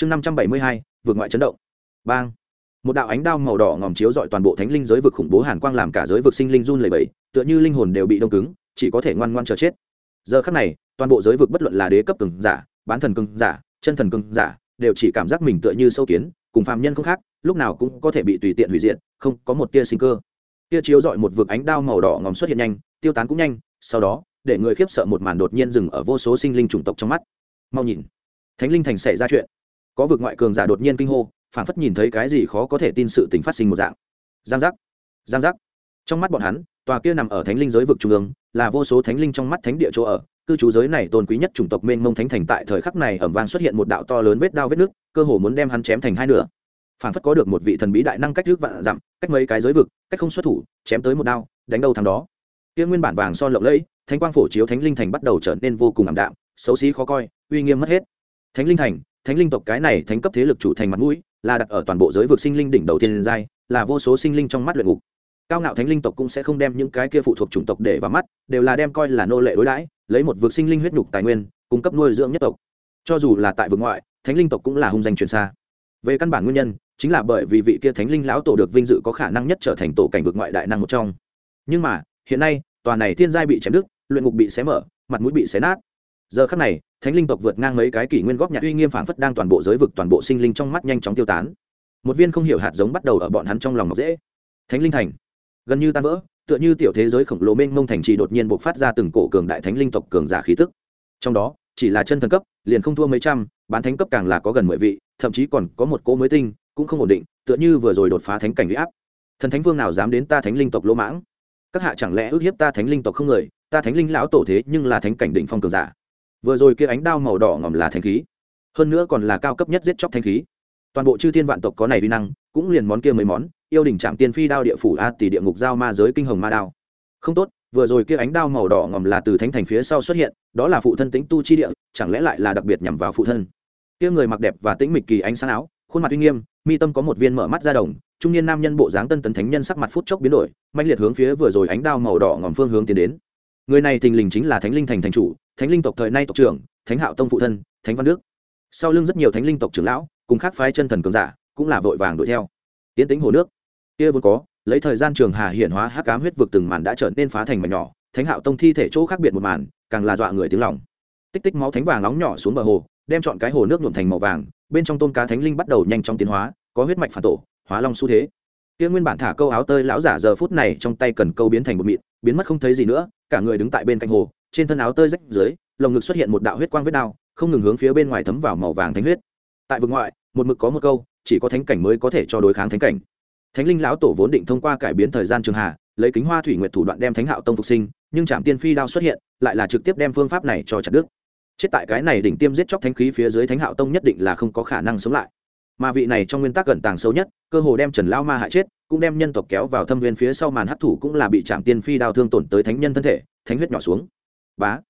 chương năm trăm bảy mươi hai, vượt ngoại chấn động. Bang. Một đạo ánh đao màu đỏ ngòm chiếu dọi toàn bộ thánh linh giới vực khủng bố hàn quang làm cả giới vực sinh linh run lẩy bẩy, tựa như linh hồn đều bị đông cứng, chỉ có thể ngoan ngoan chờ chết. Giờ khắc này, toàn bộ giới vực bất luận là đế cấp cường giả, bán thần cường giả, chân thần cường giả, đều chỉ cảm giác mình tựa như sâu kiến, cùng phàm nhân không khác, lúc nào cũng có thể bị tùy tiện hủy diệt, không có một tia sinh cơ. Tia chiếu dọi một vực ánh đao màu đỏ ngòm xuất hiện nhanh, tiêu tán cũng nhanh, sau đó, để người khiếp sợ một màn đột nhiên dừng ở vô số sinh linh chủng tộc trong mắt. Mau nhìn. Thánh linh thành xảy ra chuyện có vực ngoại cường giả đột nhiên kinh hô phản phất nhìn thấy cái gì khó có thể tin sự tình phát sinh một dạng. Giang giác giang giác. Trong mắt bọn hắn, tòa kia nằm ở thánh linh giới vực trung ương, là vô số thánh linh trong mắt thánh địa chỗ ở. Cư trú giới này tôn quý nhất chủng tộc mênh mông thánh thành tại thời khắc này ẩm vang xuất hiện một đạo to lớn vết đao vết nước, cơ hồ muốn đem hắn chém thành hai nửa. Phản phất có được một vị thần bí đại năng cách trước vạn dặm, cách mấy cái giới vực, cách không xuất thủ, chém tới một đao, đánh đầu thằng đó. Kia nguyên bản vàng son lộng lẫy, thánh quang phổ chiếu thánh linh thành bắt đầu trở nên vô cùng ảm đạm, xấu xí khó coi, uy nghiêm mất hết. Thánh linh thành thánh linh tộc cái này thánh cấp thế lực chủ thành mặt mũi, là đặt ở toàn bộ giới vực sinh linh đỉnh đầu tiên giai, là vô số sinh linh trong mắt luyện ngục. Cao ngạo thánh linh tộc cũng sẽ không đem những cái kia phụ thuộc chủng tộc để vào mắt, đều là đem coi là nô lệ đối đãi, lấy một vực sinh linh huyết nhục tài nguyên, cung cấp nuôi dưỡng nhất tộc. Cho dù là tại vực ngoại, thánh linh tộc cũng là hung danh truyền xa. Về căn bản nguyên nhân, chính là bởi vì vị kia thánh linh lão tổ được vinh dự có khả năng nhất trở thành tổ cảnh vực ngoại đại năng một trong. Nhưng mà, hiện nay, tòa này thiên giai bị chém đứt, luyện ngục bị xé mở, mặt mũi bị xé nát giờ khắc này, thánh linh tộc vượt ngang mấy cái kỷ nguyên góp nhặt uy nghiêm phảng phất đang toàn bộ giới vực, toàn bộ sinh linh trong mắt nhanh chóng tiêu tán. Một viên không hiểu hạt giống bắt đầu ở bọn hắn trong lòng ngọc dễ. Thánh linh thành. Gần như tan vỡ, tựa như tiểu thế giới khổng lồ mênh mông thành trì đột nhiên bộc phát ra từng cổ cường đại thánh linh tộc cường giả khí tức. Trong đó, chỉ là chân thần cấp, liền không thua mấy trăm, bán thánh cấp càng là có gần mười vị, thậm chí còn có một cỗ mới tinh, cũng không ổn định, tựa như vừa rồi đột phá thánh cảnh huy áp. Thần thánh vương nào dám đến ta thánh linh tộc lỗ mãng? Các hạ chẳng lẽ ước hiếp ta thánh linh tộc không người? Ta thánh linh lão tổ thế nhưng là thánh cảnh đỉnh phong cường giả vừa rồi kia ánh đao màu đỏ ngòm là thanh khí. Hơn nữa còn là cao cấp nhất giết chóc thanh khí. Toàn bộ chư thiên vạn tộc có này vi năng, cũng liền món kia mấy món, yêu đỉnh trạm tiên phi đao địa phủ a tỷ địa ngục giao ma giới kinh hồng ma đao. Không tốt, vừa rồi kia ánh đao màu đỏ ngòm là từ thánh thành phía sau xuất hiện, đó là phụ thân tính tu chi địa, chẳng lẽ lại là đặc biệt nhằm vào phụ thân? Kia người mặc đẹp và tĩnh mịch kỳ ánh sáng áo, khuôn mặt uy nghiêm, mi tâm có một viên mở mắt ra đồng, trung niên nam nhân bộ dáng tân tấn thánh nhân sắc mặt phút chốc biến đổi mạnh liệt hướng phía vừa rồi ánh đao màu đỏ ngòm phương hướng tiến đến. Người này thình lình chính là thánh linh thành thành chủ thánh linh tộc thời nay tộc trưởng, thánh hạo tông phụ thân, thánh văn đức. Sau lưng rất nhiều thánh linh tộc trưởng lão, cùng khác phái chân thần cường giả, cũng là vội vàng đuổi theo. Tiến tính hồ nước. Kia vốn có, lấy thời gian trường hà hiển hóa hắc ám huyết vực từng màn đã trở nên phá thành mảnh nhỏ, thánh hạo tông thi thể chỗ khác biệt một màn, càng là dọa người tiếng lòng. Tích tích máu thánh vàng nóng nhỏ xuống bờ hồ, đem chọn cái hồ nước nhuộm thành màu vàng, bên trong tôm cá thánh linh bắt đầu nhanh chóng tiến hóa, có huyết mạch phản tổ, hóa long xu thế. Kia nguyên bản thả câu áo tơi lão giả giờ phút này trong tay cần câu biến thành một mịn, biến mất không thấy gì nữa, cả người đứng tại bên cạnh hồ trên thân áo tơi rách dưới, lồng ngực xuất hiện một đạo huyết quang vết đao, không ngừng hướng phía bên ngoài thấm vào màu vàng thánh huyết. Tại vực ngoại, một mực có một câu, chỉ có thánh cảnh mới có thể cho đối kháng thánh cảnh. Thánh linh lão tổ vốn định thông qua cải biến thời gian trường hà lấy kính hoa thủy nguyệt thủ đoạn đem thánh hạo tông phục sinh, nhưng trạm tiên phi đao xuất hiện, lại là trực tiếp đem phương pháp này cho chặt đức chết tại cái này đỉnh tiêm giết chóc thánh khí phía dưới thánh hạo tông nhất định là không có khả năng sống lại. Mà vị này trong nguyên tắc gần tàng sâu nhất, cơ hồ đem trần lao ma hại chết, cũng đem nhân tộc kéo vào thâm viên phía sau màn hấp thủ cũng là bị trạm tiên phi đao thương tổn tới thánh nhân thân thể, thánh huyết nhỏ xuống bá.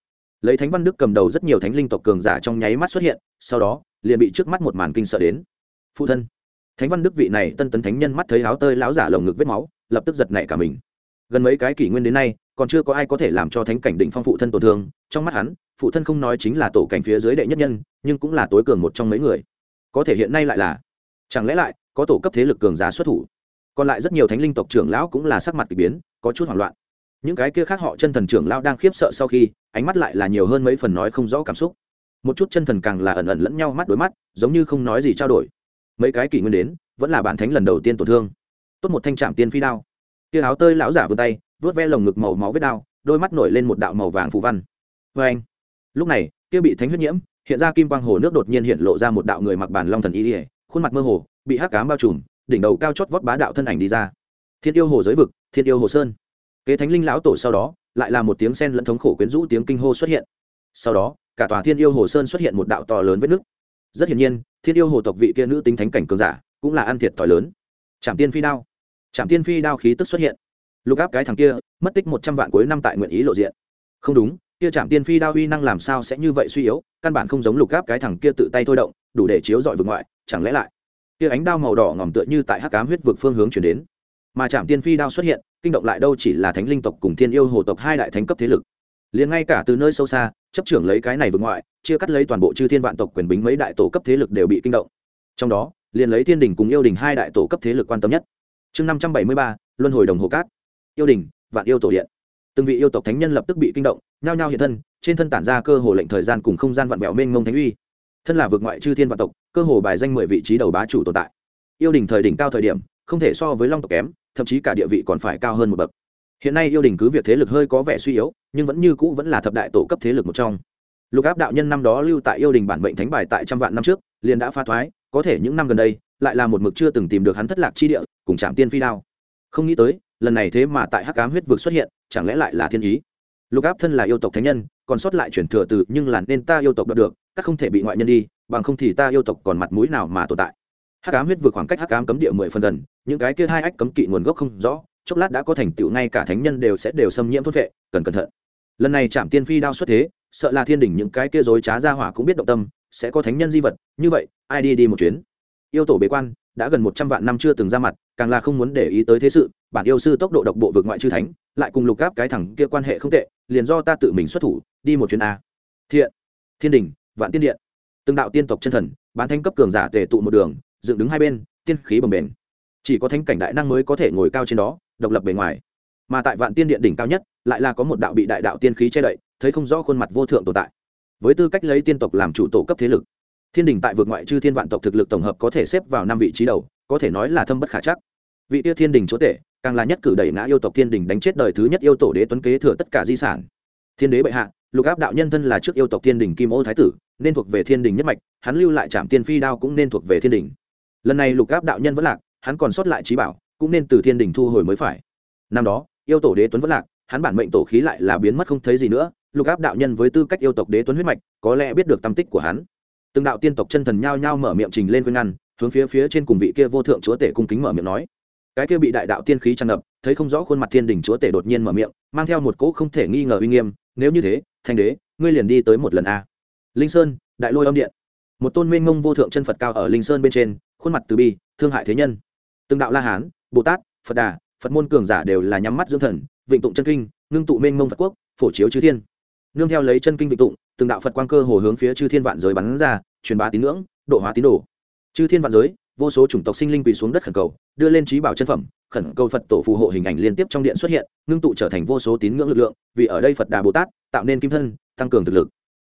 Lấy thánh văn đức cầm đầu rất nhiều thánh linh tộc cường giả trong nháy mắt xuất hiện, sau đó, liền bị trước mắt một màn kinh sợ đến. Phụ thân. Thánh văn đức vị này tân tấn thánh nhân mắt thấy áo tơi lão giả lồng ngực vết máu, lập tức giật nảy cả mình. Gần mấy cái kỷ nguyên đến nay, còn chưa có ai có thể làm cho thánh cảnh định phong phụ thân tổn thương, trong mắt hắn, phụ thân không nói chính là tổ cảnh phía dưới đệ nhất nhân, nhưng cũng là tối cường một trong mấy người. Có thể hiện nay lại là, chẳng lẽ lại, có tổ cấp thế lực cường giá xuất thủ? Còn lại rất nhiều thánh linh tộc trưởng lão cũng là sắc mặt k ỳ biến, có chút hoảng loạn những cái kia khác họ chân thần trưởng lão đang khiếp sợ sau khi, ánh mắt lại là nhiều hơn mấy phần nói không rõ cảm xúc. Một chút chân thần càng là ẩn ẩn lẫn nhau mắt đối mắt, giống như không nói gì trao đổi. Mấy cái kỷ nguyên đến, vẫn là bản thánh lần đầu tiên tổn thương. Tốt một thanh trạm tiên phi đao. Kia áo tơi lão giả vươn tay, vớt ve lồng ngực màu máu vết đao, đôi mắt nổi lên một đạo màu vàng phù văn. Vê anh. Lúc này, kia bị thánh huyết nhiễm, hiện ra kim quang hồ nước đột nhiên hiện lộ ra một đạo người mặc bản long thần y ỉa khuôn mặt mơ hồ, bị hắc cám bao trùm, đỉnh đầu cao chót vót bá đạo thân ảnh đi ra. Thiên yêu hồ giới vực, thiên yêu hồ sơn kế thánh linh lão tổ sau đó, lại là một tiếng sen lẫn thống khổ quyến rũ tiếng kinh hô xuất hiện. Sau đó, cả tòa thiên yêu hồ sơn xuất hiện một đạo to lớn vết nứt. Rất hiển nhiên, thiên yêu hồ tộc vị kia nữ tính thánh cảnh cường giả, cũng là ăn thiệt t lớn. Trạm tiên phi đao. Trạm tiên phi đao khí tức xuất hiện. Lục áp cái thằng kia, mất tích một trăm vạn cuối năm tại nguyện ý lộ diện. Không đúng, kia trạm tiên phi đao uy năng làm sao sẽ như vậy suy yếu, căn bản không giống lục áp cái thằng kia tự tay thôi động, đủ để chiếu dọi vực ngoại, chẳng lẽ lại? Kia ánh đao màu đỏ ngòm tựa như tại hắc cám huyết vực phương hướng chuyển đến mà trạm tiên phi đao xuất hiện, kinh động lại đâu chỉ là thánh linh tộc cùng thiên yêu hồ tộc hai đại thánh cấp thế lực. Liền ngay cả từ nơi sâu xa, chấp trưởng lấy cái này vượt ngoại, chia cắt lấy toàn bộ chư thiên vạn tộc quyền bính mấy đại tổ cấp thế lực đều bị kinh động. Trong đó, liền lấy thiên đình cùng yêu đình hai đại tổ cấp thế lực quan tâm nhất. Chương năm trăm bảy mươi ba, luân hồi đồng hồ cát. Yêu đình, vạn yêu tổ điện. Từng vị yêu tộc thánh nhân lập tức bị kinh động, nhao nhao hiện thân, trên thân tản ra cơ hồ lệnh thời gian cùng không gian vặn vẹo mênh mông thánh uy. Thân là vượt ngoại chư thiên vạn tộc, cơ hồ bài danh mười vị trí đầu bá chủ tồn tại. Yêu đình thời đỉnh cao thời điểm, không thể so với long tộc kém thậm chí cả địa vị còn phải cao hơn một bậc. Hiện nay yêu đình cứ việc thế lực hơi có vẻ suy yếu, nhưng vẫn như cũ vẫn là thập đại tổ cấp thế lực một trong. Lục áp đạo nhân năm đó lưu tại yêu đình bản mệnh thánh bài tại trăm vạn năm trước, liền đã pha thoái, có thể những năm gần đây, lại là một mực chưa từng tìm được hắn thất lạc chi địa, cùng trạm tiên phi đao. Không nghĩ tới, lần này thế mà tại hắc ám huyết vực xuất hiện, chẳng lẽ lại là thiên ý? Lục áp thân là yêu tộc thánh nhân, còn sót lại chuyển thừa từ, nhưng là nên ta yêu tộc đoạt được, các không thể bị ngoại nhân đi, bằng không thì ta yêu tộc còn mặt mũi nào mà tồn tại? Hắc ám huyết vượt khoảng cách hắc ám cấm địa mười phần gần, những cái kia hai ách cấm kỵ nguồn gốc không rõ, chốc lát đã có thành tựu, ngay cả thánh nhân đều sẽ đều xâm nhiễm thốt vệ, cần cẩn thận. Lần này chạm tiên phi đao xuất thế, sợ là thiên đỉnh những cái kia dối trá ra hỏa cũng biết động tâm, sẽ có thánh nhân di vật, như vậy, ai đi đi một chuyến? Yêu tổ bế quan, đã gần một trăm vạn năm chưa từng ra mặt, càng là không muốn để ý tới thế sự, bản yêu sư tốc độ độc bộ vượt ngoại chư thánh, lại cùng lục gáp cái thẳng kia quan hệ không tệ, liền do ta tự mình xuất thủ, đi một chuyến a. Thiện, thiên đình vạn tiên điện. Từng đạo tiên tộc chân thần, bán thanh cấp cường giả tề tụ một đường dựng đứng hai bên, tiên khí bồng bềnh. Chỉ có thánh cảnh đại năng mới có thể ngồi cao trên đó, độc lập bề ngoài. Mà tại vạn tiên điện đỉnh cao nhất, lại là có một đạo bị đại đạo tiên khí che đậy, thấy không rõ khuôn mặt vô thượng tồn tại. Với tư cách lấy tiên tộc làm chủ tổ cấp thế lực, thiên đình tại vượt ngoại chư thiên vạn tộc thực lực tổng hợp có thể xếp vào năm vị trí đầu, có thể nói là thâm bất khả chắc. Vị tiêu thiên đình chúa tể, càng là nhất cử đẩy ngã yêu tộc thiên đình đánh chết đời thứ nhất yêu tổ đế tuấn kế thừa tất cả di sản. Thiên đế bệ hạ, lục áp đạo nhân thân là trước yêu tộc thiên đình kim ô thái tử, nên thuộc về thiên đình nhất mạch, hắn lưu lại trạm tiên phi đao cũng nên thuộc về thiên đình lần này lục áp đạo nhân vẫn lạc, hắn còn sót lại trí bảo, cũng nên từ thiên đình thu hồi mới phải. Năm đó, yêu tổ đế tuấn vẫn lạc, hắn bản mệnh tổ khí lại là biến mất không thấy gì nữa, lục áp đạo nhân với tư cách yêu tộc đế tuấn huyết mạch, có lẽ biết được tâm tích của hắn. Từng đạo tiên tộc chân thần nhao nhao mở miệng trình lên khuyên ngăn, hướng phía phía trên cùng vị kia vô thượng chúa tể cung kính mở miệng nói. Cái kia bị đại đạo tiên khí tràn ngập, thấy không rõ khuôn mặt thiên đình chúa tể đột nhiên mở miệng, mang theo một cỗ không thể nghi ngờ uy nghiêm, nếu như thế, thanh đế, ngươi liền đi tới một lần a. Linh sơn, đại lôi âm điện. Một tôn minh ngông vô thượng chân phật cao ở linh sơn bên trên khuôn mặt từ bi, thương hại thế nhân. Từng đạo la hán, bồ tát, phật đà, phật môn cường giả đều là nhắm mắt dưỡng thần, vịnh tụng chân kinh, ngưng tụ mênh mông phật quốc, phổ chiếu chư thiên. Nương theo lấy chân kinh vịnh tụng, từng đạo phật quang cơ hồ hướng phía chư thiên vạn giới bắn ra, truyền bá tín ngưỡng, độ hóa tín đồ. Chư thiên vạn giới, vô số chủng tộc sinh linh quỳ xuống đất khẩn cầu, đưa lên trí bảo chân phẩm, khẩn cầu phật tổ phù hộ hình ảnh liên tiếp trong điện xuất hiện, ngưng tụ trở thành vô số tín ngưỡng lực lượng, vì ở đây phật đà bồ tát tạo nên kim thân, tăng cường thực lực.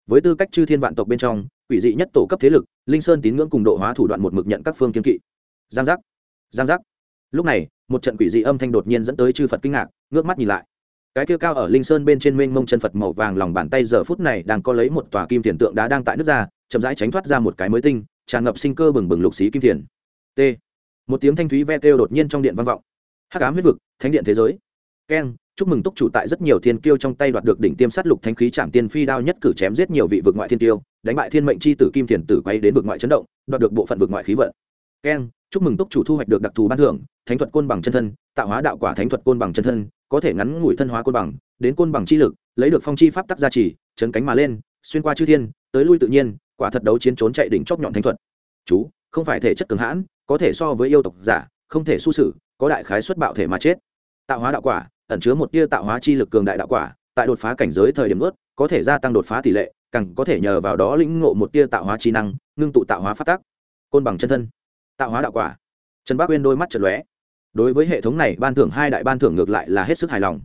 Với tư cách chư thiên vạn tộc bên trong, quỷ dị nhất tổ cấp thế lực linh sơn tín ngưỡng cùng độ hóa thủ đoạn một mực nhận các phương kiên kỵ. Giang giác giang giác. Lúc này, một trận quỷ dị âm thanh đột nhiên dẫn tới chư phật kinh ngạc, ngước mắt nhìn lại. Cái kia cao ở linh sơn bên trên mênh mông chân phật màu vàng lòng bàn tay giờ phút này đang có lấy một tòa kim tiền tượng đá đang tại nước ra, chậm rãi tránh thoát ra một cái mới tinh, tràn ngập sinh cơ bừng bừng lục xí kim tiền. T. Một tiếng thanh thúy ve kêu đột nhiên trong điện vang vọng. Hắc ám huyết vực, thánh điện thế giới keng, chúc mừng túc chủ tại rất nhiều thiên kiêu trong tay đoạt được đỉnh tiêm sát lục thanh khí chạm tiên phi đao nhất cử chém giết nhiều vị vực ngoại thiên kiêu, đánh bại thiên mệnh chi tử kim thiền tử quay đến vực ngoại chấn động, đoạt được bộ phận vực ngoại khí vận. Keng, chúc mừng túc chủ thu hoạch được đặc thù ban thưởng, thánh thuật côn bằng chân thân, tạo hóa đạo quả thánh thuật côn bằng chân thân, có thể ngắn ngủi thân hóa côn bằng, đến côn bằng chi lực, lấy được phong chi pháp tắc gia trì, chấn cánh mà lên, xuyên qua chư thiên, tới lui tự nhiên, quả thật đấu chiến trốn chạy đỉnh chóp nhọn thánh thuật. Chú, không phải thể chất cường hãn, có thể so với yêu tộc giả, không thể su sử có đại khái xuất bạo thể mà chết. Tạo hóa đạo quả ẩn chứa một tia tạo hóa chi lực cường đại đạo quả, tại đột phá cảnh giới thời điểm ướt, có thể gia tăng đột phá tỷ lệ, càng có thể nhờ vào đó lĩnh ngộ một tia tạo hóa chi năng, ngưng tụ tạo hóa phát tác. Côn bằng chân thân. Tạo hóa đạo quả. Trần bác uyên đôi mắt chật lóe. Đối với hệ thống này, ban thưởng hai đại ban thưởng ngược lại là hết sức hài lòng.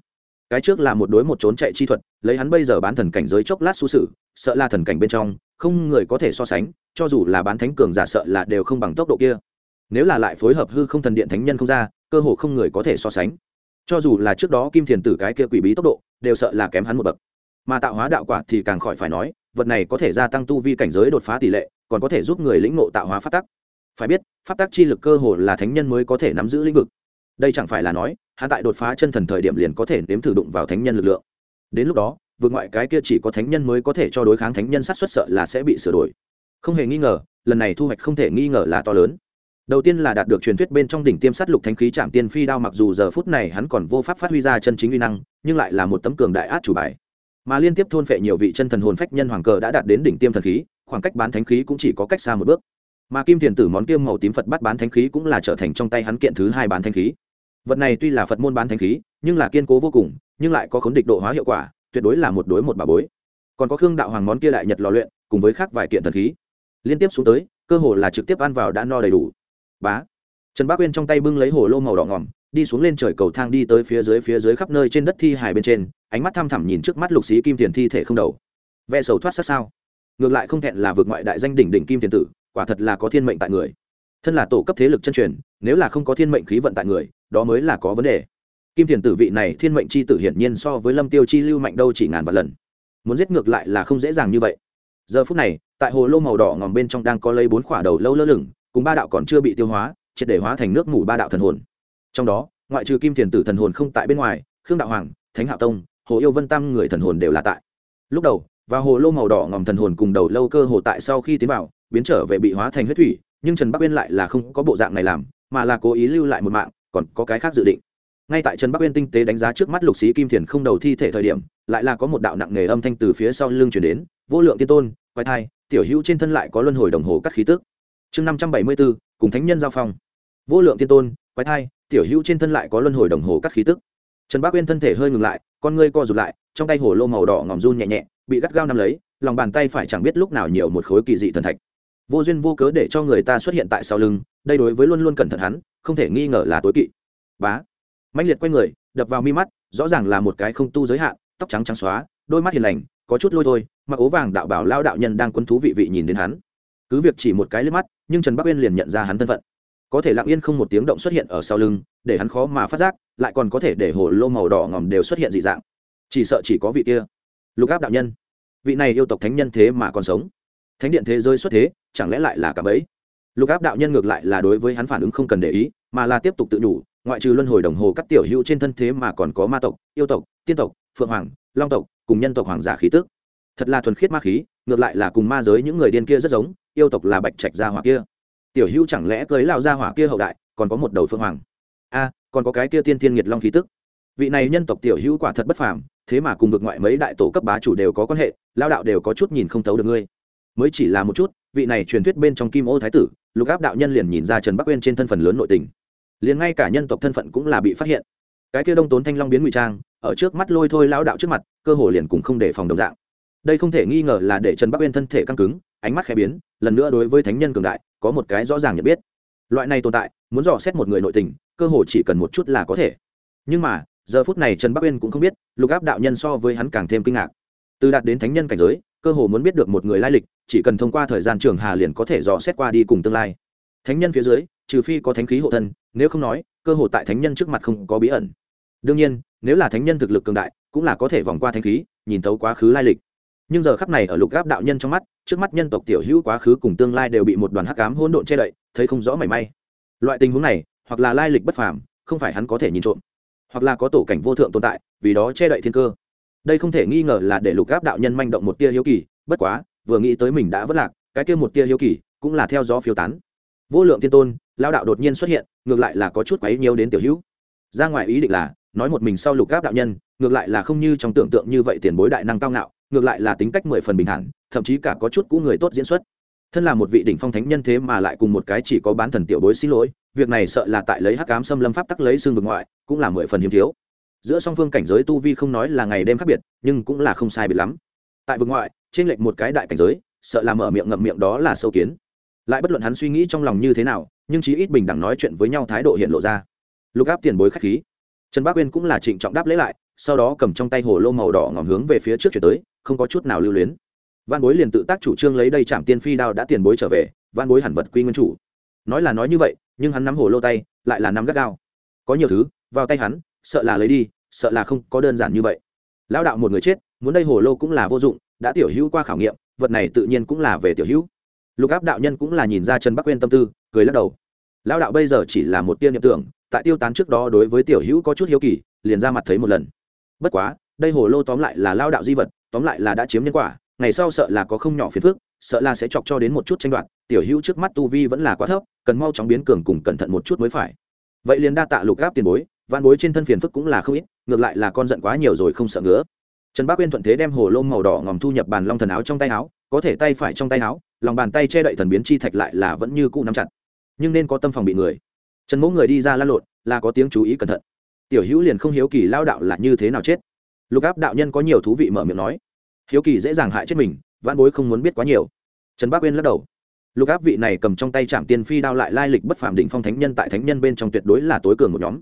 Cái trước là một đối một trốn chạy chi thuật, lấy hắn bây giờ bán thần cảnh giới chốc lát xu sử sợ là thần cảnh bên trong, không người có thể so sánh, cho dù là bán thánh cường giả sợ là đều không bằng tốc độ kia. Nếu là lại phối hợp hư không thần điện thánh nhân không ra, cơ hồ không người có thể so sánh cho dù là trước đó kim thiền tử cái kia quỷ bí tốc độ, đều sợ là kém hắn một bậc. Mà tạo hóa đạo quả thì càng khỏi phải nói, vật này có thể gia tăng tu vi cảnh giới đột phá tỷ lệ, còn có thể giúp người lĩnh ngộ tạo hóa phát tắc. Phải biết phát tắc chi lực cơ hồ là thánh nhân mới có thể nắm giữ lĩnh vực. Đây chẳng phải là nói, hắn tại đột phá chân thần thời điểm liền có thể nếm thử đụng vào thánh nhân lực lượng. Đến lúc đó, vượt ngoại cái kia chỉ có thánh nhân mới có thể cho đối kháng thánh nhân sát xuất sợ là sẽ bị sửa đổi. Không hề nghi ngờ, lần này thu hoạch không thể nghi ngờ là to lớn đầu tiên là đạt được truyền thuyết bên trong đỉnh tiêm sát lục thánh khí chạm tiên phi đao, mặc dù giờ phút này hắn còn vô pháp phát huy ra chân chính uy năng, nhưng lại là một tấm cường đại át chủ bài. Mà liên tiếp thôn phệ nhiều vị chân thần hồn phách nhân hoàng cờ đã đạt đến đỉnh tiêm thần khí, khoảng cách bán thánh khí cũng chỉ có cách xa một bước. Mà kim thiền tử món kiêm màu tím phật bắt bán thánh khí cũng là trở thành trong tay hắn kiện thứ hai bán thánh khí. Vật này tuy là phật môn bán thánh khí, nhưng là kiên cố vô cùng, nhưng lại có khốn địch độ hóa hiệu quả, tuyệt đối là một đối một bà bối. Còn có khương đạo hoàng món kia đại nhật lò luyện, cùng với khác vài kiện thần khí. Liên tiếp xuống tới, cơ hồ là trực tiếp ăn vào đã no đầy đủ bá. Trần bác uyên trong tay bưng lấy hồ lô màu đỏ ngỏm đi xuống lên trời cầu thang đi tới phía dưới phía dưới khắp nơi trên đất thi hài bên trên, ánh mắt thăm thẳm nhìn trước mắt lục xí kim tiền thi thể không đầu. Vẽ sầu thoát sát sao. Ngược lại không thẹn là vượt ngoại đại danh đỉnh đỉnh kim tiền tử, quả thật là có thiên mệnh tại người. Thân là tổ cấp thế lực chân truyền, nếu là không có thiên mệnh khí vận tại người, đó mới là có vấn đề. Kim tiền tử vị này thiên mệnh chi tử hiển nhiên so với lâm tiêu chi lưu mạnh đâu chỉ ngàn vạn lần. Muốn giết ngược lại là không dễ dàng như vậy. Giờ phút này, tại hồ lô màu đỏ ngòm bên trong đang có lấy bốn khỏa đầu lâu lơ lửng cùng ba đạo còn chưa bị tiêu hóa, triệt để hóa thành nước mủ ba đạo thần hồn. Trong đó, ngoại trừ kim thiền tử thần hồn không tại bên ngoài, khương đạo hoàng, thánh hạ tông, hồ yêu vân tam người thần hồn đều là tại. Lúc đầu, và hồ lô màu đỏ ngòm thần hồn cùng đầu lâu cơ hồ tại sau khi tiến vào, biến trở về bị hóa thành huyết thủy, nhưng trần bắc uyên lại là không có bộ dạng này làm, mà là cố ý lưu lại một mạng, còn có cái khác dự định. Ngay tại trần bắc uyên tinh tế đánh giá trước mắt lục sĩ kim thiền không đầu thi thể thời điểm, lại là có một đạo nặng nề âm thanh từ phía sau lưng chuyển đến, vô lượng tiên tôn, quái thai, tiểu hữu trên thân lại có luân hồi đồng hồ cắt khí tức chương năm trăm bảy mươi bốn cùng thánh nhân giao phong. Vô lượng tiên tôn, quái thai, tiểu hữu trên thân lại có luân hồi đồng hồ cắt khí tức. Trần bác uyên thân thể hơi ngừng lại, con ngươi co rụt lại, trong tay hồ lô màu đỏ ngòm run nhẹ nhẹ, bị gắt gao nắm lấy, lòng bàn tay phải chẳng biết lúc nào nhiều một khối kỳ dị thần thạch. Vô duyên vô cớ để cho người ta xuất hiện tại sau lưng, đây đối với luôn luôn cẩn thận hắn, không thể nghi ngờ là tối kỵ. Bá. Mạnh liệt quay người, đập vào mi mắt, rõ ràng là một cái không tu giới hạn, tóc trắng trắng xóa, đôi mắt hiền lành, có chút lôi thôi, mặc ố vàng đạo bảo lao đạo nhân đang quân thú vị vị nhìn đến hắn cứ việc chỉ một cái liếc mắt, nhưng trần bắc uyên liền nhận ra hắn thân phận. Có thể lặng yên không một tiếng động xuất hiện ở sau lưng, để hắn khó mà phát giác, lại còn có thể để hồ lô màu đỏ ngòm đều xuất hiện dị dạng. Chỉ sợ chỉ có vị kia. Lục áp đạo nhân. Vị này yêu tộc thánh nhân thế mà còn sống. Thánh điện thế giới xuất thế, chẳng lẽ lại là cả bấy lục áp đạo nhân ngược lại là đối với hắn phản ứng không cần để ý, mà là tiếp tục tự đủ ngoại trừ luân hồi đồng hồ cắt tiểu hữu trên thân thế mà còn có ma tộc, yêu tộc, tiên tộc, phượng hoàng, long tộc, cùng nhân tộc hoàng giả khí tức. Thật là thuần khiết ma khí, ngược lại là cùng ma giới những người điên kia rất giống yêu tộc là bạch trạch gia hỏa kia. Tiểu hữu chẳng lẽ cưới lao gia hỏa kia hậu đại, còn có một đầu phương hoàng? A, còn có cái kia tiên thiên nghiệt long khí tức. Vị này nhân tộc tiểu hữu quả thật bất phàm, thế mà cùng vực ngoại mấy đại tổ cấp bá chủ đều có quan hệ lao đạo đều có chút nhìn không thấu được ngươi. Mới chỉ là một chút, vị này truyền thuyết bên trong kim ô thái tử, lục áp đạo nhân liền nhìn ra trần bắc uyên trên thân phần lớn nội tình. Liền ngay cả nhân tộc thân phận cũng là bị phát hiện. Cái kia đông tốn thanh long biến ngụy trang, ở trước mắt lôi thôi lao đạo trước mặt, cơ hồ liền cùng không để phòng đồng dạng. Đây không thể nghi ngờ là để trần bắc uyên thân thể căng cứng ánh mắt khẽ biến, lần nữa đối với thánh nhân cường đại, có một cái rõ ràng nhận biết. Loại này tồn tại, muốn dò xét một người nội tình, cơ hồ chỉ cần một chút là có thể. Nhưng mà, giờ phút này trần bắc uyên cũng không biết, lục áp đạo nhân so với hắn càng thêm kinh ngạc. Từ đạt đến thánh nhân cảnh giới, cơ hồ muốn biết được một người lai lịch, chỉ cần thông qua thời gian trường hà liền có thể dò xét qua đi cùng tương lai. Thánh nhân phía dưới, trừ phi có thánh khí hộ thân, nếu không nói, cơ hồ tại thánh nhân trước mặt không có bí ẩn. Đương nhiên, nếu là thánh nhân thực lực cường đại, cũng là có thể vòng qua thánh khí, nhìn tấu quá khứ lai lịch nhưng giờ khắp này ở lục gáp đạo nhân trong mắt, trước mắt nhân tộc tiểu hữu quá khứ cùng tương lai đều bị một đoàn hắc cám hỗn độn che đậy, thấy không rõ mảy may. Loại tình huống này, hoặc là lai lịch bất phàm, không phải hắn có thể nhìn trộm, hoặc là có tổ cảnh vô thượng tồn tại, vì đó che đậy thiên cơ. Đây không thể nghi ngờ là để lục gáp đạo nhân manh động một tia hiếu kỳ, bất quá, vừa nghĩ tới mình đã vất lạc, cái kia một tia hiếu kỳ cũng là theo gió phiêu tán. Vô lượng thiên tôn lao đạo đột nhiên xuất hiện, ngược lại là có chút quấy nhiều đến tiểu hữu. Ra ngoài ý định là, nói một mình sau lục gáp đạo nhân, ngược lại là không như trong tưởng tượng như vậy tiền bối đại năng cao ngạo ngược lại là tính cách mười phần bình thản, thậm chí cả có chút cũ người tốt diễn xuất. Thân là một vị đỉnh phong thánh nhân thế mà lại cùng một cái chỉ có bán thần tiểu bối xin lỗi, việc này sợ là tại lấy hắc cám xâm lâm pháp tắc lấy xương vực ngoại, cũng là mười phần hiếm thiếu. Giữa song phương cảnh giới tu vi không nói là ngày đêm khác biệt, nhưng cũng là không sai biệt lắm. Tại vực ngoại, trên lệch một cái đại cảnh giới, sợ là mở miệng ngậm miệng đó là sâu kiến. Lại bất luận hắn suy nghĩ trong lòng như thế nào, nhưng chí ít bình đẳng nói chuyện với nhau thái độ hiện lộ ra. Lục áp tiền bối khách khí. Trần bác uyên cũng là trịnh trọng đáp lễ lại, sau đó cầm trong tay hồ lô màu đỏ ngòm hướng về phía trước chuyển tới không có chút nào lưu luyến. Văn bối liền tự tác chủ trương lấy đây trạm tiên phi đao đã tiền bối trở về văn bối hẳn vật quy nguyên chủ. Nói là nói như vậy, nhưng hắn nắm hồ lô tay, lại là nắm gắt gao. Có nhiều thứ, vào tay hắn, sợ là lấy đi, sợ là không có đơn giản như vậy. Lão đạo một người chết, muốn đây hồ lô cũng là vô dụng, đã tiểu hữu qua khảo nghiệm, vật này tự nhiên cũng là về tiểu hữu. Lục áp đạo nhân cũng là nhìn ra trần bắc quên tâm tư, cười lắc đầu. Lão đạo bây giờ chỉ là một tiên niệm tưởng, tại tiêu tán trước đó đối với tiểu hữu có chút hiếu kỳ, liền ra mặt thấy một lần. Bất quá, đây hồ lô tóm lại là lao đạo di vật tóm lại là đã chiếm nhân quả, ngày sau sợ là có không nhỏ phiền phức, sợ là sẽ chọc cho đến một chút tranh đoạt, tiểu hữu trước mắt tu vi vẫn là quá thấp, cần mau chóng biến cường cùng cẩn thận một chút mới phải. Vậy liền đa tạ lục gáp tiền bối van bối trên thân phiền phức cũng là không ít, ngược lại là con giận quá nhiều rồi không sợ ngứa. Trần bác uyên thuận thế đem hồ lô màu đỏ ngòm thu nhập bàn long thần áo trong tay áo, có thể tay phải trong tay áo, lòng bàn tay che đậy thần biến chi thạch lại là vẫn như cũ nắm chặt. Nhưng nên có tâm phòng bị người. Trần mỗ người đi ra lăn lộn, là có tiếng chú ý cẩn thận. Tiểu hữu liền không hiếu kỳ lao đạo là như thế nào chết lục áp đạo nhân có nhiều thú vị mở miệng nói. Hiếu kỳ dễ dàng hại chết mình, vãn bối không muốn biết quá nhiều. Trần bác uyên lắc đầu. Lục áp vị này cầm trong tay trạm tiên phi đao lại lai lịch bất phàm đỉnh phong thánh nhân tại thánh nhân bên trong tuyệt đối là tối cường một nhóm.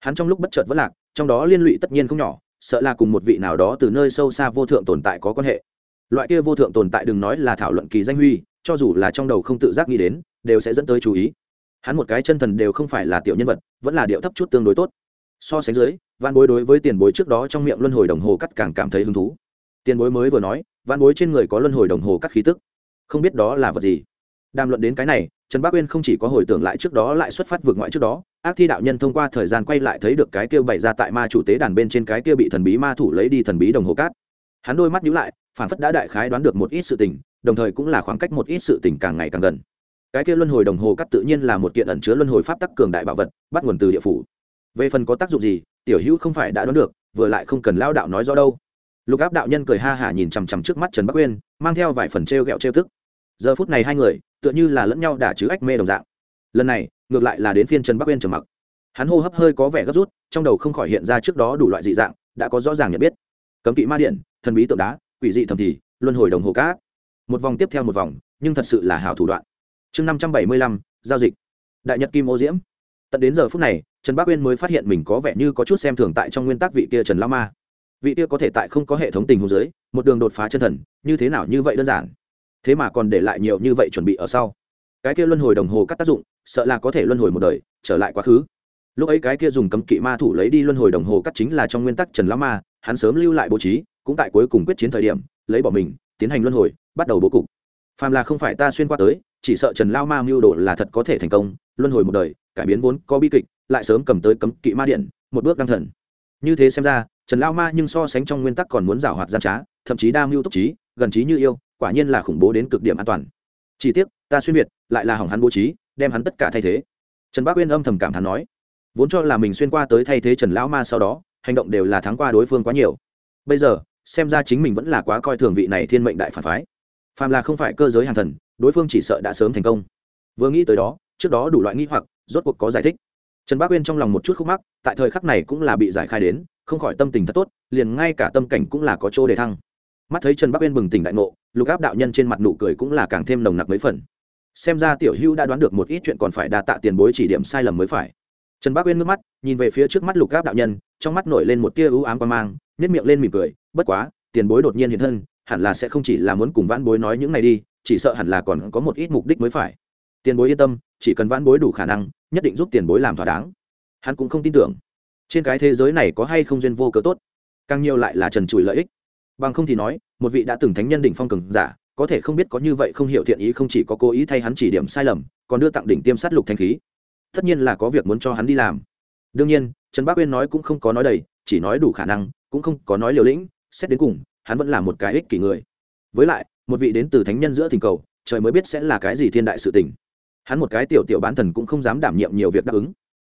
Hắn trong lúc bất chợt vất lạc, trong đó liên lụy tất nhiên không nhỏ, sợ là cùng một vị nào đó từ nơi sâu xa vô thượng tồn tại có quan hệ. Loại kia vô thượng tồn tại đừng nói là thảo luận kỳ danh huy, cho dù là trong đầu không tự giác nghĩ đến, đều sẽ dẫn tới chú ý. Hắn một cái chân thần đều không phải là tiểu nhân vật, vẫn là điệu thấp chút tương đối tốt. So sánh dưới văn bối đối với tiền bối trước đó trong miệng luân hồi đồng hồ cắt càng cảm thấy hứng thú. Tiền bối mới vừa nói văn bối trên người có luân hồi đồng hồ cắt khí tức. Không biết đó là vật gì. Đàm luận đến cái này, trần bác uyên không chỉ có hồi tưởng lại trước đó lại xuất phát vượt ngoại trước đó, ác thi đạo nhân thông qua thời gian quay lại thấy được cái kia bày ra tại ma chủ tế đàn bên trên cái kia bị thần bí ma thủ lấy đi thần bí đồng hồ cát hắn đôi mắt nhíu lại phản phất đã đại khái đoán được một ít sự tình, đồng thời cũng là khoảng cách một ít sự tình càng ngày càng gần. Cái kia luân hồi đồng hồ cát tự nhiên là một kiện ẩn chứa luân hồi pháp tắc cường đại bảo vật, bắt nguồn từ địa phủ. Về phần có tác dụng gì tiểu hữu không phải đã đoán được, vừa lại không cần lao đạo nói rõ đâu. Lục áp đạo nhân cười ha hả nhìn chằm chằm trước mắt trần bắc uyên mang theo vài phần t r e o g ẹ o t r e o tức. Giờ phút này hai người, tựa như là lẫn nhau đả chứ ách mê đồng dạng. Lần này, ngược lại là đến phiên trần bắc uyên trầm mặc. Hắn hô hấp hơi có vẻ gấp rút, trong đầu không khỏi hiện ra trước đó đủ loại dị dạng, đã có rõ ràng nhận biết. Cấm kỵ ma điện, thần bí tượng đá, quỷ dị thầm thì luân hồi đồng hồ cát. Một vòng tiếp theo một vòng, nhưng thật sự là hảo thủ đoạn. Chương năm trăm bảy mươi lăm, giao dịch. Đại nhật kim ô diễm. Tận đến giờ phút này trần bác uyên mới phát hiện mình có vẻ như có chút xem thường tại trong nguyên tắc vị kia trần lao ma. Vị kia có thể tại không có hệ thống tình hồ dưới, một đường đột phá chân thần, như thế nào như vậy đơn giản? Thế mà còn để lại nhiều như vậy chuẩn bị ở sau. Cái kia luân hồi đồng hồ cắt tác dụng, sợ là có thể luân hồi một đời, trở lại quá khứ. Lúc ấy cái kia dùng cấm kỵ ma thủ lấy đi luân hồi đồng hồ cắt chính là trong nguyên tắc trần lao ma, hắn sớm lưu lại bố trí, cũng tại cuối cùng quyết chiến thời điểm, lấy bỏ mình, tiến hành luân hồi, bắt đầu bố cục. Phàm là không phải ta xuyên qua tới, chỉ sợ trần lao ma mưu đồ là thật có thể thành công, luân hồi một đời, cải biến vốn có bi kịch lại sớm cầm tới cấm kỵ ma điện, một bước đăng thần. Như thế xem ra, trần lao ma nhưng so sánh trong nguyên tắc còn muốn giảo hoạt gian trá, thậm chí đa mưu túc trí, gần trí như yêu, quả nhiên là khủng bố đến cực điểm an toàn. Chỉ tiếc, ta xuyên việt, lại là hỏng hắn bố trí, đem hắn tất cả thay thế. Trần bác uyên âm thầm cảm thán nói, vốn cho là mình xuyên qua tới thay thế trần lão ma sau đó, hành động đều là thắng qua đối phương quá nhiều. Bây giờ, xem ra chính mình vẫn là quá coi thường vị này thiên mệnh đại phản phái. Phàm là không phải cơ giới hàng thần, đối phương chỉ sợ đã sớm thành công. Vừa nghĩ tới đó, trước đó đủ loại nghi hoặc, rốt cuộc có giải thích trần bác uyên trong lòng một chút khúc mắc, tại thời khắc này cũng là bị giải khai đến, không khỏi tâm tình thật tốt, liền ngay cả tâm cảnh cũng là có chỗ để thăng. Mắt thấy trần bác uyên bừng tỉnh đại ngộ, lục áp đạo nhân trên mặt nụ cười cũng là càng thêm nồng nặc mấy phần. Xem ra tiểu hữu đã đoán được một ít chuyện còn phải đa tạ tiền bối chỉ điểm sai lầm mới phải. Trần bác uyên ngước mắt, nhìn về phía trước mắt lục áp đạo nhân, trong mắt nổi lên một tia ưu ám quan mang nếp miệng lên mỉm cười, bất quá, tiền bối đột nhiên hiện thân, hẳn là sẽ không chỉ là muốn cùng vãn bối nói những này đi, chỉ sợ hẳn là còn có một ít mục đích mới phải. Tiền bối yên tâm, chỉ cần vãn bối đủ khả năng nhất định giúp tiền bối làm thỏa đáng. Hắn cũng không tin tưởng. Trên cái thế giới này có hay không duyên vô cớ tốt? Càng nhiều lại là trần trụi lợi ích. Bằng không thì nói, một vị đã từng thánh nhân đỉnh phong cường giả, có thể không biết có như vậy không hiểu thiện ý không chỉ có cố ý thay hắn chỉ điểm sai lầm, còn đưa tặng đỉnh tiêm sát lục thanh khí. Tất nhiên là có việc muốn cho hắn đi làm. Đương nhiên, trần bác uyên nói cũng không có nói đầy, chỉ nói đủ khả năng, cũng không có nói liều lĩnh, xét đến cùng, hắn vẫn là một cái ích kỷ người. Với lại, một vị đến từ thánh nhân giữa thỉnh cầu, trời mới biết sẽ là cái gì thiên đại sự tình hắn một cái tiểu tiểu bán thần cũng không dám đảm nhiệm nhiều việc đáp ứng.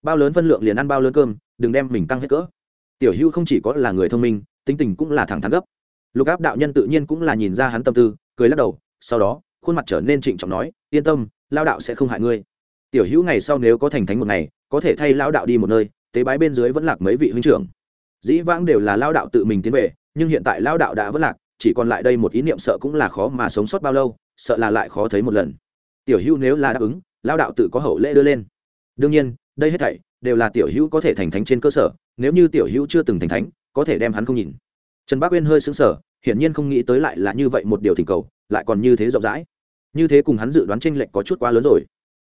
Bao lớn phân lượng liền ăn bao lớn cơm, đừng đem mình tăng hết cỡ. Tiểu hưu không chỉ có là người thông minh, tính tình cũng là thẳng thắn gấp. Lục áp đạo nhân tự nhiên cũng là nhìn ra hắn tâm tư, cười lắc đầu, sau đó, khuôn mặt trở nên trịnh trọng nói, yên tâm lao đạo sẽ không hại ngươi. Tiểu hữu ngày sau nếu có thành thánh một ngày, có thể thay lao đạo đi một nơi, tế bái bên dưới vẫn lạc mấy vị huynh trưởng. Dĩ vãng đều là lao đạo tự mình tiến về, nhưng hiện tại lao đạo đã vẫn lạc, chỉ còn lại đây một ý niệm sợ cũng là khó mà sống sót bao lâu, sợ là lại khó thấy một lần tiểu hữu nếu là đáp ứng lao đạo tự có hậu lễ đưa lên. Đương nhiên, đây hết thảy đều là tiểu hữu có thể thành thánh trên cơ sở, nếu như tiểu hữu chưa từng thành thánh, có thể đem hắn không nhìn. Trần bác uyên hơi xứng sở hiển nhiên không nghĩ tới lại là như vậy một điều thỉnh cầu, lại còn như thế rộng rãi. Như thế cùng hắn dự đoán tranh lệch có chút quá lớn rồi.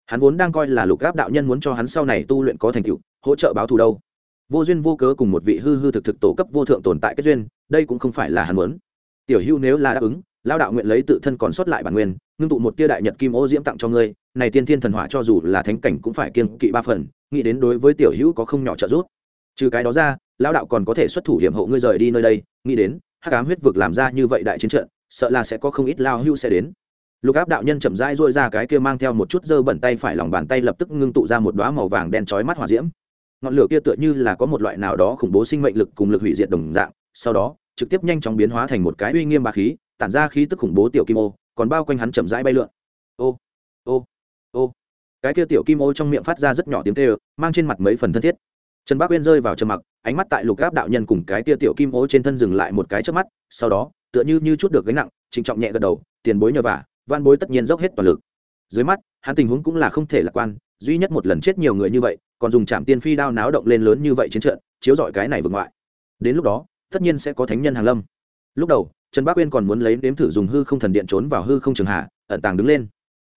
Hắn vốn đang coi là lục gáp đạo nhân muốn cho hắn sau này tu luyện có thành tựu, hỗ trợ báo thù đâu. Vô duyên vô cớ cùng một vị hư hư thực thực tổ cấp vô thượng tồn tại kết duyên, đây cũng không phải là hắn muốn. Tiểu hữu nếu là đáp ứng lao đạo nguyện lấy tự thân còn sót lại bản nguyên, ngưng tụ một tia đại nhật kim ô diễm tặng cho ngươi, này tiên thiên thần hỏa cho dù là thánh cảnh cũng phải kiên kỵ ba phần, nghĩ đến đối với tiểu hữu có không nhỏ trợ giúp. Trừ cái đó ra, lao đạo còn có thể xuất thủ hiểm hộ ngươi rời đi nơi đây, nghĩ đến, hắc ám huyết vực làm ra như vậy đại chiến trận, sợ là sẽ có không ít lao hưu sẽ đến. Lục áp đạo nhân chậm rãi dôi ra cái kia mang theo một chút dơ bẩn tay phải lòng bàn tay lập tức ngưng tụ ra một đoá màu vàng đen chói mắt hỏa diễm. Ngọn lửa kia tựa như là có một loại nào đó khủng bố sinh mệnh lực cùng lực hủy diệt đồng dạng, sau đó, trực tiếp nhanh chóng biến hóa thành một cái uy nghiêm bà khí tản ra khí tức khủng bố tiểu kim ô, còn bao quanh hắn chậm rãi bay lượn. Ô ô ô. Cái kia tiểu kim ô trong miệng phát ra rất nhỏ tiếng tê mang trên mặt mấy phần thân thiết. Trần bác uyên rơi vào trầm mặc, ánh mắt tại lục áp đạo nhân cùng cái kia tiểu kim ô trên thân dừng lại một cái trước mắt, sau đó, tựa như như chút được gánh nặng, trịnh trọng nhẹ gật đầu, tiền bối nhờ vả van bối tất nhiên dốc hết toàn lực. Dưới mắt, hắn tình huống cũng là không thể lạc quan, duy nhất một lần chết nhiều người như vậy, còn dùng trạm tiên phi đao náo động lên lớn như vậy chiến trận, chiếu dọi cái này vượt ngoại. Đến lúc đó, tất nhiên sẽ có thánh nhân hàng lâm. Lúc đầu trần bác uyên còn muốn lấy nếm thử dùng hư không thần điện trốn vào hư không trường hạ, ẩn tàng đứng lên.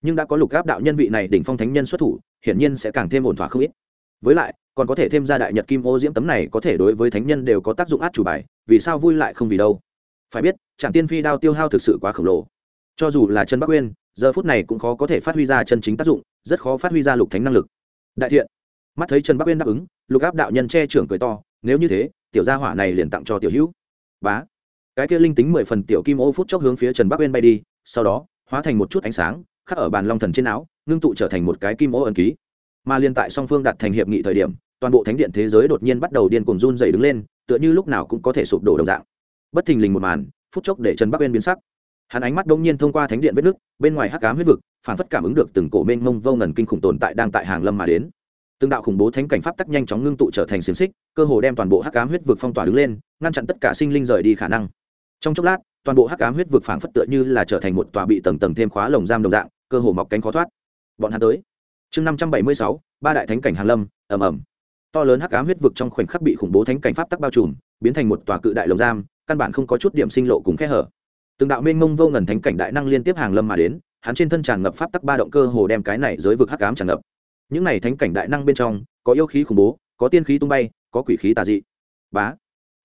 Nhưng đã có lục gáp đạo nhân vị này đỉnh phong thánh nhân xuất thủ, hiển nhiên sẽ càng thêm ổn thỏa không ít. Với lại, còn có thể thêm ra đại nhật kim ô diễm tấm này có thể đối với thánh nhân đều có tác dụng át chủ bài, vì sao vui lại không vì đâu? Phải biết trạm tiên phi đao tiêu hao thực sự quá khổng lồ. Cho dù là trần bắc uyên, giờ phút này cũng khó có thể phát huy ra chân chính tác dụng, rất khó phát huy ra lục thánh năng lực. Đại thiện. Mắt thấy trần bắc uyên đáp ứng, lục áp đạo nhân che trưởng cười to, nếu như thế, tiểu gia hỏa này liền tặng cho tiểu hữu. Bá cái kia linh tính mười phần tiểu kim ô phút chốc hướng phía trần bắc uyên bay đi, sau đó, hóa thành một chút ánh sáng, khắc ở bàn long thần trên áo, ngưng tụ trở thành một cái kim ô ẩn ký. Mà liên tại song phương đặt thành hiệp nghị thời điểm, toàn bộ thánh điện thế giới đột nhiên bắt đầu điên cuồng run dày đứng lên, tựa như lúc nào cũng có thể sụp đổ đồng dạng. Bất thình lình một màn, phút chốc để trần bắc uyên biến sắc. Hắn ánh mắt đông nhiên thông qua thánh điện vết nước bên ngoài hắc cám huyết vực, phản phất cảm ứng được từng cổ mênh mông vô ngần kinh khủng tồn tại đang tại hàng lâm mà đến. Từng đạo khủng bố thánh cảnh pháp tắc nhanh chóng ngưng tụ trở thành xiềng xích, cơ hồ đem toàn bộ hắc cám huyết vực phong tỏa đứng lên, ngăn chặn tất cả sinh linh rời đi khả năng trong chốc lát, toàn bộ hắc ám huyết vực phảng phất tựa như là trở thành một tòa bị tầng tầng thêm khóa lồng giam đồng dạng, cơ hồ mọc cánh khó thoát. Bọn hắn tới. Chương năm trăm bảy mươi sáu, ba đại thánh cảnh hàn lâm, ầm ầm. To lớn hắc ám huyết vực trong khoảnh khắc bị khủng bố thánh cảnh pháp tắc bao trùm, biến thành một tòa cự đại lồng giam, căn bản không có chút điểm sinh lộ cùng khe hở. Từng đạo mênh mông vô ngần thánh cảnh đại năng liên tiếp hàng lâm mà đến, hắn trên thân tràn ngập pháp tắc ba động cơ hồ đem cái này giới vực hắc ám tràn ngập. Những này thánh cảnh đại năng bên trong, có yêu khí khủng bố, có tiên khí tung bay, có quỷ khí tà dị. Bá.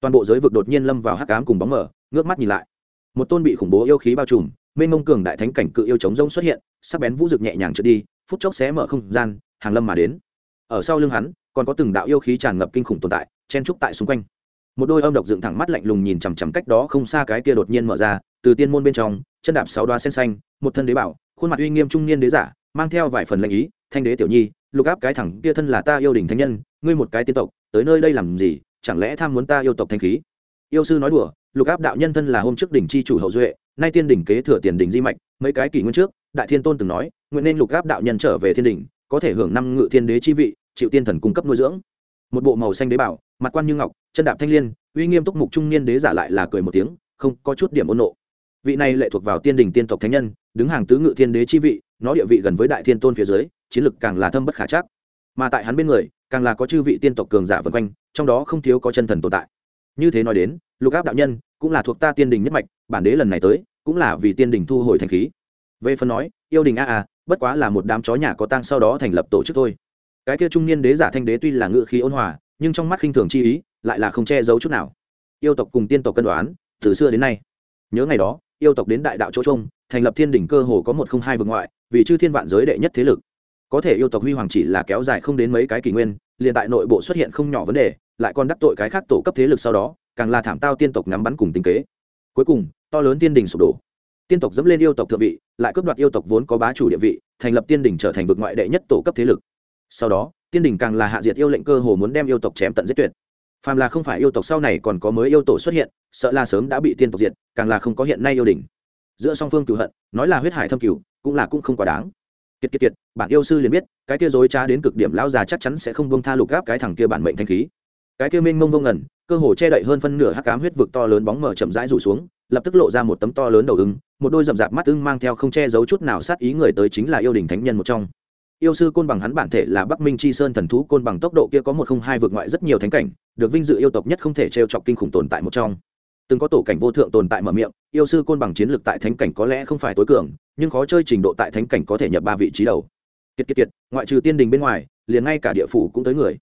Toàn bộ giới vực đột nhiên lâm vào hắc ám cùng bóng mở ngước mắt nhìn lại. Một tôn bị khủng bố yêu khí bao trùm, mênh mông cường đại thánh cảnh cự yêu chống rông xuất hiện, sắc bén vũ rực nhẹ nhàng trượt đi, phút chốc xé mở không gian, hàng lâm mà đến. Ở sau lưng hắn, còn có từng đạo yêu khí tràn ngập kinh khủng tồn tại, chen trúc tại xung quanh. Một đôi âm độc dựng thẳng mắt lạnh lùng nhìn chằm chằm cách đó không xa cái kia đột nhiên mở ra, từ tiên môn bên trong, chân đạp sáu đoá sen xanh, một thân đế bảo, khuôn mặt uy nghiêm trung niên đế giả, mang theo vài phần lệnh ý, thanh đế tiểu nhi, lục áp cái thẳng kia thân là ta yêu đình thánh nhân, ngươi một cái tiên tộc, tới nơi đây làm gì, chẳng lẽ tham muốn ta yêu tộc thanh khí? Yêu sư nói đùa lục áp đạo nhân thân là hôm trước đỉnh chi chủ hậu duệ, nay tiên đỉnh kế thừa tiền đỉnh di mạch, mấy cái kỷ nguyên trước, đại thiên tôn từng nói, nguyện nên lục áp đạo nhân trở về thiên đỉnh, có thể hưởng năm ngự thiên đế chi vị, chịu tiên thần cung cấp nuôi dưỡng. Một bộ màu xanh đế bảo, mặt quan như ngọc, chân đạp thanh liên, uy nghiêm túc mục trung niên đế giả lại là cười một tiếng, không có chút điểm ôn nộ. Vị này lệ thuộc vào tiên đình tiên tộc thánh nhân, đứng hàng tứ ngự thiên đế chi vị, nó địa vị gần với đại thiên tôn phía dưới, chiến lực càng là thâm bất khả chắc. Mà tại hắn bên người, càng là có chư vị tiên tộc cường giả vân quanh, trong đó không thiếu có chân thần tồn tại. Như thế nói đến lục áp đạo nhân cũng là thuộc ta tiên đình nhất mạch, bản đế lần này tới cũng là vì tiên đình thu hồi thành khí. Về phần nói, yêu đình a a, bất quá là một đám chó nhà có tang sau đó thành lập tổ chức thôi. Cái kia trung niên đế giả thanh đế tuy là ngự khí ôn hòa, nhưng trong mắt khinh thường chi ý, lại là không che giấu chút nào. Yêu tộc cùng tiên tộc cân đoán, từ xưa đến nay. Nhớ ngày đó, yêu tộc đến đại đạo chỗ trung thành lập thiên đỉnh cơ hồ có một không hai vực ngoại, vì chư thiên vạn giới đệ nhất thế lực. Có thể yêu tộc huy hoàng chỉ là kéo dài không đến mấy cái kỷ nguyên, liền tại nội bộ xuất hiện không nhỏ vấn đề, lại còn đắc tội cái khác tổ cấp thế lực sau đó càng là thảm tao tiên tộc ngắm bắn cùng tình kế. Cuối cùng, to lớn tiên đình sụp đổ. Tiên tộc dẫm lên yêu tộc thượng vị, lại cướp đoạt yêu tộc vốn có bá chủ địa vị, thành lập tiên đình trở thành vực ngoại đệ nhất tổ cấp thế lực. Sau đó, tiên đình càng là hạ diệt yêu lệnh cơ hồ muốn đem yêu tộc chém tận giết tuyệt. Phàm là không phải yêu tộc sau này còn có mới yêu tổ xuất hiện, sợ là sớm đã bị tiên tộc diệt, càng là không có hiện nay yêu đình. Giữa song phương cựu hận, nói là huyết hải thâm cửu cũng là cũng không quá đáng. Kiệt kiệt kiệt, bản yêu sư liền biết, cái kia dối trá đến cực điểm lão già chắc chắn sẽ không bông tha lục gáp cái thằng kia bản mệnh thanh khí. Cái kia minh mông vông ngẩn cơ hồ che đậy hơn phân nửa hắc cám huyết vực to lớn bóng mờ chậm rãi rủ xuống, lập tức lộ ra một tấm to lớn đầu ưng, một đôi rậm rạp mắt ưng mang theo không che giấu chút nào sát ý người tới chính là yêu đình thánh nhân một trong. Yêu sư côn bằng hắn bản thể là bắc minh chi sơn thần thú, côn bằng tốc độ kia có một không hai vượt ngoại rất nhiều thánh cảnh, được vinh dự yêu tộc nhất không thể t r e o chọc kinh khủng tồn tại một trong. Từng có tổ cảnh vô thượng tồn tại mở miệng, yêu sư côn bằng chiến lược tại thánh cảnh có lẽ không phải tối cường, nhưng khó chơi trình độ tại thánh cảnh có thể nhập ba vị trí đầu. Kiệt kiệt kiệt, ngoại trừ tiên đình bên ngoài, liền ngay cả địa phủ cũng tới người.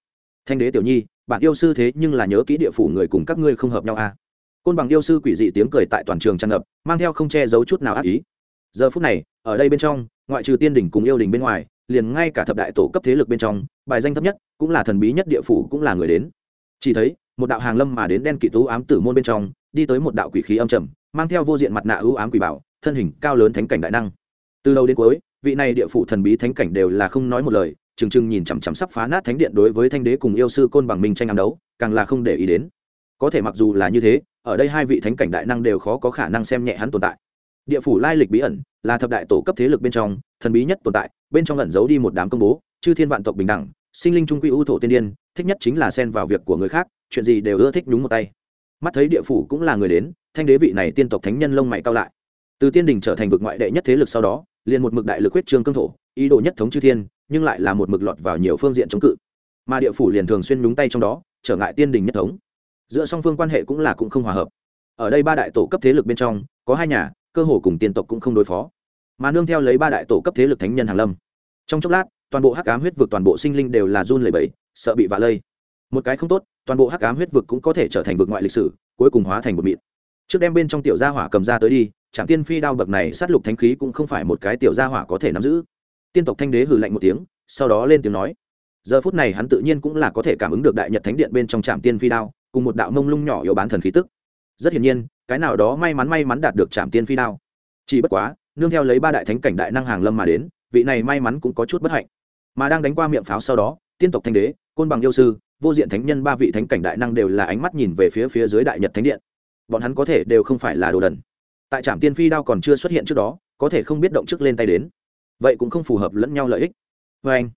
Thanh đế tiểu nhi bạn yêu sư thế nhưng là nhớ kỹ địa phủ người cùng các ngươi không hợp nhau à. Côn bằng yêu sư quỷ dị tiếng cười tại toàn trường tràn ngập, mang theo không che giấu chút nào ác ý. Giờ phút này, ở đây bên trong, ngoại trừ tiên đỉnh cùng yêu đình bên ngoài, liền ngay cả thập đại tổ cấp thế lực bên trong, bài danh thấp nhất, cũng là thần bí nhất địa phủ cũng là người đến. Chỉ thấy, một đạo hàng lâm mà đến đen kỵ tú ám tử môn bên trong, đi tới một đạo quỷ khí âm trầm, mang theo vô diện mặt nạ ưu ám quỷ bảo, thân hình cao lớn thánh cảnh đại năng. Từ đầu đến cuối, vị này địa phủ thần bí thánh cảnh đều là không nói một lời trừng trừng nhìn chằm chằm sắp phá nát thánh điện đối với thanh đế cùng yêu sư côn bằng minh tranh ám đấu, càng là không để ý đến. Có thể mặc dù là như thế, ở đây hai vị thánh cảnh đại năng đều khó có khả năng xem nhẹ hắn tồn tại. Địa phủ lai lịch bí ẩn là thập đại tổ cấp thế lực bên trong, thần bí nhất tồn tại, bên trong ẩn giấu đi một đám công bố, chư thiên vạn tộc bình đẳng, sinh linh trung quy ưu thổ tiên điên, thích nhất chính là xen vào việc của người khác, chuyện gì đều ưa thích đúng một tay. Mắt thấy địa phủ cũng là người đến, thanh đế vị này tiên tộc thánh nhân lông mày cao lại. Từ tiên đình trở thành vực ngoại đệ nhất thế lực sau đó, liền một mực đại lực huyết trương cương thổ, ý đồ nhất thống chư thiên nhưng lại là một mực lọt vào nhiều phương diện chống cự. Mà địa phủ liền thường xuyên nhúng tay trong đó, trở ngại tiên đình nhất thống. Giữa song phương quan hệ cũng là cũng không hòa hợp. Ở đây ba đại tổ cấp thế lực bên trong, có hai nhà, cơ hồ cùng tiên tộc cũng không đối phó. Mà nương theo lấy ba đại tổ cấp thế lực thánh nhân hàng lâm. Trong chốc lát, toàn bộ hắc ám huyết vực toàn bộ sinh linh đều là run lẩy bẩy, sợ bị vạ lây. Một cái không tốt, toàn bộ hắc ám huyết vực cũng có thể trở thành vực ngoại lịch sử, cuối cùng hóa thành một mịn. Trước đem bên trong tiểu gia hỏa cầm ra tới đi trạm tiên phi đao bậc này sát lục thánh khí cũng không phải một cái tiểu gia hỏa có thể nắm giữ tiên tộc thanh đế hừ lạnh một tiếng, sau đó lên tiếng nói. Giờ phút này hắn tự nhiên cũng là có thể cảm ứng được đại nhật thánh điện bên trong trạm tiên phi đao, cùng một đạo mông lung nhỏ yếu bán thần khí tức. Rất hiển nhiên, cái nào đó may mắn may mắn đạt được trạm tiên phi đao. Chỉ bất quá, nương theo lấy ba đại thánh cảnh đại năng hàng lâm mà đến, vị này may mắn cũng có chút bất hạnh. Mà đang đánh qua miệng pháo sau đó, tiên tộc thanh đế, côn bằng yêu sư, vô diện thánh nhân ba vị thánh cảnh đại năng đều là ánh mắt nhìn về phía phía dưới đại nhật thánh điện. Bọn hắn có thể đều không phải là đồ đần. Tại trạm tiên phi đao còn chưa xuất hiện trước đó, có thể không biết động trước lên tay đến vậy cũng không phù hợp lẫn nhau lợi ích. Vê anh,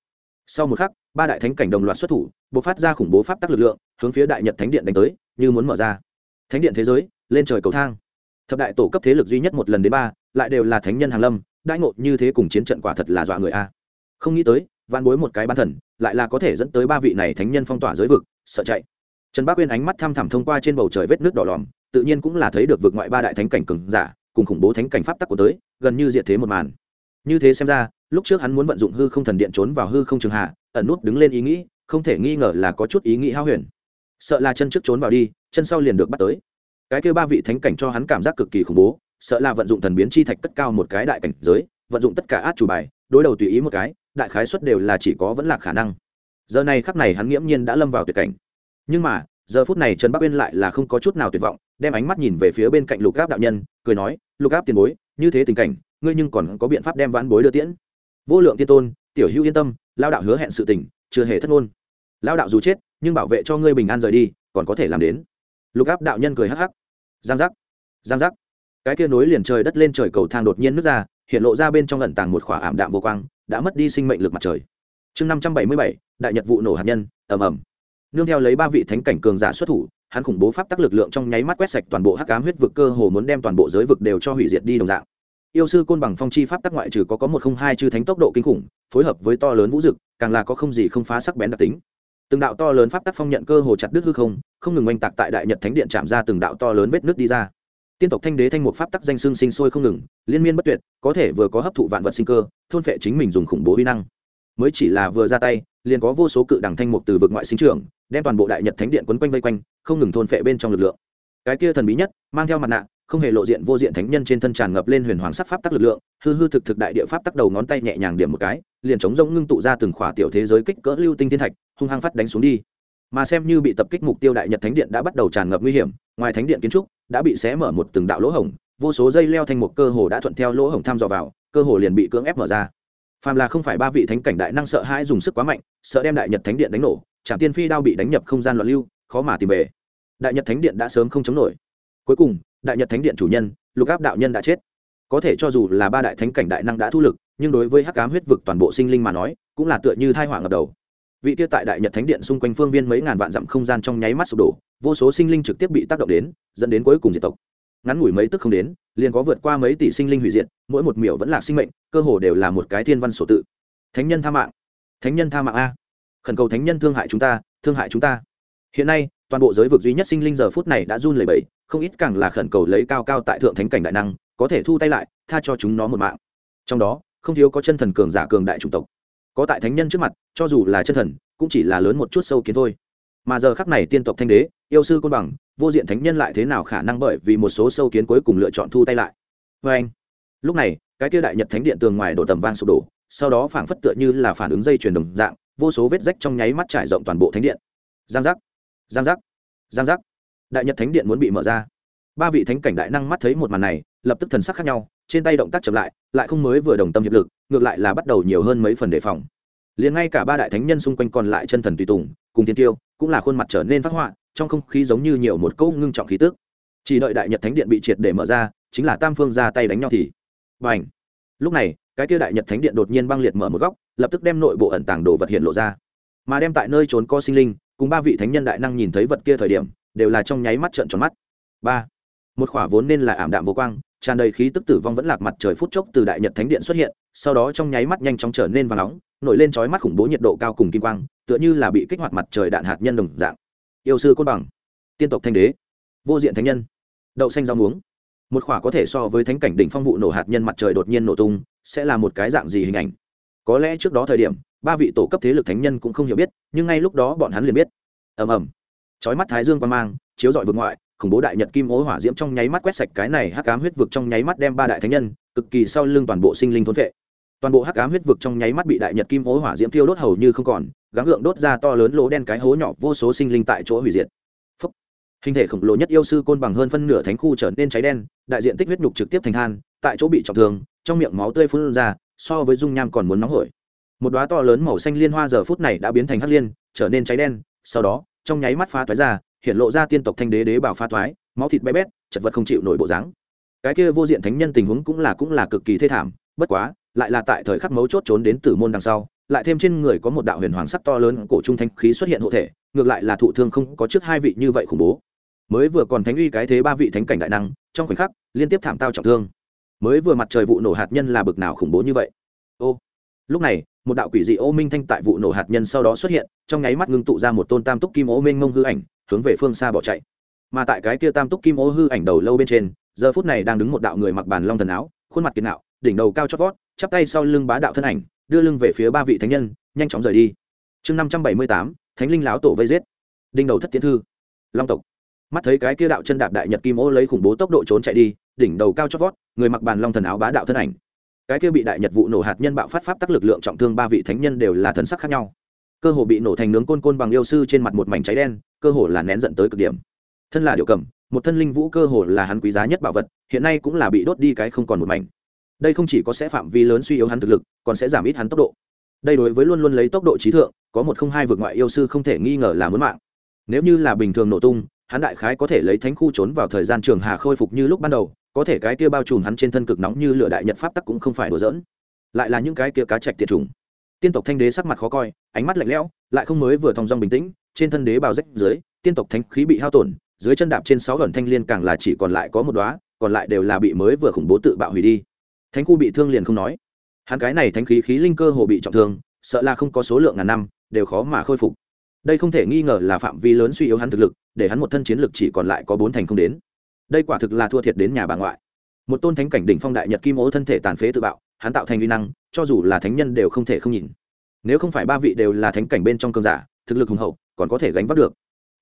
sau một khắc, ba đại thánh cảnh đồng loạt xuất thủ b ộ c phát ra khủng bố pháp tắc lực lượng, hướng phía đại nhật thánh điện đánh tới, như muốn mở ra. Thánh điện thế giới, lên trời cầu thang. Thập đại tổ cấp thế lực duy nhất một lần đến ba, lại đều là thánh nhân hàn lâm, đãi ngộ như thế cùng chiến trận quả thật là dọa người a. Không nghĩ tới van bối một cái ban thần, lại là có thể dẫn tới ba vị này thánh nhân phong tỏa giới vực, sợ chạy. Trần bác uyên ánh mắt thăm thẳm thông qua trên bầu trời vết nước đỏ lòm, tự nhiên cũng là thấy được vực ngoại ba đại thánh cảnh cường giả, cùng khủng bố thánh cảnh pháp tắc của tới, gần như diệt thế một màn như thế xem ra, lúc trước hắn muốn vận dụng hư không thần điện trốn vào hư không trường hạ, ẩn nút đứng lên ý nghĩ, không thể nghi ngờ là có chút ý nghĩ hao huyền. Sợ là chân trước trốn vào đi, chân sau liền được bắt tới. Cái kêu ba vị thánh cảnh cho hắn cảm giác cực kỳ khủng bố, sợ là vận dụng thần biến chi thạch cất cao một cái đại cảnh giới, vận dụng tất cả át chủ bài, đối đầu tùy ý một cái, đại khái suất đều là chỉ có vẫn là khả năng. Giờ này khắc này hắn nghiễm nhiên đã lâm vào tuyệt cảnh. Nhưng mà, giờ phút này trần bắc uyên lại là không có chút nào tuyệt vọng, đem ánh mắt nhìn về phía bên cạnh lục áp đạo nhân, cười nói, lục áp tiền bối, như thế tình cảnh ngươi nhưng còn có biện pháp đem vãn bối đưa tiễn. Vô lượng tiên tôn, tiểu hữu yên tâm lao đạo hứa hẹn sự tình, chưa hề thất ngôn. Lao đạo dù chết, nhưng bảo vệ cho ngươi bình an rời đi, còn có thể làm đến. Lục áp đạo nhân cười hắc hắc. Giang giác giang giác. Cái kia nối liền trời đất lên trời cầu thang đột nhiên nứt ra, hiện lộ ra bên trong ẩn tàng một khỏa ảm đạm vô quang, đã mất đi sinh mệnh lực mặt trời. Chương năm trăm bảy mươi bảy, đại nhật vụ nổ hạt nhân, ầm ầm. Nương theo lấy ba vị thánh cảnh cường giả xuất thủ, hắn khủng bố pháp tắc lực lượng trong nháy mắt quét sạch toàn bộ hắc ám huyết vực, cơ hồ muốn đem toàn bộ giới vực đều cho hủy diệt đi đồng dạng yêu sư côn bằng phong chi pháp tắc ngoại trừ có có một không hai chư thánh tốc độ kinh khủng, phối hợp với to lớn vũ dực, càng là có không gì không phá sắc bén đặc tính. Từng đạo to lớn pháp tắc phong nhận cơ hồ chặt đứt hư không không ngừng oanh tạc tại đại nhật thánh điện chạm ra từng đạo to lớn vết nước đi ra. Tiên tộc thanh đế thanh một pháp tắc danh xương sinh sôi không ngừng, liên miên bất tuyệt, có thể vừa có hấp thụ vạn vật sinh cơ, thôn phệ chính mình dùng khủng bố uy năng. Mới chỉ là vừa ra tay, liền có vô số cự đẳng thanh mục từ vực ngoại sinh trưởng, đem toàn bộ đại nhật thánh điện quấn quanh vây quanh, không ngừng thôn phệ bên trong lực lượng. Cái kia thần bí nhất, mang theo mặt nạ không hề lộ diện vô diện thánh nhân trên thân tràn ngập lên huyền hoàng sắc pháp tắc lực lượng, hư hư thực thực đại địa pháp tắc đầu ngón tay nhẹ nhàng điểm một cái, liền chống rông ngưng tụ ra từng khỏa tiểu thế giới kích cỡ lưu tinh thiên thạch, hung hăng phát đánh xuống đi. Mà xem như bị tập kích mục tiêu đại nhật thánh điện đã bắt đầu tràn ngập nguy hiểm, ngoài thánh điện kiến trúc đã bị xé mở một từng đạo lỗ hổng, vô số dây leo thành một cơ hồ đã thuận theo lỗ hổng thăm dò vào, cơ hồ liền bị cưỡng ép mở ra. Phàm là không phải ba vị thánh cảnh đại năng sợ hãi dùng sức quá mạnh, sợ đem đại nhật thánh điện đánh nổ trạm tiên phi đao bị đánh nhập không gian loạn lưu, khó mà tìm về. Đại nhật thánh điện đã sớm không chống nổi. Cuối cùng đại nhật thánh điện chủ nhân, lục áp đạo nhân đã chết. Có thể cho dù là ba đại thánh cảnh đại năng đã thu lực, nhưng đối với hắc cám huyết vực toàn bộ sinh linh mà nói, cũng là tựa như thai họa ở đầu. Vị tiêu tại đại nhật thánh điện xung quanh phương viên mấy ngàn vạn dặm không gian trong nháy mắt sụp đổ, vô số sinh linh trực tiếp bị tác động đến, dẫn đến cuối cùng diệt tộc. Ngắn ngủi mấy tức không đến, liền có vượt qua mấy tỷ sinh linh hủy diệt, mỗi một miểu vẫn là sinh mệnh, cơ hồ đều là một cái thiên văn sổ tự. Thánh nhân tha mạng. Thánh nhân tha mạng a. Khẩn cầu thánh nhân thương hại chúng ta, thương hại chúng ta hiện nay, toàn bộ giới vực duy nhất sinh linh giờ phút này đã run lẩy bẩy, không ít càng là khẩn cầu lấy cao cao tại thượng thánh cảnh đại năng, có thể thu tay lại, tha cho chúng nó một mạng. Trong đó, không thiếu có chân thần cường giả cường đại chủng tộc. Có tại thánh nhân trước mặt, cho dù là chân thần, cũng chỉ là lớn một chút sâu kiến thôi. Mà giờ khắc này tiên tộc thanh đế, yêu sư côn bằng, vô diện thánh nhân lại thế nào khả năng bởi vì một số sâu kiến cuối cùng lựa chọn thu tay lại? Vê anh, lúc này, cái kia đại nhật thánh điện tường ngoài đổ tầm vang sụp đổ, sau đó phảng phất tựa như là phản ứng dây chuyển đồng dạng, vô số vết rách trong nháy mắt trải rộng toàn bộ thánh điện. Giang giác giang giác. Giang giác. Đại nhật thánh điện muốn bị mở ra. Ba vị thánh cảnh đại năng mắt thấy một màn này, lập tức thần sắc khác nhau, trên tay động tác chậm lại lại không mới vừa đồng tâm hiệp lực, ngược lại là bắt đầu nhiều hơn mấy phần đề phòng. Liền ngay cả ba đại thánh nhân xung quanh còn lại chân thần tùy tùng, cùng tiên tiêu, cũng là khuôn mặt trở nên phát họa, trong không khí giống như nhiều một câu ngưng trọng khí tức. Chỉ đợi đại nhật thánh điện bị triệt để mở ra, chính là tam phương ra tay đánh nhau thì. Và ảnh lúc này, cái kia đại nhật thánh điện đột nhiên băng liệt mở một góc, lập tức đem nội bộ ẩn tàng đồ vật hiện lộ ra. Mà đem tại nơi trốn co sinh linh cùng ba vị thánh nhân đại năng nhìn thấy vật kia thời điểm, đều là trong nháy mắt trợn tròn mắt. Ba, một khỏa vốn nên là ảm đạm vô quang, tràn đầy khí tức tử vong vẫn lạc mặt trời phút chốc từ đại nhật thánh điện xuất hiện, sau đó trong nháy mắt nhanh chóng trở nên và nóng, nổi lên chói mắt khủng bố nhiệt độ cao cùng kim quang, tựa như là bị kích hoạt mặt trời đạn hạt nhân đồng dạng. Yêu sư côn bằng, tiên tộc thanh đế, vô diện thánh nhân, đậu xanh rau muống. Một khỏa có thể so với thánh cảnh đỉnh phong vụ nổ hạt nhân mặt trời đột nhiên nổ tung, sẽ là một cái dạng gì hình ảnh? Có lẽ trước đó thời điểm ba vị tổ cấp thế lực thánh nhân cũng không hiểu biết, nhưng ngay lúc đó bọn hắn liền biết. Ầm ầm. Chói mắt thái dương quan mang, chiếu dọi vực ngoại, khủng bố đại nhật kim ố hỏa diễm trong nháy mắt quét sạch cái này hắc ám huyết vực trong nháy mắt đem ba đại thánh nhân, cực kỳ sau lưng toàn bộ sinh linh thốn vệ. Toàn bộ hắc ám huyết vực trong nháy mắt bị đại nhật kim ố hỏa diễm tiêu đốt hầu như không còn, gắng gượng đốt ra to lớn lỗ đen cái hố nhỏ vô số sinh linh tại chỗ hủy diệt. Phúc. hình thể khổng lồ nhất yêu sư côn bằng hơn phân nửa thánh khu trở nên cháy đen, đại diện tích huyết nhục trực tiếp thành than, tại chỗ bị trọng thương, trong miệng máu tươi phun ra, so với dung nham còn muốn nóng hổi một đóa to lớn màu xanh liên hoa giờ phút này đã biến thành hắc liên, trở nên cháy đen, sau đó, trong nháy mắt phá toái ra, hiện lộ ra tiên tộc thanh đế đế bảo phá toái máu thịt bé bét, chật vật không chịu nổi bộ dáng. Cái kia vô diện thánh nhân tình huống cũng là cũng là cực kỳ thê thảm, bất quá, lại là tại thời khắc mấu chốt trốn đến tử môn đằng sau, lại thêm trên người có một đạo huyền hoàng sắc to lớn cổ trung thanh khí xuất hiện hộ thể, ngược lại là thụ thương không có trước hai vị như vậy khủng bố. Mới vừa còn thánh uy cái thế ba vị thánh cảnh đại năng, trong khoảnh khắc, liên tiếp thảm tao trọng thương. Mới vừa mặt trời vụ nổ hạt nhân là bực nào khủng bố như vậy. Ô, lúc này một đạo quỷ dị ô minh thanh tại vụ nổ hạt nhân sau đó xuất hiện, trong nháy mắt ngưng tụ ra một tôn tam túc kim ô minh mông hư ảnh, hướng về phương xa bỏ chạy. Mà tại cái kia tam túc kim ô hư ảnh đầu lâu bên trên, giờ phút này đang đứng một đạo người mặc bàn long thần áo, khuôn mặt kiệt nạo, đỉnh đầu cao chót vót, chắp tay sau lưng bá đạo thân ảnh, đưa lưng về phía ba vị thánh nhân, nhanh chóng rời đi. Chương năm trăm bảy mươi tám, thánh linh láo tổ vây giết. Đinh đầu thất tiến thư. Long tộc. Mắt thấy cái kia đạo chân đạp đại nhật kim ô lấy khủng bố tốc độ trốn chạy đi, đỉnh đầu cao chót vót, người mặc bàn long thần áo bá đạo thân ảnh cái kia bị đại nhật vụ nổ hạt nhân bạo phát pháp tắc lực lượng trọng thương ba vị thánh nhân đều là thần sắc khác nhau. Cơ hồ bị nổ thành nướng côn côn bằng yêu sư trên mặt một mảnh cháy đen, cơ hồ là nén giận tới cực điểm. Thân là điệu cầm, một thân linh vũ cơ hồ là hắn quý giá nhất bảo vật, hiện nay cũng là bị đốt đi cái không còn một mảnh. Đây không chỉ có sẽ phạm vi lớn suy yếu hắn thực lực, còn sẽ giảm ít hắn tốc độ. Đây đối với luôn luôn lấy tốc độ trí thượng, có một không hai vượt ngoại yêu sư không thể nghi ngờ là muốn mạng. Nếu như là bình thường nổ tung, hắn đại khái có thể lấy thánh khu trốn vào thời gian trường hà khôi phục như lúc ban đầu có thể cái kia bao trùm hắn trên thân cực nóng như lửa đại nhật pháp tắc cũng không phải đùa giỡn. Lại là những cái kia cá trạch tiệt trùng. Tiên tộc thanh đế sắc mặt khó coi, ánh mắt lạnh lẽo, lại không mới vừa thong dong bình tĩnh, trên thân đế bào rách dưới, tiên tộc thánh khí bị hao tổn, dưới chân đạp trên sáu gần thanh liên càng là chỉ còn lại có một đóa, còn lại đều là bị mới vừa khủng bố tự bạo hủy đi. Thánh khu bị thương liền không nói. Hắn cái này thánh khí khí linh cơ hồ bị trọng thương, sợ là không có số lượng ngàn năm, đều khó mà khôi phục. Đây không thể nghi ngờ là phạm vi lớn suy yếu hắn thực lực, để hắn một thân chiến lực chỉ còn lại có bốn thành không đến đây quả thực là thua thiệt đến nhà bà ngoại. Một tôn thánh cảnh đỉnh phong đại nhật kim ố thân thể tàn phế tự bạo, hắn tạo thành uy năng, cho dù là thánh nhân đều không thể không nhìn. Nếu không phải ba vị đều là thánh cảnh bên trong cơn giả, thực lực hùng hậu, còn có thể gánh vác được.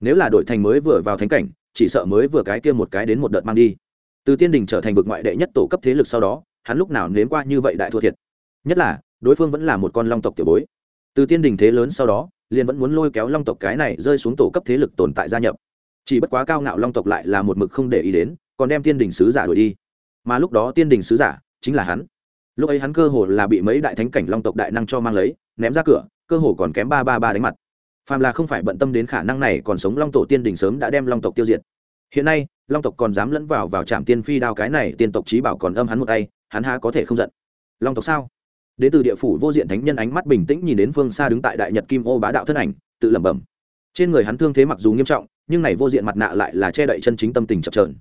Nếu là đội thành mới vừa vào thánh cảnh, chỉ sợ mới vừa cái kia một cái đến một đợt mang đi. Từ tiên đình trở thành vực ngoại đệ nhất tổ cấp thế lực sau đó, hắn lúc nào nếm qua như vậy đại thua thiệt. Nhất là, đối phương vẫn là một con long tộc tiểu bối. Từ tiên đình thế lớn sau đó, liền vẫn muốn lôi kéo long tộc cái này rơi xuống tổ cấp thế lực tồn tại gia nhập chỉ bất quá cao ngạo long tộc lại là một mực không để ý đến, còn đem tiên đình sứ giả đuổi đi. Mà lúc đó tiên đình sứ giả chính là hắn. Lúc ấy hắn cơ hồ là bị mấy đại thánh cảnh long tộc đại năng cho mang lấy, ném ra cửa, cơ hồ còn kém ba ba ba đánh mặt. Phàm là không phải bận tâm đến khả năng này còn sống long tổ tiên đình sớm đã đem long tộc tiêu diệt. Hiện nay, long tộc còn dám lẫn vào vào trạm tiên phi đao cái này, tiên tộc trí bảo còn âm hắn một tay, hắn há có thể không giận. Long tộc sao? Đến từ địa phủ vô diện thánh nhân ánh mắt bình tĩnh nhìn đến phương xa đứng tại đại nhật kim ô bá đạo thân ảnh, tự lẩm bẩm. Trên người hắn thương thế mặc dù nghiêm trọng nhưng này vô diện mặt nạ lại là che đậy chân chính tâm tình chập trờn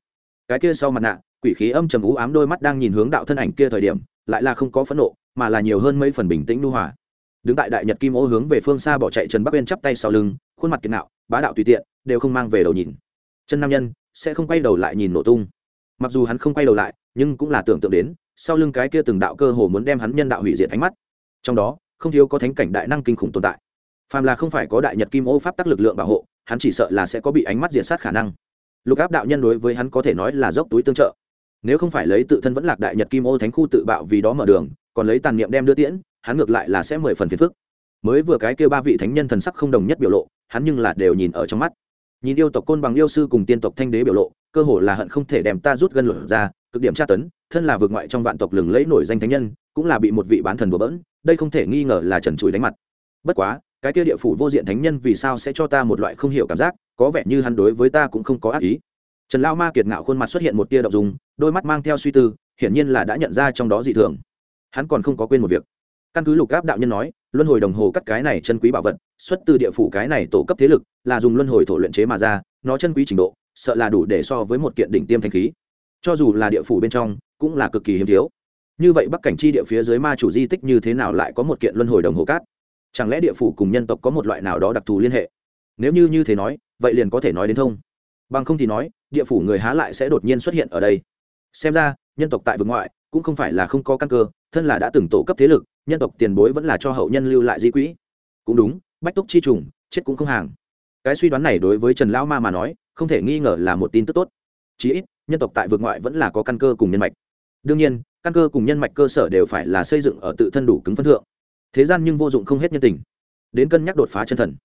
cái kia sau mặt nạ, quỷ khí âm trầm ú ám đôi mắt đang nhìn hướng đạo thân ảnh kia thời điểm, lại là không có phẫn nộ, mà là nhiều hơn mấy phần bình tĩnh nu hòa. Đứng tại đại nhật kim ô hướng về phương xa bỏ chạy trần bắc bên chắp tay sau lưng, khuôn mặt kiệt nạo, bá đạo tùy tiện, đều không mang về đầu nhìn. Chân nam nhân, sẽ không quay đầu lại nhìn nổ tung. Mặc dù hắn không quay đầu lại, nhưng cũng là tưởng tượng đến, sau lưng cái kia từng đạo cơ hồ muốn đem hắn nhân đạo hủy diệt ánh mắt. Trong đó, không thiếu có thánh cảnh đại năng kinh khủng tồn tại. Phàm là không phải có đại nhật kim ô pháp tắc lực lượng bảo hộ hắn chỉ sợ là sẽ có bị ánh mắt diệt sát khả năng. Lục áp đạo nhân đối với hắn có thể nói là dốc túi tương trợ. Nếu không phải lấy tự thân vẫn lạc đại nhật kim ô thánh khu tự bạo vì đó mở đường, còn lấy tàn niệm đem đưa tiễn, hắn ngược lại là sẽ mười phần phiền phức. Mới vừa cái kêu ba vị thánh nhân thần sắc không đồng nhất biểu lộ, hắn nhưng là đều nhìn ở trong mắt. Nhìn yêu tộc côn bằng yêu sư cùng tiên tộc thanh đế biểu lộ, cơ hồ là hận không thể đem ta rút gân luận ra, cực điểm tra tấn, thân là vượt ngoại trong vạn tộc lừng lẫy nổi danh thánh nhân, cũng là bị một vị bán thần bừa bỡn, đây không thể nghi ngờ là trần trụi đánh mặt. Bất quá cái kia địa phủ vô diện thánh nhân vì sao sẽ cho ta một loại không hiểu cảm giác, có vẻ như hắn đối với ta cũng không có ác ý. Trần lao ma kiệt ngạo khuôn mặt xuất hiện một tia đ ộ n g dùng đôi mắt mang theo suy tư, hiển nhiên là đã nhận ra trong đó dị thường. Hắn còn không có quên một việc. Căn cứ lục áp đạo nhân nói, luân hồi đồng hồ cắt cái này chân quý bảo vật, xuất từ địa phủ cái này tổ cấp thế lực, là dùng luân hồi thổ luyện chế mà ra, nó chân quý trình độ, sợ là đủ để so với một kiện đỉnh tiêm thanh khí. Cho dù là địa phủ bên trong, cũng là cực kỳ hiếm thiếu. Như vậy bắc cảnh chi địa phía dưới ma chủ di tích như thế nào lại có một kiện luân hồi đồng hồ cát? Chẳng lẽ địa phủ cùng nhân tộc có một loại nào đó đặc thù liên hệ? Nếu như như thế nói, vậy liền có thể nói đến thông. Bằng không thì nói, địa phủ người há lại sẽ đột nhiên xuất hiện ở đây. Xem ra, nhân tộc tại vực ngoại cũng không phải là không có căn cơ, thân là đã từng tổ cấp thế lực, nhân tộc tiền bối vẫn là cho hậu nhân lưu lại di quỹ. Cũng đúng, bách túc chi trùng, chết cũng không hàng. Cái suy đoán này đối với trần lão ma mà nói, không thể nghi ngờ là một tin tức tốt. Chí ít, nhân tộc tại vực ngoại vẫn là có căn cơ cùng nhân mạch. Đương nhiên, căn cơ cùng nhân mạch cơ sở đều phải là xây dựng ở tự thân đủ cứng phân thượng thế gian nhưng vô dụng không hết nhân tình. Đến cân nhắc đột phá chân thần.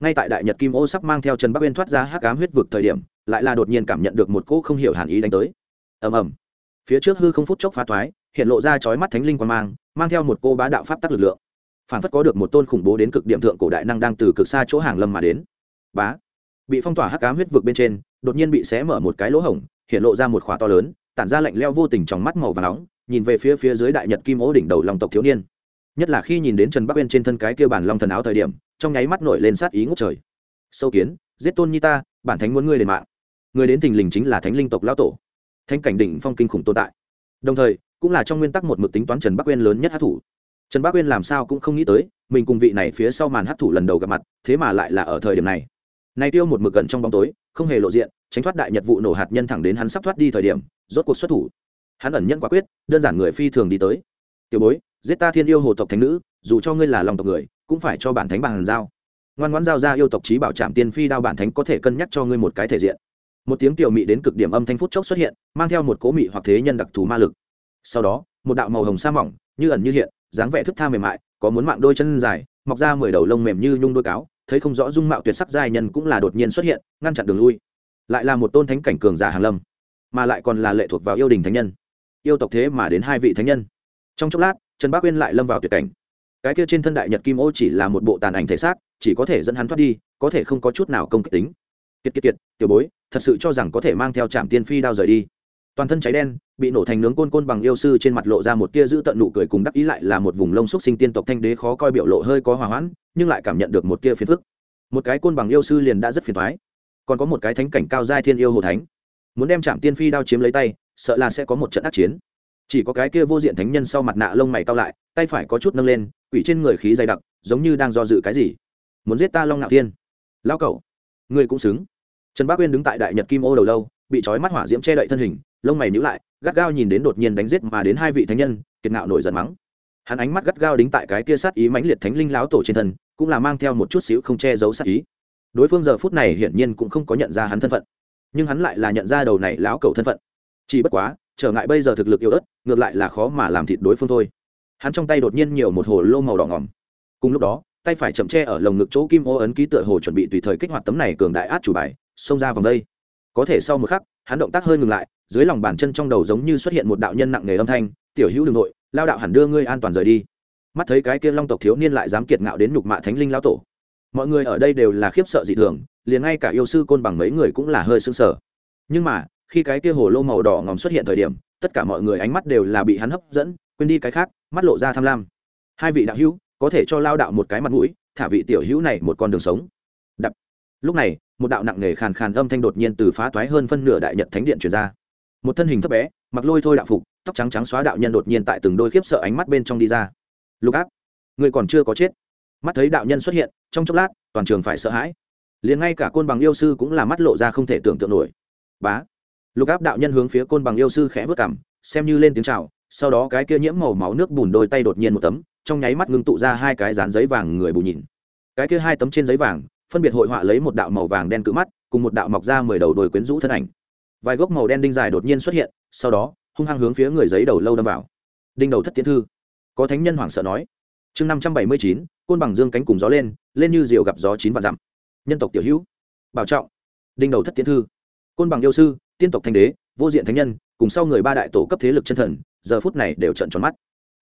Ngay tại đại nhật kim ô sắp mang theo trần bắc uyên thoát ra hắc ám huyết vực thời điểm, lại là đột nhiên cảm nhận được một cỗ không hiểu hàn ý đánh tới. Ầm ầm. Phía trước hư không phút chốc phá thoái, hiện lộ ra chói mắt thánh linh quan mang mang theo một cô bá đạo pháp tắc lực lượng. Phản phất có được một tôn khủng bố đến cực điểm thượng cổ đại năng đang từ cực xa chỗ hàng lâm mà đến. Bá. Bị phong tỏa hắc ám huyết vực bên trên, đột nhiên bị xé mở một cái lỗ hổng, hiện lộ ra một khóa to lớn, tản ra lạnh leo vô tình trong mắt màu và nóng, nhìn về phía phía dưới đại nhật kim ô đỉnh đầu lòng tộc thiếu niên nhất là khi nhìn đến trần bắc bên trên thân cái kia bản long thần áo thời điểm, trong nháy mắt nổi lên sát ý ngút trời. Sâu kiến, giết tôn nhi ta, bản thánh muốn ngươi đền mạng. Người đến thình lình chính là thánh linh tộc lão tổ. Thanh cảnh đỉnh phong kinh khủng tồn tại. Đồng thời, cũng là trong nguyên tắc một mực tính toán trần bắc uyên lớn nhất hát thủ. Trần bắc uyên làm sao cũng không nghĩ tới, mình cùng vị này phía sau màn hát thủ lần đầu gặp mặt, thế mà lại là ở thời điểm này. Nay tiêu một mực gần trong bóng tối, không hề lộ diện, tránh thoát đại nhật vụ nổ hạt nhân thẳng đến hắn sắp thoát đi thời điểm, rốt cuộc xuất thủ. Hắn ẩn nhân quả quyết, đơn giản người phi thường đi tới tiểu bối, giết ta thiên yêu hồ tộc thánh nữ, dù cho ngươi là lòng tộc người, cũng phải cho bản thánh bằng giao. Ngoan ngoãn giao ra yêu tộc trí bảo trạm tiên phi đao bản thánh có thể cân nhắc cho ngươi một cái thể diện. Một tiếng tiểu mị đến cực điểm âm thanh phút chốc xuất hiện, mang theo một cố mị hoặc thế nhân đặc thù ma lực. Sau đó, một đạo màu hồng sa mỏng, như ẩn như hiện, dáng vẻ thức tha mềm mại, có muốn mạng đôi chân dài, mọc ra mười đầu lông mềm như nhung đôi cáo, thấy không rõ dung mạo tuyệt sắc giai nhân cũng là đột nhiên xuất hiện, ngăn chặn đường lui. Lại là một tôn thánh cảnh cường giả hàn lâm, mà lại còn là lệ thuộc vào yêu đình thánh nhân. Yêu tộc thế mà đến hai vị thánh nhân trong chốc lát, trần bác uyên lại lâm vào tuyệt cảnh. Cái kia trên thân đại nhật kim ô chỉ là một bộ tàn ảnh thể xác, chỉ có thể dẫn hắn thoát đi, có thể không có chút nào công kích tính. Kiệt kiệt kiệt, tiểu bối, thật sự cho rằng có thể mang theo trạm tiên phi đao rời đi. Toàn thân cháy đen, bị nổ thành nướng côn côn bằng yêu sư trên mặt lộ ra một tia giữ tận nụ cười cùng đắc ý lại là một vùng lông xúc sinh tiên tộc thanh đế khó coi biểu lộ hơi có hòa hoãn, nhưng lại cảm nhận được một tia phiền phức. Một cái côn bằng yêu sư liền đã rất phiền thoái còn có một cái thánh cảnh cao giai thiên yêu hồ thánh. Muốn đem trạm tiên phi đao chiếm lấy tay, sợ là sẽ có một trận ác chiến chỉ có cái kia vô diện thánh nhân sau mặt nạ lông mày cao lại, tay phải có chút nâng lên, quỷ trên người khí dày đặc, giống như đang do dự cái gì. Muốn giết ta long ngạo thiên. Lao cẩu người cũng xứng. Trần bác uyên đứng tại đại nhật kim ô đầu lâu, bị trói mắt hỏa diễm che đậy thân hình, lông mày nhữ lại, gắt gao nhìn đến đột nhiên đánh giết mà đến hai vị thánh nhân, kiệt ngạo nổi giận mắng. Hắn ánh mắt gắt gao đính tại cái kia sát ý mãnh liệt thánh linh láo tổ trên thân, cũng là mang theo một chút xíu không che giấu sát ý. Đối phương giờ phút này hiển nhiên cũng không có nhận ra hắn thân phận, nhưng hắn lại là nhận ra đầu này láo cầu thân phận. Chỉ bất quá trở ngại bây giờ thực lực yếu ớt, ngược lại là khó mà làm thịt đối phương thôi. Hắn trong tay đột nhiên nhiều một hồ lô màu đỏ ngỏm cùng lúc đó, tay phải chậm che ở lồng ngực chỗ kim ô ấn ký tựa hồ chuẩn bị tùy thời kích hoạt tấm này cường đại át chủ bài, xông ra vòng đây. Có thể sau một khắc, hắn động tác hơi ngừng lại, dưới lòng bàn chân trong đầu giống như xuất hiện một đạo nhân nặng nghề âm thanh, tiểu hữu đường nội, lao đạo hẳn đưa ngươi an toàn rời đi. Mắt thấy cái kia long tộc thiếu niên lại dám kiệt ngạo đến nhục mạ thánh linh lao tổ. Mọi người ở đây đều là khiếp sợ dị thường, liền ngay cả yêu sư côn bằng mấy người cũng là hơi sưng sở nhưng mà khi cái kia hồ lô màu đỏ ngòm xuất hiện thời điểm, tất cả mọi người ánh mắt đều là bị hắn hấp dẫn, quên đi cái khác, mắt lộ ra tham lam. Hai vị đạo hữu, có thể cho lao đạo một cái mặt mũi, thả vị tiểu hữu này một con đường sống. Đập. Lúc này, một đạo nặng nề khàn khàn âm thanh đột nhiên từ phá toái hơn phân nửa đại nhật thánh điện truyền ra. Một thân hình thấp bé, mặc lôi thôi đạo phục, tóc trắng trắng xóa đạo nhân đột nhiên tại từng đôi khiếp sợ ánh mắt bên trong đi ra. Lục áp. Người còn chưa có chết. Mắt thấy đạo nhân xuất hiện, trong chốc lát, toàn trường phải sợ hãi. Liền ngay cả côn bằng yêu sư cũng là mắt lộ ra không thể tưởng tượng nổi. Bá lục áp đạo nhân hướng phía côn bằng yêu sư khẽ vớt cảm, xem như lên tiếng chào, sau đó cái kia nhiễm màu máu nước bùn đôi tay đột nhiên một tấm, trong nháy mắt ngưng tụ ra hai cái dán giấy vàng người bù nhìn. Cái kia hai tấm trên giấy vàng, phân biệt hội họa lấy một đạo màu vàng đen cự mắt, cùng một đạo mọc ra mười đầu đồi quyến rũ thân ảnh. Vài gốc màu đen đinh dài đột nhiên xuất hiện, sau đó, hung hăng hướng phía người giấy đầu lâu đâm vào. Đinh đầu thất tiến thư. Có thánh nhân hoảng sợ nói. Chương năm trăm bảy mươi chín, côn bằng dương cánh cùng gió lên lên như diều gặp gió chín vạn dặm. Nhân tộc tiểu hữu. Bảo trọng. Đinh đầu thất tiến thư. Côn bằng yêu sư tiên tộc thanh đế, vô diện thánh nhân, cùng sau người ba đại tổ cấp thế lực chân thần, giờ phút này đều trận tròn mắt.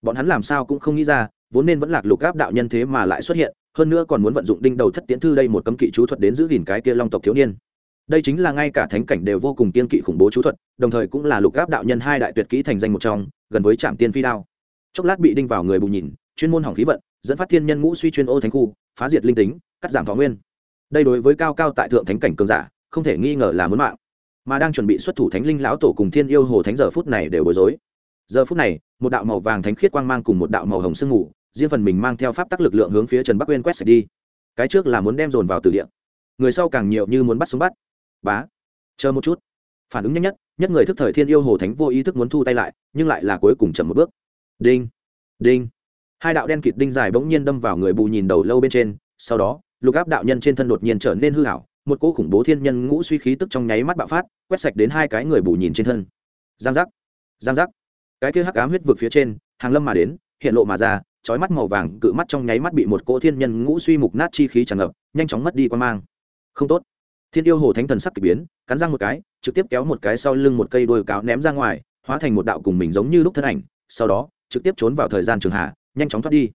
Bọn hắn làm sao cũng không nghĩ ra, vốn nên vẫn lạc lục áp đạo nhân thế mà lại xuất hiện, hơn nữa còn muốn vận dụng đinh đầu thất tiễn thư đây một cấm kỵ chú thuật đến giữ gìn cái kia long tộc thiếu niên. Đây chính là ngay cả thánh cảnh đều vô cùng kiên kỵ khủng bố chú thuật, đồng thời cũng là lục áp đạo nhân hai đại tuyệt kỹ thành danh một trong, gần với trạm tiên phi đao. Chốc lát bị đinh vào người bù nhìn, chuyên môn hỏng khí vận, dẫn phát thiên nhân ngũ suy chuyên ô thánh khu, phá diệt linh tính, cắt giảm thọ nguyên. Đây đối với cao cao tại thượng thánh cảnh cường giả, không thể nghi ngờ là muốn mạng mà đang chuẩn bị xuất thủ thánh linh lão tổ cùng thiên yêu hồ thánh giờ phút này đều bối rối. Giờ phút này, một đạo màu vàng thánh khiết quang mang cùng một đạo màu hồng sương mù, riêng phần mình mang theo pháp tắc lực lượng hướng phía trần bắc uyên quét sạch đi. Cái trước là muốn đem dồn vào từ địa. Người sau càng nhiều như muốn bắt sống bắt. Bá. Chờ một chút. Phản ứng nhanh nhất nhất người thức thời thiên yêu hồ thánh vô ý thức muốn thu tay lại, nhưng lại là cuối cùng chậm một bước. Đinh. Đinh. Hai đạo đen kịt đinh dài bỗng nhiên đâm vào người bù nhìn đầu lâu bên trên, sau đó, lục áp đạo nhân trên thân đột nhiên trở nên hư hảo một cỗ khủng bố thiên nhân ngũ suy khí tức trong nháy mắt bạo phát, quét sạch đến hai cái người bù nhìn trên thân. Giang giác giang giác. Cái kia hắc ám huyết vực phía trên, hàng lâm mà đến, hiện lộ mà ra trói mắt màu vàng, cự mắt trong nháy mắt bị một cỗ thiên nhân ngũ suy mục nát chi khí tràn ngập, nhanh chóng mất đi quan mang. Không tốt. Thiên yêu hồ thánh thần sắc k ỳ biến, cắn răng một cái, trực tiếp kéo một cái sau lưng một cây đôi cáo ném ra ngoài, hóa thành một đạo cùng mình giống như lúc thân ảnh, sau đó, trực tiếp trốn vào thời gian trường hạ, nhanh chóng thoát đi.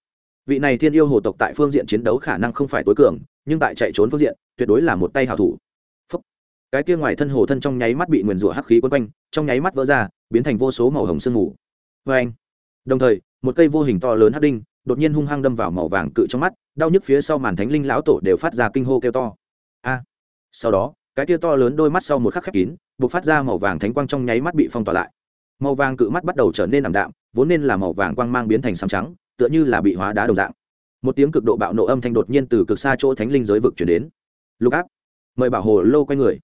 Vị này thiên yêu hồ tộc tại phương diện chiến đấu khả năng không phải tối cường nhưng tại chạy trốn phương diện, tuyệt đối là một tay hảo thủ. Phúc. cái kia ngoài thân hồ thân trong nháy mắt bị nguyền rủa hắc khí quấn quanh, trong nháy mắt vỡ ra, biến thành vô số màu hồng sương mù. Vê anh. Đồng thời, một cây vô hình to lớn hắc đinh đột nhiên hung hăng đâm vào màu vàng cự trong mắt, đau nhức phía sau màn thánh linh lão tổ đều phát ra kinh hô kêu to. A. Sau đó, cái kia to lớn đôi mắt sau một khắc khép kín, buộc phát ra màu vàng thánh quang trong nháy mắt bị phong tỏa lại. Màu vàng cự mắt bắt đầu trở nên ảm đạm, vốn nên là màu vàng quang mang biến thành xám trắng, tựa như là bị hóa đá đồng dạng một tiếng cực độ bạo nộ âm thanh đột nhiên từ cực xa chỗ thánh linh giới vực chuyển đến. Lục áp, mời bảo hồ lô quay người.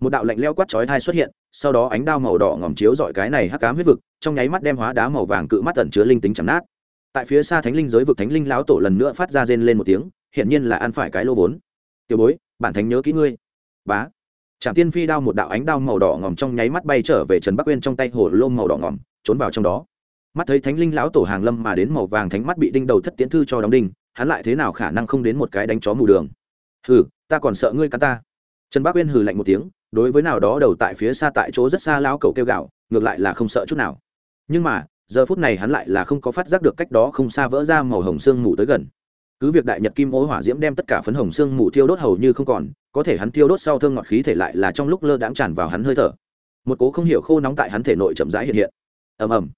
Một đạo lạnh leo quát chói thai xuất hiện, sau đó ánh đao màu đỏ ngòm chiếu dọi cái này hắc cám huyết vực, trong nháy mắt đem hóa đá màu vàng cự mắt tẩn chứa linh tính chấm nát. Tại phía xa thánh linh giới vực thánh linh lão tổ lần nữa phát ra rên lên một tiếng, hiển nhiên là ăn phải cái lô vốn. Tiểu bối, bản thánh nhớ kỹ ngươi. Bá. Trạm tiên phi đao một đạo ánh đao màu đỏ ngòm trong nháy mắt bay trở về trần bắc uyên trong tay hồ lô màu đỏ ngòm, trốn vào trong đó. Mắt thấy thánh linh lão tổ hàng lâm mà đến màu vàng thánh mắt bị đinh đầu thất tiến thư cho đóng đinh hắn lại thế nào khả năng không đến một cái đánh chó mù đường? Hừ, ta còn sợ ngươi cắn ta. Trần Bác uyên hừ lạnh một tiếng, đối với nào đó đầu tại phía xa tại chỗ rất xa lao cầu kêu gạo ngược lại là không sợ chút nào. Nhưng mà, giờ phút này hắn lại là không có phát giác được cách đó không xa vỡ ra màu hồng sương mù tới gần. Cứ việc đại nhật kim ô hỏa diễm đem tất cả phấn hồng sương mù thiêu đốt hầu như không còn, có thể hắn thiêu đốt sau thương ngọt khí thể lại là trong lúc lơ đãng tràn vào hắn hơi thở. Một cố không hiểu khô nóng tại hắn thể nội chậm rãi hiện hiện. Ầm ầm.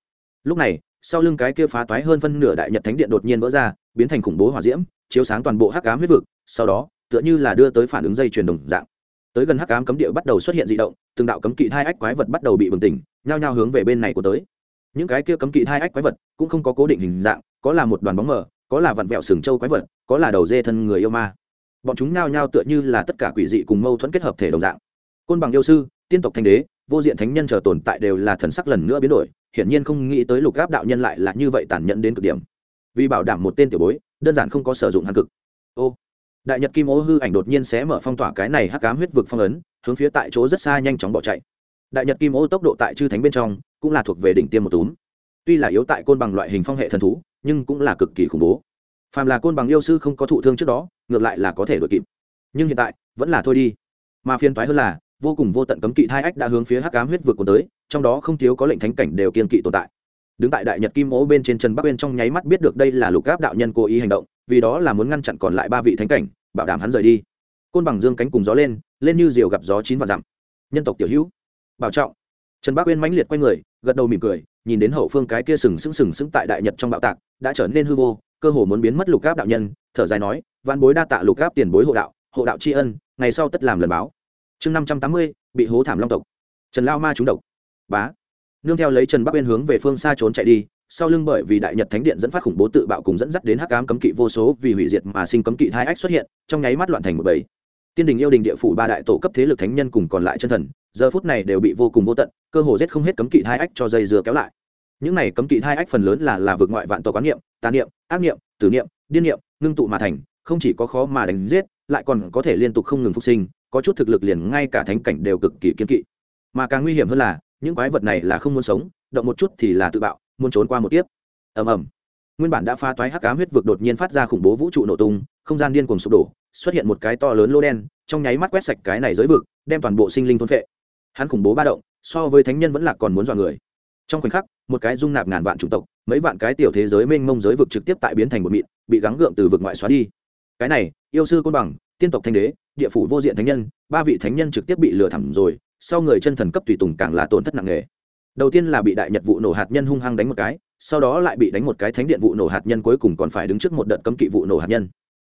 Lúc này, sau lưng cái kia phá toái hơn phân nửa đại nhật thánh điện đột nhiên vỡ ra biến thành khủng bố hỏa diễm, chiếu sáng toàn bộ hắc ám huyết vực, sau đó, tựa như là đưa tới phản ứng dây truyền đồng dạng. Tới gần hắc ám cấm địa bắt đầu xuất hiện dị động, từng đạo cấm kỵ hai ách quái vật bắt đầu bị bừng tỉnh, nhao nhao hướng về bên này của tới. Những cái kia cấm kỵ hai ách quái vật cũng không có cố định hình dạng, có là một đoàn bóng mờ, có là vặn vẹo sừng trâu quái vật, có là đầu dê thân người yêu ma. Bọn chúng nhao nhao tựa như là tất cả quỷ dị cùng mâu thuẫn kết hợp thể đồng dạng. Côn bằng yêu sư, tiên tộc thanh đế, vô diện thánh nhân chờ tồn tại đều là thần sắc lần nữa biến đổi, hiển nhiên không nghĩ tới lục gáp đạo nhân lại là như vậy tàn nhẫn đến cực điểm vì bảo đảm một tên tiểu bối, đơn giản không có sử dụng hàn cực. Ô, đại nhật kim ô hư ảnh đột nhiên sẽ mở phong tỏa cái này hắc cám huyết vực phong ấn, hướng phía tại chỗ rất xa nhanh chóng bỏ chạy. Đại nhật kim ô tốc độ tại chư thánh bên trong, cũng là thuộc về đỉnh tiêm một túm. Tuy là yếu tại côn bằng loại hình phong hệ thần thú, nhưng cũng là cực kỳ khủng bố. Phàm là côn bằng yêu sư không có thụ thương trước đó, ngược lại là có thể đội kịp. Nhưng hiện tại, vẫn là thôi đi. Mà phiền toái hơn là, vô cùng vô tận cấm kỵ thai ách đã hướng phía hắc ám huyết vực cuốn tới, trong đó không thiếu có lệnh thánh cảnh đều kiên kỵ tồn tại đứng tại đại nhật kim ố bên trên trần bắc bên trong nháy mắt biết được đây là lục gáp đạo nhân cố ý hành động, vì đó là muốn ngăn chặn còn lại ba vị thánh cảnh, bảo đảm hắn rời đi. Côn bằng dương cánh cùng gió lên lên như diều gặp gió chín và dặm. Nhân tộc tiểu hữu, bảo trọng. Trần bắc uyên mãnh liệt quay người, gật đầu mỉm cười, nhìn đến hậu phương cái kia sừng sững sừng sững tại đại nhật trong bạo tạc, đã trở nên hư vô, cơ hồ muốn biến mất lục gáp đạo nhân, thở dài nói văn bối đa tạ lục gáp tiền bối hộ đạo hộ đạo tri ân, ngày sau tất làm lần báo. Chương năm trăm tám mươi, bị hố thảm long tộc. Trần lao ma trúng độc. Bá nương theo lấy trần bắc uyên hướng về phương xa trốn chạy đi, sau lưng bởi vì đại nhật thánh điện dẫn phát khủng bố tự bạo cùng dẫn dắt đến hắc ám cấm kỵ vô số vì hủy diệt mà sinh cấm kỵ hai ách xuất hiện, trong nháy mắt loạn thành một bầy. Tiên đình yêu đình địa phủ ba đại tổ cấp thế lực thánh nhân cùng còn lại chân thần, giờ phút này đều bị vô cùng vô tận, cơ hồ giết không hết cấm kỵ hai ách cho dây dừa kéo lại. Những này cấm kỵ hai ách phần lớn là là vượt ngoại vạn tổ quán niệm, tà niệm, ác niệm, tử niệm, điên niệm, ngưng tụ mà thành, không chỉ có khó mà đánh giết, lại còn có thể liên tục không ngừng phục sinh, có chút thực lực liền ngay cả thánh cảnh đều cực kỳ kiên kỵ. Mà càng nguy hiểm hơn là những quái vật này là không muốn sống, động một chút thì là tự bạo, muốn trốn qua một tiếp ầm ầm. Nguyên bản đã pha toái hắc ám huyết vực đột nhiên phát ra khủng bố vũ trụ nổ tung, không gian điên cuồng sụp đổ, xuất hiện một cái to lớn lô đen, trong nháy mắt quét sạch cái này giới vực, đem toàn bộ sinh linh thôn phệ. Hắn khủng bố ba động, so với thánh nhân vẫn là còn muốn dọa người. Trong khoảnh khắc, một cái dung nạp ngàn vạn chủng tộc, mấy vạn cái tiểu thế giới mênh mông giới vực trực tiếp tại biến thành một mịn, bị gắng gượng từ vực ngoại xóa đi. Cái này, yêu sư côn bằng, tiên tộc thanh đế, địa phủ vô diện thánh nhân, ba vị thánh nhân trực tiếp bị lừa thẳm rồi sau người chân thần cấp tùy tùng càng là tổn thất nặng nề. Đầu tiên là bị đại nhật vụ nổ hạt nhân hung hăng đánh một cái, sau đó lại bị đánh một cái thánh điện vụ nổ hạt nhân cuối cùng còn phải đứng trước một đợt cấm kỵ vụ nổ hạt nhân.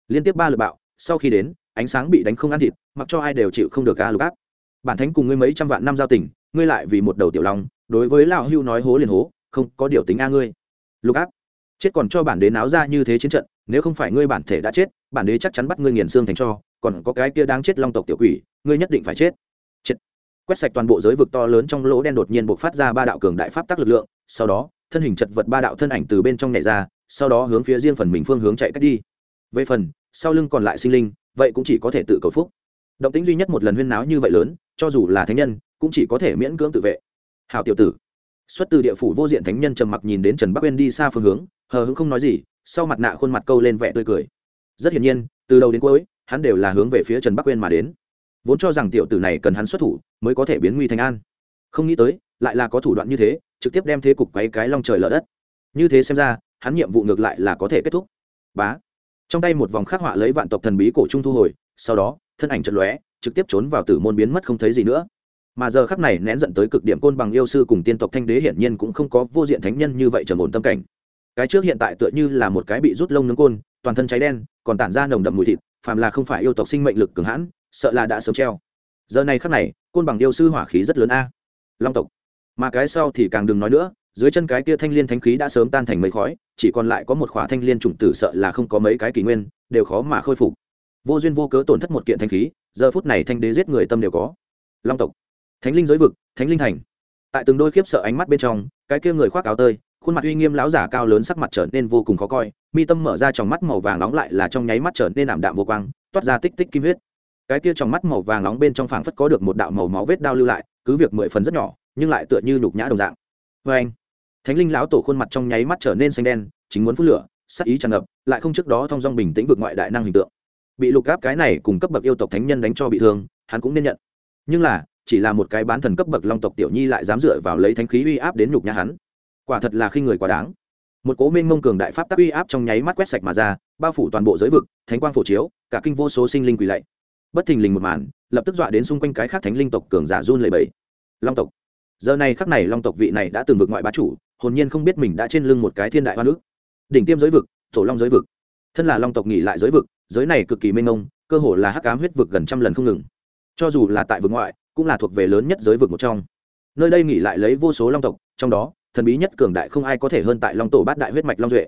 Liên tiếp ba lượt bạo, sau khi đến, ánh sáng bị đánh không ăn thịt, mặc cho ai đều chịu không được ca lục áp. Bản thánh cùng ngươi mấy trăm vạn năm giao tình, ngươi lại vì một đầu tiểu long, đối với lão hưu nói hố liền hố, không có điều tính a ngươi. Lục áp. Chết còn cho bản đế náo ra như thế chiến trận, nếu không phải ngươi bản thể đã chết, bản đế chắc chắn bắt ngươi nghiền xương thành cho, còn có cái kia đang chết long tộc tiểu quỷ, ngươi nhất định phải chết quét sạch toàn bộ giới vực to lớn trong lỗ đen đột nhiên buộc phát ra ba đạo cường đại pháp tắc lực lượng, sau đó, thân hình chật vật ba đạo thân ảnh từ bên trong nhảy ra, sau đó hướng phía riêng phần mình phương hướng chạy cách đi. Về phần, sau lưng còn lại sinh linh, vậy cũng chỉ có thể tự cầu phúc. Động tính duy nhất một lần huyên náo như vậy lớn, cho dù là thánh nhân, cũng chỉ có thể miễn cưỡng tự vệ. Hào tiểu tử. Xuất từ địa phủ vô diện thánh nhân trầm mặc nhìn đến trần bắc uyên đi xa phương hướng, hờ hững không nói gì, sau mặt nạ khuôn mặt câu lên vẻ tươi cười. Rất hiển nhiên, từ đầu đến cuối, hắn đều là hướng về phía trần bắc uyên mà đến vốn cho rằng tiểu tử này cần hắn xuất thủ, mới có thể biến nguy thành an. Không nghĩ tới, lại là có thủ đoạn như thế, trực tiếp đem thế cục quấy cái long trời lở đất. Như thế xem ra, hắn nhiệm vụ ngược lại là có thể kết thúc. Bá. Trong tay một vòng khắc họa lấy vạn tộc thần bí cổ trung thu hồi, sau đó, thân ảnh chật lóe, trực tiếp trốn vào tử môn biến mất không thấy gì nữa. Mà giờ khắc này nén giận tới cực điểm côn bằng yêu sư cùng tiên tộc thanh đế hiển nhiên cũng không có vô diện thánh nhân như vậy trầm ổn tâm cảnh. Cái trước hiện tại tựa như là một cái bị rút lông nướng côn, toàn thân cháy đen, còn tản ra nồng đậm mùi thịt, phàm là không phải yêu tộc sinh mệnh lực cường hãn sợ là đã sớm treo. Giờ này khắc này, côn bằng yêu sư hỏa khí rất lớn a. Long tộc. Mà cái sau thì càng đừng nói nữa, dưới chân cái kia thanh liên thánh khí đã sớm tan thành mấy khói, chỉ còn lại có một khỏa thanh liên chủng tử sợ là không có mấy cái kỷ nguyên, đều khó mà khôi phục. Vô duyên vô cớ tổn thất một kiện thanh khí, giờ phút này thanh đế giết người tâm đều có. Long tộc. Thánh linh giới vực, thánh linh thành. Tại từng đôi khiếp sợ ánh mắt bên trong, cái kia người khoác áo tơi, khuôn mặt uy nghiêm lão giả cao lớn sắc mặt trở nên vô cùng khó coi, mi tâm mở ra trong mắt màu vàng nóng lại là trong nháy mắt trở nên ảm đạm vô quang, toát ra tích tích kim huyết cái kia trong mắt màu vàng nóng bên trong phảng phất có được một đạo màu máu vết đao lưu lại, cứ việc mười phần rất nhỏ, nhưng lại tựa như nhục nhã đồng dạng. Vê anh, thánh linh lão tổ khuôn mặt trong nháy mắt trở nên xanh đen, chính muốn phút lửa, sắc ý tràn ngập, lại không trước đó thong dong bình tĩnh vượt ngoại đại năng hình tượng. Bị lục gáp cái này cùng cấp bậc yêu tộc thánh nhân đánh cho bị thương, hắn cũng nên nhận. Nhưng là, chỉ là một cái bán thần cấp bậc long tộc tiểu nhi lại dám dựa vào lấy thánh khí uy áp đến nhục nhã hắn. Quả thật là khi người quá đáng. Một cố minh mông cường đại pháp tắc uy áp trong nháy mắt quét sạch mà ra, bao phủ toàn bộ giới vực, thánh quang phổ chiếu, cả kinh vô số sinh linh quỳ lạy bất thình lình một màn, lập tức dọa đến xung quanh cái khác thánh linh tộc cường giả run lầy bẫy long tộc. Giờ này khắc này long tộc vị này đã từng vực ngoại bá chủ, hồn nhiên không biết mình đã trên lưng một cái thiên đại hoa nước đỉnh tiêm giới vực, thổ long giới vực. Thân là long tộc nghỉ lại giới vực, giới này cực kỳ mênh mông, cơ hồ là hắc ám huyết vực gần trăm lần không ngừng. Cho dù là tại vực ngoại, cũng là thuộc về lớn nhất giới vực một trong. Nơi đây nghỉ lại lấy vô số long tộc, trong đó, thần bí nhất cường đại không ai có thể hơn tại long tổ bát đại huyết mạch long duệ.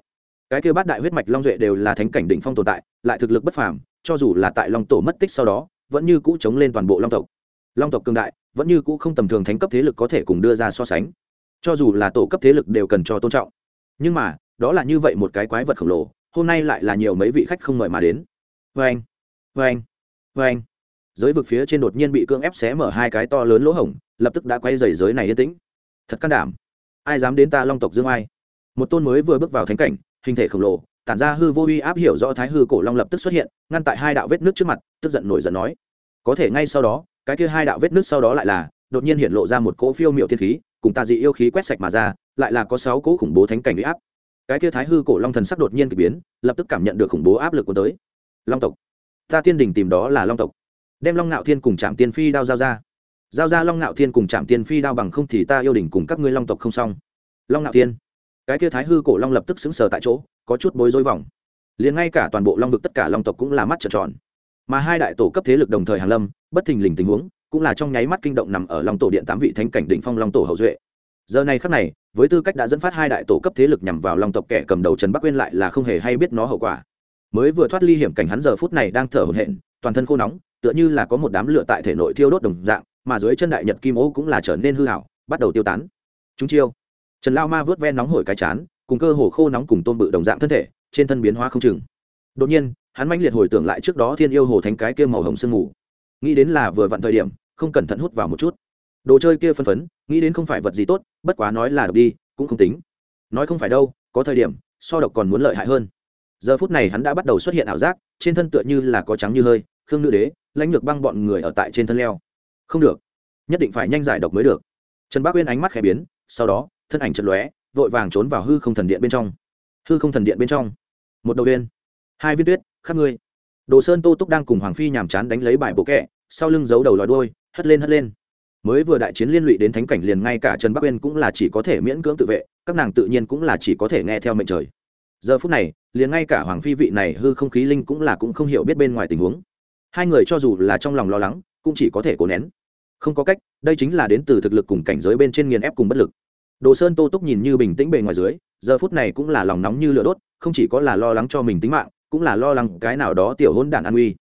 Cái kêu bát đại huyết mạch long duệ đều là thánh cảnh đỉnh phong tồn tại, lại thực lực bất phàm cho dù là tại long tổ mất tích sau đó, vẫn như cũ chống lên toàn bộ long tộc. Long tộc cường đại, vẫn như cũ không tầm thường thánh cấp thế lực có thể cùng đưa ra so sánh. Cho dù là tổ cấp thế lực đều cần cho tôn trọng. Nhưng mà, đó là như vậy một cái quái vật khổng lồ, hôm nay lại là nhiều mấy vị khách không mời mà đến. Vê anh vê anh vê anh giới vực phía trên đột nhiên bị cưỡng ép xé mở hai cái to lớn lỗ hổng, lập tức đã quay dày giới này yên tĩnh. Thật can đảm. Ai dám đến ta long tộc dương ai? Một tôn mới vừa bước vào thánh cảnh, hình thể khổng lồ tản ra hư vô uy áp hiểu rõ thái hư cổ long lập tức xuất hiện, ngăn tại hai đạo vết nước trước mặt, tức giận nổi giận nói. Có thể ngay sau đó, cái kia hai đạo vết nước sau đó lại là, đột nhiên hiện lộ ra một cỗ phiêu miệu thiên khí, cùng tà dị yêu khí quét sạch mà ra, lại là có sáu cỗ khủng bố thánh cảnh uy áp. Cái kia thái hư cổ long thần sắc đột nhiên k ỳ biến, lập tức cảm nhận được khủng bố áp lực của tới. Long tộc, ta tiên đình tìm đó là long tộc. Đem long ngạo thiên cùng trạm tiên phi đao giao ra. Giao ra long ngạo thiên cùng trạm tiên phi đao bằng không thì ta yêu đình cùng các ngươi long tộc không xong. Long ngạo thiên, cái kia thái hư cổ long lập tức xứng sờ tại chỗ có chút bối rối vòng. Liền ngay cả toàn bộ long vực tất cả long tộc cũng là mắt trợn tròn. Mà hai đại tổ cấp thế lực đồng thời hàn lâm, bất thình lình tình huống cũng là trong nháy mắt kinh động nằm ở long tổ điện tám vị thánh cảnh đỉnh phong long tổ hậu duệ. Giờ này khắc này, với tư cách đã dẫn phát hai đại tổ cấp thế lực nhằm vào long tộc kẻ cầm đầu trần bắc quên lại là không hề hay biết nó hậu quả. Mới vừa thoát ly hiểm cảnh hắn giờ phút này đang thở hổn hển, toàn thân khô nóng, tựa như là có một đám lửa tại thể nội thiêu đốt đồng dạng, mà dưới chân đại nhật kim ô cũng là trở nên hư hảo, bắt đầu tiêu tán. Chúng chiêu. Trần lao ma vớt ven nóng hổi cái chán cùng cơ hồ khô nóng cùng tôm bự đồng dạng thân thể, trên thân biến hóa không chừng. Đột nhiên, hắn mãnh liệt hồi tưởng lại trước đó thiên yêu hồ thánh cái kia màu hồng sương mù. Nghĩ đến là vừa vặn thời điểm, không cẩn thận hút vào một chút. Đồ chơi kia phân phấn, nghĩ đến không phải vật gì tốt, bất quá nói là độc đi, cũng không tính. Nói không phải đâu, có thời điểm, so độc còn muốn lợi hại hơn. Giờ phút này hắn đã bắt đầu xuất hiện ảo giác, trên thân tựa như là có trắng như hơi, khương nữ đế, lãnh lược băng bọn người ở tại trên thân leo. Không được, nhất định phải nhanh giải độc mới được. Trần bác uyên ánh mắt khẽ biến, sau đó, thân ảnh chật lóe vội vàng trốn vào hư không thần điện bên trong. Hư không thần điện bên trong. Một đầu viên hai viên tuyết, khắp ngươi đồ sơn tô túc đang cùng hoàng phi nhàm chán đánh lấy bài bộ kẹ, sau lưng giấu đầu lòi đôi hất lên hất lên. Mới vừa đại chiến liên lụy đến thánh cảnh liền ngay cả trần bắc uyên cũng là chỉ có thể miễn cưỡng tự vệ, các nàng tự nhiên cũng là chỉ có thể nghe theo mệnh trời. Giờ phút này, liền ngay cả hoàng phi vị này hư không khí linh cũng là cũng không hiểu biết bên ngoài tình huống. Hai người cho dù là trong lòng lo lắng, cũng chỉ có thể cố nén. Không có cách, đây chính là đến từ thực lực cùng cảnh giới bên trên nghiền ép cùng bất lực đồ sơn tô túc nhìn như bình tĩnh bề ngoài dưới, giờ phút này cũng là lòng nóng như lửa đốt, không chỉ có là lo lắng cho mình tính mạng, cũng là lo lắng cái nào đó tiểu hôn đản an uy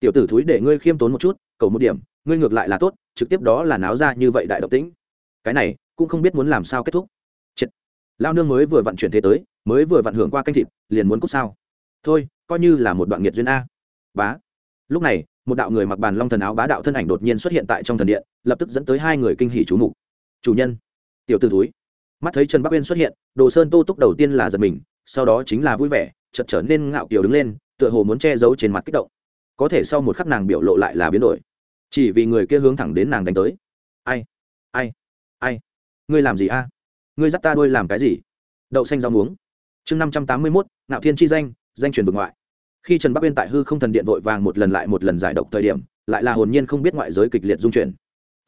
tiểu tử thúi, để ngươi khiêm tốn một chút, cầu một điểm, ngươi ngược lại là tốt, trực tiếp đó là náo ra như vậy đại độc tĩnh. Cái này, cũng không biết muốn làm sao kết thúc. Chết. lao nương mới vừa vận chuyển thế tới, mới vừa vận hưởng qua canh thịt, liền muốn cút sao. Thôi, coi như là một đoạn nghiệt duyên a. Bá. Lúc này, một đạo người mặc bàn long thần áo bá đạo thân ảnh đột nhiên xuất hiện tại trong thần điện, lập tức dẫn tới hai người kinh hỉ chú mục. Chủ nhân. Tiểu t ử túi mắt thấy trần bắc uyên xuất hiện, đồ sơn tô túc đầu tiên là giật mình, sau đó chính là vui vẻ chật trở nên ngạo kiều đứng lên, tựa hồ muốn che giấu trên mặt kích động. Có thể sau một khắc nàng biểu lộ lại là biến đổi. Chỉ vì người kia hướng thẳng đến nàng đánh tới. Ai ai ai? Ngươi làm gì a? Ngươi dắt ta đuôi làm cái gì? Đậu xanh rau muống. Chương năm trăm tám mươi mốt, ngạo thiên chi danh danh truyền vực ngoại. Khi trần bắc uyên tại hư không thần điện vội vàng một lần lại một lần giải độc thời điểm, lại là hồn nhiên không biết ngoại giới kịch liệt dung chuyển.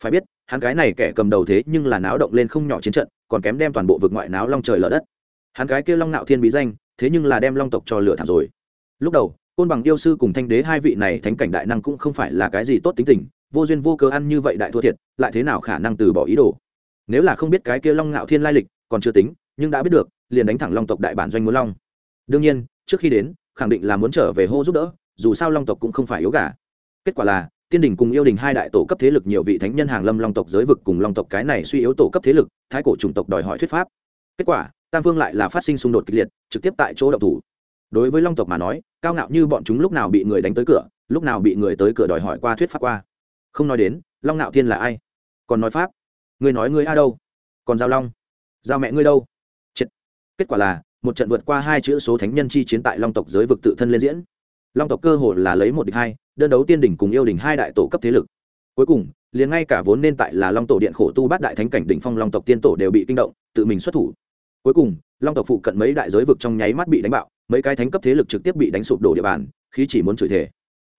Phải biết, hắn cái này kẻ cầm đầu thế nhưng là náo động lên không nhỏ chiến trận còn kém đem toàn bộ vực ngoại náo long trời lở đất. Hắn cái kia long nạo thiên bí danh, thế nhưng là đem long tộc cho lửa thảm rồi. Lúc đầu, côn bằng yêu sư cùng thanh đế hai vị này thánh cảnh đại năng cũng không phải là cái gì tốt tính tình, vô duyên vô cớ ăn như vậy đại thua thiệt, lại thế nào khả năng từ bỏ ý đồ? Nếu là không biết cái kia long ngạo thiên lai lịch, còn chưa tính, nhưng đã biết được, liền đánh thẳng long tộc đại bản doanh muốn long. Đương nhiên, trước khi đến, khẳng định là muốn trở về hô giúp đỡ, dù sao long tộc cũng không phải yếu gà. Kết quả là tiên đình cùng yêu đình hai đại tổ cấp thế lực nhiều vị thánh nhân hàng lâm long tộc giới vực cùng long tộc cái này suy yếu tổ cấp thế lực, thái cổ chủng tộc đòi hỏi thuyết pháp. Kết quả, tam vương lại là phát sinh xung đột kịch liệt, trực tiếp tại chỗ đậu thủ. Đối với long tộc mà nói, cao ngạo như bọn chúng lúc nào bị người đánh tới cửa, lúc nào bị người tới cửa đòi hỏi qua thuyết pháp qua. Không nói đến, long ngạo thiên là ai? Còn nói pháp? Người nói người a đâu? Còn giao long? Giao mẹ ngươi đâu? Chết. kết quả là, một trận vượt qua hai chữ số thánh nhân chi chiến tại long tộc giới vực tự thân lên diễn long tộc cơ hồ là lấy một địch hai, đơn đấu tiên đỉnh cùng yêu đỉnh hai đại tổ cấp thế lực. Cuối cùng, liền ngay cả vốn nên tại là long tổ điện khổ tu bát đại thánh cảnh đỉnh phong long tộc tiên tổ đều bị kinh động, tự mình xuất thủ. Cuối cùng, long tộc phụ cận mấy đại giới vực trong nháy mắt bị đánh bạo, mấy cái thánh cấp thế lực trực tiếp bị đánh sụp đổ địa bàn, khí chỉ muốn chửi thể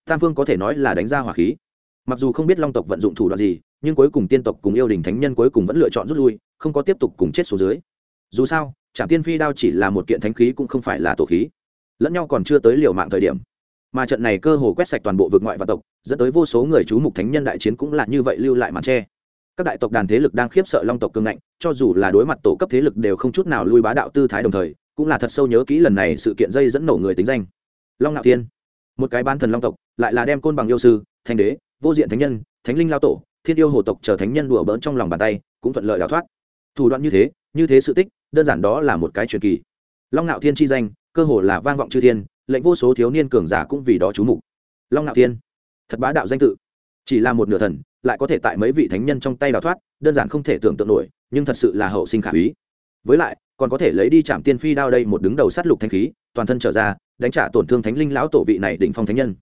tam phương có thể nói là đánh ra hỏa khí. Mặc dù không biết long tộc vận dụng thủ đoạn gì, nhưng cuối cùng tiên tộc cùng yêu đình thánh nhân cuối cùng vẫn lựa chọn rút lui, không có tiếp tục cùng chết số dưới. Dù sao trạm tiên phi đao chỉ là một kiện thánh khí cũng không phải là tổ khí. Lẫn nhau còn chưa tới liều mạng thời điểm mà trận này cơ hồ quét sạch toàn bộ vực ngoại và tộc, dẫn tới vô số người chú mục thánh nhân đại chiến cũng là như vậy lưu lại màn tre các đại tộc đàn thế lực đang khiếp sợ long tộc cương ngạnh, cho dù là đối mặt tổ cấp thế lực đều không chút nào lui bá đạo tư thái đồng thời, cũng là thật sâu nhớ kỹ lần này sự kiện dây dẫn nổ người tính danh. Long ngạo thiên. Một cái ban thần long tộc, lại là đem côn bằng yêu sư thanh đế, vô diện thánh nhân, thánh linh lao tổ, thiên yêu hồ tộc chờ thánh nhân đùa bỡn trong lòng bàn tay, cũng thuận lợi đào thoát. Thủ đoạn như thế như thế sự tích, đơn giản đó là một cái truyền kỳ. Long ngạo thiên chi danh, cơ hồ là vang vọng chư thiên lệnh vô số thiếu niên cường giả cũng vì đó chú mục. Long ngạo thiên, thật bá đạo danh tự. Chỉ là một nửa thần, lại có thể tại mấy vị thánh nhân trong tay đào thoát, đơn giản không thể tưởng tượng nổi, nhưng thật sự là hậu sinh khả úy với lại, còn có thể lấy đi chạm tiên phi đao đây một đứng đầu sát lục thanh khí, toàn thân trở ra, đánh trả tổn thương thánh linh lão tổ vị này đỉnh phong thánh nhân.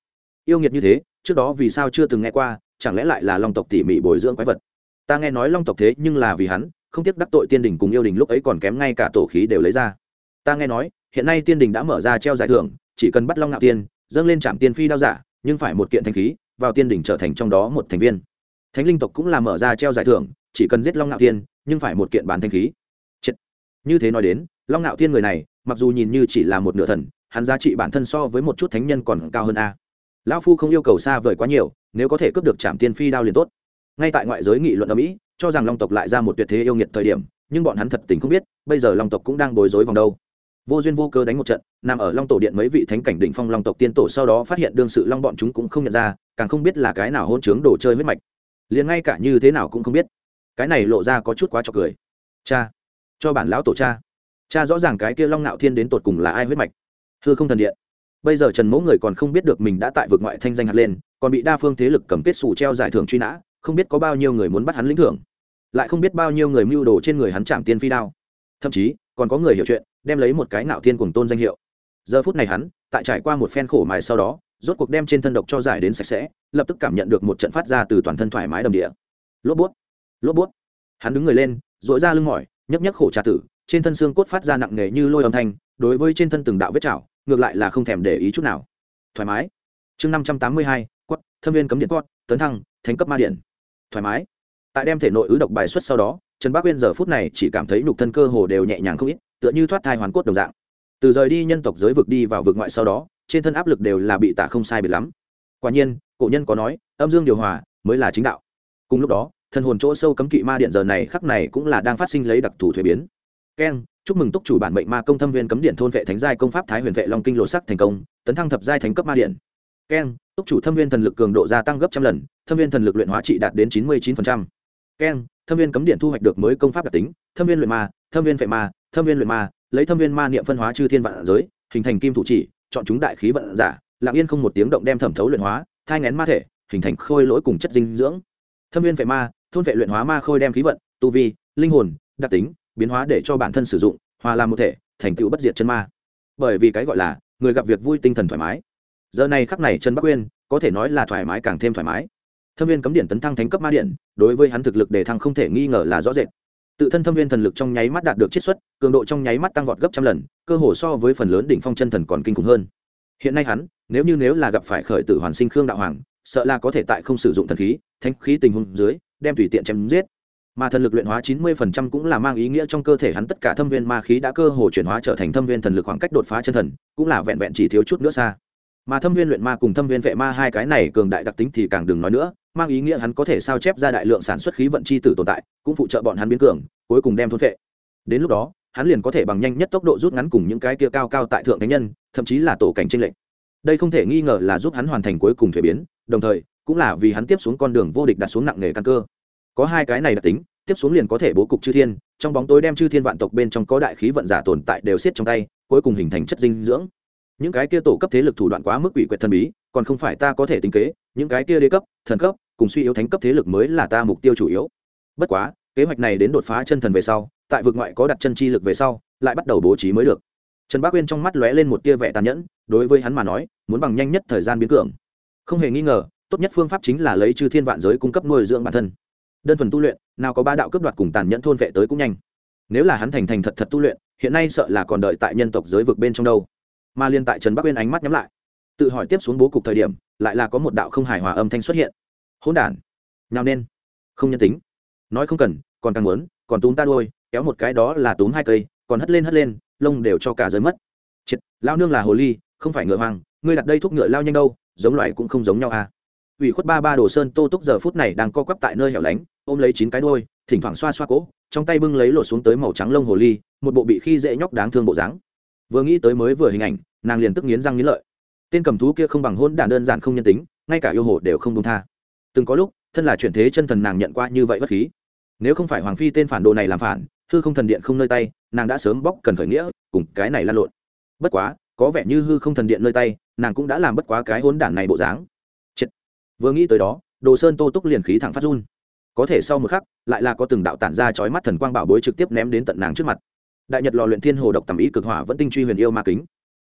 Yêu nghiệt như thế, trước đó vì sao chưa từng nghe qua, chẳng lẽ lại là long tộc tỉ mỉ bồi dưỡng quái vật? Ta nghe nói long tộc thế nhưng là vì hắn, không tiếc đắc tội tiên đình cùng yêu đình lúc ấy còn kém ngay cả tổ khí đều lấy ra. Ta nghe nói, hiện nay tiên đình đã mở ra treo giải thưởng chỉ cần bắt long ngạo tiên, dâng lên trạm tiên phi đao giả, nhưng phải một kiện thanh khí, vào tiên Đỉnh trở thành trong đó một thành viên. Thánh linh tộc cũng là mở ra treo giải thưởng, chỉ cần giết long ngạo tiên, nhưng phải một kiện bán thanh khí. Chết. như thế nói đến, long ngạo tiên người này, mặc dù nhìn như chỉ là một nửa thần, hắn giá trị bản thân so với một chút thánh nhân còn cao hơn a. Lão phu không yêu cầu xa vời quá nhiều, nếu có thể cướp được trạm tiên phi đao liền tốt. Ngay tại ngoại giới nghị luận ở mỹ, cho rằng long tộc lại ra một tuyệt thế yêu nghiệt thời điểm, nhưng bọn hắn thật tình không biết, bây giờ long tộc cũng đang bối rối vòng đâu vô duyên vô cơ đánh một trận, nằm ở long tổ điện mấy vị thánh cảnh đỉnh phong long tộc tiên tổ sau đó phát hiện đương sự long bọn chúng cũng không nhận ra, càng không biết là cái nào hôn chướng đồ chơi huyết mạch. Liền ngay cả như thế nào cũng không biết. Cái này lộ ra có chút quá cho cười. Cha, cho bản lão tổ cha. Cha rõ ràng cái kia long nạo thiên đến tột cùng là ai huyết mạch. Hư không thần điện. Bây giờ trần mẫu người còn không biết được mình đã tại vực ngoại thanh danh hạt lên, còn bị đa phương thế lực cầm kết xù treo giải thưởng truy nã, không biết có bao nhiêu người muốn bắt hắn lĩnh thưởng. Lại không biết bao nhiêu người mưu đồ trên người hắn chạm tiên phi đao. Thậm chí, còn có người hiểu chuyện đem lấy một cái nạo thiên cùng tôn danh hiệu. Giờ phút này hắn, tại trải qua một phen khổ mài sau đó, rốt cuộc đem trên thân độc cho giải đến sạch sẽ, lập tức cảm nhận được một trận phát ra từ toàn thân thoải mái đầm địa. Lốp bút lốp bút. Hắn đứng người lên dội ra lưng mỏi nhấp nhấp khổ trà tử, trên thân xương cốt phát ra nặng nề như lôi âm thanh, đối với trên thân từng đạo vết chảo, ngược lại là không thèm để ý chút nào. Thoải mái. Chương năm trăm tám mươi hai, quất, thâm viên cấm điện quất, tấn thăng, thánh cấp ma điện. Thoải mái. Tại đem thể nội ứ độc bài xuất sau đó, trần bác uyên giờ phút này chỉ cảm thấy nhục thân cơ hồ đều nhẹ nhàng không ít tựa như thoát thai hoàn cốt đồng dạng. Từ rời đi nhân tộc giới vực đi vào vực ngoại sau đó, trên thân áp lực đều là bị tả không sai biệt lắm. Quả nhiên, cổ nhân có nói, âm dương điều hòa mới là chính đạo. Cùng lúc đó, thân hồn chỗ sâu cấm kỵ ma điện giờ này khắc này cũng là đang phát sinh lấy đặc thù thuế biến. Keng, chúc mừng túc chủ bản mệnh ma công thâm viên cấm điện thôn vệ thánh giai công pháp thái huyền vệ long kinh lộ sắc thành công, tấn thăng thập giai thánh cấp ma điện. Keng, túc chủ thâm viên thần lực cường độ gia tăng gấp trăm lần, thâm viên thần lực luyện hóa trị đạt đến chín mươi chín keng, thâm viên cấm điện thu hoạch được mới công pháp đặc tính, thâm viên luyện ma thâm viên vệ ma, thâm viên luyện ma, lấy thâm viên ma niệm phân hóa chư thiên vạn giới, hình thành kim thủ chỉ, chọn chúng đại khí vận giả, lặng yên không một tiếng động đem thẩm thấu luyện hóa, thai ngén ma thể, hình thành khôi lỗi cùng chất dinh dưỡng. Thâm viên vệ ma, thôn vệ luyện hóa ma khôi đem khí vận, tu vi, linh hồn, đặc tính, biến hóa để cho bản thân sử dụng, hòa làm một thể, thành tựu bất diệt chân ma. Bởi vì cái gọi là, người gặp việc vui tinh thần thoải mái. Giờ này khắc này trần bắc uyên, có thể nói là thoải mái càng thêm thoải mái. Thâm viên cấm điện tấn thăng thánh cấp ma điện đối với hắn thực lực để thăng không thể nghi ngờ là rõ rệt tự thân thâm viên thần lực trong nháy mắt đạt được chiết xuất, cường độ trong nháy mắt tăng vọt gấp trăm lần, cơ hồ so với phần lớn đỉnh phong chân thần còn kinh khủng hơn. Hiện nay hắn, nếu như nếu là gặp phải khởi tử hoàn sinh khương đạo hoàng, sợ là có thể tại không sử dụng thần khí, thánh khí tình huống dưới, đem tùy tiện chém giết. Mà thần lực luyện hóa chín mươi phần trăm cũng là mang ý nghĩa trong cơ thể hắn tất cả thâm viên ma khí đã cơ hồ chuyển hóa trở thành thâm viên thần lực khoảng cách đột phá chân thần, cũng là vẹn vẹn chỉ thiếu chút nữa xa. Mà thâm viên luyện ma cùng thâm viên vệ ma hai cái này cường đại đặc tính thì càng đừng nói nữa mang ý nghĩa hắn có thể sao chép ra đại lượng sản xuất khí vận chi tử tồn tại, cũng phụ trợ bọn hắn biến cường, cuối cùng đem thôn vệ đến lúc đó, hắn liền có thể bằng nhanh nhất tốc độ rút ngắn cùng những cái kia cao cao tại thượng thánh nhân, thậm chí là tổ cảnh tranh lệch. Đây không thể nghi ngờ là giúp hắn hoàn thành cuối cùng thuế biến, đồng thời, cũng là vì hắn tiếp xuống con đường vô địch đặt xuống nặng nghề căn cơ. Có hai cái này đặc tính, tiếp xuống liền có thể bố cục chư thiên, trong bóng tối đem chư thiên vạn tộc bên trong có đại khí vận giả tồn tại đều siết trong tay, cuối cùng hình thành chất dinh dưỡng. Những cái kia tổ cấp thế lực thủ đoạn quá mức quỷ quyệt thần bí, còn không phải ta có thể tính kế những cái kia đế cấp, thần cấp, cùng suy yếu thánh cấp thế lực mới là ta mục tiêu chủ yếu. Bất quá, kế hoạch này đến đột phá chân thần về sau, tại vực ngoại có đặt chân chi lực về sau, lại bắt đầu bố trí mới được. Trần bác uyên trong mắt lóe lên một tia vẻ tàn nhẫn, đối với hắn mà nói, muốn bằng nhanh nhất thời gian biến cường. Không hề nghi ngờ, tốt nhất phương pháp chính là lấy chư thiên vạn giới cung cấp nuôi dưỡng bản thân. Đơn thuần tu luyện, nào có ba đạo cướp đoạt cùng tàn nhẫn thôn vệ tới cũng nhanh. Nếu là hắn thành thành thật thật tu luyện, hiện nay sợ là còn đợi tại nhân tộc giới vực bên trong đâu. Mà liên tại trần bắc uyên ánh mắt nhắm lại, tự hỏi tiếp xuống bố cục thời điểm lại là có một đạo không hài hòa âm thanh xuất hiện. Hỗn đản nhào nên? Không nhân tính. Nói không cần, còn càng muốn, còn túm ta đôi kéo một cái đó là túm hai cây, còn hất lên hất lên, lông đều cho cả giới mất. Triệt, lao nương là hồ ly, không phải ngựa hoang, ngươi đặt đây thuốc ngựa lao nhanh đâu, giống loại cũng không giống nhau à. Ủy khuất ba ba đồ sơn tô túc giờ phút này đang co quắp tại nơi hẻo lánh, ôm lấy chín cái đôi thỉnh thoảng xoa xoa cỗ trong tay bưng lấy lột xuống tới màu trắng lông hồ ly, một bộ bị khi dễ nhóc đáng thương bộ dáng. Vừa nghĩ tới mới vừa hình ảnh, nàng liền tức nghiến răng nghiến lợi tên cầm thú kia không bằng hôn đản đơn giản không nhân tính, ngay cả yêu hồ đều không đông tha. Từng có lúc, thân là chuyển thế chân thần nàng nhận qua như vậy bất khí. Nếu không phải hoàng phi tên phản đồ này làm phản, hư không thần điện không nơi tay, nàng đã sớm bóc cần khởi nghĩa, cùng cái này lan lộn. Bất quá, có vẻ như hư không thần điện nơi tay, nàng cũng đã làm bất quá cái hôn đản này bộ dáng. Chết. vừa nghĩ tới đó, đồ sơn tô túc liền khí thẳng phát run. Có thể sau một khắc, lại là có từng đạo tản ra chói mắt thần quang bảo bối trực tiếp ném đến tận nàng trước mặt. Đại nhật lò luyện thiên hồ độc tầm ý cực hỏa vẫn tinh truy huyền yêu ma kính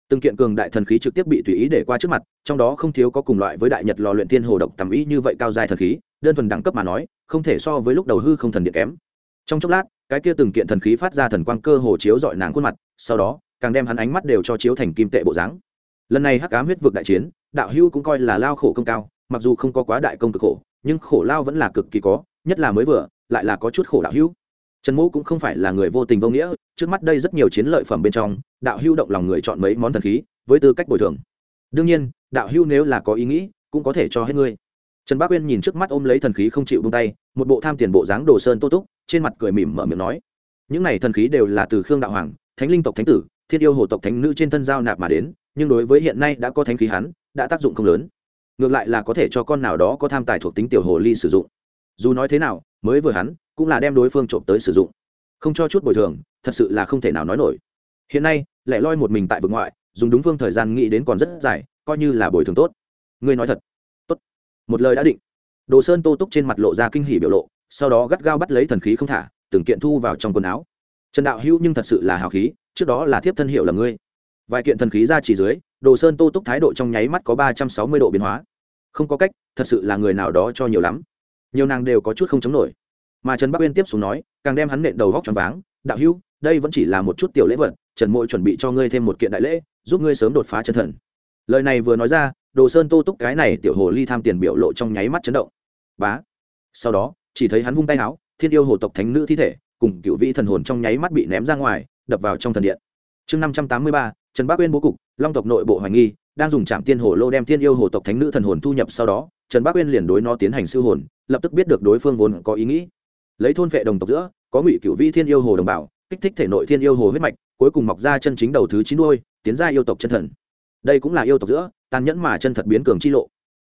từng kiện cường đại thần khí trực tiếp bị tùy ý để qua trước mặt, trong đó không thiếu có cùng loại với đại nhật lò luyện thiên hồ độc tầm ý như vậy cao dài thần khí, đơn thuần đẳng cấp mà nói, không thể so với lúc đầu hư không thần điện kém. Trong chốc lát, cái kia từng kiện thần khí phát ra thần quang cơ hồ chiếu dọi nàng khuôn mặt, sau đó, càng đem hắn ánh mắt đều cho chiếu thành kim tệ bộ dáng. Lần này hắc ám huyết vực đại chiến, đạo hưu cũng coi là lao khổ công cao, mặc dù không có quá đại công cực khổ, nhưng khổ lao vẫn là cực kỳ có, nhất là mới vừa, lại là có chút khổ đạo hưu trần mỗ cũng không phải là người vô tình vô nghĩa, trước mắt đây rất nhiều chiến lợi phẩm bên trong, đạo hưu động lòng người chọn mấy món thần khí, với tư cách bồi thường. Đương nhiên, đạo hưu nếu là có ý nghĩ, cũng có thể cho hết ngươi. Trần bác uyên nhìn trước mắt ôm lấy thần khí không chịu bung tay, một bộ tham tiền bộ dáng đồ sơn tô túc, trên mặt cười mỉm mở miệng nói, những này thần khí đều là từ khương đạo hoàng, thánh linh tộc thánh tử, thiên yêu hồ tộc thánh nữ trên thân giao nạp mà đến, nhưng đối với hiện nay đã có thánh khí hắn, đã tác dụng không lớn. Ngược lại là có thể cho con nào đó có tham tài thuộc tính tiểu hồ ly sử dụng. Dù nói thế nào, mới vừa hắn cũng là đem đối phương trộm tới sử dụng. Không cho chút bồi thường, thật sự là không thể nào nói nổi. Hiện nay, lại loi một mình tại vực ngoại, dùng đúng phương thời gian nghĩ đến còn rất dài, coi như là bồi thường tốt. Ngươi nói thật. Tốt. Một lời đã định. Đồ sơn tô túc trên mặt lộ ra kinh hỉ biểu lộ, sau đó gắt gao bắt lấy thần khí không thả, từng kiện thu vào trong quần áo. Trần đạo hữu nhưng thật sự là hào khí, trước đó là thiếp thân hiệu là ngươi. Vài kiện thần khí ra chỉ dưới, đồ sơn tô túc thái độ trong nháy mắt có ba trăm sáu mươi độ biến hóa. Không có cách, thật sự là người nào đó cho nhiều lắm. Nhiều nàng đều có chút không chống nổi mà trần bắc uyên tiếp xuống nói, càng đem hắn nện đầu góc tròn váng, đạo hữu, đây vẫn chỉ là một chút tiểu lễ vật, trần mội chuẩn bị cho ngươi thêm một kiện đại lễ, giúp ngươi sớm đột phá chân thần. Lời này vừa nói ra, đồ sơn tô túc cái này tiểu hồ ly tham tiền biểu lộ trong nháy mắt chấn động. Bá. Sau đó, chỉ thấy hắn vung tay áo thiên yêu hồ tộc thánh nữ thi thể, cùng cựu vị thần hồn trong nháy mắt bị ném ra ngoài, đập vào trong thần điện. Chương năm trăm tám mươi ba, trần bắc uyên bố cục, long tộc nội bộ hoài nghi, đang dùng trạm tiên hồ lô đem thiên yêu hồ tộc thánh nữ thần hồn thu nhập, sau đó, trần Bắc uyên liền đối nó tiến hành siêu hồn, lập tức biết được đối phương vốn có ý nghĩ lấy thôn vệ đồng tộc giữa, có ngụy cựu vi thiên yêu hồ đồng bào, kích thích thể nội thiên yêu hồ huyết mạch, cuối cùng mọc ra chân chính đầu thứ chín đôi tiến ra yêu tộc chân thần. Đây cũng là yêu tộc giữa, tàn nhẫn mà chân thật biến cường chi lộ.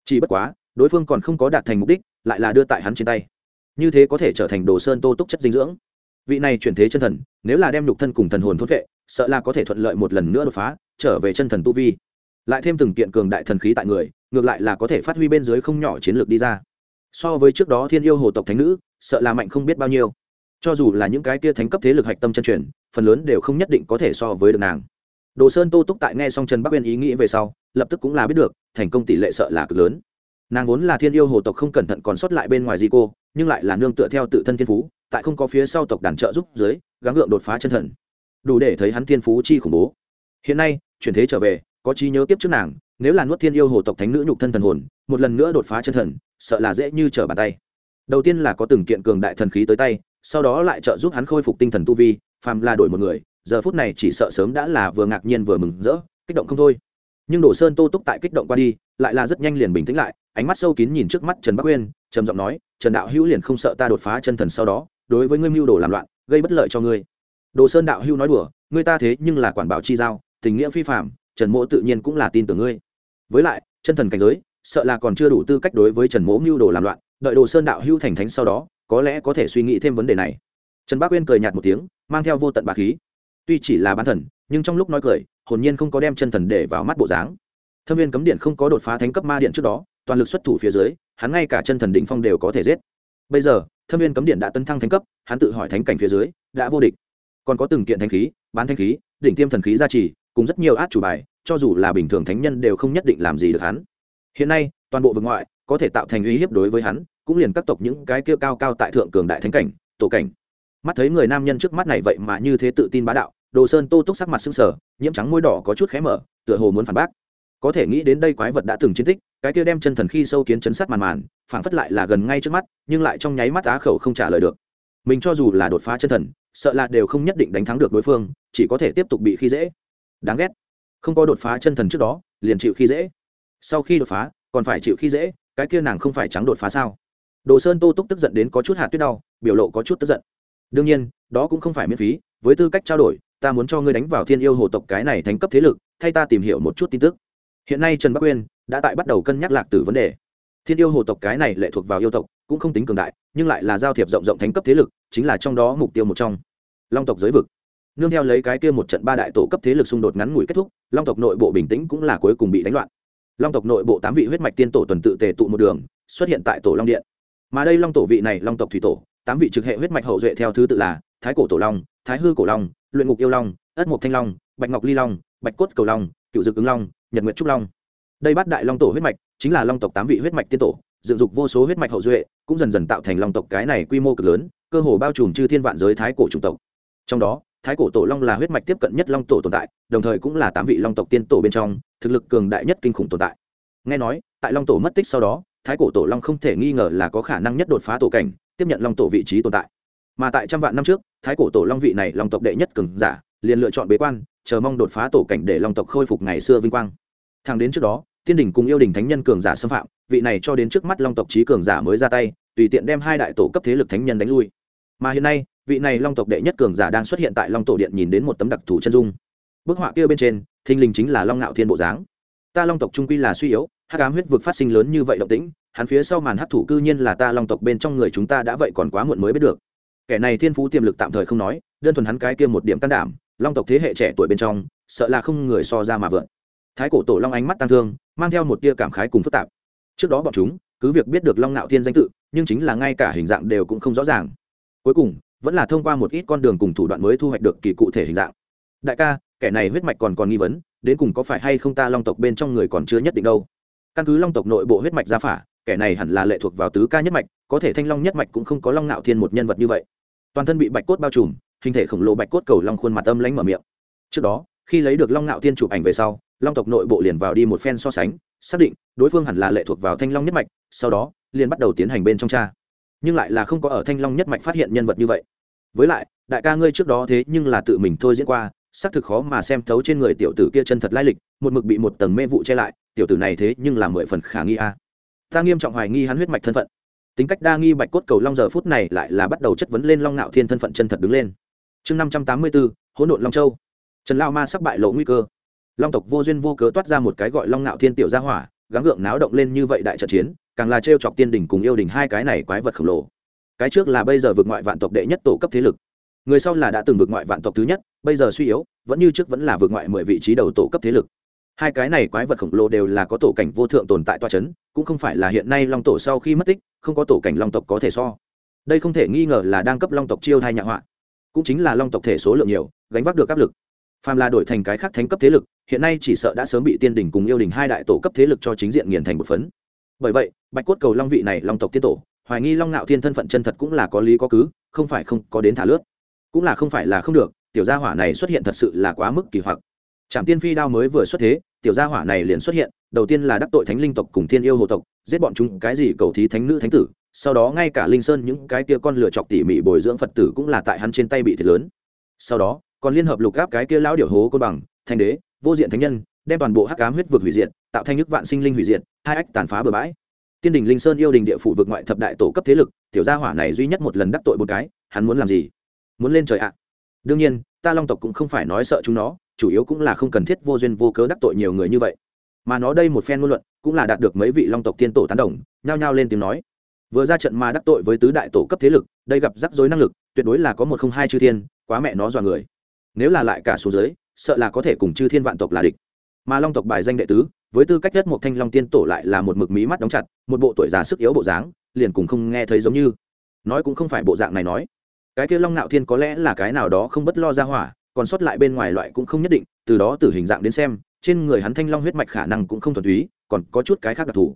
Chỉ bất quá, đối phương còn không có đạt thành mục đích, lại là đưa tại hắn trên tay. Như thế có thể trở thành đồ sơn tô túc chất dinh dưỡng. Vị này chuyển thế chân thần, nếu là đem nhục thân cùng thần hồn thốt vệ, sợ là có thể thuận lợi một lần nữa đột phá, trở về chân thần tu vi. Lại thêm từng kiện cường đại thần khí tại người, ngược lại là có thể phát huy bên dưới không nhỏ chiến lược đi ra so với trước đó thiên yêu hồ tộc thánh nữ, sợ là mạnh không biết bao nhiêu. Cho dù là những cái kia thánh cấp thế lực hạch tâm chân truyền, phần lớn đều không nhất định có thể so với được nàng. Đồ sơn tô túc tại nghe xong trần bắc uyên ý nghĩ về sau, lập tức cũng là biết được, thành công tỷ lệ sợ là cực lớn. Nàng vốn là thiên yêu hồ tộc không cẩn thận còn sót lại bên ngoài di cô, nhưng lại là nương tựa theo tự thân thiên phú, tại không có phía sau tộc đàn trợ giúp dưới, gắng gượng đột phá chân thần. Đủ để thấy hắn thiên phú chi khủng bố. Hiện nay, chuyển thế trở về, có trí nhớ kiếp trước nàng, nếu là nuốt thiên yêu hồ tộc thánh nữ nhục thân thần hồn một lần nữa đột phá chân thần, sợ là dễ như trở bàn tay. Đầu tiên là có từng kiện cường đại thần khí tới tay, sau đó lại trợ giúp hắn khôi phục tinh thần tu vi, phàm là đổi một người, giờ phút này chỉ sợ sớm đã là vừa ngạc nhiên vừa mừng rỡ, kích động không thôi. Nhưng đồ sơn tô túc tại kích động qua đi, lại là rất nhanh liền bình tĩnh lại, ánh mắt sâu kín nhìn trước mắt trần bắc uyên, trầm giọng nói, trần đạo hữu liền không sợ ta đột phá chân thần sau đó, đối với ngươi mưu đồ làm loạn, gây bất lợi cho ngươi. Đồ sơn đạo hữu nói đùa, ngươi ta thế nhưng là quản bảo chi giao, tình nghĩa phi phạm trần mỗ tự nhiên cũng là tin tưởng ngươi. Với lại, chân thần cảnh giới sợ là còn chưa đủ tư cách đối với trần mỗ mưu đồ làm loạn, đợi đồ sơn đạo hưu thành thánh sau đó, có lẽ có thể suy nghĩ thêm vấn đề này. Trần bác uyên cười nhạt một tiếng, mang theo vô tận bà khí. Tuy chỉ là bán thần, nhưng trong lúc nói cười, hồn nhiên không có đem chân thần để vào mắt bộ dáng. Thâm viên cấm điện không có đột phá thánh cấp ma điện trước đó, toàn lực xuất thủ phía dưới, hắn ngay cả chân thần định phong đều có thể giết. Bây giờ, thâm viên cấm điện đã tấn thăng thánh cấp, hắn tự hỏi thánh cảnh phía dưới, đã vô địch. Còn có từng kiện thanh khí, bán thanh khí, đỉnh tiêm thần khí gia trì, cùng rất nhiều át chủ bài, cho dù là bình thường thánh nhân đều không nhất định làm gì được hắn hiện nay, toàn bộ vực ngoại có thể tạo thành uy hiếp đối với hắn, cũng liền các tộc những cái kia cao cao tại thượng cường đại thánh cảnh, tổ cảnh. Mắt thấy người nam nhân trước mắt này vậy mà như thế tự tin bá đạo, đồ sơn tô túc sắc mặt sưng sờ, nhiễm trắng môi đỏ có chút khé mở, tựa hồ muốn phản bác. Có thể nghĩ đến đây quái vật đã từng chiến tích, cái kia đem chân thần khi sâu kiến chấn sát màn màn, phảng phất lại là gần ngay trước mắt, nhưng lại trong nháy mắt á khẩu không trả lời được. Mình cho dù là đột phá chân thần, sợ là đều không nhất định đánh thắng được đối phương, chỉ có thể tiếp tục bị khi dễ. Đáng ghét. Không có đột phá chân thần trước đó, liền chịu khi dễ sau khi đột phá, còn phải chịu khi dễ, cái kia nàng không phải trắng đột phá sao? Đồ sơn tô túc tức giận đến có chút hạt tuyết đau, biểu lộ có chút tức giận. Đương nhiên, đó cũng không phải miễn phí, với tư cách trao đổi, ta muốn cho ngươi đánh vào thiên yêu hồ tộc cái này thành cấp thế lực, thay ta tìm hiểu một chút tin tức. Hiện nay trần bắc uyên đã tại bắt đầu cân nhắc lạc tử vấn đề. Thiên yêu hồ tộc cái này lệ thuộc vào yêu tộc, cũng không tính cường đại, nhưng lại là giao thiệp rộng rộng thánh cấp thế lực, chính là trong đó mục tiêu một trong. Long tộc giới vực. Nương theo lấy cái kia một trận ba đại tổ cấp thế lực xung đột ngắn ngủi kết thúc, long tộc nội bộ bình tĩnh cũng là cuối cùng bị đánh loạn long tộc nội bộ tám vị huyết mạch tiên tổ tuần tự tề tụ một đường, xuất hiện tại tổ long điện. Mà đây long tổ vị này long tộc thủy tổ, tám vị trực hệ huyết mạch hậu duệ theo thứ tự là thái cổ tổ long, thái hư cổ long, luyện ngục yêu long, ất mộc thanh long, bạch ngọc ly long, bạch cốt cầu long, cựu dực ứng long, nhật nguyệt trúc long. Đây bát đại long tổ huyết mạch chính là long tộc tám vị huyết mạch tiên tổ, dựng dục vô số huyết mạch hậu duệ, cũng dần dần tạo thành long tộc cái này quy mô cực lớn, cơ hồ bao trùm chư thiên vạn giới thái cổ chủng tộc. Trong đó thái cổ tổ long là huyết mạch tiếp cận nhất long tổ tồn tại, đồng thời cũng là tám vị long tộc tiên tổ bên trong, thực lực cường đại nhất kinh khủng tồn tại. Nghe nói, tại long tổ mất tích sau đó, thái cổ tổ long không thể nghi ngờ là có khả năng nhất đột phá tổ cảnh, tiếp nhận long tổ vị trí tồn tại. Mà tại trăm vạn năm trước, thái cổ tổ long vị này long tộc đệ nhất cường giả, liền lựa chọn bế quan, chờ mong đột phá tổ cảnh để long tộc khôi phục ngày xưa vinh quang. Thẳng đến trước đó, tiên đình cùng yêu đình thánh nhân cường giả xâm phạm, vị này cho đến trước mắt long tộc trí cường giả mới ra tay, tùy tiện đem hai đại tổ cấp thế lực thánh nhân đánh lui. Mà hiện nay vị này long tộc đệ nhất cường giả đang xuất hiện tại long tổ điện nhìn đến một tấm đặc thù chân dung. Bức họa kia bên trên thinh linh chính là long ngạo thiên bộ dáng. Ta long tộc trung quy là suy yếu hát cám huyết vực phát sinh lớn như vậy động tĩnh, hắn phía sau màn hát thủ cư nhiên là ta long tộc bên trong người chúng ta đã vậy còn quá muộn mới biết được. Kẻ này thiên phú tiềm lực tạm thời không nói, đơn thuần hắn cái kia một điểm can đảm, long tộc thế hệ trẻ tuổi bên trong, sợ là không người so ra mà vượn. Thái cổ tổ long ánh mắt tăng thương, mang theo một tia cảm khái cùng phức tạp. Trước đó bọn chúng, cứ việc biết được long nạo thiên danh tự, nhưng chính là ngay cả hình dạng đều cũng không rõ ràng. Cuối cùng vẫn là thông qua một ít con đường cùng thủ đoạn mới thu hoạch được kỳ cụ thể hình dạng. Đại ca, kẻ này huyết mạch còn còn nghi vấn, đến cùng có phải hay không ta long tộc bên trong người còn chưa nhất định đâu? Căn cứ long tộc nội bộ huyết mạch gia phả, kẻ này hẳn là lệ thuộc vào tứ ca nhất mạch, có thể thanh long nhất mạch cũng không có long nạo thiên một nhân vật như vậy. Toàn thân bị bạch cốt bao trùm, hình thể khổng lồ bạch cốt cầu long khuôn mặt âm lánh mở miệng. Trước đó, khi lấy được long nạo thiên chụp ảnh về sau, long tộc nội bộ liền vào đi một phen so sánh, xác định đối phương hẳn là lệ thuộc vào thanh long nhất mạch, sau đó, liền bắt đầu tiến hành bên trong cha nhưng lại là không có ở thanh long nhất mạch phát hiện nhân vật như vậy với lại, đại ca ngươi trước đó thế nhưng là tự mình thôi diễn qua, xác thực khó mà xem thấu trên người tiểu tử kia chân thật lai lịch, một mực bị một tầng mê vụ che lại, tiểu tử này thế nhưng là mười phần khả nghi a. Ta nghiêm trọng hoài nghi hắn huyết mạch thân phận. Tính cách đa nghi bạch cốt cầu long giờ phút này lại là bắt đầu chất vấn lên long ngạo thiên thân phận chân thật đứng lên. Chương năm trăm tám mươi bốn hỗn độn long châu. Trần lao ma sắp bại lộ nguy cơ. Long tộc vô duyên vô cớ toát ra một cái gọi long ngạo thiên tiểu gia hỏa, gắng gượng náo động lên như vậy đại trận chiến, càng là trêu chọc tiên đình cùng yêu đình hai cái này quái vật khổng lồ cái trước là bây giờ vượt ngoại vạn tộc đệ nhất tổ cấp thế lực. Người sau là đã từng vượt ngoại vạn tộc thứ nhất, bây giờ suy yếu, vẫn như trước vẫn là vượt ngoại mười vị trí đầu tổ cấp thế lực. Hai cái này quái vật khổng lồ đều là có tổ cảnh vô thượng tồn tại toa c h ấ n cũng không phải là hiện nay long tổ sau khi mất tích, không có tổ cảnh long tộc có thể so. Đây không thể nghi ngờ là đang cấp long tộc chiêu thai nhạ họa. Cũng chính là long tộc thể số lượng nhiều, gánh vác được áp lực. Phàm là đổi thành cái khác thánh cấp thế lực, hiện nay chỉ sợ đã sớm bị tiên đình cùng yêu đình hai đại tổ cấp thế lực cho chính diện nghiền thành một phấn. Bởi vậy, bạch cốt cầu long vị này long tộc tiết tổ hoài nghi long ngạo thiên thân phận chân thật cũng là có lý có cứ, không phải không có đến thả lướt. Cũng là không phải là không được, tiểu gia hỏa này xuất hiện thật sự là quá mức kỳ hoặc. Trạm tiên phi đao mới vừa xuất thế, tiểu gia hỏa này liền xuất hiện, đầu tiên là đắc tội thánh linh tộc cùng thiên yêu hồ tộc, giết bọn chúng cái gì cầu thí thánh nữ thánh tử, sau đó ngay cả linh sơn những cái kia con lửa chọc tỉ mỉ bồi dưỡng phật tử cũng là tại hắn trên tay bị thiệt lớn. Sau đó, còn liên hợp lục gáp cái kia lão điểu hố côn bằng, thanh đế, vô diện thánh nhân, đem toàn bộ hắc cám huyết vực hủy diệt, tạo thanh nhức vạn sinh linh hủy diệt, hai ách tàn phá bừa bãi tiên đình linh sơn yêu đình địa phủ vực ngoại thập đại tổ cấp thế lực, tiểu gia hỏa này duy nhất một lần đắc tội một cái, hắn muốn làm gì? Muốn lên trời ạ. Đương nhiên, ta long tộc cũng không phải nói sợ chúng nó, chủ yếu cũng là không cần thiết vô duyên vô cớ đắc tội nhiều người như vậy. Mà nó đây một phen ngôn luận, cũng là đạt được mấy vị long tộc tiên tổ tán đồng, nhao nhao lên tiếng nói. Vừa ra trận mà đắc tội với tứ đại tổ cấp thế lực, đây gặp rắc rối năng lực, tuyệt đối là có một không hai chư thiên, quá mẹ nó dọa người. Nếu là lại cả số giới sợ là có thể cùng chư thiên vạn tộc là địch. Mà long tộc bài danh đệ tứ với tư cách nhất một thanh long tiên tổ lại là một mực mí mắt đóng chặt, một bộ tuổi già sức yếu bộ dáng, liền cùng không nghe thấy giống như. Nói cũng không phải bộ dạng này nói. Cái kia long nạo thiên có lẽ là cái nào đó không bất lo ra hỏa, còn sót lại bên ngoài loại cũng không nhất định, từ đó từ hình dạng đến xem, trên người hắn thanh long huyết mạch khả năng cũng không thuần túy, còn có chút cái khác đặc thù.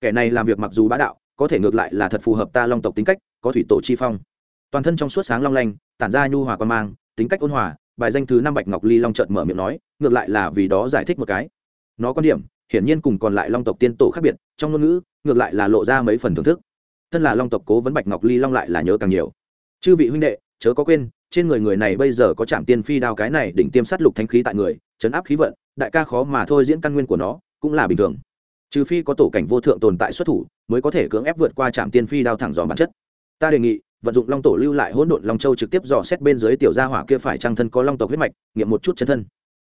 Kẻ này làm việc mặc dù bá đạo, có thể ngược lại là thật phù hợp ta long tộc tính cách, có thủy tổ chi phong. Toàn thân trong suốt sáng long lanh, tản ra nhu hòa quan mang, tính cách ôn hòa, bài danh thứ năm bạch ngọc ly long trợn mở miệng nói, ngược lại là vì đó giải thích một cái. Nó quan điểm hiển nhiên cùng còn lại long tộc tiên tổ khác biệt, trong ngôn ngữ, ngược lại là lộ ra mấy phần thưởng thức. Thân là long tộc cố vấn bạch ngọc ly long lại là nhớ càng nhiều. Chư vị huynh đệ, chớ có quên, trên người người này bây giờ có trạm tiên phi đao cái này đỉnh tiêm sát lục thanh khí tại người chấn áp khí vận, đại ca khó mà thôi diễn căn nguyên của nó, cũng là bình thường. Trừ phi có tổ cảnh vô thượng tồn tại xuất thủ, mới có thể cưỡng ép vượt qua trạm tiên phi đao thẳng dò bản chất. Ta đề nghị, vận dụng long tổ lưu lại hỗn độn long châu trực tiếp dò xét bên dưới tiểu gia hỏa kia phải trang thân có long tộc huyết mạch, nghiệm một chút chân thân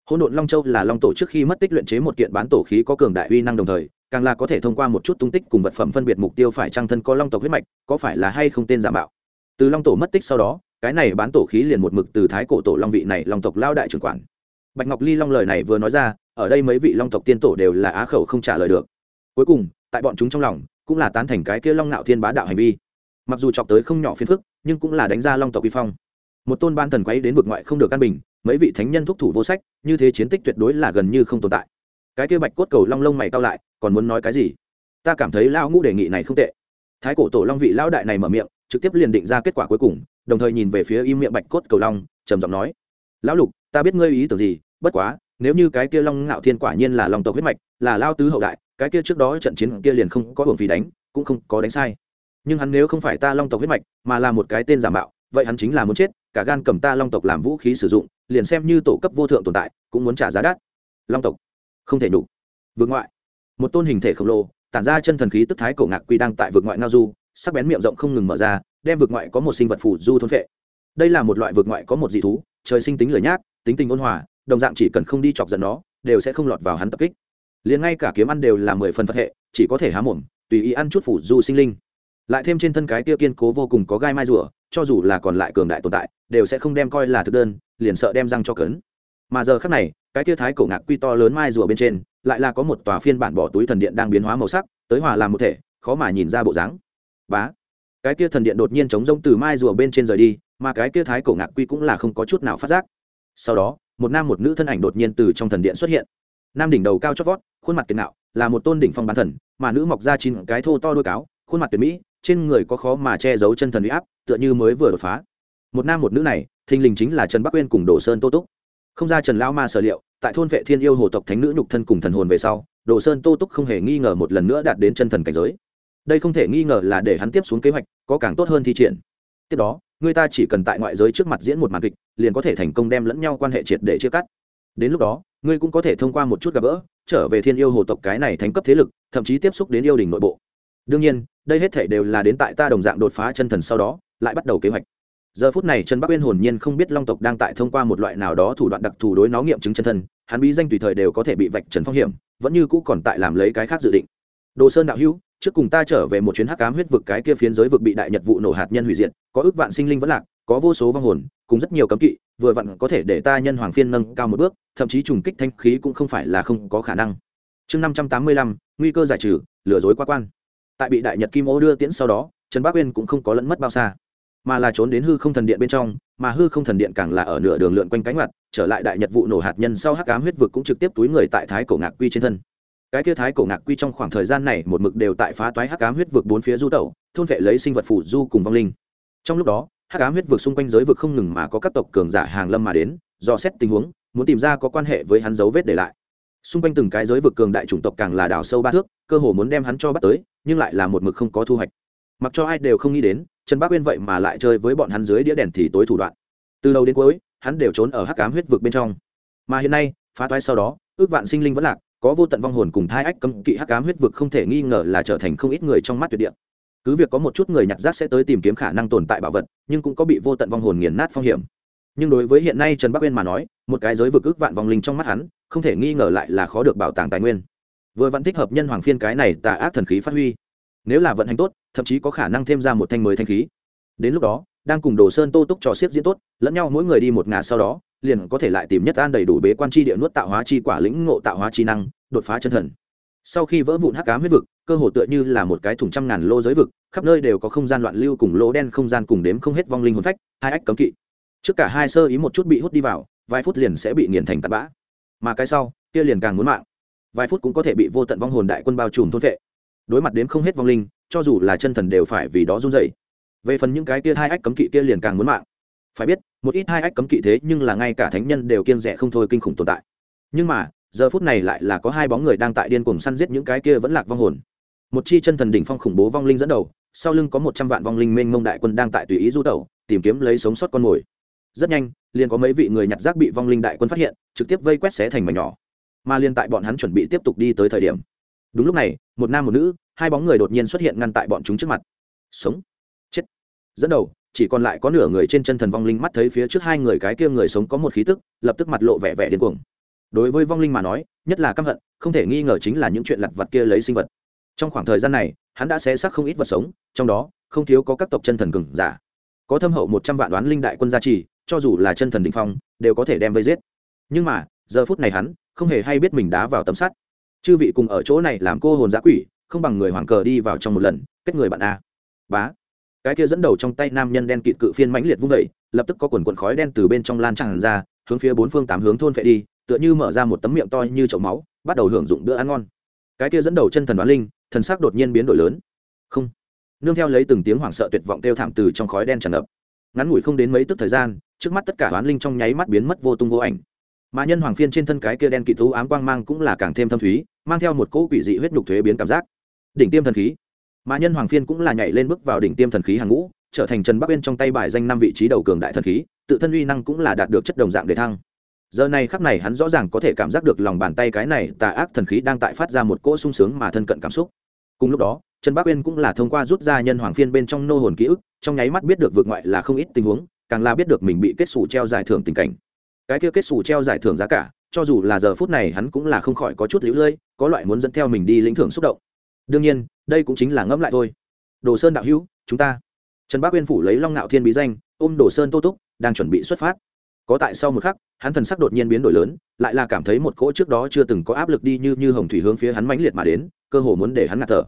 hỗn độn long châu là long tổ trước khi mất tích luyện chế một kiện bán tổ khí có cường đại uy năng đồng thời, càng là có thể thông qua một chút tung tích cùng vật phẩm phân biệt mục tiêu phải trang thân có long tộc huyết mạch, có phải là hay không tên giả mạo. Từ long tổ mất tích sau đó, cái này bán tổ khí liền một mực từ thái cổ tổ long vị này long tộc lao đại trưởng quản. Bạch ngọc ly long lời này vừa nói ra, ở đây mấy vị long tộc tiên tổ đều là á khẩu không trả lời được. Cuối cùng, tại bọn chúng trong lòng, cũng là tán thành cái kia long ngạo thiên bá đạo hành vi. Mặc dù chọc tới không nhỏ phiền phức, nhưng cũng là đánh ra long tộc uy phong một tôn ban thần quấy đến vực ngoại không được căn bình, mấy vị thánh nhân thúc thủ vô sách, như thế chiến tích tuyệt đối là gần như không tồn tại. Cái kia bạch cốt cầu long lông mày cao lại, còn muốn nói cái gì? Ta cảm thấy lao ngũ đề nghị này không tệ. Thái cổ tổ long vị lao đại này mở miệng, trực tiếp liền định ra kết quả cuối cùng, đồng thời nhìn về phía im miệng bạch cốt cầu long, trầm giọng nói, lão lục, ta biết ngươi ý tưởng gì, bất quá, nếu như cái kia long ngạo thiên quả nhiên là long tộc huyết mạch, là lao tứ hậu đại, cái kia trước đó trận chiến kia liền không có hưởng phí đánh, cũng không có đánh sai. Nhưng hắn nếu không phải ta long tộc huyết mạch, mà là một cái tên giả mạo, vậy hắn chính là muốn chết cả gan cầm ta long tộc làm vũ khí sử dụng, liền xem như tổ cấp vô thượng tồn tại, cũng muốn trả giá đắt. Long tộc, không thể đủ vượt ngoại, một tôn hình thể khổng lồ, tản ra chân thần khí tức thái cổ ngạc quy đang tại vượt ngoại ngao du, sắc bén miệng rộng không ngừng mở ra, đem vượt ngoại có một sinh vật phù du thôn phệ. Đây là một loại vượt ngoại có một dị thú, trời sinh tính lười nhác, tính tình ôn hòa, đồng dạng chỉ cần không đi chọc giận nó, đều sẽ không lọt vào hắn tập kích. Liền ngay cả kiếm ăn đều là mười phần phật hệ, chỉ có thể há mồm, tùy ý ăn chút phủ du sinh linh. Lại thêm trên thân cái kia kiên cố vô cùng có gai mai rùa cho dù là còn lại cường đại tồn tại, đều sẽ không đem coi là thực đơn, liền sợ đem răng cho cấn. Mà giờ khác này, cái tia thái cổ ngạc quy to lớn mai rùa bên trên, lại là có một tòa phiên bản bỏ túi thần điện đang biến hóa màu sắc, tới hòa làm một thể, khó mà nhìn ra bộ dáng. Bá! Cái tia thần điện đột nhiên chống rông từ mai rùa bên trên rời đi, mà cái tia thái cổ ngạc quy cũng là không có chút nào phát giác. Sau đó, một nam một nữ thân ảnh đột nhiên từ trong thần điện xuất hiện. Nam đỉnh đầu cao chót vót, khuôn mặt kiệt nạo là một tôn đỉnh phong bán thần, mà nữ mọc ra chín cái thô to đôi cáo, khuôn mặt tuyệt mỹ trên người có khó mà che giấu chân thần uy áp, tựa như mới vừa đột phá. Một nam một nữ này, thình lình chính là trần bắc uyên cùng đồ sơn tô túc. Không ra trần Lão ma sở liệu, tại thôn vệ thiên yêu hồ tộc thánh nữ nhục thân cùng thần hồn về sau, đồ sơn tô túc không hề nghi ngờ một lần nữa đạt đến chân thần cảnh giới. Đây không thể nghi ngờ là để hắn tiếp xuống kế hoạch, có càng tốt hơn thi triển. Tiếp đó, người ta chỉ cần tại ngoại giới trước mặt diễn một màn kịch, liền có thể thành công đem lẫn nhau quan hệ triệt để chia cắt. Đến lúc đó, ngươi cũng có thể thông qua một chút gặp gỡ, trở về thiên yêu hồ tộc cái này thành cấp thế lực, thậm chí tiếp xúc đến yêu đình nội bộ đương nhiên, đây hết thể đều là đến tại ta đồng dạng đột phá chân thần sau đó, lại bắt đầu kế hoạch. Giờ phút này trần bắc uyên hồn nhiên không biết long tộc đang tại thông qua một loại nào đó thủ đoạn đặc thù đối nó nghiệm chứng chân thân hắn bí danh tùy thời đều có thể bị vạch trần phong hiểm, vẫn như cũ còn tại làm lấy cái khác dự định. Đồ sơn đạo hữu, trước cùng ta trở về một chuyến hắc cám huyết vực cái kia phiến giới vực bị đại nhật vụ nổ hạt nhân hủy diệt, có ước vạn sinh linh vẫn lạc, có vô số vong hồn, cùng rất nhiều cấm kỵ, vừa vặn có thể để ta nhân hoàng phiên nâng cao một bước, thậm chí trùng kích thanh khí cũng không phải là không có khả năng. Chương năm trăm tám mươi lăm, nguy cơ giải trừ, lừa dối quá quan tại bị đại nhật kim ô đưa tiễn sau đó, trần bác uyên cũng không có lẫn mất bao xa, mà là trốn đến hư không thần điện bên trong, mà hư không thần điện càng là ở nửa đường lượn quanh cánh mặt trở lại đại nhật vụ nổ hạt nhân sau hắc ám huyết vực cũng trực tiếp túi người tại thái cổ ngạc quy trên thân. Cái kia thái cổ ngạc quy trong khoảng thời gian này một mực đều tại phá toái hắc ám huyết vực bốn phía du tẩu, thôn vệ lấy sinh vật phủ du cùng vong linh. Trong lúc đó, hắc ám huyết vực xung quanh giới vực không ngừng mà có các tộc cường giả hàng lâm mà đến do xét tình huống, muốn tìm ra có quan hệ với hắn dấu vết để lại xung quanh từng cái giới vực cường đại chủng tộc càng là đào sâu ba thước, cơ hồ muốn đem hắn cho bắt tới, nhưng lại là một mực không có thu hoạch. Mặc cho ai đều không nghĩ đến, trần bác uyên vậy mà lại chơi với bọn hắn dưới đĩa đèn thì tối thủ đoạn. Từ đầu đến cuối, hắn đều trốn ở hắc ám huyết vực bên trong. Mà hiện nay, phá toái sau đó, ước vạn sinh linh vẫn lạc, có vô tận vong hồn cùng thai ách cấm kỵ hắc ám huyết vực không thể nghi ngờ là trở thành không ít người trong mắt tuyệt địa. Cứ việc có một chút người nhặt rác sẽ tới tìm kiếm khả năng tồn tại bảo vật, nhưng cũng có bị vô tận vong hồn nghiền nát phong hiểm. Nhưng đối với hiện nay trần bắc uyên mà nói, một cái giới vực ước vạn vong linh trong mắt hắn không thể nghi ngờ lại là khó được bảo tàng tài nguyên. Vừa vẫn thích hợp nhân hoàng phiên cái này tà ác thần khí phát huy. Nếu là vận hành tốt, thậm chí có khả năng thêm ra một thanh mới thanh khí. Đến lúc đó, đang cùng đồ sơn tô túc trò xiết diễn tốt, lẫn nhau mỗi người đi một ngả sau đó, liền có thể lại tìm nhất an đầy đủ bế quan chi địa nuốt tạo hóa chi quả lĩnh ngộ tạo hóa chi năng, đột phá chân thần. Sau khi vỡ vụn hắc ám huyết vực, cơ hồ tựa như là một cái thùng trăm ngàn lô giới vực, khắp nơi đều có không gian loạn lưu cùng lỗ đen không gian cùng đếm không hết vong linh hồn phách, hai ách cấm kỵ. Trước cả hai sơ ý một chút bị hút đi vào, vài phút liền sẽ bị nghiền thành tạt bã mà cái sau, kia liền càng muốn mạng. Vài phút cũng có thể bị vô tận vong hồn đại quân bao trùm thôn vệ. Đối mặt đến không hết vong linh, cho dù là chân thần đều phải vì đó run dậy về phần những cái kia hai ách cấm kỵ kia liền càng muốn mạng. Phải biết, một ít hai ách cấm kỵ thế nhưng là ngay cả thánh nhân đều kiên rẻ không thôi kinh khủng tồn tại. Nhưng mà, giờ phút này lại là có hai bóng người đang tại điên cuồng săn giết những cái kia vẫn lạc vong hồn. Một chi chân thần đỉnh phong khủng bố vong linh dẫn đầu, sau lưng có một trăm vạn vong linh mênh mông đại quân đang tại tùy ý du tẩu, tìm kiếm lấy sống sót con mồi rất nhanh, liền có mấy vị người nhặt rác bị vong linh đại quân phát hiện, trực tiếp vây quét xé thành mảnh nhỏ. Mà liên tại bọn hắn chuẩn bị tiếp tục đi tới thời điểm. Đúng lúc này, một nam một nữ, hai bóng người đột nhiên xuất hiện ngăn tại bọn chúng trước mặt. Sống. Chết. Dẫn đầu, chỉ còn lại có nửa người trên chân thần vong linh mắt thấy phía trước hai người cái kia người sống có một khí tức, lập tức mặt lộ vẻ vẻ điên cuồng. Đối với vong linh mà nói, nhất là căm hận, không thể nghi ngờ chính là những chuyện lặt vặt kia lấy sinh vật. Trong khoảng thời gian này, hắn đã xé xác không ít vật sống, trong đó, không thiếu có các tộc chân thần cừng giả. Có thâm hậu một trăm vạn đoán linh đại quân gia trì cho dù là chân thần định phong, đều có thể đem vây giết. Nhưng mà, giờ phút này hắn không hề hay biết mình đá vào tấm sắt. Chư vị cùng ở chỗ này làm cô hồn giã quỷ, không bằng người hoàng cờ đi vào trong một lần, kết người bạn a. Bá. Cái kia dẫn đầu trong tay nam nhân đen kịt cự phiên mãnh liệt vung vẩy lập tức có quần quần khói đen từ bên trong lan tràn ra, hướng phía bốn phương tám hướng thôn phệ đi, tựa như mở ra một tấm miệng to như chậu máu, bắt đầu hưởng dụng bữa ăn ngon. Cái kia dẫn đầu chân thần đoán linh, thần sắc đột nhiên biến đổi lớn. Không. Nương theo lấy từng tiếng hoảng sợ tuyệt vọng kêu thảm từ trong khói đen tràn ngập ngắn ngủi không đến mấy tức thời gian, trước mắt tất cả đoán linh trong nháy mắt biến mất vô tung vô ảnh. Mà nhân hoàng phiên trên thân cái kia đen kỵ thú ám quang mang cũng là càng thêm thâm thúy, mang theo một cỗ quỷ dị huyết nhục thuế biến cảm giác. Đỉnh tiêm thần khí. Mà nhân hoàng phiên cũng là nhảy lên bước vào đỉnh tiêm thần khí hàng ngũ, trở thành trần bắc uyên trong tay bài danh năm vị trí đầu cường đại thần khí, tự thân uy năng cũng là đạt được chất đồng dạng để thăng. Giờ này khắc này hắn rõ ràng có thể cảm giác được lòng bàn tay cái này tà ác thần khí đang tại phát ra một cỗ sung sướng mà thân cận cảm xúc. Cùng lúc đó, trần bắc uyên cũng là thông qua rút ra nhân hoàng phiên bên trong nô hồn ký ức trong nháy mắt biết được vượt ngoại là không ít tình huống, càng là biết được mình bị kết xù treo giải thưởng tình cảnh. Cái kia kết xù treo giải thưởng giá cả, cho dù là giờ phút này hắn cũng là không khỏi có chút lũ lơi, có loại muốn dẫn theo mình đi lĩnh thưởng xúc động. Đương nhiên, đây cũng chính là ngẫm lại thôi. Đồ sơn đạo hữu, chúng ta. Trần bác uyên phủ lấy long ngạo thiên bí danh, ôm đồ sơn tô túc, đang chuẩn bị xuất phát. Có tại sau một khắc, hắn thần sắc đột nhiên biến đổi lớn, lại là cảm thấy một cỗ trước đó chưa từng có áp lực đi như như hồng thủy hướng phía hắn mãnh liệt mà đến, cơ hồ muốn để hắn ngạt thở.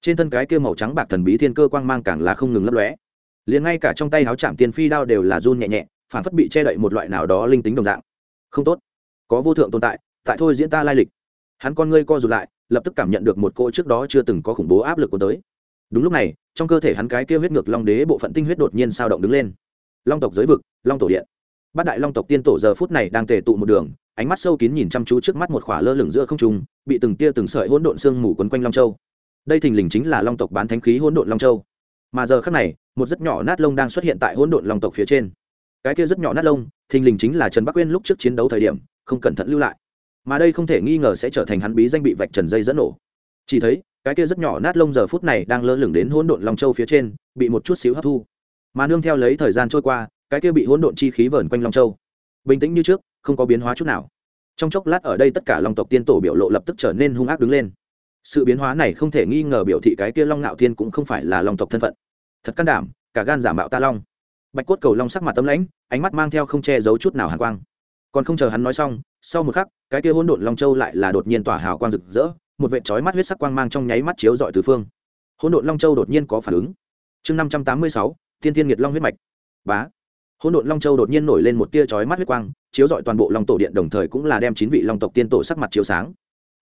Trên thân cái kia màu trắng bạc thần bí thiên cơ quang mang càng là không ngừng lấp lóe liền ngay cả trong tay áo chạm tiền phi đao đều là run nhẹ nhẹ, phản phất bị che đậy một loại nào đó linh tính đồng dạng. Không tốt. Có vô thượng tồn tại tại thôi diễn ta lai lịch. Hắn con ngươi co rụt lại, lập tức cảm nhận được một cỗ trước đó chưa từng có khủng bố áp lực của tới. Đúng lúc này, trong cơ thể hắn cái kia huyết ngược long đế bộ phận tinh huyết đột nhiên sao động đứng lên. Long tộc giới vực, long tổ điện. Bát đại long tộc tiên tổ giờ phút này đang tề tụ một đường, ánh mắt sâu kín nhìn chăm chú trước mắt một khỏa lơ lửng giữa không trung, bị từng tia từng sợi hỗn độn xương mù quấn quanh long châu. Đây thình lình chính là long tộc bán thánh khí hỗn độn long châu. Mà giờ khắc này một rất nhỏ nát lông đang xuất hiện tại hỗn độn long tộc phía trên. Cái kia rất nhỏ nát lông, thình lình chính là trần bắc uyên lúc trước chiến đấu thời điểm, không cẩn thận lưu lại. Mà đây không thể nghi ngờ sẽ trở thành hắn bí danh bị vạch trần dây dẫn nổ. Chỉ thấy, cái kia rất nhỏ nát lông giờ phút này đang lơ lửng đến hỗn độn long châu phía trên, bị một chút xíu hấp thu. Mà nương theo lấy thời gian trôi qua, cái kia bị hỗn độn chi khí vờn quanh long châu. Bình tĩnh như trước, không có biến hóa chút nào. Trong chốc lát ở đây tất cả long tộc tiên tổ biểu lộ lập tức trở nên hung ác đứng lên. Sự biến hóa này không thể nghi ngờ biểu thị cái kia long ngạo tiên cũng không phải là long tộc thân phận thật can đảm, cả gan giả mạo ta long. Bạch cốt cầu long sắc mặt tấm lãnh, ánh mắt mang theo không che giấu chút nào hàn quang. Còn không chờ hắn nói xong, sau một khắc, cái kia hỗn độn long châu lại là đột nhiên tỏa hào quang rực rỡ, một vệ trói mắt huyết sắc quang mang trong nháy mắt chiếu dọi tứ phương. Hỗn độn long châu đột nhiên có phản ứng. Chương năm trăm tám mươi sáu thiên thiên nghiệt long huyết mạch. Bá. Hỗn độn long châu đột nhiên nổi lên một tia chói mắt huyết quang, chiếu dọi toàn bộ long tổ điện, đồng thời cũng là đem chín vị long tộc tiên tổ sắc mặt chiếu sáng.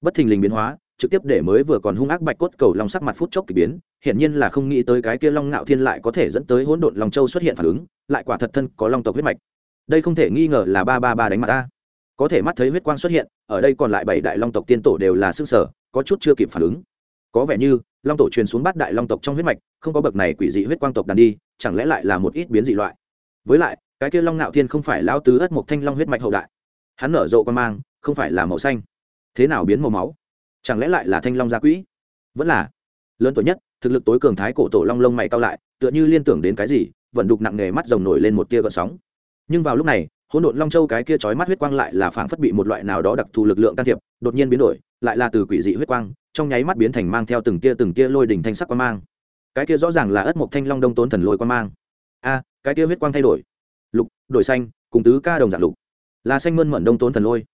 Bất thình lình biến hóa trực tiếp để mới vừa còn hung ác bạch cốt cầu long sắc mặt phút chốc kỳ biến, hiển nhiên là không nghĩ tới cái kia long ngạo thiên lại có thể dẫn tới hỗn độn long châu xuất hiện phản ứng, lại quả thật thân có long tộc huyết mạch. Đây không thể nghi ngờ là ba ba ba đánh mặt ta. Có thể mắt thấy huyết quang xuất hiện, ở đây còn lại bảy đại long tộc tiên tổ đều là xương sở có chút chưa kịp phản ứng. Có vẻ như, long tổ truyền xuống bát đại long tộc trong huyết mạch, không có bậc này quỷ dị huyết quang tộc đàn đi, chẳng lẽ lại là một ít biến dị loại? Với lại, cái kia long ngạo thiên không phải lão tứ ất mộc thanh long huyết mạch hậu đại. Hắn nở rộ quan mang, không phải là màu xanh. Thế nào biến màu máu? Chẳng lẽ lại là thanh long gia quỹ? Vẫn là. Lớn tuổi nhất, thực lực tối cường thái cổ tổ long lông mày cao lại, tựa như liên tưởng đến cái gì, vận đục nặng nề mắt rồng nổi lên một tia gợn sóng. Nhưng vào lúc này, hỗn độn long châu cái kia chói mắt huyết quang lại là phảng phất bị một loại nào đó đặc thù lực lượng can thiệp, đột nhiên biến đổi, lại là từ quỷ dị huyết quang, trong nháy mắt biến thành mang theo từng tia từng tia lôi đỉnh thanh sắc quang mang. Cái kia rõ ràng là ất mộc thanh long đông tốn thần lôi quang mang. A, cái kia huyết quang thay đổi. Lục, đổi xanh, cùng tứ ca đồng dạng lục. Là xanh mơn mận đông tốn thần lôi.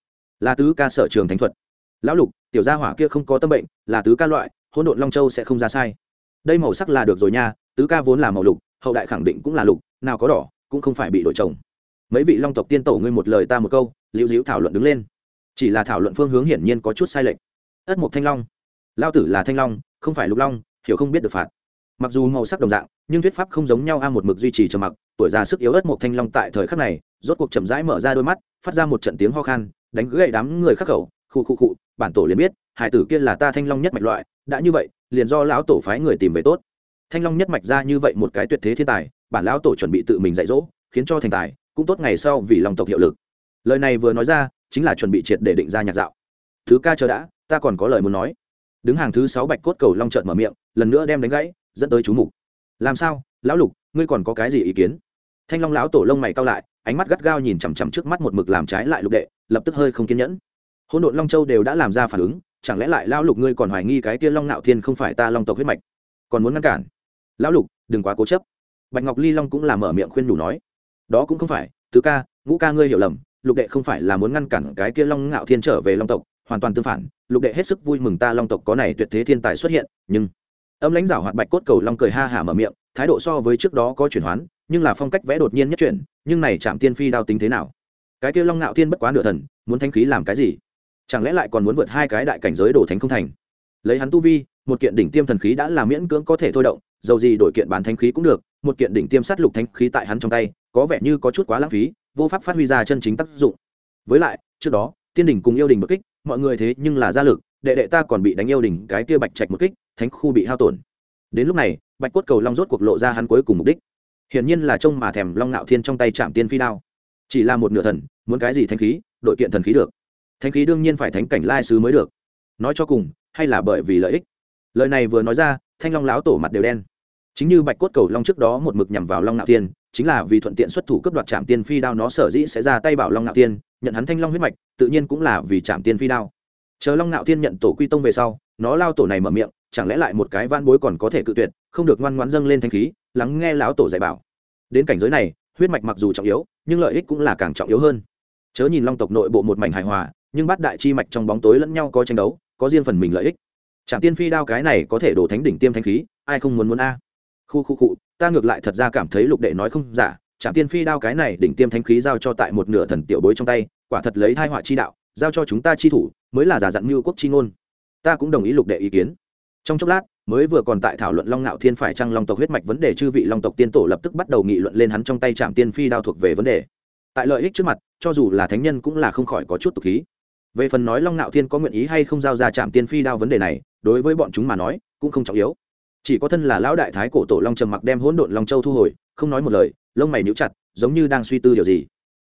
Là tứ ca sở trường thánh thuật. Lão lục tiểu gia hỏa kia không có tâm bệnh, là tứ ca loại, hỗn độn long châu sẽ không ra sai. Đây màu sắc là được rồi nha, tứ ca vốn là màu lục, hậu đại khẳng định cũng là lục, nào có đỏ, cũng không phải bị đổi trồng mấy vị long tộc tiên tổ ngươi một lời ta một câu, liễu diễu thảo luận đứng lên. Chỉ là thảo luận phương hướng hiển nhiên có chút sai lệch. Ất mộc thanh long. Lao tử là thanh long, không phải lục long, hiểu không biết được phạt. Mặc dù màu sắc đồng dạng, nhưng thuyết pháp không giống nhau a, một mực duy trì trầm mặc, tuổi già sức yếu ớt một thanh long tại thời khắc này, rốt cuộc chậm rãi mở ra đôi mắt, phát ra một trận tiếng ho khan, đánh gậy đám người khắc khẩu khu khu khu, bản tổ liền biết, hải tử kia là ta thanh long nhất mạch loại, đã như vậy, liền do lão tổ phái người tìm về tốt. Thanh long nhất mạch ra như vậy một cái tuyệt thế thiên tài, bản lão tổ chuẩn bị tự mình dạy dỗ, khiến cho thành tài, cũng tốt ngày sau vì lòng tộc hiệu lực. Lời này vừa nói ra, chính là chuẩn bị triệt để định ra nhạc dạo. Thứ ca chờ đã, ta còn có lời muốn nói. Đứng hàng thứ sáu bạch cốt cầu long trợn mở miệng, lần nữa đem đánh gãy, dẫn tới chú mục. Làm sao, lão lục, ngươi còn có cái gì ý kiến? Thanh long lão tổ lông mày cao lại, ánh mắt gắt gao nhìn chằm chằm trước mắt một mực làm trái lại lục đệ, lập tức hơi không kiên nhẫn hỗn độn long châu đều đã làm ra phản ứng, chẳng lẽ lại lão lục ngươi còn hoài nghi cái kia long nạo thiên không phải ta long tộc huyết mạch? Còn muốn ngăn cản? Lão lục, đừng quá cố chấp. Bạch ngọc ly long cũng làm mở miệng khuyên đủ nói, đó cũng không phải, tứ ca, ngũ ca ngươi hiểu lầm, lục đệ không phải là muốn ngăn cản cái kia long ngạo thiên trở về long tộc, hoàn toàn tương phản, lục đệ hết sức vui mừng ta long tộc có này tuyệt thế thiên tài xuất hiện, nhưng âm lãnh giả hoạt bạch cốt cầu long cười ha hả mở miệng, thái độ so với trước đó có chuyển hoán, nhưng là phong cách vẽ đột nhiên nhất chuyển, nhưng này chạm tiên phi đao tính thế nào? Cái kia long ngạo thiên bất quá nửa thần, muốn thanh khí làm cái gì? Chẳng lẽ lại còn muốn vượt hai cái đại cảnh giới đổ thánh không thành? Lấy hắn tu vi, một kiện đỉnh tiêm thần khí đã là miễn cưỡng có thể thôi động, dầu gì đổi kiện bán thánh khí cũng được, một kiện đỉnh tiêm sát lục thánh khí tại hắn trong tay, có vẻ như có chút quá lãng phí, vô pháp phát huy ra chân chính tác dụng. Với lại, trước đó, tiên đỉnh cùng yêu đình bất kích, mọi người thế nhưng là gia lực, đệ đệ ta còn bị đánh yêu đình cái kia bạch trạch một kích, thánh khu bị hao tổn. Đến lúc này, bạch cốt cầu long rốt cuộc lộ ra hắn cuối cùng mục đích. Hiển nhiên là trông mà thèm long ngạo thiên trong tay chạm tiên phi đao. Chỉ là một nửa thần, muốn cái gì thanh khí, đội kiện thần khí được thanh khí đương nhiên phải thánh cảnh lai sứ mới được. Nói cho cùng hay là bởi vì lợi ích? Lời này vừa nói ra thanh long láo tổ mặt đều đen. Chính như bạch cốt cầu long trước đó một mực nhằm vào long ngạo tiên, chính là vì thuận tiện xuất thủ cấp đoạt trạm tiên phi đao nó sở dĩ sẽ ra tay bảo long ngạo tiên nhận hắn thanh long huyết mạch tự nhiên cũng là vì trạm tiên phi đao. Chờ long ngạo tiên nhận tổ quy tông về sau nó lao tổ này mở miệng chẳng lẽ lại một cái van bối còn có thể cự tuyệt không được ngoan ngoãn dâng lên thanh khí lắng nghe lão tổ dạy bảo. Đến cảnh giới này huyết mạch mặc dù trọng yếu nhưng lợi ích cũng là càng trọng yếu hơn. Chớ nhìn long tộc nội bộ một mảnh hài hòa nhưng bát đại chi mạch trong bóng tối lẫn nhau có tranh đấu, có riêng phần mình lợi ích. Trạm tiên phi đao cái này có thể đổ thánh đỉnh tiêm thanh khí, ai không muốn muốn a? Khu khu cụ ta ngược lại thật ra cảm thấy lục đệ nói không giả trạm tiên phi đao cái này đỉnh tiêm thanh khí giao cho tại một nửa thần tiểu bối trong tay, quả thật lấy thai họa chi đạo, giao cho chúng ta chi thủ, mới là giả dặn mưu quốc chi ngôn. Ta cũng đồng ý lục đệ ý kiến. Trong chốc lát, mới vừa còn tại thảo luận long ngạo thiên phải trăng long tộc huyết mạch vấn đề chư vị long tộc tiên tổ lập tức bắt đầu nghị luận lên hắn trong tay trạm tiên phi đao thuộc về vấn đề. Tại lợi ích trước mặt, cho dù là thánh nhân cũng là không khỏi có chút tục khí về phần nói long ngạo thiên có nguyện ý hay không giao ra trạm tiên phi đao vấn đề này, đối với bọn chúng mà nói, cũng không trọng yếu. Chỉ có thân là lão đại thái cổ tổ long trầm mặc đem hỗn độn long châu thu hồi, không nói một lời, lông mày níu chặt, giống như đang suy tư điều gì.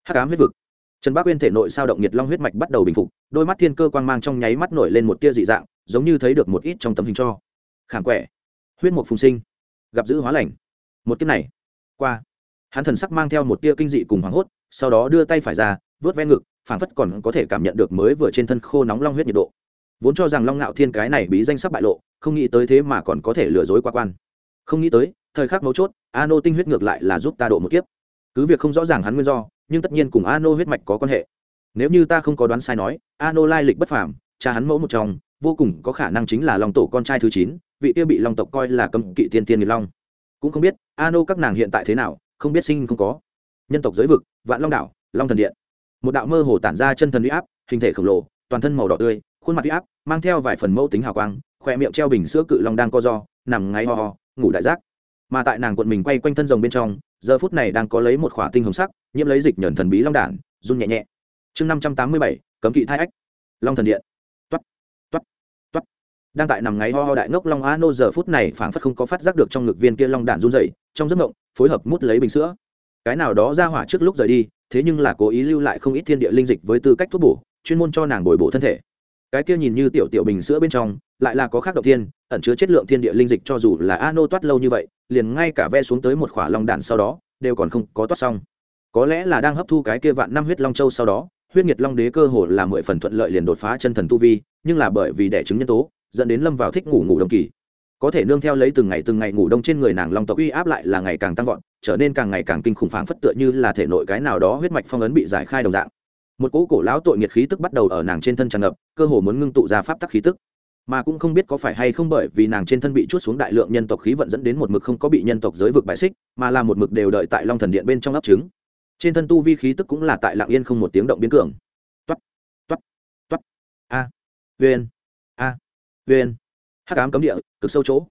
Hắc ám huyết vực. Trần bác uyên thể nội sao động nhiệt long huyết mạch bắt đầu bình phục, đôi mắt thiên cơ quang mang trong nháy mắt nổi lên một tia dị dạng, giống như thấy được một ít trong tấm hình cho. Khảm quẻ. Huyết mục phùng sinh. Gặp giữ hóa lành. Một kiếp này. Qua. Hắn thần sắc mang theo một tia kinh dị cùng hoảng hốt, sau đó đưa tay phải ra vớt ven ngực, phảng phất còn có thể cảm nhận được mới vừa trên thân khô nóng long huyết nhiệt độ. Vốn cho rằng long ngạo thiên cái này bí danh sắp bại lộ, không nghĩ tới thế mà còn có thể lừa dối qua quan. Không nghĩ tới, thời khắc mấu chốt a nô tinh huyết ngược lại là giúp ta độ một kiếp. Cứ việc không rõ ràng hắn nguyên do, nhưng tất nhiên cùng a nô huyết mạch có quan hệ. Nếu như ta không có đoán sai nói a nô lai lịch bất phàm, cha hắn mẫu một chồng vô cùng có khả năng chính là long tổ con trai thứ chín, vị kia bị long tộc coi là cấm kỵ tiên tiên nghiệt long. Cũng không biết a nô các nàng hiện tại thế nào, không biết sinh không có. Nhân tộc giới vực, vạn long đảo, long thần điện một đạo mơ hồ tản ra chân thần uy áp, hình thể khổng lồ, toàn thân màu đỏ tươi, khuôn mặt uy áp, mang theo vài phần mẫu tính hào quang khoe miệng treo bình sữa cự long đang co do nằm ngáy ho ho, ngủ đại giác. Mà tại nàng quận mình quay quanh thân rồng bên trong, giờ phút này đang có lấy một khỏa tinh hồng sắc, nhiễm lấy dịch nhờn thần bí long đản, run nhẹ nhẹ. Chương năm trăm tám mươi bảy, cấm kỵ thai ách. Long thần điện. Toát toát toát. Đang tại nằm ngáy ho ho đại ngốc long a nô giờ phút này phảng phất không có phát giác được trong ngực viên kia long đản run dày trong giấc ngộng phối hợp mút lấy bình sữa. Cái nào đó ra hỏa trước lúc rời đi thế nhưng là cố ý lưu lại không ít thiên địa linh dịch với tư cách thuốc bổ, chuyên môn cho nàng bồi bổ thân thể. Cái kia nhìn như tiểu tiểu bình sữa bên trong, lại là có khác đầu tiên ẩn chứa chất lượng thiên địa linh dịch cho dù là a nô toát lâu như vậy, liền ngay cả ve xuống tới một khỏa long đạn sau đó, đều còn không có toát xong. Có lẽ là đang hấp thu cái kia vạn năm huyết long châu sau đó, huyết nhiệt long đế cơ hồ là mười phần thuận lợi liền đột phá chân thần tu vi, nhưng là bởi vì đẻ trứng nhân tố, dẫn đến lâm vào thích ngủ ngủ đồng kỳ có thể nương theo lấy từng ngày từng ngày ngủ đông trên người nàng long tộc uy áp lại là ngày càng tăng vọt, trở nên càng ngày càng kinh khủng phảng phất tựa như là thể nội cái nào đó huyết mạch phong ấn bị giải khai đồng dạng. Một cỗ cổ lão tội nghiệt khí tức bắt đầu ở nàng trên thân tràn ngập, cơ hồ muốn ngưng tụ ra pháp tắc khí tức. Mà cũng không biết có phải hay không bởi vì nàng trên thân bị chút xuống đại lượng nhân tộc khí vận dẫn đến một mực không có bị nhân tộc giới vực bài xích, mà là một mực đều đợi tại long thần điện bên trong ấp trứng. Trên thân tu vi khí tức cũng là tại lạng yên không một tiếng động biến cường. Toắt toắt toắt a viên a viên hắc ám cấm địa, cực sâu chỗ.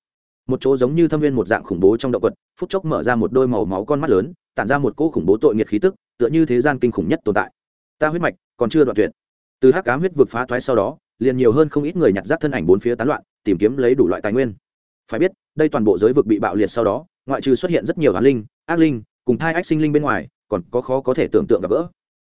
Một chỗ giống như thâm viên một dạng khủng bố trong động vật phút chốc mở ra một đôi màu máu con mắt lớn, tản ra một cỗ khủng bố tội nghiệt khí tức, tựa như thế gian kinh khủng nhất tồn tại. Ta huyết mạch còn chưa đoạn tuyệt. Từ hắc ám huyết vực phá thoái sau đó, liền nhiều hơn không ít người nhặt rác thân ảnh bốn phía tán loạn, tìm kiếm lấy đủ loại tài nguyên. Phải biết, đây toàn bộ giới vực bị bạo liệt sau đó, ngoại trừ xuất hiện rất nhiều hán linh, ác linh, cùng thai ách sinh linh bên ngoài, còn có khó có thể tưởng tượng gặp gỡ.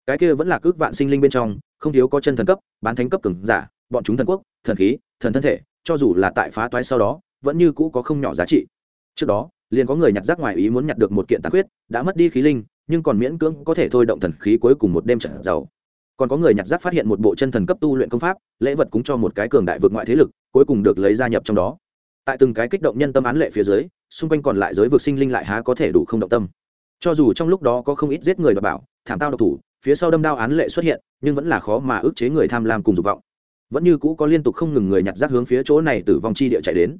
Cái kia vẫn là cước vạn sinh linh bên trong, không thiếu có chân thần cấp, bán thánh cấp cường giả, bọn chúng thần quốc, thần khí, thần thân thể cho dù là tại phá toái sau đó, vẫn như cũ có không nhỏ giá trị. Trước đó, liền có người nhặt rác ngoài ý muốn nhặt được một kiện tàn huyết đã mất đi khí linh, nhưng còn miễn cưỡng có thể thôi động thần khí cuối cùng một đêm trận giàu còn có người nhặt rác phát hiện một bộ chân thần cấp tu luyện công pháp, lễ vật cúng cho một cái cường đại vượt ngoại thế lực, cuối cùng được lấy gia nhập trong đó. Tại từng cái kích động nhân tâm án lệ phía dưới, xung quanh còn lại giới vực sinh linh lại há có thể đủ không động tâm. Cho dù trong lúc đó có không ít giết người đ bảo, thảm tao độc thủ, phía sau đâm đao án lệ xuất hiện, nhưng vẫn là khó mà ức chế người tham lam cùng dục vọng vẫn như cũ có liên tục không ngừng người nhặt rác hướng phía chỗ này từ vòng chi địa chạy đến.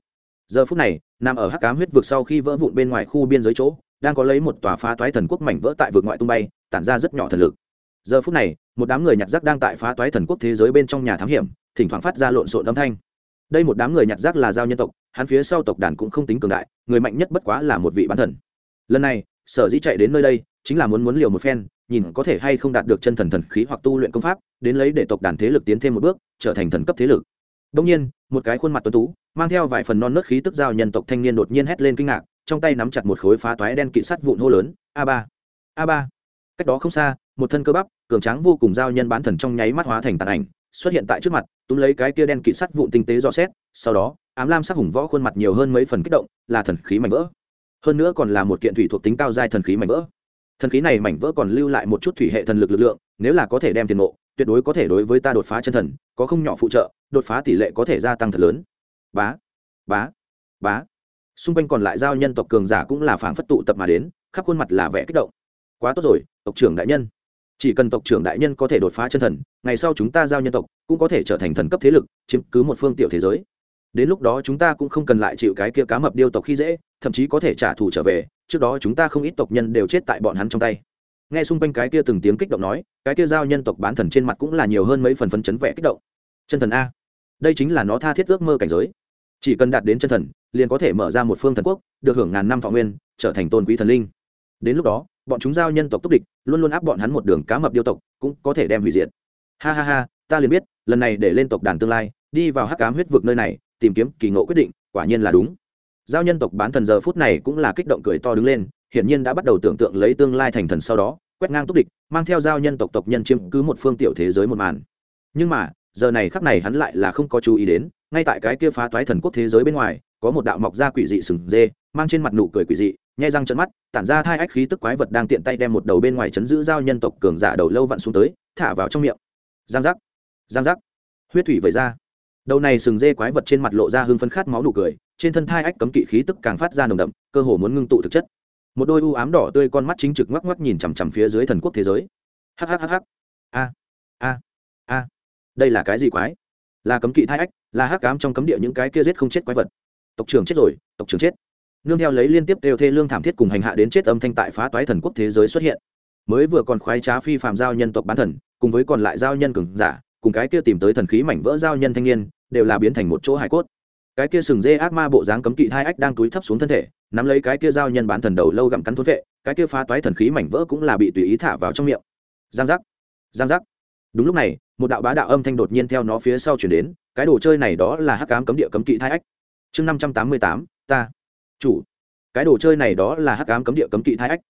Giờ phút này, nằm ở hắc cám huyết vực sau khi vỡ vụn bên ngoài khu biên giới chỗ, đang có lấy một tòa phá toái thần quốc mảnh vỡ tại vực ngoại tung bay, tản ra rất nhỏ thần lực. Giờ phút này, một đám người nhặt rác đang tại phá toái thần quốc thế giới bên trong nhà thám hiểm, thỉnh thoảng phát ra lộn xộn âm thanh. Đây một đám người nhặt rác là giao nhân tộc, hắn phía sau tộc đàn cũng không tính cường đại, người mạnh nhất bất quá là một vị bán thần. Lần này, sở dĩ chạy đến nơi đây, chính là muốn muốn liều một phen nhìn có thể hay không đạt được chân thần thần khí hoặc tu luyện công pháp, đến lấy để tộc đàn thế lực tiến thêm một bước, trở thành thần cấp thế lực. Đông nhiên, một cái khuôn mặt tuấn tú, mang theo vài phần non nớt khí tức giao nhân tộc thanh niên đột nhiên hét lên kinh ngạc, trong tay nắm chặt một khối phá toái đen kỵ sắt vụn hô lớn, a ba! A ba! Cách đó không xa, một thân cơ bắp, cường tráng vô cùng giao nhân bán thần trong nháy mắt hóa thành tàn ảnh, xuất hiện tại trước mặt, túm lấy cái kia đen kỵ sắt vụn tinh tế dò xét, sau đó, ám lam sắc hùng võ khuôn mặt nhiều hơn mấy phần kích động, là thần khí mảnh vỡ. Hơn nữa còn là một kiện thủy thuộc tính cao giai thần khí mảnh vỡ thần khí này mảnh vỡ còn lưu lại một chút thủy hệ thần lực lực lượng, nếu là có thể đem tiền mộ tuyệt đối có thể đối với ta đột phá chân thần, có không nhỏ phụ trợ, đột phá tỷ lệ có thể gia tăng thật lớn. Bá bá bá. Xung quanh còn lại giao nhân tộc cường giả cũng là phảng phất tụ tập mà đến, khắp khuôn mặt là vẻ kích động. Quá tốt rồi, tộc trưởng đại nhân. Chỉ cần tộc trưởng đại nhân có thể đột phá chân thần, ngày sau chúng ta giao nhân tộc cũng có thể trở thành thần cấp thế lực, chiếm cứ một phương tiểu thế giới đến lúc đó chúng ta cũng không cần lại chịu cái kia cá mập điêu tộc khi dễ, thậm chí có thể trả thù trở về, trước đó chúng ta không ít tộc nhân đều chết tại bọn hắn trong tay. Nghe xung quanh cái kia từng tiếng kích động nói, cái kia giao nhân tộc bán thần trên mặt cũng là nhiều hơn mấy phần phấn chấn vẻ kích động. Chân thần a. Đây chính là nó tha thiết ước mơ cảnh giới. Chỉ cần đạt đến chân thần, liền có thể mở ra một phương thần quốc, được hưởng ngàn năm thọ nguyên, trở thành tôn quý thần linh. Đến lúc đó, bọn chúng giao nhân tộc túc địch, luôn luôn áp bọn hắn một đường cá mập điêu tộc, cũng có thể đem hủy diệt. Ha ha ha, ta liền biết, lần này để lên tộc đàn tương lai, đi vào hắc cám huyết vực nơi này tìm kiếm kỳ ngộ quyết định, quả nhiên là đúng. Giao nhân tộc bán thần giờ phút này cũng là kích động cười to đứng lên, hiển nhiên đã bắt đầu tưởng tượng lấy tương lai thành thần sau đó, quét ngang túc địch, mang theo giao nhân tộc tộc nhân chiếm cứ một phương tiểu thế giới một màn. Nhưng mà, giờ này khắc này hắn lại là không có chú ý đến, ngay tại cái kia phá toái thần quốc thế giới bên ngoài, có một đạo mọc ra quỷ dị sừng dê, mang trên mặt nụ cười quỷ dị, nhai răng trận mắt, tản ra thai ách khí tức quái vật đang tiện tay đem một đầu bên ngoài chấn giữ giao nhân tộc cường giả đầu lâu vặn xuống tới, thả vào trong miệng. Giang giác giang giác. Huyết thủy vẩy ra đầu này sừng dê quái vật trên mặt lộ ra hương phân khát máu nụ cười, trên thân thai ách cấm kỵ khí tức càng phát ra nồng đậm, cơ hồ muốn ngưng tụ thực chất. Một đôi u ám đỏ tươi con mắt chính trực ngoắc ngoắc nhìn chằm chằm phía dưới thần quốc thế giới. Hhhh a a a. Đây là cái gì quái? Là cấm kỵ thai ách, là hắc cám trong cấm địa những cái kia giết không chết quái vật. Tộc trưởng chết rồi, tộc trưởng chết. Nương theo lấy liên tiếp đều thê lương thảm thiết cùng hành hạ đến chết âm thanh tại phá toái thần quốc thế giới xuất hiện. Mới vừa còn khoái trá phi phàm giao nhân tộc bán thần, cùng với còn lại giao nhân cường giả, cùng cái kia tìm tới thần khí mảnh vỡ giao nhân thanh niên đều là biến thành một chỗ hải cốt. Cái kia sừng dê ác ma bộ dáng cấm kỵ hai ách đang túi thấp xuống thân thể, nắm lấy cái kia giao nhân bán thần đầu lâu gặm cắn thốn vệ, cái kia phá toái thần khí mảnh vỡ cũng là bị tùy ý thả vào trong miệng. Giang giác giang giác. Đúng lúc này, một đạo bá đạo âm thanh đột nhiên theo nó phía sau chuyển đến, cái đồ chơi này đó là hắc cám cấm địa cấm kỵ thai ách. Chương năm trăm tám mươi tám, ta, chủ. Cái đồ chơi này đó là hắc cám cấm địa cấm kỵ thai ách.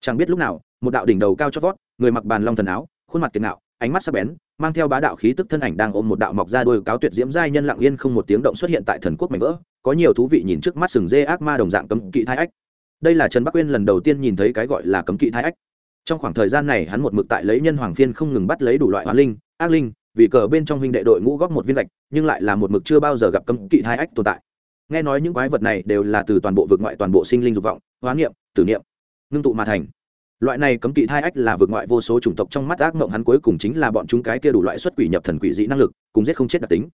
Chẳng biết lúc nào, một đạo đỉnh đầu cao chót vót, người mặc bàn long thần áo, khuôn mặt kiệt nạo ánh mắt sắc bén, mang theo bá đạo khí tức thân ảnh đang ôm một đạo mọc ra đôi cáo tuyệt diễm giai nhân lặng yên không một tiếng động xuất hiện tại thần quốc mảnh vỡ, có nhiều thú vị nhìn trước mắt sừng dê ác ma đồng dạng cấm kỵ thai ách. Đây là trần bắc uyên lần đầu tiên nhìn thấy cái gọi là cấm kỵ thai ách. Trong khoảng thời gian này, hắn một mực tại lấy nhân hoàng phiên không ngừng bắt lấy đủ loại hóa linh, ác linh, vì cờ bên trong huynh đệ đội ngũ góp một viên gạch, nhưng lại là một mực chưa bao giờ gặp cấm kỵ thai ách tồn tại. Nghe nói những quái vật này đều là từ toàn bộ vực ngoại toàn bộ sinh linh dục vọng, hóa niệm tử niệm ngưng tụ mà thành loại này cấm kỵ thai ách là vượt ngoại vô số chủng tộc trong mắt ác mộng hắn cuối cùng chính là bọn chúng cái kia đủ loại xuất quỷ nhập thần quỷ dị năng lực, cùng giết không chết đặc tính.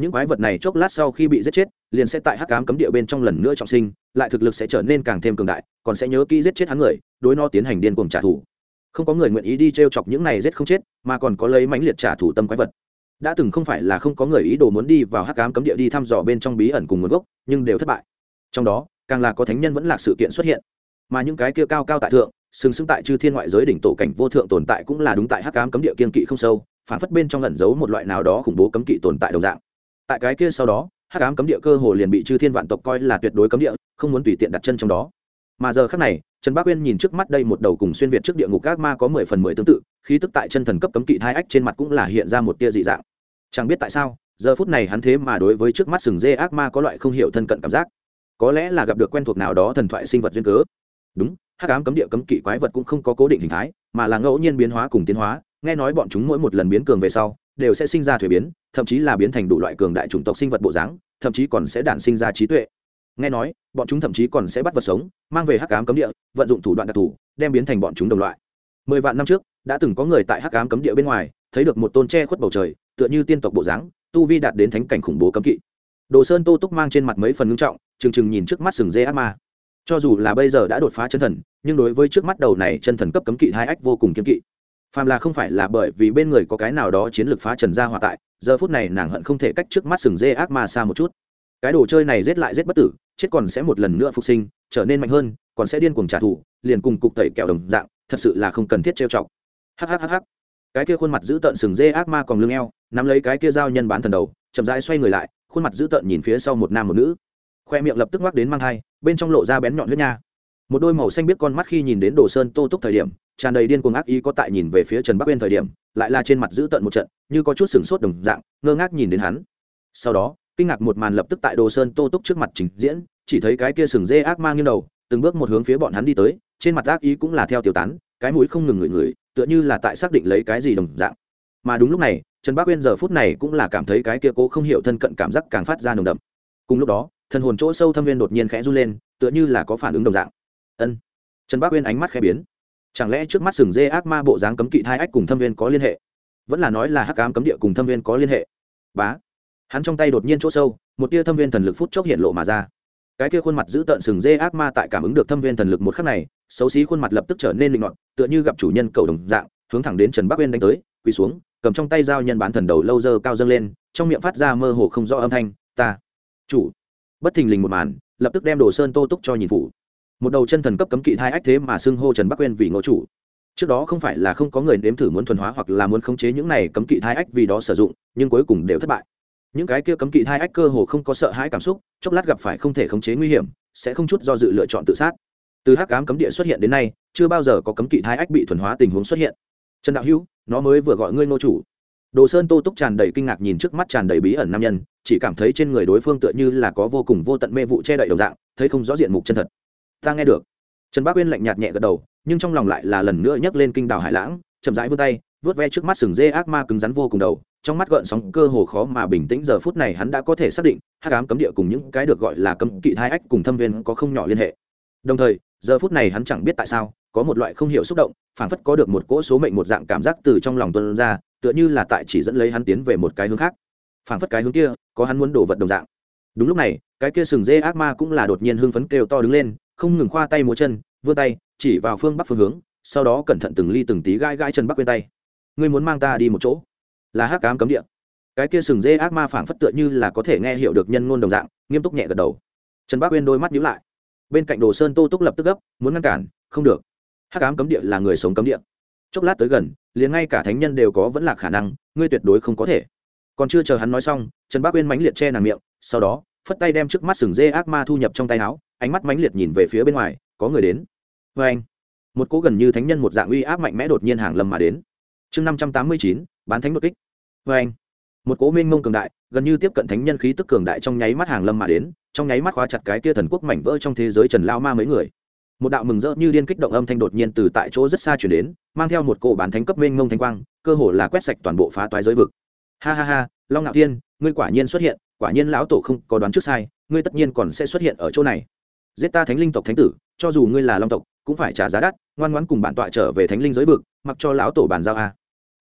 Những quái vật này chốc lát sau khi bị giết chết, liền sẽ tại hắc cám cấm địa bên trong lần nữa trọng sinh, lại thực lực sẽ trở nên càng thêm cường đại, còn sẽ nhớ kỹ giết chết hắn người, đối no tiến hành điên cuồng trả thù. Không có người nguyện ý đi t r e o chọc những này giết không chết, mà còn có lấy mãnh liệt trả thù tâm quái vật. Đã từng không phải là không có người ý đồ muốn đi vào hắc cám cấm địa đi thăm dò bên trong bí ẩn cùng nguồn gốc, nhưng đều thất bại. Trong đó, càng là có thánh nhân vẫn là sự kiện xuất hiện. Mà những cái kia cao cao tại thượng sừng sững tại chư thiên ngoại giới đỉnh tổ cảnh vô thượng tồn tại cũng là đúng tại hắc ám cấm địa kiên kỵ không sâu, phản phất bên trong lẩn giấu một loại nào đó khủng bố cấm kỵ tồn tại đồng dạng. Tại cái kia sau đó, hắc ám cấm địa cơ hồ liền bị chư thiên vạn tộc coi là tuyệt đối cấm địa, không muốn tùy tiện đặt chân trong đó. Mà giờ khác này, trần bác uyên nhìn trước mắt đây một đầu cùng xuyên việt trước địa ngục các ma có mười phần mười tương tự, khí tức tại chân thần cấp cấm kỵ hai ách trên mặt cũng là hiện ra một tia dị dạng. Chẳng biết tại sao, giờ phút này hắn thế mà đối với trước mắt sừng dê ác ma có loại không hiểu thân cận cảm giác. Có lẽ là gặp được quen thuộc nào đó thần thoại sinh vật duyên cớ đúng, hắc ám cấm địa cấm kỵ quái vật cũng không có cố định hình thái, mà là ngẫu nhiên biến hóa cùng tiến hóa, nghe nói bọn chúng mỗi một lần biến cường về sau, đều sẽ sinh ra thuế biến, thậm chí là biến thành đủ loại cường đại chủng tộc sinh vật bộ dáng, thậm chí còn sẽ đản sinh ra trí tuệ. Nghe nói, bọn chúng thậm chí còn sẽ bắt vật sống, mang về hắc ám cấm địa, vận dụng thủ đoạn đặc thù, đem biến thành bọn chúng đồng loại. Mười vạn năm trước, đã từng có người tại hắc ám cấm địa bên ngoài, thấy được một tôn tre khuất bầu trời, tựa như tiên tộc bộ dáng, tu vi đạt đến thánh cảnh khủng bố cấm kỵ. Đồ sơn tô túc mang trên mặt mấy phần ngưng trọng trừng trừng nhìn trước mắt sừng dê ác ma cho dù là bây giờ đã đột phá chân thần, nhưng đối với trước mắt đầu này chân thần cấp cấm kỵ hai ách vô cùng kiếm kỵ. Phàm là không phải là bởi vì bên người có cái nào đó chiến lược phá trần gia hòa tại, giờ phút này nàng hận không thể cách trước mắt sừng dê ác ma xa một chút. Cái đồ chơi này giết lại giết bất tử, chết còn sẽ một lần nữa phục sinh, trở nên mạnh hơn, còn sẽ điên cuồng trả thù, liền cùng cục tẩy kẹo đồng dạng, thật sự là không cần thiết trêu chọc. Hhhh cái kia khuôn mặt giữ tợn sừng dê ác ma còn lưng eo, nắm lấy cái kia dao nhân bán thần đầu, chậm rãi xoay người lại, khuôn mặt giữ tợn nhìn phía sau một nam một nữ khoe miệng lập tức ngoắc đến mang thai, bên trong lộ ra bén nhọn huyết nha. Một đôi màu xanh biết con mắt khi nhìn đến đồ sơn tô túc thời điểm, tràn đầy điên cuồng ác ý có tại nhìn về phía trần bắc uyên thời điểm, lại là trên mặt giữ tận một trận, như có chút sừng sốt đồng dạng, ngơ ngác nhìn đến hắn. Sau đó, kinh ngạc một màn lập tức tại đồ sơn tô túc trước mặt trình diễn, chỉ thấy cái kia sừng dê ác mang như đầu, từng bước một hướng phía bọn hắn đi tới, trên mặt ác ý cũng là theo tiêu tán, cái mũi không ngừng ngửi ngửi, tựa như là tại xác định lấy cái gì đồng dạng. Mà đúng lúc này, trần bắc uyên giờ phút này cũng là cảm thấy cái kia cố không hiểu thân cận cảm giác càng phát ra nồng đậm. Cùng lúc đó thần hồn chỗ sâu thâm viên đột nhiên khẽ run lên, tựa như là có phản ứng đồng dạng. Ân. Trần bác uyên ánh mắt khẽ biến. Chẳng lẽ trước mắt sừng dê ác ma bộ dáng cấm kỵ thai ách cùng thâm viên có liên hệ? Vẫn là nói là hắc cám cấm địa cùng thâm viên có liên hệ? Bá. Hắn trong tay đột nhiên chỗ sâu, một tia thâm viên thần lực phút chốc hiện lộ mà ra. Cái kia khuôn mặt giữ tợn sừng dê ác ma tại cảm ứng được thâm viên thần lực một khắc này, xấu xí khuôn mặt lập tức trở nên linh ngọt tựa như gặp chủ nhân cầu đồng dạng, hướng thẳng đến trần bắc uyên đánh tới, quỳ xuống, cầm trong tay dao nhân bán thần đầu lâu dơ cao dâng lên, trong miệng phát ra mơ hồ không rõ âm thanh, ta, chủ bất thình lình một màn, lập tức đem đồ sơn tô túc cho nhìn phủ. Một đầu chân thần cấp cấm kỵ thai ách thế mà xưng hô trần bắc quên vì ngô chủ. Trước đó không phải là không có người nếm thử muốn thuần hóa hoặc là muốn khống chế những này cấm kỵ thai ách vì đó sử dụng, nhưng cuối cùng đều thất bại. Những cái kia cấm kỵ thai ách cơ hồ không có sợ hãi cảm xúc, chốc lát gặp phải không thể khống chế nguy hiểm, sẽ không chút do dự lựa chọn tự sát. Từ hắc cám cấm địa xuất hiện đến nay, chưa bao giờ có cấm kỵ thai ách bị thuần hóa tình huống xuất hiện. Trần đạo hữu, nó mới vừa gọi ngươi nô chủ. Đồ sơn tô túc tràn đầy kinh ngạc nhìn trước mắt tràn đầy bí ẩn nam nhân chỉ cảm thấy trên người đối phương tựa như là có vô cùng vô tận mê vụ che đậy đồng dạng, thấy không rõ diện mục chân thật. Ta nghe được. Trần bác uyên lạnh nhạt nhẹ gật đầu, nhưng trong lòng lại là lần nữa nhấc lên kinh đảo hải lãng, chậm rãi vươn tay vớt ve trước mắt sừng dê ác ma cứng rắn vô cùng đầu, trong mắt gợn sóng cơ hồ khó mà bình tĩnh, giờ phút này hắn đã có thể xác định hát cám cấm địa cùng những cái được gọi là cấm kỵ thai ách cùng thâm viên có không nhỏ liên hệ. Đồng thời, giờ phút này hắn chẳng biết tại sao, có một loại không hiểu xúc động, phảng phất có được một cỗ số mệnh một dạng cảm giác từ trong lòng tuân ra, tựa như là tại chỉ dẫn lấy hắn tiến về một cái hướng khác phảng phất cái hướng kia, có hắn muốn đổ vật đồng dạng. Đúng lúc này, cái kia sừng dê ác ma cũng là đột nhiên hưng phấn kêu to đứng lên, không ngừng khoa tay múa chân, vươn tay, chỉ vào phương bắc phương hướng, sau đó cẩn thận từng ly từng tí gai gai chân bắc bên tay. Ngươi muốn mang ta đi một chỗ? Là hắc cám cấm địa. Cái kia sừng dê ác ma phảng phất tựa như là có thể nghe hiểu được nhân ngôn đồng dạng, nghiêm túc nhẹ gật đầu. Trần bác quên đôi mắt nhíu lại. Bên cạnh đồ sơn tô túc lập tức gấp, muốn ngăn cản, không được. Hắc ám cấm địa là người sống cấm địa. Chốc lát tới gần, liền ngay cả thánh nhân đều có vẫn là khả năng, ngươi tuyệt đối không có thể còn chưa chờ hắn nói xong, trần bác uyên mãnh liệt che nàng miệng, sau đó, phất tay đem trước mắt sừng dê ác ma thu nhập trong tay áo, ánh mắt mãnh liệt nhìn về phía bên ngoài, có người đến. Vê anh, một cỗ gần như thánh nhân một dạng uy áp mạnh mẽ đột nhiên hàng lâm mà đến. Chương năm trăm tám mươi chín, bán thánh đột kích. Vê anh, một cỗ mênh mông cường đại, gần như tiếp cận thánh nhân khí tức cường đại trong nháy mắt hàng lâm mà đến, trong nháy mắt khóa chặt cái kia thần quốc mảnh vỡ trong thế giới trần lao ma mấy người. Một đạo mừng rỡ như điên kích động âm thanh đột nhiên từ tại chỗ rất xa chuyển đến, mang theo một cỗ bán thánh cấp mênh mông thanh quang, cơ hồ là quét sạch toàn bộ phá toái giới vực ha ha ha, long ngạo thiên, ngươi quả nhiên xuất hiện, quả nhiên lão tổ không có đoán trước sai, ngươi tất nhiên còn sẽ xuất hiện ở chỗ này. Giết ta thánh linh tộc thánh tử, cho dù ngươi là long tộc, cũng phải trả giá đắt, ngoan ngoãn cùng bản tọa trở về thánh linh giới vực, mặc cho lão tổ bàn giao a.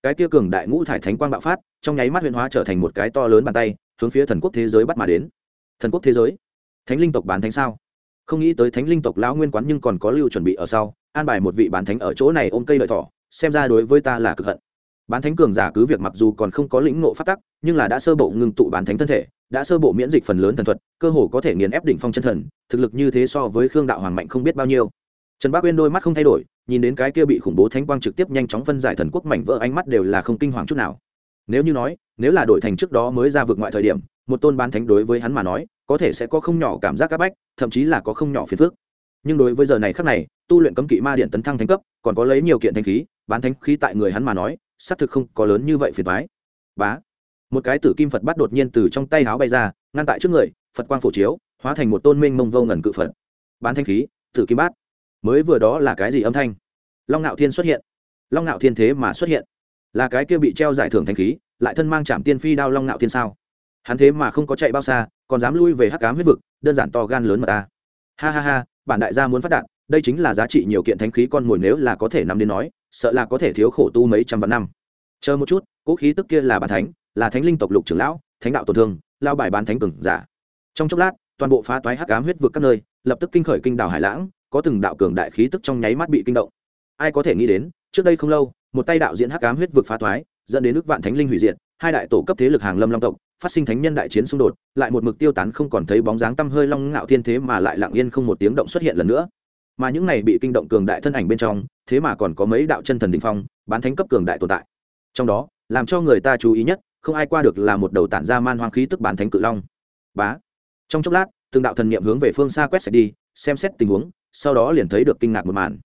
Cái kia cường đại ngũ thải thánh quang bạo phát, trong nháy mắt huyền hóa trở thành một cái to lớn bàn tay, hướng phía thần quốc thế giới bắt mà đến. Thần quốc thế giới? Thánh linh tộc bán thánh sao? Không nghĩ tới thánh linh tộc lão nguyên quán nhưng còn có lưu chuẩn bị ở sau, an bài một vị bán thánh ở chỗ này ôm cây lợi thỏ, xem ra đối với ta là cực hận bán thánh cường giả cứ việc mặc dù còn không có lĩnh ngộ phát tắc, nhưng là đã sơ bộ ngưng tụ bán thánh thân thể, đã sơ bộ miễn dịch phần lớn thần thuật, cơ hồ có thể nghiền ép đỉnh phong chân thần, thực lực như thế so với khương đạo hoàng mạnh không biết bao nhiêu. Trần bác uyên đôi mắt không thay đổi, nhìn đến cái kia bị khủng bố thánh quang trực tiếp nhanh chóng phân giải thần quốc mảnh vỡ ánh mắt đều là không kinh hoàng chút nào. Nếu như nói, nếu là đổi thành trước đó mới ra vượt ngoại thời điểm, một tôn bán thánh đối với hắn mà nói, có thể sẽ có không nhỏ cảm giác áp bách, thậm chí là có không nhỏ phiền phức. Nhưng đối với giờ này khác này, tu luyện cấm kỵ ma điện tấn thăng thánh cấp, còn có lấy nhiều kiện thanh khí, bán thánh khí tại người hắn mà nói xác thực không có lớn như vậy phiền thoái. Bá. Một cái tử kim phật bắt đột nhiên từ trong tay áo bay ra, ngăn tại trước người, phật quang phổ chiếu, hóa thành một tôn minh mông vô ngần cự phật. Bán thanh khí, tử kim bát. Mới vừa đó là cái gì âm thanh? Long ngạo thiên xuất hiện. Long ngạo thiên thế mà xuất hiện. Là cái kia bị treo giải thưởng thanh khí, lại thân mang trạm tiên phi đao long ngạo thiên sao? Hắn thế mà không có chạy bao xa, còn dám lui về hắc cám huyết vực, đơn giản to gan lớn mà ta. Ha ha ha, bản đại gia muốn phát đạt đây chính là giá trị nhiều kiện thánh khí con mồi nếu là có thể nắm đến nói sợ là có thể thiếu khổ tu mấy trăm vạn năm. Chờ một chút cỗ khí tức kia là bản thánh, là thánh linh tộc lục trưởng lão, thánh đạo tổn thương, lao bài bán thánh cường giả. Trong chốc lát, toàn bộ phá toái hắc ám huyết vực các nơi, lập tức kinh khởi kinh đảo hải lãng, có từng đạo cường đại khí tức trong nháy mắt bị kinh động. Ai có thể nghĩ đến, trước đây không lâu, một tay đạo diễn hắc ám huyết vực phá toái, dẫn đến nước vạn thánh linh hủy diệt, hai đại tổ cấp thế lực hàng lâm long tộc, phát sinh thánh nhân đại chiến xung đột, lại một mực tiêu tán không còn thấy bóng dáng tăm hơi long ngạo thiên thế mà lại lặng yên không một tiếng động xuất hiện lần nữa mà những này bị kinh động cường đại thân ảnh bên trong, thế mà còn có mấy đạo chân thần đình phong, bán thánh cấp cường đại tồn tại. Trong đó, làm cho người ta chú ý nhất, không ai qua được là một đầu tản ra man hoang khí tức bán thánh cự long. Bá. Trong chốc lát, từng đạo thần niệm hướng về phương xa quét sạch đi, xem xét tình huống, sau đó liền thấy được kinh ngạc một màn.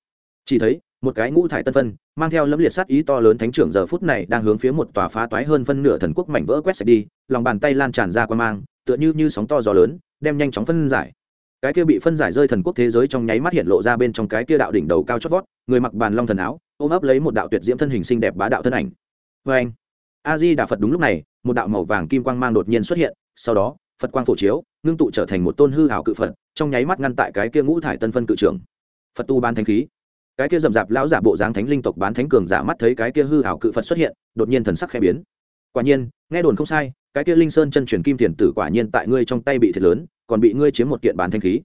Chỉ thấy, một cái ngũ thải tân phân, mang theo lâm liệt sát ý to lớn thánh trưởng giờ phút này đang hướng phía một tòa phá toái hơn phân nửa thần quốc mảnh vỡ quét sạch đi, lòng bàn tay lan tràn ra qua mang, tựa như như sóng to gió lớn, đem nhanh chóng phân giải cái kia bị phân giải rơi thần quốc thế giới trong nháy mắt hiện lộ ra bên trong cái kia đạo đỉnh đầu cao chót vót, người mặc bàn long thần áo, ôm ấp lấy một đạo tuyệt diễm thân hình xinh đẹp bá đạo thân ảnh. Vê anh a di đà phật đúng lúc này, một đạo màu vàng kim quang mang đột nhiên xuất hiện, sau đó, phật quang phổ chiếu, ngưng tụ trở thành một tôn hư hảo cự phật, trong nháy mắt ngăn tại cái kia ngũ thải tân phân cự trưởng. Phật tu ban thánh khí. Cái kia rậm rạp lão giả bộ dáng thánh linh tộc bán thánh cường giả mắt thấy cái kia hư hảo cự phật xuất hiện, đột nhiên thần sắc khẽ biến. Quả nhiên, nghe đồn không sai cái kia linh sơn chân truyền kim thiền tử quả nhiên tại ngươi trong tay bị thiệt lớn, còn bị ngươi chiếm một kiện bán thanh khí.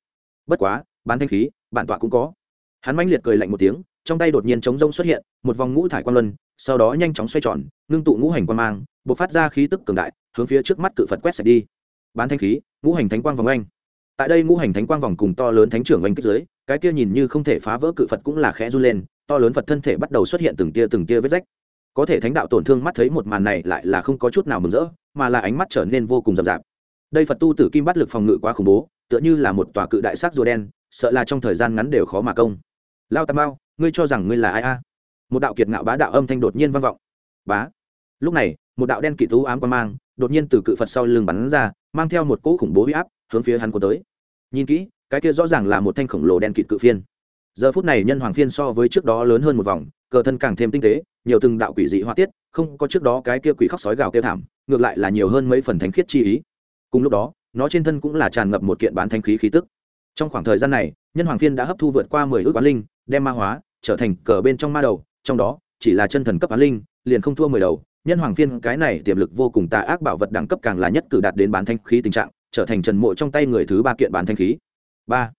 Bất quá, bán thanh khí, bản tọa cũng có. Hắn mãnh liệt cười lạnh một tiếng, trong tay đột nhiên chống rông xuất hiện, một vòng ngũ thải quan luân, sau đó nhanh chóng xoay tròn, ngưng tụ ngũ hành quan mang b ộ c phát ra khí tức cường đại, hướng phía trước mắt cự phật quét sạch đi. Bán thanh khí, ngũ hành thánh quang vòng anh tại đây ngũ hành thánh quang vòng cùng to lớn thánh trưởng oanh kích dưới, cái kia nhìn như không thể phá vỡ cự phật cũng là khẽ run lên, to lớn phật thân thể bắt đầu xuất hiện từng tia từng tia vết rách. Có thể thánh đạo tổn thương mắt thấy một màn này lại là không có chút nào mừng rỡ mà là ánh mắt trở nên vô cùng rậm rạp. Đây phật tu tử kim bắt lực phòng ngự quá khủng bố, tựa như là một tòa cự đại sắc rùa đen, sợ là trong thời gian ngắn đều khó mà công. Lao tam bao ngươi cho rằng ngươi là ai a? Một đạo kiệt ngạo bá đạo âm thanh đột nhiên vang vọng. Bá. Lúc này, một đạo đen kỵ tú ám quan mang đột nhiên từ cự phật sau lưng bắn ra, mang theo một cỗ khủng bố huy áp hướng phía hắn cuốn tới. Nhìn kỹ, cái kia rõ ràng là một thanh khổng lồ đen kịt cự phiên. Giờ phút này nhân hoàng phiên so với trước đó lớn hơn một vòng, cờ thân càng thêm tinh tế, nhiều từng đạo quỷ dị hoa tiết, không có trước đó cái kia quỷ khóc sói gào kêu thảm ngược lại là nhiều hơn mấy phần thánh khiết chi ý. Cùng lúc đó, nó trên thân cũng là tràn ngập một kiện bán thanh khí khí tức. Trong khoảng thời gian này, nhân hoàng phiên đã hấp thu vượt qua mười ước bán linh, đem ma hóa, trở thành cờ bên trong ma đầu, trong đó, chỉ là chân thần cấp bán linh, liền không thua mười đầu. Nhân hoàng phiên cái này tiềm lực vô cùng tà ác bảo vật đẳng cấp càng là nhất cử đạt đến bán thanh khí tình trạng, trở thành trần mộ trong tay người thứ ba kiện bán thanh khí. Ba.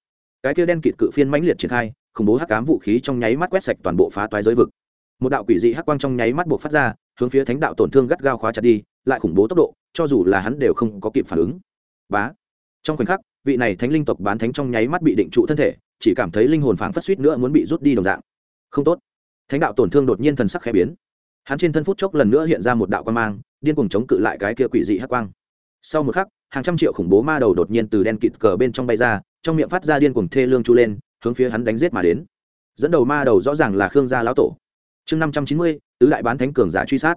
Cái kia đen kịt cự phiên mãnh liệt triển khai, khủng bố hắc cám vũ khí trong nháy mắt quét sạch toàn bộ phá toái giới vực. Một đạo quỷ dị hắc quang trong nháy mắt buộc phát ra, hướng phía thánh đạo tổn thương gắt gao khóa chặt đi lại khủng bố tốc độ, cho dù là hắn đều không có kịp phản ứng. Bá. Trong khoảnh khắc, vị này thánh linh tộc bán thánh trong nháy mắt bị định trụ thân thể, chỉ cảm thấy linh hồn phảng phất suýt nữa muốn bị rút đi đồng dạng. Không tốt. Thánh đạo tổn thương đột nhiên thần sắc khẽ biến. Hắn trên thân phút chốc lần nữa hiện ra một đạo quan mang, điên cuồng chống cự lại cái kia quỷ dị hắc quang. Sau một khắc, hàng trăm triệu khủng bố ma đầu đột nhiên từ đen kịt cờ bên trong bay ra, trong miệng phát ra điên cuồng thê lương chu lên, hướng phía hắn đánh giết mà đến. Dẫn đầu ma đầu rõ ràng là khương gia lão tổ. Chương năm trăm chín mươi, tứ đại bán thánh cường giả truy sát.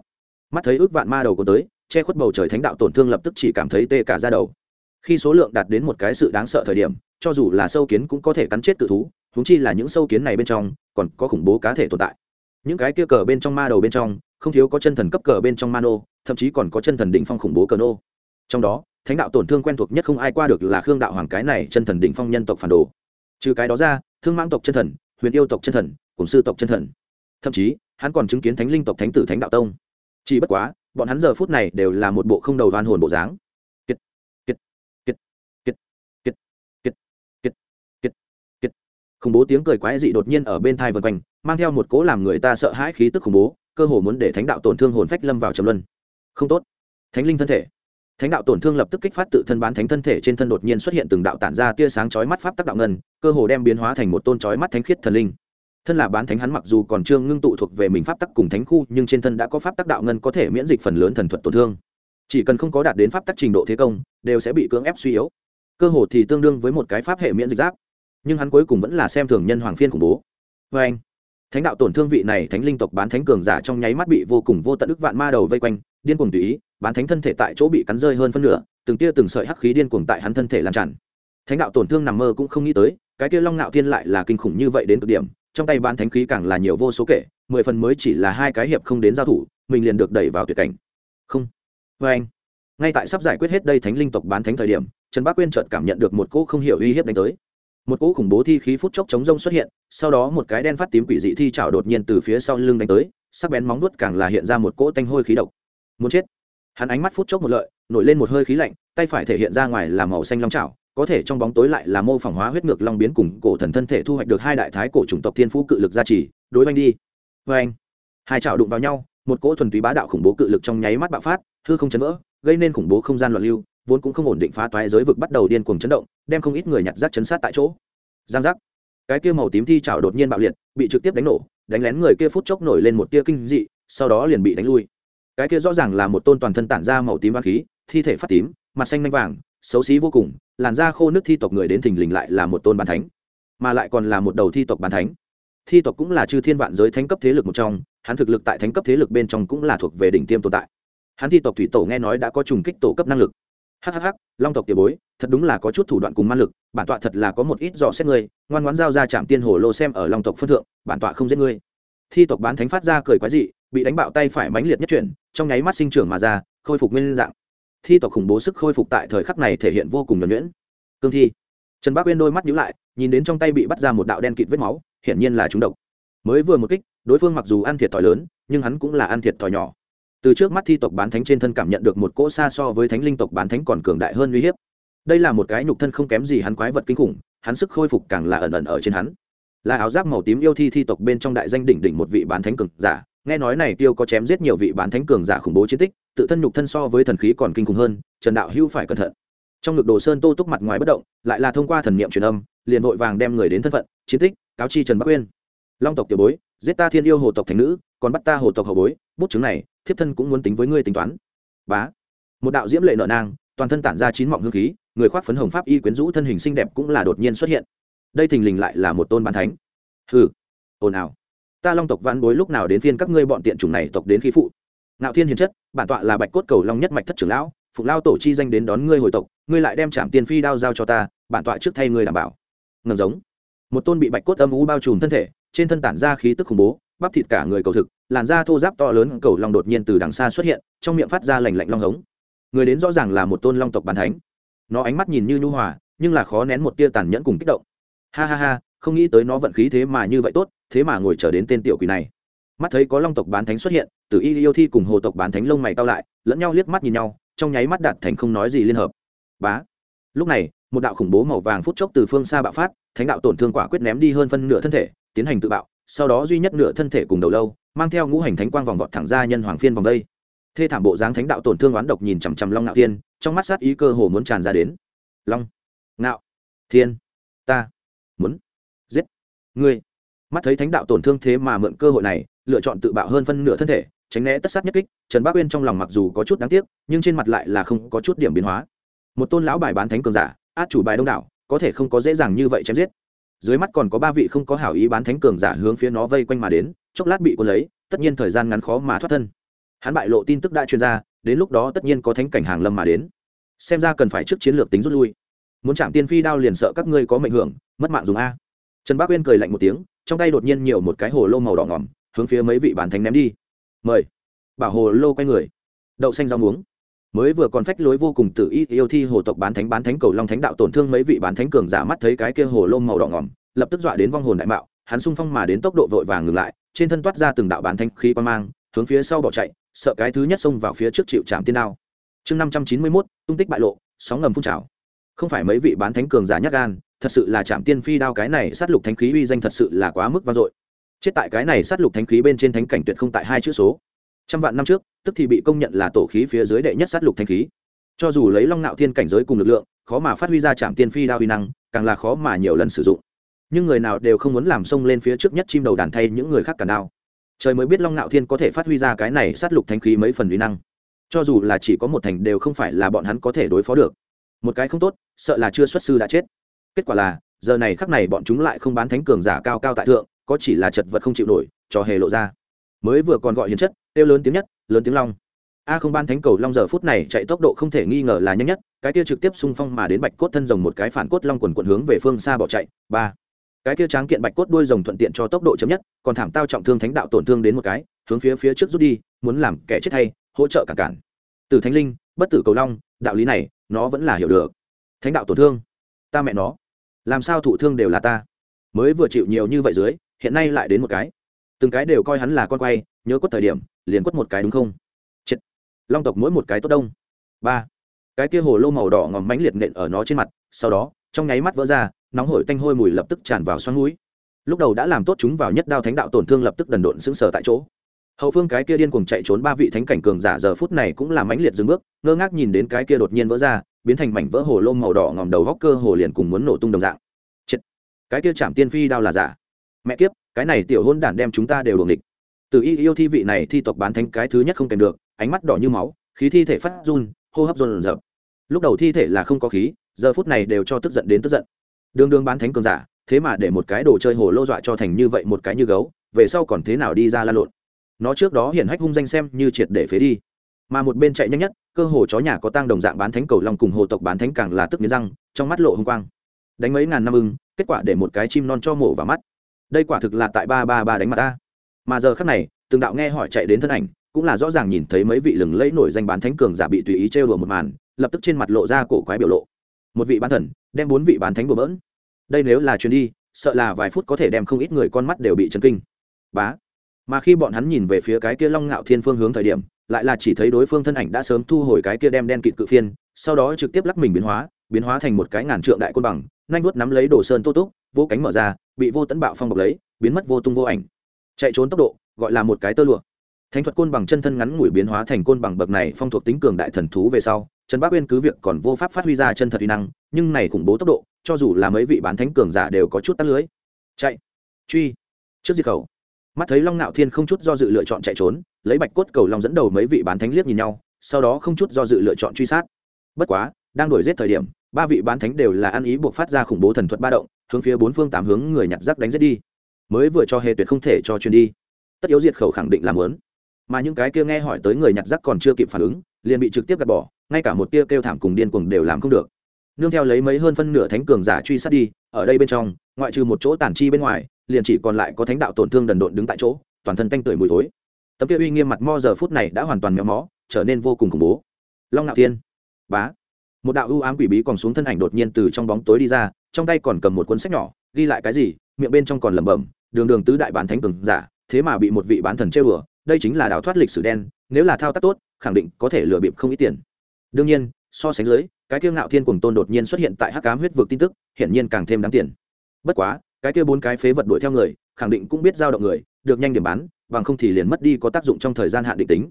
Mắt thấy ước vạn ma đầu có tới che khuất bầu trời thánh đạo tổn thương lập tức chỉ cảm thấy tê cả ra đầu. Khi số lượng đạt đến một cái sự đáng sợ thời điểm, cho dù là sâu kiến cũng có thể cắn chết tự thú húng chi là những sâu kiến này bên trong, còn có khủng bố cá thể tồn tại. Những cái kia cờ bên trong ma đầu bên trong, không thiếu có chân thần cấp cờ bên trong ma nô, thậm chí còn có chân thần đỉnh phong khủng bố cờ nô. Trong đó, thánh đạo tổn thương quen thuộc nhất không ai qua được là khương đạo hoàng cái này chân thần đỉnh phong nhân tộc phản đồ. Trừ cái đó ra, thương mãng tộc chân thần, huyền yêu tộc chân thần cùng sư tộc chân thần. Thậm chí, hắn còn chứng kiến thánh linh tộc thánh tử thánh đạo tông. Chỉ bất quá bọn hắn giờ phút này đều là một bộ không đầu đoan hồn bộ dáng. Kiệt kiệt kiệt kiệt kiệt kiệt kiệt kiệt kiệt khủng bố tiếng cười quái dị đột nhiên ở bên thai vần quanh, mang theo một cố làm người ta sợ hãi khí tức khủng bố, cơ hồ muốn để thánh đạo tổn thương hồn phách lâm vào trầm luân. Không tốt. Thánh linh thân thể. Thánh đạo tổn thương lập tức kích phát tự thân bán thánh thân thể trên thân đột nhiên xuất hiện từng đạo tản ra tia sáng chói mắt pháp tác đạo ngân, cơ hồ đem biến hóa thành một tôn chói mắt thánh khiết thần linh thân là bán thánh hắn mặc dù còn chưa ngưng tụ thuộc về mình pháp tắc cùng thánh khu, nhưng trên thân đã có pháp tắc đạo ngân có thể miễn dịch phần lớn thần thuật tổn thương. Chỉ cần không có đạt đến pháp tắc trình độ thế công, đều sẽ bị cưỡng ép suy yếu. Cơ hồ thì tương đương với một cái pháp hệ miễn dịch giáp. Nhưng hắn cuối cùng vẫn là xem thường nhân hoàng phiên khủng bố. Vê anh, thánh đạo tổn thương vị này thánh linh tộc bán thánh cường giả trong nháy mắt bị vô cùng vô tận ức vạn ma đầu vây quanh, điên cuồng tùy ý, bán thánh thân thể tại chỗ bị cắn rơi hơn phân nửa, từng tia từng sợi hắc khí điên cuồng tại hắn thân thể lan tràn. Thánh đạo tổn thương nằm mơ cũng không nghĩ tới, cái tia long ngạo thiên lại là kinh khủng như vậy đến cực điểm trong tay bán thánh khí càng là nhiều vô số kể, mười phần mới chỉ là hai cái hiệp không đến giao thủ, mình liền được đẩy vào tuyệt cảnh. Không. Vê anh, ngay tại sắp giải quyết hết đây thánh linh tộc bán thánh thời điểm, trần bác quyên chợt cảm nhận được một cỗ không hiểu uy hiếp đánh tới. Một cỗ khủng bố thi khí phút chốc chống rông xuất hiện, sau đó một cái đen phát tím quỷ dị thi chảo đột nhiên từ phía sau lưng đánh tới, sắc bén móng nuốt càng là hiện ra một cỗ tanh hôi khí độc. Muốn chết. Hắn ánh mắt phút chốc một lợi, nổi lên một hơi khí lạnh, tay phải thể hiện ra ngoài là màu xanh long chảo có thể trong bóng tối lại là mô phỏng hóa huyết ngược long biến cùng cổ thần thân thể thu hoạch được hai đại thái cổ chủng tộc thiên phú cự lực gia trì, đối oanh đi. Với anh, hai chảo đụng vào nhau, một cỗ thuần túy bá đạo khủng bố cự lực trong nháy mắt bạo phát, hư không chấn vỡ, gây nên khủng bố không gian loạn lưu, vốn cũng không ổn định phá toái giới vực bắt đầu điên cuồng chấn động, đem không ít người nhặt rác chấn sát tại chỗ. Giang giác. Cái kia màu tím thi chảo đột nhiên bạo liệt, bị trực tiếp đánh nổ, đánh lén người kia phút chốc nổi lên một tia kinh dị, sau đó liền bị đánh lui. Cái kia rõ ràng là một tôn toàn thân tản ra màu tím vang khí, thi thể phát tím, mặt xanh lanh vàng xấu xí vô cùng, làn da khô nước thi tộc người đến thình lình lại là một tôn bàn thánh, mà lại còn là một đầu thi tộc bàn thánh. Thi tộc cũng là chư thiên vạn giới thánh cấp thế lực một trong, hắn thực lực tại thánh cấp thế lực bên trong cũng là thuộc về đỉnh tiêm tồn tại. Hắn thi tộc thủy tổ nghe nói đã có trùng kích tổ cấp năng lực. Hhh long tộc tiểu bối, thật đúng là có chút thủ đoạn cùng man lực, bản tọa thật là có một ít dò xét ngươi, ngoan ngoãn giao ra trạm tiên hồ lô xem ở long tộc phân thượng, bản tọa không giết ngươi. Thi tộc bán thánh phát ra cười quái dị, bị đánh bạo tay phải mãnh liệt nhất chuyển, trong nháy mắt sinh trưởng mà ra, khôi phục nguyên dạng thi tộc khủng bố sức khôi phục tại thời khắc này thể hiện vô cùng nhuẩn nhuyễn. Cương thi. Trần bác uyên đôi mắt nhíu lại, nhìn đến trong tay bị bắt ra một đạo đen kịt vết máu, hiển nhiên là trúng độc. Mới vừa một kích, đối phương mặc dù ăn thiệt thòi lớn, nhưng hắn cũng là ăn thiệt thòi nhỏ. Từ trước mắt thi tộc bán thánh trên thân cảm nhận được một cỗ xa so với thánh linh tộc bán thánh còn cường đại hơn uy hiếp. Đây là một cái nhục thân không kém gì hắn quái vật kinh khủng, hắn sức khôi phục càng là ẩn ẩn ở trên hắn. Là áo giáp màu tím yêu thi thi tộc bên trong đại danh đỉnh đỉnh một vị bán thánh cường giả nghe nói này tiêu có chém giết nhiều vị bán thánh cường giả khủng bố chiến tích, tự thân nhục thân so với thần khí còn kinh khủng hơn, trần đạo hưu phải cẩn thận. Trong ngực đồ sơn tô túc mặt ngoài bất động, lại là thông qua thần niệm truyền âm, liền vội vàng đem người đến thân phận, chiến tích, cáo chi trần bắc uyên. Long tộc tiểu bối, giết ta thiên yêu hồ tộc thành nữ, còn bắt ta hồ tộc hậu bối, bút chứng này, thiếp thân cũng muốn tính với ngươi tính toán. Bá. Một đạo diễm lệ nợ nang, toàn thân tản ra chín mọng hương khí, người khoác phấn hồng pháp y quyến rũ thân hình xinh đẹp cũng là đột nhiên xuất hiện. Đây thình lình lại là một tôn bán thánh. Hừ. Ồn ào ta long tộc vãn bối lúc nào đến phiên các ngươi bọn tiện chủng này tộc đến khi phụ. Ngạo thiên hiền chất, bản tọa là bạch cốt cầu long nhất mạch thất trưởng lão, phụng lao tổ chi danh đến đón ngươi hồi tộc, ngươi lại đem trảm tiền phi đao giao cho ta, bản tọa trước thay ngươi đảm bảo. Ngầm giống. Một tôn bị bạch cốt âm u bao trùm thân thể, trên thân tản ra khí tức khủng bố, bắp thịt cả người cầu thực, làn da thô giáp to lớn cầu long đột nhiên từ đằng xa xuất hiện, trong miệng phát ra lành lạnh long hống. Người đến rõ ràng là một tôn long tộc bàn thánh. Nó ánh mắt nhìn như nhu hòa, nhưng là khó nén một tia tàn nhẫn cùng kích động. Ha ha ha, không nghĩ tới nó vận khí thế mà như vậy tốt thế mà ngồi chờ đến tên tiểu quỷ này. Mắt thấy có long tộc bán thánh xuất hiện từ y yêu thi cùng hồ tộc bán thánh lông mày cao lại, lẫn nhau liếc mắt nhìn nhau, trong nháy mắt đạt thành không nói gì liên hợp. Bá. Lúc này, một đạo khủng bố màu vàng phút chốc từ phương xa bạo phát, thánh đạo tổn thương quả quyết ném đi hơn phân nửa thân thể, tiến hành tự bạo, sau đó duy nhất nửa thân thể cùng đầu lâu, mang theo ngũ hành thánh quang vòng vọt thẳng ra nhân hoàng phiên vòng đây. Thê thảm bộ dáng thánh đạo tổn thương oán độc nhìn chằm chằm long ngạo thiên, trong mắt sát ý cơ hồ muốn tràn ra đến. Long. Ngạo thiên. Ta. Muốn. Giết. Ngươi mắt thấy thánh đạo tổn thương thế mà mượn cơ hội này, lựa chọn tự bạo hơn phân nửa thân thể, tránh né tất sát nhất kích, trần bác uyên trong lòng mặc dù có chút đáng tiếc, nhưng trên mặt lại là không có chút điểm biến hóa. Một tôn lão bài bán thánh cường giả, át chủ bài đông đảo, có thể không có dễ dàng như vậy chém giết. Dưới mắt còn có ba vị không có hảo ý bán thánh cường giả hướng phía nó vây quanh mà đến, chốc lát bị cuốn lấy, tất nhiên thời gian ngắn khó mà thoát thân. Hắn bại lộ tin tức đã truyền ra, đến lúc đó tất nhiên có thánh cảnh hàng lâm mà đến. Xem ra cần phải trước chiến lược tính rút lui. Muốn chạm tiên phi đao liền sợ các ngươi có mệnh hưởng, mất mạng dùng a. Trần bác uyên cười lạnh một tiếng trong tay đột nhiên nhiều một cái hồ lô màu đỏ ngỏm, hướng phía mấy vị bán thánh ném đi. Mời. Bảo hồ lô quay người. Đậu xanh rau muống. Mới vừa còn phách lối vô cùng tự ý yêu thi hồ tộc bán thánh bán thánh cầu long thánh đạo tổn thương mấy vị bán thánh cường giả mắt thấy cái kia hồ lô màu đỏ ngỏm, lập tức dọa đến vong hồn đại mạo, hắn sung phong mà đến tốc độ vội vàng ngừng lại, trên thân toát ra từng đạo bán thánh khí quan mang, hướng phía sau bỏ chạy, sợ cái thứ nhất xông vào phía trước chịu chạm tiên đao. Chương năm trăm chín mươi mốt, tung tích bại lộ, sóng ngầm phun trào. Không phải mấy vị bán thánh cường giả nhắc gan thật sự là chạm tiên phi đao cái này sát lục thánh khí uy danh thật sự là quá mức vang dội. Chết tại cái này sát lục thánh khí bên trên thánh cảnh tuyệt không tại hai chữ số. Trăm vạn năm trước, tức thì bị công nhận là tổ khí phía dưới đệ nhất sát lục thánh khí. Cho dù lấy long nạo thiên cảnh giới cùng lực lượng, khó mà phát huy ra trạm tiên phi đao uy năng, càng là khó mà nhiều lần sử dụng. Nhưng người nào đều không muốn làm xông lên phía trước nhất chim đầu đàn thay những người khác cả đao. Trời mới biết long nạo thiên có thể phát huy ra cái này sát lục thánh khí mấy phần uy năng. Cho dù là chỉ có một thành đều không phải là bọn hắn có thể đối phó được. Một cái không tốt, sợ là chưa xuất sư đã chết kết quả là, giờ này khắc này bọn chúng lại không bán thánh cường giả cao cao tại thượng, có chỉ là chật vật không chịu nổi, cho hề lộ ra. Mới vừa còn gọi hiền chất, kêu lớn tiếng nhất, lớn tiếng long. A không ban thánh cầu long giờ phút này chạy tốc độ không thể nghi ngờ là nhanh nhất, cái kia trực tiếp xung phong mà đến bạch cốt thân rồng một cái phản cốt long quần quần hướng về phương xa bỏ chạy, ba. Cái kia tráng kiện bạch cốt đuôi rồng thuận tiện cho tốc độ chậm nhất, còn thảm tao trọng thương thánh đạo tổn thương đến một cái, hướng phía phía trước rút đi, muốn làm kẻ chết hay, hỗ trợ cản cản. Từ thánh linh, bất tử cầu long, đạo lý này, nó vẫn là hiểu được. Thánh đạo tổn thương. Ta mẹ nó làm sao thụ thương đều là ta. Mới vừa chịu nhiều như vậy dưới, hiện nay lại đến một cái. Từng cái đều coi hắn là con quay, nhớ quất thời điểm, liền quất một cái đúng không? Chết. Long tộc mỗi một cái tốt đông. Ba. Cái kia hồ lô màu đỏ ngòm mánh liệt nện ở nó trên mặt, sau đó, trong nháy mắt vỡ ra, nóng hổi tanh hôi mùi lập tức tràn vào xoắn mũi. Lúc đầu đã làm tốt chúng vào nhất đao thánh đạo tổn thương lập tức đần độn sững sờ tại chỗ. Hậu phương cái kia điên cuồng chạy trốn ba vị thánh cảnh cường giả giờ phút này cũng làm mãnh liệt dừng bước, ngơ ngác nhìn đến cái kia đột nhiên vỡ ra biến thành mảnh vỡ hồ lô màu đỏ ngòm đầu góc cơ hồ liền cùng muốn nổ tung đồng dạng. Chết. cái kia chạm tiên phi đao là giả. Mẹ kiếp, cái này tiểu hôn đản đem chúng ta đều đuồng địch từ y yêu thi vị này thi tộc bán thánh cái thứ nhất không kèm được, ánh mắt đỏ như máu, khí thi thể phát run, hô hấp run rợp lúc đầu thi thể là không có khí, giờ phút này đều cho tức giận đến tức giận. Đường đường bán thánh cường giả, thế mà để một cái đồ chơi hồ lô dọa cho thành như vậy một cái như gấu, về sau còn thế nào đi ra la lộn? Nó trước đó hiển hách hung danh xem như triệt để phế đi mà một bên chạy nhanh nhất, cơ hồ chó nhà có tang đồng dạng bán thánh cầu long cùng hồ tộc bán thánh càng là tức nghiến răng, trong mắt lộ hung quang. Đánh mấy ngàn năm ưng, kết quả để một cái chim non cho mổ vào mắt. Đây quả thực là tại ba ba ba đánh mặt ta. Mà giờ khác này, từng đạo nghe hỏi chạy đến thân ảnh, cũng là rõ ràng nhìn thấy mấy vị lừng lẫy nổi danh bán thánh cường giả bị tùy ý trêu đùa một màn, lập tức trên mặt lộ ra cổ quái biểu lộ. Một vị bán thần, đem bốn vị bán thánh bừa bỡn. Đây nếu là chuyến đi, sợ là vài phút có thể đem không ít người con mắt đều bị chấn kinh. Bá. Mà khi bọn hắn nhìn về phía cái kia long ngạo thiên phương hướng thời điểm lại là chỉ thấy đối phương thân ảnh đã sớm thu hồi cái kia đem đen kịt cự phiên, sau đó trực tiếp lắc mình biến hóa biến hóa thành một cái ngàn trượng đại côn bằng, nhanh vuốt nắm lấy đồ sơn tô túc, vô cánh mở ra, bị vô tấn bạo phong bọc lấy, biến mất vô tung vô ảnh. Chạy trốn tốc độ, gọi là một cái tơ lụa. Thánh thuật côn bằng chân thân ngắn ngủi biến hóa thành côn bằng bậc này phong thuộc tính cường đại thần thú về sau, trần bác uyên cứ việc còn vô pháp phát huy ra chân thật uy năng, nhưng này khủng bố tốc độ, cho dù là mấy vị bán thánh cường giả đều có chút tắt lưới. Chạy. Truy. Trước diệt khẩu mắt thấy long ngạo thiên không chút do dự lựa chọn chạy trốn, lấy bạch cốt cầu long dẫn đầu mấy vị bán thánh liếc nhìn nhau, sau đó không chút do dự lựa chọn truy sát. Bất quá, đang đuổi giết thời điểm, ba vị bán thánh đều là ăn ý buộc phát ra khủng bố thần thuật ba động, hướng phía bốn phương tám hướng người nhặt rác đánh giết đi. Mới vừa cho hề tuyệt không thể cho chuyên đi. Tất yếu diệt khẩu khẳng định làm lớn mà những cái kia nghe hỏi tới người nhặt rác còn chưa kịp phản ứng, liền bị trực tiếp gạt bỏ, ngay cả một tia kêu thảm cùng điên cuồng đều làm không được. Nương theo lấy mấy hơn phân nửa thánh cường giả truy sát đi, ở đây bên trong, ngoại trừ một chỗ tản chi bên ngoài liền chỉ còn lại có thánh đạo tổn thương đần độn đứng tại chỗ, toàn thân tanh tưởi mùi thối. Tấm kia uy nghiêm mặt mo giờ phút này đã hoàn toàn méo mó, trở nên vô cùng khủng bố. Long ngạo thiên, bá. Một đạo ưu ám quỷ bí còn xuống thân ảnh đột nhiên từ trong bóng tối đi ra, trong tay còn cầm một cuốn sách nhỏ, ghi lại cái gì, miệng bên trong còn lẩm bẩm, đường đường tứ đại bán thánh cường giả, thế mà bị một vị bán thần chơi bừa đây chính là đào thoát lịch sử đen, nếu là thao tác tốt, khẳng định có thể lừa bịp không ít tiền. Đương nhiên, so sánh dưới, cái kiêu ngạo thiên cùng tôn đột nhiên xuất hiện tại hắc cám huyết vực tin tức, hiển nhiên càng thêm đáng tiền. Bất quá cái kia bốn cái phế vật đuổi theo người, khẳng định cũng biết giao động người, được nhanh điểm bán, bằng không thì liền mất đi có tác dụng trong thời gian hạn định tính.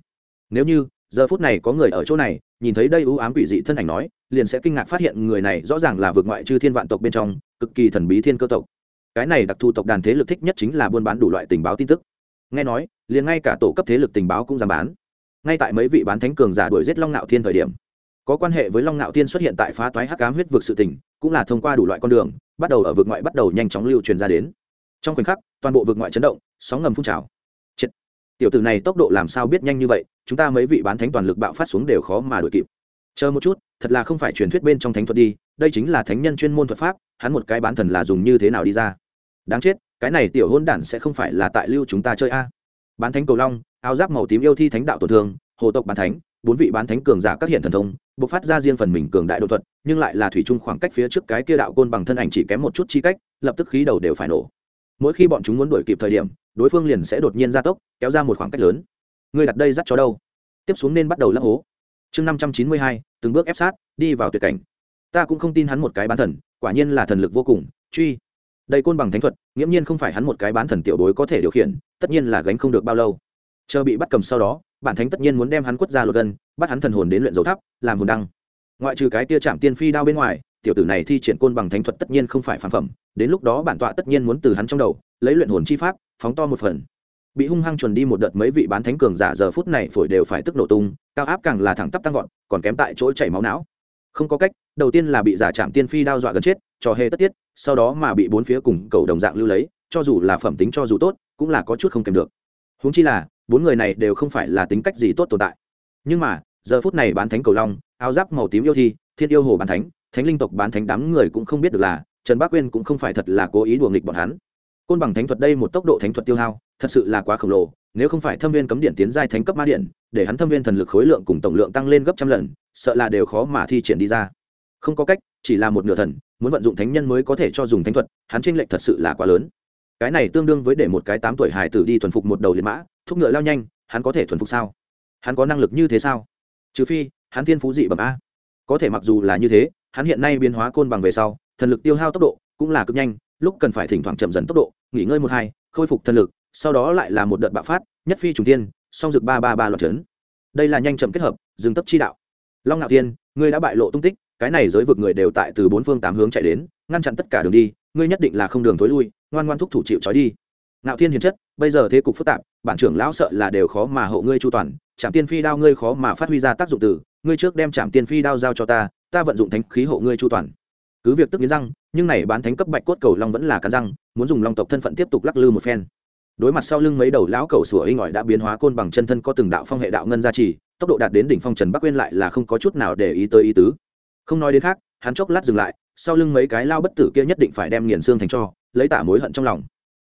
Nếu như, giờ phút này có người ở chỗ này, nhìn thấy đây ưu ám quỷ dị thân ảnh nói, liền sẽ kinh ngạc phát hiện người này rõ ràng là vượt ngoại chư thiên vạn tộc bên trong, cực kỳ thần bí thiên cơ tộc. Cái này đặc thù tộc đàn thế lực thích nhất chính là buôn bán đủ loại tình báo tin tức. Nghe nói, liền ngay cả tổ cấp thế lực tình báo cũng dám bán. Ngay tại mấy vị bán thánh cường giả đuổi giết long ngạo thiên thời điểm, có quan hệ với long ngạo thiên xuất hiện tại phá toái hắc ám huyết vực sự tình, cũng là thông qua đủ loại con đường bắt đầu ở vực ngoại bắt đầu nhanh chóng lưu truyền ra đến. Trong khoảnh khắc, toàn bộ vực ngoại chấn động, sóng ngầm phun trào. Chết. tiểu tử này tốc độ làm sao biết nhanh như vậy, chúng ta mấy vị bán thánh toàn lực bạo phát xuống đều khó mà đuổi kịp. Chờ một chút, thật là không phải truyền thuyết bên trong thánh thuật đi, đây chính là thánh nhân chuyên môn thuật pháp, hắn một cái bán thần là dùng như thế nào đi ra. Đáng chết, cái này tiểu hôn đản sẽ không phải là tại lưu chúng ta chơi a. Bán thánh cầu long, áo giáp màu tím yêu thi thánh đạo tổn thương, hồ tộc bán thánh bốn vị bán thánh cường giả các hiện thần thông, bộc phát ra riêng phần mình cường đại đột thuật, nhưng lại là thủy chung khoảng cách phía trước cái kia đạo côn bằng thân ảnh chỉ kém một chút chi cách, lập tức khí đầu đều phải nổ. Mỗi khi bọn chúng muốn đuổi kịp thời điểm, đối phương liền sẽ đột nhiên gia tốc, kéo ra một khoảng cách lớn. Ngươi đặt đây dắt chó đâu? Tiếp xuống nên bắt đầu lấp hố. Chương năm trăm chín mươi hai, từng bước ép sát, đi vào tuyệt cảnh. Ta cũng không tin hắn một cái bán thần, quả nhiên là thần lực vô cùng, truy. Đây côn bằng thánh thuật, nghiễm nhiên không phải hắn một cái bán thần tiểu bối có thể điều khiển, tất nhiên là gánh không được bao lâu chờ bị bắt cầm sau đó, bản thánh tất nhiên muốn đem hắn quất ra lột gân, bắt hắn thần hồn đến luyện dấu tháp, làm hồn đăng. Ngoại trừ cái tia chạm tiên phi đao bên ngoài, tiểu tử này thi triển côn bằng thánh thuật tất nhiên không phải phản phẩm, đến lúc đó bản tọa tất nhiên muốn từ hắn trong đầu, lấy luyện hồn chi pháp, phóng to một phần. Bị hung hăng chuẩn đi một đợt mấy vị bán thánh cường giả giờ phút này phổi đều phải tức nổ tung, cao áp càng là thẳng tắp tăng vọt, còn kém tại chỗ chảy máu não. Không có cách, đầu tiên là bị giả chạm tiên phi đao dọa gần chết trò hề tất tiết, sau đó mà bị bốn phía cùng cầu đồng dạng lưu lấy, cho dù là phẩm tính cho dù tốt, cũng là có chút không kèm được. Huống chi là bốn người này đều không phải là tính cách gì tốt tồn tại. Nhưng mà, giờ phút này bán thánh cầu long, áo giáp màu tím yêu thi, thiên yêu hồ bán thánh thánh linh tộc bán thánh đám người cũng không biết được là, trần bác quyên cũng không phải thật là cố ý đùa nghịch bọn hắn. Côn bằng thánh thuật đây một tốc độ thánh thuật tiêu hao, thật sự là quá khổng lồ, nếu không phải thâm viên cấm điện tiến giai thánh cấp ma điện, để hắn thâm viên thần lực khối lượng cùng tổng lượng tăng lên gấp trăm lần, sợ là đều khó mà thi triển đi ra. Không có cách, chỉ là một nửa thần, muốn vận dụng thánh nhân mới có thể cho dùng thánh thuật, hắn tranh lệch thật sự là quá lớn. Cái này tương đương với để một cái tám tuổi hải tử đi thuần phục một đầu liệt mã thúc ngựa lao nhanh, hắn có thể thuần phục sao? Hắn có năng lực như thế sao? Trừ phi, hắn thiên phú dị bẩm a. Có thể mặc dù là như thế, hắn hiện nay biến hóa côn bằng về sau, thần lực tiêu hao tốc độ cũng là cực nhanh, lúc cần phải thỉnh thoảng chậm dần tốc độ, nghỉ ngơi một hai, khôi phục thần lực, sau đó lại là một đợt bạo phát, nhất phi trùng tiên song dực ba ba ba loạt trấn đây là nhanh chậm kết hợp, dừng tấp chi đạo. Long ngạo thiên, ngươi đã bại lộ tung tích, cái này giới vực người đều tại từ bốn phương tám hướng chạy đến, ngăn chặn tất cả đường đi, ngươi nhất định là không đường thối lui, ngoan ngoan thúc thủ chịu trói đi. Ngạo thiên hiền chất, bây giờ thế cục phức tạp bản trưởng lão sợ là đều khó mà hộ ngươi chu toàn trạm tiên phi đao ngươi khó mà phát huy ra tác dụng từ, ngươi trước đem trạm tiên phi đao giao cho ta ta vận dụng thánh khí hộ ngươi chu toàn. Cứ việc tức nghiến răng, nhưng này bán thánh cấp bạch cốt cầu long vẫn là cắn răng, muốn dùng long tộc thân phận tiếp tục lắc lư một phen. Đối mặt sau lưng mấy đầu lão cầu sủa y ngỏi đã biến hóa côn bằng chân thân có từng đạo phong hệ đạo ngân gia trì, tốc độ đạt đến đỉnh phong trần bắc quên lại là không có chút nào để ý tới ý tứ. Không nói đến khác, hắn chốc lát dừng lại, sau lưng mấy cái lao bất tử kia nhất định phải đem nghiền xương thành cho, lấy tả mối hận trong lòng.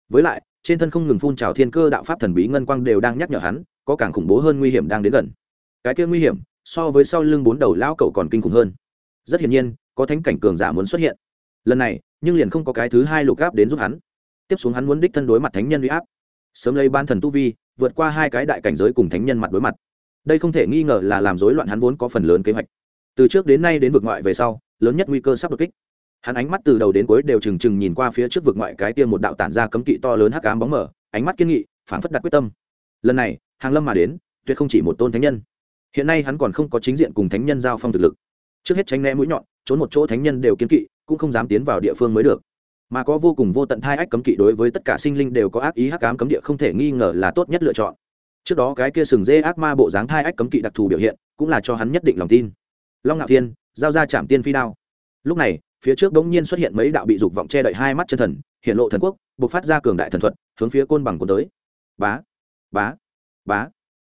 Với lại trên thân không ngừng phun trào thiên cơ đạo pháp thần bí ngân quang đều đang nhắc nhở hắn, có càng khủng bố hơn nguy hiểm đang đến gần. Cái kia nguy hiểm, so với sau lưng bốn đầu lão cậu còn kinh khủng hơn. Rất hiển nhiên, có thánh cảnh cường giả muốn xuất hiện. Lần này, nhưng liền không có cái thứ hai lục áp đến giúp hắn. Tiếp xuống hắn muốn đích thân đối mặt thánh nhân uy áp. Sớm lấy ban thần tu vi, vượt qua hai cái đại cảnh giới cùng thánh nhân mặt đối mặt. Đây không thể nghi ngờ là làm rối loạn hắn vốn có phần lớn kế hoạch. Từ trước đến nay đến vực ngoại về sau, lớn nhất nguy cơ sắp đột kích hắn ánh mắt từ đầu đến cuối đều trừng trừng nhìn qua phía trước vực ngoại cái tiên một đạo tản ra cấm kỵ to lớn hắc ám bóng mở ánh mắt kiên nghị, phảng phất đặt quyết tâm. Lần này, hàng lâm mà đến, tuyệt không chỉ một tôn thánh nhân. Hiện nay hắn còn không có chính diện cùng thánh nhân giao phong thực lực. Trước hết tránh né mũi nhọn, trốn một chỗ thánh nhân đều kiên kỵ, cũng không dám tiến vào địa phương mới được. Mà có vô cùng vô tận thai ách cấm kỵ đối với tất cả sinh linh đều có ác ý hắc ám cấm địa không thể nghi ngờ là tốt nhất lựa chọn. Trước đó cái kia sừng dê ác ma bộ dáng thai ách cấm kỵ đặc thù biểu hiện, cũng là cho hắn nhất định lòng tin. Long ngạo thiên, giao ra chạm tiên phi đao. Lúc này phía trước bỗng nhiên xuất hiện mấy đạo bị dục vọng che đậy hai mắt chân thần, hiện lộ thần quốc buộc phát ra cường đại thần thuật, hướng phía côn bằng cuốn tới. Bá bá bá.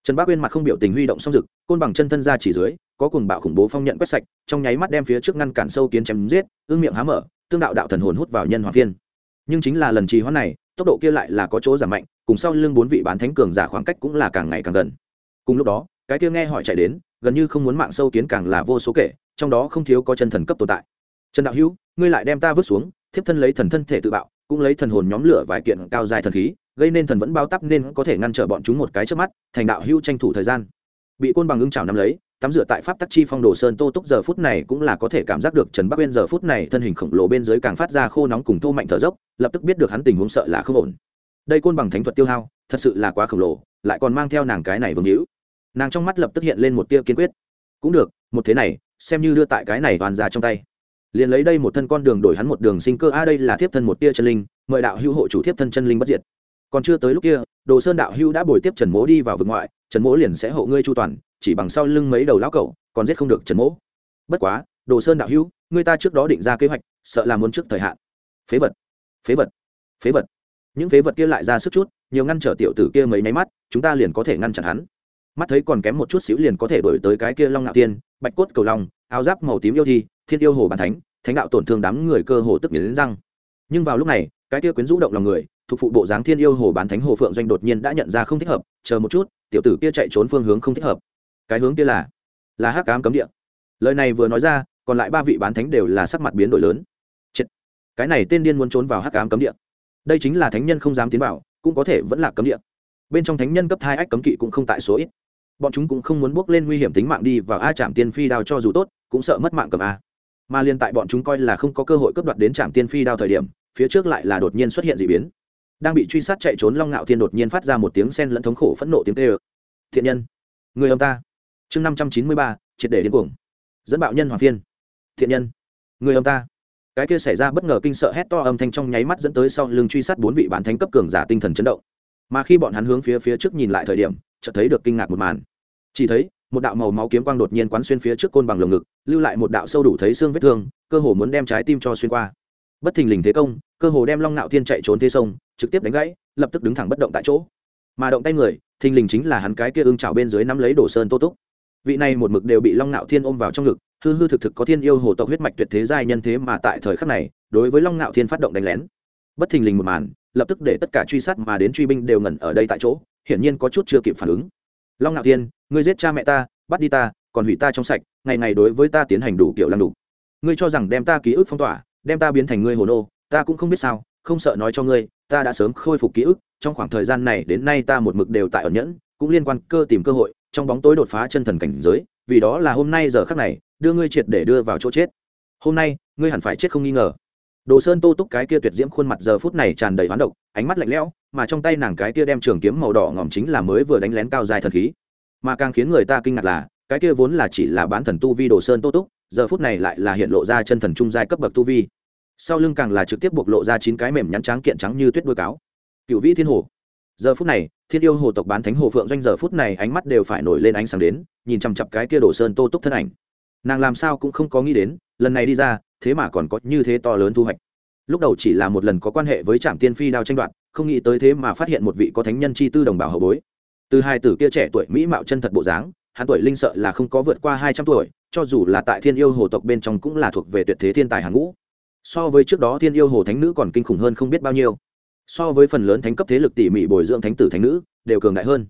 Trần bác uyên mặt không biểu tình huy động xong rực côn bằng chân thân ra chỉ dưới, có cùng bạo khủng bố phong nhận quét sạch, trong nháy mắt đem phía trước ngăn cản sâu kiến chém giết, ương miệng há mở, tương đạo đạo thần hồn hút vào nhân hòa phiên. Nhưng chính là lần trì hoãn này, tốc độ kia lại là có chỗ giảm mạnh, cùng sau lưng bốn vị bán thánh cường giả khoảng cách cũng là càng ngày càng gần. Cùng lúc đó, cái kia nghe hỏi chạy đến, gần như không muốn mạng sâu kiến càng là vô số kể, trong đó không thiếu có chân thần cấp tồn tại trần đạo hữu, ngươi lại đem ta vứt xuống, thiếp thân lấy thần thân thể tự bạo, cũng lấy thần hồn nhóm lửa vài kiện cao dài thần khí, gây nên thần vẫn bao tắp nên có thể ngăn trở bọn chúng một cái trước mắt, thành đạo hữu tranh thủ thời gian. Bị côn bằng ưng chảo nắm lấy, tắm rửa tại pháp tắc chi phong đồ sơn tô túc giờ phút này cũng là có thể cảm giác được trần bắc uyên giờ phút này thân hình khổng lồ bên dưới càng phát ra khô nóng cùng thô mạnh thở dốc, lập tức biết được hắn tình huống sợ là không ổn. Đây côn bằng thánh thuật tiêu hao, thật sự là quá khổng lồ, lại còn mang theo nàng cái này vương hữu. Nàng trong mắt lập tức hiện lên một tia kiên quyết. Cũng được, một thế này, xem như đưa tại cái này toàn ra trong tay liền lấy đây một thân con đường đổi hắn một đường sinh cơ. A, đây là thiếp thân một tia chân linh, mời đạo hữu hộ chủ thiếp thân chân linh bất diệt. Còn chưa tới lúc kia, đồ sơn đạo hữu đã bồi tiếp trần mỗ đi vào vực ngoại, trần mỗ liền sẽ hộ ngươi chu toàn, chỉ bằng sau lưng mấy đầu lão cẩu, còn giết không được trần mỗ. Bất quá, đồ sơn đạo hữu người ta trước đó định ra kế hoạch, sợ là muốn trước thời hạn. Phế vật phế vật phế vật. Những phế vật kia lại ra sức chút, nhiều ngăn trở tiểu tử kia mấy máy mắt, chúng ta liền có thể ngăn chặn hắn. Mắt thấy còn kém một chút xíu liền có thể đổi tới cái kia long ngạo tiên, bạch cốt cầu long, áo giáp màu tím yêu thi thiên yêu hồ bàn thánh thánh đạo tổn thương đám người cơ hồ tức nghiến răng. Nhưng vào lúc này, cái kia quyến rũ động lòng người, thuộc phụ bộ dáng thiên yêu hồ bán thánh hồ phượng doanh đột nhiên đã nhận ra không thích hợp, chờ một chút, tiểu tử kia chạy trốn phương hướng không thích hợp. Cái hướng kia là là hắc cám cấm địa. Lời này vừa nói ra, còn lại ba vị bán thánh đều là sắc mặt biến đổi lớn. Chết. cái này tên điên muốn trốn vào hắc cám cấm địa. Đây chính là thánh nhân không dám tiến vào, cũng có thể vẫn là cấm địa. Bên trong thánh nhân cấp hai ách cấm kỵ cũng không tại số ít. Bọn chúng cũng không muốn bước lên nguy hiểm tính mạng đi vào a chạm tiên phi đao cho dù tốt, cũng sợ mất mạng cầm a mà liên tại bọn chúng coi là không có cơ hội cướp đoạt đến trạm tiên phi đao thời điểm, phía trước lại là đột nhiên xuất hiện d ị biến. Đang bị truy sát chạy trốn long ngạo thiên đột nhiên phát ra một tiếng sen lẫn thống khổ phẫn nộ tiếng tê ơ thiện nhân, người ông ta. Chương năm trăm chín mươi ba, triệt để đến cuồng. Dẫn bạo nhân hoàng phiên thiện nhân, người ông ta. Cái kia xảy ra bất ngờ kinh sợ hét to âm thanh trong nháy mắt dẫn tới sau lưng truy sát bốn vị bản thánh cấp cường giả tinh thần chấn động. Mà khi bọn hắn hướng phía phía trước nhìn lại thời điểm, chợt thấy được kinh ngạc một màn. Chỉ thấy một đạo màu máu kiếm quang đột nhiên quán xuyên phía trước côn bằng lồng ngực, lưu lại một đạo sâu đủ thấy xương vết thương, cơ hồ muốn đem trái tim cho xuyên qua. Bất thình lình thế công, cơ hồ đem long nạo thiên chạy trốn thế sông, trực tiếp đánh gãy, lập tức đứng thẳng bất động tại chỗ. Mà động tay người, thình lình chính là hắn cái kia ưng trào bên dưới nắm lấy đổ sơn tô túc. Vị này một mực đều bị long nạo thiên ôm vào trong ngực, hư hư thực thực có thiên yêu hồ tộc huyết mạch tuyệt thế giai nhân thế mà tại thời khắc này, đối với long nạo thiên phát động đánh lén. Bất thình lình một màn, lập tức để tất cả truy sát mà đến truy binh đều ngẩn ở đây tại chỗ, hiển nhiên có chút chưa kịp phản ứng long ngạo thiên, ngươi giết cha mẹ ta, bắt đi ta, còn hủy ta trong sạch, ngày ngày đối với ta tiến hành đủ kiểu lăng đủ ngươi cho rằng đem ta ký ức phong tỏa, đem ta biến thành ngươi hồ nô, ta cũng không biết sao, không sợ nói cho ngươi, ta đã sớm khôi phục ký ức, trong khoảng thời gian này đến nay ta một mực đều tại ẩn nhẫn, cũng liên quan cơ tìm cơ hội, trong bóng tối đột phá chân thần cảnh giới, vì đó là hôm nay giờ khắc này, đưa ngươi triệt để đưa vào chỗ chết. Hôm nay, ngươi hẳn phải chết không nghi ngờ đồ sơn tô túc cái kia tuyệt diễm khuôn mặt giờ phút này tràn đầy hoán độc, ánh mắt lạnh lẽo, mà trong tay nàng cái kia đem trường kiếm màu đỏ ngòm chính là mới vừa đánh lén cao dài thần khí. Mà càng khiến người ta kinh ngạc là, cái kia vốn là chỉ là bán thần tu vi đồ sơn tô túc, giờ phút này lại là hiện lộ ra chân thần trung giai cấp bậc tu vi. Sau lưng càng là trực tiếp bộc lộ ra chín cái mềm nhắn trắng kiện trắng như tuyết đuôi cáo. Cựu vĩ thiên hồ. Giờ phút này, thiên yêu hồ tộc bán thánh hồ phượng doanh giờ phút này ánh mắt đều phải nổi lên ánh sáng đến, nhìn chằm chặp cái kia đồ sơn tô túc thân ảnh. Nàng làm sao cũng không có nghĩ đến, lần này đi ra thế mà còn có như thế to lớn thu hoạch. Lúc đầu chỉ là một lần có quan hệ với trạm tiên phi đao tranh đoạt, không nghĩ tới thế mà phát hiện một vị có thánh nhân chi tư đồng bào hậu bối. Từ hai tử kia trẻ tuổi mỹ mạo chân thật bộ dáng, hắn tuổi linh sợ là không có vượt qua hai trăm tuổi, cho dù là tại thiên yêu hồ tộc bên trong cũng là thuộc về tuyệt thế thiên tài hàng ngũ. So với trước đó thiên yêu hồ thánh nữ còn kinh khủng hơn không biết bao nhiêu. So với phần lớn thánh cấp thế lực tỉ mỉ bồi dưỡng thánh tử thánh nữ, đều cường đại hơn.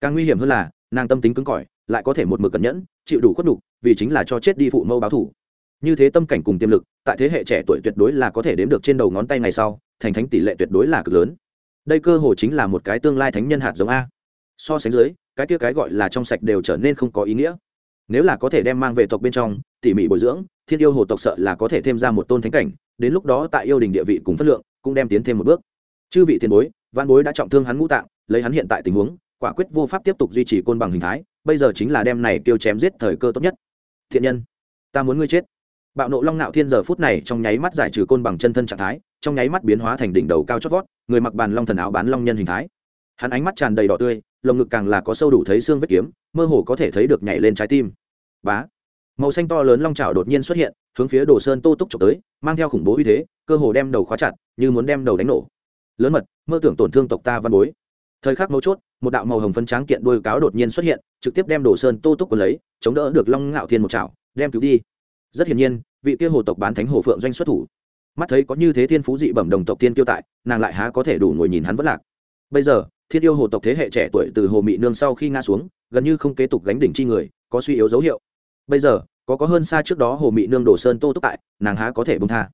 Càng nguy hiểm hơn là, nàng tâm tính cứng cỏi, lại có thể một mực cẩn nhẫn, chịu đủ khuất đục vì chính là cho chết đi phụ mâu báo thủ như thế tâm cảnh cùng tiềm lực, tại thế hệ trẻ tuổi tuyệt đối là có thể đếm được trên đầu ngón tay ngày sau, thành thánh tỷ lệ tuyệt đối là cực lớn. Đây cơ hồ chính là một cái tương lai thánh nhân hạt giống a. So sánh dưới, cái kia cái gọi là trong sạch đều trở nên không có ý nghĩa. Nếu là có thể đem mang về tộc bên trong, tỉ mỉ bồi dưỡng, thiên yêu hồ tộc sợ là có thể thêm ra một tôn thánh cảnh, đến lúc đó tại yêu đình địa vị cùng phất lượng, cũng đem tiến thêm một bước. Chư vị tiền bối văn bối đã trọng thương hắn ngũ tạng, lấy hắn hiện tại tình huống, quả quyết vô pháp tiếp tục duy trì côn bằng hình thái, bây giờ chính là đem này kêu chém giết thời cơ tốt nhất. Thiện nhân, ta muốn ngươi chết bạo nộ long nạo thiên giờ phút này trong nháy mắt giải trừ côn bằng chân thân trạng thái, trong nháy mắt biến hóa thành đỉnh đầu cao chót vót, người mặc bàn long thần áo bán long nhân hình thái. Hắn ánh mắt tràn đầy đỏ tươi, lồng ngực càng là có sâu đủ thấy xương vết kiếm, mơ hồ có thể thấy được nhảy lên trái tim. Bá! Màu xanh to lớn long trào đột nhiên xuất hiện, hướng phía đồ sơn tô túc trộm tới, mang theo khủng bố uy thế, cơ hồ đem đầu khóa chặt, như muốn đem đầu đánh nổ. Lớn mật, mơ tưởng tổn thương tộc ta văn bối. Thời khắc mấu chốt, một đạo màu hồng phân tráng kiện đôi cáo đột nhiên xuất hiện, trực tiếp đem đồ sơn tô túc quân lấy, chống đỡ được long ngạo thiên một chảo, đem cứu đi rất hiển nhiên, vị kia hồ tộc bán thánh hồ phượng doanh xuất thủ. Mắt thấy có như thế thiên phú dị bẩm đồng tộc tiên kiêu tại, nàng lại há có thể đủ ngồi nhìn hắn vất lạc. Bây giờ, thiên yêu hồ tộc thế hệ trẻ tuổi từ hồ mị nương sau khi ngã xuống, gần như không kế tục gánh đỉnh chi người, có suy yếu dấu hiệu. Bây giờ, có có hơn xa trước đó hồ mị nương đổ sơn tô túc tại, nàng há có thể bông tha.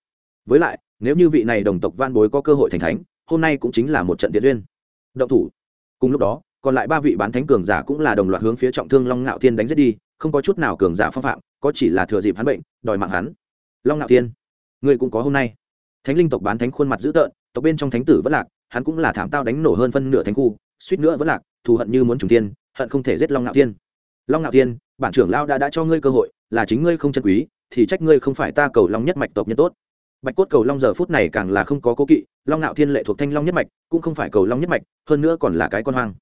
Với lại, nếu như vị này đồng tộc van bối có cơ hội thành thánh, hôm nay cũng chính là một trận tiện duyên. Động thủ. Cùng lúc đó, còn lại ba vị bán thánh cường giả cũng là đồng loạt hướng phía trọng thương long ngạo thiên đánh giết đi không có chút nào cường giả phong phạm, có chỉ là thừa dịp hắn bệnh, đòi mạng hắn. Long ngạo thiên người cũng có hôm nay. Thánh linh tộc bán thánh khuôn mặt dữ tợn, tộc bên trong thánh tử vẫn lạc, hắn cũng là thảm tao đánh nổ hơn phân nửa thánh khu, suýt nữa vẫn lạc, thù hận như muốn trùng tiên hận không thể giết long ngạo thiên. Long ngạo thiên, bản trưởng lao đã đã cho ngươi cơ hội, là chính ngươi không chân quý, thì trách ngươi không phải ta cầu long nhất mạch tộc nhân tốt. Bạch cốt cầu long giờ phút này càng là không có cố kỵ, long ngạo thiên lệ thuộc thanh long nhất mạch, cũng không phải cầu long nhất mạch, hơn nữa còn là cái con hoang.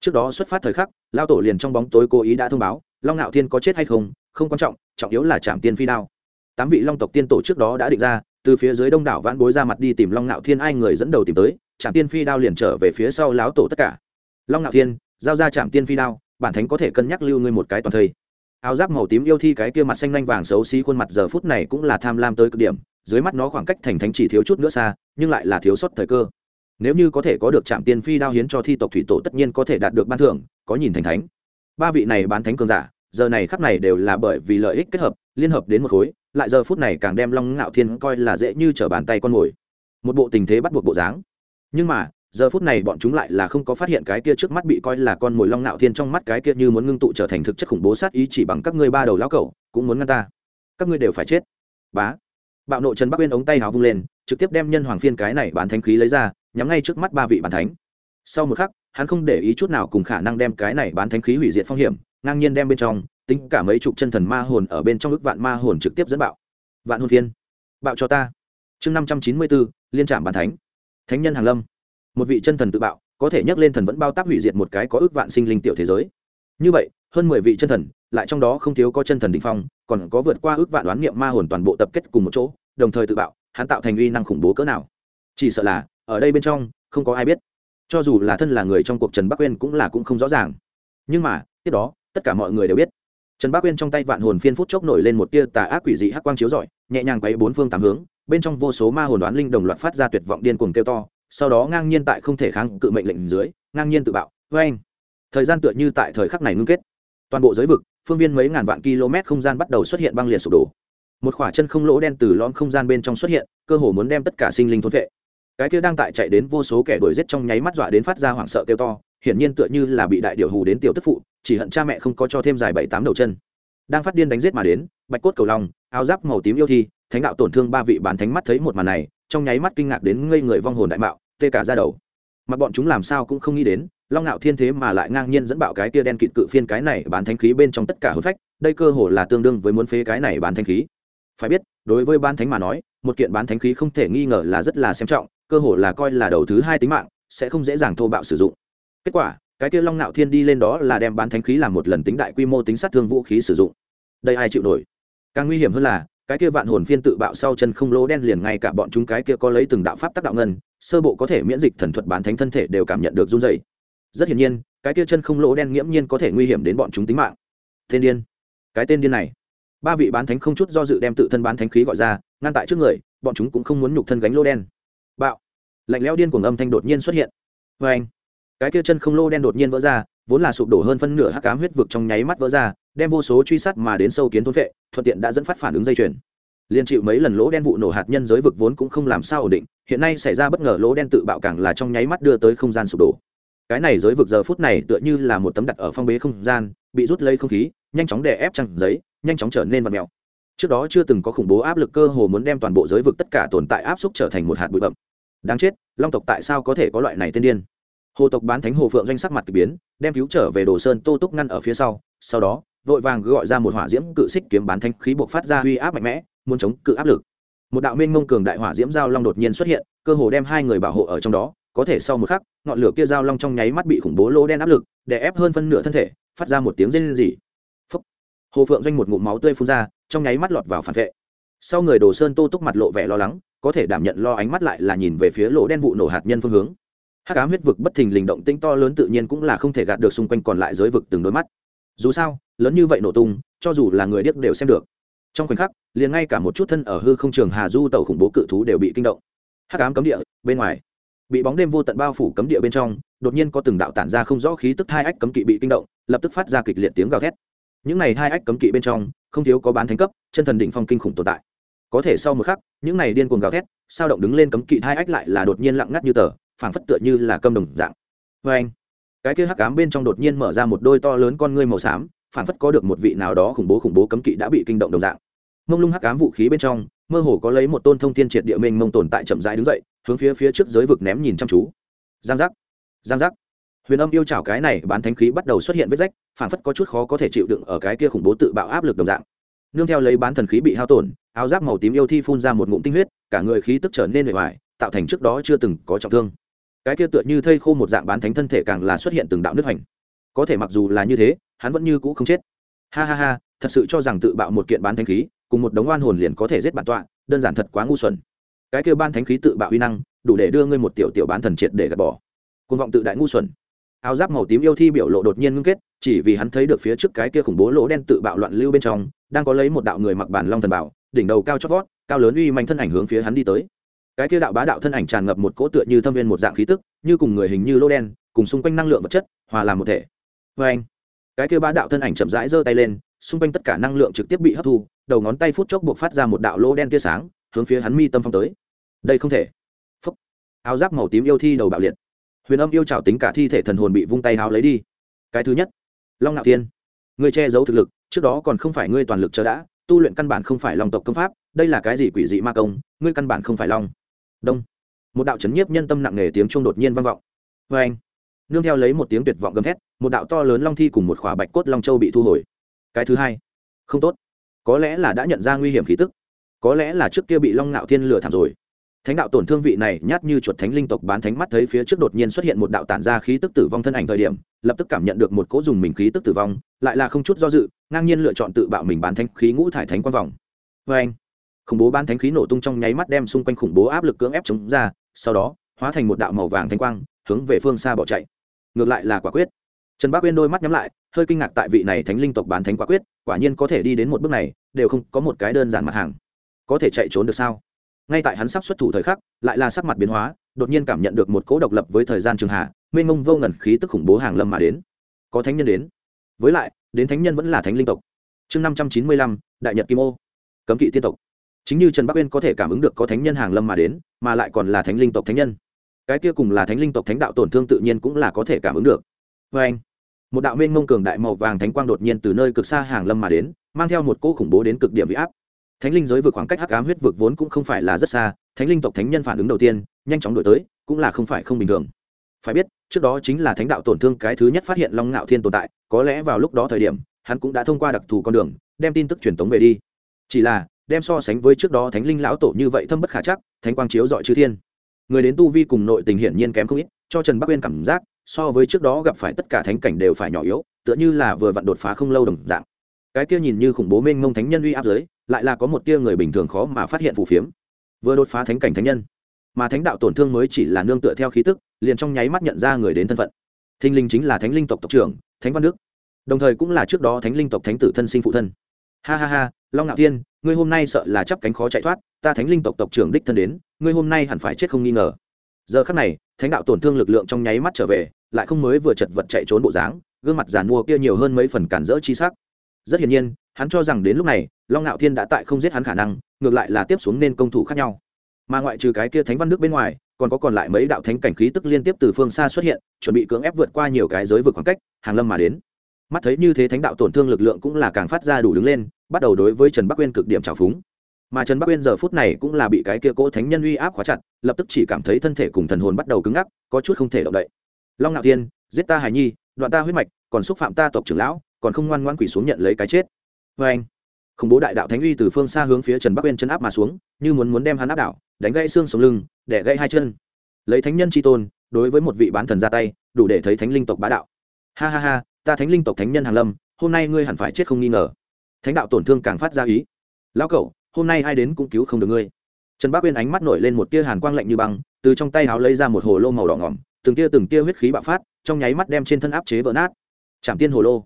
Trước đó xuất phát thời khắc lao tổ liền trong bóng tối cố ý đã thông báo long ngạo thiên có chết hay không không quan trọng trọng yếu là trạm tiên phi đao. Tám vị long tộc tiên tổ trước đó đã định ra, từ phía dưới đông đảo vãn bối ra mặt đi tìm long ngạo thiên, ai người dẫn đầu tìm tới trạm tiên phi đao liền trở về phía sau láo tổ tất cả. Long ngạo thiên, giao ra trạm tiên phi đao, bản thánh có thể cân nhắc lưu ngươi một cái toàn thây. Áo giáp màu tím yêu thi cái kia mặt xanh lanh vàng xấu xí khuôn mặt giờ phút này cũng là tham lam tới cực điểm, dưới mắt nó khoảng cách thành thánh chỉ thiếu chút nữa xa, nhưng lại là thiếu sót thời cơ. Nếu như có thể có được trạm tiên phi đao hiến cho thi tộc thủy tổ tất nhiên có thể đạt được ban thưởng, có nhìn thành thánh. Ba vị này bán thánh cường giả giờ này khắp này đều là bởi vì lợi ích kết hợp, liên hợp đến một khối, lại giờ phút này càng đem long ngạo thiên coi là dễ như trở bàn tay con mồi. Một bộ tình thế bắt buộc bộ dáng. Nhưng mà, giờ phút này bọn chúng lại là không có phát hiện cái kia trước mắt bị coi là con mồi long ngạo thiên trong mắt cái kia như muốn ngưng tụ trở thành thực chất khủng bố sát ý chỉ bằng các ngươi ba đầu lão cẩu, cũng muốn ngăn ta. Các ngươi đều phải chết. Bá. Bạo nộ trần bắc uyên ống tay hào vung lên, trực tiếp đem nhân hoàng phiên cái này bán thánh khí lấy ra, nhắm ngay trước mắt ba vị bàn thánh. Sau một khắc hắn không để ý chút nào cùng khả năng đem cái này bán thánh khí hủy diệt phong hiểm, ngang nhiên đem bên trong, tính cả mấy chục chân thần ma hồn ở bên trong ước vạn ma hồn trực tiếp dẫn bạo. Vạn hồn phiên, bạo cho ta. Chương năm trăm chín mươi bốn, liên trạm bán thánh. Thánh nhân hàn lâm. Một vị chân thần tự bạo, có thể nhắc lên thần vẫn bao tác hủy diệt một cái có ước vạn sinh linh tiểu thế giới. Như vậy, hơn mười vị chân thần, lại trong đó không thiếu có chân thần đ ỉ n h phong, còn có vượt qua ước vạn đoán nghiệm ma hồn toàn bộ tập kết cùng một chỗ, đồng thời tự bạo, hắn tạo thành uy năng khủng bố cỡ nào? Chỉ sợ là, ở đây bên trong, không có ai biết cho dù là thân là người trong cuộc trần bắc uyên cũng là cũng không rõ ràng. Nhưng mà, tiếp đó, tất cả mọi người đều biết. Trần bắc uyên trong tay vạn hồn phiên phút chốc nổi lên một tia tà ác quỷ dị hắc quang chiếu rọi, nhẹ nhàng quấy bốn phương tám hướng, bên trong vô số ma hồn đoán linh đồng loạt phát ra tuyệt vọng điên cuồng kêu to, sau đó ngang nhiên tại không thể kháng cự mệnh lệnh dưới, ngang nhiên tự bạo vê anh thời gian tựa như tại thời khắc này ngưng kết. Toàn bộ giới vực, phương viên mấy ngàn vạn km không gian bắt đầu xuất hiện băng liệt sụp đổ. Một khỏa chân không lỗ đen từ lõm không gian bên trong xuất hiện, cơ hồ muốn đem tất cả sinh linh thôn vệ cái kia đang tại chạy đến vô số kẻ đuổi giết trong nháy mắt dọa đến phát ra hoảng sợ kêu to, hiển nhiên tựa như là bị đại điệu hù đến tiểu tức phụ, chỉ hận cha mẹ không có cho thêm dài bảy tám đầu chân. Đang phát điên đánh giết mà đến, bạch cốt cầu long, áo giáp màu tím yêu thi, thánh đạo tổn thương ba vị bán thánh mắt thấy một màn này, trong nháy mắt kinh ngạc đến ngây người vong hồn đại mạo, tê cả ra đầu. Mà bọn chúng làm sao cũng không nghĩ đến, long ngạo thiên thế mà lại ngang nhiên dẫn bạo cái kia đen kịt cự phiên cái này bán thanh khí bên trong tất cả hồn phách, đây cơ hồ là tương đương với muốn phế cái này bán thanh khí. Phải biết, đối với bán thánh mà nói một kiện bán thánh khí không thể nghi ngờ là rất là xem trọng, cơ hồ là coi là đầu thứ hai tính mạng, sẽ không dễ dàng thô bạo sử dụng. Kết quả, cái kia long nạo thiên đi lên đó là đem bán thánh khí làm một lần tính đại quy mô tính sát thương vũ khí sử dụng. Đây ai chịu nổi? Càng nguy hiểm hơn là, cái kia vạn hồn phiên tự bạo sau chân không lỗ đen liền ngay cả bọn chúng cái kia có lấy từng đạo pháp tác đạo ngân, sơ bộ có thể miễn dịch thần thuật bán thánh thân thể đều cảm nhận được run dày rất hiển nhiên, cái kia chân không lỗ đen nghiễm nhiên có thể nguy hiểm đến bọn chúng tính mạng. Tên điên. Cái tên điên này. Ba vị bán thánh không chút do dự đem tự thân bán thánh khí gọi ra ngăn tại trước người, bọn chúng cũng không muốn nhục thân gánh lỗ đen. Bạo. Lạnh lẽo điên cuồng âm thanh đột nhiên xuất hiện. Vê anh, cái kia chân không lỗ đen đột nhiên vỡ ra, vốn là sụp đổ hơn phân nửa hắc ám huyết vực trong nháy mắt vỡ ra, đem vô số truy sát mà đến sâu kiến thôn vệ, thuận tiện đã dẫn phát phản ứng dây chuyền. Liên chịu mấy lần lỗ đen vụ nổ hạt nhân giới vực vốn cũng không làm sao ổn định, hiện nay xảy ra bất ngờ lỗ đen tự bạo càng là trong nháy mắt đưa tới không gian sụp đổ. Cái này giới vực giờ phút này tựa như là một tấm đặt ở phong bế không gian, bị rút lấy không khí, nhanh chóng đè ép chăn giấy, nhanh chóng trở nên vật mèo trước đó chưa từng có khủng bố áp lực cơ hồ muốn đem toàn bộ giới vực tất cả tồn tại áp xúc trở thành một hạt bụi bậm. Đáng chết, long tộc tại sao có thể có loại này tiên điên? Hồ tộc bán thánh hồ phượng danh sắc mặt k ỳ biến, đem cứu trở về đồ sơn tô túc ngăn ở phía sau sau đó, vội vàng gọi ra một hỏa diễm cự xích kiếm bán thánh khí buộc phát ra uy áp mạnh mẽ, muốn chống cự áp lực. Một đạo minh ngông cường đại hỏa diễm giao long đột nhiên xuất hiện, cơ hồ đem hai người bảo hộ ở trong đó, có thể sau một khắc, ngọn lửa kia giao long trong nháy mắt bị khủng bố lỗ đen áp lực để ép hơn phân nửa thân thể, phát ra một tiếng rên rỉ hồ phượng doanh một ngụm máu tươi phun ra, trong nháy mắt lọt vào phản vệ. Sau người đồ sơn tô túc mặt lộ vẻ lo lắng, có thể đảm nhận lo ánh mắt lại là nhìn về phía lỗ đen vụ nổ hạt nhân phương hướng. Hắc ám huyết vực bất thình lình động tĩnh to lớn tự nhiên cũng là không thể gạt được xung quanh còn lại giới vực từng đôi mắt. Dù sao, lớn như vậy nổ tung, cho dù là người điếc đều xem được. Trong khoảnh khắc, liền ngay cả một chút thân ở hư không trường hà du tàu khủng bố cự thú đều bị kinh động. Hắc ám cấm địa, bên ngoài. Bị bóng đêm vô tận bao phủ cấm địa bên trong, đột nhiên có từng đạo tản ra không rõ khí tức hai ách cấm kỵ bị kinh động, lập tức phát ra kịch liệt tiếng gào thét những này hai ách cấm kỵ bên trong, không thiếu có bán thánh cấp, chân thần định phong kinh khủng tồn tại. Có thể sau một khắc, những này điên cuồng gào thét, sao động đứng lên cấm kỵ hai ách lại là đột nhiên lặng ngắt như tờ, phảng phất tựa như là câm đồng dạng. Vê anh. Cái kia hắc cám bên trong đột nhiên mở ra một đôi to lớn con ngươi màu xám, phảng phất có được một vị nào đó khủng bố khủng bố cấm kỵ đã bị kinh động đồng dạng. Mông lung hắc cám vũ khí bên trong, mơ hồ có lấy một tôn thông thiên triệt địa minh mông tồn tại chậm rãi đứng dậy, hướng phía phía trước giới vực ném nhìn chăm chú. Giang giác. Giang giác huyền âm yêu chảo cái này bán thánh khí bắt đầu xuất hiện vết rách phản phất có chút khó có thể chịu đựng ở cái kia khủng bố tự bạo áp lực đồng dạng. Nương theo lấy bán thần khí bị hao tổn, áo giáp màu tím yêu thi phun ra một ngụm tinh huyết, cả người khí tức trở nên bề ngoài tạo thành trước đó chưa từng có trọng thương. Cái kia tựa như thây khô một dạng bán thánh thân thể càng là xuất hiện từng đạo nước hành có thể mặc dù là như thế, hắn vẫn như cũ không chết. Ha ha ha, thật sự cho rằng tự bạo một kiện bán thánh khí, cùng một đống oan hồn liền có thể giết bản tọa, đơn giản thật quá ngu xuẩn. Cái kia ban thánh khí tự bạo uy năng, đủ để đưa ngươi một tiểu tiểu bán thần triệt để gạt bỏ. Côn vọng tự đại ngu xuẩn áo giáp màu tím yêu thi biểu lộ đột nhiên ngưng kết, chỉ vì hắn thấy được phía trước cái kia khủng bố lỗ đen tự bạo loạn lưu bên trong, đang có lấy một đạo người mặc bản long thần bảo, đỉnh đầu cao chót vót, cao lớn uy manh thân ảnh hướng phía hắn đi tới. Cái kia đạo bá đạo thân ảnh tràn ngập một cỗ tựa như thâm viên một dạng khí tức, như cùng người hình như lỗ đen, cùng xung quanh năng lượng vật chất, hòa làm một thể. Vê anh, cái kia bá đạo thân ảnh chậm rãi giơ tay lên, xung quanh tất cả năng lượng trực tiếp bị hấp thu, đầu ngón tay phút chốc buộc phát ra một đạo lỗ đen tia sáng, hướng phía hắn mi tâm phong tới. Đây không thể. Phúc. Áo giáp màu tím yêu thi đầu bạo liệt huyền âm yêu trào tính cả thi thể thần hồn bị vung tay háo lấy đi. Cái thứ nhất, long ngạo thiên. Ngươi che giấu thực lực, trước đó còn không phải ngươi toàn lực chờ đã, tu luyện căn bản không phải long tộc công pháp, đây là cái gì quỷ dị ma công, ngươi căn bản không phải long. Đông. Một đạo chấn nhiếp nhân tâm nặng nề tiếng chuông đột nhiên vang vọng. Vê anh, nương theo lấy một tiếng tuyệt vọng gầm thét, một đạo to lớn long thi cùng một khỏa bạch cốt long châu bị thu hồi. Cái thứ hai, không tốt. Có lẽ là đã nhận ra nguy hiểm khí tức. Có lẽ là trước kia bị long ngạo thiên lừa thảm rồi thánh đạo tổn thương vị này nhát như chuột thánh linh tộc bán thánh mắt thấy phía trước đột nhiên xuất hiện một đạo tản ra khí tức tử vong thân ảnh thời điểm, lập tức cảm nhận được một cỗ dùng mình khí tức tử vong, lại là không chút do dự, ngang nhiên lựa chọn tự bạo mình bán thánh khí ngũ thải thánh quang vòng. Vê anh khủng bố bán thánh khí nổ tung trong nháy mắt đem xung quanh khủng bố áp lực cưỡng ép chống ra, sau đó, hóa thành một đạo màu vàng thanh quang, hướng về phương xa bỏ chạy. Ngược lại là quả quyết. Trần bác uyên đôi mắt nhắm lại, hơi kinh ngạc tại vị này thánh linh tộc bán thánh quả quyết, quả nhiên có thể đi đến một bước này, đều không có một cái đơn giản mặt hàng. Có thể chạy trốn được sao? Ngay tại hắn sắp xuất thủ thời khắc, lại là sắc mặt biến hóa, đột nhiên cảm nhận được một cỗ độc lập với thời gian trường hạ, mênh mông vô ngẩn khí tức khủng bố hàng lâm mà đến. Có thánh nhân đến. Với lại, đến thánh nhân vẫn là thánh linh tộc. Chương năm trăm chín mươi lăm, đại nhật kim ô. Cấm kỵ tiên tộc. Chính như trần bắc uyên có thể cảm ứng được có thánh nhân hàng lâm mà đến, mà lại còn là thánh linh tộc thánh nhân. Cái kia cùng là thánh linh tộc thánh đạo tổn thương tự nhiên cũng là có thể cảm ứng được. Vê anh, một đạo mênh mông cường đại màu vàng thánh quang đột nhiên từ nơi cực xa hàng lâm mà đến, mang theo một cỗ khủng bố đến cực điểm bị áp thánh linh giới vực khoảng cách hắc ám huyết vực vốn cũng không phải là rất xa, thánh linh tộc thánh nhân phản ứng đầu tiên, nhanh chóng đổi tới, cũng là không phải không bình thường. Phải biết, trước đó chính là thánh đạo tổn thương cái thứ nhất phát hiện long ngạo thiên tồn tại, có lẽ vào lúc đó thời điểm, hắn cũng đã thông qua đặc thù con đường, đem tin tức truyền tống về đi. Chỉ là, đem so sánh với trước đó thánh linh lão tổ như vậy thâm bất khả chắc, thánh quang chiếu dọi chư thiên. Người đến tu vi cùng nội tình hiển nhiên kém không ít, cho trần bắc uyên cảm giác, so với trước đó gặp phải tất cả thánh cảnh đều phải nhỏ yếu, tựa như là vừa vặn đột phá không lâu đồng dạng. Cái kia nhìn như khủng bố mênh mông thánh nhân uy áp giới lại là có một tia người bình thường khó mà phát hiện phù phiếm. Vừa đột phá thánh cảnh thánh nhân, mà thánh đạo tổn thương mới chỉ là nương tựa theo khí tức, liền trong nháy mắt nhận ra người đến thân phận. Thinh linh chính là thánh linh tộc tộc trưởng, thánh văn đức. Đồng thời cũng là trước đó thánh linh tộc thánh tử thân sinh phụ thân. Ha ha ha, long ngạo thiên, ngươi hôm nay sợ là chắp cánh khó chạy thoát, ta thánh linh tộc tộc trưởng đích thân đến, ngươi hôm nay hẳn phải chết không nghi ngờ. Giờ khắc này, thánh đạo tổn thương lực lượng trong nháy mắt trở về, lại không mới vừa chật vật chạy trốn bộ dáng, gương mặt giàn mua kia nhiều hơn mấy phần cản rỡ chi sắc. Rất hiển nhiên hắn cho rằng đến lúc này, long ngạo thiên đã tại không giết hắn khả năng, ngược lại là tiếp xuống nên công thủ khác nhau. Mà ngoại trừ cái kia thánh văn đức bên ngoài, còn có còn lại mấy đạo thánh cảnh khí tức liên tiếp từ phương xa xuất hiện, chuẩn bị cưỡng ép vượt qua nhiều cái giới vực khoảng cách, hàng lâm mà đến. Mắt thấy như thế thánh đạo tổn thương lực lượng cũng là càng phát ra đủ đứng lên, bắt đầu đối với trần bắc uyên cực điểm trào phúng. Mà trần bắc uyên giờ phút này cũng là bị cái kia cỗ thánh nhân uy áp khóa chặt, lập tức chỉ cảm thấy thân thể cùng thần hồn bắt đầu cứng ngắc, có chút không thể động đậy. Long ngạo Thiên, giết ta hài nhi, đoạn ta huyết mạch, còn xúc phạm ta tộc trưởng lão, còn không ngoan ngoan quỷ xuống nhận lấy cái chết vê anh. Khủng bố đại đạo thánh uy từ phương xa hướng phía trần bắc uyên chân áp mà xuống, như muốn muốn đem hắn áp đảo, đánh gãy xương sống lưng để gãy hai chân. Lấy thánh nhân tri tôn, đối với một vị bán thần ra tay, đủ để thấy thánh linh tộc bá đạo. Ha ha ha, ta thánh linh tộc thánh nhân hàn lâm, hôm nay ngươi hẳn phải chết không nghi ngờ. Thánh đạo tổn thương càng phát ra ý. Lão cậu hôm nay ai đến cũng cứu không được ngươi. Trần bác uyên ánh mắt nổi lên một tia hàn quang lạnh như băng, từ trong tay háo lấy ra một hồ lô màu đỏ ngỏm, từng tia từng tia huyết khí bạo phát, trong nháy mắt đem trên thân áp chế vỡ nát. Chạm tiên hồ lô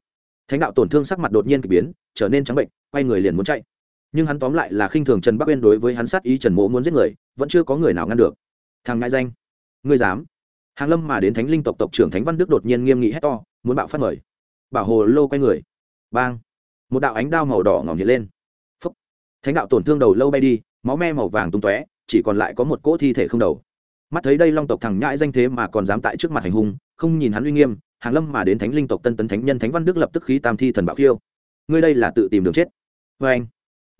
thánh đạo tổn thương sắc mặt đột nhiên k ỳ biến, trở nên trắng bệnh, quay người liền muốn chạy. Nhưng hắn tóm lại là khinh thường trần bắc uyên đối với hắn sát ý trần mộ muốn giết người, vẫn chưa có người nào ngăn được. Thằng ngại danh, ngươi dám. Hàng lâm mà đến thánh linh tộc tộc trưởng thánh văn đức đột nhiên nghiêm nghị hét to, muốn bạo phát mời. Bảo hồ lô quay người. Bang. Một đạo ánh đao màu đỏ ngỏm hiện lên. Phúc. Thánh đạo tổn thương đầu lâu bay đi, máu me màu vàng tung tóe, chỉ còn lại có một cỗ thi thể không đầu. Mắt thấy đây long tộc thằng nhãi danh thế mà còn dám tại trước mặt hành hung, không nhìn hắn uy nghiêm hàng lâm mà đến thánh linh tộc tân tấn thánh nhân thánh văn đức lập tức khí tam thi thần bảo khiêu. Ngươi đây là tự tìm đường chết. Vê anh.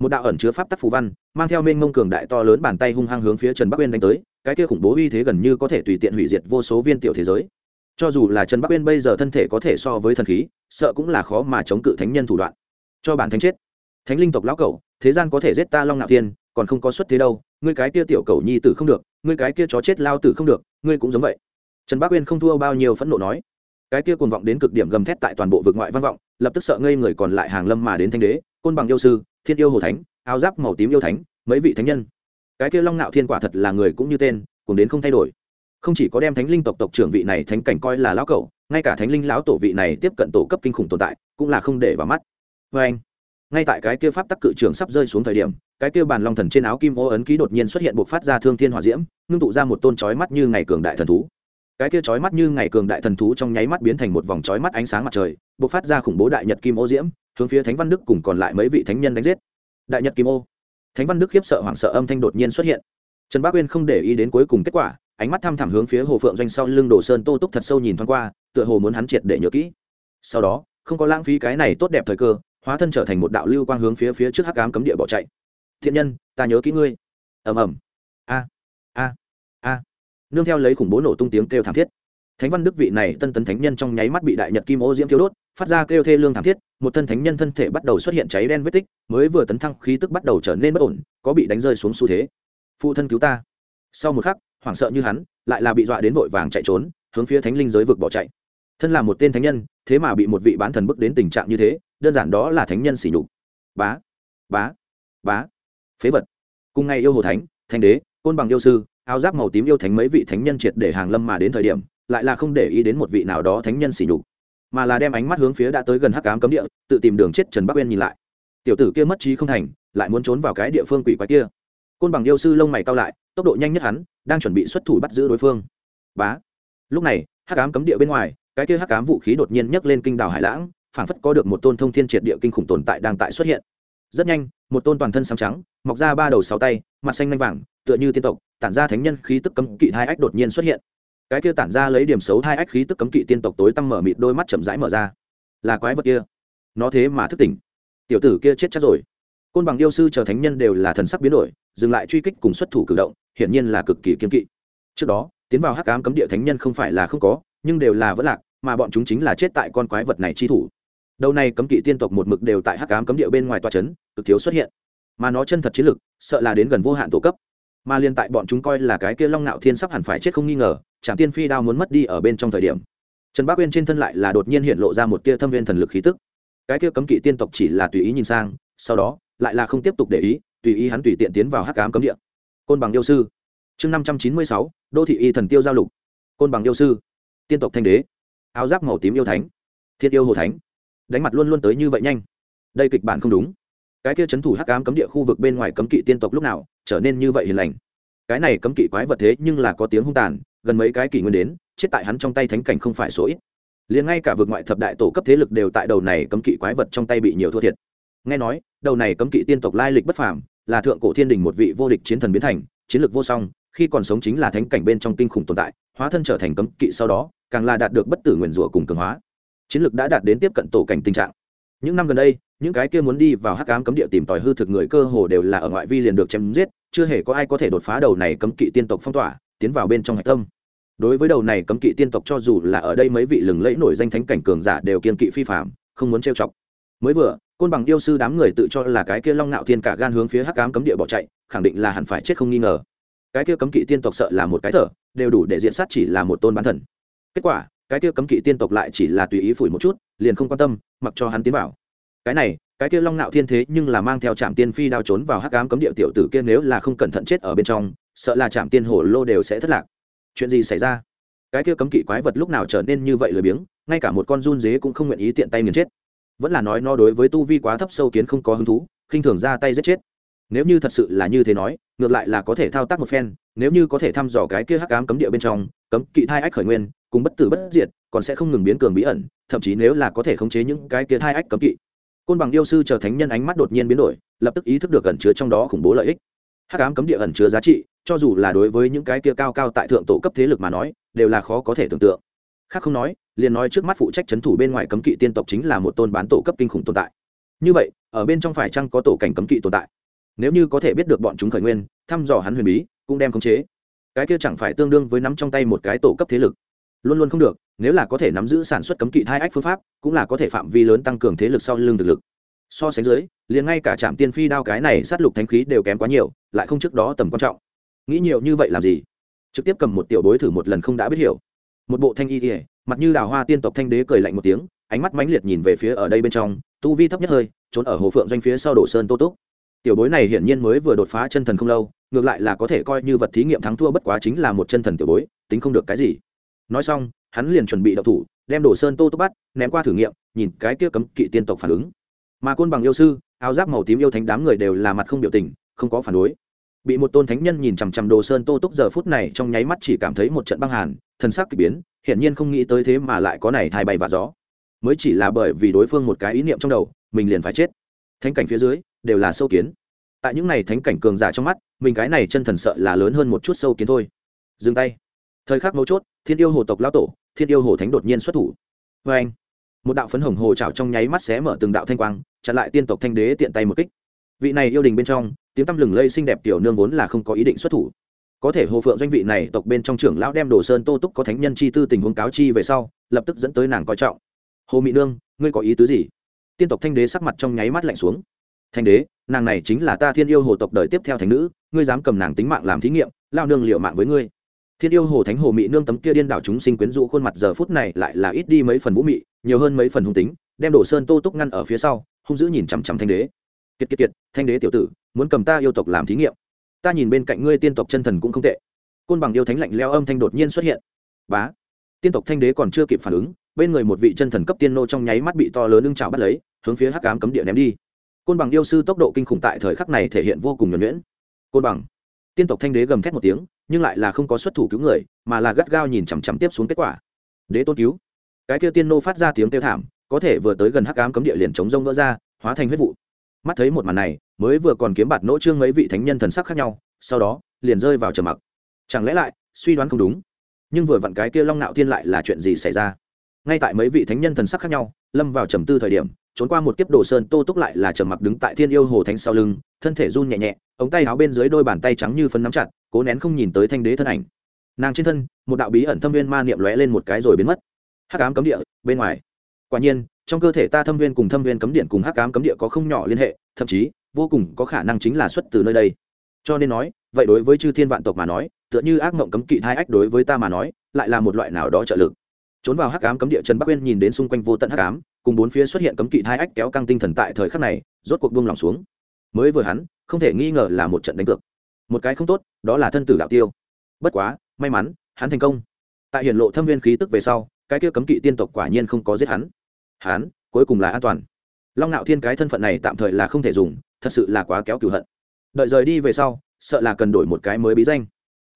Một đạo ẩn chứa pháp tắc phù văn, mang theo mênh mông cường đại to lớn bàn tay hung hăng hướng phía trần bắc uyên đánh tới, cái kia khủng bố uy thế gần như có thể tùy tiện hủy diệt vô số viên tiểu thế giới. Cho dù là trần bắc uyên bây giờ thân thể có thể so với thần khí, sợ cũng là khó mà chống cự thánh nhân thủ đoạn. Cho bản thánh chết. Thánh linh tộc lão cẩu, thế gian có thể giết ta long ngạo thiên, còn không có xuất thế đâu, ngươi cái kia tiểu cầu nhi tử không được, ngươi cái kia chó chết lao tử không được, ngươi cũng giống vậy. Trần bắc uyên không thua bao nhiêu phẫn nộ nói cái kia cuồng vọng đến cực điểm gầm thét tại toàn bộ vực ngoại văn vọng, lập tức sợ ngây người còn lại hàng lâm mà đến thanh đế, côn bằng yêu sư, thiên yêu hồ thánh, áo giáp màu tím yêu thánh, mấy vị thánh nhân. Cái kia long nạo thiên quả thật là người cũng như tên cùng đến không thay đổi. Không chỉ có đem thánh linh tộc tộc trưởng vị này thánh cảnh coi là lão cẩu, ngay cả thánh linh lão tổ vị này tiếp cận tổ cấp kinh khủng tồn tại, cũng là không để vào mắt. Vê anh, ngay tại cái kia pháp tắc cự trưởng sắp rơi xuống thời điểm, cái kia bàn long thần trên áo kim ô ấn ký đột nhiên xuất hiện buộc phát ra thương thiên hỏa diễm, ngưng tụ ra một tôn chói mắt như ngày cường đại thần thú cái kia chói mắt như ngày cường đại thần thú trong nháy mắt biến thành một vòng chói mắt ánh sáng mặt trời, bộc phát ra khủng bố đại nhật kim ô diễm, hướng phía thánh văn đức cùng còn lại mấy vị thánh nhân đánh giết. Đại nhật kim ô. Thánh văn đức khiếp sợ hoảng sợ âm thanh đột nhiên xuất hiện. Trần bác uyên không để ý đến cuối cùng kết quả, ánh mắt thăm thẳm hướng phía hồ phượng doanh sau lưng đồ sơn tô túc thật sâu nhìn thoáng qua, tựa hồ muốn hắn triệt để nhớ kỹ. Sau đó, không có lãng phí cái này tốt đẹp thời cơ, hóa thân trở thành một đạo lưu quang hướng phía phía trước hắc ám cấm địa bỏ chạy. Thiện nhân, ta nhớ kỹ ngươi. Ầm ầm. A a a nương theo lấy khủng bố nổ tung tiếng kêu thảm thiết. Thánh văn đức vị này tân tấn thánh nhân trong nháy mắt bị đại nhật kim ô diễm thiếu đốt, phát ra kêu thê lương thảm thiết, một thân thánh nhân thân thể bắt đầu xuất hiện cháy đen vết tích, mới vừa tấn thăng khí tức bắt đầu trở nên bất ổn, có bị đánh rơi xuống xu thế. Phụ thân cứu ta. Sau một khắc, hoảng sợ như hắn, lại là bị dọa đến vội vàng chạy trốn, hướng phía thánh linh giới vực bỏ chạy. Thân là một tên thánh nhân, thế mà bị một vị bán thần bức đến tình trạng như thế, đơn giản đó là thánh nhân xỉ nhục. Bá bá bá, phế vật. Cùng ngày yêu hồ thánh thánh đế, côn bằng yêu sư áo giáp màu tím yêu thánh mấy vị thánh nhân triệt để hàng lâm mà đến thời điểm, lại là không để ý đến một vị nào đó thánh nhân xỉ nhục, mà là đem ánh mắt hướng phía đã tới gần hắc cám cấm địa, tự tìm đường chết trần bắc uyên nhìn lại. Tiểu tử kia mất trí không thành, lại muốn trốn vào cái địa phương quỷ quái kia. Côn bằng yêu sư lông mày cao lại, tốc độ nhanh nhất hắn, đang chuẩn bị xuất thủ bắt giữ đối phương. Bá! Lúc này, hắc cám cấm địa bên ngoài, cái kia hắc cám vũ khí đột nhiên nhấc lên kinh đảo hải lãng, phảng phất có được một tôn thông thiên triệt địa kinh khủng tồn tại đang tại xuất hiện. Rất nhanh một tôn toàn thân xám trắng, mọc ra ba đầu sáu tay, mặt xanh lanh vàng, tựa như tiên tộc, tản ra thánh nhân khí tức cấm kỵ hai ách đột nhiên xuất hiện. Cái kia tản ra lấy điểm xấu hai ách khí tức cấm kỵ tiên tộc tối tăm mở mịt đôi mắt chậm rãi mở ra. Là quái vật kia. Nó thế mà thức tỉnh. Tiểu tử kia chết chắc rồi. Côn bằng yêu sư chờ thánh nhân đều là thần sắc biến đổi, dừng lại truy kích cùng xuất thủ cử động, hiển nhiên là cực kỳ kiên kỵ. Trước đó, tiến vào hắc ám cấm địa thánh nhân không phải là không có, nhưng đều là vẫn lạc, mà bọn chúng chính là chết tại con quái vật này chi thủ đầu này cấm kỵ tiên tộc một mực đều tại hắc ám cấm địa bên ngoài tòa trấn cực thiếu xuất hiện. Mà nó chân thật chiến lực, sợ là đến gần vô hạn tổ cấp. Mà liên tại bọn chúng coi là cái kia long nạo thiên sắp hẳn phải chết không nghi ngờ trạm tiên phi đao muốn mất đi ở bên trong thời điểm. Trần bác uyên trên thân lại là đột nhiên hiện lộ ra một tia thâm viên thần lực khí tức. Cái kia cấm kỵ tiên tộc chỉ là tùy ý nhìn sang, sau đó, lại là không tiếp tục để ý, tùy ý hắn tùy tiện tiến vào hắc ám cấm địa. Côn bằng yêu sư. Chương năm trăm chín mươi sáu, đô thị y thần tiêu giao lục. Côn bằng yêu sư. Tiên tộc thanh đế. Áo giáp màu tím yêu thánh. Thiết yêu hồ thánh đánh mặt luôn luôn tới như vậy nhanh. Đây kịch bản không đúng. Cái kia c h ấ n thủ hắc ám cấm địa khu vực bên ngoài cấm kỵ tiên tộc lúc nào trở nên như vậy hiền lành? Cái này cấm kỵ quái vật thế nhưng là có tiếng hung tàn, gần mấy cái kỷ nguyên đến, chết tại hắn trong tay thánh cảnh không phải số ít. Liền ngay cả vực ngoại thập đại tổ cấp thế lực đều tại đầu này cấm kỵ quái vật trong tay bị nhiều thua thiệt. Nghe nói, đầu này cấm kỵ tiên tộc lai lịch bất phàm, là thượng cổ thiên đình một vị vô địch chiến thần biến thành, chiến lược vô song, khi còn sống chính là thánh cảnh bên trong kinh khủng tồn tại, hóa thân trở thành cấm kỵ sau đó, càng là đạt được bất tử nguyền rủa cùng cường hóa chiến lược đã đạt đến tiếp cận tổ cảnh tình trạng. Những năm gần đây, những cái kia muốn đi vào hắc ám cấm địa tìm tòi hư thực người cơ hồ đều là ở ngoại vi liền được chém giết, chưa hề có ai có thể đột phá đầu này cấm kỵ tiên tộc phong tỏa, tiến vào bên trong hạch tâm. Đối với đầu này cấm kỵ tiên tộc cho dù là ở đây mấy vị lừng lẫy nổi danh thánh cảnh cường giả đều kiên kỵ phi phạm, không muốn trêu chọc. Mới vừa, côn bằng yêu sư đám người tự cho là cái kia long nạo thiên cả gan hướng phía hắc ám cấm địa bỏ chạy, khẳng định là hẳn phải chết không nghi ngờ. Cái kia cấm kỵ tiên tộc sợ là một cái thở, đều đủ để diện sát chỉ là một tôn bán thần. Kết quả cái kia cấm kỵ tiên tộc lại chỉ là tùy ý phủi một chút, liền không quan tâm, mặc cho hắn tiến vào. Cái này, cái kia long nạo thiên thế nhưng là mang theo trạm tiên phi đao trốn vào hắc ám cấm địa tiểu tử kia nếu là không cẩn thận chết ở bên trong, sợ là trạm tiên hổ lô đều sẽ thất lạc. Chuyện gì xảy ra? Cái kia cấm kỵ quái vật lúc nào trở nên như vậy lười biếng, ngay cả một con run dế cũng không nguyện ý tiện tay nghiền chết. Vẫn là nói nó đối với tu vi quá thấp sâu kiến không có hứng thú, khinh thường ra tay giết chết nếu như thật sự là như thế nói, ngược lại là có thể thao tác một phen, nếu như có thể thăm dò cái kia hắc ám cấm địa bên trong, cấm kỵ thai ách khởi nguyên, cùng bất tử bất diệt, còn sẽ không ngừng biến cường bí ẩn, thậm chí nếu là có thể khống chế những cái kia thai ách cấm kỵ. Côn bằng yêu sư chờ thánh nhân ánh mắt đột nhiên biến đổi, lập tức ý thức được ẩn chứa trong đó khủng bố lợi ích. Hắc ám cấm địa ẩn chứa giá trị, cho dù là đối với những cái kia cao cao tại thượng tổ cấp thế lực mà nói, đều là khó có thể tưởng tượng. Khác không nói, liền nói trước mắt phụ trách chấn thủ bên ngoài cấm kỵ tiên tộc chính là một tôn bán tổ cấp kinh khủng tồn tại. Như vậy, ở bên trong phải chăng có tổ cảnh cấm kỵ tồn tại? Nếu như có thể biết được bọn chúng khởi nguyên, thăm dò hắn huyền bí, cũng đem khống chế. Cái kia chẳng phải tương đương với nắm trong tay một cái tổ cấp thế lực. Luôn luôn không được, nếu là có thể nắm giữ sản xuất cấm kỵ hai ách phương pháp, cũng là có thể phạm vi lớn tăng cường thế lực sau lưng thực lực. So sánh dưới, liền ngay cả trạm tiên phi đao cái này sát lục thánh khí đều kém quá nhiều, lại không trước đó tầm quan trọng. Nghĩ nhiều như vậy làm gì? Trực tiếp cầm một tiểu bối thử một lần không đã biết hiểu. Một bộ thanh y kỉa mặt như đào hoa tiên tộc thanh đế cười lạnh một tiếng, ánh mắt mãnh liệt nhìn về phía ở đây bên trong, tu vi thấp nhất hơi, trốn ở hồ phượng doanh phía sau đổ sơn tô túc tiểu bối này hiển nhiên mới vừa đột phá chân thần không lâu, ngược lại là có thể coi như vật thí nghiệm thắng thua bất quá chính là một chân thần tiểu bối, tính không được cái gì. Nói xong, hắn liền chuẩn bị đậu thủ, đem đổ sơn tô túc bắt, ném qua thử nghiệm, nhìn cái kia cấm kỵ tiên tộc phản ứng. Mà côn bằng yêu sư, áo giáp màu tím yêu thánh đám người đều là mặt không biểu tình, không có phản đối. Bị một tôn thánh nhân nhìn chằm chằm đồ sơn tô túc giờ phút này trong nháy mắt chỉ cảm thấy một trận băng hàn, thần sắc k ỳ biến, hiển nhiên không nghĩ tới thế mà lại có này thai bay và gió. Mới chỉ là bởi vì đối phương một cái ý niệm trong đầu, mình liền phải chết. Thánh cảnh phía dưới đều là sâu kiến. Tại những này thánh cảnh cường giả trong mắt, mình cái này chân thần sợ là lớn hơn một chút sâu kiến thôi. Dừng tay. Thời khắc mấu chốt, thiên yêu hồ tộc lão tổ, thiên yêu hồ thánh đột nhiên xuất thủ. Vê anh, một đạo phấn hồng hồ trào trong nháy mắt xé mở từng đạo thanh quang, chặn lại tiên tộc thanh đế tiện tay một kích. Vị này yêu đình bên trong, tiếng tăm lừng lây xinh đẹp tiểu nương vốn là không có ý định xuất thủ. Có thể hồ phượng doanh vị này tộc bên trong trưởng lão đem đồ sơn tô túc có thánh nhân chi tư tình huống cáo chi về sau, lập tức dẫn tới nàng coi trọng. Hồ mỹ nương, ngươi có ý tứ gì? Tiên tộc thanh đế sắc mặt trong nháy mắt lạnh xuống thanh đế, nàng này chính là ta thiên yêu hồ tộc đời tiếp theo thành nữ, ngươi dám cầm nàng tính mạng làm thí nghiệm, lao nương liệu mạng với ngươi. Thiên yêu hồ thánh hồ mỹ nương tấm kia điên đảo chúng sinh quyến rũ khuôn mặt giờ phút này lại là ít đi mấy phần vũ mị, nhiều hơn mấy phần hung tính, đem đổ sơn tô túc ngăn ở phía sau, hung dữ nhìn chằm chằm thanh đế. Kiệt kiệt kiệt, thanh đế tiểu tử, muốn cầm ta yêu tộc làm thí nghiệm. Ta nhìn bên cạnh ngươi tiên tộc chân thần cũng không tệ. Côn bằng yêu thánh lạnh leo âm thanh đột nhiên xuất hiện. Bá. Tiên tộc thanh đế còn chưa kịp phản ứng, bên người một vị chân thần cấp tiên nô trong nháy mắt bị to lớn ưng trào bắt lấy, hướng phía hắc cám cấm địa ném đi côn bằng yêu sư tốc độ kinh khủng tại thời khắc này thể hiện vô cùng nhuẩn nhuyễn. Côn bằng. Tiên tộc thanh đế gầm thét một tiếng, nhưng lại là không có xuất thủ cứu người, mà là gắt gao nhìn chằm chằm tiếp xuống kết quả. Đế tôn cứu. Cái kia tiên nô phát ra tiếng kêu thảm, có thể vừa tới gần hắc ám cấm địa liền chống rông vỡ ra, hóa thành huyết vụ. Mắt thấy một màn này, mới vừa còn kiếm bạt nỗ trương mấy vị thánh nhân thần sắc khác nhau, sau đó, liền rơi vào trầm mặc. Chẳng lẽ lại, suy đoán không đúng? Nhưng vừa vặn cái kia long nạo thiên lại là chuyện gì xảy ra? Ngay tại mấy vị thánh nhân thần sắc khác nhau, lâm vào trầm tư thời điểm trốn qua một kiếp đồ sơn tô túc lại là trầm mặc đứng tại thiên yêu hồ thánh sau lưng, thân thể run nhẹ nhẹ, ống tay áo bên dưới đôi bàn tay trắng như phân nắm chặt, cố nén không nhìn tới thanh đế thân ảnh. Nàng trên thân, một đạo bí ẩn thâm viên ma niệm lóe lên một cái rồi biến mất. Hắc ám cấm địa, bên ngoài. Quả nhiên, trong cơ thể ta thâm viên cùng thâm viên cấm điện cùng hắc ám cấm địa có không nhỏ liên hệ, thậm chí, vô cùng có khả năng chính là xuất từ nơi đây. Cho nên nói, vậy đối với chư thiên vạn tộc mà nói, tựa như ác mộng cấm kỵ thai ách đối với ta mà nói, lại là một loại nào đó trợ lực trốn vào hắc ám cấm địa trần bắc uyên nhìn đến xung quanh vô tận hắc ám, cùng bốn phía xuất hiện cấm kỵ hai ách kéo căng tinh thần tại thời khắc này, rốt cuộc buông lỏng xuống. Mới vừa hắn, không thể nghi ngờ là một trận đánh cược. Một cái không tốt, đó là thân tử đạo tiêu. Bất quá, may mắn, hắn thành công. Tại hiển lộ thâm viên khí tức về sau, cái kia cấm kỵ tiên tộc quả nhiên không có giết hắn. Hắn, cuối cùng là an toàn. Long nạo thiên cái thân phận này tạm thời là không thể dùng, thật sự là quá kéo cửu hận. Đợi rời đi về sau, sợ là cần đổi một cái mới bí danh.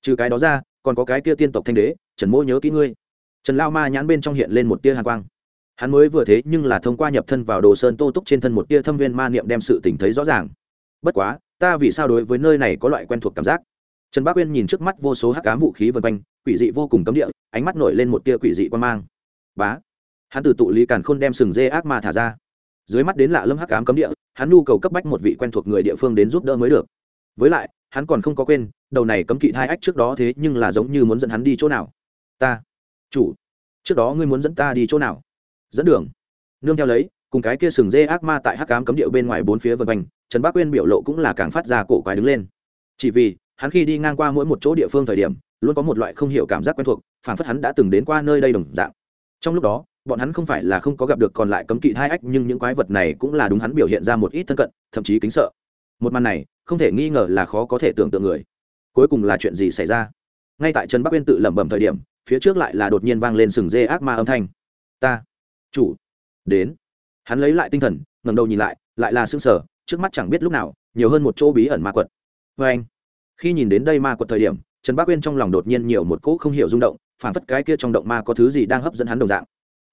Trừ cái đó ra, còn có cái kia tiên tộc thanh đế, trần mỗ nhớ kỹ ngươi trần lao ma nhãn bên trong hiện lên một tia hàn quang. Hắn mới vừa thế nhưng là thông qua nhập thân vào đồ sơn tô túc trên thân một tia thâm viên ma niệm đem sự tình thấy rõ ràng. Bất quá, ta vì sao đối với nơi này có loại quen thuộc cảm giác? Trần bác uyên nhìn trước mắt vô số hắc cám vũ khí vân quanh, quỷ dị vô cùng cấm địa, ánh mắt nổi lên một tia quỷ dị quan mang. Bá! Hắn từ tụ lý càn khôn đem sừng dê ác ma thả ra. Dưới mắt đến lạ lâm hắc ám cấm địa, hắn nhu cầu cấp bách một vị quen thuộc người địa phương đến giúp đỡ mới được. Với lại, hắn còn không có quên, đầu này cấm kỵ hai ách trước đó thế nhưng là giống như muốn dẫn hắn đi chỗ nào. Ta! Chủ, trước đó ngươi muốn dẫn ta đi chỗ nào? Dẫn đường. Nương theo lấy, cùng cái kia sừng dê ác ma tại hắc cám cấm địa bên ngoài bốn phía vân quanh, trần bác quyên biểu lộ cũng là càng phát ra cổ quái đứng lên. Chỉ vì, hắn khi đi ngang qua mỗi một chỗ địa phương thời điểm, luôn có một loại không hiểu cảm giác quen thuộc phản phất hắn đã từng đến qua nơi đây đồng dạng. Trong lúc đó, bọn hắn không phải là không có gặp được còn lại cấm kỵ hai ách, nhưng những quái vật này cũng là đúng hắn biểu hiện ra một ít thân cận, thậm chí kính sợ. Một màn này, không thể nghi ngờ là khó có thể tưởng tượng người. Cuối cùng là chuyện gì xảy ra? Ngay tại trần bắc uyên tự lẩm bẩm thời điểm phía trước lại là đột nhiên vang lên sừng dê ác ma âm thanh. Ta, chủ, đến. Hắn lấy lại tinh thần ngầm đầu nhìn lại lại là xương sở trước mắt chẳng biết lúc nào, nhiều hơn một chỗ bí ẩn ma quật. Vê anh, khi nhìn đến đây ma quật thời điểm, trần bác uyên trong lòng đột nhiên nhiều một cỗ không hiểu rung động, phảng phất cái kia trong động ma có thứ gì đang hấp dẫn hắn đồng dạng.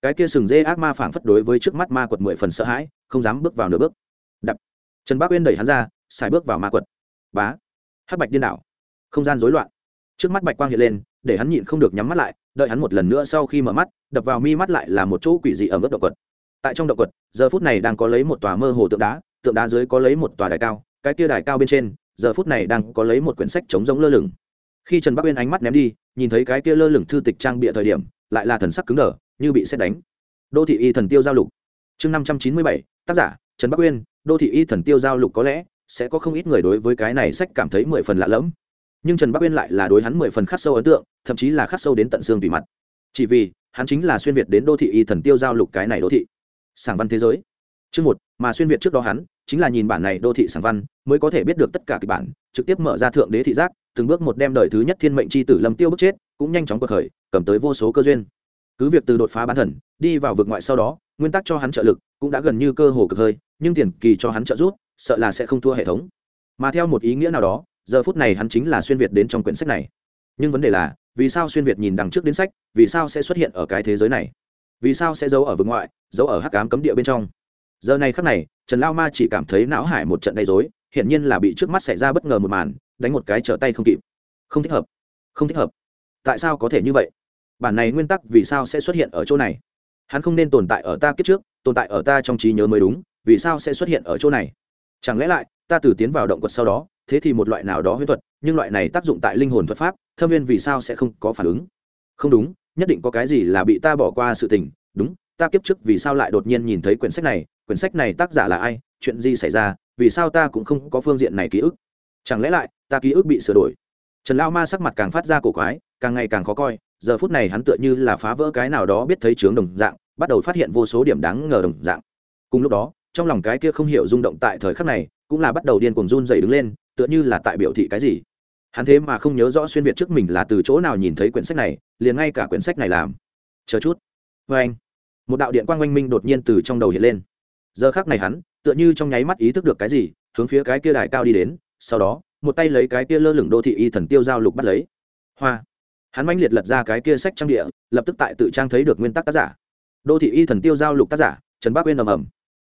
Cái kia sừng dê ác ma phảng phất đối với trước mắt ma quật mười phần sợ hãi, không dám bước vào nửa bước. Đập. Trần bác uyên đẩy hắn ra, xài bước vào ma quật. Bá. Hắc bạch điên đảo. Không gian rối loạn. Trước mắt bạch quang hiện lên để hắn nhịn không được nhắm mắt lại, đợi hắn một lần nữa sau khi mở mắt, đập vào mi mắt lại là một chỗ quỷ dị ở mức động quật. Tại trong động quật, giờ phút này đang có lấy một tòa mơ hồ tượng đá tượng đá dưới có lấy một tòa đài cao, cái kia đài cao bên trên, giờ phút này đang có lấy một quyển sách chống giống lơ lửng. Khi trần bắc uyên ánh mắt ném đi, nhìn thấy cái kia lơ lửng thư tịch trang bịa thời điểm, lại là thần sắc cứng đờ, như bị xét đánh. Đô thị y thần tiêu giao lục. Chương năm trăm chín mươi bảy, tác giả, trần bắc uyên, đô thị y thần tiêu giao lục có lẽ sẽ có không ít người đối với cái này sách cảm thấy mười phần lạ lẫm nhưng trần bắc uyên lại là đối hắn mười phần khắc sâu ấn tượng thậm chí là khắc sâu đến tận xương tùy mặt chỉ vì hắn chính là xuyên việt đến đô thị y thần tiêu giao lục cái này đô thị sảng văn thế giới chương một mà xuyên việt trước đó hắn chính là nhìn bản này đô thị sảng văn mới có thể biết được tất cả kịch bản trực tiếp mở ra thượng đế thị giác từng bước một đem đời thứ nhất thiên mệnh c h i tử lâm tiêu bước chết cũng nhanh chóng cuộc khởi cầm tới vô số cơ duyên cứ việc từ đột phá bán thần đi vào vực ngoại sau đó nguyên tắc cho hắn trợ lực cũng đã gần như cơ hồ cực hơi nhưng tiền kỳ cho hắn trợ giúp sợ là sẽ không thua hệ thống mà theo một ý nghĩa nào đó giờ phút này hắn chính là xuyên việt đến trong quyển sách này. Nhưng vấn đề là, vì sao xuyên việt nhìn đằng trước đến sách, vì sao sẽ xuất hiện ở cái thế giới này? Vì sao sẽ giấu ở vực ngoại, giấu ở hắc cám cấm địa bên trong? Giờ này khắc này, trần lao ma chỉ cảm thấy não hải một trận đầy dối hiển nhiên là bị trước mắt xảy ra bất ngờ một màn, đánh một cái trở tay không kịp. Không thích hợp. Không thích hợp. Tại sao có thể như vậy? Bản này nguyên tắc vì sao sẽ xuất hiện ở chỗ này? Hắn không nên tồn tại ở ta kiếp trước, tồn tại ở ta trong trí nhớ mới đúng, vì sao sẽ xuất hiện ở chỗ này? Chẳng lẽ lại, ta từ tiến vào động quật sau đó thế thì một loại nào đó huyễn thuật, nhưng loại này tác dụng tại linh hồn thuật pháp, thâm viên vì sao sẽ không có phản ứng? Không đúng, nhất định có cái gì là bị ta bỏ qua sự tình. Đúng, ta kiếp trước vì sao lại đột nhiên nhìn thấy quyển sách này? Quyển sách này tác giả là ai? Chuyện gì xảy ra? Vì sao ta cũng không có phương diện này ký ức? Chẳng lẽ lại, ta ký ức bị sửa đổi? Trần lao ma sắc mặt càng phát ra cổ quái, càng ngày càng khó coi. Giờ phút này hắn tựa như là phá vỡ cái nào đó biết thấy chướng đồng dạng, bắt đầu phát hiện vô số điểm đáng ngờ đồng dạng. Cùng lúc đó, trong lòng cái kia không hiểu rung động tại thời khắc này, cũng là bắt đầu điên cuồng run dày đứng lên tựa như là tại biểu thị cái gì. Hắn thế mà không nhớ rõ xuyên việt trước mình là từ chỗ nào nhìn thấy quyển sách này, liền ngay cả quyển sách này làm. Chờ chút. Vê anh, một đạo điện quang oanh minh đột nhiên từ trong đầu hiện lên. Giờ khác này hắn, tựa như trong nháy mắt ý thức được cái gì, hướng phía cái kia đài cao đi đến, sau đó, một tay lấy cái kia lơ lửng đô thị y thần tiêu giao lục bắt lấy. Hoa. Hắn manh liệt lật ra cái kia sách trang địa, lập tức tại tự trang thấy được nguyên tắc tác giả. Đô thị y thần tiêu giao lục tác giả, trần bác uyên ầm ầm.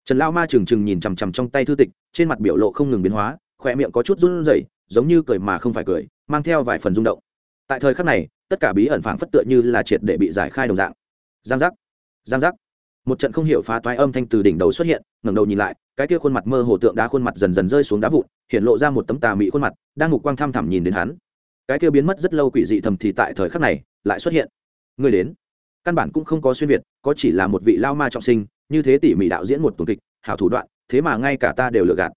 Trần lao ma trừng trừng nhìn chằm chằm trong tay thư tịch, trên mặt biểu lộ không ngừng biến hóa khỏe miệng có chút run rẩy, giống như cười mà không phải cười, mang theo vài phần rung động. Tại thời khắc này, tất cả bí ẩn phảng phất tựa như là triệt để bị giải khai đồng dạng. Giang giác giang giác. Một trận không hiểu phá toái âm thanh từ đỉnh đầu xuất hiện, ngẩng đầu nhìn lại, cái kia khuôn mặt mơ hồ tượng đá khuôn mặt dần dần rơi xuống đá vụn, hiện lộ ra một tấm tà mị khuôn mặt, đang ngục quang thăm thẳm nhìn đến hắn. Cái kia biến mất rất lâu quỷ dị thầm thì tại thời khắc này, lại xuất hiện. Người đến. Căn bản cũng không có xuyên việt, có chỉ là một vị lao ma trọng sinh, như thế tỉ mỉ đạo diễn một tuần kịch, hảo thủ đoạn, thế mà ngay cả ta đều lừa gạt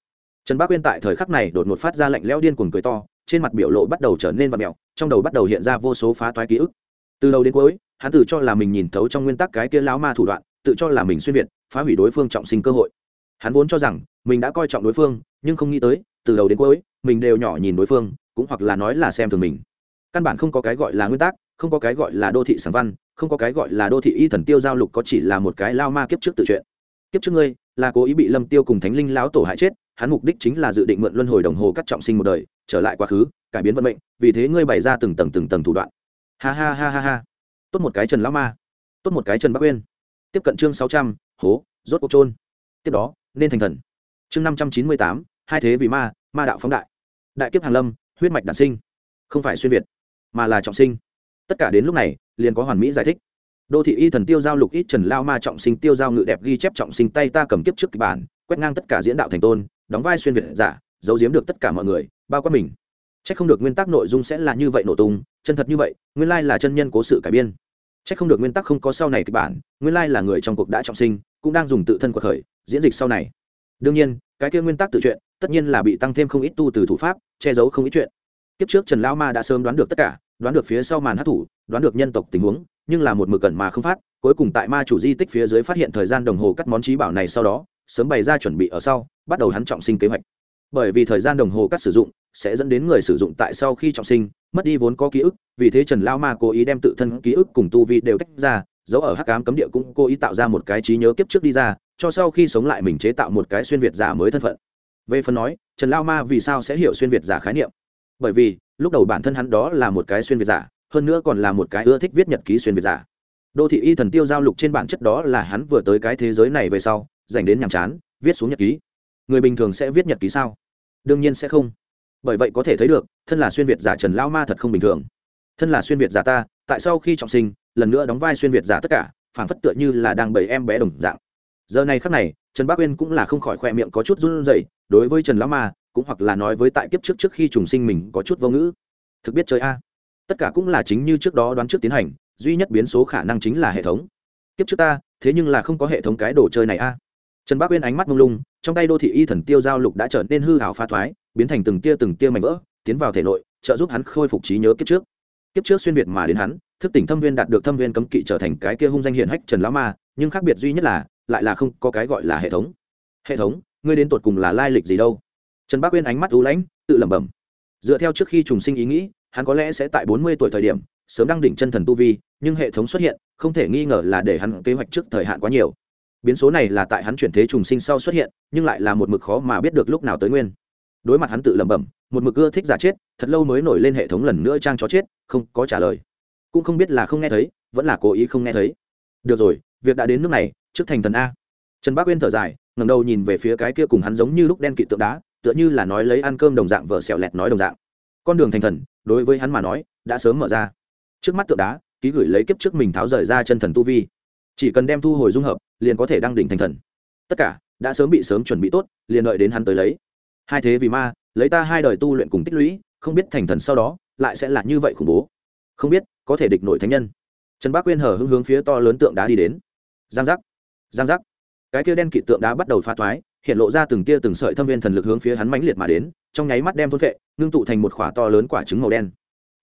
trần bác uyên tại thời khắc này đột ngột phát ra lạnh lẽo điên cuồng cười to, trên mặt biểu lộ bắt đầu trở nên vặn mẹo, trong đầu bắt đầu hiện ra vô số phá toái ký ức. Từ đầu đến cuối, hắn tự cho là mình nhìn thấu trong nguyên tắc cái kia lão ma thủ đoạn, tự cho là mình xuyên việt, phá hủy đối phương trọng sinh cơ hội. Hắn vốn cho rằng, mình đã coi trọng đối phương, nhưng không nghĩ tới, từ đầu đến cuối, mình đều nhỏ nhìn đối phương, cũng hoặc là nói là xem thường mình. Căn bản không có cái gọi là nguyên tắc, không có cái gọi là đô thị sản văn, không có cái gọi là đô thị y thần tiêu giao lục có chỉ là một cái lao ma kiếp trước tự chuyện kiếp trước ngươi, là cố ý bị lâm tiêu cùng thánh linh lão tổ hại chết hắn mục đích chính là dự định mượn luân hồi đồng hồ cắt trọng sinh một đời, trở lại quá khứ, cải biến vận mệnh, vì thế ngươi bày ra từng tầng từng tầng thủ đoạn. Ha ha ha ha ha. Tốt một cái trần lão ma. Tốt một cái trần bắc uyên. Tiếp cận chương sáu trăm, hố, rốt cuộc trôn tiếp đó, nên thành thần. Chương năm trăm chín mươi tám, hai thế vì ma ma đạo phóng đại. Đại kiếp hàn lâm, huyết mạch đản sinh. Không phải xuyên việt, mà là trọng sinh. Tất cả đến lúc này, liền có hoàn mỹ giải thích. Đô thị y thần tiêu giao lục ít trần lao ma trọng sinh tiêu giao ngự đẹp ghi chép trọng sinh tay ta cầm kiếp trước kịch bản, quét ngang tất cả diễn đạo thành tôn đóng vai xuyên việt giả, giấu giếm được tất cả mọi người, bao quát mình. C h ắ c không được nguyên tắc nội dung sẽ là như vậy nổ tung, chân thật như vậy, nguyên lai là chân nhân cố sự cải biên. C h ắ c không được nguyên tắc không có sau này kịch bản, nguyên lai là người trong cuộc đã trọng sinh, cũng đang dùng tự thân cuộc khởi, diễn dịch sau này. Đương nhiên, cái kia nguyên tắc tự chuyện, tất nhiên là bị tăng thêm không ít tu từ thủ pháp, che giấu không ít chuyện. Kiếp trước trần lao ma đã sớm đoán được tất cả, đoán được phía sau màn hát thủ, đoán được nhân tộc tình huống, nhưng là một mực cẩn mà không phát, cuối cùng tại ma chủ di tích phía dưới phát hiện thời gian đồng hồ cắt món trí bảo này sau đó sớm bày ra chuẩn bị ở sau, bắt đầu hắn trọng sinh kế hoạch. Bởi vì thời gian đồng hồ cắt sử dụng, sẽ dẫn đến người sử dụng tại sau khi trọng sinh, mất đi vốn có ký ức, vì thế trần lao ma cố ý đem tự thân ký ức cùng tu vi đều tách ra giấu ở hắc ám cấm địa cũng cố ý tạo ra một cái trí nhớ kiếp trước đi ra, cho sau khi sống lại mình chế tạo một cái xuyên việt giả mới thân phận. Về phần nói, trần lao ma vì sao sẽ hiểu xuyên việt giả khái niệm? Bởi vì, lúc đầu bản thân hắn đó là một cái xuyên việt giả, hơn nữa còn là một cái ưa thích viết nhật ký xuyên việt giả. Đô thị y thần tiêu giao lục trên bản chất đó là hắn vừa tới cái thế giới này về sau dành đến nhàm chán, viết xuống nhật ký. Người bình thường sẽ viết nhật ký sao? Đương nhiên sẽ không. Bởi vậy có thể thấy được, thân là xuyên việt giả trần lao ma thật không bình thường. Thân là xuyên việt giả ta, tại sau khi trọng sinh, lần nữa đóng vai xuyên việt giả tất cả phản phất tựa như là đang bầy em bé đồng dạng. Giờ này khắc này, trần bác uyên cũng là không khỏi khoe miệng có chút run rẩy, đối với trần lão ma, cũng hoặc là nói với tại kiếp trước trước khi trùng sinh mình có chút vô ngữ. Thực biết chơi a. Tất cả cũng là chính như trước đó đoán trước tiến hành, duy nhất biến số khả năng chính là hệ thống. Kiếp trước ta, thế nhưng là không có hệ thống cái đồ chơi này a trần bác uyên ánh mắt mông lung, trong tay đô thị y thần tiêu giao lục đã trở nên hư hảo pha thoái, biến thành từng tia từng tia mảnh vỡ, tiến vào thể nội, trợ giúp hắn khôi phục trí nhớ kiếp trước. Kiếp trước xuyên việt mà đến hắn, thức tỉnh thâm viên đạt được thâm viên cấm kỵ trở thành cái kia hung danh hiển hách trần lão ma, nhưng khác biệt duy nhất là, lại là không có cái gọi là hệ thống. Hệ thống, ngươi đến tột cùng là lai lịch gì đâu? Trần bác uyên ánh mắt u lãnh, tự lẩm bẩm. Dựa theo trước khi trùng sinh ý nghĩ, hắn có lẽ sẽ tại bốn mươi tuổi thời điểm, sớm đăng đỉnh chân thần tu vi, nhưng hệ thống xuất hiện, không thể nghi ngờ là để hắn kế hoạch trước thời hạn quá nhiều biến số này là tại hắn chuyển thế trùng sinh sau xuất hiện, nhưng lại là một mực khó mà biết được lúc nào tới nguyên. Đối mặt hắn tự lẩm bẩm, một mực ưa thích giả chết, thật lâu mới nổi lên hệ thống lần nữa trang chó chết, không có trả lời. Cũng không biết là không nghe thấy, vẫn là cố ý không nghe thấy. Được rồi, việc đã đến nước này, trước thành thần a. Trần bác uyên thở dài, ngẩng đầu nhìn về phía cái kia cùng hắn giống như lúc đen kịt tượng đá, tựa như là nói lấy ăn cơm đồng dạng vợ xẹo lẹt nói đồng dạng. Con đường thành thần, đối với hắn mà nói, đã sớm mở ra. Trước mắt tượng đá, ký gửi lấy kiếp trước mình tháo rời ra chân thần tu vi. Chỉ cần đem thu hồi dung hợp liền có thể đăng đỉnh thành thần. Tất cả, đã sớm bị sớm chuẩn bị tốt, liền đợi đến hắn tới lấy. Hai thế vì ma, lấy ta hai đời tu luyện cùng tích lũy, không biết thành thần sau đó, lại sẽ là như vậy khủng bố. Không biết, có thể địch nổi thánh nhân. Trần bác quyên hở hưng hướng phía to lớn tượng đá đi đến. Giang giác giang giác. Cái kia đen kịt tượng đá bắt đầu pha thoái, hiện lộ ra từng tia từng sợi thâm viên thần lực hướng phía hắn mãnh liệt mà đến, trong nháy mắt đem thôn vệ ngưng tụ thành một khỏa to lớn quả trứng màu đen.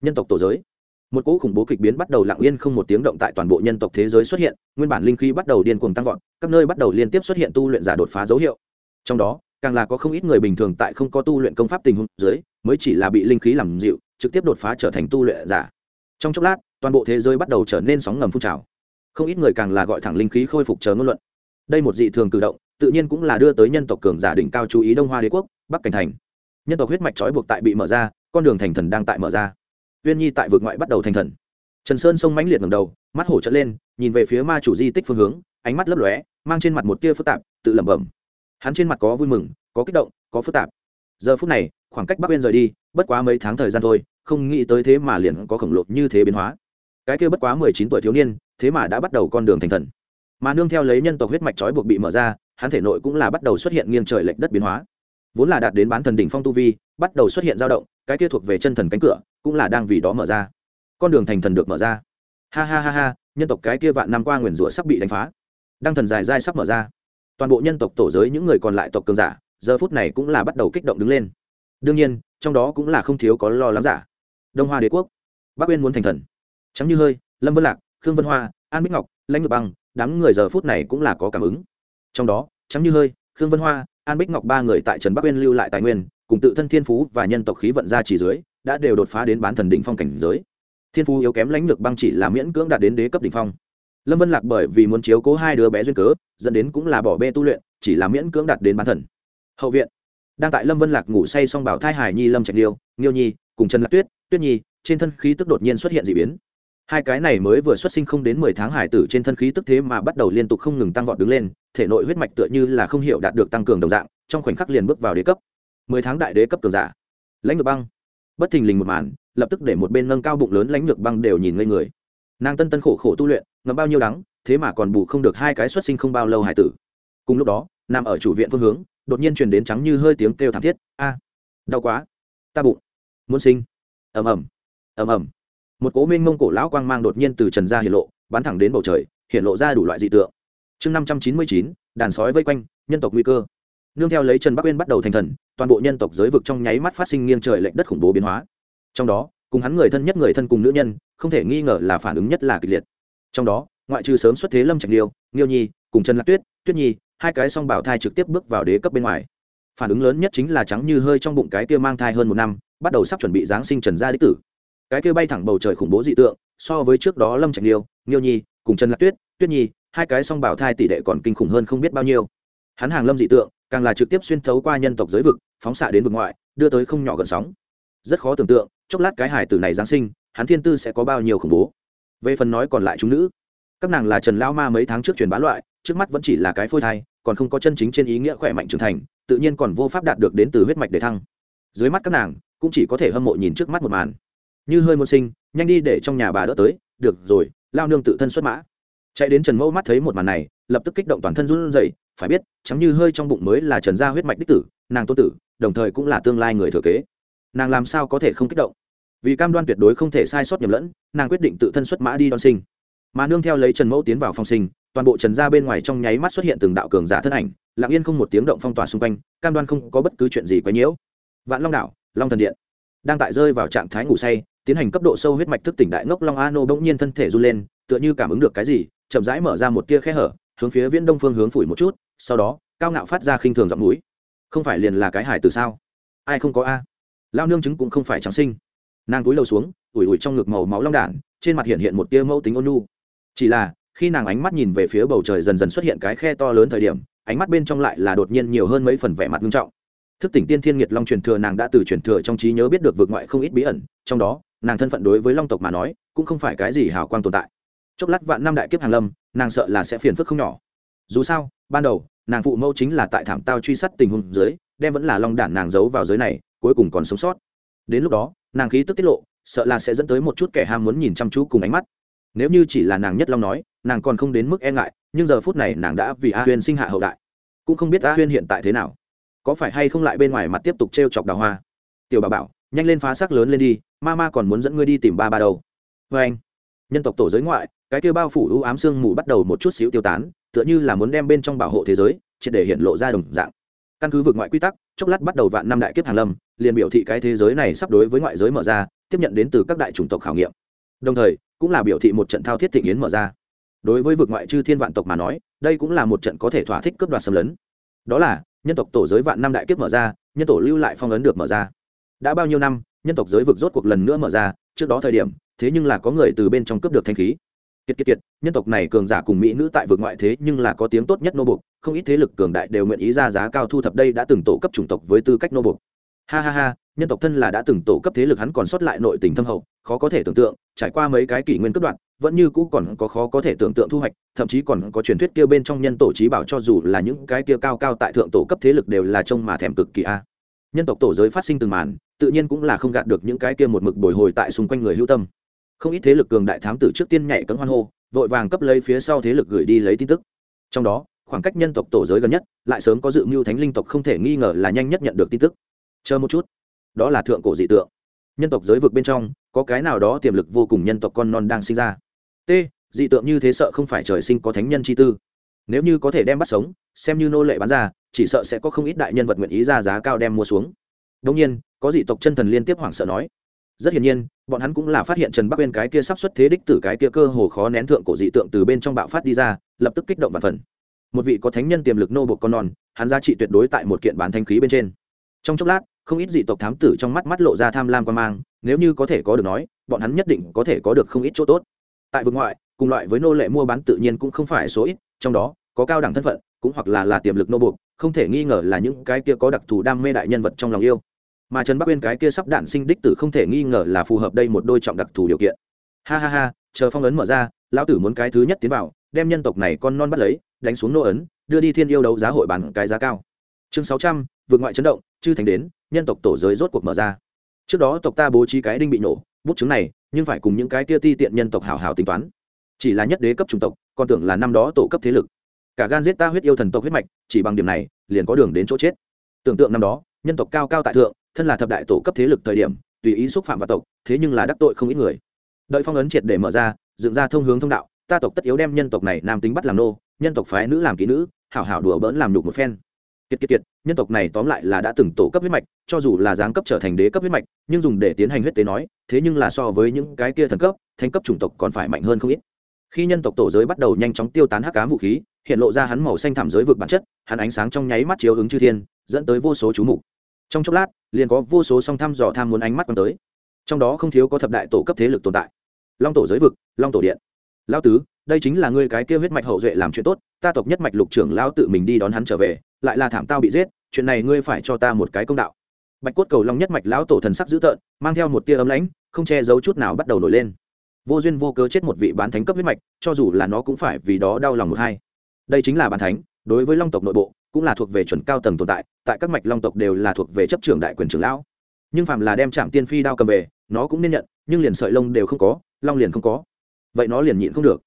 Nhân tộc tổ giới một cỗ khủng bố kịch biến bắt đầu lặng yên không một tiếng động tại toàn bộ nhân tộc thế giới xuất hiện, nguyên bản linh khí bắt đầu điên cuồng tăng vọt, các nơi bắt đầu liên tiếp xuất hiện tu luyện giả đột phá dấu hiệu. Trong đó, càng là có không ít người bình thường tại không có tu luyện công pháp tình huống dưới, mới chỉ là bị linh khí làm dịu, trực tiếp đột phá trở thành tu luyện giả. Trong chốc lát, toàn bộ thế giới bắt đầu trở nên sóng ngầm phun trào. Không ít người càng là gọi thẳng linh khí khôi phục chờ ngôn luận. Đây một dị thường cử động, tự nhiên cũng là đưa tới nhân tộc cường giả đỉnh cao chú ý đông hoa đế quốc, bắc cảnh thành. Nhân tộc huyết mạch trói buộc tại bị mở ra, con đường thành thần đang tại mở ra uyên nhi tại vực ngoại bắt đầu thành thần. Trần sơn sông mãnh liệt ngầm đầu, mắt hổ trận lên, nhìn về phía ma chủ di tích phương hướng, ánh mắt lấp lóe, mang trên mặt một tia phức tạp, tự lẩm bẩm. Hắn trên mặt có vui mừng, có kích động, có phức tạp. Giờ phút này, khoảng cách bắc uyên rời đi, bất quá mấy tháng thời gian thôi, không nghĩ tới thế mà liền có khổng lồ như thế biến hóa. Cái kia bất quá mười chín tuổi thiếu niên, thế mà đã bắt đầu con đường thành thần. Mà nương theo lấy nhân tộc huyết mạch trói buộc bị mở ra, hắn thể nội cũng là bắt đầu xuất hiện nghiêng trời lệch đất biến hóa. Vốn là đạt đến bán thần đỉnh phong tu vi, bắt đầu xuất hiện dao động cái kia thuộc về chân thần cánh cửa, cũng là đang vì đó mở ra. Con đường thành thần được mở ra. Ha ha ha ha, nhân tộc cái kia vạn năm qua nguyền rủa sắp bị đánh phá. Đăng thần dài dai sắp mở ra. Toàn bộ nhân tộc tổ giới những người còn lại tộc cường giả, giờ phút này cũng là bắt đầu kích động đứng lên. Đương nhiên, trong đó cũng là không thiếu có lo lắng giả. Đông hoa đế quốc. Bắc uyên muốn thành thần. Trắng như hơi, lâm vân lạc, khương vân hoa, an bích ngọc, lãnh ngược băng, đám người giờ phút này cũng là có cảm ứng. Trong đó, trắng như hơi, khương vân hoa, an bích ngọc ba người tại trần bắc uyên lưu lại tài nguyên cùng tự thân thiên phú và nhân tộc khí vận ra chỉ dưới, đã đều đột phá đến bán thần đỉnh phong cảnh giới. Thiên phú yếu kém lãnh lược băng chỉ là miễn cưỡng đạt đến đế cấp đỉnh phong. Lâm vân lạc bởi vì muốn chiếu cố hai đứa bé duyên cớ, dẫn đến cũng là bỏ bê tu luyện, chỉ là miễn cưỡng đạt đến bán thần. Hậu viện, đang tại lâm vân lạc ngủ say xong bảo thai hải nhi lâm trạch liêu, nghiêu nhi, cùng trần lạc tuyết tuyết nhi, trên thân khí tức đột nhiên xuất hiện d ị biến. Hai cái này mới vừa xuất sinh không đến mười tháng hải tử trên thân khí tức thế mà bắt đầu liên tục không ngừng tăng vọt đứng lên, thể nội huyết mạch tựa như là không hiểu đạt được tăng cường đồng dạng, trong khoảnh khắc liền bước vào đế cấp mười tháng đại đế cấp cường giả. Lãnh ngược băng. Bất thình lình một màn, lập tức để một bên nâng cao bụng lớn lãnh ngược băng đều nhìn ngây người. Nàng tân tân khổ khổ tu luyện ngậm bao nhiêu đắng, thế mà còn bù không được hai cái xuất sinh không bao lâu hải tử. Cùng lúc đó, nằm ở chủ viện phương hướng, đột nhiên truyền đến trắng như hơi tiếng kêu thảm thiết, a, đau quá, ta bụng, muốn sinh. Ầm ầm ầm ầm. Một cố minh mông cổ lão quang mang đột nhiên từ trần ra hiện lộ, bắn thẳng đến bầu trời, hiện lộ ra đủ loại dị tượng. Chương năm trăm chín mươi chín, đàn sói vây quanh, nhân tộc nguy cơ nương theo lấy trần bắc uyên bắt đầu thành thần, toàn bộ nhân tộc giới vực trong nháy mắt phát sinh nghiêng trời lệnh đất khủng bố biến hóa. Trong đó, cùng hắn người thân nhất người thân cùng nữ nhân, không thể nghi ngờ là phản ứng nhất là kịch liệt. Trong đó, ngoại trừ sớm xuất thế lâm trạch liêu, nghiêu nhi, cùng trần lạc tuyết tuyết nhi, hai cái song bảo thai trực tiếp bước vào đế cấp bên ngoài. Phản ứng lớn nhất chính là trắng như hơi trong bụng cái kia mang thai hơn một năm, bắt đầu sắp chuẩn bị giáng sinh trần gia đích tử. Cái kia bay thẳng bầu trời khủng bố dị tượng, so với trước đó lâm trạch liêu, nghiêu nhi, cùng trần lạc tuyết tuyết nhi, hai cái song bảo thai tỷ đệ còn kinh khủng hơn không biết bao nhiêu hắn hàng lâm dị tượng, càng là trực tiếp xuyên thấu qua nhân tộc giới vực, phóng xạ đến vực ngoại, đưa tới không nhỏ gần sóng. Rất khó tưởng tượng, chốc lát cái hải tử này giáng sinh, hắn thiên tư sẽ có bao nhiêu khủng bố. Về phần nói còn lại chúng nữ, các nàng là trần lao ma mấy tháng trước truyền bá loại, trước mắt vẫn chỉ là cái phôi thai, còn không có chân chính trên ý nghĩa khỏe mạnh trưởng thành, tự nhiên còn vô pháp đạt được đến từ huyết mạch để thăng. Dưới mắt các nàng, cũng chỉ có thể hâm mộ nhìn trước mắt một màn. Như hơi môn sinh, nhanh đi để trong nhà bà đỡ tới, được rồi, lao nương tự thân xuất mã. Chạy đến trần mẫu mắt thấy một màn này, lập tức kích động toàn thân run rẩy phải biết, chẳng như hơi trong bụng mới là trần gia huyết mạch đích tử, nàng tôn tử, đồng thời cũng là tương lai người thừa kế. Nàng làm sao có thể không kích động? Vì cam đoan tuyệt đối không thể sai sót nhầm lẫn, nàng quyết định tự thân xuất mã đi đón sinh. Mà nương theo lấy trần mẫu tiến vào phòng sinh, toàn bộ trần gia bên ngoài trong nháy mắt xuất hiện từng đạo cường giả thân ảnh, lặng yên không một tiếng động phong tỏa xung quanh, cam đoan không có bất cứ chuyện gì quấy nhiễu. Vạn long đảo, long thần điện. Đang tại rơi vào trạng thái ngủ say, tiến hành cấp độ sâu huyết mạch thức tỉnh đại ngốc long a nô bỗng nhiên thân thể run lên, tựa như cảm ứng được cái gì, chậm rãi mở ra một tia khe hở, hướng phía viễn đông phương hướng phủi một chút sau đó, cao ngạo phát ra khinh thường giọng núi không phải liền là cái hải từ sao? Ai không có a? Lao nương chứng cũng không phải trắng sinh. Nàng túi lầu xuống, ủi ủi trong ngực màu máu long đản, trên mặt hiện hiện một tia mẫu tính ôn nhu. Chỉ là, khi nàng ánh mắt nhìn về phía bầu trời dần dần xuất hiện cái khe to lớn thời điểm, ánh mắt bên trong lại là đột nhiên nhiều hơn mấy phần vẻ mặt nghiêm trọng. Thức tỉnh tiên thiên nghiệt long truyền thừa nàng đã từ truyền thừa trong trí nhớ biết được vượt ngoại không ít bí ẩn, trong đó, nàng thân phận đối với long tộc mà nói, cũng không phải cái gì hào quang tồn tại. Chốc lát vạn năm đại kiếp hàng lâm, nàng sợ là sẽ phiền phức không nhỏ dù sao, ban đầu, nàng phụ mẫu chính là tại thảm tao truy sát tình huống dưới, đem vẫn là long đản nàng giấu vào giới này, cuối cùng còn sống sót. Đến lúc đó, nàng khí tức tiết lộ, sợ là sẽ dẫn tới một chút kẻ ham muốn nhìn chăm chú cùng ánh mắt. Nếu như chỉ là nàng nhất long nói, nàng còn không đến mức e ngại, nhưng giờ phút này nàng đã vì a huyên sinh hạ hậu đại. Cũng không biết a huyên hiện tại thế nào. Có phải hay không lại bên ngoài mặt tiếp tục t r e o chọc đào hoa? Tiểu bà bảo, nhanh lên phá xác lớn lên đi, ma ma còn muốn dẫn ngươi đi tìm ba ba đâu. Vê anh nhân tộc tổ giới ngoại, cái kêu bao phủ ưu ám sương mù bắt đầu một chút xíu tiêu tán tựa như là muốn đem bên trong bảo hộ thế giới, triệt để hiện lộ ra đồng dạng. Căn cứ vượt ngoại quy tắc, chốc lát bắt đầu vạn năm đại kiếp hàng lâm, liền biểu thị cái thế giới này sắp đối với ngoại giới mở ra, tiếp nhận đến từ các đại chủng tộc khảo nghiệm. Đồng thời, cũng là biểu thị một trận thao thiết thịnh yến mở ra. Đối với vực ngoại chư thiên vạn tộc mà nói, đây cũng là một trận có thể thỏa thích cướp đoạt xâm lấn. Đó là, nhân tộc tổ giới vạn năm đại kiếp mở ra, nhân tổ lưu lại phong ấn được mở ra. Đã bao nhiêu năm, nhân tộc giới vực rốt cuộc lần nữa mở ra, trước đó thời điểm, thế nhưng là có người từ bên trong cướp được thanh khí kiệt kiệt kiệt, nhân tộc này cường giả cùng mỹ nữ tại vực ngoại thế nhưng là có tiếng tốt nhất nô bục không ít thế lực cường đại đều nguyện ý ra giá cao thu thập đây đã từng tổ cấp chủng tộc với tư cách nô bục ha ha ha, nhân tộc thân là đã từng tổ cấp thế lực hắn còn sót lại nội tình thâm hậu, khó có thể tưởng tượng, trải qua mấy cái kỷ nguyên cấp đoạn vẫn như cũ còn có khó có thể tưởng tượng thu hoạch, thậm chí còn có truyền thuyết kia bên trong nhân tổ trí bảo cho dù là những cái kia cao cao tại thượng tổ cấp thế lực đều là trông mà thèm cực kỳ a. Nhân tộc tổ giới phát sinh từng màn, tự nhiên cũng là không gạt được những cái kia một mực bồi hồi tại xung quanh người hữu tâm không ít thế lực cường đại thám tử trước tiên nhảy cấm hoan hô, vội vàng cấp lấy phía sau thế lực gửi đi lấy tin tức. Trong đó, khoảng cách nhân tộc tổ giới gần nhất, lại sớm có dự mưu thánh linh tộc không thể nghi ngờ là nhanh nhất nhận được tin tức. Chờ một chút. Đó là thượng cổ dị tượng. Nhân tộc giới vực bên trong, có cái nào đó tiềm lực vô cùng nhân tộc con non đang sinh ra. T, dị tượng như thế sợ không phải trời sinh có thánh nhân chi tư. Nếu như có thể đem bắt sống, xem như nô lệ bán ra, chỉ sợ sẽ có không ít đại nhân vật nguyện ý ra giá cao đem mua xuống. Đông nhiên, có dị tộc chân thần liên tiếp hoảng sợ nói rất hiển nhiên, bọn hắn cũng là phát hiện trần bắc uyên cái kia sắp xuất thế đích tử cái kia cơ hồ khó nén thượng cổ dị tượng từ bên trong bạo phát đi ra, lập tức kích động và phần. Một vị có thánh nhân tiềm lực nô bột con non, hắn giá trị tuyệt đối tại một kiện bán thanh khí bên trên. Trong chốc lát, không ít dị tộc thám tử trong mắt mắt lộ ra tham lam quan mang, nếu như có thể có được nói, bọn hắn nhất định có thể có được không ít chỗ tốt. Tại vực ngoại, cùng loại với nô lệ mua bán tự nhiên cũng không phải số ít, trong đó, có cao đẳng thân phận, cũng hoặc là là tiềm lực nô buộc không thể nghi ngờ là những cái kia có đặc thù đam mê đại nhân vật trong lòng yêu mà trần bắc uyên cái kia sắp đạn sinh đích tử không thể nghi ngờ là phù hợp đây một đôi trọng đặc thù điều kiện. Ha ha ha, chờ phong ấn mở ra, lão tử muốn cái thứ nhất tiến vào, đem nhân tộc này con non bắt lấy, đánh xuống nô ấn, đưa đi thiên yêu đấu giá hội bàn cái giá cao. Chương sáu trăm, vượt ngoại chấn động, chư thành đến, nhân tộc tổ giới rốt cuộc mở ra. Trước đó tộc ta bố trí cái đinh bị nổ, bút chứng này, nhưng phải cùng những cái kia ti tiện nhân tộc hào hào tính toán. Chỉ là nhất đế cấp chủng tộc, còn tưởng là năm đó tổ cấp thế lực. Cả gan giết ta huyết yêu thần tộc huyết mạch, chỉ bằng điểm này, liền có đường đến chỗ chết. Tưởng tượng năm đó, nhân tộc cao cao tại thượng thân là thập đại tổ cấp thế lực thời điểm, tùy ý xúc phạm vào tộc, thế nhưng là đắc tội không ít người. Đợi phong ấn triệt để mở ra, dựng ra thông hướng thông đạo, ta tộc tất yếu đem nhân tộc này nam tính bắt làm nô, nhân tộc phái nữ làm kỹ nữ, hảo hảo đùa bỡn làm đục một phen. Kiệt kiệt kiệt, nhân tộc này tóm lại là đã từng tổ cấp huyết mạch, cho dù là giáng cấp trở thành đế cấp huyết mạch, nhưng dùng để tiến hành huyết tế nói, thế nhưng là so với những cái kia thần cấp thanh cấp chủng tộc còn phải mạnh hơn không ít. Khi nhân tộc tổ giới bắt đầu nhanh chóng tiêu tán hắc ám vũ khí, hiện lộ ra hắn màu xanh thảm giới vực bản chất, hắn ánh sáng trong nháy mắt chiếu ứng chư thiên, dẫn tới vô số chú mục trong chốc lát, liền có vô số song thăm dò tham muốn ánh mắt quan tới. Trong đó không thiếu có thập đại tổ cấp thế lực tồn tại. Long tổ giới vực, long tổ điện. Lao tứ, đây chính là ngươi cái kia huyết mạch hậu duệ làm chuyện tốt, ta tộc nhất mạch lục trưởng lao tự mình đi đón hắn trở về, lại là thảm tao bị giết, chuyện này ngươi phải cho ta một cái công đạo. Bạch cốt cầu long nhất mạch lão tổ thần sắc dữ tợn, mang theo một tia ấm lãnh, không che giấu chút nào bắt đầu nổi lên. Vô duyên vô cớ chết một vị bán thánh cấp huyết mạch, cho dù là nó cũng phải vì đó đau lòng một hai. Đây chính là bán thánh đối với long tộc nội bộ, cũng là thuộc về chuẩn cao tầng tồn tại tại các mạch long tộc đều là thuộc về chấp trưởng đại quyền trưởng lão. Nhưng phàm là đem trạm tiên phi đao cầm về, nó cũng nên nhận, nhưng liền sợi lông đều không có, long liền không có. Vậy nó liền nhịn không được.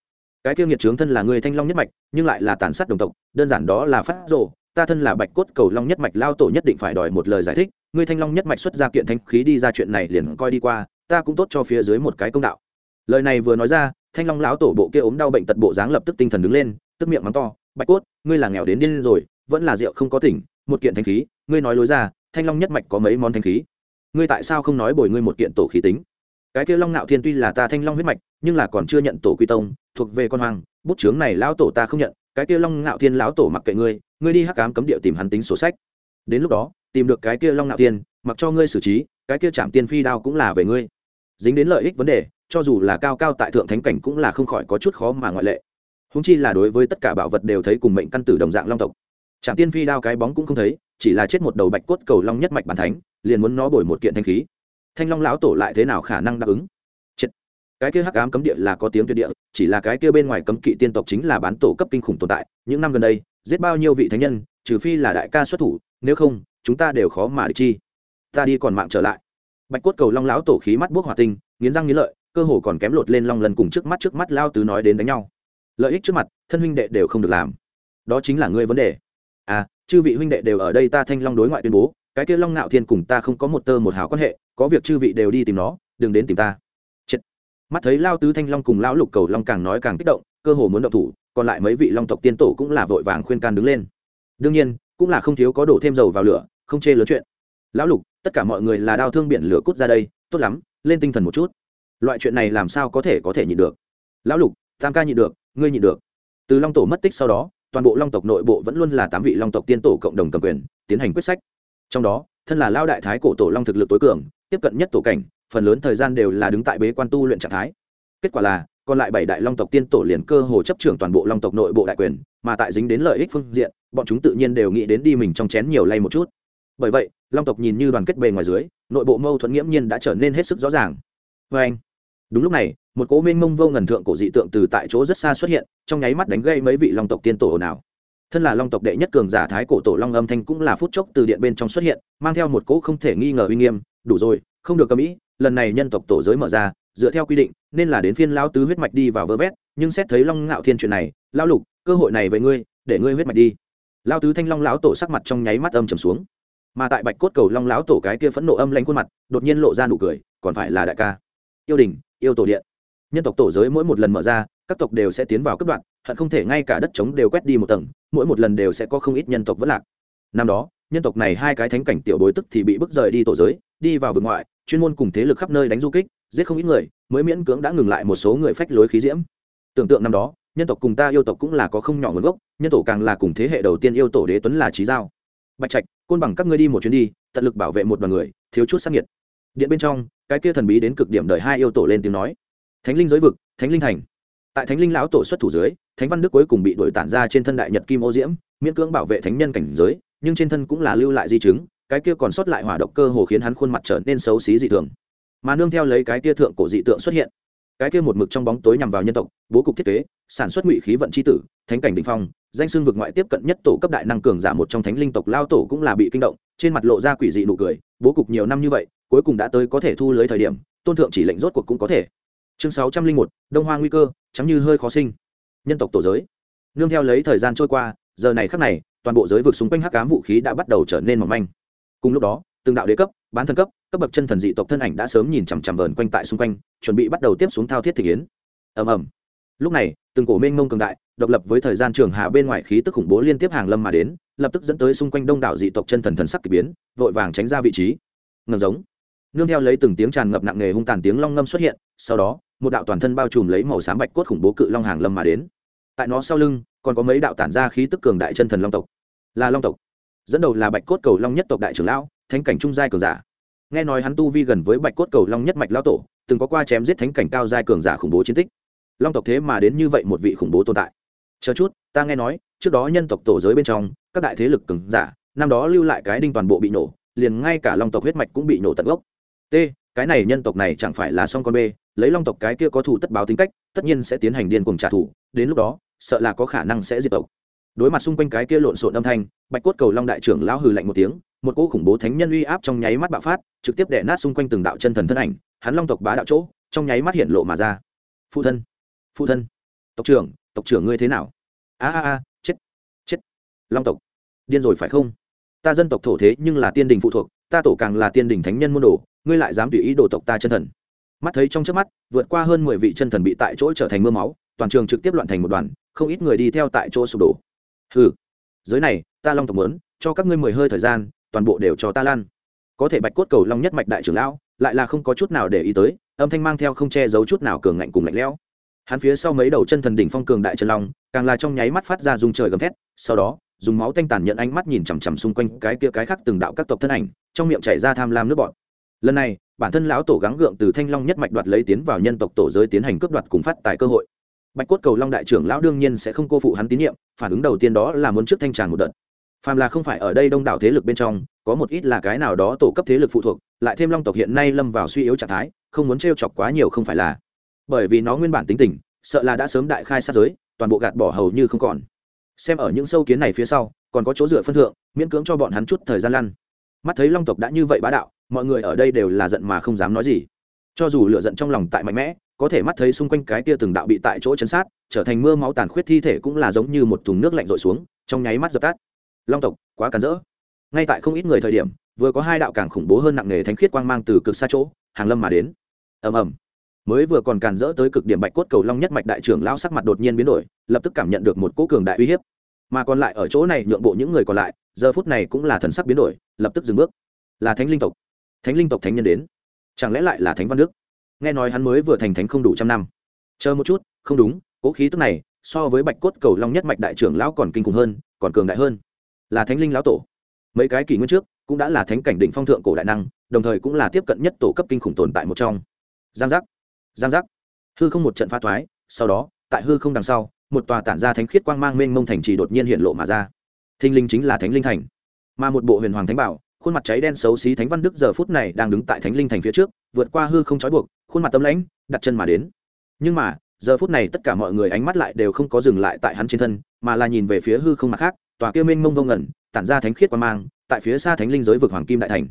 Cái kia nghiệt trướng thân là người thanh long nhất mạch, nhưng lại là tàn sát đồng tộc, đơn giản đó là phát rộ ta thân là bạch cốt cầu long nhất mạch lao tổ nhất định phải đòi một lời giải thích ngươi thanh long nhất mạch xuất ra kiện thanh khí đi ra chuyện này liền coi đi qua, ta cũng tốt cho phía dưới một cái công đạo. Lời này vừa nói ra, thanh long lão tổ bộ kia ốm đau bệnh tật bộ dáng lập tức tinh thần đứng lên, tức miệng mắng to bạch cốt, ngươi là nghèo đến điên rồi, vẫn là rượu không có tỉnh, một kiện thanh khí, ngươi nói lối ra, thanh long nhất mạch có mấy món thanh khí? Ngươi tại sao không nói bồi ngươi một kiện tổ khí tính? Cái kia long nạo thiên tuy là ta thanh long huyết mạch, nhưng là còn chưa nhận tổ quy tông, thuộc về con hoàng, bút chướng này lão tổ ta không nhận, cái kia long Nạo thiên lão tổ mặc kệ ngươi ngươi đi hắc cám cấm địa tìm hắn tính sổ sách. Đến lúc đó, tìm được cái kia long Nạo thiên, mặc cho ngươi xử trí, cái kia chạm tiên phi đao cũng là về ngươi. Dính đến lợi ích vấn đề, cho dù là cao cao tại thượng thánh cảnh cũng là không khỏi có chút khó mà ngoại lệ húng chi là đối với tất cả bảo vật đều thấy cùng mệnh căn tử đồng dạng long tộc. Trạm tiên phi đao cái bóng cũng không thấy, chỉ là chết một đầu bạch cốt cầu long nhất mạch bàn thánh, liền muốn nó bồi một kiện thanh khí. Thanh long lão tổ lại thế nào khả năng đáp ứng? Chết. Cái kia hắc ám cấm địa là có tiếng tuyệt địa, chỉ là cái kia bên ngoài cấm kỵ tiên tộc chính là bán tổ cấp kinh khủng tồn tại. Những năm gần đây, giết bao nhiêu vị thánh nhân, trừ phi là đại ca xuất thủ, nếu không, chúng ta đều khó mà địch chi. Ta đi còn mạng trở lại. Bạch cốt cầu long lão tổ khí mắt buốc hỏa tinh, nghiến răng nghiến lợi, cơ hồ còn kém lột lên long lần cùng trước mắt trước mắt lao tứ nói đến đánh nhau lợi ích trước mặt, thân huynh đệ đều không được làm. Đó chính là ngươi vấn đề. À chư vị huynh đệ đều ở đây ta thanh long đối ngoại tuyên bố, cái kia long ngạo thiên cùng ta không có một tơ một hào quan hệ, có việc chư vị đều đi tìm nó, đừng đến tìm ta. Chết. mắt thấy lao tứ thanh long cùng lão lục cầu long càng nói càng kích động, cơ hồ muốn động thủ, còn lại mấy vị long tộc tiên tổ cũng là vội vàng khuyên can đứng lên. Đương nhiên, cũng là không thiếu có đổ thêm dầu vào lửa, không chê lớn chuyện. Lão lục, tất cả mọi người là đau thương biển lửa cút ra đây, tốt lắm, lên tinh thần một chút. Loại chuyện này làm sao có thể có thể nhịn được? Lão lục, tam ca nhịn được ngươi nhịn được. Từ long tổ mất tích sau đó, toàn bộ long tộc nội bộ vẫn luôn là tám vị long tộc tiên tổ cộng đồng cầm quyền, tiến hành quyết sách. Trong đó, thân là lao đại thái cổ tổ long thực lực tối cường, tiếp cận nhất tổ cảnh, phần lớn thời gian đều là đứng tại bế quan tu luyện trạng thái. Kết quả là, còn lại bảy đại long tộc tiên tổ liền cơ hồ chấp trưởng toàn bộ long tộc nội bộ đại quyền, mà tại dính đến lợi ích phương diện, bọn chúng tự nhiên đều nghĩ đến đi mình trong chén nhiều lay một chút. Bởi vậy, long tộc nhìn như đoàn kết bề ngoài dưới, nội bộ mâu thuẫn nghiễm nhiên đã trở nên hết sức rõ ràng. Vê anh đúng lúc này, một cố minh mông vô ngần thượng cổ dị tượng từ tại chỗ rất xa xuất hiện, trong nháy mắt đánh gây mấy vị long tộc tiên tổ nào thân là long tộc đệ nhất cường giả thái cổ tổ long âm thanh cũng là phút chốc từ điện bên trong xuất hiện, mang theo một cỗ không thể nghi ngờ uy nghiêm, đủ rồi, không được cầm ý, lần này nhân tộc tổ giới mở ra, dựa theo quy định, nên là đến phiên lao tứ huyết mạch đi vào vơ vét, nhưng xét thấy long ngạo thiên chuyện này lao lục, cơ hội này với ngươi, để ngươi huyết mạch đi. Lao tứ thanh long lão tổ sắc mặt trong nháy mắt âm trầm xuống. Mà tại bạch cốt cầu long lão tổ cái kia phẫn nộ âm lanh khuôn mặt, đột nhiên lộ ra nụ cười, còn phải là đại ca yêu đình, yêu tổ điện. Nhân tộc tổ giới mỗi một lần mở ra, các tộc đều sẽ tiến vào cấp đoạn, hận không thể ngay cả đất trống đều quét đi một tầng, mỗi một lần đều sẽ có không ít nhân tộc vẫn lạc. Năm đó, nhân tộc này hai cái thánh cảnh tiểu bối tức thì bị bức rời đi tổ giới, đi vào vực ngoại, chuyên môn cùng thế lực khắp nơi đánh du kích, giết không ít người, mới miễn cưỡng đã ngừng lại một số người phách lối khí diễm. Tưởng tượng năm đó, nhân tộc cùng ta yêu tộc cũng là có không nhỏ nguồn gốc, nhân tổ càng là cùng thế hệ đầu tiên yêu tổ đế tuấn là trí giao. Bạch trạch, côn bằng các ngươi đi một chuyến đi, tận lực bảo vệ một đoàn người, thiếu chút sắc nhiệt điện bên trong cái kia thần bí đến cực điểm đời hai yêu tổ lên tiếng nói. Thánh linh giới vực, thánh linh thành. Tại thánh linh lão tổ xuất thủ dưới, thánh văn đức cuối cùng bị đổi tản ra trên thân đại nhật kim ô diễm, miễn cưỡng bảo vệ thánh nhân cảnh giới, nhưng trên thân cũng là lưu lại di chứng, cái kia còn sót lại hỏa độc cơ hồ khiến hắn khuôn mặt trở nên xấu xí dị thường. Mà nương theo lấy cái kia thượng cổ dị tượng xuất hiện cái kia một mực trong bóng tối nhằm vào nhân tộc, bố cục thiết kế, sản xuất ngụy khí vận c h i tử, thánh cảnh đình phong, danh xương vực ngoại tiếp cận nhất tổ cấp đại năng cường giả một trong thánh linh tộc lao tổ cũng là bị kinh động, trên mặt lộ ra quỷ dị nụ cười, bố cục nhiều năm như vậy, cuối cùng đã tới có thể thu lưới thời điểm, tôn thượng chỉ lệnh rốt cuộc cũng có thể. Chương sáu trăm linh một, đông hoa nguy cơ chắm như hơi khó sinh. Nhân tộc tổ giới. Nương theo lấy thời gian trôi qua, giờ này khắc này, toàn bộ giới vực xung quanh hắc cám vũ khí đã bắt đầu trở nên mỏng manh. Cùng lúc đó, từng đạo đế cấp bán thân cấp cấp bậc chân thần dị tộc thân ảnh đã sớm nhìn chằm chằm vờn quanh tại xung quanh, chuẩn bị bắt đầu tiếp xuống thao thiết thị kiến. Ầm ầm. Lúc này, từng cổ mênh mông cường đại, độc lập với thời gian trường hạ bên ngoài khí tức khủng bố liên tiếp hàng lâm mà đến, lập tức dẫn tới xung quanh đông đảo dị tộc chân thần thần sắc kỳ biến, vội vàng tránh ra vị trí. Ngầm giống. Nương theo lấy từng tiếng tràn ngập nặng nề hung tàn tiếng long ngâm xuất hiện, sau đó, một đạo toàn thân bao trùm lấy màu xám bạch cốt khủng bố cự long hàng lâm mà đến. Tại nó sau lưng, còn có mấy đạo tản ra khí tức cường đại chân thần long tộc. Là long tộc. Dẫn đầu là bạch cốt cầu long nhất tộc đại trưởng lão thánh cảnh trung giai cường giả. Nghe nói hắn tu vi gần với bạch cốt cầu long nhất mạch lão tổ, từng có qua chém giết thánh cảnh cao giai cường giả khủng bố chiến tích. Long tộc thế mà đến như vậy một vị khủng bố tồn tại. Chờ chút, ta nghe nói, trước đó nhân tộc tổ giới bên trong, các đại thế lực cường giả, năm đó lưu lại cái đinh toàn bộ bị nổ, liền ngay cả long tộc huyết mạch cũng bị nổ tận gốc. T, cái này nhân tộc này chẳng phải là song con b, lấy long tộc cái kia có thủ tất báo tính cách, tất nhiên sẽ tiến hành điên cuồng trả thù, đến lúc đó, sợ là có khả năng sẽ diệt tộc đối mặt xung quanh cái kia lộn xộn âm thanh, bạch cốt cầu long đại trưởng lão hừ lạnh một tiếng, một cỗ khủng bố thánh nhân uy áp trong nháy mắt bạo phát, trực tiếp đè nát xung quanh từng đạo chân thần thân ảnh, hắn long tộc bá đạo chỗ, trong nháy mắt hiện lộ mà ra. Phụ thân phụ thân, tộc trưởng tộc trưởng ngươi thế nào? A a a, chết chết. Long tộc, điên rồi phải không? Ta dân tộc thổ thế nhưng là tiên đình phụ thuộc, ta tổ càng là tiên đình thánh nhân môn đồ, ngươi lại dám tùy ý đồ tộc ta chân thần. Mắt thấy trong trước mắt, vượt qua hơn mười vị chân thần bị tại chỗ trở thành mưa máu, toàn trường trực tiếp loạn thành một đoàn, không ít người đi theo tại chỗ sụp đổ hừ, giới này, ta long tộc muốn, cho các ngươi mười hơi thời gian, toàn bộ đều cho ta lan. Có thể bạch cốt cầu long nhất mạch đại trưởng lão, lại là không có chút nào để ý tới, âm thanh mang theo không che giấu chút nào cường ngạnh cùng lạnh lẽo. Hắn phía sau mấy đầu chân thần đỉnh phong cường đại chân long, càng là trong nháy mắt phát ra dùng trời gầm thét, sau đó, dùng máu tanh tàn nhận ánh mắt nhìn chằm chằm xung quanh cái kia cái khác từng đạo các tộc thân ảnh, trong miệng chảy ra tham lam nước bọt. Lần này, bản thân lão tổ gắng gượng từ thanh long nhất mạch đoạt lấy tiến vào nhân tộc tổ giới tiến hành cướp đoạt cùng phát tại cơ hội bạch cốt cầu long đại trưởng lão đương nhiên sẽ không cô phụ hắn tín nhiệm, phản ứng đầu tiên đó là muốn trước thanh tràng một đợt. Phàm là không phải ở đây đông đảo thế lực bên trong, có một ít là cái nào đó tổ cấp thế lực phụ thuộc, lại thêm long tộc hiện nay lâm vào suy yếu trạng thái, không muốn t chọc quá nhiều không phải là. Bởi vì nó nguyên bản tính tình, sợ là đã sớm đại khai sát giới, toàn bộ gạt bỏ hầu như không còn. Xem ở những sâu kiến này phía sau, còn có chỗ dựa phân thượng, miễn cưỡng cho bọn hắn chút thời gian lăn. Mắt thấy long tộc đã như vậy bá đạo, mọi người ở đây đều là giận mà không dám nói gì cho dù lửa giận trong lòng tại mạnh mẽ, có thể mắt thấy xung quanh cái kia từng đạo bị tại chỗ chấn sát, trở thành mưa máu tàn khuyết thi thể cũng là giống như một thùng nước lạnh rội xuống, trong nháy mắt dập tắt. Long tộc, quá cản rỡ. Ngay tại không ít người thời điểm, vừa có hai đạo càng khủng bố hơn nặng nề thánh khiết quang mang từ cực xa chỗ, hàng lâm mà đến. Ầm ầm. Mới vừa còn càn rỡ tới cực điểm bạch cốt cầu long nhất mạch đại trưởng lao sắc mặt đột nhiên biến đổi, lập tức cảm nhận được một cỗ cường đại uy hiếp. Mà còn lại ở chỗ này nhượng bộ những người còn lại, giờ phút này cũng là thần sắc biến đổi, lập tức dừng bước. Là thánh linh tộc. Thánh linh tộc thánh nhân đến chẳng lẽ lại là thánh văn đức? Nghe nói hắn mới vừa thành thánh không đủ trăm năm. Chờ một chút, không đúng, cố khí tức này so với bạch cốt cầu long nhất mạch đại trưởng lão còn kinh khủng hơn, còn cường đại hơn. Là thánh linh lão tổ. Mấy cái kỷ nguyên trước cũng đã là thánh cảnh đỉnh phong thượng cổ đại năng, đồng thời cũng là tiếp cận nhất tổ cấp kinh khủng tồn tại một trong. Giang giác giang giác. Hư không một trận pha thoái, sau đó, tại hư không đằng sau, một tòa tản ra thánh khiết quang mang mênh mông thành trì đột nhiên hiện lộ mà ra. Thinh linh chính là thánh linh thành. Mà một bộ huyền hoàng thánh bảo khuôn mặt cháy đen xấu xí thánh văn đức giờ phút này đang đứng tại thánh linh thành phía trước, vượt qua hư không trói buộc, khuôn mặt tâm lãnh, đặt chân mà đến. Nhưng mà, giờ phút này tất cả mọi người ánh mắt lại đều không có dừng lại tại hắn trên thân, mà là nhìn về phía hư không mặt khác, tòa kia mênh mông vông ngẩn tản ra thánh khiết quan mang, tại phía xa thánh linh giới vực hoàng kim đại thành.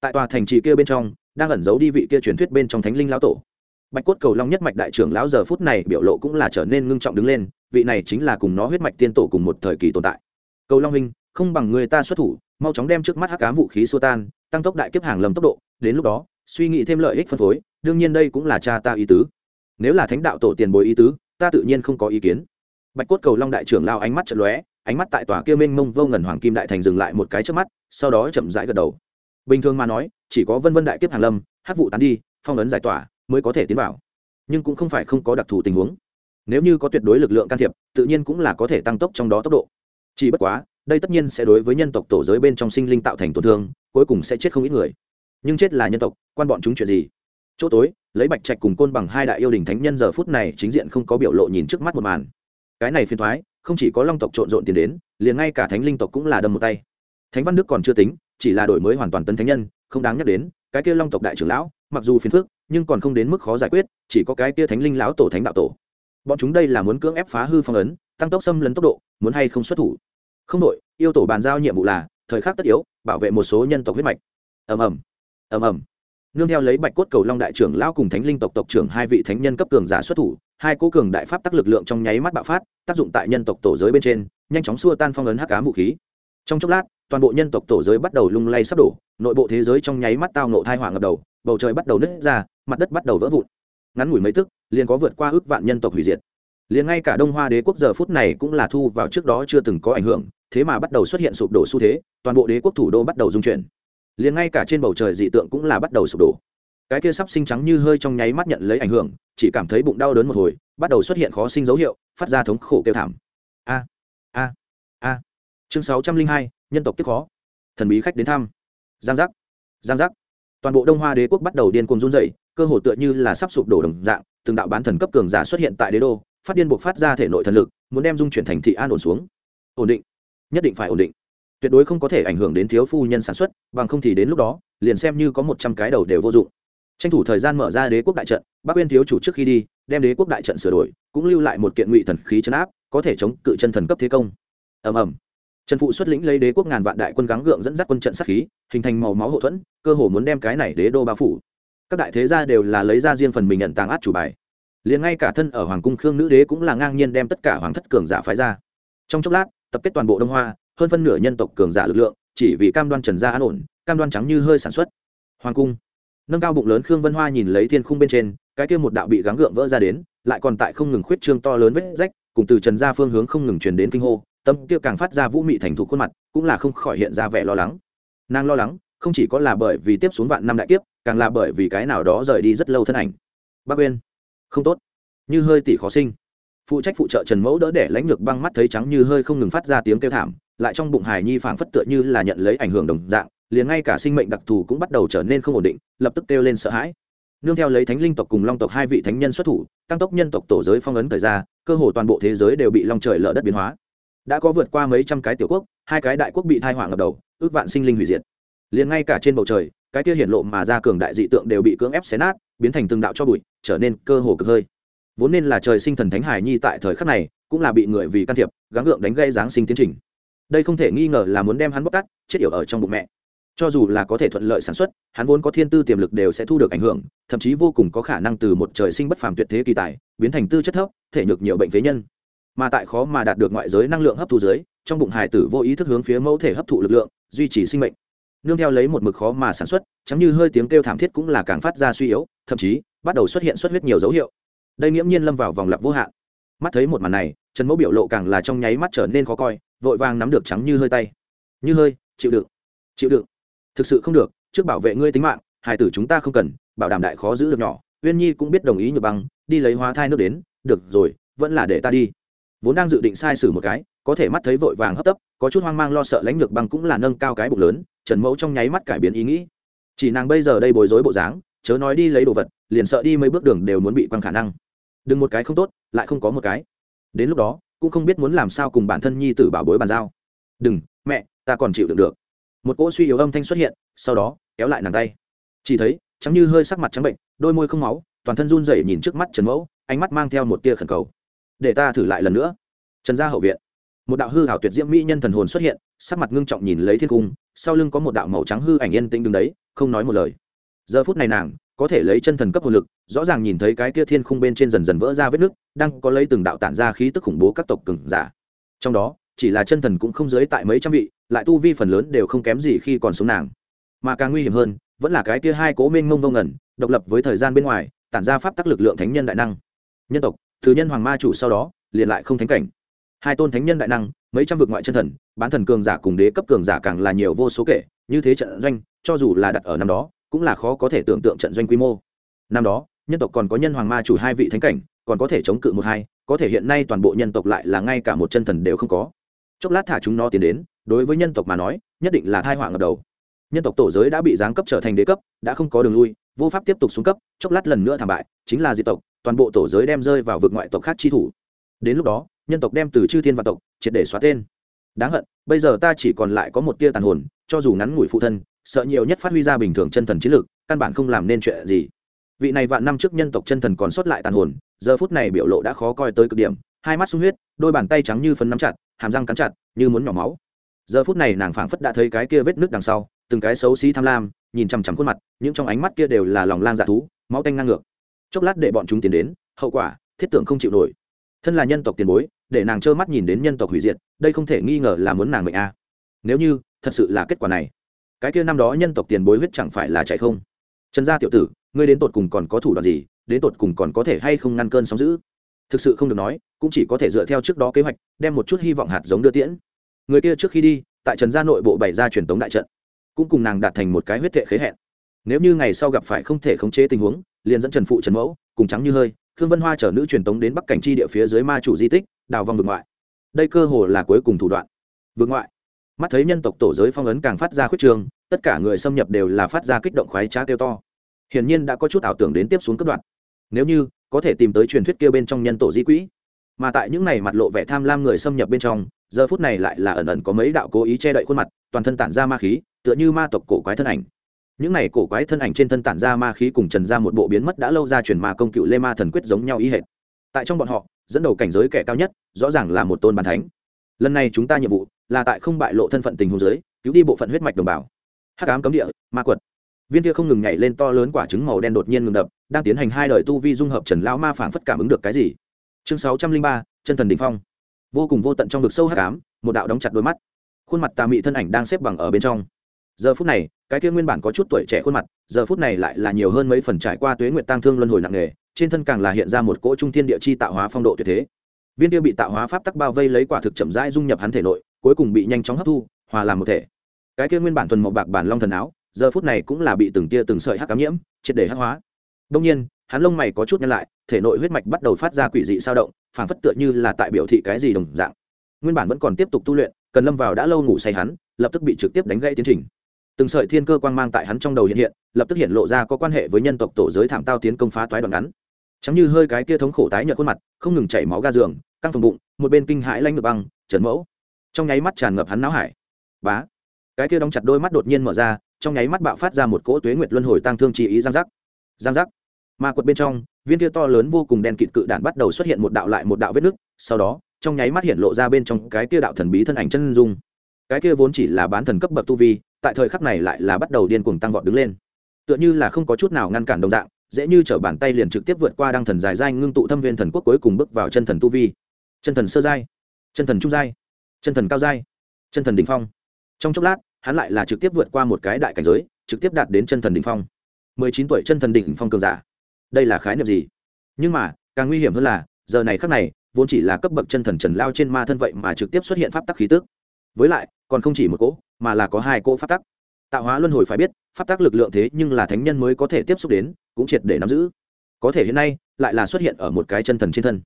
Tại tòa thành trì kia bên trong, đang ẩn giấu đi vị kia truyền thuyết bên trong thánh linh lão tổ. Bạch cốt cầu long nhất mạch đại trưởng lão giờ phút này biểu lộ cũng là trở nên ngưng trọng đứng lên, vị này chính là cùng nó huyết mạch tiên tổ cùng một thời kỳ tồn tại. Cầu long huynh, không bằng người ta xuất thủ mau chóng đem trước mắt hắc ám vũ khí xô tan, tăng tốc đại kiếp hàng lầm tốc độ, đến lúc đó, suy nghĩ thêm lợi ích phân phối, đương nhiên đây cũng là cha ta ý tứ. Nếu là thánh đạo tổ tiền bối ý tứ, ta tự nhiên không có ý kiến. Bạch cốt cầu long đại trưởng lao ánh mắt trận lóe, ánh mắt tại tòa kia mênh mông vô ngần hoàng kim đại thành dừng lại một cái trước mắt, sau đó chậm rãi gật đầu. Bình thường mà nói, chỉ có vân vân đại kiếp hàng lâm hát vụ tán đi, phong ấn giải tỏa, mới có thể tiến vào. Nhưng cũng không phải không có đặc thù tình huống. Nếu như có tuyệt đối lực lượng can thiệp, tự nhiên cũng là có thể tăng tốc trong đó tốc độ. Chỉ bất quá đây tất nhiên sẽ đối với nhân tộc tổ giới bên trong sinh linh tạo thành tổn thương, cuối cùng sẽ chết không ít người. Nhưng chết là nhân tộc, quan bọn chúng chuyện gì? Chỗ tối, lấy bạch trạch cùng côn bằng hai đại yêu đình thánh nhân giờ phút này chính diện không có biểu lộ nhìn trước mắt một màn. Cái này phiền thoái không chỉ có long tộc trộn rộn tiền đến, liền ngay cả thánh linh tộc cũng là đâm một tay. Thánh văn đức còn chưa tính, chỉ là đổi mới hoàn toàn tân thánh nhân, không đáng nhắc đến, cái kia long tộc đại trưởng lão, mặc dù phiền phức, nhưng còn không đến mức khó giải quyết, chỉ có cái kia thánh linh lão tổ thánh đạo tổ. Bọn chúng đây là muốn cưỡng ép phá hư phong ấn, tăng tốc xâm lấn tốc độ, muốn hay không xuất thủ? Không đội, yêu tổ bàn giao nhiệm vụ là, thời khắc tất yếu, bảo vệ một số nhân tộc huyết mạch. Ầm ầm ầm ầm. Nương theo lấy bạch cốt cầu long đại trưởng lao cùng thánh linh tộc tộc trưởng hai vị thánh nhân cấp cường giả xuất thủ, hai cố cường đại pháp tác lực lượng trong nháy mắt bạo phát, tác dụng tại nhân tộc tổ giới bên trên, nhanh chóng xua tan phong ấn hắc cá vũ khí. Trong chốc lát, toàn bộ nhân tộc tổ giới bắt đầu lung lay sắp đổ, nội bộ thế giới trong nháy mắt tao nộ thai hỏa ngập đầu, bầu trời bắt đầu nứt ra, mặt đất bắt đầu vỡ vụn. Ngắn ngủi mấy tức, liền có vượt qua ước vạn nhân tộc hủy diệt. Liền ngay cả đông hoa đế quốc giờ phút này cũng là thu vào trước đó chưa từng có ảnh hưởng thế mà bắt đầu xuất hiện sụp đổ xu thế toàn bộ đế quốc thủ đô bắt đầu dung chuyển. Liền ngay cả trên bầu trời dị tượng cũng là bắt đầu sụp đổ. Cái kia sắp sinh trắng như hơi trong nháy mắt nhận lấy ảnh hưởng chỉ cảm thấy bụng đau đớn một hồi bắt đầu xuất hiện khó sinh dấu hiệu phát ra thống khổ kêu thảm. A a a. Chương sáu trăm linh hai nhân tộc kiếp khó. Thần bí khách đến thăm. Giang giác giang giác. Toàn bộ đông hoa đế quốc bắt đầu điên cuồng run dậy, cơ hồ tựa như là sắp sụp đổ đồng dạng từng đạo bán thần cấp cường giả xuất hiện tại đế đô phát điên buộc phát ra thể nội thần lực muốn đem dung chuyển thành thị an ổn xuống. Ổn định nhất định phải ổn định. Tuyệt đối không có thể ảnh hưởng đến thiếu phu nhân sản xuất, bằng không thì đến lúc đó, liền xem như có một trăm cái đầu đều vô dụng. Tranh thủ thời gian mở ra đế quốc đại trận, bắc uyên thiếu chủ trước khi đi, đem đế quốc đại trận sửa đổi, cũng lưu lại một kiện ngụy thần khí chấn áp, có thể chống cự chân thần cấp thế công. Ầm ầm. Trần phụ xuất lĩnh lấy đế quốc ngàn vạn đại quân gắng gượng dẫn dắt quân trận sát khí, hình thành màu máu hậu thuẫn, cơ hồ muốn đem cái này đế đô bao phủ. Các đại thế gia đều là lấy ra riêng phần mình nhận tàng át chủ bài. Liền ngay cả thân ở hoàng cung khương nữ đế cũng là ngang nhiên đem tất cả hoàng thất cường giả phái ra. Trong chốc lát tập kết toàn bộ đông hoa, hơn phân nửa nhân tộc cường giả lực lượng, chỉ vì cam đoan trần gia an ổn, cam đoan trắng như hơi sản xuất. Hoàng cung, nâng cao bụng lớn khương vân hoa nhìn lấy thiên khung bên trên, cái kia một đạo bị gắng gượng vỡ ra đến, lại còn tại không ngừng khuyết trương to lớn vết rách, cùng từ trần gia phương hướng không ngừng truyền đến kinh hô, tâm kia càng phát ra vũ mị thành thục khuôn mặt, cũng là không khỏi hiện ra vẻ lo lắng. Nàng lo lắng, không chỉ có là bởi vì tiếp xuống vạn năm đại kiếp, càng là bởi vì cái nào đó rời đi rất lâu thân ảnh. Bác uyên, không tốt. Như hơi tỷ khó sinh phụ trách phụ trợ trần mẫu đỡ để lãnh lược băng mắt thấy trắng như hơi không ngừng phát ra tiếng kêu thảm, lại trong bụng hài nhi phảng phất tựa như là nhận lấy ảnh hưởng đồng dạng, liền ngay cả sinh mệnh đặc thù cũng bắt đầu trở nên không ổn định, lập tức kêu lên sợ hãi. Nương theo lấy thánh linh tộc cùng long tộc hai vị thánh nhân xuất thủ, tăng tốc nhân tộc tổ giới phong ấn thời ra, cơ hồ toàn bộ thế giới đều bị long trời lở đất biến hóa. Đã có vượt qua mấy trăm cái tiểu quốc, hai cái đại quốc bị thai họa ngập đầu, ước vạn sinh linh hủy diệt. Liền ngay cả trên bầu trời, cái kia hiển lộ mà ra cường đại dị tượng đều bị cưỡng ép xé nát, biến thành từng đạo cho bụi, trở nên cơ hồ cực hơi vốn nên là trời sinh thần thánh hải nhi tại thời khắc này, cũng là bị người vì can thiệp, gắng gượng đánh gây giáng sinh tiến trình. Đây không thể nghi ngờ là muốn đem hắn bóc tát, chết yểu ở trong bụng mẹ. Cho dù là có thể thuận lợi sản xuất, hắn vốn có thiên tư tiềm lực đều sẽ thu được ảnh hưởng, thậm chí vô cùng có khả năng từ một trời sinh bất phàm tuyệt thế kỳ tài, biến thành tư chất thấp, thể nhược nhiều bệnh phế nhân. Mà tại khó mà đạt được ngoại giới năng lượng hấp thu dưới, trong bụng hải tử vô ý thức hướng phía mẫu thể hấp thụ lực lượng, duy trì sinh mệnh. Nương theo lấy một mực khó mà sản xuất chấm như hơi tiếng kêu thảm thiết cũng là càng phát ra suy yếu, thậm chí bắt đầu xuất hiện xuất huyết nhiều dấu hiệu đây nghiễm nhiên lâm vào vòng lặp vô hạn. Mắt thấy một màn này, trần mẫu biểu lộ càng là trong nháy mắt trở nên khó coi, vội vàng nắm được trắng như hơi tay. Như hơi, chịu đựng chịu đựng. Thực sự không được, trước bảo vệ ngươi tính mạng hải tử chúng ta không cần, bảo đảm đại khó giữ được nhỏ. Uyên nhi cũng biết đồng ý nhược băng, đi lấy hóa thai nước đến, được rồi, vẫn là để ta đi. Vốn đang dự định sai sử một cái, có thể mắt thấy vội vàng hấp tấp, có chút hoang mang lo sợ lãnh lược băng cũng là nâng cao cái bụng lớn, trần mẫu trong nháy mắt cải biến ý nghĩ. Chỉ nàng bây giờ đây bối rối bộ dáng, chớ nói đi lấy đồ vật, liền sợ đi mấy bước đường đều muốn bị quăng khả năng đừng một cái không tốt, lại không có một cái. Đến lúc đó, cũng không biết muốn làm sao cùng bản thân nhi tử bảo bối bàn giao. Đừng, mẹ, ta còn chịu đựng được. Một cỗ suy yếu âm thanh xuất hiện, sau đó, kéo lại nàng tay. Chỉ thấy chắm như hơi sắc mặt trắng bệnh, đôi môi không máu, toàn thân run rẩy nhìn trước mắt trần mẫu, ánh mắt mang theo một tia khẩn cầu. Để ta thử lại lần nữa. Trần gia hậu viện. Một đạo hư hảo tuyệt diễm mỹ nhân thần hồn xuất hiện, sắc mặt ngưng trọng nhìn lấy thiên cung, sau lưng có một đạo màu trắng hư ảnh yên tĩnh đứng đấy, không nói một lời. Giờ phút này nàng có thể lấy chân thần cấp hồn lực, rõ ràng nhìn thấy cái kia thiên khung bên trên dần dần vỡ ra vết nước, đang có lấy từng đạo tản ra khí tức khủng bố các tộc cừng giả. Trong đó, chỉ là chân thần cũng không dưới tại mấy trăm vị, lại tu vi phần lớn đều không kém gì khi còn sống nàng. Mà càng nguy hiểm hơn, vẫn là cái kia hai cố mênh ngông vô ngẩn độc lập với thời gian bên ngoài, tản ra pháp tắc lực lượng thánh nhân đại năng. Nhân tộc, thứ nhân hoàng ma chủ sau đó, liền lại không thánh cảnh. Hai tôn thánh nhân đại năng, mấy trăm vực ngoại chân thần, bán thần cường giả cùng đế cấp cường giả càng là nhiều vô số kể, như thế trận doanh, cho dù là đặt ở năm đó cũng là khó có thể tưởng tượng trận doanh quy mô. Năm đó, nhân tộc còn có nhân hoàng ma chủ hai vị thánh cảnh, còn có thể chống cự một hai, có thể hiện nay toàn bộ nhân tộc lại là ngay cả một chân thần đều không có. Chốc lát thả chúng nó tiến đến, đối với nhân tộc mà nói, nhất định là thai họa ngập đầu. Nhân tộc tổ giới đã bị giáng cấp trở thành đế cấp, đã không có đường lui, vô pháp tiếp tục xuống cấp, chốc lát lần nữa thảm bại, chính là diệt tộc, toàn bộ tổ giới đem rơi vào vực ngoại tộc khác chi thủ. Đến lúc đó, nhân tộc đem từ chư thiên và tộc, triệt để xóa tên. Đáng hận, bây giờ ta chỉ còn lại có một tia tàn hồn, cho dù ngắn ngủi phụ thân sợ nhiều nhất phát huy ra bình thường chân thần chiến lực, căn bản không làm nên chuyện gì. Vị này vạn năm trước nhân tộc chân thần còn sót lại tàn hồn giờ phút này biểu lộ đã khó coi tới cực điểm hai mắt sung huyết đôi bàn tay trắng như phấn nắm chặt hàm răng cắn chặt như muốn nhỏ máu. Giờ phút này nàng phảng phất đã thấy cái kia vết nước đằng sau từng cái xấu xí tham lam nhìn chằm chằm khuôn mặt những trong ánh mắt kia đều là lòng lang dạ thú máu tanh ngang ngược. Chốc lát để bọn chúng tiến đến hậu quả thiết tưởng không chịu nổi. Thân là nhân tộc tiền bối để nàng trơ mắt nhìn đến nhân tộc hủy diệt đây không thể nghi ngờ là muốn nàng mệnh a. Nếu như thật sự là kết quả này cái kia năm đó nhân tộc tiền bối huyết chẳng phải là chạy không? Trần gia tiểu tử, ngươi đến tột cùng còn có thủ đoạn gì, đến tột cùng còn có thể hay không ngăn cơn sóng giữ thực sự không được nói, cũng chỉ có thể dựa theo trước đó kế hoạch, đem một chút hy vọng hạt giống đưa tiễn. Người kia trước khi đi, tại trần gia nội bộ bày ra truyền tống đại trận, cũng cùng nàng đạt thành một cái huyết thệ khế hẹn. Nếu như ngày sau gặp phải không thể khống chế tình huống, liền dẫn trần phụ trần mẫu, cùng trắng như hơi, khương vân hoa chở nữ truyền tống đến bắc cảnh chi địa phía dưới ma chủ di tích, đào vòng vực ngoại. Đây cơ hồ là cuối cùng thủ đoạn. Vực ngoại mắt thấy nhân tộc tổ giới phong ấn càng phát ra khuyết trường tất cả người xâm nhập đều là phát ra kích động khoái trá kêu to. Hiển nhiên đã có chút ảo tưởng đến tiếp xuống cấp đoạn. Nếu như có thể tìm tới truyền thuyết kia bên trong nhân tổ di quỹ, mà tại những này mặt lộ vẻ tham lam người xâm nhập bên trong, giờ phút này lại là ẩn ẩn có mấy đạo cố ý che đậy khuôn mặt, toàn thân tản ra ma khí, tựa như ma tộc cổ quái thân ảnh. Những này cổ quái thân ảnh trên thân tản ra ma khí cùng trần ra một bộ biến mất đã lâu ra truyền ma công cựu lê ma thần quyết giống nhau ý hệ tại trong bọn họ, dẫn đầu cảnh giới kẻ cao nhất, rõ ràng là một tôn bàn thánh. Lần này chúng ta nhiệm vụ là tại không bại lộ thân phận tình huống giới cứu đi bộ phận huyết mạch đồng bào. Hắc ám cấm địa, ma quật. Viên kia không ngừng nhảy lên to lớn quả trứng màu đen đột nhiên ngừng đập, đang tiến hành hai đời tu vi dung hợp trần lão ma phảng phất cảm ứng được cái gì. Chương sáu trăm linh ba, chân thần đình phong. Vô cùng vô tận trong vực sâu hắc ám, một đạo đóng chặt đôi mắt. Khuôn mặt tà mị thân ảnh đang xếp bằng ở bên trong. Giờ phút này, cái kia nguyên bản có chút tuổi trẻ khuôn mặt, giờ phút này lại là nhiều hơn mấy phần trải qua tuế nguyệt tăng thương luân hồi nặng nề, trên thân càng là hiện ra một cỗ trung thiên địa chi tạo hóa phong độ tuyệt thế. Viên kia bị tạo hóa pháp tắc bao vây lấy quả thực chậm rãi dung nhập hắn thể nội cuối cùng bị nhanh chóng hấp thu, hòa làm một thể. Cái kia nguyên bản thuần màu bạc bản long thần áo, giờ phút này cũng là bị từng tia từng sợi hắc cám nhiễm, triệt để hắc hóa. Đông nhiên, hắn lông mày có chút nhăn lại, thể nội huyết mạch bắt đầu phát ra quỷ dị sao động, phảng phất tựa như là tại biểu thị cái gì đồng dạng. Nguyên bản vẫn còn tiếp tục tu luyện, cần lâm vào đã lâu ngủ say hắn, lập tức bị trực tiếp đánh gãy tiến trình. Từng sợi thiên cơ quang mang tại hắn trong đầu hiện hiện, lập tức hiện lộ ra có quan hệ với nhân tộc tổ giới thảm tao tiến công phá toái đoạn ngắn. Chẳng như hơi cái kia thống khổ tái nhợt khuôn mặt, không ngừng chảy máu ga giường, căng phần bụng, một bên kinh hãi lanh ngược băng, trần mẫu trong nháy mắt tràn ngập hắn não hải. Bá. Cái kia đóng chặt đôi mắt đột nhiên mở ra, trong nháy mắt bạo phát ra một cỗ tuế nguyệt luân hồi tăng thương chi ý giang giác. Giang giác. Ma quật bên trong, viên kia to lớn vô cùng đen kịt cự đạn bắt đầu xuất hiện một đạo lại một đạo vết nứt, sau đó, trong nháy mắt hiện lộ ra bên trong cái kia đạo thần bí thân ảnh chân dung. Cái kia vốn chỉ là bán thần cấp bậc tu vi, tại thời khắc này lại là bắt đầu điên cuồng tăng vọt đứng lên. Tựa như là không có chút nào ngăn cản đồng dạng, dễ như t bàn tay liền trực tiếp vượt qua đăng thần dài dai ngưng tụ thâm viên thần quốc cuối cùng bước vào chân thần tu vi. Chân thần sơ giai. Chân thần trung giai chân thần cao giai, chân thần đ ỉ n h phong. Trong chốc lát, hắn lại là trực tiếp vượt qua một cái đại cảnh giới, trực tiếp đạt đến chân thần đ ỉ n h phong. Mười chín tuổi chân thần đỉnh phong cường giả. Đây là khái niệm gì? Nhưng mà, càng nguy hiểm hơn là, giờ này khắc này, vốn chỉ là cấp bậc chân thần trần lao trên ma thân vậy mà trực tiếp xuất hiện pháp tắc khí tức. Với lại, còn không chỉ một cỗ, mà là có hai cỗ pháp tắc. Tạo hóa luân hồi phải biết, pháp tắc lực lượng thế nhưng là thánh nhân mới có thể tiếp xúc đến, cũng triệt để nắm giữ. Có thể hiện nay, lại là xuất hiện ở một cái chân thần trên thân.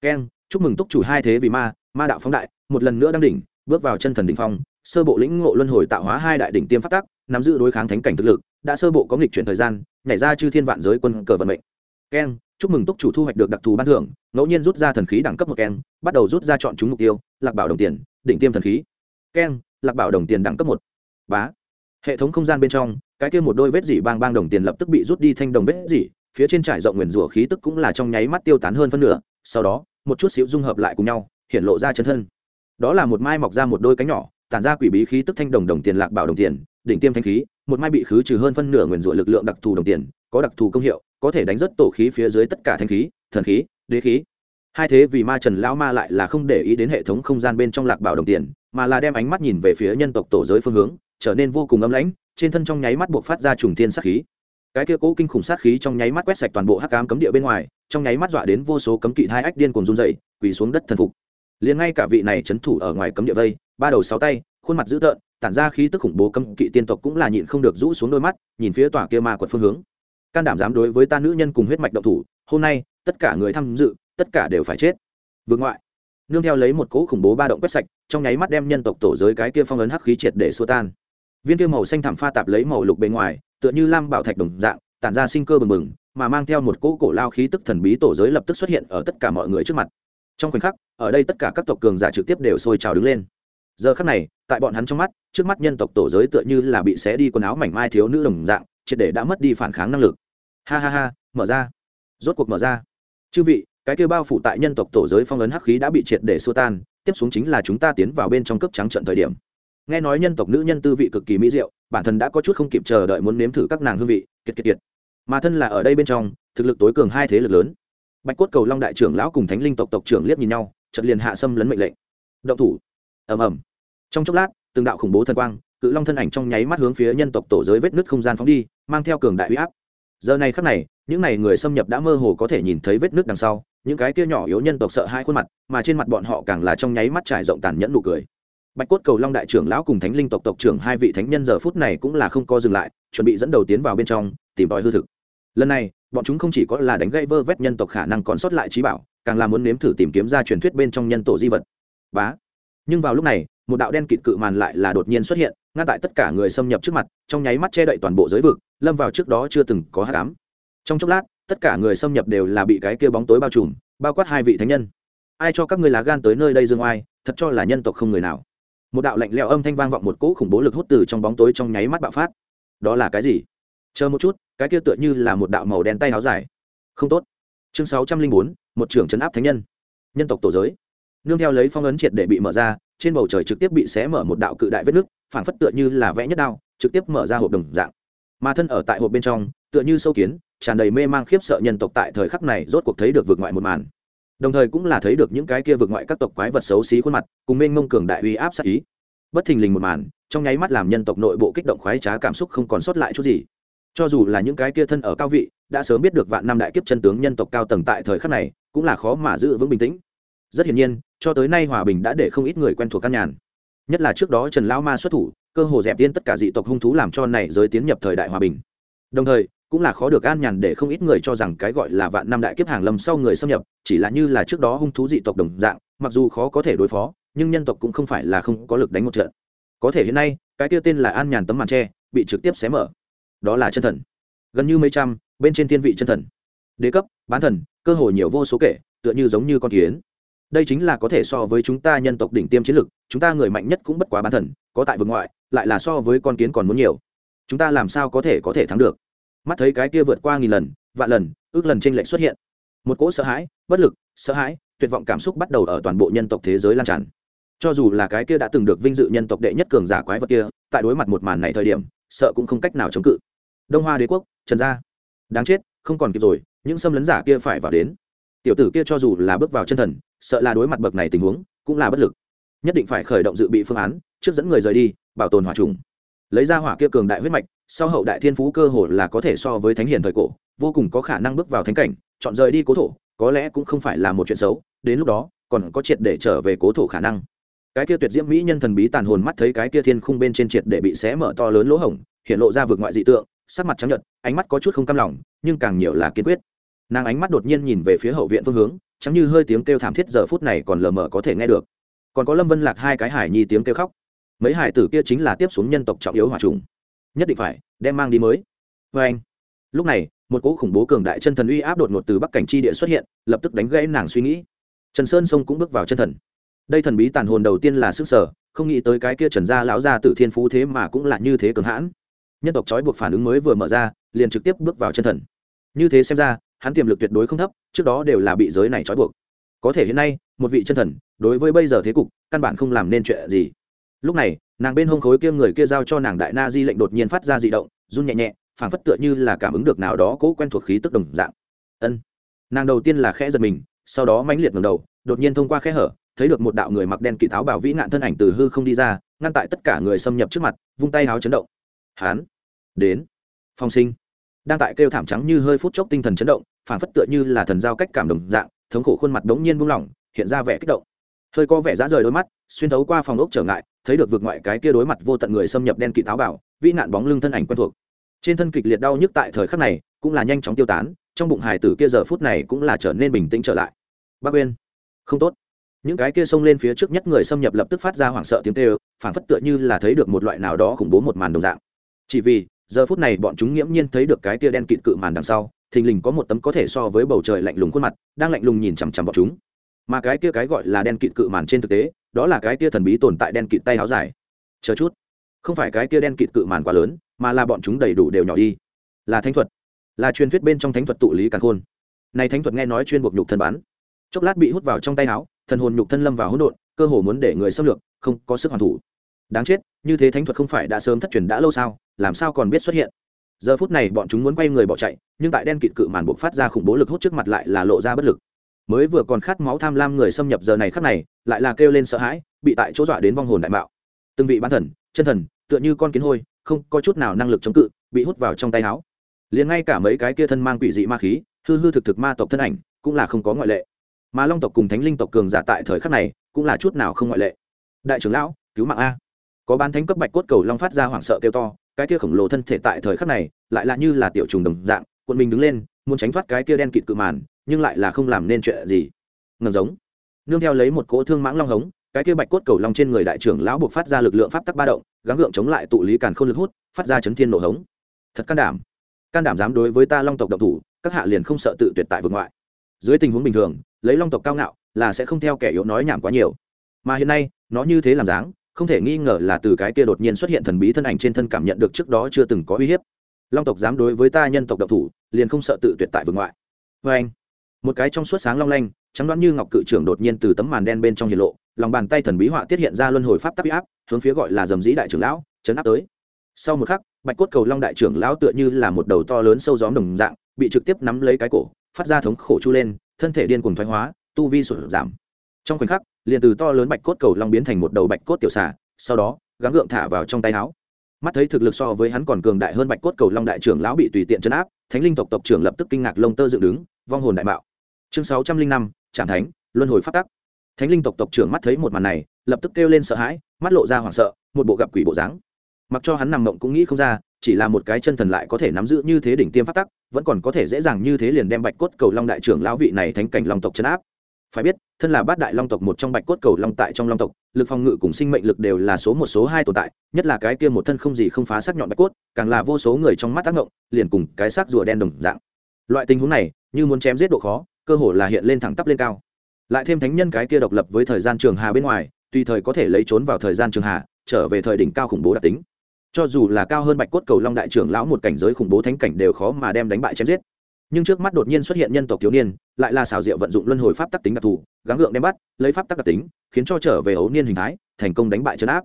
Keng, chúc mừng túc chủ hai thế vì ma ma đạo phóng đại một lần nữa đang đỉnh, bước vào chân thần đỉnh phong, sơ bộ lĩnh ngộ luân hồi tạo hóa hai đại đỉnh tiêm phát tắc, nắm giữ đối kháng thánh cảnh thực lực, đã sơ bộ có nghịch chuyển thời gian, nhảy ra chư thiên vạn giới quân cờ vận mệnh. Keng, chúc mừng túc chủ thu hoạch được đặc thù ban thưởng, ngẫu nhiên rút ra thần khí đẳng cấp một keng, bắt đầu rút ra chọn chúng mục tiêu, lạc bảo đồng tiền, đỉnh tiêm thần khí. Keng, lạc bảo đồng tiền đẳng cấp một. Bá. Hệ thống không gian bên trong, cái kia một đôi vết dỉ bang bang đồng tiền lập tức bị rút đi thanh đồng vết dỉ, phía trên trải rộng nguyền rủa khí tức cũng là trong nháy mắt tiêu tán hơn phân nửa, sau đó, một chút xíu dung hợp lại cùng nhau, hiện lộ ra chân thân đó là một mai mọc ra một đôi cánh nhỏ, tản ra quỷ bí khí tức thanh đồng đồng tiền lạc bảo đồng tiền, đỉnh tiêm thanh khí, một mai bị khứ trừ hơn phân nửa nguyền rủa lực lượng đặc thù đồng tiền, có đặc thù công hiệu, có thể đánh rất tổ khí phía dưới tất cả thanh khí, thần khí, đế khí. Hai thế vì ma trần lão ma lại là không để ý đến hệ thống không gian bên trong lạc bảo đồng tiền, mà là đem ánh mắt nhìn về phía nhân tộc tổ giới phương hướng, trở nên vô cùng âm lãnh, trên thân trong nháy mắt buộc phát ra trùng thiên sát khí. Cái kia cố kinh khủng sát khí trong nháy mắt quét sạch toàn bộ hắc cám cấm địa bên ngoài, trong nháy mắt dọa đến vô số cấm kỵ hai ách điên cuồng run dậy quỳ xuống đất thần phục liền ngay cả vị này c thủ ở ngoài cấm địa vây, ba đầu sáu tay, khuôn mặt dữ tợn, tản ra khí tức khủng bố cấm kỵ tiên tộc cũng là nhịn không được rũ xuống đôi mắt, nhìn phía tòa kia ma quật phương hướng. Can đảm dám đối với ta nữ nhân cùng huyết mạch động thủ, hôm nay, tất cả người tham dự, tất cả đều phải chết. Vương ngoại, nương theo lấy một cỗ khủng bố ba động quét sạch, trong nháy mắt đem nhân tộc tổ giới cái kia phong ấn hắc khí triệt để xua tan. Viên kia màu xanh thảm pha tạp lấy màu lục bên ngoài, tựa như lam bảo thạch đồng dạng, tản ra sinh cơ bừng bừng, mà mang theo một cỗ cổ lao khí tức thần bí tổ giới lập tức xuất hiện ở tất cả mọi người trước mặt trong khoảnh khắc, ở đây tất cả các tộc cường giả trực tiếp đều sôi trào đứng lên. Giờ khắc này, tại bọn hắn trong mắt, trước mắt nhân tộc tổ giới tựa như là bị xé đi quần áo mảnh mai thiếu nữ đồng dạng, triệt để đã mất đi phản kháng năng lực. Ha ha ha, mở ra. Rốt cuộc mở ra. Chư vị, cái kêu bao phủ tại nhân tộc tổ giới phong ấn hắc khí đã bị triệt để xua tan, tiếp xuống chính là chúng ta tiến vào bên trong cấp trắng trận thời điểm. Nghe nói nhân tộc nữ nhân tư vị cực kỳ mỹ diệu, bản thân đã có chút không kịp chờ đợi muốn nếm thử các nàng hương vị, kiệt kiệt kiệt. Mà thân là ở đây bên trong, thực lực tối cường hai thế lực lớn bạch cốt cầu long đại trưởng lão cùng thánh linh tộc tộc trưởng liếc nhìn nhau chật liền hạ xâm lấn mệnh lệnh. Động thủ. Ầm ầm. Trong chốc lát, từng đạo khủng bố thần quang, cự long thân ảnh trong nháy mắt hướng phía nhân tộc tổ giới vết nứt không gian phóng đi, mang theo cường đại huy áp. Giờ này khắc này, những n à y người xâm nhập đã mơ hồ có thể nhìn thấy vết nứt đằng sau, những cái kia nhỏ yếu nhân tộc sợ hai khuôn mặt, mà trên mặt bọn họ càng là trong nháy mắt trải rộng tàn nhẫn nụ cười. Bạch cốt cầu long đại trưởng lão cùng thánh linh tộc tộc trưởng hai vị thánh nhân giờ phút này cũng là không co dừng lại, chuẩn bị dẫn đầu tiến vào bên trong, tìm tòi hư thực. Lần này bọn chúng không chỉ có là đánh gãy vơ vét nhân tộc khả năng còn sót lại trí bảo, càng là muốn nếm thử tìm kiếm ra truyền thuyết bên trong nhân tổ di vật. Bá. Nhưng vào lúc này, một đạo đen kịt cự màn lại là đột nhiên xuất hiện, ngăn tại tất cả người xâm nhập trước mặt, trong nháy mắt che đậy toàn bộ giới vực, lâm vào trước đó chưa từng có hát cám trong chốc lát, tất cả người xâm nhập đều là bị cái kia bóng tối bao trùm, bao quát hai vị thánh nhân. Ai cho các ngươi lá gan tới nơi đây dương oai, thật cho là nhân tộc không người nào. Một đạo lạnh lẽo âm thanh vang vọng một cỗ khủng bố lực hút từ trong bóng tối trong nháy mắt bạo phát. Đó là cái gì? Chờ một chút, cái kia tựa như là một đạo màu đen tay áo dài. Không tốt. Chương sáu trăm linh bốn, một trưởng chấn áp thánh nhân. Nhân tộc tổ giới. Nương theo lấy phong ấn triệt để bị mở ra, trên bầu trời trực tiếp bị xé mở một đạo cự đại vết nước phảng phất tựa như là vẽ nhất đao, trực tiếp mở ra hộp đồng dạng. Mà thân ở tại hộp bên trong, tựa như sâu kiến, tràn đầy mê mang khiếp sợ nhân tộc tại thời khắc này rốt cuộc thấy được vượt ngoại một màn. Đồng thời cũng là thấy được những cái kia vượt ngoại các tộc quái vật xấu xí khuôn mặt, cùng mênh mông cường đại uy áp sát ý. Bất thình lình một màn, trong nháy mắt làm nhân tộc nội bộ kích động khoái trá cảm xúc không còn sót lại chút gì cho dù là những cái kia thân ở cao vị, đã sớm biết được vạn năm đại kiếp chân tướng nhân tộc cao tầng tại thời khắc này, cũng là khó mà giữ vững bình tĩnh. Rất hiển nhiên, cho tới nay hòa bình đã để không ít người quen thuộc căn nhàn. Nhất là trước đó trần lão ma xuất thủ, cơ hồ dẹp tiên tất cả dị tộc hung thú làm cho này giới tiến nhập thời đại hòa bình. Đồng thời, cũng là khó được an nhàn để không ít người cho rằng cái gọi là vạn năm đại kiếp hàng lâm sau người xâm nhập, chỉ là như là trước đó hung thú dị tộc đồng dạng, mặc dù khó có thể đối phó, nhưng nhân tộc cũng không phải là không có lực đánh một trận. Có thể hiện nay, cái kia tên là an nhàn tấm màn tre, bị trực tiếp xé mở đó là chân thần. Gần như mấy trăm, bên trên thiên vị chân thần. Đế cấp, bán thần, cơ hội nhiều vô số kể, tựa như giống như con kiến. Đây chính là có thể so với chúng ta nhân tộc đỉnh tiêm chiến lược chúng ta người mạnh nhất cũng bất quá bán thần, có tại vực ngoại, lại là so với con kiến còn muốn nhiều. Chúng ta làm sao có thể có thể thắng được? Mắt thấy cái kia vượt qua nghìn lần, vạn lần, ước lần tranh lệch xuất hiện. Một cỗ sợ hãi, bất lực, sợ hãi, tuyệt vọng cảm xúc bắt đầu ở toàn bộ nhân tộc thế giới lan tràn cho dù là cái kia đã từng được vinh dự nhân tộc đệ nhất cường giả quái vật kia, tại đối mặt một màn này thời điểm, sợ cũng không cách nào chống cự. Đông hoa đế quốc, trần gia. Đáng chết, không còn kịp rồi, những xâm lấn giả kia phải vào đến. Tiểu tử kia cho dù là bước vào chân thần, sợ là đối mặt bậc này tình huống, cũng là bất lực. Nhất định phải khởi động dự bị phương án, trước dẫn người rời đi, bảo tồn hỏa trùng. Lấy ra hỏa kia cường đại huyết mạch, sau hậu đại thiên phú cơ hồ là có thể so với thánh hiền thời cổ, vô cùng có khả năng bước vào thánh cảnh, chọn rời đi cố thổ, có lẽ cũng không phải là một chuyện xấu, đến lúc đó, còn có triệt để trở về cố thổ khả năng cái kia tuyệt diễm mỹ nhân thần bí tàn hồn mắt thấy cái kia thiên khung bên trên triệt để bị xé mở to lớn lỗ hổng, hiện lộ ra vượt ngoại dị tượng, sắc mặt trắng nhợt, ánh mắt có chút không cam lòng, nhưng càng nhiều là kiên quyết. Nàng ánh mắt đột nhiên nhìn về phía hậu viện phương hướng, chẳng như hơi tiếng kêu thảm thiết giờ phút này còn lờ mờ có thể nghe được. Còn có lâm vân lạc hai cái hải nhi tiếng kêu khóc. Mấy hải tử kia chính là tiếp xuống nhân tộc trọng yếu hòa trùng nhất định phải, đem mang đi mới. Vê anh, lúc này, một cỗ khủng bố cường đại chân thần uy áp đột ngột từ bắc cảnh chi địa xuất hiện, lập tức đánh gãy nàng suy nghĩ. Trần sơn sông cũng bước vào chân thần đây thần bí tàn hồn đầu tiên là sức sở, không nghĩ tới cái kia trần gia lão gia tử thiên phú thế mà cũng là như thế cường hãn. Nhân tộc trói buộc phản ứng mới vừa mở ra, liền trực tiếp bước vào chân thần. Như thế xem ra, hắn tiềm lực tuyệt đối không thấp, trước đó đều là bị giới này trói buộc. Có thể hiện nay, một vị chân thần, đối với bây giờ thế cục, căn bản không làm nên chuyện gì. Lúc này, nàng bên hông khối kia người kia giao cho nàng đại na di lệnh đột nhiên phát ra di động, run nhẹ nhẹ, phảng phất tựa như là cảm ứng được nào đó cố quen thuộc khí tức đồng dạng. Ân. Nàng đầu tiên là khẽ giật mình, sau đó mãnh liệt ngầm đầu, đột nhiên thông qua khe hở thấy được một đạo người mặc đen kỵ tháo bảo vĩ nạn thân ảnh từ hư không đi ra, ngăn tại tất cả người xâm nhập trước mặt, vung tay háo chấn động. Hán, đến, phong sinh. Đang tại kêu thảm trắng như hơi phút chốc tinh thần chấn động phản phất tựa như là thần giao cách cảm đồng dạng, thống khổ khuôn mặt đống nhiên buông lỏng, hiện ra vẻ kích động. Hơi có vẻ dã rời đôi mắt, xuyên thấu qua phòng ốc trở ngại, thấy được vượt ngoại cái kia đối mặt vô tận người xâm nhập đen kỵ tháo bảo, vĩ nạn bóng lưng thân ảnh quen thuộc. Trên thân kịch liệt đau nhức tại thời khắc này, cũng là nhanh chóng tiêu tán, trong bụng hài tử kia giờ phút này cũng là trở nên bình tĩnh trở lại. Bác uyên, không tốt những cái kia xông lên phía trước nhất người xâm nhập lập tức phát ra hoảng sợ tiếng kêu phản phất tựa như là thấy được một loại nào đó khủng bố một màn đồng dạng. Chỉ vì, giờ phút này bọn chúng nghiễm nhiên thấy được cái kia đen kịt cự màn đằng sau, thình lình có một tấm có thể so với bầu trời lạnh lùng khuôn mặt, đang lạnh lùng nhìn chằm chằm bọn chúng. Mà cái kia cái gọi là đen kịt cự màn trên thực tế, đó là cái kia thần bí tồn tại đen kịt tay áo dài. Chờ chút, không phải cái kia đen kịt cự màn quá lớn, mà là bọn chúng đầy đủ đều nhỏ đi. Là thánh thuật, là truyền thuyết bên trong thánh thuật tụ lý càn khôn. Này thánh thuật nghe nói chuyên buộc nhục thân bán chốc lát bị hút vào trong tay áo thần hồn nhục thân lâm vào hỗn độn, cơ hồ muốn để người xâm lược, không có sức hoàn thủ. Đáng chết, như thế thánh thuật không phải đã sớm thất truyền đã lâu sao, làm sao còn biết xuất hiện? Giờ phút này bọn chúng muốn quay người bỏ chạy, nhưng tại đen kịt cự màn buộc phát ra khủng bố lực hút trước mặt lại là lộ ra bất lực. Mới vừa còn khát máu tham lam người xâm nhập giờ này khắc này, lại là kêu lên sợ hãi, bị tại chỗ dọa đến vong hồn đại mạo. Từng vị bán thần, chân thần, tựa như con kiến hôi, không có chút nào năng lực chống cự, bị hút vào trong tay áo liền ngay cả mấy cái kia thân mang quỷ dị ma khí, hư hư thực thực ma tộc thân ảnh, cũng là không có ngoại lệ mà long tộc cùng thánh linh tộc cường giả tại thời khắc này cũng là chút nào không ngoại lệ. Đại trưởng lão, cứu mạng a. Có bán thánh cấp bạch cốt cầu long phát ra hoảng sợ kêu to, cái kia khổng lồ thân thể tại thời khắc này lại là như là tiểu trùng đồng dạng quân mình đứng lên, muốn tránh thoát cái kia đen kịt cự màn, nhưng lại là không làm nên chuyện gì. Ngầm giống. Nương theo lấy một cỗ thương mãng long hống, cái kia bạch cốt cầu long trên người đại trưởng lão buộc phát ra lực lượng pháp tắc ba động, gắng gượng chống lại tụ lý càn khôn lực hút, phát ra chấn thiên nổ hống. Thật can đảm. Can đảm dám đối với ta long tộc độc thủ, các hạ liền không sợ tự tuyệt tại vực ngoại. Dưới tình huống bình thường lấy long tộc cao ngạo là sẽ không theo kẻ yếu nói nhảm quá nhiều. Mà hiện nay, nó như thế làm dáng, không thể nghi ngờ là từ cái kia đột nhiên xuất hiện thần bí thân ảnh trên thân cảm nhận được trước đó chưa từng có uy hiếp. Long tộc dám đối với ta nhân tộc độc thủ, liền không sợ tự tuyệt tại vương ngoại. Vê anh, một cái trong suốt sáng long lanh, trắng đoán như ngọc cự trưởng đột nhiên từ tấm màn đen bên trong hiện lộ, lòng bàn tay thần bí họa tiết hiện ra luân hồi pháp tắc áp, hướng phía gọi là dầm dĩ đại trưởng lão, chấn áp tới. Sau một khắc, bạch cốt cầu long đại trưởng lão tựa như là một đầu to lớn sâu gióm đồng dạng, bị trực tiếp nắm lấy cái cổ phát ra thống khổ chu lên, thân thể điên cuồng thoái hóa, tu vi sụt giảm. Trong khoảnh khắc, liền từ to lớn bạch cốt cầu long biến thành một đầu bạch cốt tiểu xà, sau đó, gắng gượng thả vào trong tay áo. Mắt thấy thực lực so với hắn còn cường đại hơn bạch cốt cầu long đại trưởng lão bị tùy tiện chấn áp, thánh linh tộc tộc trưởng lập tức kinh ngạc lông tơ dựng đứng, vong hồn đại mạo. Chương sáu trăm linh năm trạm thánh, luân hồi phát tắc. Thánh linh tộc tộc trưởng mắt thấy một màn này, lập tức kêu lên sợ hãi, mắt lộ ra hoảng sợ, một bộ gặp quỷ bộ dáng. Mặc cho hắn nằm mộng cũng nghĩ không ra chỉ là một cái chân thần lại có thể nắm giữ như thế đỉnh tiêm phát tắc, vẫn còn có thể dễ dàng như thế liền đem bạch cốt cầu long đại trưởng lão vị này thánh cảnh long tộc chấn áp. Phải biết, thân là bát đại long tộc một trong bạch cốt cầu long tại trong long tộc, lực phòng ngự cùng sinh mệnh lực đều là số một số hai tồn tại, nhất là cái kia một thân không gì không phá sắc nhọn bạch cốt, càng là vô số người trong mắt tác động, liền cùng cái xác rùa đen đồng dạng. Loại tình huống này, như muốn chém giết độ khó, cơ hồ là hiện lên thẳng tắp lên cao. Lại thêm thánh nhân cái kia độc lập với thời gian trường hà bên ngoài, tùy thời có thể lấy trốn vào thời gian trường hà, trở về thời đỉnh cao khủng bố đặc tính cho dù là cao hơn bạch cốt cầu long đại trưởng lão một cảnh giới khủng bố thánh cảnh đều khó mà đem đánh bại chém giết. Nhưng trước mắt đột nhiên xuất hiện nhân tộc thiếu niên, lại là xảo diệu vận dụng luân hồi pháp tắc tính đặc thù, gắng gượng đem bắt, lấy pháp tắc đặc tính, khiến cho trở về ấu niên hình thái, thành công đánh bại chấn áp.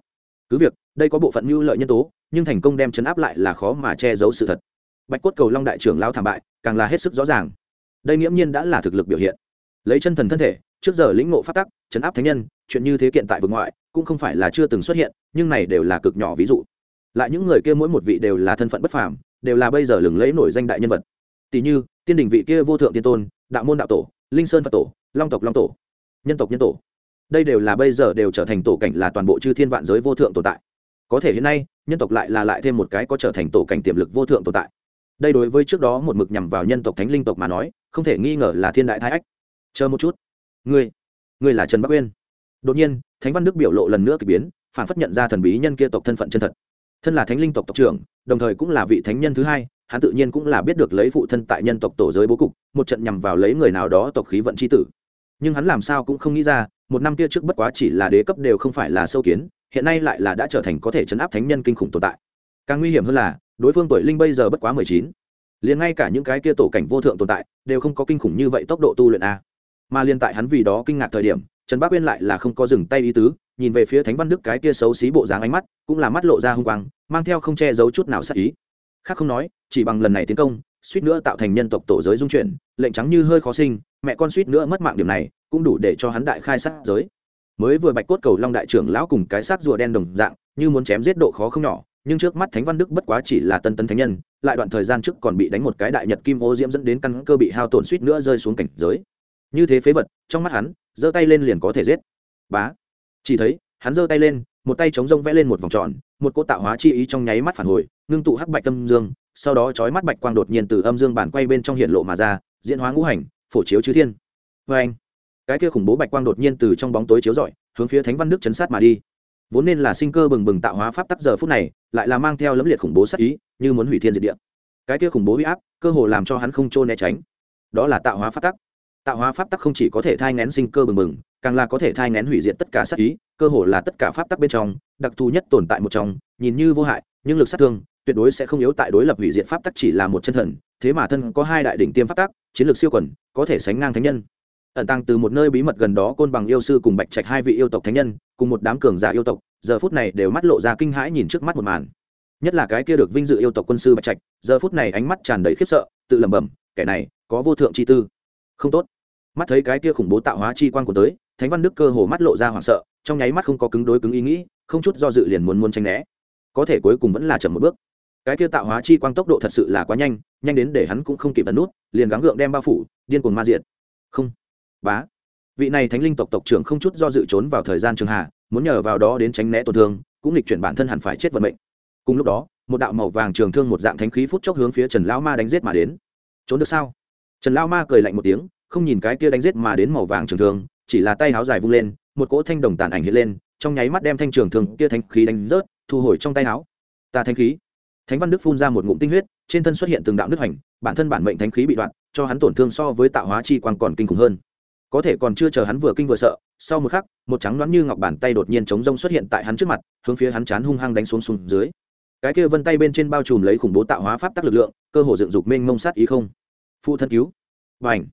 Cứ việc, đây có bộ phận mưu lợi nhân tố, nhưng thành công đem chấn áp lại là khó mà che giấu sự thật. Bạch cốt cầu long đại trưởng lao thảm bại, càng là hết sức rõ ràng. Đây nghiễm nhiên đã là thực lực biểu hiện. Lấy chân thần thân thể, trước giờ lĩnh ngộ pháp tắc, chấn áp thánh nhân, chuyện như thế kiện tại vực ngoại, cũng không phải là chưa từng xuất hiện, nhưng này đều là cực nhỏ ví dụ lại những người kia mỗi một vị đều là thân phận bất phàm, đều là bây giờ lừng lẫy nổi danh đại nhân vật. Tỷ như, tiên đình vị kia vô thượng tiên tôn, đạo môn đạo tổ, linh sơn phật tổ, long tộc long tổ, nhân tộc nhân tổ. Đây đều là bây giờ đều trở thành tổ cảnh là toàn bộ chư thiên vạn giới vô thượng tồn tại. Có thể hiện nay, nhân tộc lại là lại thêm một cái có trở thành tổ cảnh tiềm lực vô thượng tồn tại. Đây đối với trước đó một mực nhằm vào nhân tộc thánh linh tộc mà nói, không thể nghi ngờ là thiên đại thái ách. Chờ một chút. Ngươi ngươi là trần bắc uyên. Đột nhiên, thánh văn đức biểu lộ lần nữa k ỳ biến, phản phất nhận ra thần bí nhân kia tộc thân phận chân thật thân là thánh linh tộc tộc trưởng, đồng thời cũng là vị thánh nhân thứ hai, hắn tự nhiên cũng là biết được lấy phụ thân tại nhân tộc tổ giới bố cục, một trận nhằm vào lấy người nào đó tộc khí vận c h i tử. Nhưng hắn làm sao cũng không nghĩ ra, một năm kia trước bất quá chỉ là đế cấp đều không phải là sâu kiến, hiện nay lại là đã trở thành có thể chấn áp thánh nhân kinh khủng tồn tại. Càng nguy hiểm hơn là, đối phương tuổi linh bây giờ bất quá mười chín, liền ngay cả những cái kia tổ cảnh vô thượng tồn tại, đều không có kinh khủng như vậy tốc độ tu luyện a. Mà liên tại hắn vì đó kinh ngạc thời điểm, trần bác uyên lại là không có dừng tay ý tứ nhìn về phía thánh văn đức cái kia xấu xí bộ dáng ánh mắt, cũng là mắt lộ ra hung quang, mang theo không che giấu chút nào sắc ý. Khác không nói, chỉ bằng lần này tiến công, suýt nữa tạo thành nhân tộc tổ giới dung chuyển, lệnh trắng như hơi khó sinh, mẹ con suýt nữa mất mạng điểm này, cũng đủ để cho hắn đại khai sát giới. Mới vừa bạch cốt cầu long đại trưởng lão cùng cái xác rùa đen đồng dạng, như muốn chém giết độ khó không nhỏ, nhưng trước mắt thánh văn đức bất quá chỉ là tân tân thánh nhân, lại đoạn thời gian trước còn bị đánh một cái đại nhật kim ô diễm dẫn đến căn cơ bị hao tổn suýt nữa rơi xuống cảnh giới. Như thế phế vật, trong mắt hắn, giơ tay lên liền có thể giết. Bá chỉ thấy, hắn giơ tay lên, một tay chống rông vẽ lên một vòng tròn, một cô tạo hóa chi ý trong nháy mắt phản hồi, ngưng tụ hắc bạch âm dương, sau đó chói mắt bạch quang đột nhiên từ âm dương bản quay bên trong hiện lộ mà ra, diễn hóa ngũ hành, phổ chiếu chư thiên. Vê anh, cái kia khủng bố bạch quang đột nhiên từ trong bóng tối chiếu rọi, hướng phía thánh văn đức chấn sát mà đi. Vốn nên là sinh cơ bừng bừng tạo hóa pháp tắc giờ phút này, lại là mang theo lấm liệt khủng bố sát ý, như muốn hủy thiên diệt địa. Cái kia khủng bố huy áp, cơ hồ làm cho hắn không trôn né tránh. Đó là tạo hóa pháp tắc. Tạo hóa pháp tắc không chỉ có thể thai ngén sinh cơ bừng bừng càng là có thể thai ngén hủy diệt tất cả sát ý, cơ hồ là tất cả pháp tắc bên trong, đặc thù nhất tồn tại một trong, nhìn như vô hại, nhưng lực sát thương tuyệt đối sẽ không yếu tại đối lập hủy diệt pháp tắc chỉ là một chân thần, thế mà thân có hai đại đỉnh tiêm pháp tắc, chiến lược siêu quần, có thể sánh ngang thánh nhân. Ẩn tăng từ một nơi bí mật gần đó côn bằng yêu sư cùng bạch trạch hai vị yêu tộc thánh nhân, cùng một đám cường giả yêu tộc, giờ phút này đều mắt lộ ra kinh hãi nhìn trước mắt một màn. Nhất là cái kia được vinh dự yêu tộc quân sư bạch trạch, giờ phút này ánh mắt tràn đầy khiếp sợ, tự lẩm bẩm, kẻ này có vô thượng chi tư. Không tốt. Mắt thấy cái kia khủng bố tạo hóa chi quan của tới thánh văn đức cơ hồ mắt lộ ra hoảng sợ, trong nháy mắt không có cứng đối cứng ý nghĩ, không chút do dự liền muốn muốn tranh né. Có thể cuối cùng vẫn là chậm một bước. Cái kia tạo hóa chi quang tốc độ thật sự là quá nhanh nhanh đến để hắn cũng không kịp ấn nút, liền gắng gượng đem bao phủ, điên cuồng ma diệt. Không. Bá. Vị này thánh linh tộc tộc trưởng không chút do dự trốn vào thời gian trường hạ, muốn nhờ vào đó đến tránh né tổn thương, cũng lịch chuyển bản thân hẳn phải chết vận mệnh. Cùng lúc đó, một đạo màu vàng trường thương một dạng thánh khí phút chốc hướng phía trần lão ma đánh giết mà đến. Trốn được sao? Trần lão ma cười lạnh một tiếng, không nhìn cái kia đánh giết mà đến màu vàng trường thương chỉ là tay háo dài vung lên, một cỗ thanh đồng tàn ảnh hiện lên, trong nháy mắt đem thanh trường thường kia thanh khí đánh rớt, thu hồi trong tay áo. Ta thanh khí. Thánh văn đức phun ra một ngụm tinh huyết, trên thân xuất hiện từng đạo nước hành bản thân bản mệnh thánh khí bị đoạn, cho hắn tổn thương so với tạo hóa chi quan còn kinh khủng hơn. Có thể còn chưa chờ hắn vừa kinh vừa sợ, sau một khắc, một trắng đoán như ngọc bàn tay đột nhiên chống rông xuất hiện tại hắn trước mặt, hướng phía hắn chán hung hăng đánh xuống xuống dưới. Cái kia vân tay bên trên bao trùm lấy khủng bố tạo hóa pháp tắc lực lượng, cơ hồ dựng dục mênh mông sát ý không. Phụ thân cứu. Và ảnh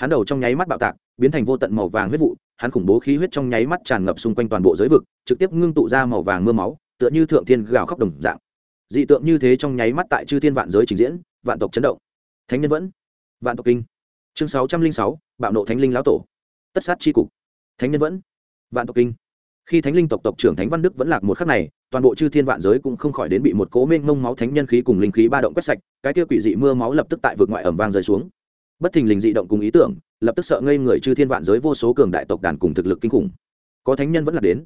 hắn đầu trong nháy mắt bạo tạc, biến thành vô tận màu vàng huyết vụ, hắn khủng bố khí huyết trong nháy mắt tràn ngập xung quanh toàn bộ giới vực, trực tiếp ngưng tụ ra màu vàng mưa máu, tựa như thượng thiên gào khóc đồng dạng. Dị tượng như thế trong nháy mắt tại chư thiên vạn giới trình diễn, vạn tộc chấn động. Thánh nhân vẫn. Vạn tộc kinh. Chương sáu trăm linh sáu, bạo nộ thánh linh lão tổ. Tất sát tri cục. Thánh nhân vẫn. Vạn tộc kinh. Khi thánh linh tộc tộc trưởng thánh văn đức vẫn lạc một khắc này, toàn bộ chư thiên vạn giới cũng không khỏi đến bị một cố mênh mông máu thánh nhân khí cùng linh khí ba động quét sạch, cái kia quỷ dị mưa máu lập tức tại vực ngoại ẩm vang rơi xuống bất thình lình dị động cùng ý tưởng, lập tức sợ ngây người chư thiên vạn giới vô số cường đại tộc đàn cùng thực lực kinh khủng. Có thánh nhân vẫn là đến.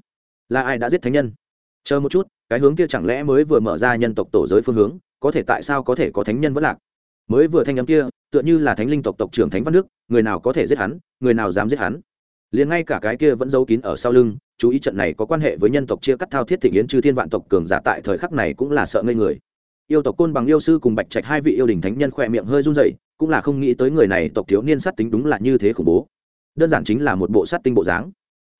Là ai đã giết thánh nhân? Chờ một chút, cái hướng kia chẳng lẽ mới vừa mở ra nhân tộc tổ giới phương hướng, có thể tại sao có thể có thánh nhân vẫn lạc? Mới vừa thanh âm kia, tựa như là thánh linh tộc tộc trưởng thánh văn đức người nào có thể giết hắn, người nào dám giết hắn? Liền ngay cả cái kia vẫn giấu kín ở sau lưng, chú ý trận này có quan hệ với nhân tộc chia cắt thao thiết thị yến chư thiên vạn tộc cường giả tại thời khắc này cũng là sợ ngây người yêu tộc côn bằng yêu sư cùng bạch trạch hai vị yêu đình thánh nhân khỏe miệng hơi run rẩy, cũng là không nghĩ tới người này tộc thiếu niên sát tính đúng là như thế khủng bố. Đơn giản chính là một bộ sát tinh bộ dáng.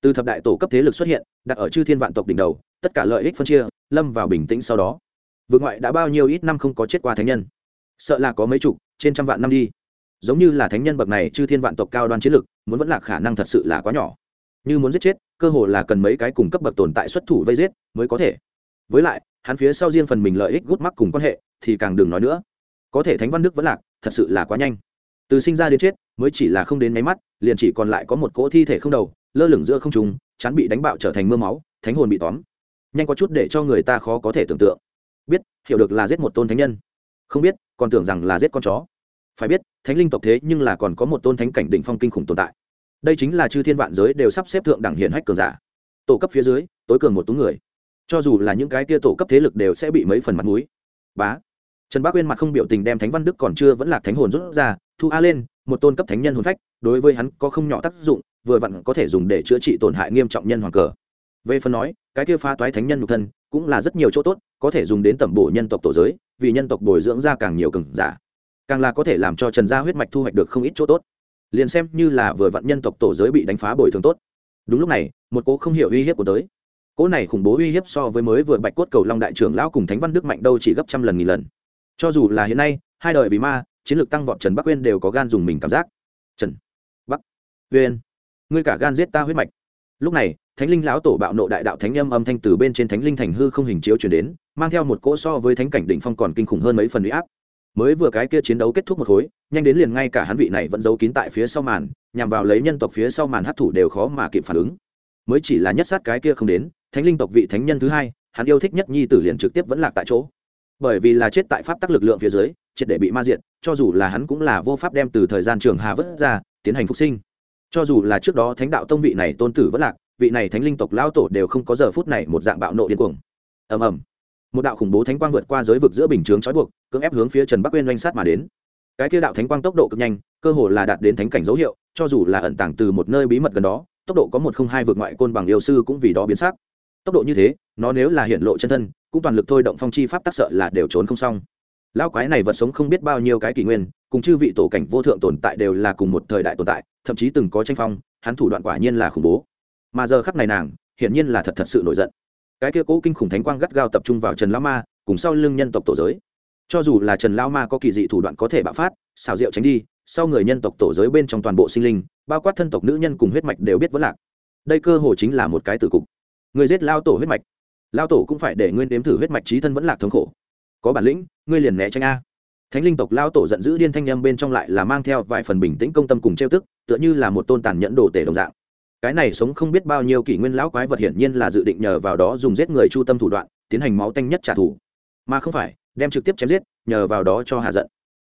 Từ thập đại tổ cấp thế lực xuất hiện, đặt ở chư thiên vạn tộc đỉnh đầu, tất cả lợi ích phân chia, lâm vào bình tĩnh sau đó. Vượt ngoại đã bao nhiêu ít năm không có chết qua thánh nhân? Sợ là có mấy chục, trên trăm vạn năm đi. Giống như là thánh nhân bậc này, chư thiên vạn tộc cao đoan chiến lực, muốn vẫn là khả năng thật sự là quá nhỏ. Như muốn giết chết, cơ hồ là cần mấy cái cùng cấp bậc tồn tại xuất thủ vây giết mới có thể. Với lại hắn phía sau riêng phần mình lợi ích gút mắc cùng quan hệ, thì càng đừng nói nữa. Có thể thánh văn đức vẫn lạc, thật sự là quá nhanh. Từ sinh ra đến chết, mới chỉ là không đến máy mắt, liền chỉ còn lại có một cỗ thi thể không đầu, lơ lửng giữa không trùng chán bị đánh bạo trở thành mưa máu, thánh hồn bị tóm. Nhanh có chút để cho người ta khó có thể tưởng tượng. Biết, hiểu được là giết một tôn thánh nhân. Không biết, còn tưởng rằng là giết con chó. Phải biết, thánh linh tộc thế nhưng là còn có một tôn thánh cảnh đỉnh phong kinh khủng tồn tại. Đây chính là chư thiên vạn giới đều sắp xếp thượng đẳng hiển hách cường giả. Tổ cấp phía dưới, tối cường một tú người cho dù là những cái kia tổ cấp thế lực đều sẽ bị mấy phần mặt mũi. Bá. Trần bác uyên mặt không biểu tình đem thánh văn đức còn chưa vẫn là thánh hồn rút ra, thu a lên, một tôn cấp thánh nhân hồn phách, đối với hắn có không nhỏ tác dụng, vừa vặn có thể dùng để chữa trị tổn hại nghiêm trọng nhân hoàng cờ. Về phần nói, cái kia phá toái thánh nhân nhục thân cũng là rất nhiều chỗ tốt, có thể dùng đến tẩm bổ nhân tộc tổ giới, vì nhân tộc bồi dưỡng ra càng nhiều cường giả. Càng là có thể làm cho trần gia huyết mạch thu hoạch được không ít chỗ tốt. Liền xem như là vừa vặn nhân tộc tổ giới bị đánh phá bồi thường tốt. Đúng lúc này, một cố không hiểu uy hiếp của tới. Cỗ này khủng bố uy hiếp so với mới vừa bạch cốt cầu long đại trưởng lão cùng thánh văn đức mạnh đâu chỉ gấp trăm lần nghìn lần. Cho dù là hiện nay, hai đời vì ma, chiến lược tăng vọt trần bắc uyên đều có gan dùng mình cảm giác. Trần bắc uyên, ngươi cả gan giết ta huyết mạch. Lúc này, thánh linh lão tổ bạo nộ đại đạo thánh âm âm thanh từ bên trên thánh linh thành hư không hình chiếu chuyển đến, mang theo một cỗ so với thánh cảnh đỉnh phong còn kinh khủng hơn mấy phần uy áp. Mới vừa cái kia chiến đấu kết thúc một khối nhanh đến liền ngay cả hắn vị này vẫn giấu kín tại phía sau màn, nhằm vào lấy nhân tộc phía sau màn hấp thủ đều khó mà kịp phản ứng. Mới chỉ là nhất sát cái kia không đến thánh linh tộc vị thánh nhân thứ hai, hắn yêu thích nhất nhi tử liền trực tiếp vẫn lạc tại chỗ. Bởi vì là chết tại pháp tắc lực lượng phía dưới, triệt để bị ma diện cho dù là hắn cũng là vô pháp đem từ thời gian trường hà vất ra, tiến hành phục sinh. Cho dù là trước đó thánh đạo tông vị này tôn tử vẫn lạc, vị này thánh linh tộc lao tổ đều không có giờ phút này một dạng bạo nộ điên cuồng. Ầm ầm. Một đạo khủng bố thánh quang vượt qua giới vực giữa bình chướng trói buộc, cưỡng ép hướng phía trần bắc uyên doanh sát mà đến. Cái kia đạo thánh quang tốc độ cực nhanh, cơ hồ là đạt đến thánh cảnh dấu hiệu, cho dù là ẩn tàng từ một nơi bí mật gần đó, tốc độ có một không hai vượt ngoại côn bằng yêu sư cũng vì đó biến sắc tốc độ như thế, nó nếu là hiện lộ chân thân, cũng toàn lực thôi động phong chi pháp tác sợ là đều trốn không xong. Lao quái này vật sống không biết bao nhiêu cái kỷ nguyên, cùng chư vị tổ cảnh vô thượng tồn tại đều là cùng một thời đại tồn tại, thậm chí từng có tranh phong, hắn thủ đoạn quả nhiên là khủng bố. Mà giờ khắc này nàng, hiển nhiên là thật thật sự nổi giận. Cái kia cố kinh khủng thánh quang gắt gao tập trung vào trần lão ma, cùng sau lưng nhân tộc tổ giới. Cho dù là trần lão ma có kỳ dị thủ đoạn có thể bạo phát, xào rượu tránh đi, sau người nhân tộc tổ giới bên trong toàn bộ sinh linh, bao quát thân tộc nữ nhân cùng huyết mạch đều biết vẫn lạc. Đây cơ hồ chính là một cái tử cục người giết lao tổ huyết mạch. Lao tổ cũng phải để nguyên đếm thử huyết mạch trí thân vẫn lạc thống khổ. Có bản lĩnh, ngươi liền né tránh a. Thánh linh tộc lao tổ giận dữ điên thanh â m bên trong lại là mang theo vài phần bình tĩnh công tâm cùng trêu tức, tựa như là một tôn tàn nhẫn đồ tể đồng dạng. Cái này sống không biết bao nhiêu kỷ nguyên lão quái vật hiển nhiên là dự định nhờ vào đó dùng giết người chu tâm thủ đoạn, tiến hành máu tanh nhất trả thù. Mà không phải, đem trực tiếp chém giết, nhờ vào đó cho hạ giận.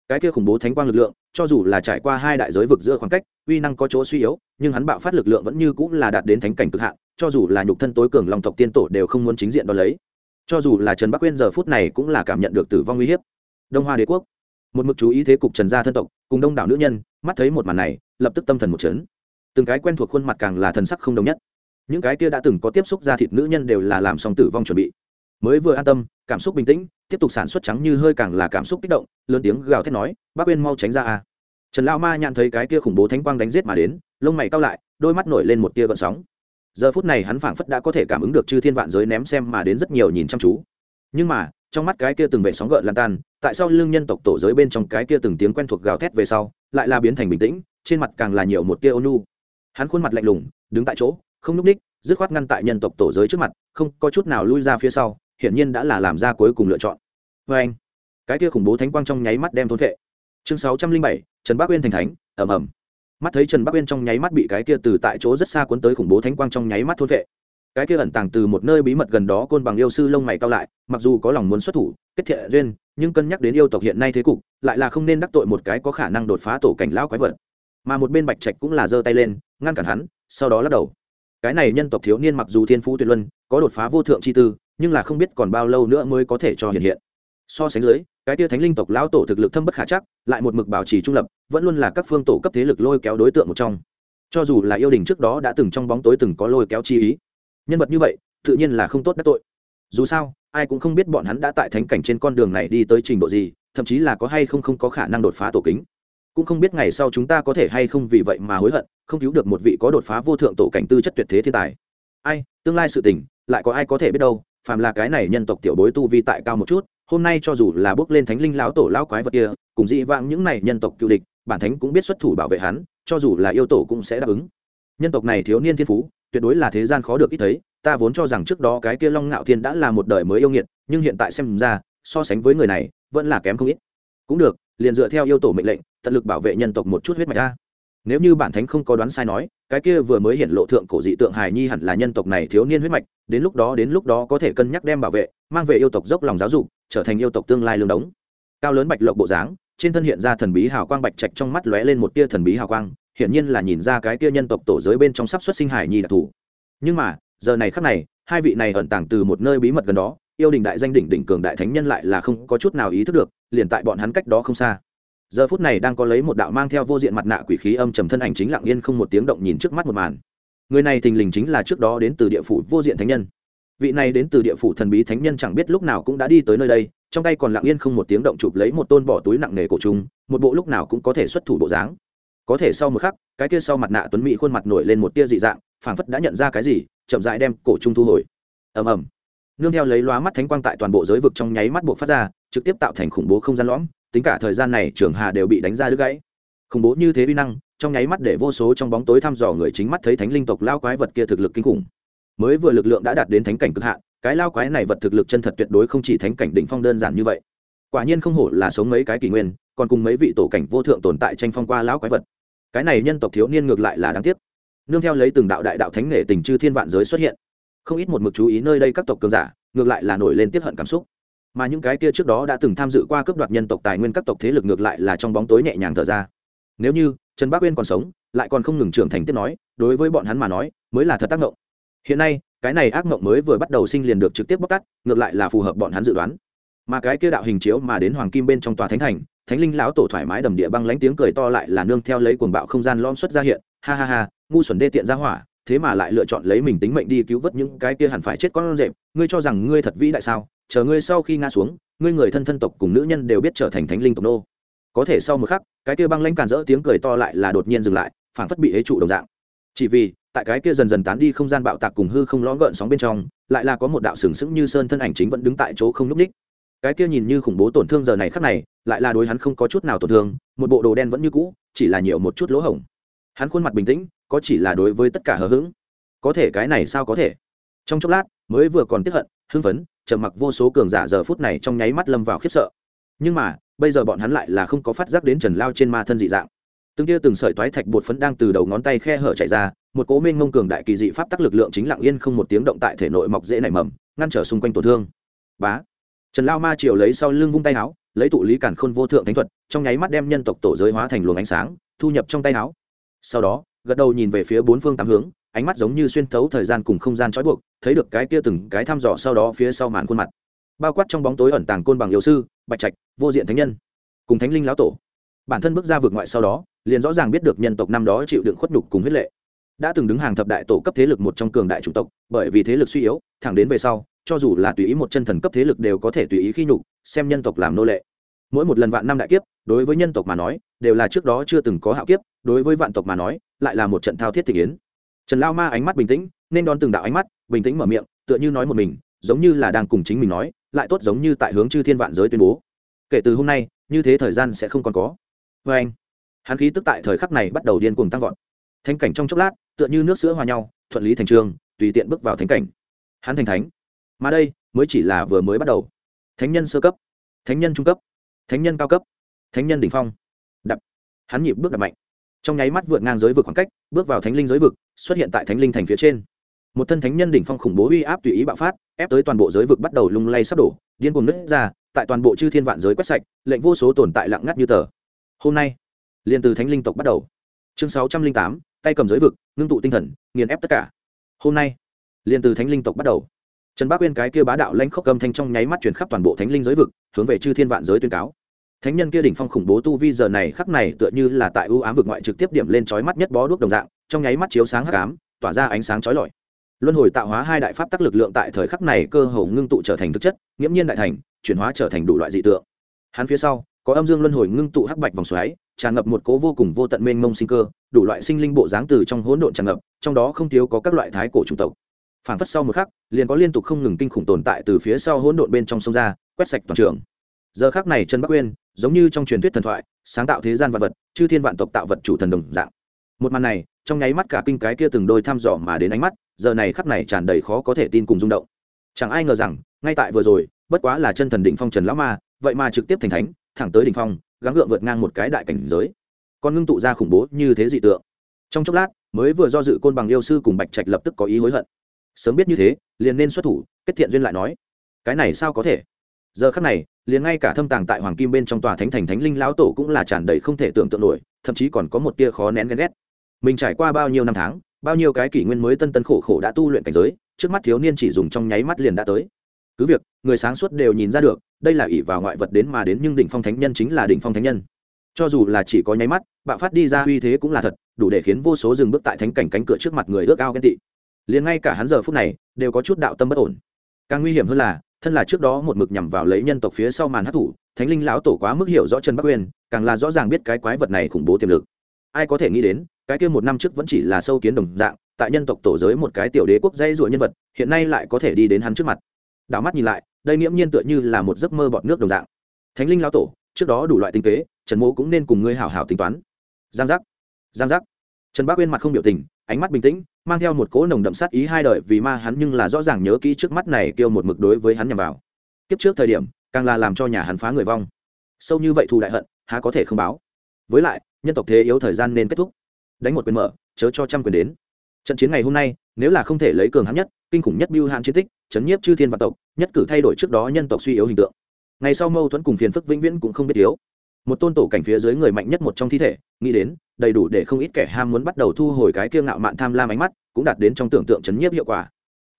Cái kia khủng bố thánh quang lực lượng, cho dù là trải qua hai đại giới vực giữa khoảng cách, uy năng có chỗ suy yếu, nhưng hắn bạo phát lực lượng vẫn như cũng là đạt đến thánh cảnh cực hạn cho dù là nhục thân tối cường lòng tộc tiên tổ đều không muốn chính diện đo lấy. Cho dù là trần bắc quyên giờ phút này cũng là cảm nhận được tử vong uy hiếp. Đông hoa đế quốc. Một mực chú ý thế cục trần gia thân tộc, cùng đông đảo nữ nhân, mắt thấy một màn này, lập tức tâm thần một chấn. Từng cái quen thuộc khuôn mặt càng là thần sắc không đồng nhất. Những cái kia đã từng có tiếp xúc ra thịt nữ nhân đều là làm xong tử vong chuẩn bị. Mới vừa an tâm, cảm xúc bình tĩnh, tiếp tục sản xuất trắng như hơi càng là cảm xúc kích động, lớn tiếng gào thét nói, bác quên mau tránh ra à! trần lao ma nhạn thấy cái kia khủng bố thánh quang đánh giết mà đến, lông mày cao lại, đôi mắt nổi lên một tia gợn sóng giờ phút này hắn phảng phất đã có thể cảm ứng được chư thiên vạn giới ném xem mà đến rất nhiều nhìn chăm chú. Nhưng mà, trong mắt cái kia từng vệ sóng gợn lan tan, tại sao lương nhân tộc tổ giới bên trong cái kia từng tiếng quen thuộc gào thét về sau, lại là biến thành bình tĩnh, trên mặt càng là nhiều một tia ônu hắn khuôn mặt lạnh lùng, đứng tại chỗ, không núp ních, dứt khoát ngăn tại nhân tộc tổ giới trước mặt, không có chút nào lui ra phía sau, hiển nhiên đã là làm ra cuối cùng lựa chọn. Vê anh, cái kia khủng bố thánh quang trong nháy mắt đem thôn vệ chương sáu trăm linh bảy, trần bắc uyên thành thánh, ầm ầm mắt thấy trần bắc uyên trong nháy mắt bị cái kia từ tại chỗ rất xa cuốn tới khủng bố thánh quang trong nháy mắt thôn vệ. Cái kia ẩn tàng từ một nơi bí mật gần đó côn bằng yêu sư lông mày cao lại, mặc dù có lòng muốn xuất thủ, kết thiện duyên, nhưng cân nhắc đến yêu tộc hiện nay thế cục, lại là không nên đắc tội một cái có khả năng đột phá tổ cảnh lão quái vật. Mà một bên bạch trạch cũng là giơ tay lên, ngăn cản hắn, sau đó lắc đầu. Cái này nhân tộc thiếu niên mặc dù thiên phú tuyệt luân, có đột phá vô thượng chi tư, nhưng là không biết còn bao lâu nữa mới có thể cho hiện hiện so sánh dưới, cái tia thánh linh tộc lão tổ thực lực thâm bất khả chắc, lại một mực bảo trì trung lập, vẫn luôn là các phương tổ cấp thế lực lôi kéo đối tượng một trong. Cho dù là yêu đình trước đó đã từng trong bóng tối từng có lôi kéo chi ý, nhân vật như vậy, tự nhiên là không tốt đắc tội. Dù sao, ai cũng không biết bọn hắn đã tại thánh cảnh trên con đường này đi tới trình độ gì, thậm chí là có hay không không có khả năng đột phá tổ kính. Cũng không biết ngày sau chúng ta có thể hay không vì vậy mà hối hận, không cứu được một vị có đột phá vô thượng tổ cảnh tư chất tuyệt thế thiên tài. Ai, tương lai sự tình, lại có ai có thể biết đâu, phàm là cái này nhân tộc tiểu bối tu vi tại cao một chút hôm nay cho dù là bước lên thánh linh lão tổ lão quái vật kia, cùng dị vãng những này nhân tộc cựu địch, bản thánh cũng biết xuất thủ bảo vệ hắn, cho dù là yêu tổ cũng sẽ đáp ứng. Nhân tộc này thiếu niên thiên phú, tuyệt đối là thế gian khó được ít thấy, ta vốn cho rằng trước đó cái kia long ngạo thiên đã là một đời mới yêu nghiệt, nhưng hiện tại xem ra, so sánh với người này, vẫn là kém không ít. Cũng được, liền dựa theo yêu tổ mệnh lệnh, tận lực bảo vệ nhân tộc một chút huyết mạch ta nếu như bản thánh không có đoán sai nói, cái kia vừa mới hiện lộ thượng cổ dị tượng hài nhi hẳn là nhân tộc này thiếu niên huyết mạch, đến lúc đó đến lúc đó có thể cân nhắc đem bảo vệ, mang về yêu tộc dốc lòng giáo dục trở thành yêu tộc tương lai lương đống. Cao lớn bạch lộc bộ dáng, trên thân hiện ra thần bí hào quang bạch trạch trong mắt lóe lên một tia thần bí hào quang, hiển nhiên là nhìn ra cái tia nhân tộc tổ giới bên trong sắp xuất sinh hải nhi đặc thù. Nhưng mà, giờ này khắc này, hai vị này ẩn tàng từ một nơi bí mật gần đó, yêu đình đại danh đỉnh đỉnh cường đại thánh nhân lại là không có chút nào ý thức được, liền tại bọn hắn cách đó không xa. Giờ phút này đang có lấy một đạo mang theo vô diện mặt nạ quỷ khí âm trầm thân ảnh chính lặng yên không một tiếng động nhìn trước mắt một màn. Người này thình lình chính là trước đó đến từ địa phủ vô diện thánh nhân vị này đến từ địa phủ thần bí thánh nhân chẳng biết lúc nào cũng đã đi tới nơi đây, trong tay còn lặng yên không một tiếng động chụp lấy một tôn bỏ túi nặng nề cổ trùng, một bộ lúc nào cũng có thể xuất thủ bộ dáng. Có thể sau một khắc, cái kia sau mặt nạ tuấn mỹ khuôn mặt nổi lên một tia dị dạng, phảng phất đã nhận ra cái gì, chậm dại đem cổ trung thu hồi. Ầm ầm. Nương theo lấy lóa mắt thánh quang tại toàn bộ giới vực trong nháy mắt buộc phát ra, trực tiếp tạo thành khủng bố không gian lõm, tính cả thời gian này trường hà đều bị đánh ra đứt gãy. Khủng bố như thế vi năng, trong nháy mắt để vô số trong bóng tối thăm dò người chính mắt thấy thánh linh tộc lao quái vật kia thực lực kinh khủng mới vừa lực lượng đã đạt đến thánh cảnh cực hạn, cái lao quái này vật thực lực chân thật tuyệt đối không chỉ thánh cảnh đỉnh phong đơn giản như vậy. Quả nhiên không hổ là sống mấy cái kỷ nguyên, còn cùng mấy vị tổ cảnh vô thượng tồn tại tranh phong qua lão quái vật. Cái này nhân tộc thiếu niên ngược lại là đáng tiếc. Nương theo lấy từng đạo đại đạo thánh nghệ tình chư thiên vạn giới xuất hiện, không ít một mực chú ý nơi đây các tộc cường giả, ngược lại là nổi lên tiếp hận cảm xúc. Mà những cái kia trước đó đã từng tham dự qua cướp đoạt nhân tộc tài nguyên các tộc thế lực ngược lại là trong bóng tối nhẹ nhàng thở ra. Nếu như trần bác uyên còn sống, lại còn không ngừng trưởng thành tiếp nói, đối với bọn hắn mà nói, mới là thật tác động hiện nay, cái này ác mộng mới vừa bắt đầu sinh liền được trực tiếp bóc tắt ngược lại là phù hợp bọn hắn dự đoán. Mà cái kia đạo hình chiếu mà đến hoàng kim bên trong tòa thánh thành, thánh linh lão tổ thoải mái đầm địa băng lánh tiếng cười to lại là nương theo lấy cuồng bạo không gian lom xuất ra hiện. Ha ha ha, ngu xuẩn đê tiện ra hỏa, thế mà lại lựa chọn lấy mình tính mệnh đi cứu vớt những cái kia hẳn phải chết con rệp. Ngươi cho rằng ngươi thật vĩ đại sao? Chờ ngươi sau khi ngã xuống, ngươi người thân thân tộc cùng nữ nhân đều biết trở thành thánh linh tộc nô. Có thể sau một khắc, cái kia băng lãnh càn rỡ tiếng cười to lại là đột nhiên dừng lại, phảng phất bị hế trụ đồng dạng. Chỉ vì tại cái kia dần dần tán đi không gian bạo tạc cùng hư không lõm gợn sóng bên trong, lại là có một đạo sừng sững như sơn thân ảnh chính vẫn đứng tại chỗ không núp ních cái kia nhìn như khủng bố tổn thương giờ này khắc này, lại là đối hắn không có chút nào tổn thương, một bộ đồ đen vẫn như cũ, chỉ là nhiều một chút lỗ hổng. Hắn khuôn mặt bình tĩnh, có chỉ là đối với tất cả hờ hững. Có thể cái này sao có thể? Trong chốc lát, mới vừa còn tiếp hận, hưng phấn, trầm mặc vô số cường giả giờ phút này trong nháy mắt lâm vào khiếp sợ. Nhưng mà, bây giờ bọn hắn lại là không có phát giác đến trần lao trên ma thân dị dạng. Từng tia từng sợi toái thạch bột phấn đang từ đầu ngón tay khe hở chạy ra một cố minh ngông cường đại kỳ dị pháp tắc lực lượng chính lặng yên không một tiếng động tại thể nội mọc dễ nảy mầm, ngăn trở xung quanh tổn thương. Bá. Trần lao ma triều lấy sau lưng vung tay áo, lấy tụ lý cản khôn vô thượng thánh thuật, trong nháy mắt đem nhân tộc tổ giới hóa thành luồng ánh sáng, thu nhập trong tay áo. Sau đó, gật đầu nhìn về phía bốn phương tám hướng, ánh mắt giống như xuyên thấu thời gian cùng không gian trói buộc, thấy được cái kia từng cái thăm dò sau đó phía sau màn khuôn mặt. Bao quát trong bóng tối ẩn tàng côn bằng yêu sư, bạch trạch, vô diện thánh nhân, cùng thánh linh lão tổ. Bản thân bước ra vượt ngoại sau đó, liền rõ ràng biết được nhân tộc năm đó chịu đựng khuất nhục cùng huyết lệ đã từng đứng hàng thập đại tổ cấp thế lực một trong cường đại chủng tộc, bởi vì thế lực suy yếu, thẳng đến về sau, cho dù là tùy ý một chân thần cấp thế lực đều có thể tùy ý khi nhục, xem nhân tộc làm nô lệ. Mỗi một lần vạn năm đại kiếp, đối với nhân tộc mà nói, đều là trước đó chưa từng có hạo kiếp, đối với vạn tộc mà nói, lại là một trận thao thiết thị kiến trần lao ma ánh mắt bình tĩnh, nên đón từng đạo ánh mắt, bình tĩnh mở miệng, tựa như nói một mình, giống như là đang cùng chính mình nói, lại tốt giống như tại hướng chư thiên vạn giới tuyên bố. Kể từ hôm nay, như thế thời gian sẽ không còn có. Vê anh. Hắn khí tức tại thời khắc này bắt đầu điên cuồng tăng vọt. Thanh cảnh trong chốc lát tựa như nước sữa hòa nhau, thuận lý thành trường, tùy tiện bước vào thánh cảnh. Hắn thành thánh. Mà đây mới chỉ là vừa mới bắt đầu. Thánh nhân sơ cấp, thánh nhân trung cấp, thánh nhân cao cấp, thánh nhân đỉnh phong. Đập. Hắn nhịp bước đập mạnh. Trong nháy mắt vượt ngang giới vực khoảng cách, bước vào thánh linh giới vực, xuất hiện tại thánh linh thành phía trên. Một thân thánh nhân đỉnh phong khủng bố uy áp tùy ý bạo phát, ép tới toàn bộ giới vực bắt đầu lung lay sắp đổ, điên cuồng nứt ra, tại toàn bộ chư thiên vạn giới quét sạch, lệnh vô số tồn tại lặng ngắt như tờ. Hôm nay, liền từ thánh linh tộc bắt đầu. Chương sáu trăm linh tám tay cầm giới vực, ngưng tụ tinh thần, nghiền ép tất cả. Hôm nay, liền từ thánh linh tộc bắt đầu. Trần bác uyên cái kia bá đạo lãnh khốc cầm thanh trong nháy mắt chuyển khắp toàn bộ thánh linh giới vực, hướng về chư thiên vạn giới tuyên cáo. Thánh nhân kia đỉnh phong khủng bố tu vi giờ này khắc này tựa như là tại ưu ám vực ngoại trực tiếp điểm lên chói mắt nhất bó đuốc đồng dạng, trong nháy mắt chiếu sáng hắc ám, tỏa ra ánh sáng chói lọi. Luân hồi tạo hóa hai đại pháp tắc lực lượng tại thời khắc này cơ hồ ngưng tụ trở thành thực chất, nghiễm nhiên đại thành, chuyển hóa trở thành đủ loại dị tượng. Hắn phía sau, có âm dương luân hồi ngưng tụ hắc bạch vòng xoáy tràn ngập một cố vô cùng vô tận mênh mông sinh cơ, đủ loại sinh linh bộ dáng từ trong hỗn độn tràn ngập, trong đó không thiếu có các loại thái cổ chủng tộc. Phản phất sau một khắc, liền có liên tục không ngừng kinh khủng tồn tại từ phía sau hỗn độn bên trong sông ra, quét sạch toàn trường. Giờ khắc này trần bắc uyên giống như trong truyền thuyết thần thoại, sáng tạo thế gian vạn vật, chư thiên vạn tộc tạo vật chủ thần đồng dạng. Một màn này, trong nháy mắt cả kinh cái kia từng đôi thăm dò mà đến ánh mắt, giờ này khắc này tràn đầy khó có thể tin cùng rung động. Chẳng ai ngờ rằng, ngay tại vừa rồi, bất quá là chân thần đỉnh phong trần lão ma, vậy mà trực tiếp thành thánh, thẳng tới đỉnh phong gắng gượng vượt ngang một cái đại cảnh giới. Còn ngưng tụ ra khủng bố như thế dị tượng. Trong chốc lát, mới vừa do dự côn bằng yêu sư cùng bạch trạch lập tức có ý hối hận. Sớm biết như thế, liền nên xuất thủ, kết thiện duyên lại nói. Cái này sao có thể? Giờ khắc này, liền ngay cả thâm tàng tại hoàng kim bên trong tòa thánh thành thánh linh lão tổ cũng là tràn đầy không thể tưởng tượng nổi, thậm chí còn có một tia khó nén ghen ghét. Mình trải qua bao nhiêu năm tháng, bao nhiêu cái kỷ nguyên mới tân tân khổ khổ đã tu luyện cảnh giới, trước mắt thiếu niên chỉ dùng trong nháy mắt liền đã tới. Cứ việc, người sáng suốt đều nhìn ra được đây là ỷ vào ngoại vật đến mà đến nhưng đỉnh phong thánh nhân chính là đỉnh phong thánh nhân. Cho dù là chỉ có nháy mắt, bạo phát đi ra uy thế cũng là thật, đủ để khiến vô số dừng bước tại thánh cảnh cánh cửa trước mặt người ước ao ghen tị. Liền ngay cả hắn giờ phút này, đều có chút đạo tâm bất ổn. Càng nguy hiểm hơn là, thân là trước đó một mực nhằm vào lấy nhân tộc phía sau màn hát thủ, thánh linh lão tổ quá mức hiểu rõ trần bắc uyên, càng là rõ ràng biết cái quái vật này khủng bố tiềm lực. Ai có thể nghĩ đến, cái kia một năm trước vẫn chỉ là sâu kiến đồng dạng, tại nhân tộc tổ giới một cái tiểu đế quốc dây rủa nhân vật, hiện nay lại có thể đi đến hắn trước mặt. Đảo mắt nhìn lại đây nghiễm nhiên tựa như là một giấc mơ bọt nước đồng dạng. Thánh linh lão tổ, trước đó đủ loại tinh kế, trần mỗ cũng nên cùng ngươi hảo hảo tính toán. Giang giác giang giác. Trần bác uyên mặt không biểu tình, ánh mắt bình tĩnh, mang theo một cỗ nồng đậm sát ý hai đời vì ma hắn nhưng là rõ ràng nhớ kỹ trước mắt này kêu một mực đối với hắn nhằm vào. Kiếp trước thời điểm, càng là làm cho nhà hắn phá người vong. Sâu như vậy thù đại hận, há có thể không báo? Với lại, nhân tộc thế yếu thời gian nên kết thúc. Đánh một quyền mở, chớ cho trăm quyền đến. Trận chiến ngày hôm nay, nếu là không thể lấy cường hắn nhất kinh khủng nhất biêu hạn chiến tích, chấn nhiếp chư thiên vạn tộc, nhất cử thay đổi trước đó nhân tộc suy yếu hình tượng. Ngày sau mâu thuẫn cùng phiền phức vĩnh viễn cũng không biết thiếu. Một tôn tổ cảnh phía dưới người mạnh nhất một trong thi thể, nghĩ đến, đầy đủ để không ít kẻ ham muốn bắt đầu thu hồi cái kiêng ngạo mạn tham lam ánh mắt, cũng đạt đến trong tưởng tượng chấn nhiếp hiệu quả.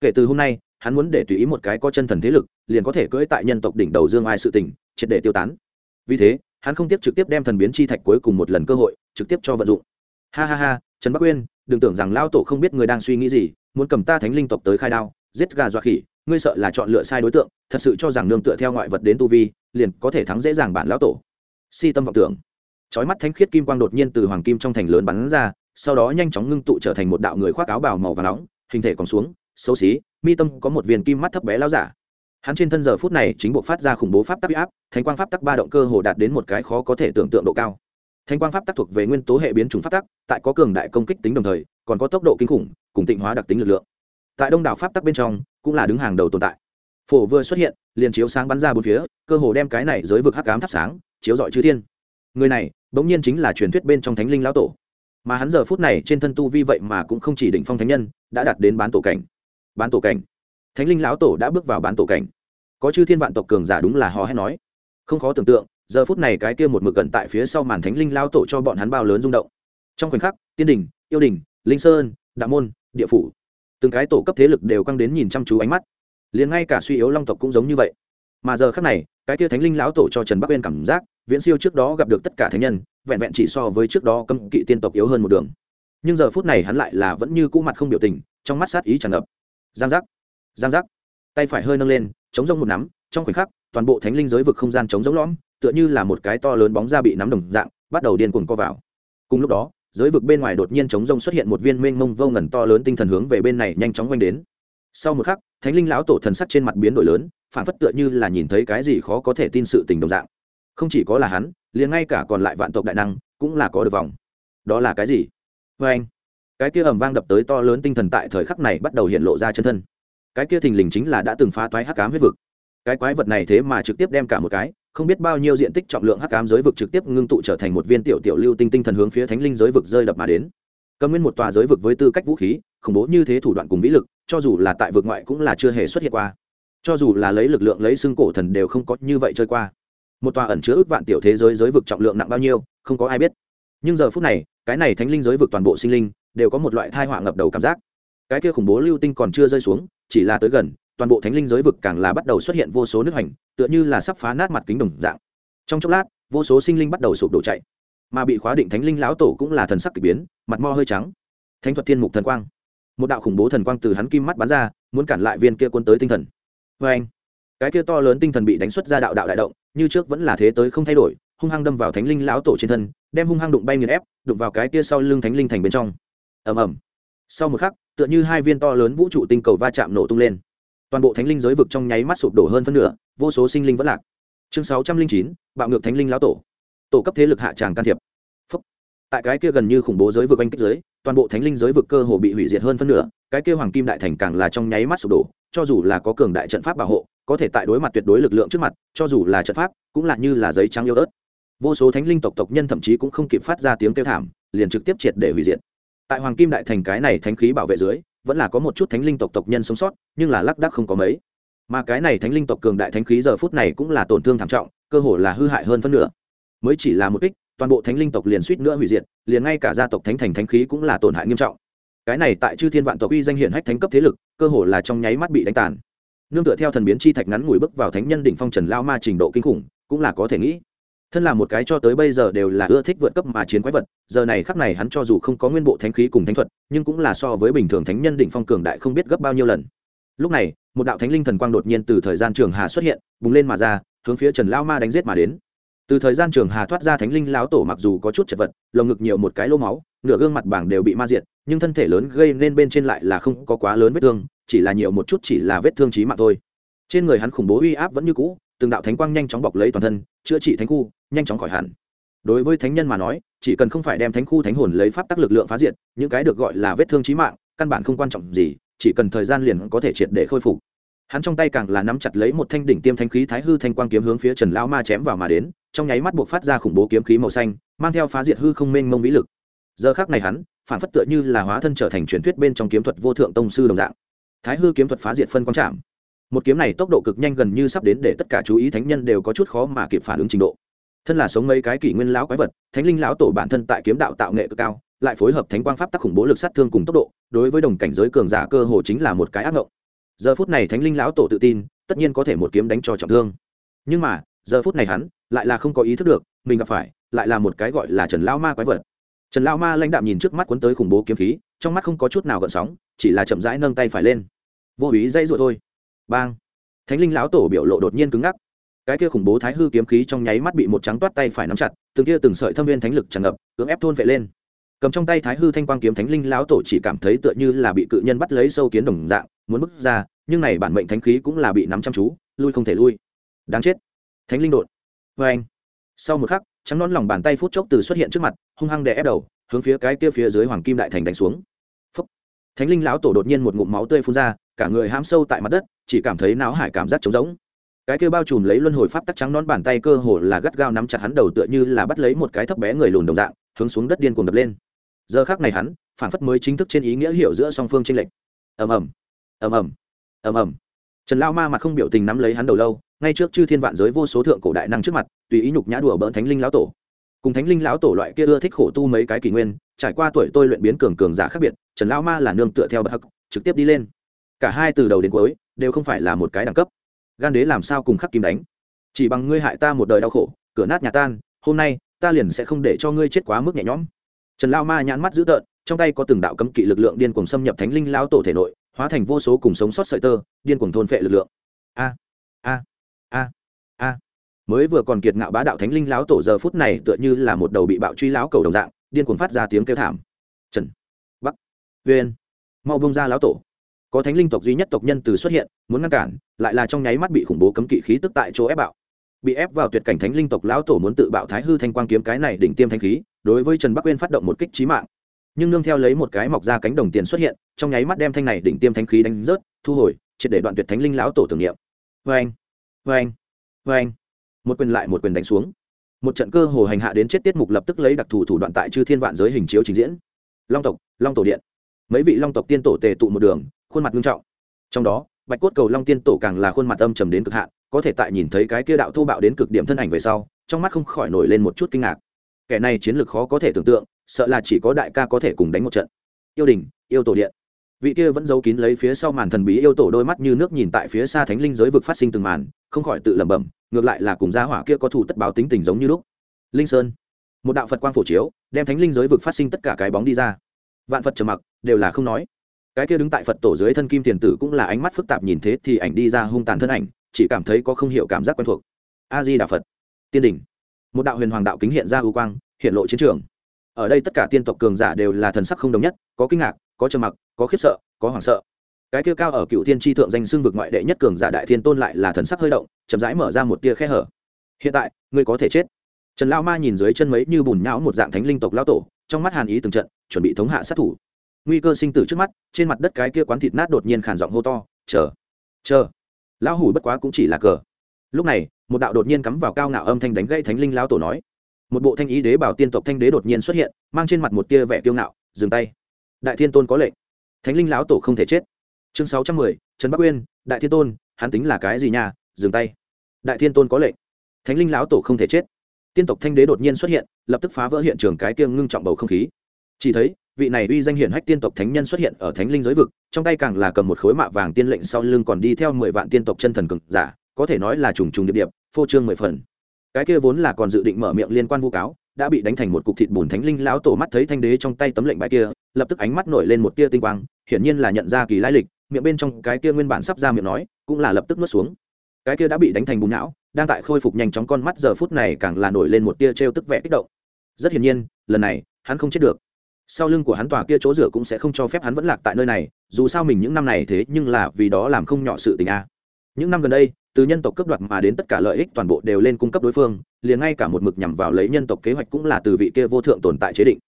Kể từ hôm nay, hắn muốn để tùy ý một cái có chân thần thế lực, liền có thể cưỡi tại nhân tộc đỉnh đầu dương ai sự tình, triệt để tiêu tán. Vì thế, hắn không tiếp trực tiếp đem thần biến chi thạch cuối cùng một lần cơ hội, trực tiếp cho vận dụng. Ha ha ha, trần bắc uyên, đừng tưởng rằng lao tổ không biết người đang suy nghĩ gì muốn cầm ta thánh linh tộc tới khai đao, giết gà dọa khỉ, ngươi sợ là chọn lựa sai đối tượng, thật sự cho rằng nương tựa theo ngoại vật đến tu vi, liền có thể thắng dễ dàng bản lão tổ. Si tâm vọng tưởng. Chói mắt thánh khiết kim quang đột nhiên từ hoàng kim trong thành lớn bắn ra, sau đó nhanh chóng ngưng tụ trở thành một đạo người khoác áo bào màu và nóng, hình thể còn xuống, xấu xí, mi tâm có một viên kim mắt thấp bé lao giả. Hắn trên thân giờ phút này chính bộ phát ra khủng bố pháp tắc áp, thánh quang pháp tắc ba động cơ hồ đạt đến một cái khó có thể tưởng tượng độ cao thánh quang pháp tắc thuộc về nguyên tố hệ biến chủng pháp tắc, tại có cường đại công kích tính đồng thời, còn có tốc độ kinh khủng, cùng tịnh hóa đặc tính lực lượng. Tại đông đảo pháp tắc bên trong, cũng là đứng hàng đầu tồn tại. Phổ vừa xuất hiện, liền chiếu sáng bắn ra bốn phía, cơ hồ đem cái này giới vực hắc ám thắp sáng, chiếu rọi chư thiên. Người này, bỗng nhiên chính là truyền thuyết bên trong thánh linh lão tổ. Mà hắn giờ phút này trên thân tu vi vậy mà cũng không chỉ định phong thánh nhân, đã đạt đến bán tổ cảnh. Bán tổ cảnh. Thánh linh lão tổ đã bước vào bán tổ cảnh. Có chư thiên vạn tộc cường giả đúng là họ hay nói. Không khó tưởng tượng giờ phút này cái kia một mực gần tại phía sau màn thánh linh lao tổ cho bọn hắn bao lớn rung động. Trong khoảnh khắc, tiên đình, yêu đình, linh sơn, đạo môn, địa phủ, từng cái tổ cấp thế lực đều căng đến nhìn chăm chú ánh mắt. Liền ngay cả suy yếu long tộc cũng giống như vậy. Mà giờ khắc này, cái kia thánh linh lão tổ cho trần bắc uyên cảm giác, viễn siêu trước đó gặp được tất cả thánh nhân, vẹn vẹn chỉ so với trước đó cấm kỵ tiên tộc yếu hơn một đường. Nhưng giờ phút này hắn lại là vẫn như cũ mặt không biểu tình, trong mắt sát ý tràn ngập. Giang giác giang giác. Tay phải hơi nâng lên, chống rông một nắm, trong khoảnh khắc, toàn bộ thánh linh giới vực không gian chống rỗng lõm tựa như là một cái to lớn bóng da bị nắm đồng dạng, bắt đầu điên cuồng co vào. Cùng lúc đó, giới vực bên ngoài đột nhiên chống rông xuất hiện một viên mênh mông vô ngần to lớn tinh thần hướng về bên này nhanh chóng quanh đến. Sau một khắc, thánh linh lão tổ thần sắc trên mặt biến đổi lớn phản phất tựa như là nhìn thấy cái gì khó có thể tin sự tình đồng dạng. Không chỉ có là hắn, liền ngay cả còn lại vạn tộc đại năng cũng là có được vòng. Đó là cái gì? Vê anh, cái kia ầm vang đập tới to lớn tinh thần tại thời khắc này bắt đầu hiện lộ ra chân thân. Cái kia thình lình chính là đã từng phá toái hắc ám huyết vực. Cái quái vật này thế mà trực tiếp đem cả một cái không biết bao nhiêu diện tích trọng lượng hắc ám giới vực trực tiếp ngưng tụ trở thành một viên tiểu tiểu lưu tinh tinh thần hướng phía thánh linh giới vực rơi đập mà đến. Cầm nguyên một tòa giới vực với tư cách vũ khí, khủng bố như thế thủ đoạn cùng vĩ lực, cho dù là tại vực ngoại cũng là chưa hề xuất hiện qua. Cho dù là lấy lực lượng lấy xương cổ thần đều không có như vậy chơi qua. Một tòa ẩn chứa ước vạn tiểu thế giới giới vực trọng lượng nặng bao nhiêu, không có ai biết. Nhưng giờ phút này, cái này thánh linh giới vực toàn bộ sinh linh, đều có một loại thai họa ngập đầu cảm giác. Cái kia khủng bố lưu tinh còn chưa rơi xuống, chỉ là tới gần toàn bộ thánh linh giới vực càng là bắt đầu xuất hiện vô số nước hành, tựa như là sắp phá nát mặt kính đồng dạng. Trong chốc lát, vô số sinh linh bắt đầu sụp đổ chạy, mà bị khóa định thánh linh lão tổ cũng là thần sắc k ỳ biến, mặt mo hơi trắng. Thánh thuật thiên mục thần quang. Một đạo khủng bố thần quang từ hắn kim mắt bắn ra, muốn cản lại viên kia quân tới tinh thần. Vê anh, cái kia to lớn tinh thần bị đánh xuất ra đạo đạo đại động, như trước vẫn là thế tới không thay đổi, hung hăng đâm vào thánh linh lão tổ trên thân, đem hung hăng đụng bay nghiền ép, đụng vào cái kia sau lưng thánh linh thành bên trong. Ầm ầm. Sau một khắc, tựa như hai viên to lớn vũ trụ tinh cầu va chạm nổ tung lên toàn bộ thánh linh giới vực trong nháy mắt sụp đổ hơn phân nửa, vô số sinh linh vẫn lạc. Chương sáu trăm linh chín, bạo ngược thánh linh lão tổ. Tổ cấp thế lực hạ tràng can thiệp. Phúc. tại cái kia gần như khủng bố giới vực anh kích giới, toàn bộ thánh linh giới vực cơ hồ bị hủy diệt hơn phân nửa, cái kia hoàng kim đại thành càng là trong nháy mắt sụp đổ, cho dù là có cường đại trận pháp bảo hộ, có thể tại đối mặt tuyệt đối lực lượng trước mặt, cho dù là trận pháp, cũng là như là giấy trắng yêu ớt. Vô số thánh linh tộc tộc nhân thậm chí cũng không kịp phát ra tiếng kêu thảm, liền trực tiếp triệt để hủy diệt. Tại hoàng kim đại thành cái này thánh khí bảo vệ dưới vẫn là có một chút thánh linh tộc tộc nhân sống sót, nhưng là lác đác không có mấy. Mà cái này thánh linh tộc cường đại thánh khí giờ phút này cũng là tổn thương thảm trọng, cơ hồ là hư hại hơn phân nửa. Mới chỉ là một kích, toàn bộ thánh linh tộc liền suýt nữa hủy diệt, liền ngay cả gia tộc thánh thành thánh khí cũng là tổn hại nghiêm trọng. Cái này tại chư thiên vạn tộc uy danh hiển hách thánh cấp thế lực, cơ hồ là trong nháy mắt bị đánh tàn. Nương tựa theo thần biến chi thạch ngắn ngủi bước vào thánh nhân đỉnh phong trần lao ma trình độ kinh khủng, cũng là có thể nghĩ thân là một cái cho tới bây giờ đều là ưa thích vượt cấp mà chiến quái vật, giờ này khắc này hắn cho dù không có nguyên bộ thánh khí cùng thánh thuật, nhưng cũng là so với bình thường thánh nhân đỉnh phong cường đại không biết gấp bao nhiêu lần. Lúc này, một đạo thánh linh thần quang đột nhiên từ thời gian trường hà xuất hiện, bùng lên mà ra, hướng phía trần lao ma đánh giết mà đến. Từ thời gian trường hà thoát ra thánh linh lão tổ mặc dù có chút chật vật, lồng ngực nhiều một cái lô máu, nửa gương mặt bảng đều bị ma diệt, nhưng thân thể lớn gây nên bên trên lại là không có quá lớn vết thương, chỉ là nhiều một chút chỉ là vết thương trí mạng thôi. Trên người hắn khủng bố uy áp vẫn như cũ, từng đạo thánh quang nhanh chóng bọc lấy toàn thân, chữa trị thánh khu nhanh chóng khỏi hẳn. Đối với thánh nhân mà nói, chỉ cần không phải đem thánh khu thánh hồn lấy pháp tắc lực lượng phá diệt, những cái được gọi là vết thương trí mạng, căn bản không quan trọng gì, chỉ cần thời gian liền có thể triệt để khôi phục. Hắn trong tay càng là nắm chặt lấy một thanh đỉnh tiêm thanh khí thái hư thanh quang kiếm hướng phía trần lão ma chém vào mà đến, trong nháy mắt buộc phát ra khủng bố kiếm khí màu xanh, mang theo phá diệt hư không mênh mông vĩ lực. Giờ khác này hắn, phản phất tựa như là hóa thân trở thành truyền thuyết bên trong kiếm thuật vô thượng tông sư đồng dạng. Thái hư kiếm thuật phá diệt phân quang trạm một kiếm này tốc độ cực nhanh gần như sắp đến để tất cả chú ý thánh nhân đều có chút khó mà kịp phản ứng trình độ thân là sống mấy cái kỷ nguyên lão quái vật, thánh linh lão tổ bản thân tại kiếm đạo tạo nghệ cực cao, lại phối hợp thánh quang pháp tác khủng bố lực sát thương cùng tốc độ, đối với đồng cảnh giới cường giả cơ hồ chính là một cái ác ngộng. Giờ phút này thánh linh lão tổ tự tin, tất nhiên có thể một kiếm đánh cho trọng thương. Nhưng mà, giờ phút này hắn lại là không có ý thức được, mình gặp phải lại là một cái gọi là trần lao ma quái vật. Trần lao ma lãnh đạm nhìn trước mắt cuốn tới khủng bố kiếm khí, trong mắt không có chút nào gợn sóng, chỉ là chậm rãi nâng tay phải lên. Vô ý dây ruột thôi. Bang! Thánh linh lão tổ biểu lộ đột nhiên cứng ngắc cái kia khủng bố thái hư kiếm khí trong nháy mắt bị một trắng toát tay phải nắm chặt, từng kia từng sợi thâm viên thánh lực tràn ngập, cưỡng ép thôn vệ lên. Cầm trong tay thái hư thanh quang kiếm thánh linh lão tổ chỉ cảm thấy tựa như là bị cự nhân bắt lấy sâu kiến đồng dạng, muốn bước ra, nhưng này bản mệnh thánh khí cũng là bị nắm chăm chú, lui không thể lui. Đáng chết. Thánh linh đột. Vê anh sau một khắc, trắng nón lòng bàn tay phút chốc từ xuất hiện trước mặt, hung hăng đè ép đầu, hướng phía cái kia phía dưới hoàng kim đại thành đánh xuống. Phúc. thánh linh lão tổ đột nhiên một ngụm máu tươi phun ra, cả người hám sâu tại mặt đất, chỉ cảm thấy não hải cảm giác trống rỗng cái kia bao trùm lấy luân hồi pháp tắc trắng nón bàn tay cơ hồ là gắt gao nắm chặt hắn đầu tựa như là bắt lấy một cái thấp bé người lùn đồng dạng, hướng xuống đất điên cuồng đập lên. Giờ khác này hắn, phản phất mới chính thức trên ý nghĩa hiểu giữa song phương tranh lệch. Ầm ầm ầm ầm ầm ầm. Trần lao ma mặt không biểu tình nắm lấy hắn đầu lâu, ngay trước chư thiên vạn giới vô số thượng cổ đại năng trước mặt, tùy ý nhục nhã đùa bỡn thánh linh lão tổ. Cùng thánh linh lão tổ loại kia ưa thích khổ tu mấy cái kỷ nguyên, trải qua tuổi tôi luyện biến cường cường giả khác biệt, trần lao ma là nương tựa theo bậc hắc trực tiếp đi lên. Cả hai từ đầu đến cuối, đều không phải là một cái đẳng cấp gan đế làm sao cùng khắc kim đánh? Chỉ bằng ngươi hại ta một đời đau khổ, cửa nát nhà tan, hôm nay, ta liền sẽ không để cho ngươi chết quá mức nhẹ nhõm. Trần lao ma nhãn mắt dữ tợn, trong tay có từng đạo cấm kỵ lực lượng điên cuồng xâm nhập thánh linh lão tổ thể nội, hóa thành vô số cùng sống sót sợi tơ, điên cuồng thôn phệ lực lượng. A a a a. Mới vừa còn kiệt ngạo bá đạo thánh linh lão tổ giờ phút này tựa như là một đầu bị bạo truy lão cầu đồng dạng, điên cuồng phát ra tiếng kêu thảm. Trần, bắc uyên mau bông ra lão tổ có thánh linh tộc duy nhất tộc nhân từ xuất hiện, muốn ngăn cản, lại là trong nháy mắt bị khủng bố cấm kỵ khí tức tại chỗ ép bạo. Bị ép vào tuyệt cảnh thánh linh tộc lão tổ muốn tự bạo thái hư thanh quang kiếm cái này đỉnh tiêm thanh khí, đối với trần bắc uyên phát động một kích trí mạng. Nhưng nương theo lấy một cái mọc ra cánh đồng tiền xuất hiện, trong nháy mắt đem thanh này đỉnh tiêm thanh khí đánh rớt, thu hồi, triệt để đoạn tuyệt thánh linh lão tổ tưởng niệm. Vê anh vê anh vê anh một quyền lại một quyền đánh xuống. Một trận cơ hồ hành hạ đến chết tiết mục lập tức lấy đặc thù thủ đoạn tại chư thiên vạn giới hình chiếu trình diễn. Long tộc, long tổ điện. Mấy vị long tộc tiên tổ tề tụ một đường khuôn mặt nghiêm trọng. Trong đó, bạch cốt cầu long tiên tổ càng là khuôn mặt âm trầm đến cực hạn, có thể tại nhìn thấy cái kia đạo thô bạo đến cực điểm thân ảnh về sau, trong mắt không khỏi nổi lên một chút kinh ngạc. Kẻ này chiến lược khó có thể tưởng tượng, sợ là chỉ có đại ca có thể cùng đánh một trận. Yêu đình, yêu tổ điện. Vị kia vẫn giấu kín lấy phía sau màn thần bí yêu tổ đôi mắt như nước nhìn tại phía xa thánh linh giới vực phát sinh từng màn, không khỏi tự lẩm bẩm, ngược lại là cùng gia hỏa kia có thủ tất báo tính tình giống như lúc. Linh sơn. Một đạo phật quang phổ chiếu, đem thánh linh giới vực phát sinh tất cả cái bóng đi ra. Vạn phật trầm mặc, đều là không nói cái kia đứng tại phật tổ dưới thân kim tiền tử cũng là ánh mắt phức tạp nhìn thế thì ảnh đi ra hung tàn thân ảnh chỉ cảm thấy có không hiểu cảm giác quen thuộc. A di đà phật tiên Đình, một đạo huyền hoàng đạo kính hiện ra ưu quang hiện lộ chiến trường. Ở đây tất cả tiên tộc cường giả đều là thần sắc không đồng nhất có kinh ngạc có trầm mặc có khiếp sợ có hoảng sợ. Cái kia cao ở cựu thiên tri thượng danh xưng vực ngoại đệ nhất cường giả đại thiên tôn lại là thần sắc hơi động chậm rãi mở ra một tia khe hở. Hiện tại ngươi có thể chết. Trần lao ma nhìn dưới chân mấy như bùn nhão một dạng thánh linh tộc lao tổ trong mắt hàn ý từng trận chuẩn bị thống hạ sát thủ nguy cơ sinh tử trước mắt, trên mặt đất cái kia quán thịt nát đột nhiên khản giọng hô to, chờ chờ, lão hủ bất quá cũng chỉ là cờ. Lúc này, một đạo đột nhiên cắm vào cao ngạo âm thanh đánh gãy thánh linh lão tổ nói. Một bộ thanh ý đế bảo tiên tộc thanh đế đột nhiên xuất hiện, mang trên mặt một tia vẻ kiêu ngạo, dừng tay. Đại thiên tôn có lệnh. Thánh linh lão tổ không thể chết. Chương sáu trăm mười, trần bắc uyên, đại thiên tôn, hắn tính là cái gì nhà dừng tay. Đại thiên tôn có lệnh. Thánh linh lão tổ không thể chết. Tiên tộc thanh đế đột nhiên xuất hiện, lập tức phá vỡ hiện trường cái tiêng ngưng trọng bầu không khí. Chỉ thấy vị này uy danh hiển hách tiên tộc thánh nhân xuất hiện ở thánh linh giới vực, trong tay càng là cầm một khối mạ vàng tiên lệnh sau lưng còn đi theo mười vạn tiên tộc chân thần cực giả, có thể nói là trùng trùng điệp điệp, phô trương mười phần. Cái kia vốn là còn dự định mở miệng liên quan vu cáo, đã bị đánh thành một cục thịt bùn thánh linh lão tổ mắt thấy thanh đế trong tay tấm lệnh bài kia, lập tức ánh mắt nổi lên một tia tinh quang, hiển nhiên là nhận ra kỳ lai lịch, miệng bên trong cái kia nguyên bản sắp ra miệng nói, cũng là lập tức nuốt xuống. Cái kia đã bị đánh thành bùn não, đang tại khôi phục nhanh chóng con mắt, giờ phút này càng là nổi lên một tia trêu tức vẻ kích động. Rất hiển nhiên, lần này, hắn không chết được sau lưng của hắn tòa kia chỗ rửa cũng sẽ không cho phép hắn vẫn lạc tại nơi này, dù sao mình những năm này thế nhưng là vì đó làm không nhỏ sự tình a. Những năm gần đây, từ nhân tộc cấp đoạt mà đến tất cả lợi ích toàn bộ đều lên cung cấp đối phương, liền ngay cả một mực nhằm vào lấy nhân tộc kế hoạch cũng là từ vị kia vô thượng tồn tại chế định.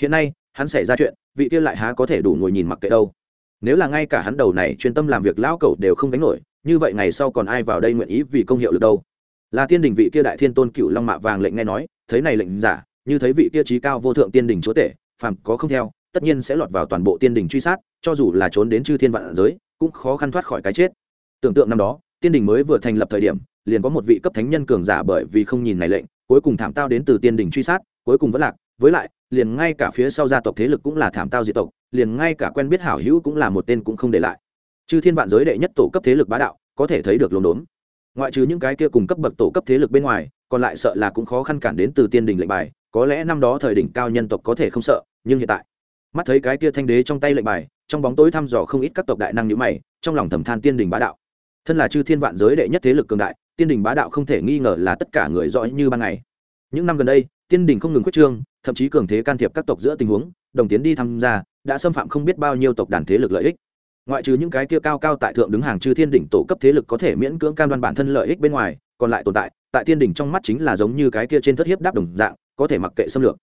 Hiện nay, hắn xảy ra chuyện, vị kia lại há có thể đủ ngồi nhìn mặc kệ đâu. Nếu là ngay cả hắn đầu này chuyên tâm làm việc lão cẩu đều không đánh nổi, như vậy ngày sau còn ai vào đây nguyện ý vì công hiệu được đâu? Là tiên đình vị kia đại thiên tôn cựu long mạ vàng lệnh nghe nói, thấy này lệnh giả, như thấy vị kia trí cao vô thượng tiên đình chúa tể phàm có không theo, tất nhiên sẽ lọt vào toàn bộ tiên đình truy sát, cho dù là trốn đến chư thiên vạn giới, cũng khó khăn thoát khỏi cái chết. Tưởng tượng năm đó, tiên đình mới vừa thành lập thời điểm, liền có một vị cấp thánh nhân cường giả bởi vì không nhìn này lệnh, cuối cùng thảm tao đến từ tiên đình truy sát, cuối cùng vẫn lạc, với lại, liền ngay cả phía sau gia tộc thế lực cũng là thảm tao diệt tộc, liền ngay cả quen biết hảo hữu cũng là một tên cũng không để lại. Chư thiên vạn giới đệ nhất tổ cấp thế lực bá đạo, có thể thấy được lồn đốn. Ngoại trừ những cái kia cùng cấp bậc tổ cấp thế lực bên ngoài, còn lại sợ là cũng khó khăn cản đến từ tiên đình lệnh bài có lẽ năm đó thời đỉnh cao nhân tộc có thể không sợ, nhưng hiện tại, mắt thấy cái kia thanh đế trong tay lệnh bài, trong bóng tối thăm dò không ít các tộc đại năng nhữ mày, trong lòng thầm than tiên đình bá đạo. Thân là chư thiên vạn giới đệ nhất thế lực cường đại, tiên đình bá đạo không thể nghi ngờ là tất cả người rõ như ban ngày. Những năm gần đây, tiên đình không ngừng quyết trương, thậm chí cường thế can thiệp các tộc giữa tình huống, đồng tiến đi tham gia, đã xâm phạm không biết bao nhiêu tộc đàn thế lực lợi ích. Ngoại trừ những cái kia cao cao tại thượng đứng hàng chư thiên đỉnh tổ cấp thế lực có thể miễn cưỡng cam đoan bản thân lợi ích bên ngoài, còn lại tồn tại tại tiên đỉnh trong mắt chính là giống như cái kia trên thất hiếp đáp đồng dạng có thể mặc kệ xâm lược.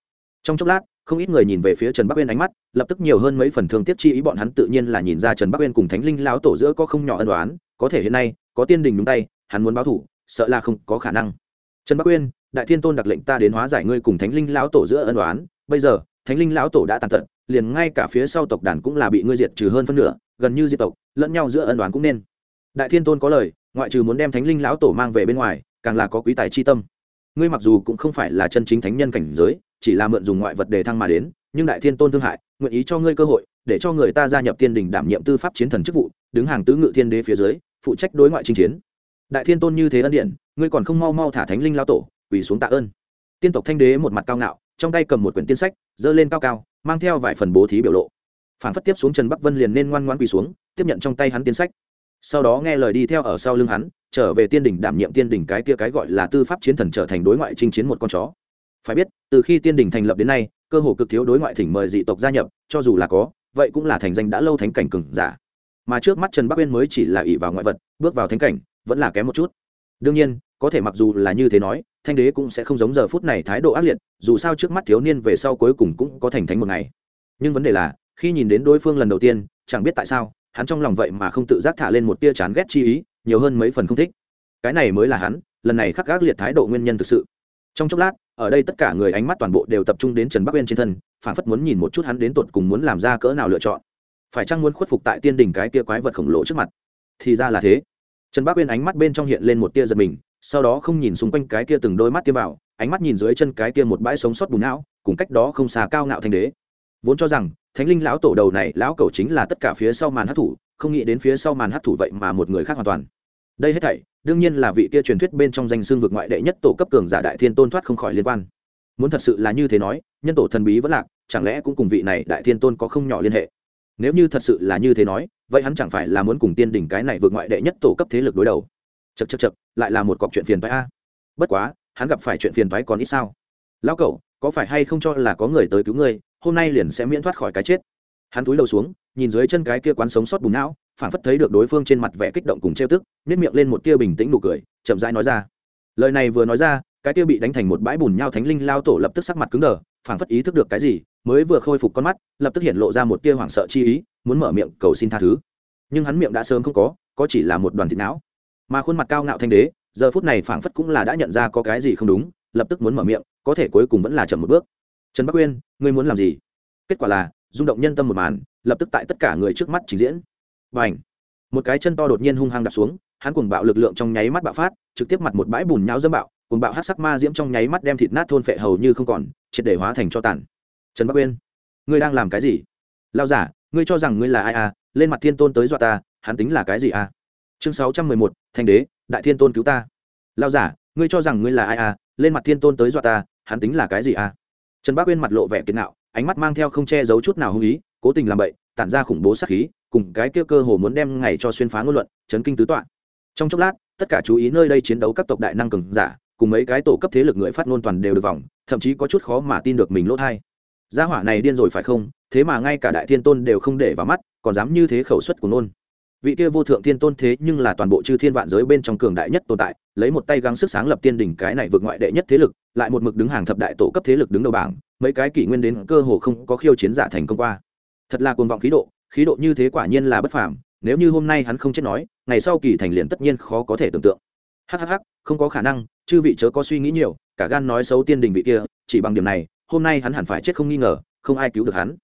Trong chốc lát, không ít người nhìn về phía trần bắc uyên ánh mắt, lập tức nhiều hơn mấy phần thương tiếc chi ý bọn hắn tự nhiên là nhìn ra trần bắc uyên cùng thánh linh lão tổ giữa có không nhỏ ân đoán có thể hiện nay, có tiên đình đúng tay, hắn muốn báo thủ, sợ là không có khả năng. Trần bắc uyên, đại thiên tôn đặc lệnh ta đến hóa giải ngươi cùng thánh linh lão tổ giữa ân đoán bây giờ, thánh linh lão tổ đã tàn tật, liền ngay cả phía sau tộc đàn cũng là bị ngươi diệt trừ hơn phân nửa, gần như diệt tộc, lẫn nhau giữa ân đoán cũng nên. Đại thiên tôn có lời, ngoại trừ muốn đem thánh linh lão tổ mang về bên ngoài, càng là có quý tài chi tâm ngươi mặc dù cũng không phải là chân chính thánh nhân cảnh giới, chỉ là mượn dùng ngoại vật đề thăng mà đến, nhưng đại thiên tôn thương hại, nguyện ý cho ngươi cơ hội, để cho người ta gia nhập tiên đình đảm nhiệm tư pháp chiến thần chức vụ, đứng hàng tứ ngự thiên đế phía dưới, phụ trách đối ngoại chinh chiến. Đại thiên tôn như thế ân điện ngươi còn không mau mau thả thánh linh lao tổ, quỳ xuống tạ ơn. Tiên tộc thanh đế một mặt cao ngạo, trong tay cầm một quyển tiên sách, giơ lên cao cao, mang theo vài phần bố thí biểu lộ. Phản phất tiếp xuống trần bắc vân liền nên ngoan ngoan quỳ xuống, tiếp nhận trong tay hắn tiên sách sau đó nghe lời đi theo ở sau lưng hắn, trở về tiên đỉnh đảm nhiệm tiên đỉnh cái kia cái gọi là tư pháp chiến thần trở thành đối ngoại chinh chiến một con chó. Phải biết, từ khi tiên đỉnh thành lập đến nay, cơ hồ cực thiếu đối ngoại thỉnh mời dị tộc gia nhập, cho dù là có, vậy cũng là thành danh đã lâu thánh cảnh cừng giả. Mà trước mắt trần bắc uyên mới chỉ là ỷ vào ngoại vật, bước vào thánh cảnh, vẫn là kém một chút. Đương nhiên, có thể mặc dù là như thế nói, thanh đế cũng sẽ không giống giờ phút này thái độ ác liệt, dù sao trước mắt thiếu niên về sau cuối cùng cũng có thành thánh một ngày. Nhưng vấn đề là, khi nhìn đến đối phương lần đầu tiên, chẳng biết tại sao hắn trong lòng vậy mà không tự giác thả lên một tia chán ghét chi ý, nhiều hơn mấy phần không thích. Cái này mới là hắn, lần này khắc gác liệt thái độ nguyên nhân thực sự. Trong chốc lát, ở đây tất cả người ánh mắt toàn bộ đều tập trung đến trần bắc uyên trên thân phản phất muốn nhìn một chút hắn đến tột cùng muốn làm ra cỡ nào lựa chọn. Phải chăng muốn khuất phục tại tiên đình cái tia quái vật khổng lồ trước mặt? Thì ra là thế. Trần bắc uyên ánh mắt bên trong hiện lên một tia giật mình, sau đó không nhìn xung quanh cái kia từng đôi mắt tiêm vào, ánh mắt nhìn dưới chân cái kia một bãi sống sót bùn não, cùng cách đó không xa cao ngạo thanh đế. Vốn cho rằng thánh linh lão tổ đầu này, lão cầu chính là tất cả phía sau màn hát thủ, không nghĩ đến phía sau màn hát thủ vậy mà một người khác hoàn toàn. Đây hết thảy, đương nhiên là vị kia truyền thuyết bên trong danh xương vực ngoại đệ nhất tổ cấp cường giả đại thiên tôn thoát không khỏi liên quan. Muốn thật sự là như thế nói, nhân tổ thần bí vẫn lạc, chẳng lẽ cũng cùng vị này đại thiên tôn có không nhỏ liên hệ? Nếu như thật sự là như thế nói, vậy hắn chẳng phải là muốn cùng tiên đỉnh cái này vượt ngoại đệ nhất tổ cấp thế lực đối đầu? Chật chật chật lại là một cọc chuyện phiền toái a. Bất quá, hắn gặp phải chuyện phiền toái còn ít sao? Lão cậu, có phải hay không cho là có người tới cứu ngươi? Hôm nay liền sẽ miễn thoát khỏi cái chết. Hắn túi đầu xuống, nhìn dưới chân cái kia quán sống sót bùn não phản phất thấy được đối phương trên mặt vẻ kích động cùng trêu tức nếp miệng lên một tia bình tĩnh nụ cười, chậm rãi nói ra. Lời này vừa nói ra, cái kia bị đánh thành một bãi bùn nhau thánh linh lao tổ lập tức sắc mặt cứng đờ phản phất ý thức được cái gì, mới vừa khôi phục con mắt, lập tức hiện lộ ra một tia hoảng sợ chi ý, muốn mở miệng cầu xin tha thứ. Nhưng hắn miệng đã sớm không có có chỉ là một đoàn thịt não. Mà khuôn mặt cao ngạo thanh đế, giờ phút này phảng phất cũng là đã nhận ra có cái gì không đúng, lập tức muốn mở miệng, có thể cuối cùng vẫn là chậm một bước trần bắc uyên, ngươi muốn làm gì? Kết quả là, rung động nhân tâm một màn, lập tức tại tất cả người trước mắt trình diễn. Và ảnh một cái chân to đột nhiên hung hăng đặt xuống, hắn cuồng bạo lực lượng trong nháy mắt bạo phát, trực tiếp mặt một bãi bùn nhão dâm bạo, cuồng bạo hát sắc ma diễm trong nháy mắt đem thịt nát thôn phệ hầu như không còn, triệt để hóa thành cho tàn. Trần bắc uyên, ngươi đang làm cái gì? Lao giả, ngươi cho rằng ngươi là ai à? Lên mặt thiên tôn tới dọa ta, hắn tính là cái gì à? Chương sáu trăm mười một, thanh đế, đại thiên tôn cứu ta. Lao giả, ngươi cho rằng ngươi là ai à? Lên mặt thiên tôn tới dọa ta, hắn tính là cái gì à? Trần bác uyên mặt lộ vẻ kiệt nạo ánh mắt mang theo không che giấu chút nào hung ý, cố tình làm bậy, tản ra khủng bố sát khí, cùng cái kia cơ hồ muốn đem ngày cho xuyên phá ngôn luận, chấn kinh tứ tọa. Trong chốc lát, tất cả chú ý nơi đây chiến đấu các tộc đại năng cường giả, cùng mấy cái tổ cấp thế lực người phát ngôn toàn đều được vòng, thậm chí có chút khó mà tin được mình lỗ thai. Gia hỏa này điên rồi phải không? Thế mà ngay cả đại thiên tôn đều không để vào mắt, còn dám như thế khẩu suất của nôn vị kia vô thượng thiên tôn thế nhưng là toàn bộ chư thiên vạn giới bên trong cường đại nhất tồn tại, lấy một tay gắng sức sáng lập tiên đỉnh cái này vượt ngoại đệ nhất thế lực, lại một mực đứng hàng thập đại tổ cấp thế lực đứng đầu bảng, mấy cái kỷ nguyên đến cơ hồ không có khiêu chiến giả thành công qua. Thật là cuồng vọng khí độ khí độ như thế quả nhiên là bất phàm, nếu như hôm nay hắn không chết nói, ngày sau kỳ thành liền tất nhiên khó có thể tưởng tượng. Hhh không có khả năng, chư vị chớ có suy nghĩ nhiều, cả gan nói xấu tiên đình vị kia, chỉ bằng điểm này, hôm nay hắn hẳn phải chết không nghi ngờ, không ai cứu được hắn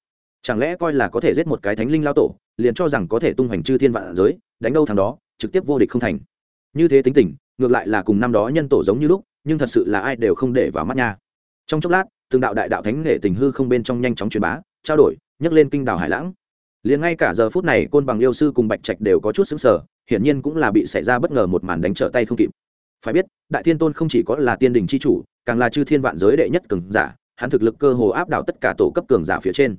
chẳng lẽ coi là có thể giết một cái thánh linh lao tổ, liền cho rằng có thể tung hoành chư thiên vạn giới, đánh đâu thằng đó, trực tiếp vô địch không thành. Như thế tính tình, ngược lại là cùng năm đó nhân tổ giống như lúc, nhưng thật sự là ai đều không để vào mắt nha. Trong chốc lát, từng đạo đại đạo thánh nghệ tình hư không bên trong nhanh chóng truyền bá, trao đổi, nhấc lên kinh đảo hải lãng. Liền ngay cả giờ phút này, côn bằng yêu sư cùng bạch trạch đều có chút xứng sở hiển nhiên cũng là bị xảy ra bất ngờ một màn đánh trở tay không kịp. Phải biết, đại thiên tôn không chỉ có là tiên đình c h i chủ, càng là chư thiên vạn giới đệ nhất cường giả, hắn thực lực cơ hồ áp đảo tất cả tổ cấp cường giả phía trên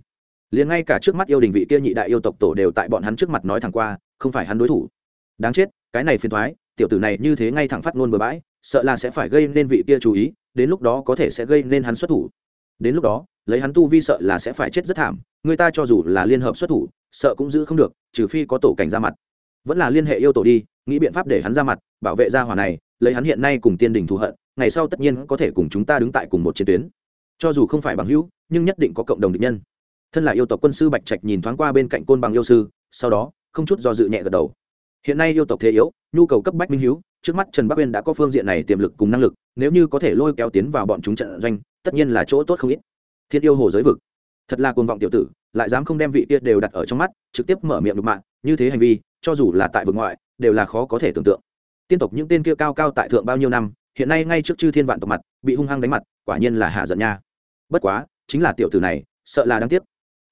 liền ngay cả trước mắt yêu đình vị kia nhị đại yêu tộc tổ đều tại bọn hắn trước mặt nói thẳng qua, không phải hắn đối thủ. Đáng chết, cái này phiền thoái tiểu tử này như thế ngay thẳng phát ngôn bừa bãi, sợ là sẽ phải gây nên vị kia chú ý, đến lúc đó có thể sẽ gây nên hắn xuất thủ. Đến lúc đó, lấy hắn tu vi sợ là sẽ phải chết rất thảm, người ta cho dù là liên hợp xuất thủ, sợ cũng giữ không được, trừ phi có tổ cảnh ra mặt. Vẫn là liên hệ yêu tổ đi, nghĩ biện pháp để hắn ra mặt, bảo vệ gia hỏa này, lấy hắn hiện nay cùng tiên đình thù hận, ngày sau tất nhiên có thể cùng chúng ta đứng tại cùng một chiến tuyến. Cho dù không phải bằng hữu, nhưng nhất định có cộng đồng định nhân thân là yêu tộc quân sư bạch trạch nhìn thoáng qua bên cạnh côn bằng yêu sư, sau đó, không chút do dự nhẹ gật đầu. Hiện nay yêu tộc thế yếu, nhu cầu cấp bách minh hiếu, trước mắt trần bắc uyên đã có phương diện này tiềm lực cùng năng lực, nếu như có thể lôi kéo tiến vào bọn chúng trận doanh, tất nhiên là chỗ tốt không ít. Thiên yêu hồ giới vực. Thật là côn vọng tiểu tử, lại dám không đem vị kia đều đặt ở trong mắt, trực tiếp mở miệng đục mạng, như thế hành vi, cho dù là tại vực ngoại, đều là khó có thể tưởng tượng. Tiên tộc những tên kia cao cao tại thượng bao nhiêu năm, hiện nay ngay trước chư thiên vạn tộc mặt, bị hung hăng đánh mặt, quả nhiên là hạ giận nha. Bất quá, chính là tiểu tử này, sợ là đáng tiếc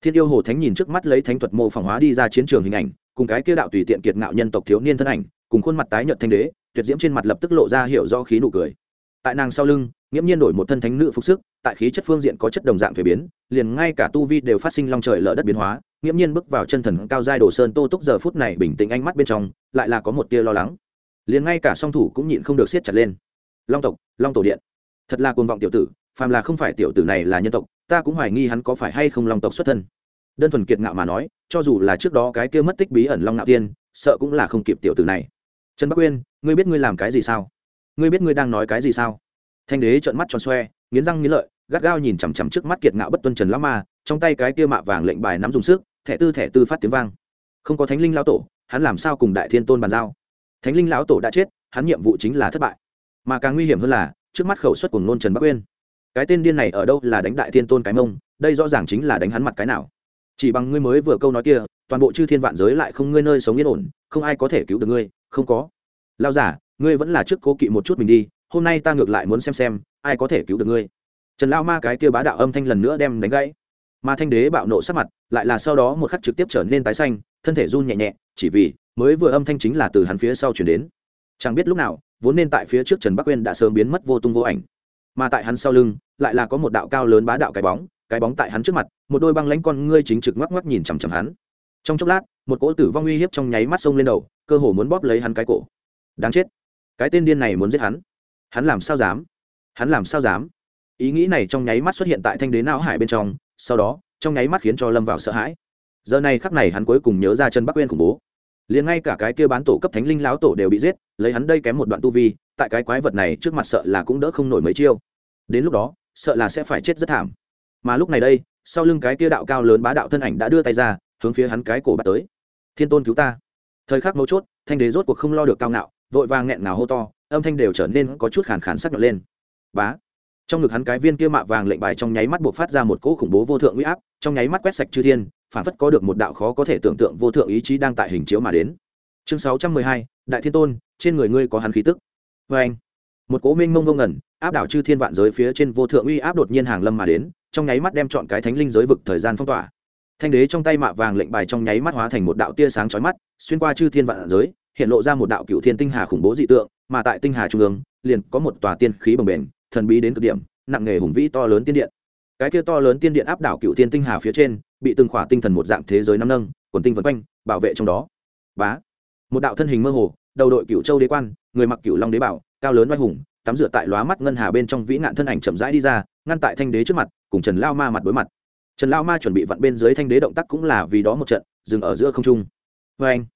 thiên yêu hồ thánh nhìn trước mắt lấy thánh thuật mô phỏng hóa đi ra chiến trường hình ảnh, cùng cái kia đạo tùy tiện kiệt ngạo nhân tộc thiếu niên thân ảnh, cùng khuôn mặt tái nhợt thanh đế, tuyệt diễm trên mặt lập tức lộ ra hiểu do khí nụ cười. Tại nàng sau lưng, nghiễm nhiên đổi một thân thánh nữ phục sức, tại khí chất phương diện có chất đồng dạng thuế biến, liền ngay cả tu vi đều phát sinh long trời lở đất biến hóa, nghiễm nhiên bước vào chân thần cao giai đồ sơn tô túc giờ phút này bình tĩnh ánh mắt bên trong, lại là có một tia lo lắng. Liền ngay cả song thủ cũng nhịn không được siết chặt lên. Long tộc, long tổ điện. Thật là cuồng vọng tiểu tử phàm là không phải tiểu tử này là nhân tộc, ta cũng hoài nghi hắn có phải hay không long tộc xuất thân. Đơn thuần kiệt ngạo mà nói, cho dù là trước đó cái kia mất tích bí ẩn long ngạo tiên, sợ cũng là không kịp tiểu tử này. Trần bắc uyên, ngươi biết ngươi làm cái gì sao? Ngươi biết ngươi đang nói cái gì sao? Thanh đế trợn mắt tròn xoe, nghiến răng nghiến lợi, gắt gao nhìn chằm chằm trước mắt kiệt ngạo bất tuân trần lão ma, trong tay cái kia mạ vàng lệnh bài nắm dùng sức, thẻ tư thẻ tư phát tiếng vang. Không có thánh linh lão tổ, hắn làm sao cùng đại thiên tôn bàn giao? Thánh linh lão tổ đã chết, hắn nhiệm vụ chính là thất bại. Mà càng nguy hiểm hơn là, trước mắt khẩu suất của ngôn trần bắc uyên cái tên điên này ở đâu là đánh đại thiên tôn cái mông, đây rõ ràng chính là đánh hắn mặt cái nào. Chỉ bằng ngươi mới vừa câu nói kia, toàn bộ chư thiên vạn giới lại không ngươi nơi sống yên ổn, không ai có thể cứu được ngươi, không có. Lao giả, ngươi vẫn là trước cố kỵ một chút mình đi, hôm nay ta ngược lại muốn xem xem, ai có thể cứu được ngươi. Trần lao ma cái kia bá đạo âm thanh lần nữa đem đánh gãy. Mà thanh đế bạo nộ sắc mặt, lại là sau đó một khắc trực tiếp trở nên tái xanh, thân thể run nhẹ nhẹ, chỉ vì, mới vừa âm thanh chính là từ hắn phía sau chuyển đến. Chẳng biết lúc nào, vốn nên tại phía trước trần bắc uyên đã sớm biến mất vô tung vô ảnh mà tại hắn sau lưng lại là có một đạo cao lớn bá đạo cái bóng cái bóng tại hắn trước mặt, một đôi băng lãnh con ngươi chính trực ngoắc ngoắc nhìn chằm chằm hắn. Trong chốc lát, một cỗ tử vong uy hiếp trong nháy mắt sông lên đầu, cơ hồ muốn bóp lấy hắn cái cổ. Đáng chết. Cái tên điên này muốn giết hắn. Hắn làm sao dám? Hắn làm sao dám? Ý nghĩ này trong nháy mắt xuất hiện tại thanh đế não hải bên trong, sau đó, trong nháy mắt khiến cho lâm vào sợ hãi. Giờ này khắc này hắn cuối cùng nhớ ra chân bắc quên khủng bố. Liền ngay cả cái kia bán tổ cấp thánh linh láo tổ đều bị giết, lấy hắn đây kém một đoạn tu vi, tại cái quái vật này trước mặt sợ là cũng đỡ không nổi mấy chiêu đến lúc đó, sợ là sẽ phải chết rất thảm. Mà lúc này đây, sau lưng cái kia đạo cao lớn bá đạo thân ảnh đã đưa tay ra, hướng phía hắn cái cổ bắt tới. Thiên tôn cứu ta. Thời khắc mấu chốt, thanh đế rốt cuộc không lo được cao ngạo, vội vàng nghẹn ngào hô to, âm thanh đều trở nên có chút khàn khàn sắc nhọn lên. Bá. Trong ngực hắn cái viên kia mạ vàng lệnh bài trong nháy mắt buộc phát ra một cỗ khủng bố vô thượng uy áp, trong nháy mắt quét sạch chư thiên, phản phất có được một đạo khó có thể tưởng tượng vô thượng ý chí đang tại hình chiếu mà đến. Chương sáu trăm mười hai, đại thiên tôn, trên người ngươi có hắn khí tức. Vê anh một cỗ minh mông ngông ngẩn áp đảo chư thiên vạn giới phía trên vô thượng uy áp đột nhiên hàng lâm mà đến, trong nháy mắt đem chọn cái thánh linh giới vực thời gian phong tỏa. Thanh đế trong tay mạ vàng lệnh bài trong nháy mắt hóa thành một đạo tia sáng chói mắt, xuyên qua chư thiên vạn giới, hiện lộ ra một đạo cựu thiên tinh hà khủng bố dị tượng, mà tại tinh hà trung ương, liền có một tòa tiên khí bồng bềnh, thần bí đến cực điểm, nặng nghề hùng vĩ to lớn tiên điện. Cái kia to lớn tiên điện áp đảo cựu thiên tinh hà phía trên, bị từng khỏa tinh thần một dạng thế giới năm nâng, quần tinh vân quanh, bảo vệ trong đó. Bá! Một đạo thân hình mơ hồ, đầu đội cựu châu đế quan, người mặc cựu long đế bảo cao lớn oai hùng, tắm rửa tại lóa mắt ngân hà bên trong vĩ nạn thân ảnh chậm rãi đi ra, ngăn tại thanh đế trước mặt, cùng trần lao ma mặt đối mặt. Trần lao ma chuẩn bị vặn bên dưới thanh đế động tác cũng là vì đó một trận, dừng ở giữa không trung. Vê anh,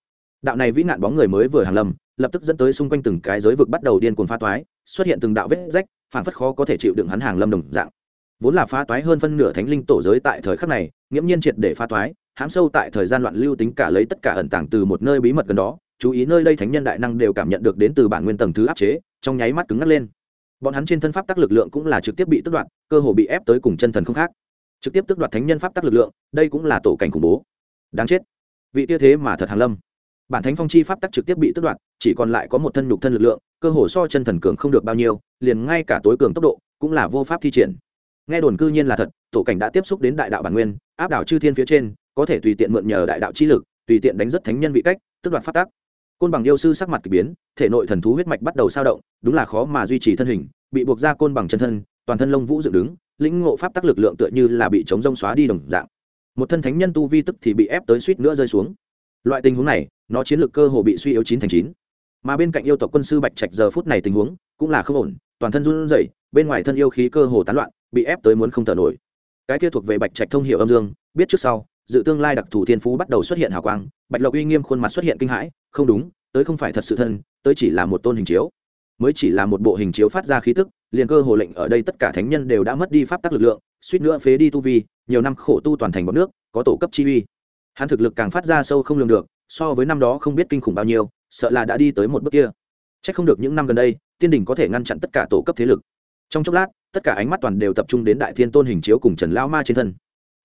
đạo này vĩ nạn bóng người mới vừa hàng lầm, lập tức dẫn tới xung quanh từng cái giới vực bắt đầu điên cuồng pha toái, xuất hiện từng đạo vết rách phản phất khó có thể chịu đựng hắn hàng lâm đồng dạng. Vốn là pha toái hơn phân nửa thánh linh tổ giới tại thời khắc này, nghiễm nhiên triệt để pha toái, hãm sâu tại thời gian loạn lưu tính cả lấy tất cả ẩn tàng từ một nơi bí mật gần đó chú ý nơi đây thánh nhân đại năng đều cảm nhận được đến từ bản nguyên tầng thứ áp chế, trong nháy mắt cứng ngắt lên. Bọn hắn trên thân pháp tắc lực lượng cũng là trực tiếp bị tức đoạt, cơ hồ bị ép tới cùng chân thần không khác. Trực tiếp tức đoạt thánh nhân pháp tắc lực lượng, đây cũng là tổ cảnh khủng bố. Đáng chết. Vị tia thế mà thật hàn lâm. Bản thánh phong chi pháp tắc trực tiếp bị tức đoạt, chỉ còn lại có một thân nhục thân lực lượng, cơ hồ so chân thần cường không được bao nhiêu, liền ngay cả tối cường tốc độ cũng là vô pháp thi triển. Nghe đồn cư nhiên là thật, tổ cảnh đã tiếp xúc đến đại đạo bản nguyên, áp đảo chư thiên phía trên, có thể tùy tiện mượn nhờ đại đạo chi lực, tùy tiện đánh rất thánh nhân vị cách tức đoạt pháp tác côn bằng yêu sư sắc mặt k ỳ biến, thể nội thần thú huyết mạch bắt đầu sao động, đúng là khó mà duy trì thân hình, bị buộc ra côn bằng chân thân, toàn thân lông vũ dựng đứng, lĩnh ngộ pháp tắc lực lượng tựa như là bị chống rông xóa đi đồng dạng. Một thân thánh nhân tu vi tức thì bị ép tới suýt nữa rơi xuống. Loại tình huống này, nó chiến lược cơ hồ bị suy yếu chín thành chín. Mà bên cạnh yêu tộc quân sư bạch trạch giờ phút này tình huống cũng là không ổn, toàn thân run rẩy, bên ngoài thân yêu khí cơ hồ tán loạn, bị ép tới muốn không thở nổi. Cái kia thuộc về bạch trạch thông hiệu âm dương, biết trước sau, dự tương lai đặc thù thiên phú bắt đầu xuất hiện hào quang, bạch lộc uy nghiêm khuôn mặt xuất hiện kinh hãi không đúng, tới không phải thật sự thân, tới chỉ là một tôn hình chiếu. Mới chỉ là một bộ hình chiếu phát ra khí tức, liền cơ hồ lệnh ở đây tất cả thánh nhân đều đã mất đi pháp tắc lực lượng, suýt nữa phế đi tu vi, nhiều năm khổ tu toàn thành bọn nước, có tổ cấp chi uy. Hắn thực lực càng phát ra sâu không lường được, so với năm đó không biết kinh khủng bao nhiêu, sợ là đã đi tới một bước kia. C h ắ c không được những năm gần đây, tiên đình có thể ngăn chặn tất cả tổ cấp thế lực. Trong chốc lát, tất cả ánh mắt toàn đều tập trung đến đại thiên tôn hình chiếu cùng trần lao ma trên thân.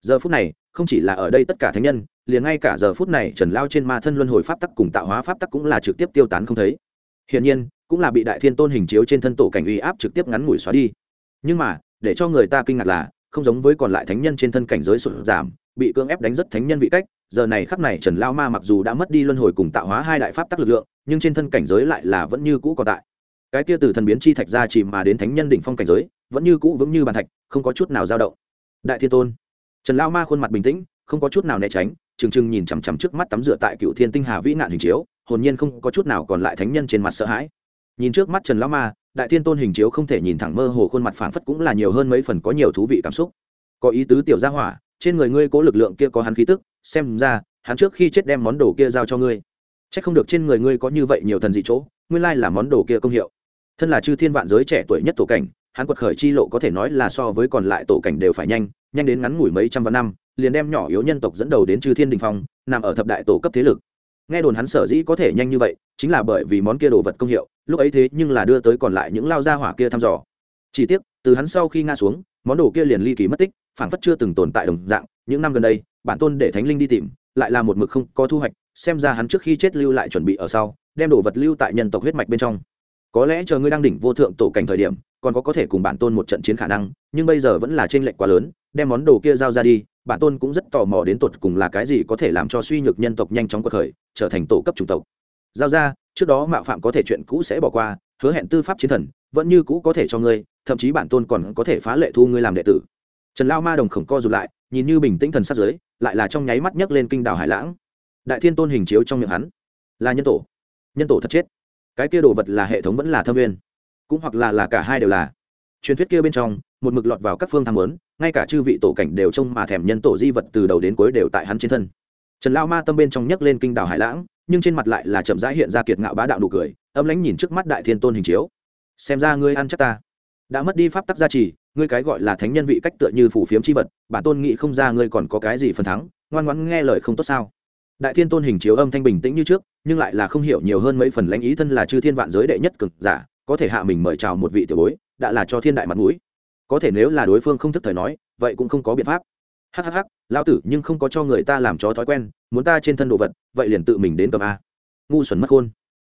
Giờ phút này không chỉ là ở đây tất cả thánh nhân, liền ngay cả giờ phút này trần lao trên ma thân luân hồi pháp tắc cùng tạo hóa pháp tắc cũng là trực tiếp tiêu tán không thấy. Hiển nhiên, cũng là bị đại thiên tôn hình chiếu trên thân tổ cảnh uy áp trực tiếp ngắn ngủi xóa đi. Nhưng mà, để cho người ta kinh ngạc là, không giống với còn lại thánh nhân trên thân cảnh giới sụt giảm, bị cưỡng ép đánh rất thánh nhân vị cách, giờ này khắc này trần lao ma mặc dù đã mất đi luân hồi cùng tạo hóa hai đại pháp tắc lực lượng, nhưng trên thân cảnh giới lại là vẫn như cũ còn tại. Cái kia từ thần biến chi thạch ra chỉ mà đến thánh nhân đỉnh phong cảnh giới, vẫn như cũ vững như bàn thạch, không có chút nào dao động. Đại thiên tôn trần lao ma khuôn mặt bình tĩnh, không có chút nào né tránh, trừng trừng nhìn chằm chằm trước mắt tắm rửa tại cựu thiên tinh hà vĩ nạn hình chiếu, hồn nhiên không có chút nào còn lại thánh nhân trên mặt sợ hãi. Nhìn trước mắt trần lao ma, đại thiên tôn hình chiếu không thể nhìn thẳng mơ hồ khuôn mặt phảng phất cũng là nhiều hơn mấy phần có nhiều thú vị cảm xúc. Có ý tứ tiểu gia hỏa, trên người ngươi cố lực lượng kia có hắn khí tức, xem ra, hắn trước khi chết đem món đồ kia giao cho ngươi. C h ắ c không được trên người ngươi có như vậy nhiều thần dị chỗ, nguyên lai là món đồ kia công hiệu. Thân là chư thiên vạn giới trẻ tuổi nhất tổ cảnh hắn quật khởi chi lộ có thể nói là so với còn lại tổ cảnh đều phải nhanh nhanh đến ngắn ngủi mấy trăm vạn năm, liền đem nhỏ yếu nhân tộc dẫn đầu đến chư thiên đình phong, nằm ở thập đại tổ cấp thế lực. Nghe đồn hắn sở dĩ có thể nhanh như vậy, chính là bởi vì món kia đồ vật công hiệu, lúc ấy thế nhưng là đưa tới còn lại những lao gia hỏa kia thăm dò. Chỉ tiếc, từ hắn sau khi nga xuống, món đồ kia liền ly kỳ mất tích, phảng phất chưa từng tồn tại đồng dạng, những năm gần đây, bản tôn để thánh linh đi tìm, lại là một mực không có thu hoạch, xem ra hắn trước khi chết lưu lại chuẩn bị ở sau, đem đồ vật lưu tại nhân tộc huyết mạch bên trong. Có lẽ chờ ngươi đang đỉnh vô thượng tổ cảnh thời điểm còn có có thể cùng bản tôn một trận chiến khả năng, nhưng bây giờ vẫn là trên lệch quá lớn, đem món đồ kia giao ra đi, bản tôn cũng rất tò mò đến tột cùng là cái gì có thể làm cho suy nhược nhân tộc nhanh chóng cuộc khởi, trở thành tổ cấp chủng tộc. Giao ra, trước đó mạo phạm có thể chuyện cũ sẽ bỏ qua, hứa hẹn tư pháp chiến thần, vẫn như cũ có thể cho ngươi, thậm chí bản tôn còn có thể phá lệ thu ngươi làm đệ tử. Trần lao ma đồng khổng co rụt lại, nhìn như bình tĩnh thần sát giới lại là trong nháy mắt nhấc lên kinh đảo hải lãng. Đại thiên tôn hình chiếu trong miệng hắn. Là nhân tổ. Nhân tổ thật chết. Cái kia đồ vật là hệ thống vẫn là thâm viên cũng hoặc là là cả hai đều là. Truyền thuyết kia bên trong, một mực lọt vào các phương tham lớn ngay cả chư vị tổ cảnh đều trông mà thèm nhân tổ di vật từ đầu đến cuối đều tại hắn trên thân. Trần lao ma tâm bên trong nhấc lên kinh đảo hải lãng, nhưng trên mặt lại là chậm rãi hiện ra kiệt ngạo bá đạo nụ cười, âm lãnh nhìn trước mắt đại thiên tôn hình chiếu. Xem ra ngươi ăn chắc ta. Đã mất đi pháp tắc gia trì, ngươi cái gọi là thánh nhân vị cách tựa như phủ phiếm c h i vật, bản tôn nghĩ không ra ngươi còn có cái gì phần thắng, ngoan ngoãn nghe lời không tốt sao? Đại thiên tôn hình chiếu âm thanh bình tĩnh như trước, nhưng lại là không hiểu nhiều hơn mấy phần lãnh ý thân là chư thiên vạn giới đệ nhất cực giả có thể hạ mình mời chào một vị tiểu bối, đã là cho thiên đại mặt mũi. Có thể nếu là đối phương không thức thời nói, vậy cũng không có biện pháp. Hhh lao tử, nhưng không có cho người ta làm chó thói quen, muốn ta trên thân đồ vật, vậy liền tự mình đến cầm a. Ngu xuẩn mất khôn.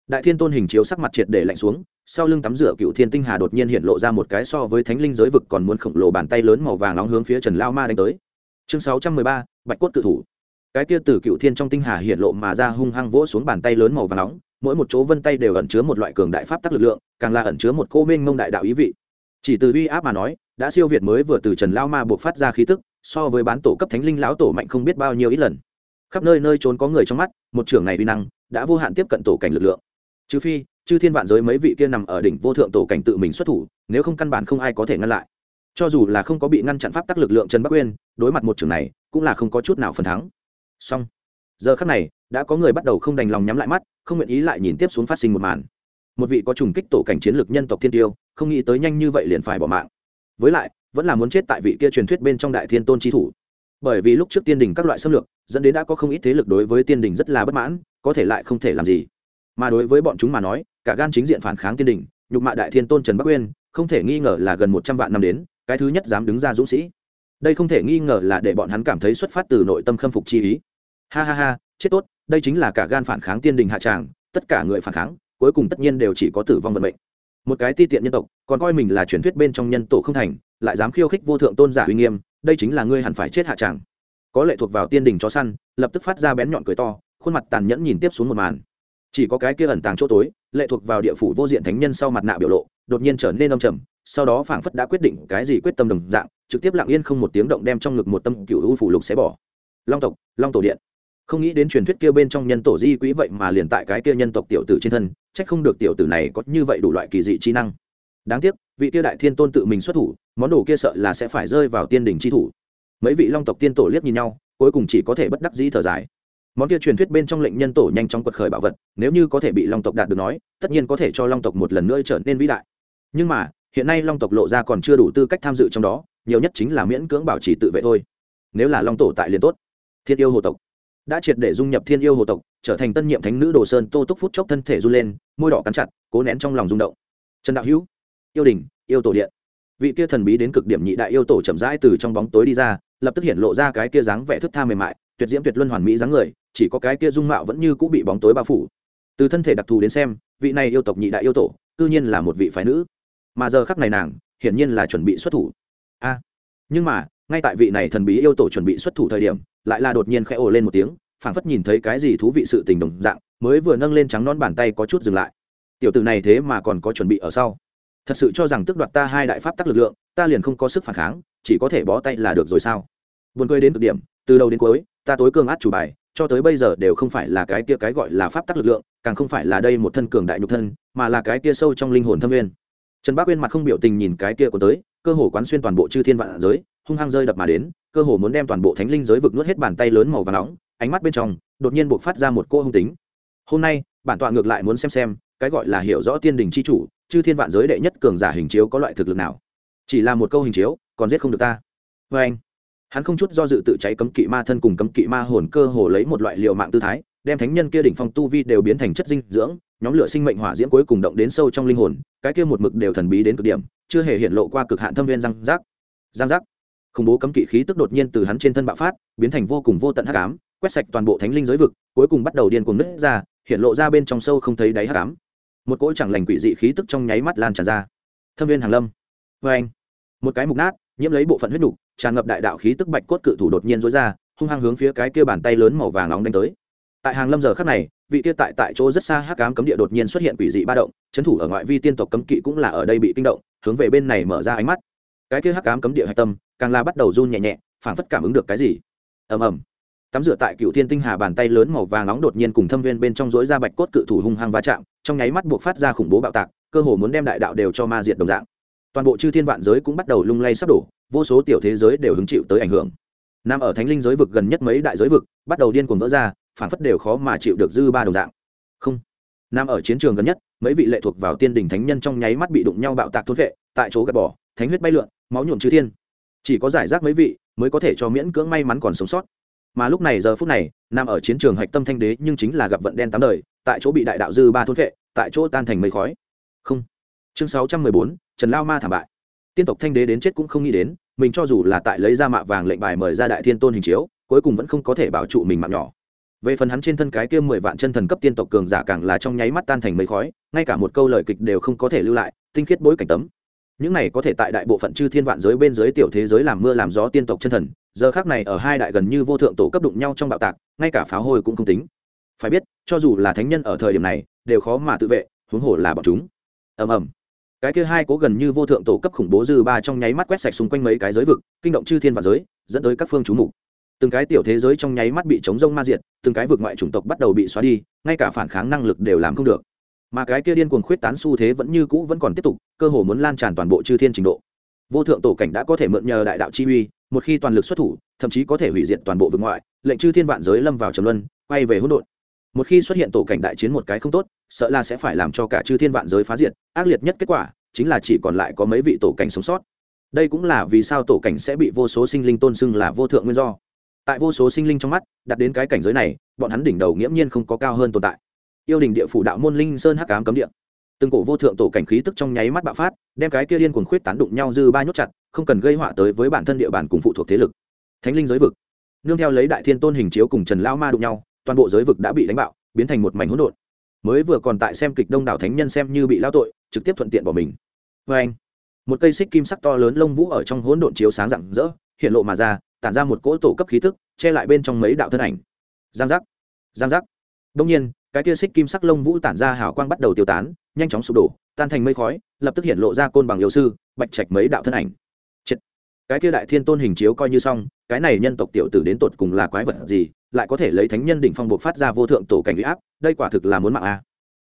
Đại thiên tôn hình chiếu sắc mặt triệt để lạnh xuống, sau lưng tắm rửa cựu thiên tinh hà đột nhiên hiện lộ ra một cái so với thánh linh giới vực còn muốn khổng lồ bàn tay lớn màu vàng nóng hướng phía trần lao ma đánh tới. Chương sáu trăm mười ba, bạch cốt cự thủ. Cái kia từ cựu thiên trong tinh hà hiện lộ mà ra hung hăng vỗ xuống bàn tay lớn màu vàng nóng mỗi một chỗ vân tay đều ẩn chứa một loại cường đại pháp tắc lực lượng, càng là ẩn chứa một cô minh mông đại đạo ý vị. Chỉ từ uy áp mà nói, đã siêu việt mới vừa từ trần lao ma buộc phát ra khí tức, so với bán tổ cấp thánh linh lão tổ mạnh không biết bao nhiêu ít lần. Khắp nơi nơi trốn có người trong mắt, một trưởng này uy năng, đã vô hạn tiếp cận tổ cảnh lực lượng. Trừ phi, chư thiên vạn giới mấy vị kia nằm ở đỉnh vô thượng tổ cảnh tự mình xuất thủ, nếu không căn bản không ai có thể ngăn lại. Cho dù là không có bị ngăn chặn pháp tắc lực lượng trần bắc uyên, đối mặt một trường này, cũng là không có chút nào phần thắng. Song giờ khắc này đã có người bắt đầu không đành lòng nhắm lại mắt, không nguyện ý lại nhìn tiếp xuống phát sinh một màn. Một vị có trùng kích tổ cảnh chiến lược nhân tộc thiên tiêu, không nghĩ tới nhanh như vậy liền phải bỏ mạng. Với lại, vẫn là muốn chết tại vị kia truyền thuyết bên trong đại thiên tôn trí thủ. Bởi vì lúc trước tiên đình các loại xâm lược, dẫn đến đã có không ít thế lực đối với tiên đình rất là bất mãn, có thể lại không thể làm gì. Mà đối với bọn chúng mà nói, cả gan chính diện phản kháng tiên đình, nhục mạ đại thiên tôn trần bắc uyên, không thể nghi ngờ là gần một trăm vạn năm đến, cái thứ nhất dám đứng ra dũng sĩ. Đây không thể nghi ngờ là để bọn hắn cảm thấy xuất phát từ nội tâm khâm phục chi ý. Ha ha ha, chết tốt đây chính là cả gan phản kháng tiên đình hạ tràng, tất cả người phản kháng, cuối cùng tất nhiên đều chỉ có tử vong vận mệnh. Một cái ti tiện nhân tộc, còn coi mình là truyền thuyết bên trong nhân tổ không thành, lại dám khiêu khích vô thượng tôn giả uy nghiêm, đây chính là ngươi hẳn phải chết hạ tràng. Có lệ thuộc vào tiên đình chó săn, lập tức phát ra bén nhọn cười to, khuôn mặt tàn nhẫn nhìn tiếp xuống một màn. Chỉ có cái kia ẩn tàng chỗ tối, lệ thuộc vào địa phủ vô diện thánh nhân sau mặt nạ biểu lộ, đột nhiên trở nên âm trầm, sau đó phảng phất đã quyết định cái gì quyết tâm đồng dạng, trực tiếp lặng yên không một tiếng động đem trong ngực một tâm cựu u phủ lục xé bỏ. Long tộc, long tổ điện không nghĩ đến truyền thuyết kia bên trong nhân tổ di quỹ vậy mà liền tại cái kia nhân tộc tiểu tử trên thân trách không được tiểu tử này có như vậy đủ loại kỳ dị trí năng. Đáng tiếc, vị kia đại thiên tôn tự mình xuất thủ, món đồ kia sợ là sẽ phải rơi vào tiên đình chi thủ. Mấy vị long tộc tiên tổ liếc nhìn nhau, cuối cùng chỉ có thể bất đắc dĩ thở dài. Món kia truyền thuyết bên trong lệnh nhân tổ nhanh chóng quật khởi bảo vật, nếu như có thể bị long tộc đạt được nói, tất nhiên có thể cho long tộc một lần nữa trở nên vĩ đại. Nhưng mà, hiện nay long tộc lộ ra còn chưa đủ tư cách tham dự trong đó, nhiều nhất chính là miễn cưỡng bảo trì tự vệ thôi. Nếu là long tổ tại liền tốt. Thiên yêu hồ tộc đã triệt để dung nhập thiên yêu hồ tộc, trở thành tân nhiệm thánh nữ đồ sơn tô túc phút chốc thân thể run lên, môi đỏ cắn chặt, cố nén trong lòng rung động. Trần đạo hữu, yêu đình, yêu tổ điện. Vị kia thần bí đến cực điểm nhị đại yêu tổ chậm rãi từ trong bóng tối đi ra, lập tức hiện lộ ra cái kia dáng vẻ thức tha mềm mại, tuyệt diễm tuyệt luân hoàn mỹ dáng người, chỉ có cái kia dung mạo vẫn như cũng bị bóng tối bao phủ. Từ thân thể đặc thù đến xem, vị này yêu tộc nhị đại yêu tổ, cư nhiên là một vị phái nữ. Mà giờ khắc này nàng, hiển nhiên là chuẩn bị xuất thủ. A, nhưng mà, ngay tại vị này thần bí yêu tổ chuẩn bị xuất thủ thời điểm lại là đột nhiên khẽ ồ lên một tiếng, phảng phất nhìn thấy cái gì thú vị sự tình đồng dạng, mới vừa nâng lên trắng non bàn tay có chút dừng lại. Tiểu tử này thế mà còn có chuẩn bị ở sau. Thật sự cho rằng tức đoạt ta hai đại pháp tắc lực lượng, ta liền không có sức phản kháng, chỉ có thể bó tay là được rồi sao? Buồn cười đến cực điểm, từ đầu đến cuối, ta tối cường át chủ bài, cho tới bây giờ đều không phải là cái kia cái gọi là pháp tắc lực lượng, càng không phải là đây một thân cường đại nhục thân, mà là cái kia sâu trong linh hồn thâm nguyên. Trần bác uyên mặt không biểu tình nhìn cái kia của tới, cơ hồ quán xuyên toàn bộ chư thiên vạn giới, hung hăng rơi đập mà đến cơ hồ muốn đem toàn bộ thánh linh giới vực nuốt hết bàn tay lớn màu và nóng, ánh mắt bên trong đột nhiên buộc phát ra một cô hung tính. Hôm nay, bản tọa ngược lại muốn xem xem, cái gọi là hiểu rõ tiên đình c h i chủ, chư thiên vạn giới đệ nhất cường giả hình chiếu có loại thực lực nào. Chỉ là một câu hình chiếu, còn giết không được ta. Vê anh, hắn không chút do dự tự cháy cấm kỵ ma thân cùng cấm kỵ ma hồn cơ hồ lấy một loại liệu mạng tư thái, đem thánh nhân kia đỉnh phong tu vi đều biến thành chất dinh dưỡng, nhóm lửa sinh mệnh hỏa diễm cuối cùng động đến sâu trong linh hồn, cái kia một mực đều thần bí đến cực điểm, chưa hề hiện lộ qua cực hạn thâm viên răng rác. Giang rác khủng bố cấm kỵ khí tức đột nhiên từ hắn trên thân bạo phát, biến thành vô cùng vô tận hắc ám, quét sạch toàn bộ thánh linh giới vực, cuối cùng bắt đầu điên cuồng nứt ra, hiện lộ ra bên trong sâu không thấy đáy hắc ám. Một cỗ chẳng lành quỷ dị khí tức trong nháy mắt lan tràn ra. Thâm viên hàng lâm. Vê anh. Một cái mục nát, nhiễm lấy bộ phận huyết nục tràn ngập đại đạo khí tức bạch cốt cự thủ đột nhiên dối ra, hung hăng hướng phía cái kia bàn tay lớn màu vàng nóng đánh tới. Tại hàng lâm giờ khắc này, vị kia tại tại chỗ rất xa hắc ám cấm địa đột nhiên xuất hiện quỷ dị ba động trấn thủ ở ngoại vi tiên tộc cấm kỵ cũng là ở đây bị kinh động, hướng về bên này mở ra ánh mắt. Cái kia hắc ám cấm địa hạch tâm càng là bắt đầu run nhẹ nhẹ, phảng phất cảm ứng được cái gì. Ầm ầm. Tắm rửa tại cựu thiên tinh hà bàn tay lớn màu vàng nóng đột nhiên cùng thâm viên bên trong rỗi ra bạch cốt cự thủ hung hăng va chạm, trong nháy mắt buộc phát ra khủng bố bạo tạc, cơ hồ muốn đem đại đạo đều cho ma diệt đồng dạng. Toàn bộ chư thiên vạn giới cũng bắt đầu lung lay sắp đổ, vô số tiểu thế giới đều hứng chịu tới ảnh hưởng. Nằm ở thánh linh giới vực gần nhất mấy đại giới vực, bắt đầu điên cuồng vỡ ra phản phất đều khó mà chịu được dư ba đồng dạng. Không. Nằm ở chiến trường gần nhất, mấy vị lệ thuộc vào tiên đình thánh nhân trong nháy mắt bị đụng nhau bạo tạc thôn vệ, tại chỗ gạt bỏ, thánh huyết bay lượn, máu nhuộm chư thiên chỉ có giải rác mấy vị mới có thể cho miễn cưỡng may mắn còn sống sót. Mà lúc này giờ phút này, nằm ở chiến trường hạch tâm thanh đế nhưng chính là gặp vận đen tám đời, tại chỗ bị đại đạo dư ba thôn vệ tại chỗ tan thành mây khói. Không. Chương sáu trăm mười bốn, trần lao ma thảm bại. Tiên tộc thanh đế đến chết cũng không nghĩ đến, mình cho dù là tại lấy ra mạ vàng lệnh bài mời ra đại thiên tôn hình chiếu, cuối cùng vẫn không có thể bảo trụ mình mạng nhỏ. Về phần hắn trên thân cái kia mười vạn chân thần cấp tiên tộc cường giả càng là trong nháy mắt tan thành mây khói, ngay cả một câu lời kịch đều không có thể lưu lại, tinh khiết bối cảnh tấm những này có thể tại đại bộ phận chư thiên vạn giới bên dưới tiểu thế giới làm mưa làm gió tiên tộc chân thần, giờ khác này ở hai đại gần như vô thượng tổ cấp đụng nhau trong bạo tạc, ngay cả pháo hôi cũng không tính. Phải biết, cho dù là thánh nhân ở thời điểm này, đều khó mà tự vệ, huống hồ là bọn chúng. Ầm ầm. Cái kia hai cố gần như vô thượng tổ cấp khủng bố dư ba trong nháy mắt quét sạch xung quanh mấy cái giới vực, kinh động chư thiên vạn giới, dẫn tới các phương chú mục. Từng cái tiểu thế giới trong nháy mắt bị chống rông ma diệt, từng cái vực ngoại chủng tộc bắt đầu bị xóa đi, ngay cả phản kháng năng lực đều làm không được mà cái kia điên cuồng khuyết tán xu thế vẫn như cũ vẫn còn tiếp tục, cơ hồ muốn lan tràn toàn bộ chư thiên trình độ. Vô thượng tổ cảnh đã có thể mượn nhờ đại đạo chi uy, một khi toàn lực xuất thủ, thậm chí có thể hủy diệt toàn bộ vực ngoại, lệnh chư thiên vạn giới lâm vào trầm luân, quay về hỗn độn. Một khi xuất hiện tổ cảnh đại chiến một cái không tốt, sợ là sẽ phải làm cho cả chư thiên vạn giới phá diệt, ác liệt nhất kết quả chính là chỉ còn lại có mấy vị tổ cảnh sống sót. Đây cũng là vì sao tổ cảnh sẽ bị vô số sinh linh tôn xưng là vô thượng nguyên do. Tại vô số sinh linh trong mắt, đặt đến cái cảnh giới này, bọn hắn đỉnh đầu nghiễm nhiên không có cao hơn tồn tại yêu đình địa phủ đạo môn linh sơn hắc cám cấm địa. Từng cổ vô thượng tổ cảnh khí tức trong nháy mắt bạo phát, đem cái kia điên cuồng khuyết tán đụng nhau dư ba nhốt chặt, không cần gây họa tới với bản thân địa bàn cùng phụ thuộc thế lực. Thánh linh giới vực. Nương theo lấy đại thiên tôn hình chiếu cùng trần lao ma đụng nhau, toàn bộ giới vực đã bị đánh bạo, biến thành một mảnh hỗn độn. Mới vừa còn tại xem kịch đông đảo thánh nhân xem như bị lao tội, trực tiếp thuận tiện bỏ mình. Vê anh, một cây xích kim sắc to lớn lông vũ ở trong hỗn độn chiếu sáng rạng rỡ, hiện lộ mà ra, tản ra một cỗ tổ cấp khí tức, che lại bên trong mấy đạo thân ảnh. Giang giác. Giang giác. Đông nhiên cái kia xích kim sắc lông vũ tản ra hào quang bắt đầu tiêu tán, nhanh chóng sụp đổ, tan thành mây khói, lập tức hiện lộ ra côn bằng yêu sư, bạch trạch mấy đạo thân ảnh. Chết. cái kia đại thiên tôn hình chiếu coi như xong, cái này nhân tộc tiểu tử đến tột cùng là quái vật gì, lại có thể lấy thánh nhân đỉnh phong buộc phát ra vô thượng tổ cảnh huy áp, đây quả thực là muốn mạng a.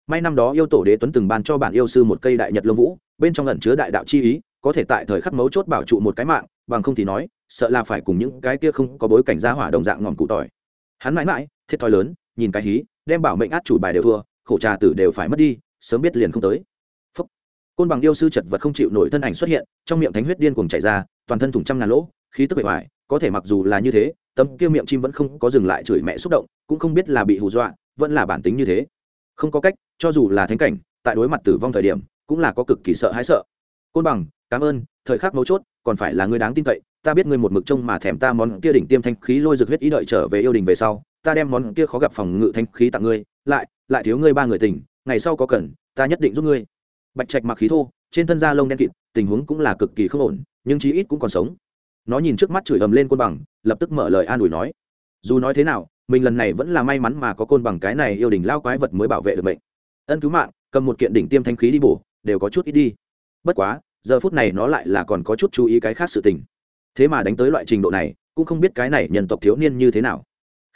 May năm đó yêu tổ đế tuấn từng ban cho bản yêu sư một cây đại nhật lông vũ, bên trong ẩn chứa đại đạo chi ý, có thể tại thời khắc mấu chốt bảo trụ một cái mạng, bằng không thì nói, sợ là phải cùng những cái kia không có bối cảnh gia hỏa đồng dạng ngòm cụ tỏi. Hắn mãi mãi, thiệt thòi lớn, nhìn cái hí đem bảo mệnh át chủ bài đều thua khổ trà tử đều phải mất đi sớm biết liền không tới. Phúc. côn bằng yêu sư chật vật không chịu nổi thân ảnh xuất hiện trong miệng thánh huyết điên cuồng chảy ra toàn thân thủng trăm ngàn lỗ khí tức bệ hoại, có thể mặc dù là như thế tấm kia miệng chim vẫn không có dừng lại chửi mẹ xúc động cũng không biết là bị hù dọa vẫn là bản tính như thế. Không có cách cho dù là thánh cảnh tại đối mặt tử vong thời điểm cũng là có cực kỳ sợ hãi sợ. Côn bằng cảm ơn thời khắc mấu chốt còn phải là người đáng tin cậy ta biết ngươi một mực trông mà thèm ta món kia đỉnh tiêm thanh khí lôi rực huyết ý đợi trở về yêu đình về sau ta đem món kia khó gặp phòng ngự thanh khí tặng ngươi, lại lại thiếu ngươi ba người tình, ngày sau có cần, ta nhất định giúp ngươi. Bạch trạch mặc khí thô, trên thân da lông đen kịt, tình huống cũng là cực kỳ không ổn, nhưng chí ít cũng còn sống. Nó nhìn trước mắt chửi ầm lên côn bằng, lập tức mở lời an ủi nói, dù nói thế nào, mình lần này vẫn là may mắn mà có côn bằng cái này yêu đình lao quái vật mới bảo vệ được mệnh. Ân cứu mạng, cầm một kiện đỉnh tiêm thanh khí đi bổ, đều có chút ít đi. Bất quá, giờ phút này nó lại là còn có chút chú ý cái khác sự tình. Thế mà đánh tới loại trình độ này, cũng không biết cái này nhân tộc thiếu niên như thế nào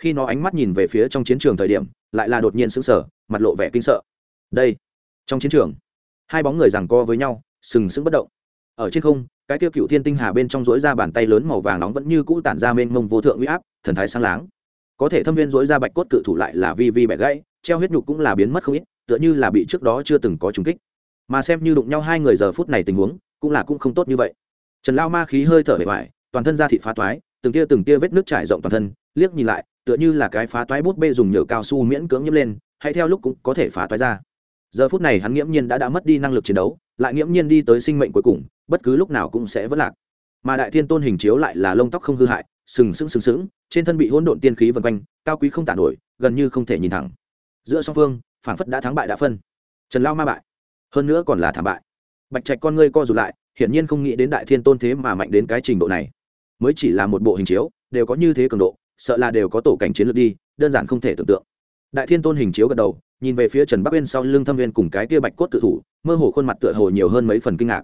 khi nó ánh mắt nhìn về phía trong chiến trường thời điểm, lại là đột nhiên sững sờ, mặt lộ vẻ kinh sợ. Đây, trong chiến trường, hai bóng người giằng co với nhau, sừng sững bất động. Ở trên không, cái tiêu cựu thiên tinh hà bên trong dối ra bàn tay lớn màu vàng nóng vẫn như cũ tản ra mênh mông vô thượng uy áp, thần thái sáng láng. Có thể thâm viên dối ra bạch cốt cự thủ lại là vi vi bẻ gãy, treo huyết nhục cũng là biến mất không ít, tựa như là bị trước đó chưa từng có trùng kích. Mà xem như đụng nhau hai người giờ phút này tình huống, cũng là cũng không tốt như vậy. Trần lao ma khí hơi thở bề ngoài toàn thân da thịt phá toái, từng tia từng tia vết nước trải rộng toàn thân, liếc nhìn lại tựa như là cái phá toái bút bê dùng nhựa cao su miễn cưỡng nhiễm lên, hay theo lúc cũng có thể phá toái ra. Giờ phút này hắn nghiễm nhiên đã đã mất đi năng lực chiến đấu, lại nghiễm nhiên đi tới sinh mệnh cuối cùng, bất cứ lúc nào cũng sẽ vất lạc. Mà đại thiên tôn hình chiếu lại là lông tóc không hư hại, sừng sững sừng sững, trên thân bị hỗn độn tiên khí vần quanh, cao quý không tản nổi, gần như không thể nhìn thẳng. Giữa song phương phản phất đã thắng bại đã phân. Trần lao ma bại, hơn nữa còn là thảm bại. Bạch trạch con ngươi co rụt lại, hiển nhiên không nghĩ đến đại thiên tôn thế mà mạnh đến cái trình độ này. Mới chỉ là một bộ hình chiếu, đều có như thế cường độ sợ là đều có tổ cảnh chiến lược đi, đơn giản không thể tưởng tượng. Đại thiên tôn hình chiếu gật đầu, nhìn về phía trần bắc uyên sau lưng thâm viên cùng cái Tia bạch cốt tự thủ, mơ hồ khuôn mặt tựa hồ nhiều hơn mấy phần kinh ngạc.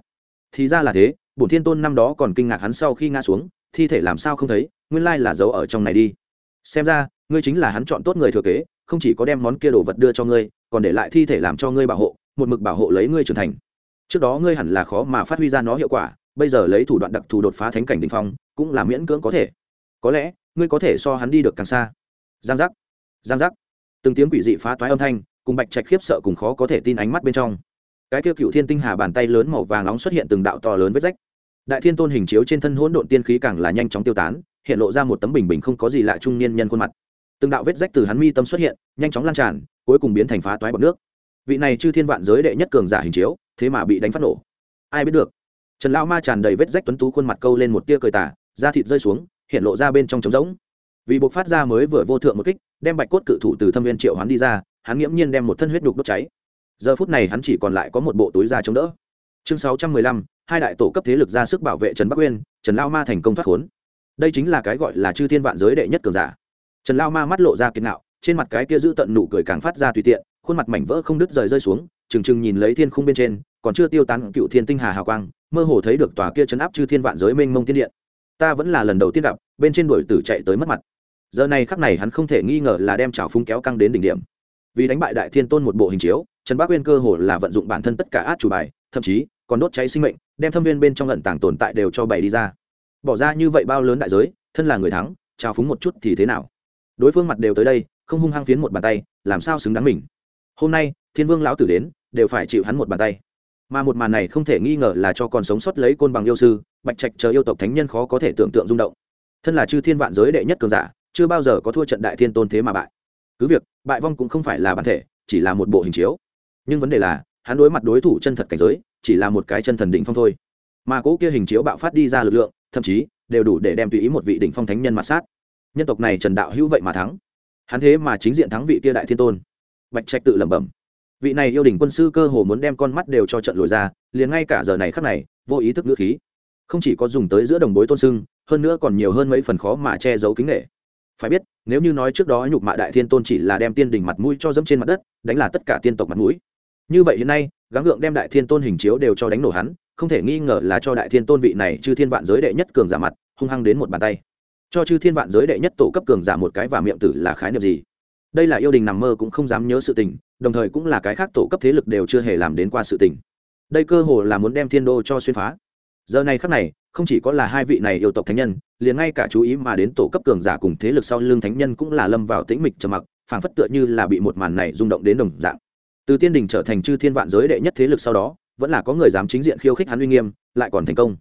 Thì ra là thế, bổn thiên tôn năm đó còn kinh ngạc hắn sau khi ngã xuống, thi thể làm sao không thấy, nguyên lai là giấu ở trong này đi. Xem ra, ngươi chính là hắn chọn tốt người thừa kế, không chỉ có đem món kia đồ vật đưa cho ngươi, còn để lại thi thể làm cho ngươi bảo hộ, một mực bảo hộ lấy ngươi trưởng thành. Trước đó ngươi hẳn là khó mà phát huy ra nó hiệu quả, bây giờ lấy thủ đoạn đặc thù đột phá thánh cảnh đình phong, cũng là miễn cưỡng có thể. Có lẽ ngươi có thể so hắn đi được càng xa. Giang giác giang giác. Từng tiếng quỷ dị phá toái âm thanh, cùng bạch trạch khiếp sợ cùng khó có thể tin ánh mắt bên trong. Cái kia cựu thiên tinh hà bàn tay lớn màu vàng nóng xuất hiện từng đạo to lớn vết rách. Đại thiên tôn hình chiếu trên thân hỗn độn tiên khí càng là nhanh chóng tiêu tán, hiện lộ ra một tấm bình bình không có gì lạ trung niên nhân khuôn mặt. Từng đạo vết rách từ hắn mi tâm xuất hiện, nhanh chóng lan tràn, cuối cùng biến thành phá toái bọc nước. Vị này chư thiên vạn giới đệ nhất cường giả hình chiếu, thế mà bị đánh phát nổ. Ai biết được? Trần lão ma tràn đầy vết rách tuấn tú khuôn mặt câu lên một tia cười tả da thịt rơi xuống hiện lộ ra bên trong trống rỗng. Vì buộc phát ra mới vừa vô thượng một kích, đem bạch cốt cự thủ từ thâm viên triệu hoán đi ra, hắn nghiễm nhiên đem một thân huyết đục đốt cháy. Giờ phút này hắn chỉ còn lại có một bộ túi da chống đỡ. Chương sáu trăm mười lăm, hai đại tổ cấp thế lực ra sức bảo vệ trần bắc uyên, trần lao ma thành công thoát khốn. Đây chính là cái gọi là chư thiên vạn giới đệ nhất cường giả. Trần lao ma mắt lộ ra kiên nạo, trên mặt cái kia giữ tận nụ cười càng phát ra tùy tiện, khuôn mặt mảnh vỡ không đứt rời rơi xuống, trừng trừng nhìn lấy thiên khung bên trên, còn chưa tiêu tán cựu thiên tinh hà hào quang, mơ hồ thấy được tòa kia chấn áp chư thiên vạn giới mênh mông tiên điện ta vẫn là lần đầu tiên gặp, bên trên đuổi tử chạy tới mất mặt. Giờ này khắc này hắn không thể nghi ngờ là đem trào phúng kéo căng đến đỉnh điểm. Vì đánh bại đại thiên tôn một bộ hình chiếu, trần bác uyên cơ hồ là vận dụng bản thân tất cả át chủ bài, thậm chí còn đốt cháy sinh mệnh, đem thâm viên bên trong lận tàng tồn tại đều cho bày đi ra. Bỏ ra như vậy bao lớn đại giới, thân là người thắng trào phúng một chút thì thế nào? Đối phương mặt đều tới đây, không hung hăng phiến một bàn tay, làm sao xứng đáng mình? Hôm nay, thiên vương lão tử đến, đều phải chịu hắn một bàn tay mà một màn này không thể nghi ngờ là cho còn sống sót lấy côn bằng yêu sư, bạch trạch chờ yêu tộc thánh nhân khó có thể tưởng tượng rung động. Thân là chư thiên vạn giới đệ nhất cường giả, chưa bao giờ có thua trận đại thiên tôn thế mà bại. Cứ việc, bại vong cũng không phải là bản thể, chỉ là một bộ hình chiếu. Nhưng vấn đề là, hắn đối mặt đối thủ chân thật cảnh giới, chỉ là một cái chân thần đỉnh phong thôi. Mà cỗ kia hình chiếu bạo phát đi ra lực lượng, thậm chí, đều đủ để đem tùy ý một vị đỉnh phong thánh nhân mặt sát. Nhân tộc này trần đạo hữu vậy mà thắng. Hắn thế mà chính diện thắng vị kia đại thiên tôn. Bạch trạch tự lẩm bẩm vị này yêu đình quân sư cơ hồ muốn đem con mắt đều cho trận lồi ra, liền ngay cả giờ này khắc này, vô ý thức ngữ khí. Không chỉ có dùng tới giữa đồng bối tôn sưng, hơn nữa còn nhiều hơn mấy phần khó mà che giấu kính nghệ phải biết, nếu như nói trước đó nhục mạ đại thiên tôn chỉ là đem tiên đình mặt mũi cho dẫm trên mặt đất, đánh là tất cả tiên tộc mặt mũi. Như vậy hiện nay, gắng gượng đem đại thiên tôn hình chiếu đều cho đánh nổ hắn, không thể nghi ngờ là cho đại thiên tôn vị này chư thiên vạn giới đệ nhất cường giả mặt, hung hăng đến một bàn tay. Cho chư thiên vạn giới đệ nhất tổ cấp cường giả một cái và miệng tử là khái niệm gì? Đây là yêu đình nằm mơ cũng không dám nhớ sự tình, đồng thời cũng là cái khác tổ cấp thế lực đều chưa hề làm đến qua sự tình. Đây cơ hồ là muốn đem thiên đô cho xuyên phá. Giờ này khắc này, không chỉ có là hai vị này yêu tộc thánh nhân, liền ngay cả chú ý mà đến tổ cấp cường giả cùng thế lực sau lưng thánh nhân cũng là lâm vào tĩnh mịch trầm mặc, phảng phất tựa như là bị một màn này rung động đến đồng dạng. Từ tiên đình trở thành chư thiên vạn giới đệ nhất thế lực sau đó, vẫn là có người dám chính diện khiêu khích hắn uy nghiêm, lại còn thành công.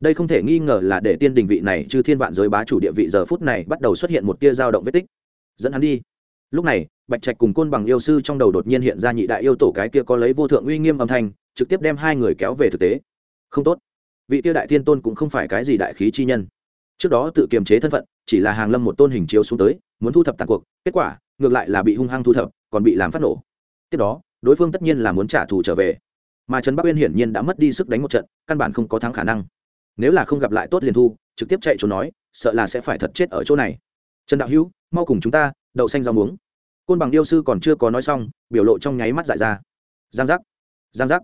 Đây không thể nghi ngờ là để tiên đình vị này chư thiên vạn giới bá chủ địa vị giờ phút này bắt đầu xuất hiện một tia dao động vết tích. Dẫn hắn đi lúc này, bạch trạch cùng côn bằng yêu sư trong đầu đột nhiên hiện ra nhị đại yêu tổ cái kia có lấy vô thượng uy nghiêm âm thanh, trực tiếp đem hai người kéo về thực tế. Không tốt. Vị tiêu đại thiên tôn cũng không phải cái gì đại khí chi nhân. Trước đó tự kiềm chế thân phận, chỉ là hàng lâm một tôn hình chiếu xuống tới, muốn thu thập tàn cuộc, kết quả, ngược lại là bị hung hăng thu thập, còn bị làm phát nổ. Tiếp đó, đối phương tất nhiên là muốn trả thù trở về. Mà trần bắc uyên hiển nhiên đã mất đi sức đánh một trận, căn bản không có thắng khả năng. Nếu là không gặp lại tốt liền thu, trực tiếp chạy trốn nói, sợ là sẽ phải thật chết ở chỗ này. Trần đạo hữu, mau cùng chúng ta đậu xanh rau muống. Côn bằng yêu sư còn chưa có nói xong, biểu lộ trong nháy mắt dại ra. Giang giác giang giác.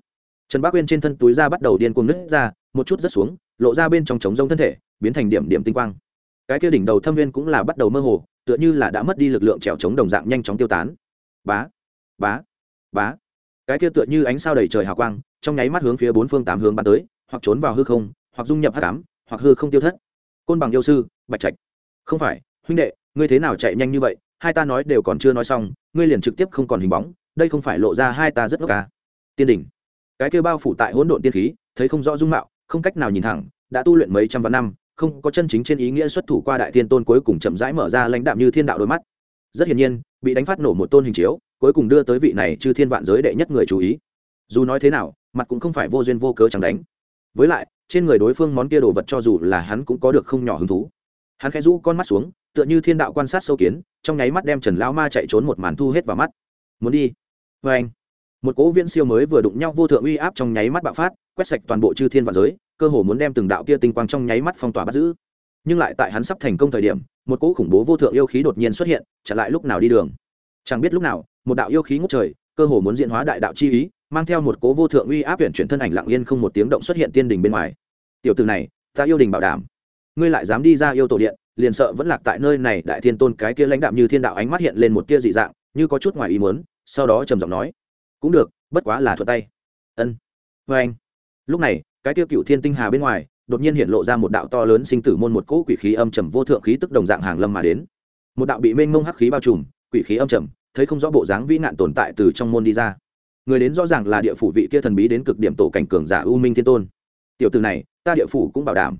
Trần bác uyên trên thân túi da bắt đầu điên cuồng nứt ra, một chút rất xuống, lộ ra bên trong trống rông thân thể, biến thành điểm điểm tinh quang. Cái kia đỉnh đầu thâm viên cũng là bắt đầu mơ hồ, tựa như là đã mất đi lực lượng trèo chống đồng dạng nhanh chóng tiêu tán. Bá bá bá. Cái kia tựa như ánh sao đầy trời hào quang, trong nháy mắt hướng phía bốn phương tám hướng bắn tới, hoặc trốn vào hư không, hoặc dung nhập hắc ám, hoặc hư không tiêu thất. Côn bằng yêu sư, bạch trạch. Không phải, huynh đệ, ngươi thế nào chạy nhanh như vậy hai ta nói đều còn chưa nói xong, ngươi liền trực tiếp không còn hình bóng, đây không phải lộ ra hai ta rất ngốc ca tiên đỉnh. Cái kia bao phủ tại hỗn độn tiên khí, thấy không rõ dung mạo, không cách nào nhìn thẳng, đã tu luyện mấy trăm vạn năm, không có chân chính trên ý nghĩa xuất thủ qua đại thiên tôn cuối cùng chậm rãi mở ra lãnh đạm như thiên đạo đôi mắt. Rất hiển nhiên, bị đánh phát nổ một tôn hình chiếu, cuối cùng đưa tới vị này chư thiên vạn giới đệ nhất người chú ý. Dù nói thế nào, mặt cũng không phải vô duyên vô cớ chẳng đánh. Với lại, trên người đối phương món kia đồ vật cho dù là hắn cũng có được không nhỏ hứng thú hắn khẽ rũ con mắt xuống, tựa như thiên đạo quan sát sâu kiến, trong nháy mắt đem trần lão ma chạy trốn một màn thu hết vào mắt. Muốn đi? Vê anh. Một cỗ viễn siêu mới vừa đụng nhau vô thượng uy áp trong nháy mắt bạo phát, quét sạch toàn bộ chư thiên và giới, cơ hồ muốn đem từng đạo kia tinh quang trong nháy mắt phong tỏa bắt giữ. Nhưng lại tại hắn sắp thành công thời điểm, một cỗ khủng bố vô thượng yêu khí đột nhiên xuất hiện chặn lại lúc nào đi đường. Chẳng biết lúc nào, một đạo yêu khí ngút trời, cơ hồ muốn diễn hóa đại đạo chi ý, mang theo một cố vô thượng uy áp huyện chuyển thân ảnh lặng yên không một tiếng động xuất hiện tiên đình bên ngoài. Tiểu từ này, ta yêu đình bảo đảm ngươi lại dám đi ra yêu tổ điện, liền sợ vẫn lạc tại nơi này, đại thiên tôn cái kia lãnh đạm như thiên đạo ánh mắt hiện lên một tia dị dạng, như có chút ngoài ý muốn, sau đó trầm giọng nói, cũng được, bất quá là thuận tay. Ân vê anh. Lúc này, cái kia cựu thiên tinh hà bên ngoài, đột nhiên hiện lộ ra một đạo to lớn sinh tử môn một cỗ quỷ khí âm trầm vô thượng khí tức đồng dạng hàng lâm mà đến. Một đạo bị mênh mông hắc khí bao trùm, quỷ khí âm trầm, thấy không rõ bộ dáng vĩ nạn tồn tại từ trong môn đi ra. Người đến rõ ràng là địa phủ vị kia thần bí đến cực điểm tổ cảnh cường giả u minh thiên tôn. Tiểu từ này, ta địa phủ cũng bảo đảm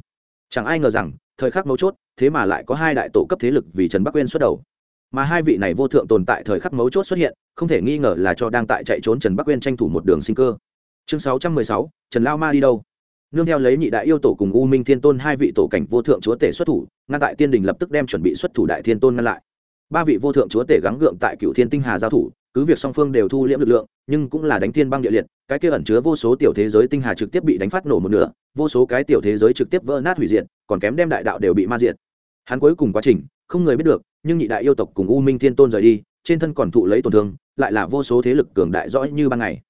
chẳng ai ngờ rằng, thời khắc mấu chốt, thế mà lại có hai đại tổ cấp thế lực vì trần bắc quên xuất đầu. Mà hai vị này vô thượng tồn tại thời khắc mấu chốt xuất hiện, không thể nghi ngờ là cho đang tại chạy trốn trần bắc quên tranh thủ một đường sinh cơ. Chương sáu trăm mười sáu, trần lao ma đi đâu? Nương theo lấy nhị đại yêu tổ cùng u minh thiên tôn hai vị tổ cảnh vô thượng chúa tể xuất thủ, ngăn tại tiên đình lập tức đem chuẩn bị xuất thủ đại thiên tôn ngăn lại. Ba vị vô thượng chúa tể gắng gượng tại cựu thiên tinh hà giao thủ cứ việc song phương đều thu liễm lực lượng, nhưng cũng là đánh thiên băng địa liệt, cái kia ẩn chứa vô số tiểu thế giới tinh hà trực tiếp bị đánh phát nổ một nửa, vô số cái tiểu thế giới trực tiếp vỡ nát hủy diệt, còn kém đem đại đạo đều bị ma diệt. Hắn cuối cùng quá trình, không người biết được, nhưng nhị đại yêu tộc cùng u minh thiên tôn rời đi, trên thân còn thụ lấy tổn thương, lại là vô số thế lực cường đại rõ như ban ngày.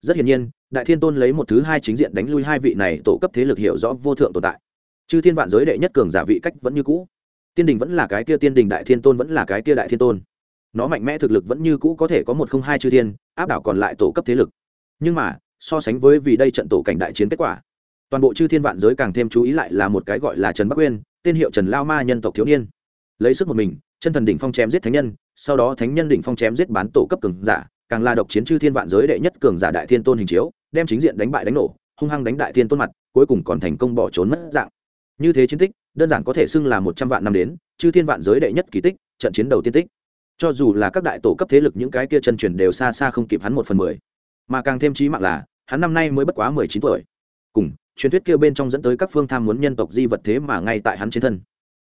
Rất hiển nhiên, đại thiên tôn lấy một thứ hai chính diện đánh lui hai vị này tổ cấp thế lực hiểu rõ vô thượng tồn tại. Chư thiên vạn giới đệ nhất cường giả vị cách vẫn như cũ. Tiên đình vẫn là cái kia tiên đình đại thiên tôn vẫn là cái kia đại thiên tôn nó mạnh mẽ thực lực vẫn như cũ có thể có một không hai chư thiên, áp đảo còn lại tổ cấp thế lực. Nhưng mà, so sánh với vì đây trận tổ cảnh đại chiến kết quả, toàn bộ chư thiên vạn giới càng thêm chú ý lại là một cái gọi là trần bắc uyên, tên hiệu trần lao ma nhân tộc thiếu niên. Lấy sức một mình, chân thần đỉnh phong chém giết thánh nhân, sau đó thánh nhân đỉnh phong chém giết bán tổ cấp cường giả, càng là độc chiến chư thiên vạn giới đệ nhất cường giả đại thiên tôn hình chiếu, đem chính diện đánh bại đánh nổ, hung hăng đánh đại thiên tôn mặt, cuối cùng còn thành công bỏ trốn mất dạng. Như thế chiến tích, đơn giản có thể xưng là một trăm vạn năm đến, chư thiên vạn giới đệ nhất kỳ tích, trận chiến đầu tiên tích cho dù là các đại tổ cấp thế lực những cái kia chân truyền đều xa xa không kịp hắn một phần mười. Mà càng thêm trí mạng là, hắn năm nay mới bất quá mười chín tuổi. Cùng, truyền thuyết kia bên trong dẫn tới các phương tham muốn nhân tộc di vật thế mà ngay tại hắn trên thân.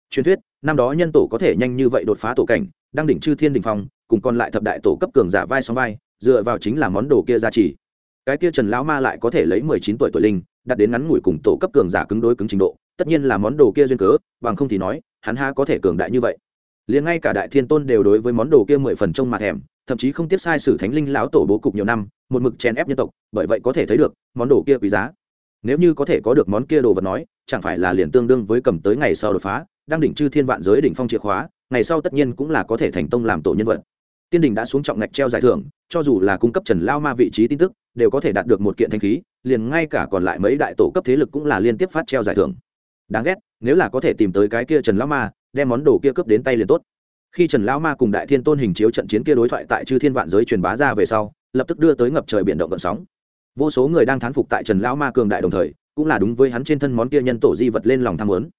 Truyền thuyết, năm đó nhân tổ có thể nhanh như vậy đột phá tổ cảnh, đang đỉnh chư thiên đình phong, cùng còn lại thập đại tổ cấp cường giả vai sóng vai, dựa vào chính là món đồ kia gia trì. Cái kia trần lão ma lại có thể lấy mười chín tuổi tuổi linh đặt đến ngắn ngủi cùng tổ cấp cường giả cứng đối cứng trình độ, tất nhiên là món đồ kia duyên cớ, bằng không thì nói, hắn ha có thể cường đại như vậy liền ngay cả đại thiên tôn đều đối với món đồ kia mười phần trông mà thèm, thậm chí không tiếp sai sử thánh linh lão tổ bố cục nhiều năm, một mực chèn ép nhân tộc, bởi vậy có thể thấy được món đồ kia quý giá. Nếu như có thể có được món kia đồ vật nói, chẳng phải là liền tương đương với cầm tới ngày sau đột phá, đang đỉnh chư thiên vạn giới đỉnh phong chìa khóa, ngày sau tất nhiên cũng là có thể thành tông làm tổ nhân vật. Tiên đình đã xuống trọng ngạch treo giải thưởng, cho dù là cung cấp trần lao ma vị trí tin tức, đều có thể đạt được một kiện thanh khí, liền ngay cả còn lại mấy đại tổ cấp thế lực cũng là liên tiếp phát treo giải thưởng đáng ghét, nếu là có thể tìm tới cái kia trần Lão ma, đem món đồ kia cướp đến tay liền tốt. Khi trần Lão ma cùng đại thiên tôn hình chiếu trận chiến kia đối thoại tại chư thiên vạn giới truyền bá ra về sau, lập tức đưa tới ngập trời biển động gợn sóng. Vô số người đang thán phục tại trần Lão ma cường đại đồng thời, cũng là đúng với hắn trên thân món kia nhân tổ di vật lên lòng tham muốn.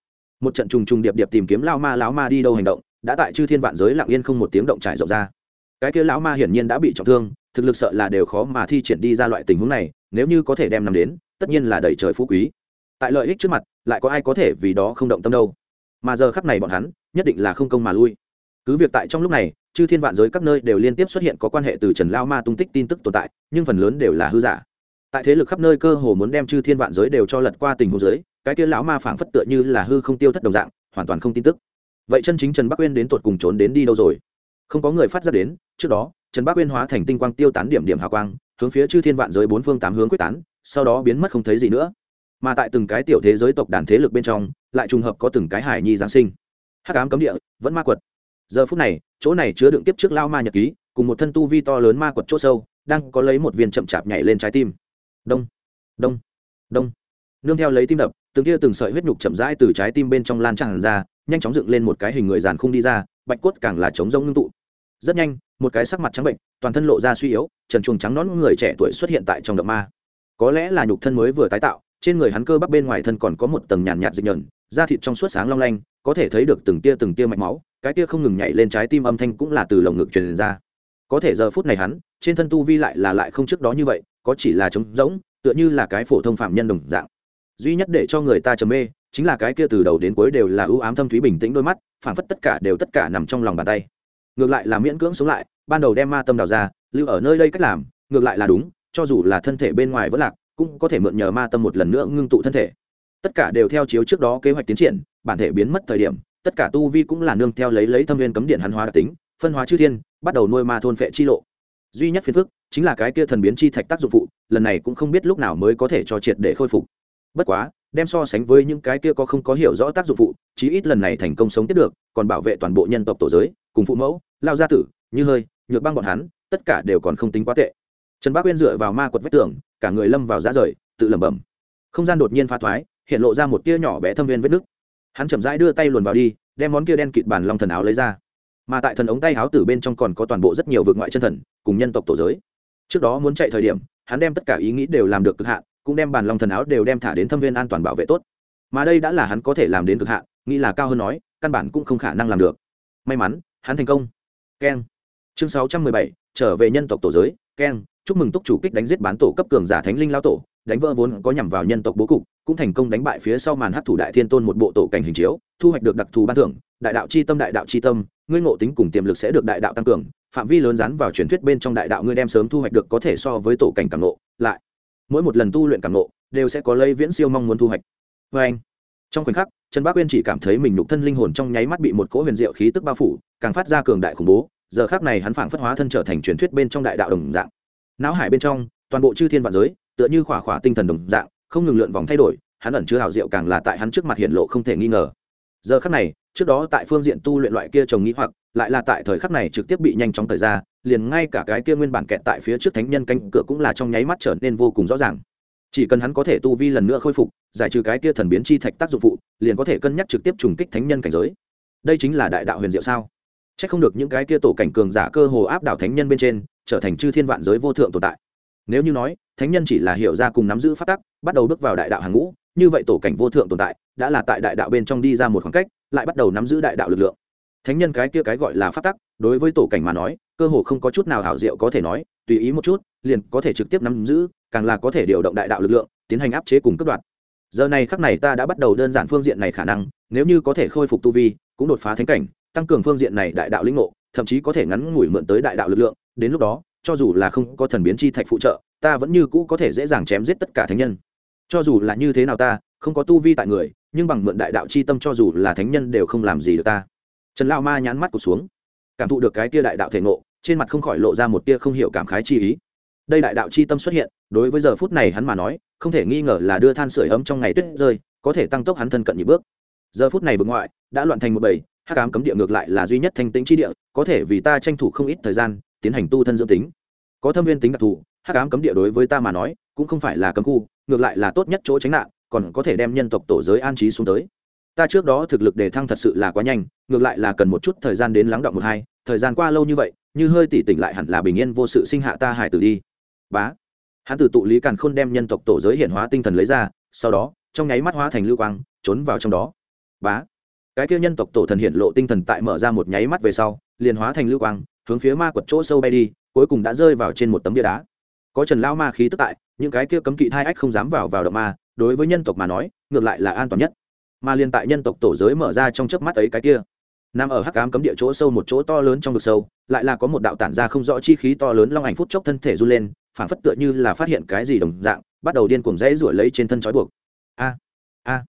Một trận trùng trùng điệp điệp tìm kiếm Lão ma lão ma đi đâu hành động, đã tại chư thiên vạn giới lặng yên không một tiếng động trải rộng ra. Cái kia lão ma hiển nhiên đã bị trọng thương, thực lực sợ là đều khó mà thi triển đi ra loại tình huống này, nếu như có thể đem nằm đến, tất nhiên là đầy trời phú quý tại lợi ích trước mặt, lại có ai có thể vì đó không động tâm đâu. Mà giờ khắc này bọn hắn, nhất định là không công mà lui. Cứ việc tại trong lúc này, chư thiên vạn giới các nơi đều liên tiếp xuất hiện có quan hệ từ trần lao ma tung tích tin tức tồn tại, nhưng phần lớn đều là hư giả. Tại thế lực khắp nơi cơ hồ muốn đem chư thiên vạn giới đều cho lật qua tình huống giới cái kia lão ma phảng phất tựa như là hư không tiêu thất đồng dạng, hoàn toàn không tin tức. Vậy chân chính trần bắc uyên đến tột cùng trốn đến đi đâu rồi? Không có người phát ra đến, trước đó, trần bắc uyên hóa thành tinh quang tiêu tán điểm điểm hào quang, hướng phía chư thiên vạn giới bốn phương tám hướng quyết tán, sau đó biến mất không thấy gì nữa mà tại từng cái tiểu thế giới tộc đàn thế lực bên trong, lại trùng hợp có từng cái hải nhi giáng sinh. Hắc ám cấm địa, vẫn ma quật. Giờ phút này, chỗ này chứa đựng tiếp trước lao ma nhật ký, cùng một thân tu vi to lớn ma quật chỗ sâu, đang có lấy một viên chậm chạp nhảy lên trái tim. Đông đông đông. Nương theo lấy tim đập, từng kia từng sợi huyết nhục chậm rãi từ trái tim bên trong lan tràn ra, nhanh chóng dựng lên một cái hình người dàn khung đi ra, bạch cốt càng là trống rông ngưng tụ. Rất nhanh, một cái sắc mặt trắng bệnh, toàn thân lộ ra suy yếu, trần chuồng trắng nón người trẻ tuổi xuất hiện tại trong động ma. Có lẽ là nhục thân mới vừa tái tạo trên người hắn cơ bắp bên ngoài thân còn có một tầng nhàn nhạt dịch nhờn, da thịt trong suốt sáng long lanh, có thể thấy được từng tia từng tia mạch máu, cái tia không ngừng nhảy lên trái tim âm thanh cũng là từ lồng ngực truyền ra. Có thể giờ phút này hắn, trên thân tu vi lại là lại không trước đó như vậy, có chỉ là trống rỗng, tựa như là cái phổ thông phạm nhân đồng dạng. Duy nhất để cho người ta trầm mê, chính là cái kia từ đầu đến cuối đều là ưu ám thâm thúy bình tĩnh đôi mắt phản phất tất cả đều tất cả nằm trong lòng bàn tay. Ngược lại là miễn cưỡng sống lại, ban đầu đem ma tâm đào ra, lưu ở nơi đây cách làm, ngược lại là đúng, cho dù là thân thể bên ngoài vẫn lạc cũng có thể mượn nhờ ma tâm một lần nữa ngưng tụ thân thể. Tất cả đều theo chiếu trước đó kế hoạch tiến triển, bản thể biến mất thời điểm, tất cả tu vi cũng là nương theo lấy lấy thâm viên cấm điện hắn hóa đặc tính, phân hóa chư thiên, bắt đầu nuôi ma thôn phệ chi lộ. Duy nhất phiền phức chính là cái kia thần biến chi thạch tác dụng phụ, lần này cũng không biết lúc nào mới có thể cho triệt để khôi phục. Bất quá, đem so sánh với những cái kia có không có hiểu rõ tác dụng phụ, chí ít lần này thành công sống tiếp được, còn bảo vệ toàn bộ nhân tộc tổ giới, cùng phụ mẫu, lao gia tử, như hơi, nhược băng bọn hắn, tất cả đều còn không tính quá tệ trần bác uyên dựa vào ma quật vách tường, cả người lâm vào giá rời, tự lẩm bẩm. Không gian đột nhiên pha thoái, hiện lộ ra một tia nhỏ bé thâm viên vết nứt. Hắn chậm rãi đưa tay luồn vào đi, đem món kia đen kịt bàn long thần áo lấy ra. Mà tại thần ống tay áo tử bên trong còn có toàn bộ rất nhiều vượt ngoại chân thần, cùng nhân tộc tổ giới. Trước đó muốn chạy thời điểm, hắn đem tất cả ý nghĩ đều làm được cực hạn, cũng đem bàn long thần áo đều đem thả đến thâm viên an toàn bảo vệ tốt. Mà đây đã là hắn có thể làm đến cực hạn, nghĩ là cao hơn nói, căn bản cũng không khả năng làm được. May mắn, hắn thành công. Keng. Chương sáu trăm mười bảy, trở về nhân tộc tổ giới. Keng chúc mừng túc chủ kích đánh giết bán tổ cấp cường giả thánh linh lao tổ, đánh vỡ vốn có nhằm vào nhân tộc bố cục, cũng thành công đánh bại phía sau màn hát thủ đại thiên tôn một bộ tổ cảnh hình chiếu, thu hoạch được đặc thù ban thưởng, đại đạo c h i tâm, đại đạo c h i tâm, ngươi ngộ tính cùng tiềm lực sẽ được đại đạo tăng cường, phạm vi lớn rắn vào truyền thuyết bên trong đại đạo ngươi đem sớm thu hoạch được có thể so với tổ cảnh cảm nộ lại, mỗi một lần tu luyện cảm nộ đều sẽ có lây viễn siêu mong muốn thu hoạch. Vê anh, trong khoảnh khắc, trần bác uyên chỉ cảm thấy mình nhục thân linh hồn trong nháy mắt bị một cỗ huyền diệu khí tức bao phủ, càng phát ra cường đại khủng bố, giờ khác này hắn phảng phất hóa thân trở thành truyền thuyết bên trong đại đạo đồng dạng não hải bên trong, toàn bộ chư thiên vạn giới, tựa như khỏa khỏa tinh thần đồng dạng, không ngừng lượn vòng thay đổi, hắn ẩn chứa hào diệu càng là tại hắn trước mặt hiện lộ không thể nghi ngờ. Giờ khắc này, trước đó tại phương diện tu luyện loại kia trồng nghĩ hoặc, lại là tại thời khắc này trực tiếp bị nhanh chóng thời ra, liền ngay cả cái kia nguyên bản kẹt tại phía trước thánh nhân canh cửa cũng là trong nháy mắt trở nên vô cùng rõ ràng. Chỉ cần hắn có thể tu vi lần nữa khôi phục, giải trừ cái kia thần biến chi thạch tác dụng phụ, liền có thể cân nhắc trực tiếp trùng kích thánh nhân cảnh giới. Đây chính là đại đạo huyền diệu sao? Chắc không được những cái kia tổ cảnh cường giả cơ hồ áp đảo thánh nhân bên trên, trở thành chư thiên vạn giới vô thượng tồn tại. Nếu như nói, thánh nhân chỉ là hiểu ra cùng nắm giữ phát tắc, bắt đầu bước vào đại đạo hàng ngũ, như vậy tổ cảnh vô thượng tồn tại, đã là tại đại đạo bên trong đi ra một khoảng cách, lại bắt đầu nắm giữ đại đạo lực lượng. Thánh nhân cái kia cái gọi là phát tắc, đối với tổ cảnh mà nói, cơ hồ không có chút nào hảo diệu có thể nói, tùy ý một chút, liền có thể trực tiếp nắm giữ, càng là có thể điều động đại đạo lực lượng, tiến hành áp chế cùng cấp đoạt. Giờ này khắc này ta đã bắt đầu đơn giản phương diện này khả năng, nếu như có thể khôi phục tu vi, cũng đột phá thánh cảnh tăng cường phương diện này đại đạo linh ngộ, thậm chí có thể ngắn ngủi mượn tới đại đạo lực lượng, đến lúc đó, cho dù là không có thần biến chi thạch phụ trợ, ta vẫn như cũ có thể dễ dàng chém giết tất cả thánh nhân. Cho dù là như thế nào ta, không có tu vi tại người, nhưng bằng mượn đại đạo chi tâm cho dù là thánh nhân đều không làm gì được ta. Trần lao ma nhán mắt cụt xuống, cảm thụ được cái tia đại đạo thể ngộ, trên mặt không khỏi lộ ra một tia không hiểu cảm khái chi ý. Đây đại đạo chi tâm xuất hiện, đối với giờ phút này hắn mà nói, không thể nghi ngờ là đưa than sửa ấm trong ngày tuyết rơi, có thể tăng tốc hắn thân cận nhị bước. Giờ phút này vực ngoại, đã loạn thành một bầy hắc ám cấm địa ngược lại là duy nhất thanh tĩnh chi địa, có thể vì ta tranh thủ không ít thời gian, tiến hành tu thân dưỡng tính. Có thâm viên tính đặc thù, hắc ám cấm địa đối với ta mà nói, cũng không phải là cấm khu, ngược lại là tốt nhất chỗ tránh nạn, còn có thể đem nhân tộc tổ giới an trí xuống tới. Ta trước đó thực lực đề thăng thật sự là quá nhanh, ngược lại là cần một chút thời gian đến lắng động một hai, thời gian qua lâu như vậy, như hơi tỉ tỉnh lại hẳn là bình yên vô sự sinh hạ ta hải tử đi. Bá. Hắn tử tụ lý càn khôn đem nhân tộc tổ giới hiện hóa tinh thần lấy ra, sau đó, trong nháy mắt hóa thành lưu quang, trốn vào trong đó. Bá cái kia nhân tộc tổ thần hiện lộ tinh thần tại mở ra một nháy mắt về sau, liền hóa thành lưu quang, hướng phía ma quật chỗ sâu bay đi, cuối cùng đã rơi vào trên một tấm bia đá. Có trần lao ma khí tức tại, những cái kia cấm kỵ thai ách không dám vào vào động ma, đối với nhân tộc mà nói, ngược lại là an toàn nhất. Mà liên tại nhân tộc tổ giới mở ra trong chớp mắt ấy cái kia, nằm ở hắc ám cấm địa chỗ sâu một chỗ to lớn trong vực sâu, lại là có một đạo tản ra không rõ chi khí to lớn long ảnh phút chốc thân thể run lên phản phất tựa như là phát hiện cái gì đồng dạng, bắt đầu điên cuồng rẽ ruổi lấy trên thân trói buộc. A a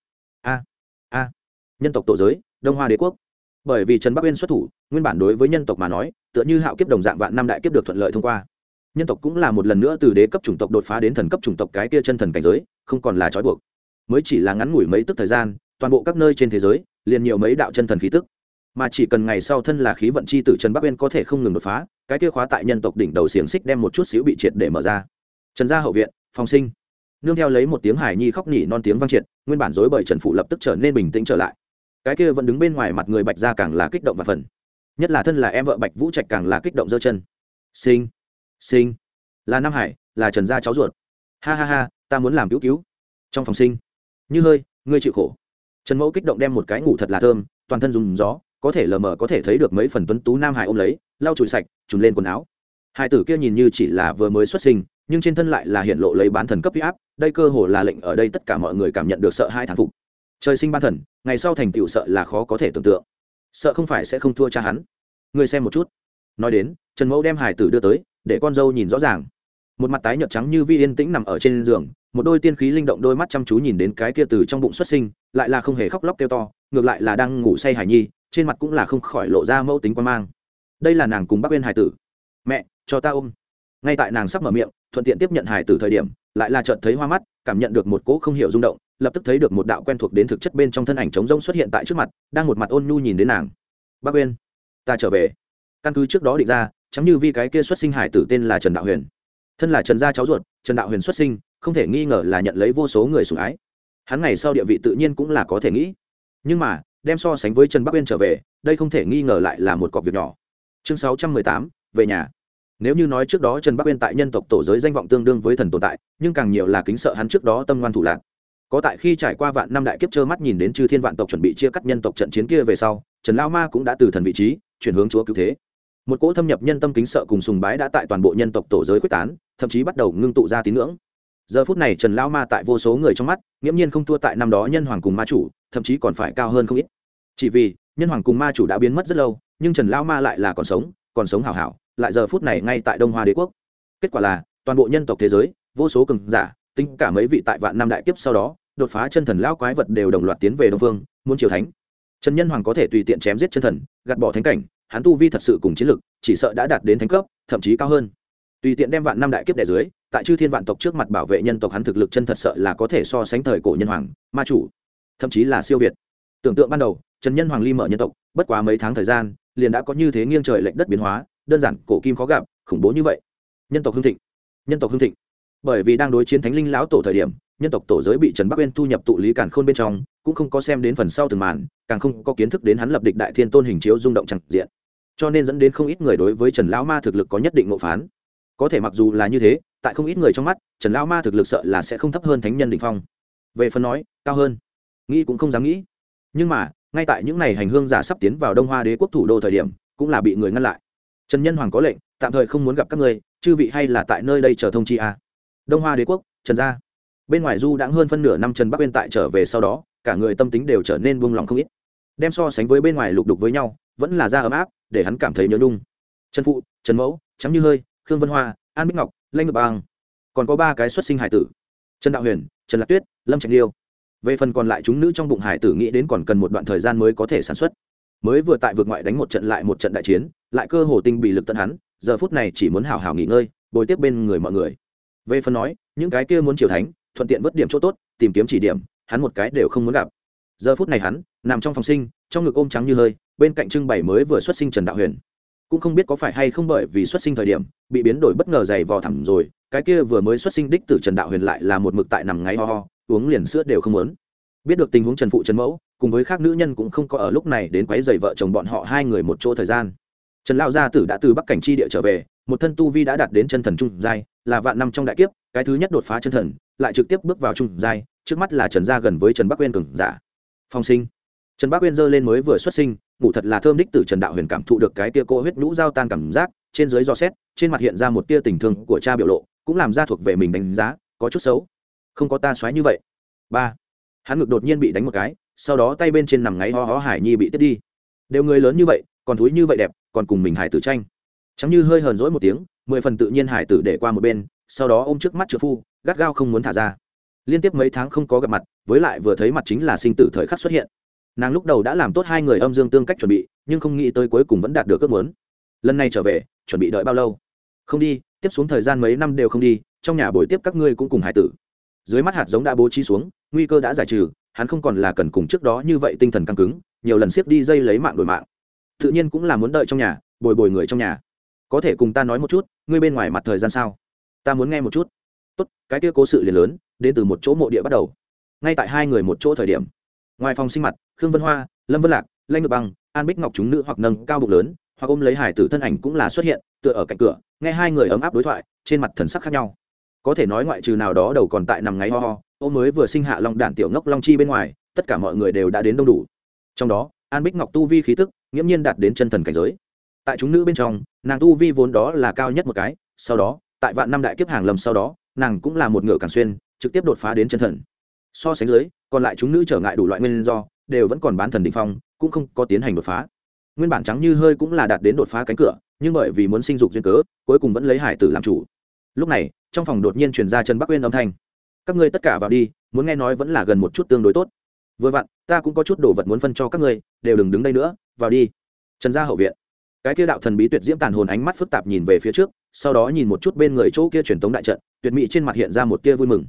nhân tộc tổ giới, đông hoa đế quốc. Bởi vì trần bắc uyên xuất thủ, nguyên bản đối với nhân tộc mà nói, tựa như hạo kiếp đồng dạng vạn năm đại kiếp được thuận lợi thông qua. Nhân tộc cũng là một lần nữa từ đế cấp chủng tộc đột phá đến thần cấp chủng tộc cái kia chân thần cảnh giới, không còn là trói buộc. Mới chỉ là ngắn ngủi mấy tức thời gian, toàn bộ các nơi trên thế giới, liền nhiều mấy đạo chân thần khí tức. Mà chỉ cần ngày sau thân là khí vận chi tử trần bắc uyên có thể không ngừng đột phá, cái kia khóa tại nhân tộc đỉnh đầu xiềng xích đem một chút xíu bị triệt để mở ra. Trần gia hậu viện, phòng sinh. Nương theo lấy một tiếng hải nhi khóc nhỉ non tiếng vang triệt, nguyên bản dối bởi trần phụ lập tức trở nên bình tĩnh trở lại cái kia vẫn đứng bên ngoài mặt người bạch ra càng là kích động và phần. Nhất là thân là em vợ bạch vũ trạch càng là kích động giơ chân. Sinh sinh. Là nam hải, là trần gia cháu ruột. Ha ha ha, ta muốn làm cứu cứu. Trong phòng sinh, như hơi, ngươi chịu khổ. Trần mẫu kích động đem một cái ngủ thật là thơm, toàn thân dùng gió, có thể lờ mờ có thể thấy được mấy phần tuấn tú nam hải ôm lấy, lau chùi sạch, trùm lên quần áo. Hai tử kia nhìn như chỉ là vừa mới xuất sinh, nhưng trên thân lại là hiện lộ lấy bán thần cấp huy áp, đây cơ hồ là lệnh ở đây tất cả mọi người cảm nhận được sợ hai thán phục trời sinh ban thần, ngày sau thành tựu sợ là khó có thể tưởng tượng. Sợ không phải sẽ không thua cha hắn. Ngươi xem một chút. Nói đến, trần mẫu đem hải tử đưa tới, để con dâu nhìn rõ ràng. Một mặt tái nhợt trắng như vi yên tĩnh nằm ở trên giường, một đôi tiên khí linh động đôi mắt chăm chú nhìn đến cái kia từ trong bụng xuất sinh, lại là không hề khóc lóc kêu to, ngược lại là đang ngủ say hải nhi, trên mặt cũng là không khỏi lộ ra mẫu tính quan mang. Đây là nàng cùng bác bên hải tử. Mẹ, cho ta ôm. Ngay tại nàng sắp mở miệng, thuận tiện tiếp nhận hải tử thời điểm, lại là chợt thấy hoa mắt, cảm nhận được một cỗ không hiểu rung động lập tức thấy được một đạo quen thuộc đến thực chất bên trong thân ảnh trống rông xuất hiện tại trước mặt đang một mặt ôn nhu nhìn đến nàng. Bác Uyên, ta trở về. Căn cứ trước đó định ra chẳng như vi cái kia xuất sinh hải tử tên là trần đạo huyền. Thân là trần gia cháu ruột trần đạo huyền xuất sinh không thể nghi ngờ là nhận lấy vô số người sủng ái. Hắn ngày sau địa vị tự nhiên cũng là có thể nghĩ. Nhưng mà đem so sánh với trần bắc uyên trở về đây không thể nghi ngờ lại là một cọc việc nhỏ. Chương sáu trăm mười tám về nhà. Nếu như nói trước đó trần bắc uyên tại nhân tộc tổ giới danh vọng tương đương với thần tồn tại nhưng càng nhiều là kính sợ hắn trước đó tâm ngoan thủ lạc có tại khi trải qua vạn năm đại kiếp trơ mắt nhìn đến chư thiên vạn tộc chuẩn bị chia cắt nhân tộc trận chiến kia về sau, trần lao ma cũng đã từ thần vị trí, chuyển hướng chúa cứu thế. Một cỗ thâm nhập nhân tâm kính sợ cùng sùng bái đã tại toàn bộ nhân tộc tổ giới quyết tán, thậm chí bắt đầu ngưng tụ ra tín ngưỡng. Giờ phút này trần lao ma tại vô số người trong mắt, nghiễm nhiên không thua tại năm đó nhân hoàng cùng ma chủ, thậm chí còn phải cao hơn không ít. Chỉ vì, nhân hoàng cùng ma chủ đã biến mất rất lâu, nhưng trần lao ma lại là còn sống còn sống hảo hảo, lại giờ phút này ngay tại đông hoa đế quốc. Kết quả là, toàn bộ nhân tộc thế giới, vô số cường giả tính cả mấy vị tại vạn năm đại kiếp sau đó, đột phá chân thần lao quái vật đều đồng loạt tiến về đông phương, muốn triều thánh. Trần nhân hoàng có thể tùy tiện chém giết chân thần, gạt bỏ thánh cảnh, hắn tu vi thật sự cùng chiến lực, chỉ sợ đã đạt đến thánh cấp, thậm chí cao hơn. Tùy tiện đem vạn năm đại kiếp đẻ dưới, tại chư thiên vạn tộc trước mặt bảo vệ nhân tộc hắn thực lực chân thật sợ là có thể so sánh thời cổ nhân hoàng, ma chủ, thậm chí là siêu việt. Tưởng tượng ban đầu, trần nhân hoàng ly mở nhân tộc, bất quá mấy tháng thời gian, liền đã có như thế nghiêng trời lệnh đất biến hóa, đơn giản cổ kim khó gặp, khủng bố như vậy. Nhân tộc hương thịnh, nhân tộc hương thịnh bởi vì đang đối chiến thánh linh lão tổ thời điểm, nhân tộc tổ giới bị trần bắc uyên thu nhập tụ lý càn khôn bên trong, cũng không có xem đến phần sau từng màn, càng không có kiến thức đến hắn lập địch đại thiên tôn hình chiếu rung động chẳng diện. Cho nên dẫn đến không ít người đối với trần lão ma thực lực có nhất định ngộ phán. Có thể mặc dù là như thế, tại không ít người trong mắt, trần lão ma thực lực sợ là sẽ không thấp hơn thánh nhân định phong. Về phần nói, cao hơn, nghĩ cũng không dám nghĩ. Nhưng mà, ngay tại những ngày hành hương giả sắp tiến vào đông hoa đế quốc thủ đô thời điểm, cũng là bị người ngăn lại. Trần nhân hoàng có lệnh, tạm thời không muốn gặp các người chư vị hay là tại nơi đây chờ thông chi a đông hoa đế quốc, trần gia. Bên ngoài du đãng hơn phân nửa năm trần bắc uyên tại trở về sau đó, cả người tâm tính đều trở nên buông lòng không ít. Đem so sánh với bên ngoài lục đục với nhau, vẫn là da ấm áp, để hắn cảm thấy nhớ nhung. Trần phụ, trần mẫu, trắng như hơi, khương vân hoa, an bích ngọc, lanh ngọc bang còn có ba cái xuất sinh hải tử. Trần đạo huyền, trần lạc tuyết, lâm trạch liêu. Về phần còn lại chúng nữ trong bụng hải tử nghĩ đến còn cần một đoạn thời gian mới có thể sản xuất. Mới vừa tại vượt ngoại đánh một trận lại một trận đại chiến, lại cơ hồ tinh bị lực tận hắn, giờ phút này chỉ muốn hào hào nghỉ ngơi, bồi tiếp bên người mọi người về phần nói, những cái kia muốn triều thánh, thuận tiện vớt điểm chỗ tốt, tìm kiếm chỉ điểm, hắn một cái đều không muốn gặp. Giờ phút này hắn, nằm trong phòng sinh, trong ngực ôm trắng như hơi, bên cạnh trưng bày mới vừa xuất sinh trần đạo huyền. Cũng không biết có phải hay không bởi vì xuất sinh thời điểm, bị biến đổi bất ngờ dày vò thẳm rồi, cái kia vừa mới xuất sinh đích từ trần đạo huyền lại là một mực tại nằm ngáy ho ho, uống liền sữa đều không muốn. Biết được tình huống trần phụ trần mẫu, cùng với khác nữ nhân cũng không có ở lúc này đến quấy giày vợ chồng bọn họ hai người một chỗ thời gian. Trần lao gia tử đã từ bắc cảnh chi địa trở về, một thân tu vi đã đạt đến chân thần trung giai là vạn năm trong đại kiếp, cái thứ nhất đột phá chân thần, lại trực tiếp bước vào trung giai, trước mắt là trần gia gần với trần bắc uyên cường giả. Phong sinh. Trần bắc uyên giơ lên mới vừa xuất sinh, ngủ thật là thơm đích từ trần đạo huyền cảm thụ được cái tia cô huyết nhũ giao tan cảm giác, trên dưới do xét, trên mặt hiện ra một tia tình thương của cha biểu lộ, cũng làm ra thuộc về mình đánh giá, có chút xấu. Không có ta xoáy như vậy. Ba. Hắn ngực đột nhiên bị đánh một cái, sau đó tay bên trên nằm ngáy ho ho hải nhi bị tiếp đi. Đều người lớn như vậy, còn thúi như vậy đẹp, còn cùng mình hải tử tranh. Chẳng như hơi hờn dỗi một tiếng mười phần tự nhiên hải tử để qua một bên, sau đó ôm trước mắt trợ phu, gắt gao không muốn thả ra. Liên tiếp mấy tháng không có gặp mặt, với lại vừa thấy mặt chính là sinh tử thời khắc xuất hiện. Nàng lúc đầu đã làm tốt hai người âm dương tương cách chuẩn bị, nhưng không nghĩ tới cuối cùng vẫn đạt được ước muốn. Lần này trở về, chuẩn bị đợi bao lâu? Không đi, tiếp xuống thời gian mấy năm đều không đi, trong nhà buổi tiếp các ngươi cũng cùng hải tử. Dưới mắt hạt giống đã bố trí xuống, nguy cơ đã giải trừ, hắn không còn là cần cùng trước đó như vậy tinh thần căng cứng, nhiều lần siết đi dây lấy mạng đổi mạng. Tự nhiên cũng là muốn đợi trong nhà, bồi bồi người trong nhà có thể cùng ta nói một chút, ngươi bên ngoài mặt thời gian sao? Ta muốn nghe một chút. Tốt, cái kia cố sự liền lớn, đến từ một chỗ mộ địa bắt đầu. Ngay tại hai người một chỗ thời điểm, ngoài phòng sinh mặt, khương vân hoa, lâm vân lạc, lanh ngược băng an bích ngọc chúng nữ hoặc nâng cao bụng lớn, hoặc ôm lấy hải tử thân ảnh cũng là xuất hiện, tựa ở cạnh cửa, nghe hai người ấm áp đối thoại, trên mặt thần sắc khác nhau. Có thể nói ngoại trừ nào đó đầu còn tại nằm ngáy ho ho, ô mới vừa sinh hạ long đản tiểu ngốc long chi bên ngoài, tất cả mọi người đều đã đến đông đủ. Trong đó, an bích ngọc tu vi khí tức, nghiễm nhiên đạt đến chân thần cảnh giới. Tại chúng nữ bên trong nàng tu vi vốn đó là cao nhất một cái, sau đó, tại vạn năm đại kiếp hàng lầm sau đó, nàng cũng là một ngựa càng xuyên, trực tiếp đột phá đến chân thần. So sánh dưới, còn lại chúng nữ trở ngại đủ loại nguyên do, đều vẫn còn bán thần định phong, cũng không có tiến hành đột phá. Nguyên bản trắng như hơi cũng là đạt đến đột phá cánh cửa, nhưng bởi vì muốn sinh dục duyên cớ, cuối cùng vẫn lấy hải tử làm chủ. Lúc này, trong phòng đột nhiên truyền ra trần bắc uyên âm thanh. Các ngươi tất cả vào đi, muốn nghe nói vẫn là gần một chút tương đối tốt. Vừa vặn, ta cũng có chút đồ vật muốn phân cho các ngươi, đều đừng đứng đây nữa, vào đi. Trần gia hậu viện cái kia đạo thần bí tuyệt diễm tàn hồn ánh mắt phức tạp nhìn về phía trước, sau đó nhìn một chút bên người chỗ kia truyền tống đại trận, tuyệt mỹ trên mặt hiện ra một tia vui mừng.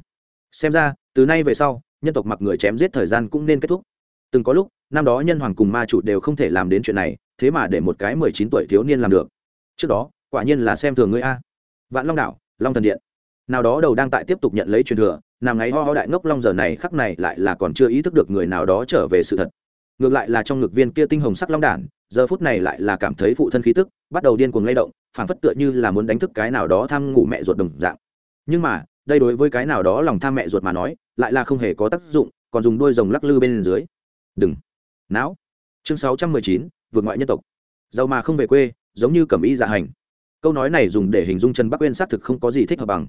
Xem ra, từ nay về sau, nhân tộc mặc người chém giết thời gian cũng nên kết thúc. Từng có lúc, năm đó nhân hoàng cùng ma chủ đều không thể làm đến chuyện này, thế mà để một cái mười chín tuổi thiếu niên làm được. Trước đó, quả nhiên là xem thường ngươi a. Vạn long đạo long thần điện. Nào đó đầu đang tại tiếp tục nhận lấy truyền thừa nằm ngáy ho ho đại ngốc long giờ này khắc này lại là còn chưa ý thức được người nào đó trở về sự thật. Ngược lại là trong ngực viên kia tinh hồng sắc long đản giờ phút này lại là cảm thấy phụ thân khí tức bắt đầu điên cuồng lay động, phảng phất tựa như là muốn đánh thức cái nào đó tham ngủ mẹ ruột đồng dạng. Nhưng mà, đây đối với cái nào đó lòng tham mẹ ruột mà nói, lại là không hề có tác dụng, còn dùng đôi rồng lắc lư bên dưới. Đừng. Não. Chương sáu trăm mười chín, vượt ngoại nhân tộc. Giàu mà không về quê, giống như cẩm y dạ hành. Câu nói này dùng để hình dung trần bắc uyên xác thực không có gì thích hợp bằng.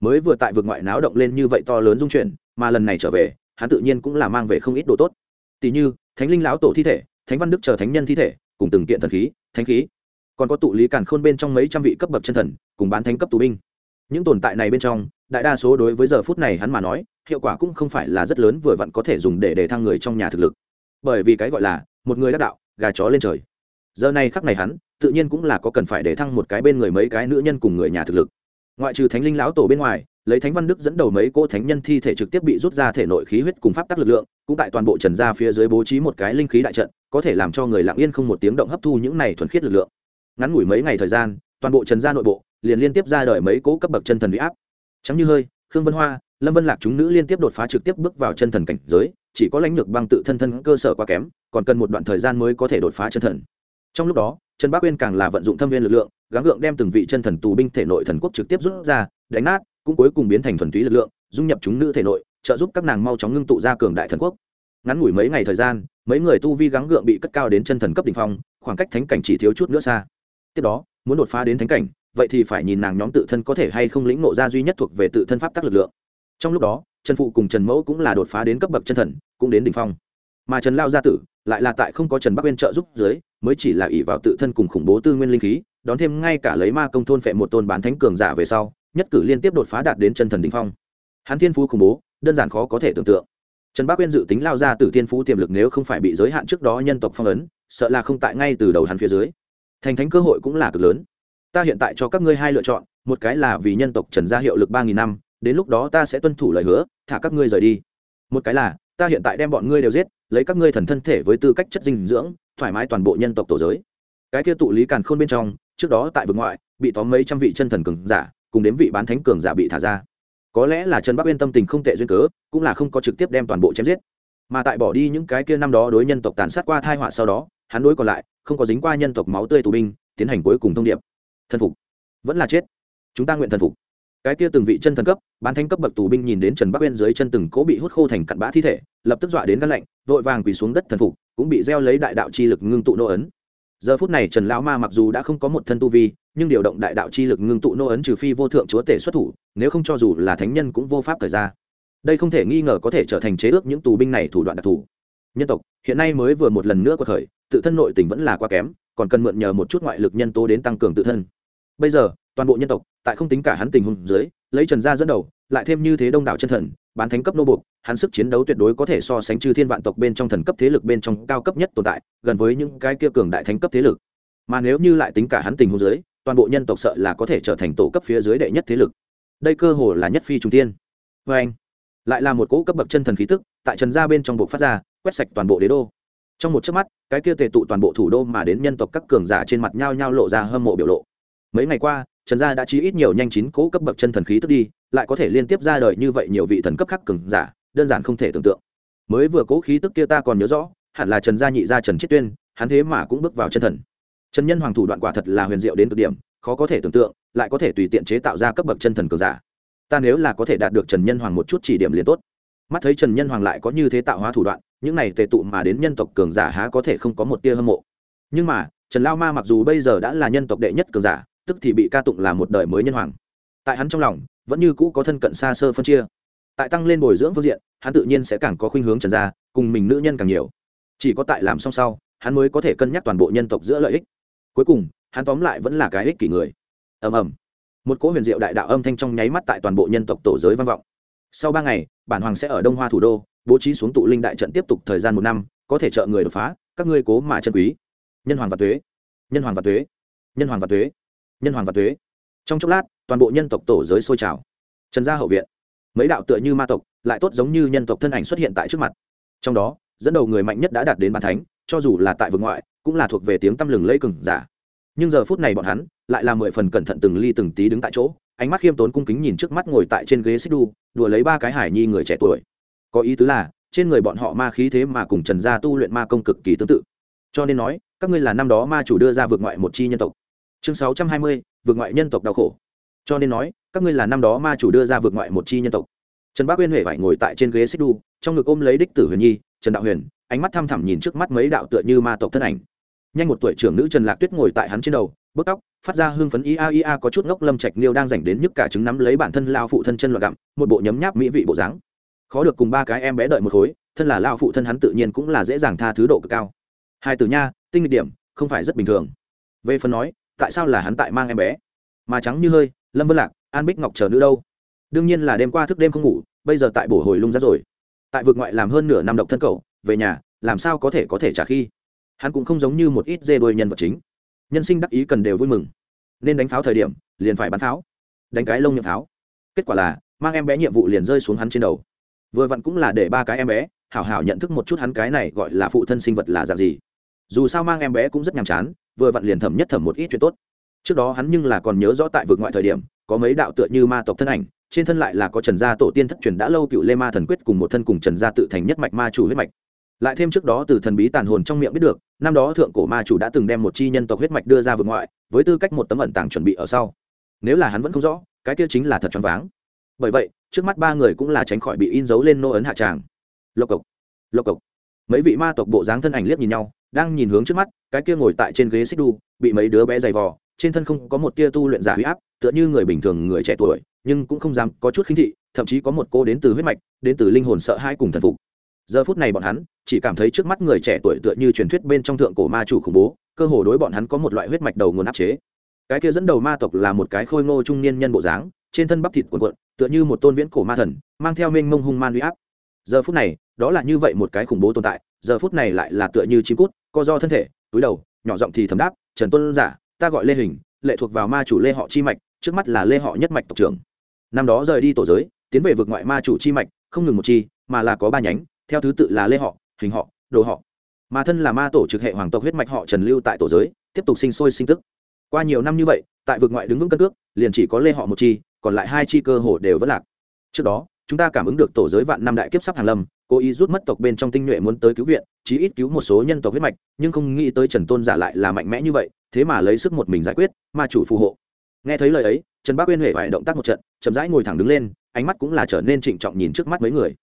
Mới vừa tại vượt ngoại náo động lên như vậy to lớn dung chuyển, mà lần này trở về, hắn tự nhiên cũng là mang về không ít đồ tốt. Tỷ như, thánh linh lão tổ thi thể thánh văn đức chờ thánh nhân thi thể, cùng từng kiện thần khí, thánh khí. Còn có tụ lý càn khôn bên trong mấy trăm vị cấp bậc chân thần, cùng bán thánh cấp tù binh. Những tồn tại này bên trong, đại đa số đối với giờ phút này hắn mà nói, hiệu quả cũng không phải là rất lớn vừa vặn có thể dùng để để thăng người trong nhà thực lực. Bởi vì cái gọi là, một người đắc đạo, gà chó lên trời. Giờ này khắc này hắn, tự nhiên cũng là có cần phải để thăng một cái bên người mấy cái nữ nhân cùng người nhà thực lực. Ngoại trừ thánh linh lão tổ bên ngoài, lấy thánh văn đức dẫn đầu mấy cô thánh nhân thi thể trực tiếp bị rút ra thể nội khí huyết cùng pháp tắc lực lượng, cũng tại toàn bộ trần gia phía dưới bố trí một cái linh khí đại trận có thể làm cho người lặng yên không một tiếng động hấp thu những này thuần khiết lực lượng. Ngắn ngủi mấy ngày thời gian, toàn bộ trần gia nội bộ liền liên tiếp ra đời mấy cố cấp bậc chân thần huy áp. Trắng như hơi, khương vân hoa, lâm vân lạc chúng nữ liên tiếp đột phá trực tiếp bước vào chân thần cảnh giới, chỉ có lãnh lược băng tự thân thân cơ sở quá kém, còn cần một đoạn thời gian mới có thể đột phá chân thần. Trong lúc đó, trần bác uyên càng là vận dụng thâm viên lực lượng, gắng gượng đem từng vị chân thần tù binh thể nội thần quốc trực tiếp rút ra, đánh nát, cũng cuối cùng biến thành thuần túy lực lượng, dung nhập chúng nữ thể nội, trợ giúp các nàng mau chóng ngưng tụ ra cường đại thần quốc ngắn ngủi mấy ngày thời gian, mấy người tu vi gắng gượng bị cất cao đến chân thần cấp đ ỉ n h phong, khoảng cách thánh cảnh chỉ thiếu chút nữa xa. Tiếp đó, muốn đột phá đến thánh cảnh, vậy thì phải nhìn nàng nhóm tự thân có thể hay không lĩnh nộ ra duy nhất thuộc về tự thân pháp tắc lực lượng. Trong lúc đó, trần phụ cùng trần mẫu cũng là đột phá đến cấp bậc chân thần, cũng đến đ ỉ n h phong. Mà trần lao gia tử lại là tại không có trần bắc bên trợ giúp dưới, mới chỉ là ỷ vào tự thân cùng khủng bố tư nguyên linh khí, đón thêm ngay cả lấy ma công thôn phệ một tôn bán thánh cường giả về sau, nhất cử liên tiếp đột phá đạt đến chân thần đ phong. Hắn thiên phú khủng bố, đơn giản khó có thể tưởng tượng trần bác uyên dự tính lao ra từ thiên phú tiềm lực nếu không phải bị giới hạn trước đó nhân tộc phong ấn, sợ là không tại ngay từ đầu hắn phía dưới. Thành thánh cơ hội cũng là cực lớn. Ta hiện tại cho các ngươi hai lựa chọn, một cái là vì nhân tộc trần gia hiệu lực ba nghìn năm, đến lúc đó ta sẽ tuân thủ lời hứa, thả các ngươi rời đi. Một cái là, ta hiện tại đem bọn ngươi đều giết, lấy các ngươi thần thân thể với tư cách chất dinh dưỡng, thoải mái toàn bộ nhân tộc tổ giới. Cái kia tụ lý càn khôn bên trong, trước đó tại vực ngoại, bị tóm mấy trăm vị chân thần cường giả, cùng đến vị bán thánh cường giả bị thả ra có lẽ là trần bắc uyên tâm tình không tệ duyên cớ, cũng là không có trực tiếp đem toàn bộ chém giết. Mà tại bỏ đi những cái kia năm đó đối nhân tộc tàn sát qua thai họa sau đó, hắn đối còn lại, không có dính qua nhân tộc máu tươi tù binh, tiến hành cuối cùng thông điệp. Thần phục. Vẫn là chết. Chúng ta nguyện thần phục. Cái kia từng vị chân thần cấp, bán thánh cấp bậc tù binh nhìn đến trần bắc uyên dưới chân từng cố bị hút khô thành cặn bã thi thể, lập tức dọa đến các lạnh, vội vàng quỳ xuống đất thần phục, cũng bị gieo lấy đại đạo chi lực ngưng tụ nô ấn giờ phút này trần lão ma mặc dù đã không có một thân tu vi, nhưng điều động đại đạo chi lực ngưng tụ nô ấn trừ phi vô thượng chúa tể xuất thủ, nếu không cho dù là thánh nhân cũng vô pháp thời ra. Đây không thể nghi ngờ có thể trở thành chế ước những tù binh này thủ đoạn đặc thù. Nhân tộc, hiện nay mới vừa một lần nữa quật khởi, tự thân nội tình vẫn là quá kém, còn cần mượn nhờ một chút ngoại lực nhân tố đến tăng cường tự thân. Bây giờ, toàn bộ nhân tộc, tại không tính cả hắn tình huống dưới, lấy trần gia dẫn đầu lại thêm như thế đông đảo chân thần, bán thánh cấp nô buộc, hắn sức chiến đấu tuyệt đối có thể so sánh chư thiên vạn tộc bên trong thần cấp thế lực bên trong cao cấp nhất tồn tại, gần với những cái kia cường đại thánh cấp thế lực. Mà nếu như lại tính cả hắn tình huống dưới, toàn bộ nhân tộc sợ là có thể trở thành tổ cấp phía dưới đệ nhất thế lực. Đây cơ hồ là nhất phi trung tiên vê anh, lại là một cỗ cấp bậc chân thần khí tức, tại trần gia bên trong buộc phát ra, quét sạch toàn bộ đế đô. Trong một chớp mắt, cái kia tề tụ toàn bộ thủ đô mà đến nhân tộc các cường giả trên mặt nhao nhao lộ ra hâm mộ biểu lộ. Mấy ngày qua, trần gia đã chí ít nhiều nhanh chín cỗ cấp bậc chân thần khí tức đi lại có thể liên tiếp ra đời như vậy nhiều vị thần cấp khác cường giả, đơn giản không thể tưởng tượng. Mới vừa cố khí tức kia ta còn nhớ rõ, hẳn là trần gia nhị gia trần chiết tuyên, hắn thế mà cũng bước vào chân thần. Trần nhân hoàng thủ đoạn quả thật là huyền diệu đến cực điểm, khó có thể tưởng tượng, lại có thể tùy tiện chế tạo ra cấp bậc chân thần cường giả. Ta nếu là có thể đạt được trần nhân hoàng một chút chỉ điểm liền tốt. Mắt thấy trần nhân hoàng lại có như thế tạo hóa thủ đoạn, những này tề tụ mà đến nhân tộc cường giả há có thể không có một tia hâm mộ. Nhưng mà, trần lao ma mặc dù bây giờ đã là nhân tộc đệ nhất cường giả, tức thì bị ca tụng là một đời mới nhân hoàng tại hắn trong lòng, vẫn như cũ có thân cận xa sơ phân chia. Tại tăng lên bồi dưỡng phương diện, hắn tự nhiên sẽ càng có khuynh hướng trần gia, cùng mình nữ nhân càng nhiều. Chỉ có tại làm xong sau, hắn mới có thể cân nhắc toàn bộ nhân tộc giữa lợi ích. Cuối cùng, hắn tóm lại vẫn là cái ích kỷ người. Ầm ầm. Một cỗ huyền diệu đại đạo âm thanh trong nháy mắt tại toàn bộ nhân tộc tổ giới vang vọng. Sau ba ngày, bản hoàng sẽ ở đông hoa thủ đô, bố trí xuống tụ linh đại trận tiếp tục thời gian một năm, có thể trợ người đột phá, các ngươi cố mà chân quý. Nhân hoàng và thuế. Nhân hoàng và thuế. Nhân hoàng và thuế. Nhân hoàng và thuế trong chốc lát, toàn bộ nhân tộc tổ giới sôi trào. Trần gia hậu viện, mấy đạo tựa như ma tộc, lại tốt giống như nhân tộc thân ảnh xuất hiện tại trước mặt. Trong đó, dẫn đầu người mạnh nhất đã đạt đến bàn thánh, cho dù là tại vực ngoại, cũng là thuộc về tiếng tăm lừng lây cừng giả. Nhưng giờ phút này bọn hắn, lại là mười phần cẩn thận từng ly từng tí đứng tại chỗ, ánh mắt khiêm tốn cung kính nhìn trước mắt ngồi tại trên ghế xích đu, đùa lấy ba cái hải nhi người trẻ tuổi. Có ý tứ là, trên người bọn họ ma khí thế mà cùng trần gia tu luyện ma công cực kỳ tương tự. Cho nên nói, các ngươi là năm đó ma chủ đưa ra vượt ngoại một chi nhân tộc chương sáu trăm hai mươi, vượt ngoại nhân tộc đau khổ. Cho nên nói, các ngươi là năm đó ma chủ đưa ra vượt ngoại một chi nhân tộc. Trần bác uyên huệ vải ngồi tại trên ghế xích đu, trong ngực ôm lấy đích tử huyền nhi, trần đạo huyền, ánh mắt thăm thẳm nhìn trước mắt mấy đạo tựa như ma tộc thân ảnh. Nhanh một tuổi trưởng nữ trần lạc tuyết ngồi tại hắn trên đầu bước tóc, phát ra hương phấn ia ia có chút ngốc lâm trạch niêu đang dành đến nhức cả trứng nắm lấy bản thân lao phụ thân chân loạn gặm, một bộ nhấm nháp mỹ vị bộ dáng. Khó được cùng ba cái em bé đợi một khối, thân là lao phụ thân hắn tự nhiên cũng là dễ dàng tha thứ độ cực cao. Hai từ nha, tinh nghịch điểm, không phải rất bình thường. Về phần nói tại sao là hắn tại mang em bé? Mà trắng như hơi, lâm vân lạc, an bích ngọc chờ nữ đâu? Đương nhiên là đêm qua thức đêm không ngủ, bây giờ tại bổ hồi lung ra rồi. Tại vực ngoại làm hơn nửa năm độc thân cậu, về nhà, làm sao có thể có thể trả khi? Hắn cũng không giống như một ít dê đôi nhân vật chính. Nhân sinh đắc ý cần đều vui mừng. Nên đánh pháo thời điểm, liền phải bắn pháo. Đánh cái lông nhậm pháo. Kết quả là, mang em bé nhiệm vụ liền rơi xuống hắn trên đầu. Vừa vặn cũng là để ba cái em bé, hảo hảo nhận thức một chút hắn cái này gọi là phụ thân sinh vật là dạng gì dù sao mang em bé cũng rất nhàm chán, vừa vặn liền thẩm nhất thẩm một ít chuyện tốt. Trước đó hắn nhưng là còn nhớ rõ tại vực ngoại thời điểm, có mấy đạo tựa như ma tộc thân ảnh, trên thân lại là có trần gia tổ tiên thất truyền đã lâu cựu lê ma thần quyết cùng một thân cùng trần gia tự thành nhất mạch ma chủ huyết mạch. Lại thêm trước đó từ thần bí tàn hồn trong miệng biết được, năm đó thượng cổ ma chủ đã từng đem một chi nhân tộc huyết mạch đưa ra vực ngoại, với tư cách một tấm ẩn tàng chuẩn bị ở sau. Nếu là hắn vẫn không rõ, cái kia chính là thật choáng váng. Bởi vậy, trước mắt ba người cũng là tránh khỏi bị in dấu lên nô ấn hạ tràng. Lộc cộc lộc cộc. Mấy vị ma tộc bộ dáng thân ảnh liếc nhìn nhau đang nhìn hướng trước mắt, cái kia ngồi tại trên ghế xích đu, bị mấy đứa bé dày vò, trên thân không có một tia tu luyện giả huy áp, tựa như người bình thường người trẻ tuổi, nhưng cũng không dám có chút khinh thị, thậm chí có một cô đến từ huyết mạch, đến từ linh hồn sợ hai cùng thần phục. Giờ phút này bọn hắn, chỉ cảm thấy trước mắt người trẻ tuổi tựa như truyền thuyết bên trong thượng cổ ma chủ khủng bố, cơ hồ đối bọn hắn có một loại huyết mạch đầu nguồn áp chế. Cái kia dẫn đầu ma tộc là một cái khôi ngô trung niên nhân bộ dáng, trên thân bắp thịt cuộn cuộn, tựa như một tôn viễn cổ ma thần, mang theo mênh mông hung man huy áp giờ phút này, đó là như vậy một cái khủng bố tồn tại, giờ phút này lại là tựa như chim cút, co do thân thể, túi đầu, nhỏ giọng thì thấm đáp, trần Tuân giả, ta gọi lê hình, lệ thuộc vào ma chủ lê họ chi mạch, trước mắt là lê họ nhất mạch tộc trưởng. Năm đó rời đi tổ giới, tiến về vực ngoại ma chủ chi mạch, không ngừng một chi, mà là có ba nhánh, theo thứ tự là lê họ, hình họ, đồ họ. Mà thân là ma tổ trực hệ hoàng tộc huyết mạch họ trần lưu tại tổ giới, tiếp tục sinh sôi sinh tức. Qua nhiều năm như vậy, tại vực ngoại đứng vững cân cước, liền chỉ có lê họ một chi, còn lại hai chi cơ hồ đều vẫn lạc. Trước đó chúng ta cảm ứng được tổ giới vạn năm đại kiếp sắp hàng lâm, cố ý rút mất tộc bên trong tinh nhuệ muốn tới cứu viện, chí ít cứu một số nhân tộc huyết mạch, nhưng không nghĩ tới trần tôn giả lại là mạnh mẽ như vậy, thế mà lấy sức một mình giải quyết, ma chủ phù hộ. Nghe thấy lời ấy, trần bác uyên huệ phải động tác một trận, chậm rãi ngồi thẳng đứng lên, ánh mắt cũng là trở nên trịnh trọng nhìn trước mắt mấy người.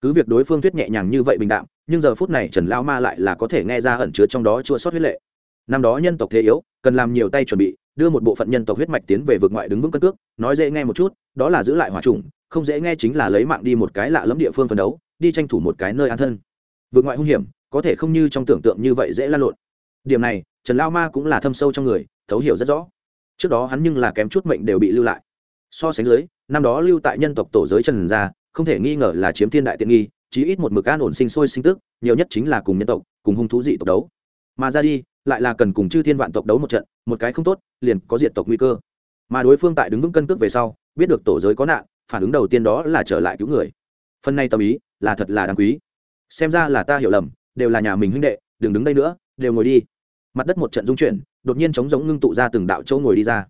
Cứ việc đối phương thuyết nhẹ nhàng như vậy bình đạm, nhưng giờ phút này trần lao ma lại là có thể nghe ra ẩn chứa trong đó chua sót huyết lệ. Năm đó nhân tộc thế yếu, cần làm nhiều tay chuẩn bị đưa một bộ phận nhân tộc huyết mạch tiến về vực ngoại đứng vững cân cước, nói dễ nghe một chút, đó là giữ lại hòa trùng không dễ nghe chính là lấy mạng đi một cái lạ lẫm địa phương phấn đấu, đi tranh thủ một cái nơi an thân. Vượt ngoại hung hiểm, có thể không như trong tưởng tượng như vậy dễ lan lộn. Điểm này, trần lao ma cũng là thâm sâu trong người, thấu hiểu rất rõ. Trước đó hắn nhưng là kém chút mệnh đều bị lưu lại. So sánh dưới, năm đó lưu tại nhân tộc tổ giới trần gia, không thể nghi ngờ là chiếm thiên đại tiện nghi, chí ít một mực an ổn sinh sôi sinh tức, nhiều nhất chính là cùng nhân tộc, cùng hung thú dị tộc đấu. Mà ra đi lại là cần cùng chư thiên vạn tộc đấu một trận, một cái không tốt, liền có diện tộc nguy cơ. Mà đối phương tại đứng vững cân cước về sau, biết được tổ giới có nạn, phản ứng đầu tiên đó là trở lại cứu người. Phần này tâm ý là thật là đáng quý. Xem ra là ta hiểu lầm, đều là nhà mình huynh đệ, đừng đứng đây nữa, đều ngồi đi. Mặt đất một trận dung chuyển, đột nhiên trống giống ngưng tụ ra từng đạo chỗ ngồi đi ra.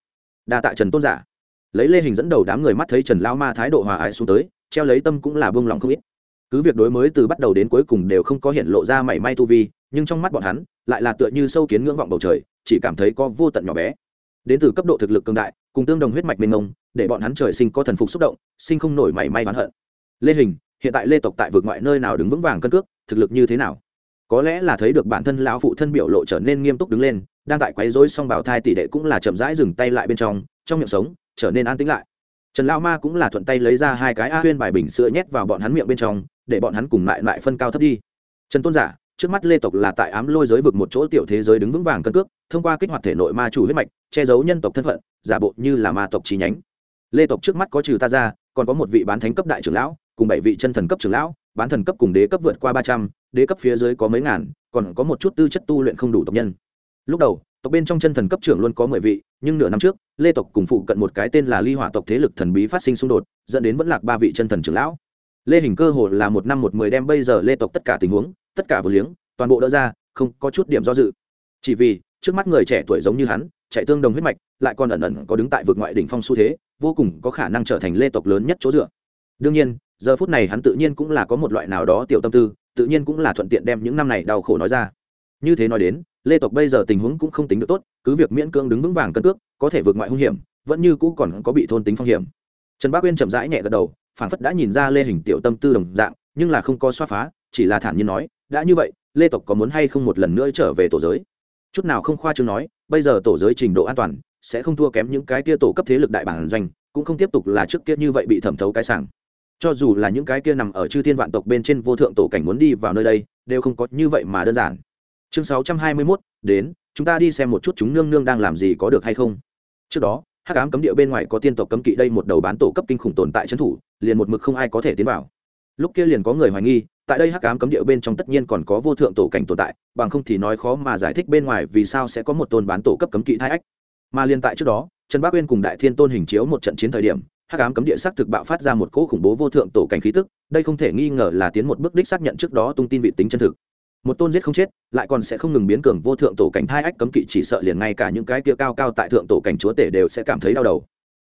Đa tạ trần tôn giả. Lấy lê hình dẫn đầu đám người mắt thấy trần lao ma thái độ hòa ái xuống tới, treo lấy tâm cũng là bông lòng không ít. Cứ việc đối mới từ bắt đầu đến cuối cùng đều không có hiện lộ ra mảy may tu vi nhưng trong mắt bọn hắn lại là tựa như sâu kiến ngưỡng vọng bầu trời, chỉ cảm thấy có vô tận nhỏ bé. Đến từ cấp độ thực lực cường đại, cùng tương đồng huyết mạch mênh mông, để bọn hắn trời sinh có thần phục xúc động, sinh không nổi mảy may oán hận. Lê hình, hiện tại lê tộc tại vượt ngoại nơi nào đứng vững vàng cân cước, thực lực như thế nào? Có lẽ là thấy được bản thân lão phụ thân biểu lộ trở nên nghiêm túc đứng lên, đang tại quấy rối xong bảo thai tỷ đệ cũng là chậm rãi dừng tay lại bên trong trong miệng sống, trở nên an tĩnh lại. Trần Lão ma cũng là thuận tay lấy ra hai cái a huyên bài bình sữa nhét vào bọn hắn miệng bên trong, để bọn hắn cùng lại lại phân cao thấp đi. Trần tôn giả trước mắt lê tộc là tại ám lôi giới vực một chỗ tiểu thế giới đứng vững vàng cân cước, thông qua kích hoạt thể nội ma chủ huyết mạch, che giấu nhân tộc thân phận, giả bộ như là ma tộc chi nhánh. Lê tộc trước mắt có trừ ta ra, còn có một vị bán thánh cấp đại trưởng lão, cùng bảy vị chân thần cấp trưởng lão, bán thần cấp cùng đế cấp vượt qua ba trăm, đế cấp phía dưới có mấy ngàn, còn có một chút tư chất tu luyện không đủ tộc nhân. Lúc đầu, tộc bên trong chân thần cấp trưởng luôn có mười vị, nhưng nửa năm trước, lê tộc cùng phụ cận một cái tên là ly hỏa tộc thế lực thần bí phát sinh xung đột, dẫn đến vẫn lạc ba vị chân thần trưởng lão. Lê hình cơ hồ là một năm một mười đem bây giờ lê tộc tất cả tình huống tất cả vừa liếng, toàn bộ đỡ ra, không có chút điểm do dự. Chỉ vì, trước mắt người trẻ tuổi giống như hắn, chạy tương đồng huyết mạch, lại còn ẩn ẩn có đứng tại vực ngoại đỉnh phong xu thế, vô cùng có khả năng trở thành lê tộc lớn nhất chỗ dựa. Đương nhiên, giờ phút này hắn tự nhiên cũng là có một loại nào đó tiểu tâm tư, tự nhiên cũng là thuận tiện đem những năm này đau khổ nói ra. Như thế nói đến, lê tộc bây giờ tình huống cũng không tính được tốt, cứ việc miễn cưỡng đứng vững vàng cân cước, có thể vượt ngoại hung hiểm, vẫn như cũ còn có bị thôn tính phong hiểm. Trần bác uyên chậm rãi nhẹ gật đầu phản phất đã nhìn ra lê hình tiểu tâm tư đồng dạng, nhưng là không có xoa phá, chỉ là thản nhiên nói đã như vậy lê tộc có muốn hay không một lần nữa trở về tổ giới? Chút nào không khoa chương nói bây giờ tổ giới trình độ an toàn sẽ không thua kém những cái kia tổ cấp thế lực đại bản doanh cũng không tiếp tục là trước kia như vậy bị thẩm thấu cái sảng. Cho dù là những cái kia nằm ở chư thiên vạn tộc bên trên vô thượng tổ cảnh muốn đi vào nơi đây đều không có như vậy mà đơn giản. Chương sáu trăm hai mươi 621, đến chúng ta đi xem một chút chúng nương nương đang làm gì có được hay không. Trước đó hắc ám cấm địa bên ngoài có tiên tộc cấm kỵ đây một đầu bán tổ cấp kinh khủng tồn tại trấn thủ liền một mực không ai có thể tiến vào. Lúc kia liền có người hoài nghi tại đây hắc ám cấm địa bên trong tất nhiên còn có vô thượng tổ cảnh tồn tại, bằng không thì nói khó mà giải thích bên ngoài vì sao sẽ có một tôn bán tổ cấp cấm kỵ thai ách. Mà liền tại trước đó, trần bác uyên cùng đại thiên tôn hình chiếu một trận chiến thời điểm, hắc ám cấm địa xác thực bạo phát ra một cỗ khủng bố vô thượng tổ cảnh khí tức, đây không thể nghi ngờ là tiến một bước đích xác nhận trước đó tung tin vị tính chân thực. Một tôn giết không chết, lại còn sẽ không ngừng biến cường vô thượng tổ cảnh thai ách cấm kỵ chỉ sợ liền ngay cả những cái kia cao cao tại thượng tổ cảnh chúa tể đều sẽ cảm thấy đau đầu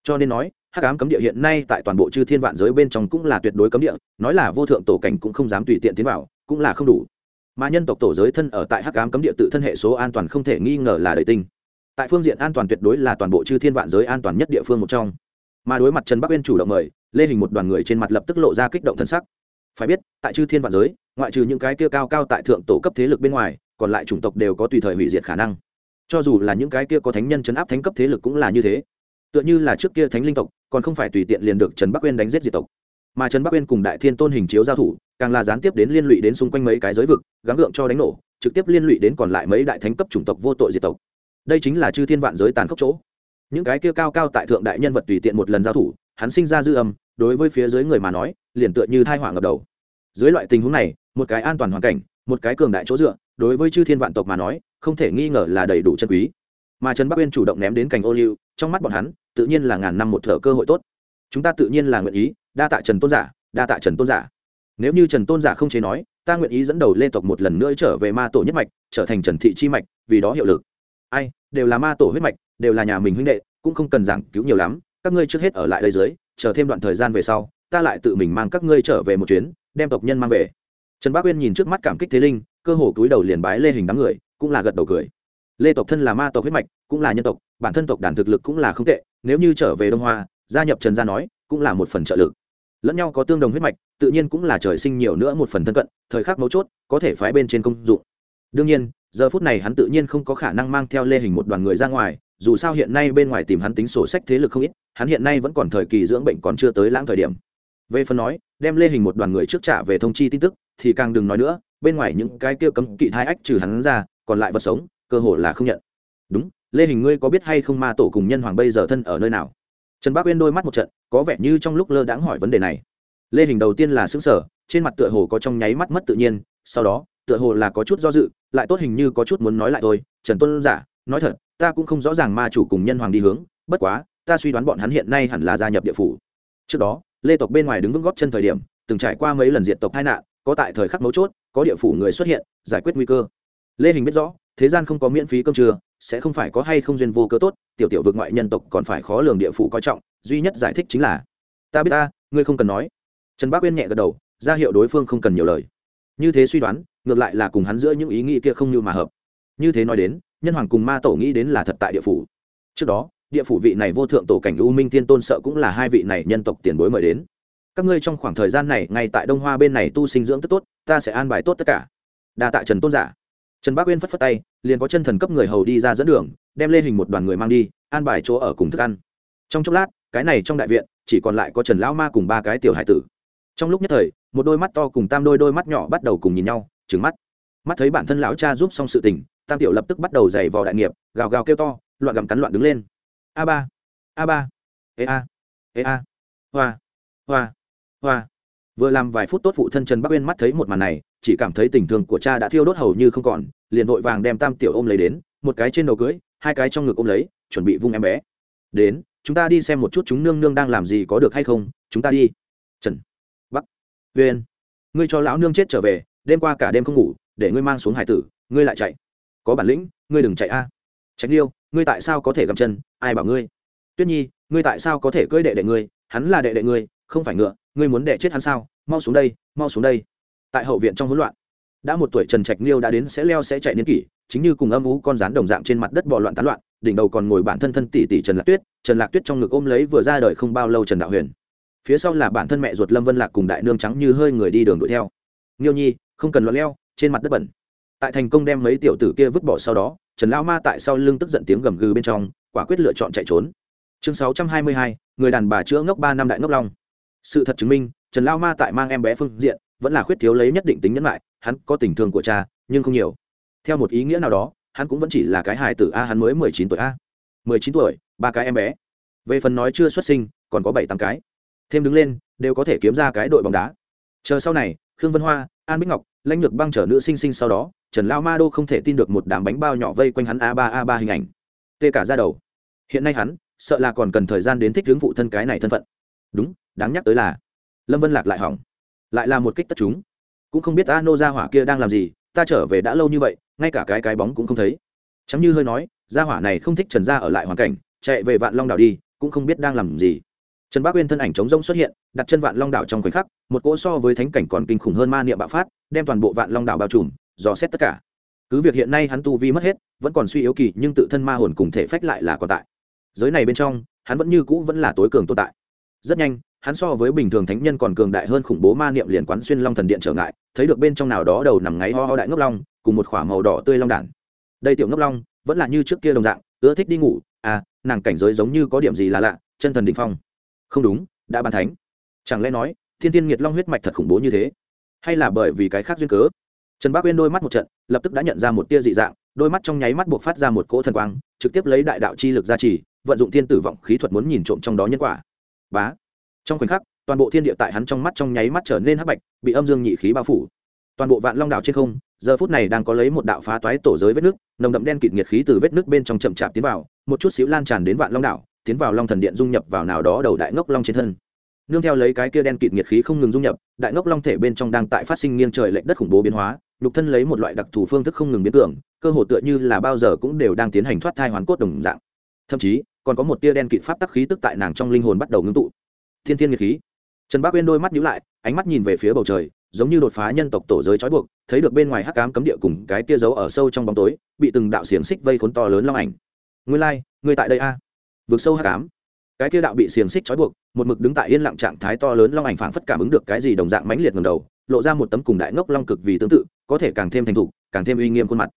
cho nên nói, hắc ám cấm địa hiện nay tại toàn bộ chư thiên vạn giới bên trong cũng là tuyệt đối cấm địa, nói là vô thượng tổ cảnh cũng không dám tùy tiện tiến vào, cũng là không đủ. Mà nhân tộc tổ giới thân ở tại hắc ám cấm địa tự thân hệ số an toàn không thể nghi ngờ là đầy tinh. Tại phương diện an toàn tuyệt đối là toàn bộ chư thiên vạn giới an toàn nhất địa phương một trong. Mà đối mặt trần bắc uyên chủ động mời, lê hình một đoàn người trên mặt lập tức lộ ra kích động thân sắc. Phải biết, tại chư thiên vạn giới, ngoại trừ những cái kia cao cao tại thượng tổ cấp thế lực bên ngoài, còn lại chủng tộc đều có tùy thời hủy diệt khả năng. Cho dù là những cái kia có thánh nhân chấn áp thánh cấp thế lực cũng là như thế tựa như là trước kia thánh linh tộc, còn không phải tùy tiện liền được trần bắc uyên đánh giết diệt tộc. Mà trần bắc uyên cùng đại thiên tôn hình chiếu giao thủ, càng là gián tiếp đến liên lụy đến xung quanh mấy cái giới vực, gắng gượng cho đánh nổ, trực tiếp liên lụy đến còn lại mấy đại thánh cấp chủng tộc vô tội diệt tộc. Đây chính là chư thiên vạn giới tàn khốc chỗ. Những cái kia cao cao tại thượng đại nhân vật tùy tiện một lần giao thủ, hắn sinh ra dư âm, đối với phía dưới người mà nói, liền tựa như thai hỏa ngập đầu. Dưới loại tình huống này, một cái an toàn hoàn cảnh, một cái cường đại chỗ dựa, đối với chư thiên vạn tộc mà nói, không thể nghi ngờ là đầy đủ chân quý. Mà trần bắc uyên chủ động ném đến cành ô liu trong mắt bọn hắn, tự nhiên là ngàn năm một thở cơ hội tốt. Chúng ta tự nhiên là nguyện ý, đa tạ trần tôn giả, đa tạ trần tôn giả. Nếu như trần tôn giả không chế nói, ta nguyện ý dẫn đầu lê tộc một lần nữa trở về ma tổ nhất mạch, trở thành trần thị chi mạch, vì đó hiệu lực. Ai, đều là ma tổ huyết mạch, đều là nhà mình huynh đệ, cũng không cần giảng cứu nhiều lắm, các ngươi trước hết ở lại đây dưới, chờ thêm đoạn thời gian về sau, ta lại tự mình mang các ngươi trở về một chuyến, đem tộc nhân mang về. Trần bác uyên nhìn trước mắt cảm kích thế linh, cơ hồ cúi đầu liền bái lê hình đám người, cũng là gật đầu cười. Lê tộc thân là ma tộc huyết mạch, cũng là nhân tộc bản thân tộc đàn thực lực cũng là không tệ, nếu như trở về đông hoa, gia nhập trần gia nói, cũng là một phần trợ lực. Lẫn nhau có tương đồng huyết mạch, tự nhiên cũng là trời sinh nhiều nữa một phần thân cận, thời khắc mấu chốt, có thể phái bên trên công dụng. Đương nhiên, giờ phút này hắn tự nhiên không có khả năng mang theo lê hình một đoàn người ra ngoài, dù sao hiện nay bên ngoài tìm hắn tính sổ sách thế lực không ít, hắn hiện nay vẫn còn thời kỳ dưỡng bệnh còn chưa tới lãng thời điểm. Về phần nói, đem lê hình một đoàn người trước trả về thông chi tin tức, thì càng đừng nói nữa, bên ngoài những cái kia cấm kỵ thai ách trừ hắn ra, còn lại vật sống, cơ hội là không nhận. Đúng lê hình ngươi có biết hay không ma tổ cùng nhân hoàng bây giờ thân ở nơi nào? Trần bác uyên đôi mắt một trận, có vẻ như trong lúc lơ đãng hỏi vấn đề này. Lê hình đầu tiên là xứng sở trên mặt tựa hồ có trong nháy mắt mất tự nhiên, sau đó, tựa hồ là có chút do dự, lại tốt hình như có chút muốn nói lại thôi. Trần tuân giả, nói thật, ta cũng không rõ ràng ma chủ cùng nhân hoàng đi hướng, bất quá, ta suy đoán bọn hắn hiện nay hẳn là gia nhập địa phủ. Trước đó, lê tộc bên ngoài đứng vững góp chân thời điểm, từng trải qua mấy lần diện tộc tai nạn, có tại thời khắc mấu chốt, có địa phủ người xuất hiện, giải quyết nguy cơ. Lê hình biết rõ thế gian không có miễn phí cơm trưa, sẽ không phải có hay không duyên vô cơ tốt, tiểu tiểu vượt ngoại nhân tộc còn phải khó lường địa phủ coi trọng, duy nhất giải thích chính là, ta biết ta, ngươi không cần nói. Trần bác uyên nhẹ gật đầu, ra hiệu đối phương không cần nhiều lời. Như thế suy đoán, ngược lại là cùng hắn giữa những ý nghĩ kia không như mà hợp. Như thế nói đến, nhân hoàng cùng ma tổ nghĩ đến là thật tại địa phủ. Trước đó, địa phủ vị này vô thượng tổ cảnh u minh thiên tôn sợ cũng là hai vị này nhân tộc tiền bối mời đến. Các ngươi trong khoảng thời gian này, ngay tại đông hoa bên này tu sinh dưỡng tức tốt, ta sẽ an bài tốt tất cả. Đa tạ trần tôn giả trần bác uyên phất phất tay, liền có chân thần cấp người hầu đi ra dẫn đường, đem lê hình một đoàn người mang đi, an bài chỗ ở cùng thức ăn. Trong chốc lát, cái này trong đại viện, chỉ còn lại có trần lão ma cùng ba cái tiểu hải tử. Trong lúc nhất thời, một đôi mắt to cùng tam đôi đôi mắt nhỏ bắt đầu cùng nhìn nhau trứng mắt. Mắt thấy bản thân lão cha giúp xong sự tình, tam tiểu lập tức bắt đầu giày vò đại nghiệp, gào gào kêu to, loạn gặm cắn loạn đứng lên. A ba a ba ê a ê a, hoa hoa hoa. Vừa làm vài phút tốt phụ thân trần bắc uyên mắt thấy một màn này chỉ cảm thấy tình thương của cha đã thiêu đốt hầu như không còn, liền vội vàng đem tam tiểu ôm lấy đến, một cái trên đầu cưới, hai cái trong ngực ôm lấy, chuẩn bị vung em bé. Đến, chúng ta đi xem một chút chúng nương nương đang làm gì có được hay không, chúng ta đi. Trần, bắc viên ngươi cho lão nương chết trở về, đêm qua cả đêm không ngủ, để ngươi mang xuống hải tử, ngươi lại chạy. Có bản lĩnh, ngươi đừng chạy a. À. tránh liêu, ngươi tại sao có thể gầm chân, ai bảo ngươi? Tuyết nhi, ngươi tại sao có thể cưỡi đệ đệ ngươi, hắn là đệ đệ ngươi, không phải ngựa, ngươi muốn đệ chết hắn sao? Mau xuống đây, mau xuống đây tại hậu viện trong hỗn loạn. Đã một tuổi trần trạch liêu đã đến sẽ leo sẽ chạy niên kỷ, chính như cùng âm ú con rán đồng dạng trên mặt đất bò loạn tán loạn, đỉnh đầu còn ngồi bản thân thân tỷ tỷ trần lạc tuyết, trần lạc tuyết trong ngực ôm lấy vừa ra đời không bao lâu trần đạo huyền. Phía sau là bản thân mẹ ruột lâm vân lạc cùng đại nương trắng như hơi người đi đường đuổi theo. Nghiêu nhi, không cần lo leo, trên mặt đất bẩn. Tại thành công đem mấy tiểu tử kia vứt bỏ sau đó, trần lao ma tại sau lưng tức giận tiếng gầm gừ bên trong, quả quyết lựa chọn chạy trốn. Chương sáu trăm hai mươi hai, người đàn bà chữa ngốc ba năm đại ngốc long. Sự thật chứng minh, trần lao ma tại mang em bé phương diện vẫn là khuyết thiếu lấy nhất định tính nhẫn lại hắn có tình thương của cha, nhưng không nhiều. Theo một ý nghĩa nào đó, hắn cũng vẫn chỉ là cái hài tử a, hắn mới mười chín tuổi a. mười chín tuổi, ba cái em bé. Về phần nói chưa xuất sinh, còn có bảy tám cái. Thêm đứng lên, đều có thể kiếm ra cái đội bóng đá. Chờ sau này, khương vân hoa, an bích ngọc, lãnh lược băng chở nữ sinh sinh sau đó, trần lao ma đô không thể tin được một đám bánh bao nhỏ vây quanh hắn a ba a ba hình ảnh. Tê cả ra đầu. Hiện nay hắn, sợ là còn cần thời gian đến thích hướng phụ thân cái này thân phận. Đúng, đáng nhắc tới là. Lâm vân lạc lại hỏng lại là một kích tất chúng. Cũng không biết a nô gia hỏa kia đang làm gì, ta trở về đã lâu như vậy, ngay cả cái cái bóng cũng không thấy. Chấm như hơi nói, gia hỏa này không thích trần gia ở lại hoàn cảnh, chạy về vạn long đảo đi, cũng không biết đang làm gì. Trần bác uyên thân ảnh trống rông xuất hiện, đặt chân vạn long đảo trong khoảnh khắc, một cỗ so với thánh cảnh còn kinh khủng hơn ma niệm bạo phát, đem toàn bộ vạn long đảo bao trùm, dò xét tất cả. Cứ việc hiện nay hắn tu vi mất hết, vẫn còn suy yếu kỳ, nhưng tự thân ma hồn cùng thể phách lại là còn tại. Giới này bên trong, hắn vẫn như cũ vẫn là tối cường tồn tại. Rất nhanh hắn so với bình thường thánh nhân còn cường đại hơn khủng bố ma niệm liền quán xuyên long thần điện trở ngại, thấy được bên trong nào đó đầu nằm ngáy ho ho đại ngốc long, cùng một k h ỏ a màu đỏ tươi long đản. Đây tiểu ngốc long, vẫn là như trước kia đồng dạng, ưa thích đi ngủ à nàng cảnh giới giống như có điểm gì là lạ, chân thần định phong. Không đúng, đã bàn thánh. Chẳng lẽ nói, thiên tiên nghiệt long huyết mạch thật khủng bố như thế? Hay là bởi vì cái khác duyên cớ? Trần bác uyên đôi mắt một trận, lập tức đã nhận ra một tia dị dạng, đôi mắt trong nháy mắt buộc phát ra một cỗ thần quang, trực tiếp lấy đại đạo chi lực ra trì, vận dụng thiên tử vọng khí thuật muốn nhìn trộm trong đó nhân quả. Bá! Trong khoảnh khắc, toàn bộ thiên địa tại hắn trong mắt trong nháy mắt trở nên hắc bạch, bị âm dương nhị khí bao phủ. Toàn bộ vạn long đảo trên không, giờ phút này đang có lấy một đạo phá toái tổ giới vết nước, nồng đậm đen kịt nhiệt khí từ vết nước bên trong chậm chạp tiến vào, một chút xíu lan tràn đến vạn long đảo, tiến vào long thần điện dung nhập vào nào đó đầu đại ngốc long trên thân. Nương theo lấy cái kia đen kịt nhiệt khí không ngừng dung nhập, đại ngốc long thể bên trong đang tại phát sinh nghiêng trời lệch đất khủng bố biến hóa, nhục thân lấy một loại đặc thù phương thức không ngừng biến tưởng, cơ hồ tựa như là bao giờ cũng đều đang tiến hành thoát thai hoàn cốt đồng dạng. Thậm chí, còn có một tia đen kịt pháp tắc khí tức tại nàng trong linh hồn bắt đầu ngưng tụ thiên thiên nghiệt khí. Trần bác uyên đôi mắt nhíu lại ánh mắt nhìn về phía bầu trời giống như đột phá nhân tộc tổ giới trói buộc thấy được bên ngoài hắc cám cấm địa cùng cái tia giấu ở sâu trong bóng tối bị từng đạo xiềng xích vây khốn to lớn long ảnh. Ngươi lai、like, người tại đây a? À? vượt sâu hắc cám cái tia đạo bị xiềng xích trói buộc một mực đứng tại yên lặng trạng thái to lớn long ảnh phảng phất cảm ứng được cái gì đồng dạng mãnh liệt ngầm đầu lộ ra một tấm cùng đại ngốc long cực vì tương tự có thể càng thêm thành thục càng thêm uy nghiêm khuôn mặt.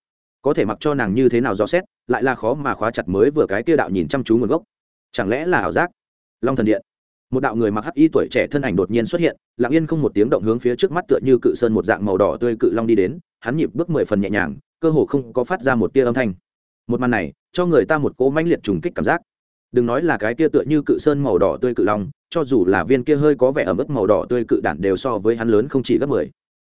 Có thể mặc cho nàng như thế nào rõ xét lại là khó mà khóa chặt mới vừa cái kia đạo nhìn chăm chú nguồn gốc. Chẳng lẽ là ảo giác? Long thần điện một đạo người mặc hắc y tuổi trẻ thân ảnh đột nhiên xuất hiện, lặng yên không một tiếng động hướng phía trước mắt tựa như cự sơn một dạng màu đỏ tươi cự long đi đến, hắn nhịp bước mười phần nhẹ nhàng, cơ hồ không có phát ra một tia âm thanh. Một màn này, cho người ta một cỗ mãnh liệt trùng kích cảm giác. Đừng nói là cái kia tựa như cự sơn màu đỏ tươi cự long, cho dù là viên kia hơi có vẻ ở mức màu đỏ tươi cự đản đều so với hắn lớn không chỉ gấp mười.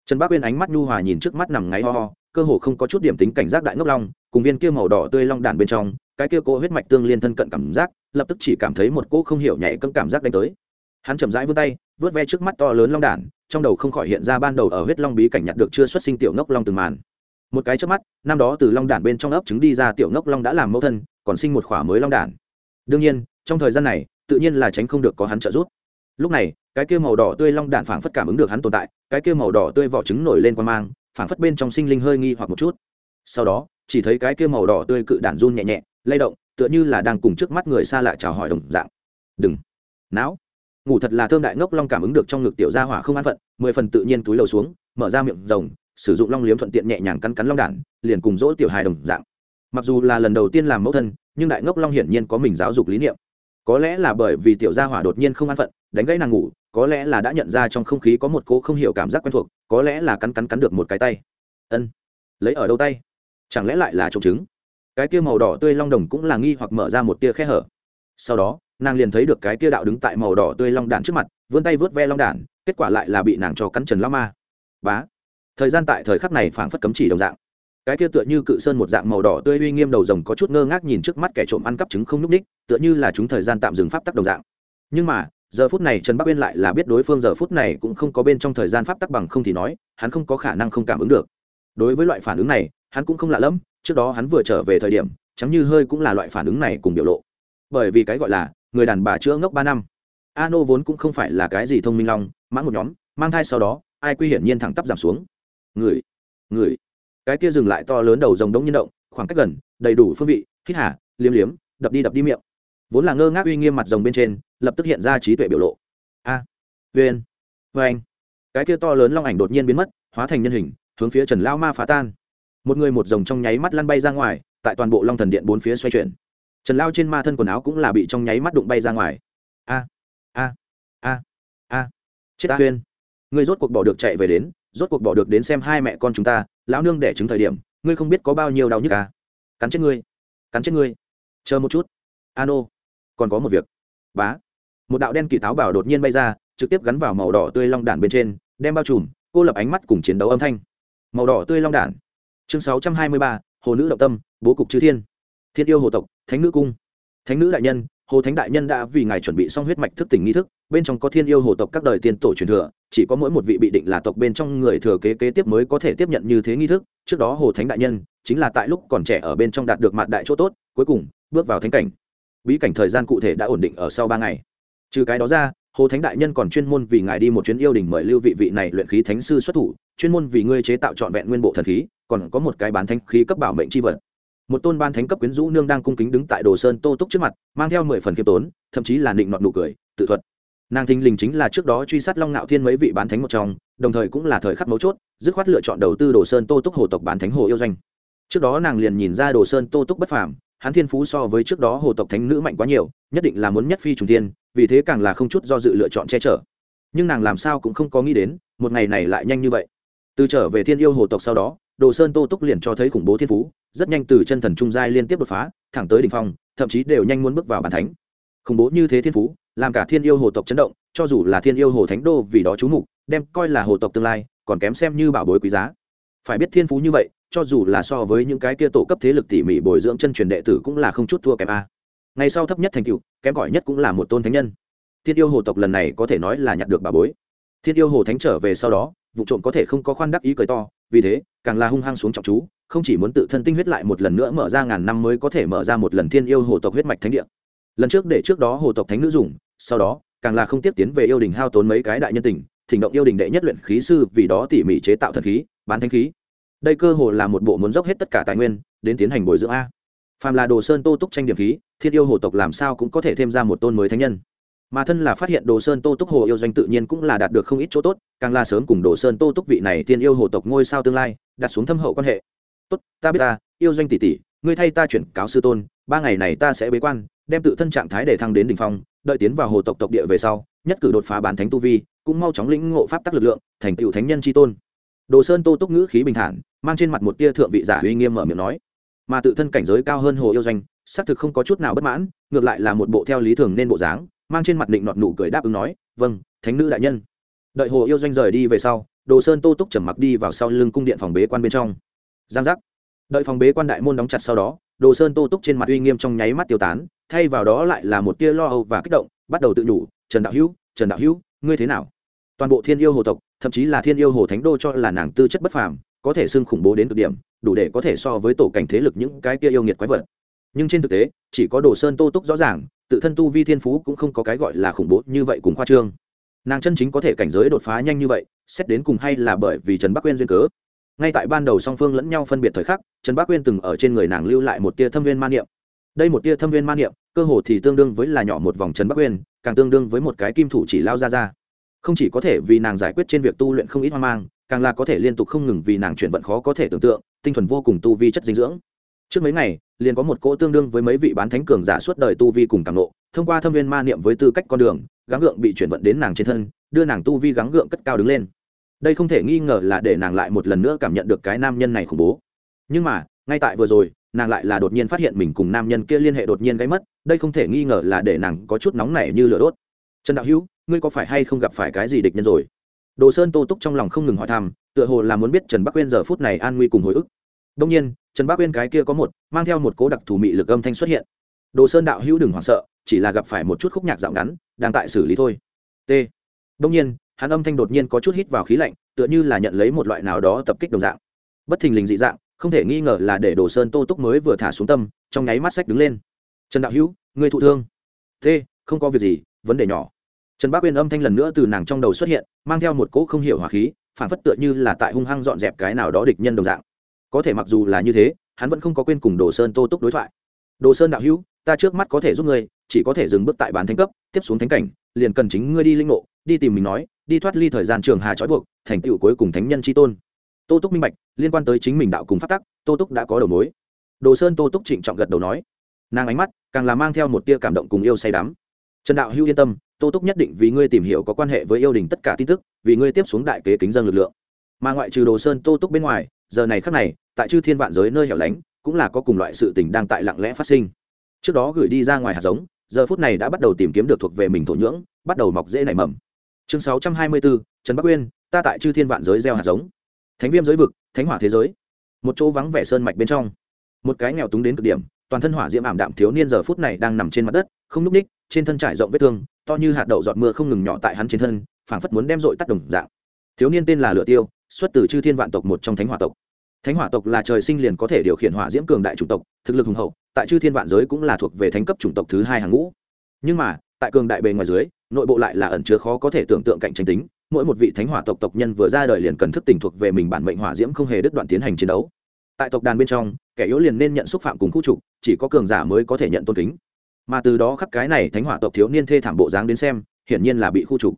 Trần bác uyên ánh mắt nhu hòa nhìn trước mắt nằm ngáy ho ho, cơ hồ không có chút điểm tính cảnh giác đại ngốc long, cùng viên kia màu đỏ tươi long đản bên trong cái kia cô huyết mạch tương liên thân cận cảm giác, lập tức chỉ cảm thấy một cỗ không hiểu nhảy cấm cảm giác đánh tới. Hắn chậm rãi vươn tay, vớt ve trước mắt to lớn long đản, trong đầu không khỏi hiện ra ban đầu ở huyết long bí cảnh nhặt được chưa xuất sinh tiểu ngốc long từng màn. Một cái trước mắt, năm đó từ long đản bên trong ấp trứng đi ra tiểu ngốc long đã làm mẫu thân, còn sinh một khỏa mới long đản. Đương nhiên, trong thời gian này, tự nhiên là tránh không được có hắn trợ giúp. Lúc này, cái kia màu đỏ tươi long đản phảng phất cảm ứng được hắn tồn tại, cái kia màu đỏ tươi vỏ trứng nổi lên qua mang, phảng phất bên trong sinh linh hơi nghi hoặc một chút. Sau đó, chỉ thấy cái kia màu đỏ tươi cự đản run nhẹ nhẹ lay động, tựa như là đang cùng trước mắt người xa lạ chào hỏi đồng dạng. Đừng. Não ngủ thật là thơm đại ngốc long cảm ứng được trong ngực tiểu gia hỏa không an phận, mười phần tự nhiên túi lầu xuống, mở ra miệng rồng, sử dụng long liếm thuận tiện nhẹ nhàng cắn cắn long đản, liền cùng dỗ tiểu hài đồng dạng. Mặc dù là lần đầu tiên làm mẫu thân, nhưng đại ngốc long hiển nhiên có mình giáo dục lý niệm. Có lẽ là bởi vì tiểu gia hỏa đột nhiên không an phận, đánh gãy nàng ngủ, có lẽ là đã nhận ra trong không khí có một cô không hiểu cảm giác quen thuộc, có lẽ là cắn cắn cắn được một cái tay. Ân. Lấy ở đâu tay? Chẳng lẽ lại là trộm trứng? Cái kia màu đỏ tươi long đồng cũng là nghi hoặc mở ra một tia khe hở. Sau đó, nàng liền thấy được cái kia đạo đứng tại màu đỏ tươi long đản trước mặt, vươn tay vớt ve long đản kết quả lại là bị nàng cho cắn trần lao ma. Bá! Thời gian tại thời khắc này phảng phất cấm chỉ đồng dạng. Cái kia tựa như cự sơn một dạng màu đỏ tươi uy nghiêm đầu rồng có chút ngơ ngác nhìn trước mắt kẻ trộm ăn cắp trứng không n ú c ních, tựa như là chúng thời gian tạm dừng pháp tắc đồng dạng. Nhưng mà, giờ phút này trần bắc uyên lại là biết đối phương giờ phút này cũng không có bên trong thời gian pháp tắc bằng không thì nói, hắn không có khả năng không cảm ứng được. Đối với loại phản ứng này, hắn cũng không lạ lẫm trước đó hắn vừa trở về thời điểm chẳng như hơi cũng là loại phản ứng này cùng biểu lộ. Bởi vì cái gọi là người đàn bà chữa ngốc ba năm. A nô vốn cũng không phải là cái gì thông minh long mãng một nhóm mang thai sau đó ai quy hiển nhiên thẳng tắp giảm xuống. Người người. Cái kia dừng lại to lớn đầu rồng đống nhiên động khoảng cách gần đầy đủ phương vị hít hà, liếm liếm đập đi đập đi miệng. Vốn là ngơ ngác uy nghiêm mặt rồng bên trên lập tức hiện ra trí tuệ biểu lộ. A vn viên vê anh cái kia to lớn long ảnh đột nhiên biến mất hóa thành nhân hình hướng phía trần lao ma phá tan một người một rồng trong nháy mắt lăn bay ra ngoài, tại toàn bộ long thần điện bốn phía xoay chuyển. Trần lao trên ma thân quần áo cũng là bị trong nháy mắt đụng bay ra ngoài. A a a a. Chết ta huyên. Ngươi rốt cuộc bỏ được chạy về đến, rốt cuộc bỏ được đến xem hai mẹ con chúng ta, lão nương đẻ trứng thời điểm, ngươi không biết có bao nhiêu đau nhức à? Cắn chết ngươi, cắn chết ngươi. Chờ một chút. Ano, còn có một việc. Bá. Một đạo đen kỳ táo bảo đột nhiên bay ra, trực tiếp gắn vào màu đỏ tươi long đản bên trên, đem bao trùm, cô lập ánh mắt cùng chiến đấu âm thanh. Màu đỏ tươi long đản chương sáu trăm hai mươi ba, hồ nữ động tâm, bố cục chư thiên. Thiên yêu hồ tộc, thánh nữ cung. Thánh nữ đại nhân, hồ thánh đại nhân đã vì ngài chuẩn bị xong huyết mạch thức tỉnh nghi thức, bên trong có thiên yêu hồ tộc các đời tiên tổ truyền thừa, chỉ có mỗi một vị bị định là tộc bên trong người thừa kế kế tiếp mới có thể tiếp nhận như thế nghi thức. Trước đó hồ thánh đại nhân, chính là tại lúc còn trẻ ở bên trong đạt được mặt đại chỗ tốt, cuối cùng, bước vào thánh cảnh. Bí cảnh thời gian cụ thể đã ổn định ở sau ba ngày. Trừ cái đó ra, hồ thánh đại nhân còn chuyên môn vì ngài đi một chuyến yêu đình mời lưu vị vị này luyện khí thánh sư xuất thủ, chuyên môn vì ngươi chế tạo trọn vẹn nguyên bộ thần khí còn có một cái bán thánh khí cấp bảo mệnh c h i vật. Một tôn ban thánh cấp quyến rũ nương đang cung kính đứng tại đồ sơn tô túc trước mặt, mang theo mười phần khiêm tốn, thậm chí là định nọt nụ cười, tự thuật. Nàng thình lình chính là trước đó truy sát long ngạo thiên mấy vị bán thánh một trong, đồng thời cũng là thời khắc mấu chốt, dứt khoát lựa chọn đầu tư đồ sơn tô túc hồ tộc bán thánh hồ yêu doanh. Trước đó nàng liền nhìn ra đồ sơn tô túc bất phàm, hắn thiên phú so với trước đó hồ tộc thánh nữ mạnh quá nhiều, nhất định là muốn nhất phi trùng thiên, vì thế càng là không chút do dự lựa chọn che chở. Nhưng nàng làm sao cũng không có nghĩ đến, một ngày này lại nhanh như vậy. Từ trở về thiên yêu hồ tộc sau đó đồ sơn tô túc liền cho thấy khủng bố thiên phú, rất nhanh từ chân thần trung giai liên tiếp đột phá, thẳng tới đỉnh phong, thậm chí đều nhanh muốn bước vào bàn thánh. Khủng bố như thế thiên phú, làm cả thiên yêu hồ tộc chấn động, cho dù là thiên yêu hồ thánh đô vì đó chú mục, đem coi là hồ tộc tương lai, còn kém xem như bảo bối quý giá. Phải biết thiên phú như vậy, cho dù là so với những cái kia tổ cấp thế lực tỉ mỉ bồi dưỡng chân truyền đệ tử cũng là không chút thua kém a. Ngày sau thấp nhất thành cựu kém cỏi nhất cũng là một tôn thánh nhân. Thiên yêu hồ tộc lần này có thể nói là nhặt được bà bối. Thiên yêu hồ thánh trở về sau đó, vụ trộm có thể không có khoan đắc ý cười to vì thế, càng là hung hăng xuống trọng chú, không chỉ muốn tự thân tinh huyết lại một lần nữa mở ra ngàn năm mới có thể mở ra một lần thiên yêu hồ tộc huyết mạch thánh địa. Lần trước để trước đó hồ tộc thánh nữ dùng, sau đó, càng là không tiếp tiến về yêu đình hao tốn mấy cái đại nhân tình, thỉnh động yêu đình đệ nhất luyện khí sư, vì đó tỉ mỉ chế tạo thần khí, bán thanh khí. Đây cơ hồ là một bộ muốn dốc hết tất cả tài nguyên, đến tiến hành bồi dưỡng a. Phàm là đồ sơn tô túc tranh điểm khí, thiên yêu hồ tộc làm sao cũng có thể thêm ra một tôn mới thánh nhân mà thân là phát hiện đồ sơn tô túc hồ yêu doanh tự nhiên cũng là đạt được không ít chỗ tốt, càng là sớm cùng đồ sơn tô túc vị này tiên yêu hồ tộc ngôi sao tương lai, đặt xuống thâm hậu quan hệ. Tốt, ta biết ta, yêu doanh tỷ tỷ, ngươi thay ta chuyển cáo sư tôn, ba ngày này ta sẽ bế quan, đem tự thân trạng thái để thăng đến đ ỉ n h phong, đợi tiến vào hồ tộc tộc địa về sau, nhất cử đột phá bán thánh tu vi, cũng mau chóng lĩnh ngộ pháp tắc lực lượng, thành tựu thánh nhân tri tôn. Đồ sơn tô túc ngữ khí bình thản, mang trên mặt một tia thượng vị giả uy nghiêm mở miệng nói. Mà tự thân cảnh giới cao hơn hồ yêu doanh, xác thực không có chút nào bất mãn, ngược lại là một bộ theo lý thường nên bộ dáng mang trên mặt định nọt nụ cười đáp ứng nói vâng thánh nữ đại nhân. Đợi hồ yêu doanh rời đi về sau, đồ sơn tô túc trầm mặc đi vào sau lưng cung điện phòng bế quan bên trong. Giang giác. Đợi phòng bế quan đại môn đóng chặt sau đó, đồ sơn tô túc trên mặt uy nghiêm trong nháy mắt tiêu tán, thay vào đó lại là một tia lo âu và kích động, bắt đầu tự nhủ, trần đạo hữu, trần đạo hữu, ngươi thế nào? Toàn bộ thiên yêu hồ tộc, thậm chí là thiên yêu hồ thánh đô cho là nàng tư chất bất phàm, có thể xưng khủng bố đến cực điểm, đủ để có thể so với tổ cảnh thế lực những cái kia yêu nghiệt quái vật. Nhưng trên thực tế, chỉ có đồ sơn tô túc rõ ràng tự thân tu vi thiên phú cũng không có cái gọi là khủng bố như vậy cùng khoa trương. Nàng chân chính có thể cảnh giới đột phá nhanh như vậy, xét đến cùng hay là bởi vì trần bắc quyên duyên cớ. Ngay tại ban đầu song phương lẫn nhau phân biệt thời khắc, trần bắc quyên từng ở trên người nàng lưu lại một tia thâm viên ma niệm. Đây một tia thâm viên ma niệm, cơ hồ thì tương đương với là nhỏ một vòng trần bắc quyên càng tương đương với một cái kim thủ chỉ lao ra ra. Không chỉ có thể vì nàng giải quyết trên việc tu luyện không ít hoang mang, càng là có thể liên tục không ngừng vì nàng chuyển vận khó có thể tưởng tượng, tinh thuần vô cùng tu vi chất dinh dưỡng trước mấy ngày, liền có một cỗ tương đương với mấy vị bán thánh cường giả suốt đời tu vi cùng càng lộ thông qua thâm viên ma niệm với tư cách con đường, gắng gượng bị chuyển vận đến nàng trên thân, đưa nàng tu vi gắng gượng cất cao đứng lên. Đây không thể nghi ngờ là để nàng lại một lần nữa cảm nhận được cái nam nhân này khủng bố. Nhưng mà, ngay tại vừa rồi, nàng lại là đột nhiên phát hiện mình cùng nam nhân kia liên hệ đột nhiên gáy mất, đây không thể nghi ngờ là để nàng có chút nóng nảy như lửa đốt. Trần đạo hữu, ngươi có phải hay không gặp phải cái gì địch nhân rồi? Đồ sơn tô túc trong lòng không ngừng hỏi thăm, tựa hồ là muốn biết trần bắc quên giờ phút này an nguy cùng hồi ức. Đông nhiên trần Bác uyên cái kia có một, mang theo một cố đặc thù mị lực âm thanh xuất hiện. Đồ sơn đạo hữu đừng hoảng sợ, chỉ là gặp phải một chút khúc nhạc dạo ngắn, đang tại xử lý thôi. T. Đông nhiên, hắn âm thanh đột nhiên có chút hít vào khí lạnh, tựa như là nhận lấy một loại nào đó tập kích đồng dạng. Bất thình lình dị dạng, không thể nghi ngờ là để đồ sơn tô túc mới vừa thả xuống tâm, trong nháy mắt sách đứng lên. Trần đạo hữu, người thụ thương. T. Không có việc gì, vấn đề nhỏ. Trần bác uyên âm thanh lần nữa từ nàng trong đầu xuất hiện, mang theo một cỗ không hiểu hỏa khí, phản phất tựa như là tại hung hăng dọn dẹp cái nào đó địch nhân đồng dạng có thể mặc dù là như thế, hắn vẫn không có quên cùng đồ sơn tô túc đối thoại. Đồ sơn đạo hữu, ta trước mắt có thể giúp ngươi, chỉ có thể dừng bước tại bán thánh cấp, tiếp xuống thánh cảnh, liền cần chính ngươi đi linh ngộ, đi tìm mình nói, đi thoát ly thời gian trường hà trói buộc, thành tựu cuối cùng thánh nhân tri tôn. Tô túc minh bạch, liên quan tới chính mình đạo cùng phát tắc, tô túc đã có đầu mối. Đồ sơn tô túc trịnh trọng gật đầu nói. Nàng ánh mắt càng là mang theo một tia cảm động cùng yêu say đắm. Trần đạo hữu yên tâm, tô túc nhất định vì ngươi tìm hiểu có quan hệ với yêu đình tất cả tin tức, vì ngươi tiếp xuống đại kế kính dân lực lượng. Mà ngoại trừ đồ sơn tô túc bên ngoài giờ này khắc này, tại chư thiên vạn giới nơi hẻo lánh, cũng là có cùng loại sự tình đang tại lặng lẽ phát sinh. Trước đó gửi đi ra ngoài hạt giống, giờ phút này đã bắt đầu tìm kiếm được thuộc về mình thổ nhưỡng, bắt đầu mọc dễ nảy mầm. Chương sáu trăm hai mươi bốn trần bắc uyên, ta tại chư thiên vạn giới gieo hạt giống. Thánh viêm giới vực, thánh hỏa thế giới. Một chỗ vắng vẻ sơn mạch bên trong. Một cái nghèo túng đến cực điểm, toàn thân hỏa diễm ảm đạm thiếu niên giờ phút này đang nằm trên mặt đất, không núp ních, trên thân trải rộng vết thương, to như hạt đậu giọt mưa không ngừng nhỏ tại hắn trên thân, phảng phất muốn đem dội tắt đồng dạng. Thiếu niên tên là lửa tiêu xuất từ chư thiên vạn tộc một trong thánh hỏa tộc. Thánh hỏa tộc là trời sinh liền có thể điều khiển hỏa diễm cường đại chủng tộc, thực lực hùng hậu, tại chư thiên vạn giới cũng là thuộc về thánh cấp chủng tộc thứ hai hàng ngũ. Nhưng mà, tại cường đại bề ngoài dưới, nội bộ lại là ẩn chứa khó có thể tưởng tượng cạnh tranh tính, mỗi một vị thánh hỏa tộc tộc nhân vừa ra đời liền cần thức tỉnh thuộc về mình bản mệnh hỏa diễm không hề đứt đoạn tiến hành chiến đấu. Tại tộc đàn bên trong, kẻ yếu liền nên nhận xúc phạm cùng khu trục, chỉ có cường giả mới có thể nhận tôn kính. Mà từ đó khắc cái này thánh hỏa tộc thiếu niên thê thảm bộ dáng đến xem, hiển nhiên là bị khu trục.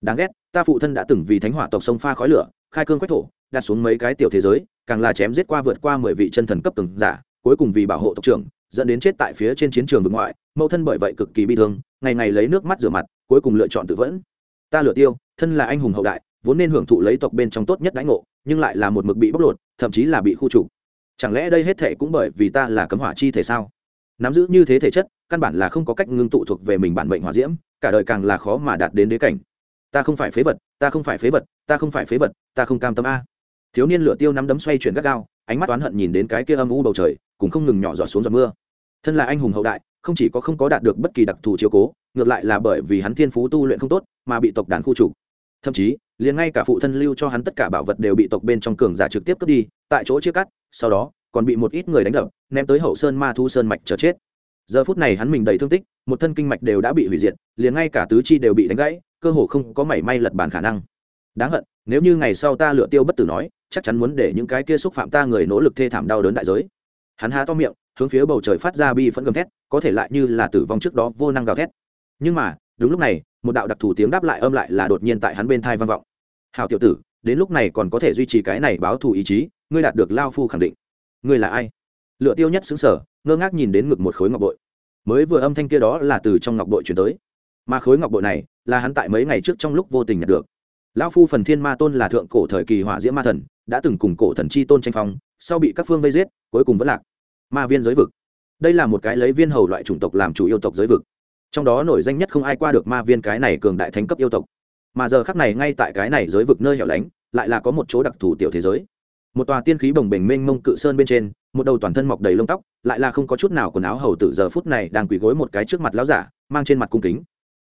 Đáng ghét, ta phụ thân đã từng vì thánh hỏa tộc sông pha khói lửa khai cương quách thổ, đặt xuống mấy cái tiểu thế giới, càng là chém giết qua vượt qua mười vị chân thần cấp từng giả, cuối cùng vì bảo hộ tộc trưởng, dẫn đến chết tại phía trên chiến trường vực ngoại, mẫu thân bởi vậy cực kỳ bi thương, ngày ngày lấy nước mắt rửa mặt, cuối cùng lựa chọn tự vẫn. Ta lựa tiêu, thân là anh hùng hậu đại, vốn nên hưởng thụ lấy tộc bên trong tốt nhất đãi ngộ, nhưng lại là một mực bị bóc lột, thậm chí là bị khu trục. Chẳng lẽ đây hết thể cũng bởi vì ta là cấm hỏa chi thể sao? Nắm giữ như thế thể chất, căn bản là không có cách ngưng tụ thuộc về mình bản mệnh hỏa diễm, cả đời càng là khó mà đạt đến đế cảnh ta không phải phế vật, ta không phải phế vật, ta không phải phế vật, ta không cam tâm a. Thiếu niên lửa tiêu nắm đấm xoay chuyển gắt gao, ánh mắt oán hận nhìn đến cái kia âm u bầu trời, cùng không ngừng nhỏ giọt xuống giọt mưa. Thân là anh hùng hậu đại, không chỉ có không có đạt được bất kỳ đặc thù chiếu cố, ngược lại là bởi vì hắn thiên phú tu luyện không tốt, mà bị tộc đàn khu trục. Thậm chí, liền ngay cả phụ thân lưu cho hắn tất cả bảo vật đều bị tộc bên trong cường giả trực tiếp cướp đi, tại chỗ chia cắt, sau đó, còn bị một ít người đánh đập, ném tới hậu sơn ma thu sơn mạch chờ chết giờ phút này hắn mình đầy thương tích, một thân kinh mạch đều đã bị hủy diệt, liền ngay cả tứ chi đều bị đánh gãy, cơ hồ không có mảy may lật bàn khả năng. Đáng hận, nếu như ngày sau ta lựa tiêu bất tử nói, chắc chắn muốn để những cái kia xúc phạm ta người nỗ lực thê thảm đau đớn đại giới. Hắn há to miệng, hướng phía bầu trời phát ra bi phẫn gầm thét, có thể lại như là tử vong trước đó vô năng gào thét. Nhưng mà, đúng lúc này, một đạo đặc thù tiếng đáp lại âm lại là đột nhiên tại hắn bên thai vang vọng. Hào tiểu tử, đến lúc này còn có thể duy trì cái này báo thù ý chí, ngươi đạt được lao phu khẳng định. Ngươi là ai? Lựa tiêu nhất xứng sở, ngơ ngác nhìn đến ngực một khối ngọc bội. Mới vừa âm thanh kia đó là từ trong ngọc bội chuyển tới. Mà khối ngọc bội này là hắn tại mấy ngày trước trong lúc vô tình nhận được. Lão phu phần thiên ma tôn là thượng cổ thời kỳ hỏa diễm ma thần, đã từng cùng cổ thần chi tôn tranh phong, sau bị các phương vây giết, cuối cùng vẫn lạc. Ma viên giới vực. Đây là một cái lấy viên hầu loại chủng tộc làm chủ yêu tộc giới vực. Trong đó nổi danh nhất không ai qua được ma viên cái này cường đại thánh cấp yêu tộc. Mà giờ khắc này ngay tại cái này giới vực nơi hẻo lánh, lại là có một chỗ đặc thù tiểu thế giới một tòa tiên khí bồng bềnh mênh mông cự sơn bên trên, một đầu toàn thân mọc đầy lông tóc, lại là không có chút nào quần áo hầu tử giờ phút này đang quỳ gối một cái trước mặt lão giả, mang trên mặt cung kính.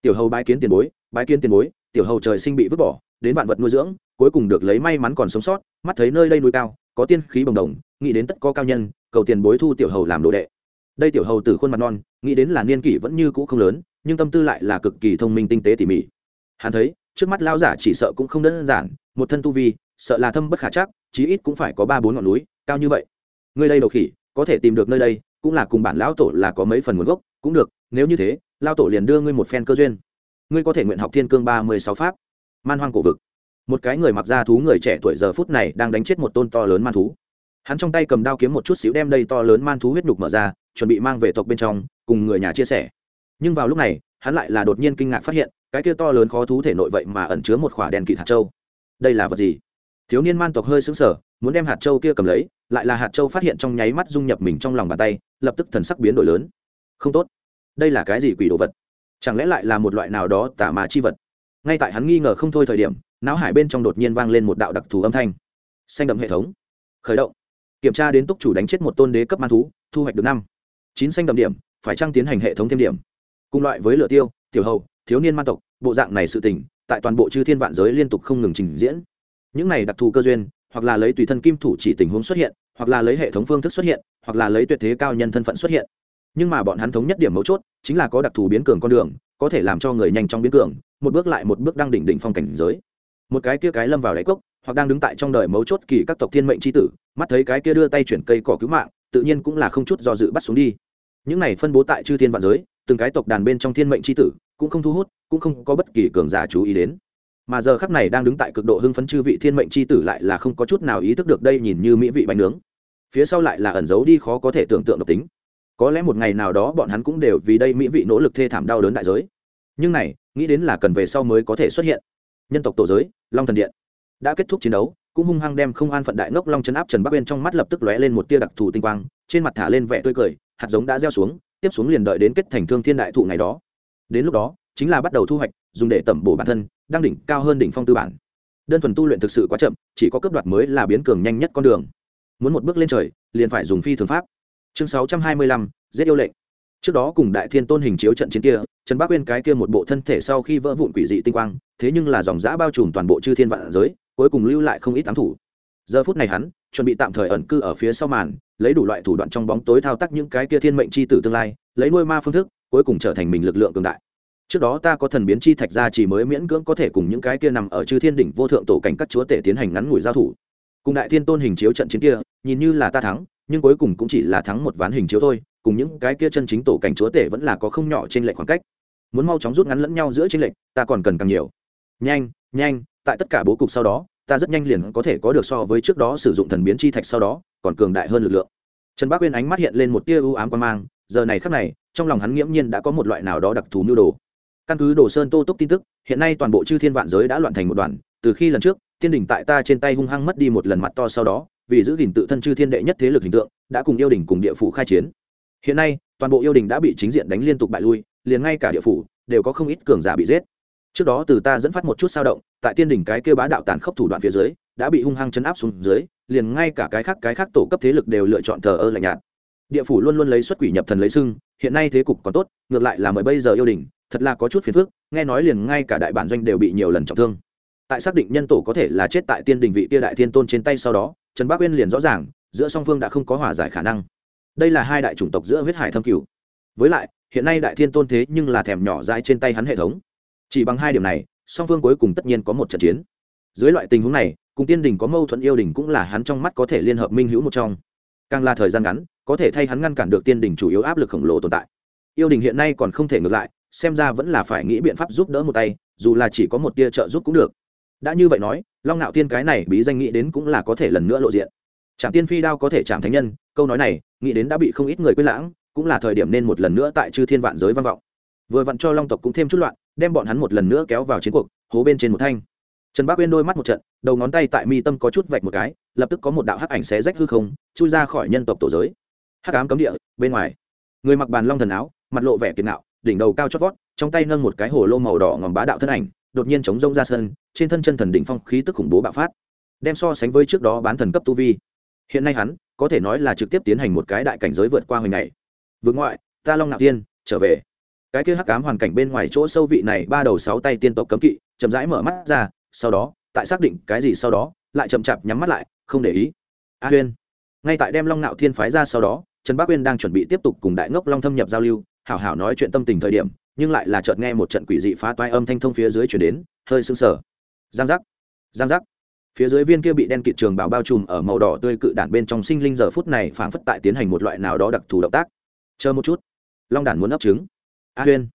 Tiểu hầu bái kiến tiền bối, bái kiến tiền bối, tiểu hầu trời sinh bị vứt bỏ, đến vạn vật nuôi dưỡng, cuối cùng được lấy may mắn còn sống sót, mắt thấy nơi đây núi cao, có tiên khí bồng đồng, nghĩ đến tất có cao nhân, cầu tiền bối thu tiểu hầu làm đồ đệ. Đây tiểu hầu từ khuôn mặt non, nghĩ đến là niên kỷ vẫn như cũ không lớn, nhưng tâm tư lại là cực kỳ thông minh tinh tế tỉ mỉ. Hắn thấy, trước mắt lao giả chỉ sợ cũng không đơn giản, một thân tu vi sợ là thâm bất khả chắc, chí ít cũng phải có ba bốn ngọn núi, cao như vậy. Ngươi đây đầu khỉ, có thể tìm được nơi đây, cũng là cùng bản lão tổ là có mấy phần nguồn gốc, cũng được, nếu như thế lao tổ liền đưa ngươi một phen cơ duyên. Ngươi có thể nguyện học thiên cương ba mươi sáu pháp. Man hoang cổ vực. Một cái người mặc da thú người trẻ tuổi giờ phút này đang đánh chết một tôn to lớn man thú. Hắn trong tay cầm đao kiếm một chút xíu đem đây to lớn man thú huyết nhục mở ra, chuẩn bị mang về tộc bên trong, cùng người nhà chia sẻ. Nhưng vào lúc này, hắn lại là đột nhiên kinh ngạc phát hiện, cái kia to lớn khó thú thể nội vậy mà ẩn chứa một khỏa đèn kỳ hạt châu. Đây là vật gì? Thiếu niên man tộc hơi xứng sở muốn đem hạt châu kia cầm lấy, lại là hạt châu phát hiện trong nháy mắt dung nhập mình trong lòng bàn tay, lập tức thần sắc biến đổi lớn. Không tốt. Đây là cái gì quỷ đồ vật? Chẳng lẽ lại là một loại nào đó tả mà chi vật? Ngay tại hắn nghi ngờ không thôi thời điểm, não hải bên trong đột nhiên vang lên một đạo đặc thù âm thanh. Xanh đậm hệ thống. Khởi động. Kiểm tra đến túc chủ đánh chết một tôn đế cấp man thú, thu hoạch được năm. Chín xanh đậm điểm, phải trăng tiến hành hệ thống thêm điểm? Cùng loại với lửa tiêu, tiểu hầu, thiếu niên man tộc, bộ dạng này sự tình, tại toàn bộ chư thiên vạn giới liên tục không ngừng trình diễn những này đặc thù cơ duyên, hoặc là lấy tùy thân kim thủ chỉ tình huống xuất hiện, hoặc là lấy hệ thống phương thức xuất hiện, hoặc là lấy tuyệt thế cao nhân thân phận xuất hiện. Nhưng mà bọn hắn thống nhất điểm mấu chốt, chính là có đặc thù biến cường con đường, có thể làm cho người nhanh chóng biến cường, một bước lại một bước đang đỉnh đỉnh phong cảnh giới. Một cái kia cái lâm vào đáy cốc, hoặc đang đứng tại trong đời mấu chốt kỳ các tộc thiên mệnh c h i tử, mắt thấy cái kia đưa tay chuyển cây cỏ cứu mạng, tự nhiên cũng là không chút do dự bắt xuống đi. Những này phân bố tại chư thiên vạn giới, từng cái tộc đàn bên trong thiên mệnh c h i tử, cũng không thu hút, cũng không có bất kỳ cường giả chú ý đến mà giờ khắc này đang đứng tại cực độ hưng phấn chư vị thiên mệnh c h i tử lại là không có chút nào ý thức được đây nhìn như mỹ vị bánh nướng. Phía sau lại là ẩn giấu đi khó có thể tưởng tượng độc tính. Có lẽ một ngày nào đó bọn hắn cũng đều vì đây mỹ vị nỗ lực thê thảm đau đớn đại giới. Nhưng này, nghĩ đến là cần về sau mới có thể xuất hiện. Nhân tộc tổ giới, long thần điện đã kết thúc chiến đấu, cũng hung hăng đem không an phận đại ngốc long chấn áp trần bắc bên trong mắt lập tức lóe lên một tia đặc thù tinh quang, trên mặt thả lên vẻ tươi cười, hạt giống đã gieo xuống, tiếp xuống liền đợi đến kết thành thương thiên đại thụ ngày đó. Đến lúc đó, chính là bắt đầu thu hoạch, dùng để tẩm bổ bản thân đang đỉnh cao hơn đỉnh phong tư bản. Đơn thuần tu luyện thực sự quá chậm, chỉ có cấp đoạt mới là biến cường nhanh nhất con đường. Muốn một bước lên trời, liền phải dùng phi thường pháp. Chương sáu trăm hai mươi lăm, giết yêu lệnh. Trước đó cùng đại thiên tôn hình chiếu trận chiến kia, trần bác uyên cái kia một bộ thân thể sau khi vỡ vụn quỷ dị tinh quang, thế nhưng là dòng giã bao trùm toàn bộ chư thiên vạn giới, cuối cùng lưu lại không ít ám thủ. Giờ phút này hắn, chuẩn bị tạm thời ẩn cư ở phía sau màn, lấy đủ loại thủ đoạn trong bóng tối thao tác những cái kia thiên mệnh chi tử tương lai, lấy nuôi ma phương thức, cuối cùng trở thành mình lực lượng cường đại trước đó ta có thần biến chi thạch ra chỉ mới miễn cưỡng có thể cùng những cái kia nằm ở chư thiên đỉnh vô thượng tổ cảnh các chúa tể tiến hành ngắn ngủi giao thủ. Cùng đại thiên tôn hình chiếu trận chiến kia, nhìn như là ta thắng, nhưng cuối cùng cũng chỉ là thắng một ván hình chiếu thôi, cùng những cái kia chân chính tổ cảnh chúa tể vẫn là có không nhỏ trên lệch khoảng cách. Muốn mau chóng rút ngắn lẫn nhau giữa trên lệch, ta còn cần càng nhiều. Nhanh nhanh, tại tất cả bố cục sau đó, ta rất nhanh liền có thể có được so với trước đó sử dụng thần biến chi thạch sau đó, còn cường đại hơn lực lượng. Trần bác uyên ánh mắt hiện lên một tia ưu ám quan mang, giờ này khắc này, trong lòng hắn nghiễm nhiên đã có một loại nào đó đặc thù mưu đồ căn cứ đồ sơn tô túc tin tức, hiện nay toàn bộ chư thiên vạn giới đã loạn thành một đoàn, từ khi lần trước thiên đình tại ta trên tay hung hăng mất đi một lần mặt to sau đó, vì giữ gìn tự thân chư thiên đệ nhất thế lực hình tượng, đã cùng yêu đình cùng địa phủ khai chiến. Hiện nay, toàn bộ yêu đình đã bị chính diện đánh liên tục bại lui, liền ngay cả địa phủ đều có không ít cường giả bị giết. Trước đó từ ta dẫn phát một chút sao động, tại tiên đỉnh cái kêu bá đạo tàn khốc thủ đoạn phía dưới, đã bị hung hăng chấn áp xuống dưới, liền ngay cả cái khác cái khác tổ cấp thế lực đều lựa chọn thờ ơ lạnh nhạt. Địa phủ luôn luôn lấy xuất quỷ nhập thần lấy sưng hiện nay thế cục còn tốt, ngược lại là mời bây giờ yêu đình thật là có chút phiền phức, nghe nói liền ngay cả đại bản doanh đều bị nhiều lần trọng thương. Tại xác định nhân tổ có thể là chết tại tiên đình vị kia đại thiên tôn trên tay sau đó, trần bác uyên liền rõ ràng, giữa song phương đã không có hòa giải khả năng. Đây là hai đại chủng tộc giữa huyết hải thâm cửu. Với lại, hiện nay đại thiên tôn thế nhưng là thèm nhỏ dãi trên tay hắn hệ thống. Chỉ bằng hai điểm này, song phương cuối cùng tất nhiên có một trận chiến. Dưới loại tình huống này, cùng tiên đình có mâu thuẫn yêu đình cũng là hắn trong mắt có thể liên hợp minh hữu một trong. Càng là thời gian ngắn, có thể thay hắn ngăn cản được tiên đình chủ yếu áp lực khổng lồ tồn tại. Yêu đình hiện nay còn không thể ngược lại xem ra vẫn là phải nghĩ biện pháp giúp đỡ một tay, dù là chỉ có một tia trợ giúp cũng được. Đã như vậy nói, long nạo tiên cái này bí danh nghĩ đến cũng là có thể lần nữa lộ diện. Trạm tiên phi đao có thể chạm thánh nhân, câu nói này, nghĩ đến đã bị không ít người quên lãng, cũng là thời điểm nên một lần nữa tại chư thiên vạn giới vang vọng. Vừa vặn cho long tộc cũng thêm chút loạn, đem bọn hắn một lần nữa kéo vào chiến cuộc, hố bên trên một thanh. Trần bác uyên đôi mắt một trận, đầu ngón tay tại mi tâm có chút vạch một cái, lập tức có một đạo hắc ảnh xé rách hư không, chui ra khỏi nhân tộc tổ giới. Hắc ám cấm địa, bên ngoài. Người mặc bàn long thần áo, mặt lộ vẻ kiệt nạo đỉnh đầu cao chót vót, trong tay nâng một cái hồ lô màu đỏ ngòm bá đạo thân ảnh, đột nhiên chống rông ra sân, trên thân chân thần đỉnh phong khí tức khủng bố bạo phát, đem so sánh với trước đó bán thần cấp tu vi. Hiện nay hắn, có thể nói là trực tiếp tiến hành một cái đại cảnh giới vượt qua hồi ngày. Vượt ngoại, ta long ngạo tiên trở về. Cái kia hắc cám hoàn cảnh bên ngoài chỗ sâu vị này ba đầu sáu tay tiên tộc cấm kỵ, chậm rãi mở mắt ra, sau đó, tại xác định cái gì sau đó, lại chậm chạp nhắm mắt lại, không để ý. A huyên. Ngay tại đem long ngạo thiên phái ra sau đó, trần bắc uyên đang chuẩn bị tiếp tục cùng đại ngốc long thâm nhập giao lưu hảo hảo nói chuyện tâm tình thời điểm, nhưng lại là chợt nghe một trận quỷ dị phá toai âm thanh thông phía dưới chuyển đến, hơi sưng sờ. Giang giác giang giác. Phía dưới viên kia bị đen kịt trường bảo bao trùm ở màu đỏ tươi cự đản bên trong sinh linh giờ phút này phảng phất tại tiến hành một loại nào đó đặc thù động tác. Chờ một chút. Long đản muốn ấp trứng. A huyên,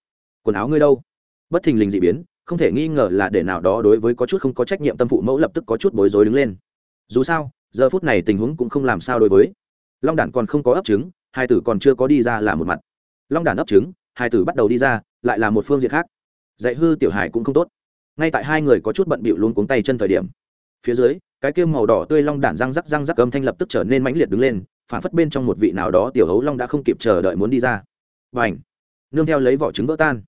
quần áo ngươi đâu? Bất thình lình dị biến, không thể nghi ngờ là để nào đó đối với có chút không có trách nhiệm tâm phụ mẫu lập tức có chút bối rối đứng lên. Dù sao, giờ phút này tình huống cũng không làm sao đối với. Long đản còn không có ấp trứng, hai tử còn chưa có đi ra là một mặt long đàn ấp trứng, hai tử bắt đầu đi ra, lại là một phương diện khác. Dạy hư tiểu hải cũng không tốt. Ngay tại hai người có chút bận bịu luôn cuống tay chân thời điểm, phía dưới, cái kia màu đỏ tươi long đản răng rắc răng rắc âm thanh lập tức trở nên mãnh liệt đứng lên, phản phất bên trong một vị nào đó tiểu hấu long đã không kịp chờ đợi muốn đi ra. Và ảnh nương theo lấy vỏ trứng vỡ tan.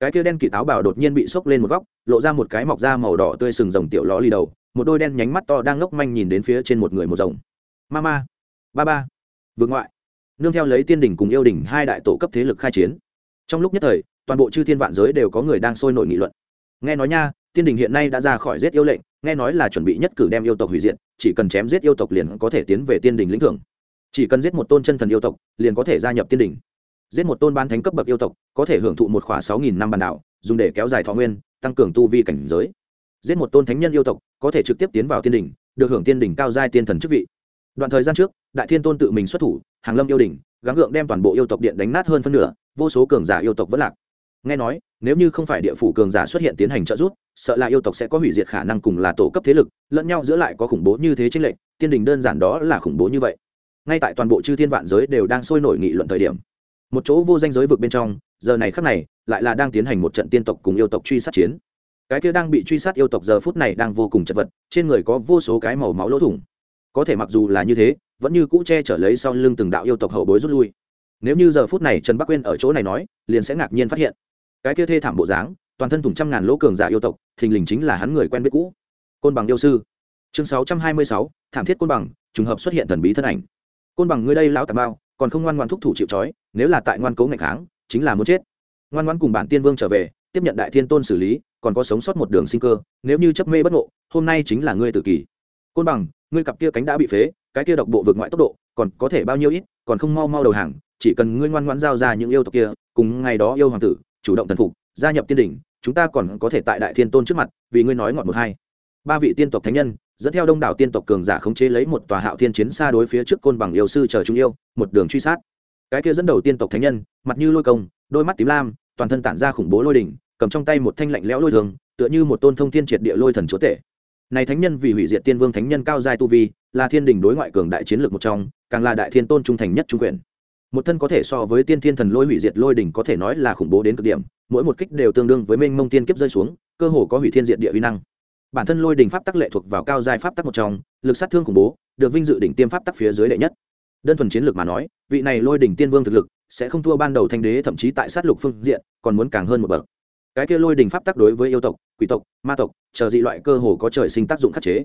Cái kia đen kỳ táo bảo đột nhiên bị sốc lên một góc, lộ ra một cái mọc da màu đỏ tươi sừng rồng tiểu ló lì đầu, một đôi đen nhánh mắt to đang ngốc manh nhìn đến phía trên một người một rồng. Mama! Ba ba! Vương ngoại! Nương theo lấy tiên đình cùng yêu đình hai đại tổ cấp thế lực khai chiến. Trong lúc nhất thời, toàn bộ chư thiên vạn giới đều có người đang sôi nổi nghị luận. Nghe nói nha, tiên đình hiện nay đã ra khỏi giết yêu lệnh, nghe nói là chuẩn bị nhất cử đem yêu tộc hủy diệt, chỉ cần chém giết yêu tộc liền có thể tiến về tiên đình lĩnh thưởng. Chỉ cần giết một tôn chân thần yêu tộc, liền có thể gia nhập tiên đình giết một tôn ban thánh cấp bậc yêu tộc, có thể hưởng thụ một khỏa sáu nghìn năm bàn đảo dùng để kéo dài thọ nguyên, tăng cường tu vi cảnh giới. Giết một tôn thánh nhân yêu tộc, có thể trực tiếp tiến vào tiên đình được hưởng tiên đình cao giai tiên thần chức vị. Đoạn thời gian trước, đại thiên tôn tự mình xuất thủ hàng lâm yêu đình gắng gượng đem toàn bộ yêu tộc điện đánh nát hơn phân nửa, vô số cường giả yêu tộc vẫn lạc. Nghe nói, nếu như không phải địa phủ cường giả xuất hiện tiến hành trợ giúp, sợ là yêu tộc sẽ có hủy diệt khả năng cùng là tổ cấp thế lực, lẫn nhau giữa lại có khủng bố như thế trên lệnh tiên đình đơn giản đó là khủng bố như vậy. Ngay tại toàn bộ chư thiên vạn giới đều đang sôi nổi nghị luận thời điểm, một chỗ vô danh giới vực bên trong, giờ này khắc này, lại là đang tiến hành một trận tiên tộc cùng yêu tộc truy sát chiến. Cái kia đang bị truy sát yêu tộc giờ phút này đang vô cùng chật vật, trên người có vô số cái màu máu lỗ thủng. Có thể mặc dù là như thế vẫn như cũ che chở lấy sau lưng từng đạo yêu tộc hậu bối rút lui. Nếu như giờ phút này trần bắc quên ở chỗ này nói, liền sẽ ngạc nhiên phát hiện. Cái kia thê thảm bộ dáng, toàn thân thủng trăm ngàn lỗ cường giả yêu tộc, thình lình chính là hắn người quen biết cũ. Côn bằng yêu sư. Chương sáu trăm hai mươi sáu, thảm thiết côn bằng, trùng hợp xuất hiện thần bí thân ảnh. Côn bằng ngươi đây lão tà bao còn không ngoan ngoan thúc thủ chịu trói, nếu là tại ngoan cố ngày kháng, chính là muốn chết. Ngoan ngoan cùng bản tiên vương trở về, tiếp nhận đại thiên tôn xử lý, còn có sống sót một đường sinh cơ, nếu như chấp mê bất ngộ, hôm nay chính là ngươi tự kỷ. Côn bằng, ngươi cặp kia cánh đã bị phế cái kia độc bộ vượt ngoại tốc độ, còn có thể bao nhiêu ít, còn không mau mau đầu hàng, chỉ cần ngươi ngoan ngoãn giao ra những yêu tộc kia, cùng ngày đó yêu hoàng tử, chủ động thần phục, gia nhập tiên đỉnh, chúng ta còn có thể tại đại thiên tôn trước mặt, vì ngươi nói ngọn một hai. Ba vị tiên tộc thánh nhân, dẫn theo đông đảo tiên tộc cường giả khống chế lấy một tòa hạo thiên chiến xa đối phía trước côn bằng yêu sư chờ chúng yêu, một đường truy sát. Cái kia dẫn đầu tiên tộc thánh nhân, mặt như lôi công, đôi mắt tím lam, toàn thân tản ra khủng bố lôi đỉnh, cầm trong tay một thanh lạnh lẽo lôi thường, tựa như một tôn thông thiên triệt địa lôi thần chúa tể này thánh nhân vì hủy diệt tiên vương thánh nhân cao giai tu vi, là thiên đình đối ngoại cường đại chiến lược một trong, càng là đại thiên tôn trung thành nhất trung quyền. Một thân có thể so với tiên thiên thần lôi hủy diệt lôi đỉnh có thể nói là khủng bố đến cực điểm, mỗi một kích đều tương đương với mênh mông tiên kiếp rơi xuống, cơ hồ có hủy thiên diện địa uy năng. Bản thân lôi đỉnh pháp tắc lệ thuộc vào cao giai pháp tắc một trong, lực sát thương khủng bố, được vinh dự đỉnh tiêm pháp tắc phía dưới đệ nhất. Đơn thuần chiến lược mà nói, vị này lôi đỉnh tiên vương thực lực sẽ không thua ban đầu thanh đế, thậm chí tại sát lục phương diện còn muốn càng hơn một bậc. Cái kia lôi đỉnh pháp tắc đối với yêu tộc quỷ tộc, ma tộc, chờ dị loại cơ hồ có trời sinh tác dụng khắc chế.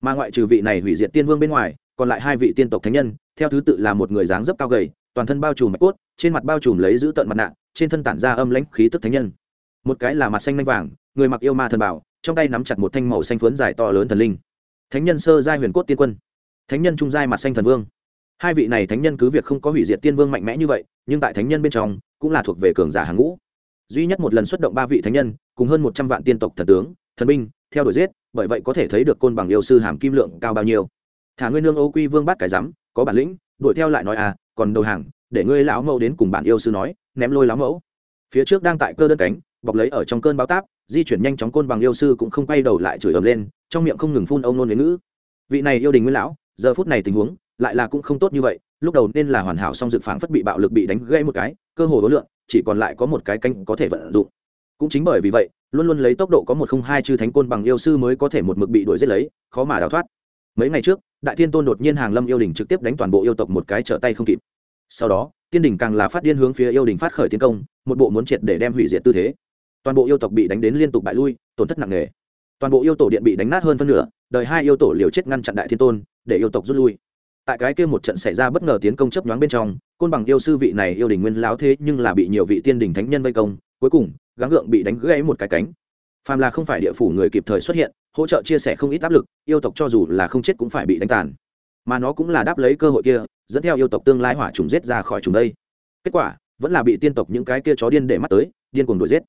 Mà ngoại trừ vị này hủy diệt tiên vương bên ngoài, còn lại hai vị tiên tộc thánh nhân, theo thứ tự là một người dáng dấp cao gầy, toàn thân bao trùm mạch cốt, trên mặt bao trùm lấy giữ tận mặt nạ, trên thân tản ra âm lãnh khí tức thánh nhân. Một cái là mặt xanh lanh vàng, người mặc yêu ma thần bảo, trong tay nắm chặt một thanh màu xanh phướn dài to lớn thần linh. Thánh nhân sơ giai huyền cốt tiên quân. Thánh nhân trung giai mặt xanh thần vương. Hai vị này thánh nhân cứ việc không có hủy diệt tiên vương mạnh mẽ như vậy, nhưng tại thánh nhân bên trong, cũng là thuộc về cường giả hàng ngũ duy nhất một lần xuất động ba vị thánh nhân, cùng hơn một trăm vạn tiên tộc thần tướng, thần binh, theo đuổi giết, bởi vậy có thể thấy được côn bằng yêu sư hàm kim lượng cao bao nhiêu. Thả ngươi nương ô quy vương bắt cái rắm, có bản lĩnh, đuổi theo lại nói à còn đầu hàng, để ngươi lão mẫu đến cùng bản yêu sư nói, ném lôi lão mẫu. Phía trước đang tại cơ đơn cánh, bọc lấy ở trong cơn báo táp, di chuyển nhanh chóng côn bằng yêu sư cũng không quay đầu lại chửi ầm lên, trong miệng không ngừng phun ông nôn với ngữ. Vị này yêu đình nguyên lão, giờ phút này tình huống lại là cũng không tốt như vậy, lúc đầu nên là hoàn hảo song dự phảng phất bị bạo lực bị đánh gây một cái, cơ hồ đối lượng, chỉ còn lại có một cái canh có thể vận dụng. Cũng chính bởi vì vậy, luôn luôn lấy tốc độ có một không hai chư thánh côn bằng yêu sư mới có thể một mực bị đuổi giết lấy, khó mà đào thoát. Mấy ngày trước, đại thiên tôn đột nhiên hàng lâm yêu đình trực tiếp đánh toàn bộ yêu tộc một cái trở tay không kịp. Sau đó, tiên đình càng là phát điên hướng phía yêu đình phát khởi tiến công, một bộ muốn triệt để đem hủy diệt tư thế. Toàn bộ yêu tộc bị đánh đến liên tục bại lui, tổn thất nặng nề. Toàn bộ yêu tổ điện bị đánh nát hơn phân nửa, đời hai yêu tổ liều chết ngăn chặn đại thiên tôn, để yêu tộc rút lui tại cái kia một trận xảy ra bất ngờ tiến công chấp nhoáng bên trong, côn bằng yêu sư vị này yêu đình nguyên láo thế nhưng là bị nhiều vị tiên đình thánh nhân vây công, cuối cùng, gắng gượng bị đánh gãy một cái cánh. Phàm là không phải địa phủ người kịp thời xuất hiện, hỗ trợ chia sẻ không ít áp lực, yêu tộc cho dù là không chết cũng phải bị đánh tàn. Mà nó cũng là đáp lấy cơ hội kia, dẫn theo yêu tộc tương lai hỏa trùng giết ra khỏi trùng đây. Kết quả, vẫn là bị tiên tộc những cái kia chó điên để mắt tới, điên cuồng đuổi giết.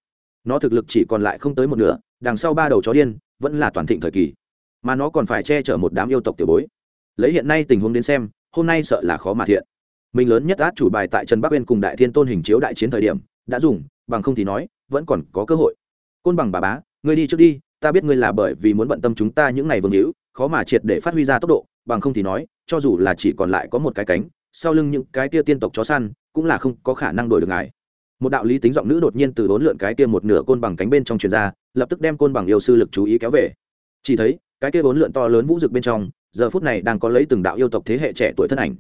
Nó thực lực chỉ còn lại không tới một nửa, đằng sau ba đầu chó điên, vẫn là toàn thịnh thời kỳ. Mà nó còn phải che chở một đám yêu tộc tiểu bối lấy hiện nay tình huống đến xem, hôm nay sợ là khó mà thiện. Mình lớn nhất át chủ bài tại trần bắc uyên cùng đại thiên tôn hình chiếu đại chiến thời điểm, đã dùng, bằng không thì nói, vẫn còn có cơ hội. Côn bằng bà bá, ngươi đi trước đi, ta biết ngươi là bởi vì muốn bận tâm chúng ta những ngày vương hữu, khó mà triệt để phát huy ra tốc độ, bằng không thì nói, cho dù là chỉ còn lại có một cái cánh, sau lưng những cái tia tiên tộc chó săn, cũng là không có khả năng đổi được ngài. Một đạo lý tính giọng nữ đột nhiên từ bốn lượn cái tia một nửa côn bằng cánh bên trong truyền ra, lập tức đem côn bằng yêu sư lực chú ý kéo về chỉ thấy, cái kia bốn lượn to lớn vũ rực bên trong, giờ phút này đang có lấy từng đạo yêu tộc thế hệ trẻ tuổi thân ảnh.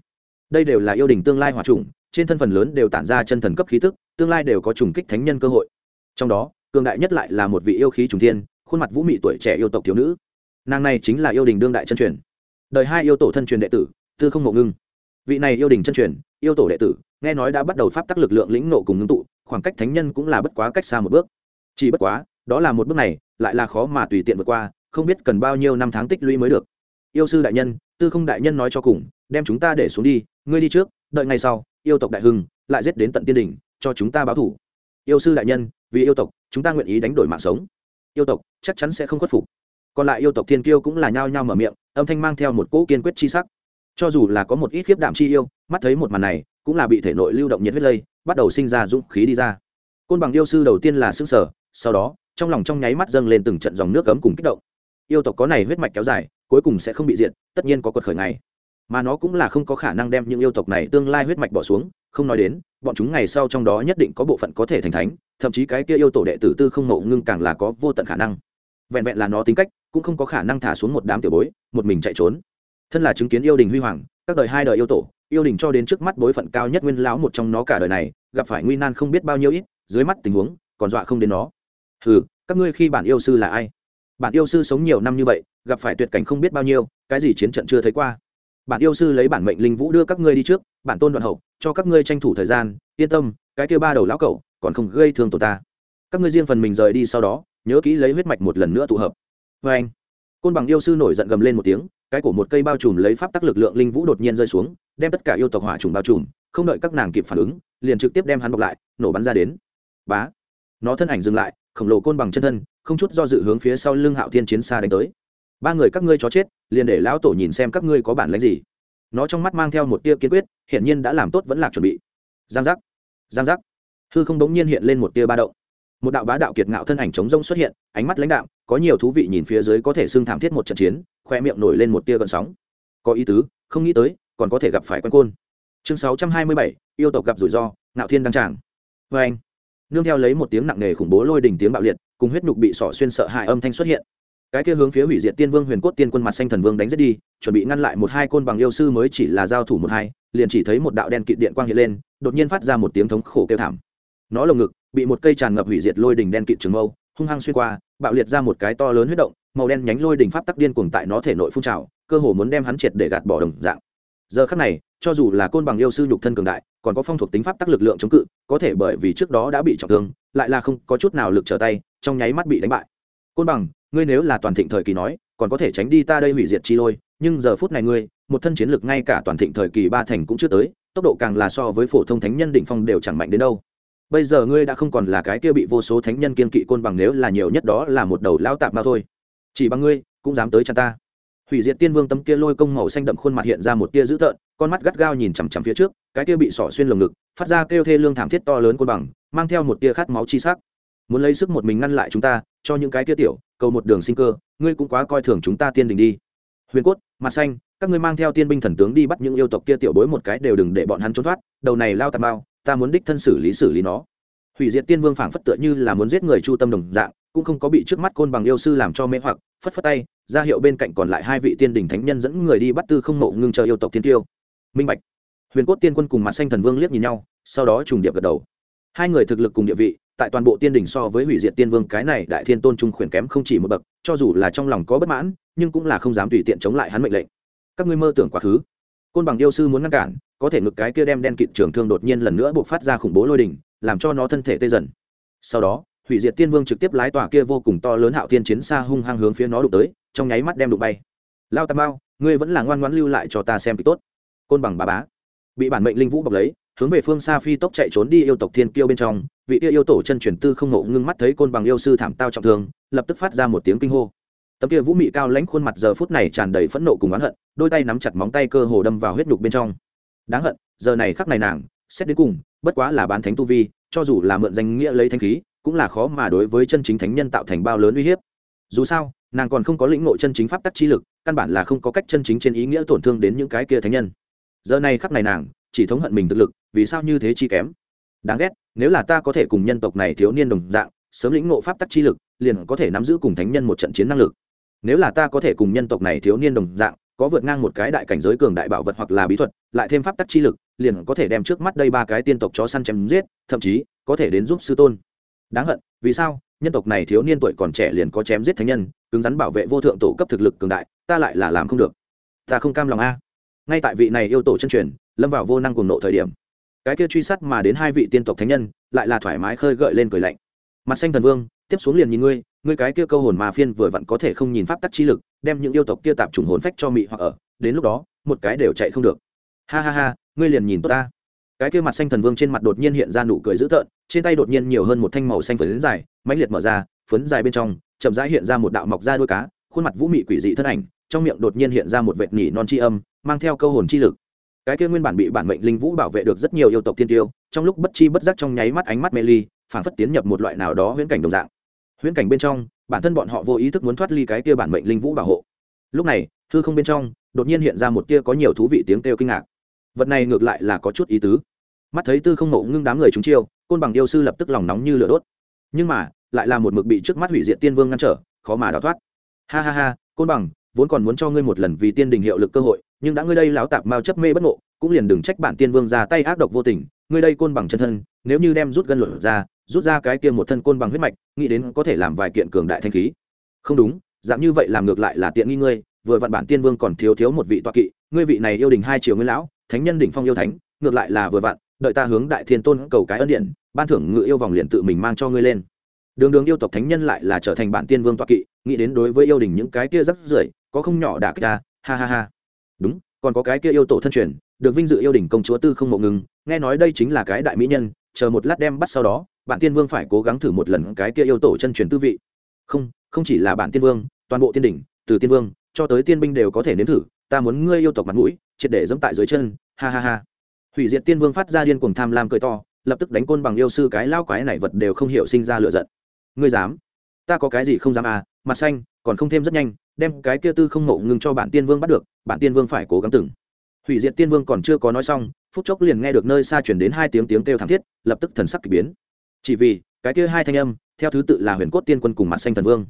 Đây đều là yêu đình tương lai hòa trùng trên thân phần lớn đều tản ra chân thần cấp khí tức, tương lai đều có trùng kích thánh nhân cơ hội. Trong đó, cường đại nhất lại là một vị yêu khí trùng thiên, khuôn mặt vũ mị tuổi trẻ yêu tộc thiếu nữ. Nàng này chính là yêu đình đương đại chân truyền. Đời hai yêu tổ thân truyền đệ tử, tư không ngộ ngưng. Vị này yêu đình chân truyền, yêu tổ đệ tử, nghe nói đã bắt đầu pháp tắc lực lượng lĩnh nộ cùng ngưng tụ, khoảng cách thánh nhân cũng là bất quá cách xa một bước. Chỉ bất quá, đó là một bước này, lại là khó mà tùy tiện vượt qua không biết cần bao nhiêu năm tháng tích lũy mới được. Yêu sư đại nhân, tư không đại nhân nói cho cùng, đem chúng ta để xuống đi, ngươi đi trước, đợi ngày sau, yêu tộc đại hưng, lại giết đến tận tiên đỉnh, cho chúng ta báo thủ. Yêu sư đại nhân, vì yêu tộc, chúng ta nguyện ý đánh đổi mạng sống. Yêu tộc, chắc chắn sẽ không khuất phục. Còn lại yêu tộc thiên kiêu cũng là nhao nhao mở miệng, âm thanh mang theo một cỗ kiên quyết chi sắc. Cho dù là có một ít khiếp đạm chi yêu, mắt thấy một màn này, cũng là bị thể nội lưu động nhiệt huyết lây, bắt đầu sinh ra dũng khí đi ra. Côn bằng yêu sư đầu tiên là xương sở sau đó, trong lòng trong nháy mắt dâng lên từng trận dòng nước cấm cùng kích động yêu tộc có này huyết mạch kéo dài, cuối cùng sẽ không bị diện tất nhiên có quật khởi ngày. Mà nó cũng là không có khả năng đem những yêu tộc này tương lai huyết mạch bỏ xuống, không nói đến, bọn chúng ngày sau trong đó nhất định có bộ phận có thể thành thánh, thậm chí cái kia yêu tổ đệ tử tư không ngộ ngưng càng là có vô tận khả năng. Vẹn vẹn là nó tính cách, cũng không có khả năng thả xuống một đám tiểu bối, một mình chạy trốn. Thân là chứng kiến yêu đình huy hoàng, các đời hai đời yêu tổ, yêu đình cho đến trước mắt bối phận cao nhất nguyên lão một trong nó cả đời này, gặp phải nguy nan không biết bao nhiêu ít, dưới mắt tình huống, còn dọa không đến nó. Hừ, các ngươi khi bản yêu sư là ai? Bản yêu sư sống nhiều năm như vậy, gặp phải tuyệt cảnh không biết bao nhiêu, cái gì chiến trận chưa thấy qua. Bản yêu sư lấy bản mệnh linh vũ đưa các ngươi đi trước, bản tôn đoạn hậu, cho các ngươi tranh thủ thời gian, yên tâm, cái kia ba đầu lão cẩu còn không gây thương tổ ta. Các ngươi riêng phần mình rời đi sau đó, nhớ kỹ lấy huyết mạch một lần nữa tụ hợp. Vê anh, côn bằng yêu sư nổi giận gầm lên một tiếng, cái của một cây bao trùm lấy pháp tắc lực lượng linh vũ đột nhiên rơi xuống, đem tất cả yêu tộc hỏa trùng bao trùm, không đợi các nàng kịp phản ứng, liền trực tiếp đem hắn bọc lại, nổ bắn ra đến. Bá, nó thân ảnh dừng lại khổng lồ côn bằng chân thân, không chút do dự hướng phía sau lưng hạo thiên chiến xa đánh tới. Ba người các ngươi chó chết, liền để lão tổ nhìn xem các ngươi có bản lãnh gì. Nó trong mắt mang theo một tia kiên quyết, hiển nhiên đã làm tốt vẫn là chuẩn bị. Giang giác giang giác. Hư không đống nhiên hiện lên một tia ba động. Một đạo bá đạo kiệt ngạo thân ảnh chống rông xuất hiện, ánh mắt lãnh đạo có nhiều thú vị nhìn phía dưới có thể xưng thảm thiết một trận chiến, khoe miệng nổi lên một tia gợn sóng. Có ý tứ, không nghĩ tới, còn có thể gặp phải quân côn. Chương sáu trăm hai mươi bảy, yêu tộc gặp rủi ro, ngạo thiên đăng tràng. Vê anh nương theo lấy một tiếng nặng nề khủng bố lôi đình tiếng bạo liệt, cùng huyết nhục bị sỏ xuyên sợ hãi âm thanh xuất hiện. Cái kia hướng phía hủy diệt tiên vương huyền cốt tiên quân mặt xanh thần vương đánh giết đi, chuẩn bị ngăn lại một hai côn bằng yêu sư mới chỉ là giao thủ một hai, liền chỉ thấy một đạo đen kịt điện quang hiện lên, đột nhiên phát ra một tiếng thống khổ kêu thảm. Nó lồng ngực, bị một cây tràn ngập hủy diệt lôi đình đen kịt trường mâu, hung hăng xuyên qua, bạo liệt ra một cái to lớn huyết động, màu đen nhánh lôi đình pháp tắc điên cuồng tại nó thể nội phun trào, cơ hồ muốn đem hắn triệt để gạt bỏ đồng dạng. Giờ khắc này, cho dù là côn bằng yêu sư nhục thân cường đại còn có phong thuộc tính pháp tắc lực lượng chống cự, có thể bởi vì trước đó đã bị trọng thương, lại là không có chút nào lực trở tay, trong nháy mắt bị đánh bại. Côn bằng, ngươi nếu là toàn thịnh thời kỳ nói, còn có thể tránh đi ta đây hủy diệt chi lôi, nhưng giờ phút này ngươi, một thân chiến lực ngay cả toàn thịnh thời kỳ ba thành cũng chưa tới, tốc độ càng là so với phổ thông thánh nhân đỉnh phong đều chẳng mạnh đến đâu. Bây giờ ngươi đã không còn là cái kia bị vô số thánh nhân kiên kỵ côn bằng nếu là nhiều nhất đó là một đầu lao tạp mà thôi. Chỉ bằng ngươi, cũng dám tới chăn ta. Hủy diệt tiên vương tấm kia lôi công màu xanh đậm khuôn mặt hiện ra một tia dữ tợn, con mắt gắt gao nhìn chằm chằm phía trước cái kia bị sỏ xuyên lồng ngực, phát ra kêu thê lương thảm thiết to lớn côn bằng, mang theo một tia khát máu chi sắc. Muốn lấy sức một mình ngăn lại chúng ta, cho những cái kia tiểu, cầu một đường sinh cơ, ngươi cũng quá coi thường chúng ta tiên đình đi. Huyền cốt, mặt xanh, các ngươi mang theo tiên binh thần tướng đi bắt những yêu tộc kia tiểu bối một cái đều đừng để bọn hắn trốn thoát, đầu này lao tạt bao ta muốn đích thân xử lý xử lý nó. Hủy diệt tiên vương phảng phất tựa như là muốn giết người chu tâm đồng dạng, cũng không có bị trước mắt côn bằng yêu sư làm cho mê hoặc, phất phất tay, ra hiệu bên cạnh còn lại hai vị tiên đình thánh nhân dẫn người đi bắt tư không mộ ngưng chờ yêu tộc tiên tiêu. Minh bạch huyền cốt tiên quân cùng mặt xanh thần vương liếc nhìn nhau sau đó trùng điệp gật đầu. Hai người thực lực cùng địa vị tại toàn bộ tiên đình so với hủy diệt tiên vương cái này đại thiên tôn trung khuyển kém không chỉ một bậc cho dù là trong lòng có bất mãn nhưng cũng là không dám tùy tiện chống lại hắn mệnh lệnh. Các ngươi mơ tưởng quá khứ. Côn bằng yêu sư muốn ngăn cản có thể ngực cái kia đem đen kịt trường thương đột nhiên lần nữa buộc phát ra khủng bố lôi đình, làm cho nó thân thể tê dần. Sau đó hủy diệt tiên vương trực tiếp lái tòa kia vô cùng to lớn hạo tiên chiến xa hung hăng hướng phía nó đụng tới trong nháy mắt đem đụng bay. Lao tam bao ngươi vẫn là ngoan ngoãn lưu lại cho ta xem kịch tốt. Côn bằng bà bá bị bản mệnh linh vũ bọc lấy, hướng về phương xa phi tốc chạy trốn đi yêu tộc thiên kiêu bên trong, vị kia yêu tổ chân truyền tư không ngộ ngưng mắt thấy côn bằng yêu sư thảm tao trọng thương, lập tức phát ra một tiếng kinh hô. Tấm kia vũ mị cao lãnh khuôn mặt giờ phút này tràn đầy phẫn nộ cùng oán hận, đôi tay nắm chặt móng tay cơ hồ đâm vào huyết nhục bên trong. Đáng hận, giờ này khắc này nàng, xét đến cùng, bất quá là bán thánh tu vi, cho dù là mượn danh nghĩa lấy thanh khí, cũng là khó mà đối với chân chính thánh nhân tạo thành bao lớn uy hiếp. Dù sao, nàng còn không có lĩnh ngộ chân chính pháp tắc chi lực, căn bản là không có cách chân chính trên ý nghĩa tổn thương đến những cái kia thánh nhân giờ này khắc này nàng, chỉ thống hận mình thực lực, vì sao như thế chi kém? Đáng ghét, nếu là ta có thể cùng nhân tộc này thiếu niên đồng dạng, sớm lĩnh ngộ pháp tắc chi lực, liền có thể nắm giữ cùng thánh nhân một trận chiến năng lực. Nếu là ta có thể cùng nhân tộc này thiếu niên đồng dạng, có vượt ngang một cái đại cảnh giới cường đại bảo vật hoặc là bí thuật, lại thêm pháp tắc chi lực, liền có thể đem trước mắt đây ba cái tiên tộc chó săn chém giết, thậm chí, có thể đến giúp sư tôn. Đáng hận, vì sao? Nhân tộc này thiếu niên tuổi còn trẻ liền có chém giết thánh nhân, cứng rắn bảo vệ vô thượng tổ cấp thực lực cường đại, ta lại là làm không được. Ta không cam lòng a ngay tại vị này yêu tổ chân truyền, lâm vào vô năng cùng nộ thời điểm. Cái kia truy sát mà đến hai vị tiên tộc thánh nhân, lại là thoải mái khơi gợi lên cười lạnh. Mặt xanh thần vương, tiếp xuống liền nhìn ngươi ngươi cái kia câu hồn mà phiên vừa vặn có thể không nhìn pháp tắc chi lực, đem những yêu tộc kia tạp trùng hồn phách cho mị hoặc ở, đến lúc đó, một cái đều chạy không được. Ha ha ha, ngươi liền nhìn tốt ta. Cái kia mặt xanh thần vương trên mặt đột nhiên hiện ra nụ cười dữ tợn, trên tay đột nhiên nhiều hơn một thanh màu xanh phấn dài, mãnh liệt mở ra, phấn dài bên trong, chậm rãi hiện ra một đạo mọc ra đuôi cá, khuôn mặt vũ mị quỷ dị thân ảnh, trong miệng đột nhiên hiện ra một vệt nhỉ non chi âm mang theo câu hồn chi lực. Cái kia nguyên bản bị bản mệnh linh vũ bảo vệ được rất nhiều yêu tộc tiên tiêu, trong lúc bất chi bất giác trong nháy mắt ánh mắt mê ly phản phất tiến nhập một loại nào đó huyễn cảnh đồng dạng. Huyễn cảnh bên trong, bản thân bọn họ vô ý thức muốn thoát ly cái kia bản mệnh linh vũ bảo hộ. Lúc này, hư không bên trong, đột nhiên hiện ra một tia có nhiều thú vị tiếng kêu kinh ngạc. Vật này ngược lại là có chút ý tứ. Mắt thấy tư không ngộ ngưng đám người chúng chiêu, côn bằng yêu sư lập tức lòng nóng như lửa đốt. Nhưng mà, lại là một mực bị trước mắt hủy diệt tiên vương ngăn trở, khó mà đào thoát. Ha ha ha, côn bằng, vốn còn muốn cho ngươi một lần vì tiên đình hiệu lực cơ hội nhưng đã ngươi đây lão tạp mao chấp mê bất ngộ, cũng liền đừng trách bản tiên vương ra tay ác độc vô tình, ngươi đây côn bằng chân thân, nếu như đem rút gân luật ra, rút ra cái kia một thân côn bằng huyết mạch, nghĩ đến có thể làm vài kiện cường đại thanh khí. Không đúng, dạng như vậy làm ngược lại là tiện nghi ngươi, vừa vặn bản tiên vương còn thiếu thiếu một vị toa kỵ, ngươi vị này yêu đình hai triều ngươi lão, thánh nhân đỉnh phong yêu thánh, ngược lại là vừa vặn, đợi ta hướng đại thiên tôn cầu cái ân điện ban thưởng ngự yêu vòng liền tự mình mang cho ngươi lên. Đường đường yêu tộc thánh nhân lại là trở thành bản tiên vương toa kỵ, nghĩ đến đối với yêu đình những cái kia rất rưởi, có không nhỏ đả kích ta, ha ha ha đúng, còn có cái kia yêu tổ thân truyền, được vinh dự yêu đình công chúa tư không mộ ngừng nghe nói đây chính là cái đại mỹ nhân, chờ một lát đem bắt sau đó bản tiên vương phải cố gắng thử một lần cái kia yêu tổ chân truyền tư vị. Không không chỉ là bản tiên vương, toàn bộ tiên đỉnh, từ tiên vương cho tới tiên binh đều có thể nếm thử, ta muốn ngươi yêu tộc mặt mũi, triệt để dẫm tại dưới chân, ha ha ha. Hủy diệt tiên vương phát ra điên cuồng tham lam cười to, lập tức đánh côn bằng yêu sư cái lao quái này vật đều không hiểu sinh ra lựa giận. Ngươi dám? Ta có cái gì không dám à mặt xanh, còn không thêm rất nhanh, đem cái kia tư không ngộ ngừng cho bản tiên vương bắt được, bản tiên vương phải cố gắng từng. Hủy diệt tiên vương còn chưa có nói xong, phút chốc liền nghe được nơi xa chuyển đến hai tiếng tiếng kêu thảm thiết, lập tức thần sắc k ỳ biến. Chỉ vì, cái kia hai thanh âm, theo thứ tự là huyền cốt tiên quân cùng mặt xanh thần vương.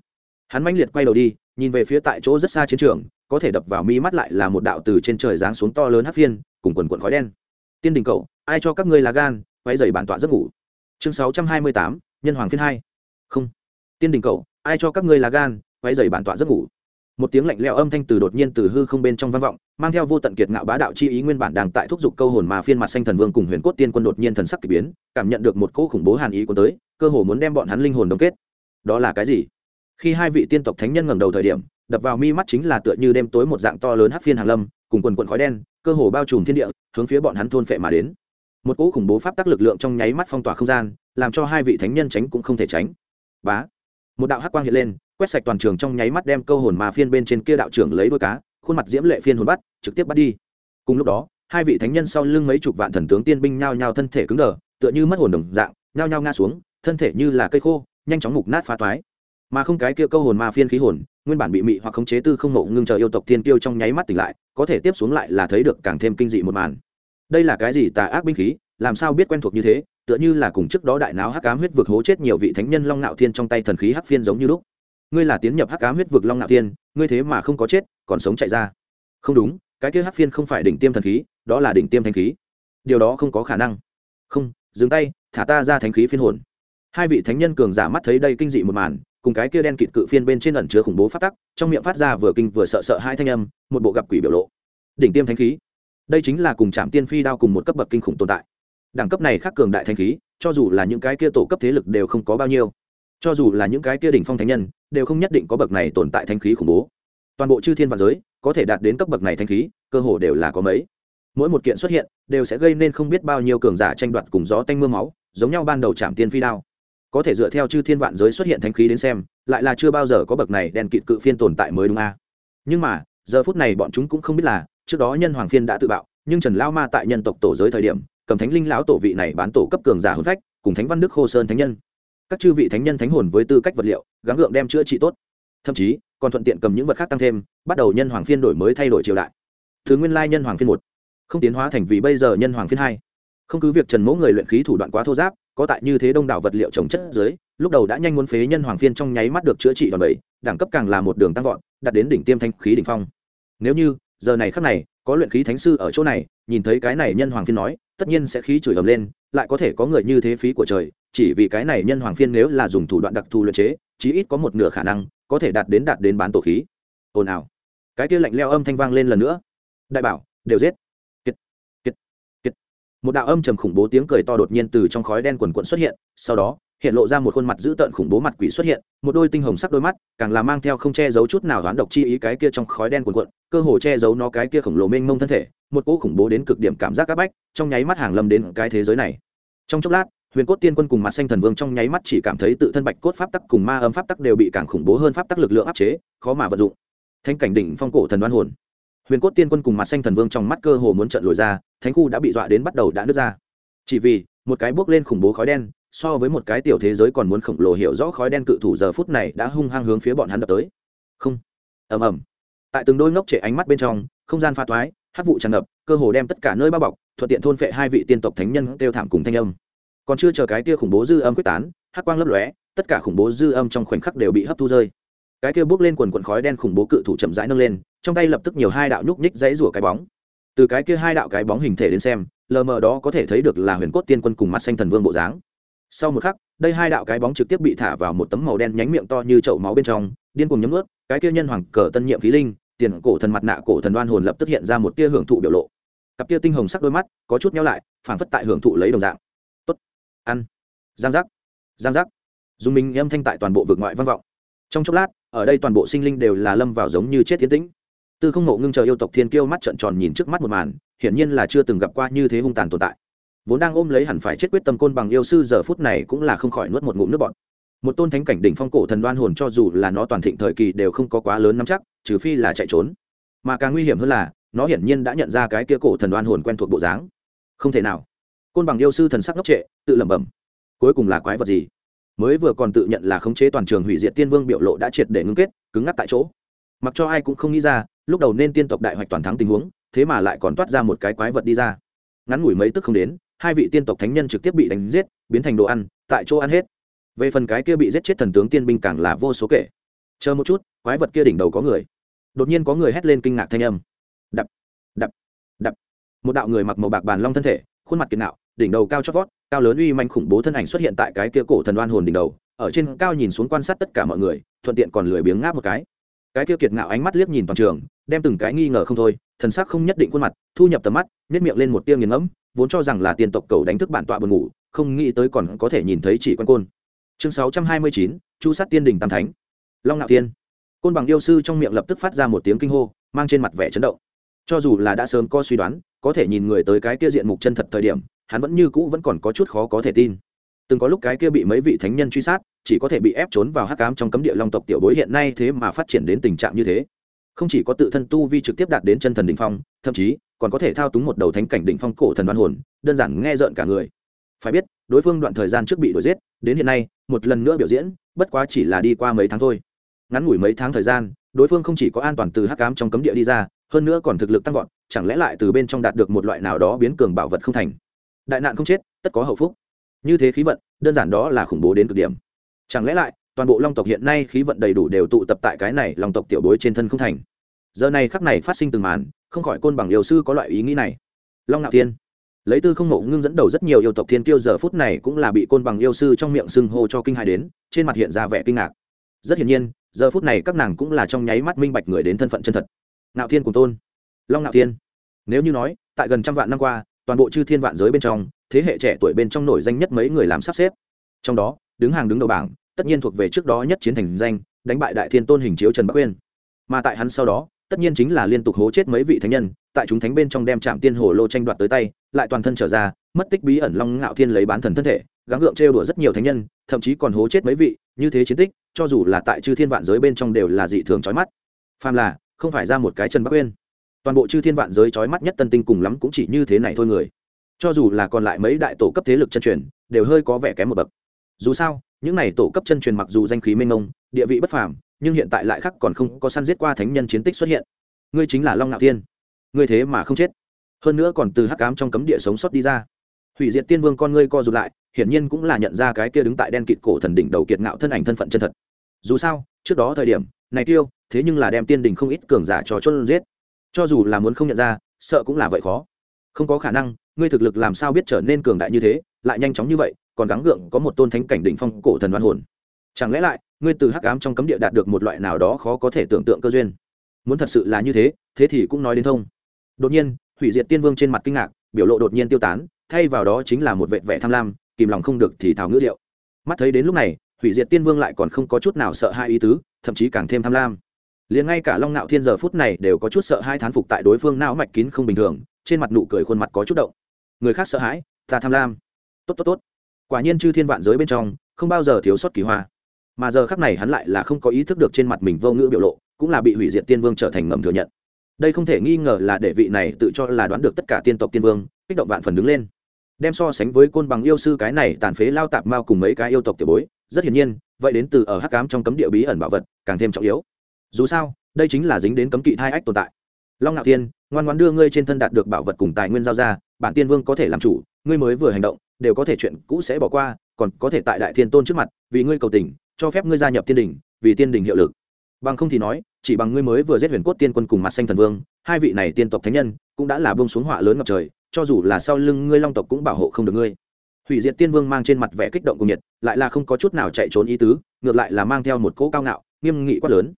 Hắn mãnh liệt quay đầu đi, nhìn về phía tại chỗ rất xa chiến trường, có thể đập vào mi mắt lại là một đạo từ trên trời giáng xuống to lớn hát phiên, cùng quần quần khói đen. Tiên đình cậu, ai cho các ngươi là gan quay dày bản tọa giấc ngủ. Chương sáu trăm hai mươi tám, nhân hoàng phiên hai. Không. Tiên đình cậu ai cho các ngươi là gan quay dày bản tọa giấc ngủ. Một tiếng lạnh lẽo âm thanh từ đột nhiên từ hư không bên trong vang vọng, mang theo vô tận kiệt ngạo bá đạo chi ý nguyên bản đang tại thúc giục câu hồn mà phiên mặt xanh thần vương cùng huyền cốt tiên quân đột nhiên thần sắc k ỳ biến, cảm nhận được một cỗ khủng bố hàn ý của tới, cơ hồ muốn đem bọn hắn linh hồn đông kết. Đó là cái gì? Khi hai vị tiên tộc thánh nhân ngẩng đầu thời điểm, đập vào mi mắt chính là tựa như đêm tối một dạng to lớn hắc phiên hàng lâm, cùng quần quần khói đen, cơ hồ bao trùm thiên địa, hướng phía bọn hắn thôn phệ mà đến. Một cỗ khủng bố pháp tắc lực lượng trong nháy mắt phong tỏa không gian, làm cho hai vị thánh nhân tránh cũng không thể tránh. Bá! Một đạo hắc quang hiện lên, quét sạch toàn trường trong nháy mắt đem câu hồn mà phiên bên trên kia đạo trưởng lấy đôi cá, khuôn mặt diễm lệ phiên hồn bắt, trực tiếp bắt đi. Cùng lúc đó, hai vị thánh nhân sau lưng mấy chục vạn thần tướng tiên binh nhao nhao thân thể cứng đờ, tựa như mất hồn đồng dạng, nhao nhao ngã xuống, thân thể như là cây khô, nhanh chóng mục nát phá toái. Mà không cái kia câu hồn ma phiên khí hồn, nguyên bản bị mị hoặc khống chế tư không ngộ ngưng chờ yêu tộc tiên tiêu trong nháy mắt tỉnh lại, có thể tiếp xuống lại là thấy được càng thêm kinh dị một màn. Đây là cái gì tà ác binh khí, làm sao biết quen thuộc như thế? Tựa như là cùng trước đó đại náo hắc ám huyết vực hố chết nhiều vị thánh nhân long nạo thiên trong tay thần khí hắc phiên giống như lúc. Ngươi là tiến nhập hắc ám huyết vực long nạo thiên, ngươi thế mà không có chết, còn sống chạy ra. Không đúng, cái kia hắc phiên không phải đỉnh tiêm thần khí, đó là đỉnh tiêm thanh khí. Điều đó không có khả năng. Không, dừng tay, thả ta ra thánh khí phiên hồn. Hai vị thánh nhân cường giả mắt thấy đây kinh dị một màn, cùng cái kia đen kịt cự phiên bên trên ẩn chứa khủng bố phát tắc, trong miệng phát ra vừa kinh vừa sợ sợ hai thanh âm, một bộ gặp quỷ biểu lộ. Đỉnh tiêm thánh khí. Đây chính là cùng chạm tiên phi đao cùng một cấp bậc kinh khủng tồn tại đẳng cấp này khác cường đại thanh khí, cho dù là những cái kia tổ cấp thế lực đều không có bao nhiêu. Cho dù là những cái kia đỉnh phong thánh nhân, đều không nhất định có bậc này tồn tại thanh khí khủng bố. Toàn bộ chư thiên và giới, có thể đạt đến cấp bậc này thanh khí, cơ hồ đều là có mấy. Mỗi một kiện xuất hiện, đều sẽ gây nên không biết bao nhiêu cường giả tranh đoạt cùng gió tanh mưa máu, giống nhau ban đầu chạm tiên phi đao. Có thể dựa theo chư thiên vạn giới xuất hiện thanh khí đến xem, lại là chưa bao giờ có bậc này đèn kịt cự phiên tồn tại mới đúng a. Nhưng mà, giờ phút này bọn chúng cũng không biết là, trước đó nhân hoàng phiên đã tự bạo, nhưng trần lao ma tại nhân tộc tổ giới thời điểm cầm thánh linh lão tổ vị này bán tổ cấp cường giả hồn phách, cùng thánh văn đức khô sơn thánh nhân. Các chư vị thánh nhân thánh hồn với tư cách vật liệu, gắng gượng đem chữa trị tốt. Thậm chí, còn thuận tiện cầm những vật khác tăng thêm, bắt đầu nhân hoàng phiên đổi mới thay đổi triều đại. Thứ nguyên lai nhân hoàng phiên một. Không tiến hóa thành vì bây giờ nhân hoàng phiên hai. Không cứ việc trần mẫu người luyện khí thủ đoạn quá thô giáp, có tại như thế đông đảo vật liệu trồng chất dưới, lúc đầu đã nhanh muốn phế nhân hoàng phiên trong nháy mắt được chữa trị đòn bẩy, đẳng cấp càng là một đường tăng vọt, đạt đến đỉnh tiêm thanh khí đỉnh phong. Nếu như, giờ này khắc này có luyện khí thánh sư ở chỗ này, nhìn thấy cái này nhân hoàng phiên nói, tất nhiên sẽ khí chửi ầm lên, lại có thể có người như thế phí của trời, chỉ vì cái này nhân hoàng phiên nếu là dùng thủ đoạn đặc thù luyện chế, chí ít có một nửa khả năng có thể đạt đến đạt đến bán tổ khí. Ồn ào. Cái kia lạnh leo âm thanh vang lên lần nữa. Đại bảo, đều giết. Kiệt kiệt kiệt. Một đạo âm trầm khủng bố tiếng cười to đột nhiên từ trong khói đen quần quận xuất hiện, sau đó hiện lộ ra một khuôn mặt dữ tợn khủng bố mặt quỷ xuất hiện một đôi tinh hồng sắc đôi mắt càng là mang theo không che giấu chút nào đoán độc chi ý cái kia trong khói đen cuồn cuộn, cơ hồ che giấu nó cái kia khổng lồ mênh mông thân thể một cỗ khủng bố đến cực điểm cảm giác áp bách trong nháy mắt hàng lâm đến cái thế giới này. Trong chốc lát huyền cốt tiên quân cùng mặt xanh thần vương trong nháy mắt chỉ cảm thấy tự thân bạch cốt pháp tắc cùng ma âm pháp tắc đều bị càng khủng bố hơn pháp tắc lực lượng áp chế khó mà vận dụng. Thanh cảnh đỉnh phong cổ thần đoan hồn. Huyền cốt tiên quân cùng mặt xanh thần vương trong mắt cơ hồ muốn trận lồi ra thánh khu đã bị dọa đến bắt đầu đã nứt ra. Chỉ vì một cái bước lên khủng bố khói đen so với một cái tiểu thế giới còn muốn khổng lồ hiểu rõ khói đen cự thủ giờ phút này đã hung hăng hướng phía bọn hắn đập tới. Không. Ầm ầm. Tại từng đôi ngốc trệ ánh mắt bên trong, không gian pha toái hát vụ tràn ngập, cơ hồ đem tất cả nơi bao bọc, thuận tiện thôn phệ hai vị tiên tộc thánh nhân kêu thảm cùng thanh âm. Còn chưa chờ cái kia khủng bố dư âm quyết tán hát quang lấp lóe, tất cả khủng bố dư âm trong khoảnh khắc đều bị hấp thu rơi. Cái kia bước lên quần quần khói đen khủng bố cự thủ chậm rãi nâng lên, trong tay lập tức nhiều hai đạo nhúc nhích dãy rủa cái bóng. Từ cái kia hai đạo cái bóng hình thể đến xem, lờ mờ đó có thể thấy được là huyền cốt tiên quân cùng mặt xanh thần vương bộ dáng sau một khắc, đây hai đạo cái bóng trực tiếp bị thả vào một tấm màu đen nhánh miệng to như chậu máu bên trong, điên cùng nhấm ướt cái kia nhân hoàng cờ tân nhiệm khí linh, tiền cổ thần mặt nạ cổ thần đoan hồn lập tức hiện ra một tia hưởng thụ biểu lộ. Cặp tia tinh hồng sắc đôi mắt, có chút nhau lại, phảng phất tại hưởng thụ lấy đồng dạng. Tốt, ăn. Giang giác giang giác. Dùng mình âm thanh tại toàn bộ vực ngoại vang vọng. Trong chốc lát, ở đây toàn bộ sinh linh đều là lâm vào giống như chết tiến tĩnh. Tư không ngộ ngưng chờ yêu tộc thiên kiêu mắt trợn tròn nhìn trước mắt một màn, hiển nhiên là chưa từng gặp qua như thế hung tàn tồn tại vốn đang ôm lấy hẳn phải chết quyết tâm côn bằng yêu sư giờ phút này cũng là không khỏi nuốt một ngụm nước bọt. Một tôn thánh cảnh đỉnh phong cổ thần đoan hồn cho dù là nó toàn thịnh thời kỳ đều không có quá lớn nắm chắc, trừ phi là chạy trốn. Mà càng nguy hiểm hơn là, nó hiển nhiên đã nhận ra cái kia cổ thần đoan hồn quen thuộc bộ dáng. Không thể nào. Côn bằng yêu sư thần sắc ngốc trệ, tự lẩm bẩm. Cuối cùng là quái vật gì? Mới vừa còn tự nhận là khống chế toàn trường hủy diệt tiên vương biểu lộ đã triệt để ngưng kết, cứng ngắc tại chỗ. Mặc cho ai cũng không nghĩ ra, lúc đầu nên tiên tộc đại hoạch toàn thắng tình huống, thế mà lại còn toát ra một cái quái vật đi ra. Ngắn ngủi mấy tức không đến hai vị tiên tộc thánh nhân trực tiếp bị đánh giết, biến thành đồ ăn, tại chỗ ăn hết. Về phần cái kia bị giết chết thần tướng tiên binh càng là vô số kể. Chờ một chút, quái vật kia đỉnh đầu có người. Đột nhiên có người hét lên kinh ngạc thanh âm. Đập đập đập. Một đạo người mặc màu bạc bàn long thân thể, khuôn mặt kiệt nạo, đỉnh đầu cao chót vót, cao lớn uy manh khủng bố thân ảnh xuất hiện tại cái kia cổ thần đoan hồn đỉnh đầu, ở trên cao nhìn xuống quan sát tất cả mọi người, thuận tiện còn lười biếng ngáp một cái. Cái kia kiệt ngạo ánh mắt liếc nhìn toàn trường, đem từng cái nghi ngờ không thôi, thần sắc không nhất định khuôn mặt, thu nhập tầm mắt nhét miệng lên một tiêu nghiền ngẫm vốn cho rằng là tiền tộc cầu đánh thức bản tọa buồn ngủ, không nghĩ tới còn có thể nhìn thấy chỉ quan côn. Chương sáu trăm hai mươi chín, chu sát tiên đình tam thánh. Long ngạo tiên côn bằng yêu sư trong miệng lập tức phát ra một tiếng kinh hô, mang trên mặt vẻ chấn động. Cho dù là đã sớm có suy đoán, có thể nhìn người tới cái kia diện mục chân thật thời điểm, hắn vẫn như cũ vẫn còn có chút khó có thể tin. Từng có lúc cái kia bị mấy vị thánh nhân truy sát, chỉ có thể bị ép trốn vào hắc cám trong cấm địa long tộc tiểu bối hiện nay thế mà phát triển đến tình trạng như thế không chỉ có tự thân tu vi trực tiếp đạt đến chân thần đỉnh phong, thậm chí còn có thể thao túng một đầu thánh cảnh đỉnh phong cổ thần đoan hồn, đơn giản nghe rợn cả người. Phải biết, đối phương đoạn thời gian trước bị đuổi giết, đến hiện nay, một lần nữa biểu diễn, bất quá chỉ là đi qua mấy tháng thôi. Ngắn ngủi mấy tháng thời gian, đối phương không chỉ có an toàn từ hắc cám trong cấm địa đi ra, hơn nữa còn thực lực tăng vọt, chẳng lẽ lại từ bên trong đạt được một loại nào đó biến cường bảo vật không thành? Đại nạn không chết, tất có hậu phúc. Như thế khí vận, đơn giản đó là khủng bố đến cực điểm. Chẳng lẽ lại toàn bộ long tộc hiện nay khí vận đầy đủ đều tụ tập tại cái này long tộc tiểu bối trên thân không thành. Giờ này khắc này phát sinh từng màn, không khỏi côn bằng yêu sư có loại ý nghĩ này. Long ngạo thiên, lấy tư không ngộ ngưng dẫn đầu rất nhiều yêu tộc thiên kiêu giờ phút này cũng là bị côn bằng yêu sư trong miệng xưng hô cho kinh hài đến, trên mặt hiện ra vẻ kinh ngạc. Rất hiển nhiên, giờ phút này các nàng cũng là trong nháy mắt minh bạch người đến thân phận chân thật. Ngạo thiên cùng tôn, long ngạo thiên, nếu như nói, tại gần trăm vạn năm qua, toàn bộ chư thiên vạn giới bên trong, thế hệ trẻ tuổi bên trong nổi danh nhất mấy người làm sắp xếp. Trong đó, đứng hàng đứng đầu bảng tất nhiên thuộc về trước đó nhất chiến thành danh, đánh bại đại thiên tôn hình chiếu trần bắc uyên mà tại hắn sau đó, tất nhiên chính là liên tục hố chết mấy vị thánh nhân, tại chúng thánh bên trong đem trạm tiên hồ lô tranh đoạt tới tay, lại toàn thân trở ra, mất tích bí ẩn long ngạo thiên lấy bán thần thân thể, gắng gượng trêu đùa rất nhiều thánh nhân, thậm chí còn hố chết mấy vị, như thế chiến tích, cho dù là tại chư thiên vạn giới bên trong đều là dị thường trói mắt. Phàm là, không phải ra một cái trần bắc uyên toàn bộ chư thiên vạn giới trói mắt nhất tân tinh cùng lắm cũng chỉ như thế này thôi người. Cho dù là còn lại mấy đại tổ cấp thế lực chân truyền, đều hơi có vẻ kém một bậc. Dù sao những này tổ cấp chân truyền mặc dù danh khí mênh mông, địa vị bất phàm, nhưng hiện tại lại khác còn không có săn giết qua thánh nhân chiến tích xuất hiện. Ngươi chính là long ngạo thiên. Ngươi thế mà không chết. Hơn nữa còn từ hắc cám trong cấm địa sống sót đi ra. Hủy diệt tiên vương con ngươi co rụt lại, hiển nhiên cũng là nhận ra cái kia đứng tại đen kịt cổ thần đỉnh đầu kiệt ngạo thân ảnh thân phận chân thật. Dù sao, trước đó thời điểm, này tiêu, thế nhưng là đem tiên đình không ít cường giả cho chốt giết. Cho dù là muốn không nhận ra, sợ cũng là vậy khó. Không có khả năng, ngươi thực lực làm sao biết trở nên cường đại như thế, lại nhanh chóng như vậy còn gắng gượng có một tôn thánh cảnh đỉnh phong cổ thần đoan hồn. Chẳng lẽ lại, ngươi từ hắc ám trong cấm địa đạt được một loại nào đó khó có thể tưởng tượng cơ duyên? Muốn thật sự là như thế thế thì cũng nói đến thông. Đột nhiên, hủy diệt tiên vương trên mặt kinh ngạc, biểu lộ đột nhiên tiêu tán, thay vào đó chính là một vệ vẻ tham lam, kìm lòng không được thì thảo ngữ điệu. Mắt thấy đến lúc này, hủy diệt tiên vương lại còn không có chút nào sợ hai ý tứ, thậm chí càng thêm tham lam. Liền ngay cả long nạo thiên giờ phút này đều có chút sợ hai thán phục tại đối phương não mạch kín không bình thường, trên mặt nụ cười khuôn mặt có chút động. Người khác sợ hãi, ta tham lam. Tốt tốt tốt quả nhiên chư thiên vạn giới bên trong, không bao giờ thiếu sót kỳ hoa. Mà giờ khắc này hắn lại là không có ý thức được trên mặt mình vô ngữ biểu lộ, cũng là bị hủy diệt tiên vương trở thành ngầm thừa nhận. Đây không thể nghi ngờ là để vị này tự cho là đoán được tất cả tiên tộc tiên vương, kích động vạn phần đứng lên. Đem so sánh với côn bằng yêu sư cái này tàn phế lao tạp mao cùng mấy cái yêu tộc tiểu bối, rất hiển nhiên, vậy đến từ ở hắc cám trong cấm địa bí ẩn bảo vật, càng thêm trọng yếu. Dù sao, đây chính là dính đến cấm kỵ thai ách tồn tại. Long ngạo tiên ngoan ngoan đưa ngươi trên thân đạt được bảo vật cùng tài nguyên giao ra, bản tiên vương có thể làm chủ, ngươi mới vừa hành động đều có thể chuyện cũ sẽ bỏ qua, còn có thể tại đại thiên tôn trước mặt, vì ngươi cầu tình, cho phép ngươi gia nhập tiên đình, vì tiên đình hiệu lực. Bằng không thì nói, chỉ bằng ngươi mới vừa giết huyền cốt tiên quân cùng mặt xanh thần vương, hai vị này tiên tộc thánh nhân cũng đã là bông xuống họa lớn ngập trời, cho dù là sau lưng ngươi long tộc cũng bảo hộ không được ngươi. Hủy diệt tiên vương mang trên mặt vẻ kích động cùng nhiệt, lại là không có chút nào chạy trốn ý tứ, ngược lại là mang theo một cỗ cao ngạo, nghiêm nghị quát lớn.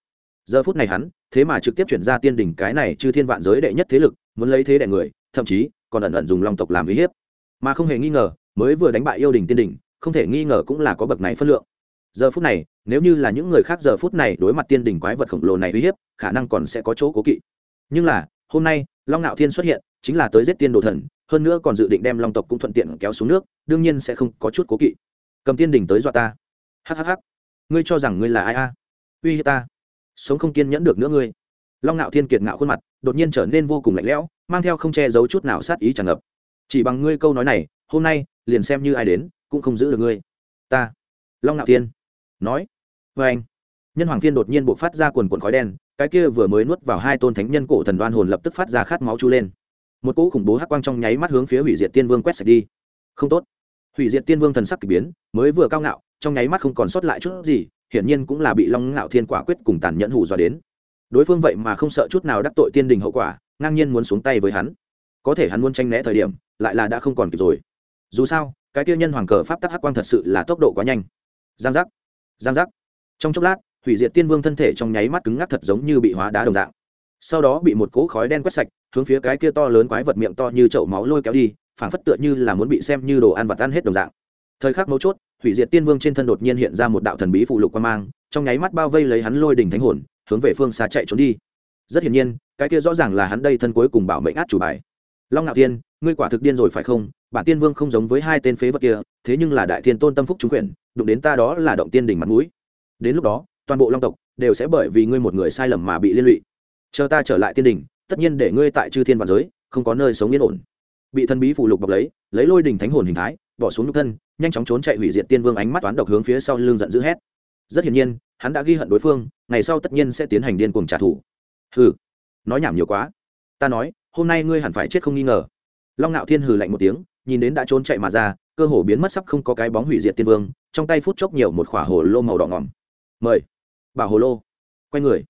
Giờ phút này hắn, thế mà trực tiếp chuyển ra tiên đỉnh cái này chư thiên vạn giới đệ nhất thế lực, muốn lấy thế đệ người, thậm chí còn ẩn ẩn dùng long tộc làm uy hiếp. Mà không hề nghi ngờ mới vừa đánh bại yêu đình tiên đỉnh không thể nghi ngờ cũng là có bậc này phân lượng. Giờ phút này, nếu như là những người khác giờ phút này đối mặt tiên đỉnh quái vật khổng lồ này uy hiếp, khả năng còn sẽ có chỗ cố kỵ. Nhưng là, hôm nay, long ngạo thiên xuất hiện, chính là tới giết tiên đồ thần, hơn nữa còn dự định đem long tộc cũng thuận tiện kéo xuống nước, đương nhiên sẽ không có chút cố kỵ. Cầm tiên đỉnh tới dọa ta. Hhh ngươi cho rằng ngươi là ai a? Uy hiếp ta. Sống không kiên nhẫn được nữa ngươi. Long ngạo thiên kiệt ngạo khuôn mặt, đột nhiên trở nên vô cùng lạnh lẽo, mang theo không che giấu chút nào sát ý tràn ngập. Chỉ bằng ngươi câu nói này, hôm nay liền xem như ai đến, cũng không giữ được ngươi. Ta. Long ngạo thiên. Nói. Vê anh. Nhân hoàng thiên đột nhiên buộc phát ra quần quần khói đen, cái kia vừa mới nuốt vào hai tôn thánh nhân cổ thần đoan hồn lập tức phát ra khát máu chú lên. Một cỗ khủng bố hắc quang trong nháy mắt hướng phía hủy diệt tiên vương quét sạch đi. Không tốt. Hủy diệt tiên vương thần sắc k ỳ biến, mới vừa cao ngạo, trong nháy mắt không còn sót lại chút gì, hiển nhiên cũng là bị long ngạo thiên quả quyết cùng tàn nhẫn hù dọa đến. Đối phương vậy mà không sợ chút nào đắc tội tiên đình hậu quả, ngang nhiên muốn xuống tay với hắn. Có thể hắn muốn tranh né thời điểm, lại là đã không còn kịp rồi dù sao, cái tiêu nhân hoàng cờ pháp tắc hắc quang thật sự là tốc độ quá nhanh. Giang giác giang giác. Trong chốc lát, hủy diệt tiên vương thân thể trong nháy mắt cứng ngắc thật giống như bị hóa đá đồng dạng. Sau đó bị một cỗ khói đen quét sạch, hướng phía cái kia to lớn quái vật miệng to như chậu máu lôi kéo đi, phảng phất tựa như là muốn bị xem như đồ ăn vật ăn hết đồng dạng. Thời khắc mấu chốt, hủy diệt tiên vương trên thân đột nhiên hiện ra một đạo thần bí phụ lục quan mang, trong nháy mắt bao vây lấy hắn lôi đỉnh thánh hồn, hướng về phương xa chạy trốn đi. Rất hiển nhiên, cái kia rõ ràng là hắn đây thân cuối cùng bảo mệnh át chủ bài long ngạo tiên ngươi quả thực điên rồi phải không? Bản tiên vương không giống với hai tên phế vật kia, thế nhưng là đại thiên tôn tâm phúc trúng quyền đụng đến ta đó là động tiên đỉnh mặt mũi. Đến lúc đó, toàn bộ long tộc đều sẽ bởi vì ngươi một người sai lầm mà bị liên lụy. Chờ ta trở lại tiên đỉnh, tất nhiên để ngươi tại chư thiên và giới, không có nơi sống yên ổn. Bị thần bí phụ lục bọc lấy lấy lôi đỉnh thánh hồn hình thái, bỏ xuống nhục thân, nhanh chóng trốn chạy hủy diệt tiên vương ánh mắt toán độc hướng phía sau lưng giận dữ hét. Rất hiển nhiên, hắn đã ghi hận đối phương, ngày sau tất nhiên sẽ tiến hành điên cuồng trả thù. Hừ, nói nhảm nhiều quá. Ta nói hôm nay ngươi hẳn phải chết không nghi ngờ. Long ngạo thiên hừ lạnh một tiếng, nhìn đến đã trốn chạy mà ra, cơ hồ biến mất sắp không có cái bóng hủy diệt tiên vương, trong tay phút chốc nhiều một khỏa hồ lô màu đỏ ngỏm. Mời. Bảo hồ lô. Quay người.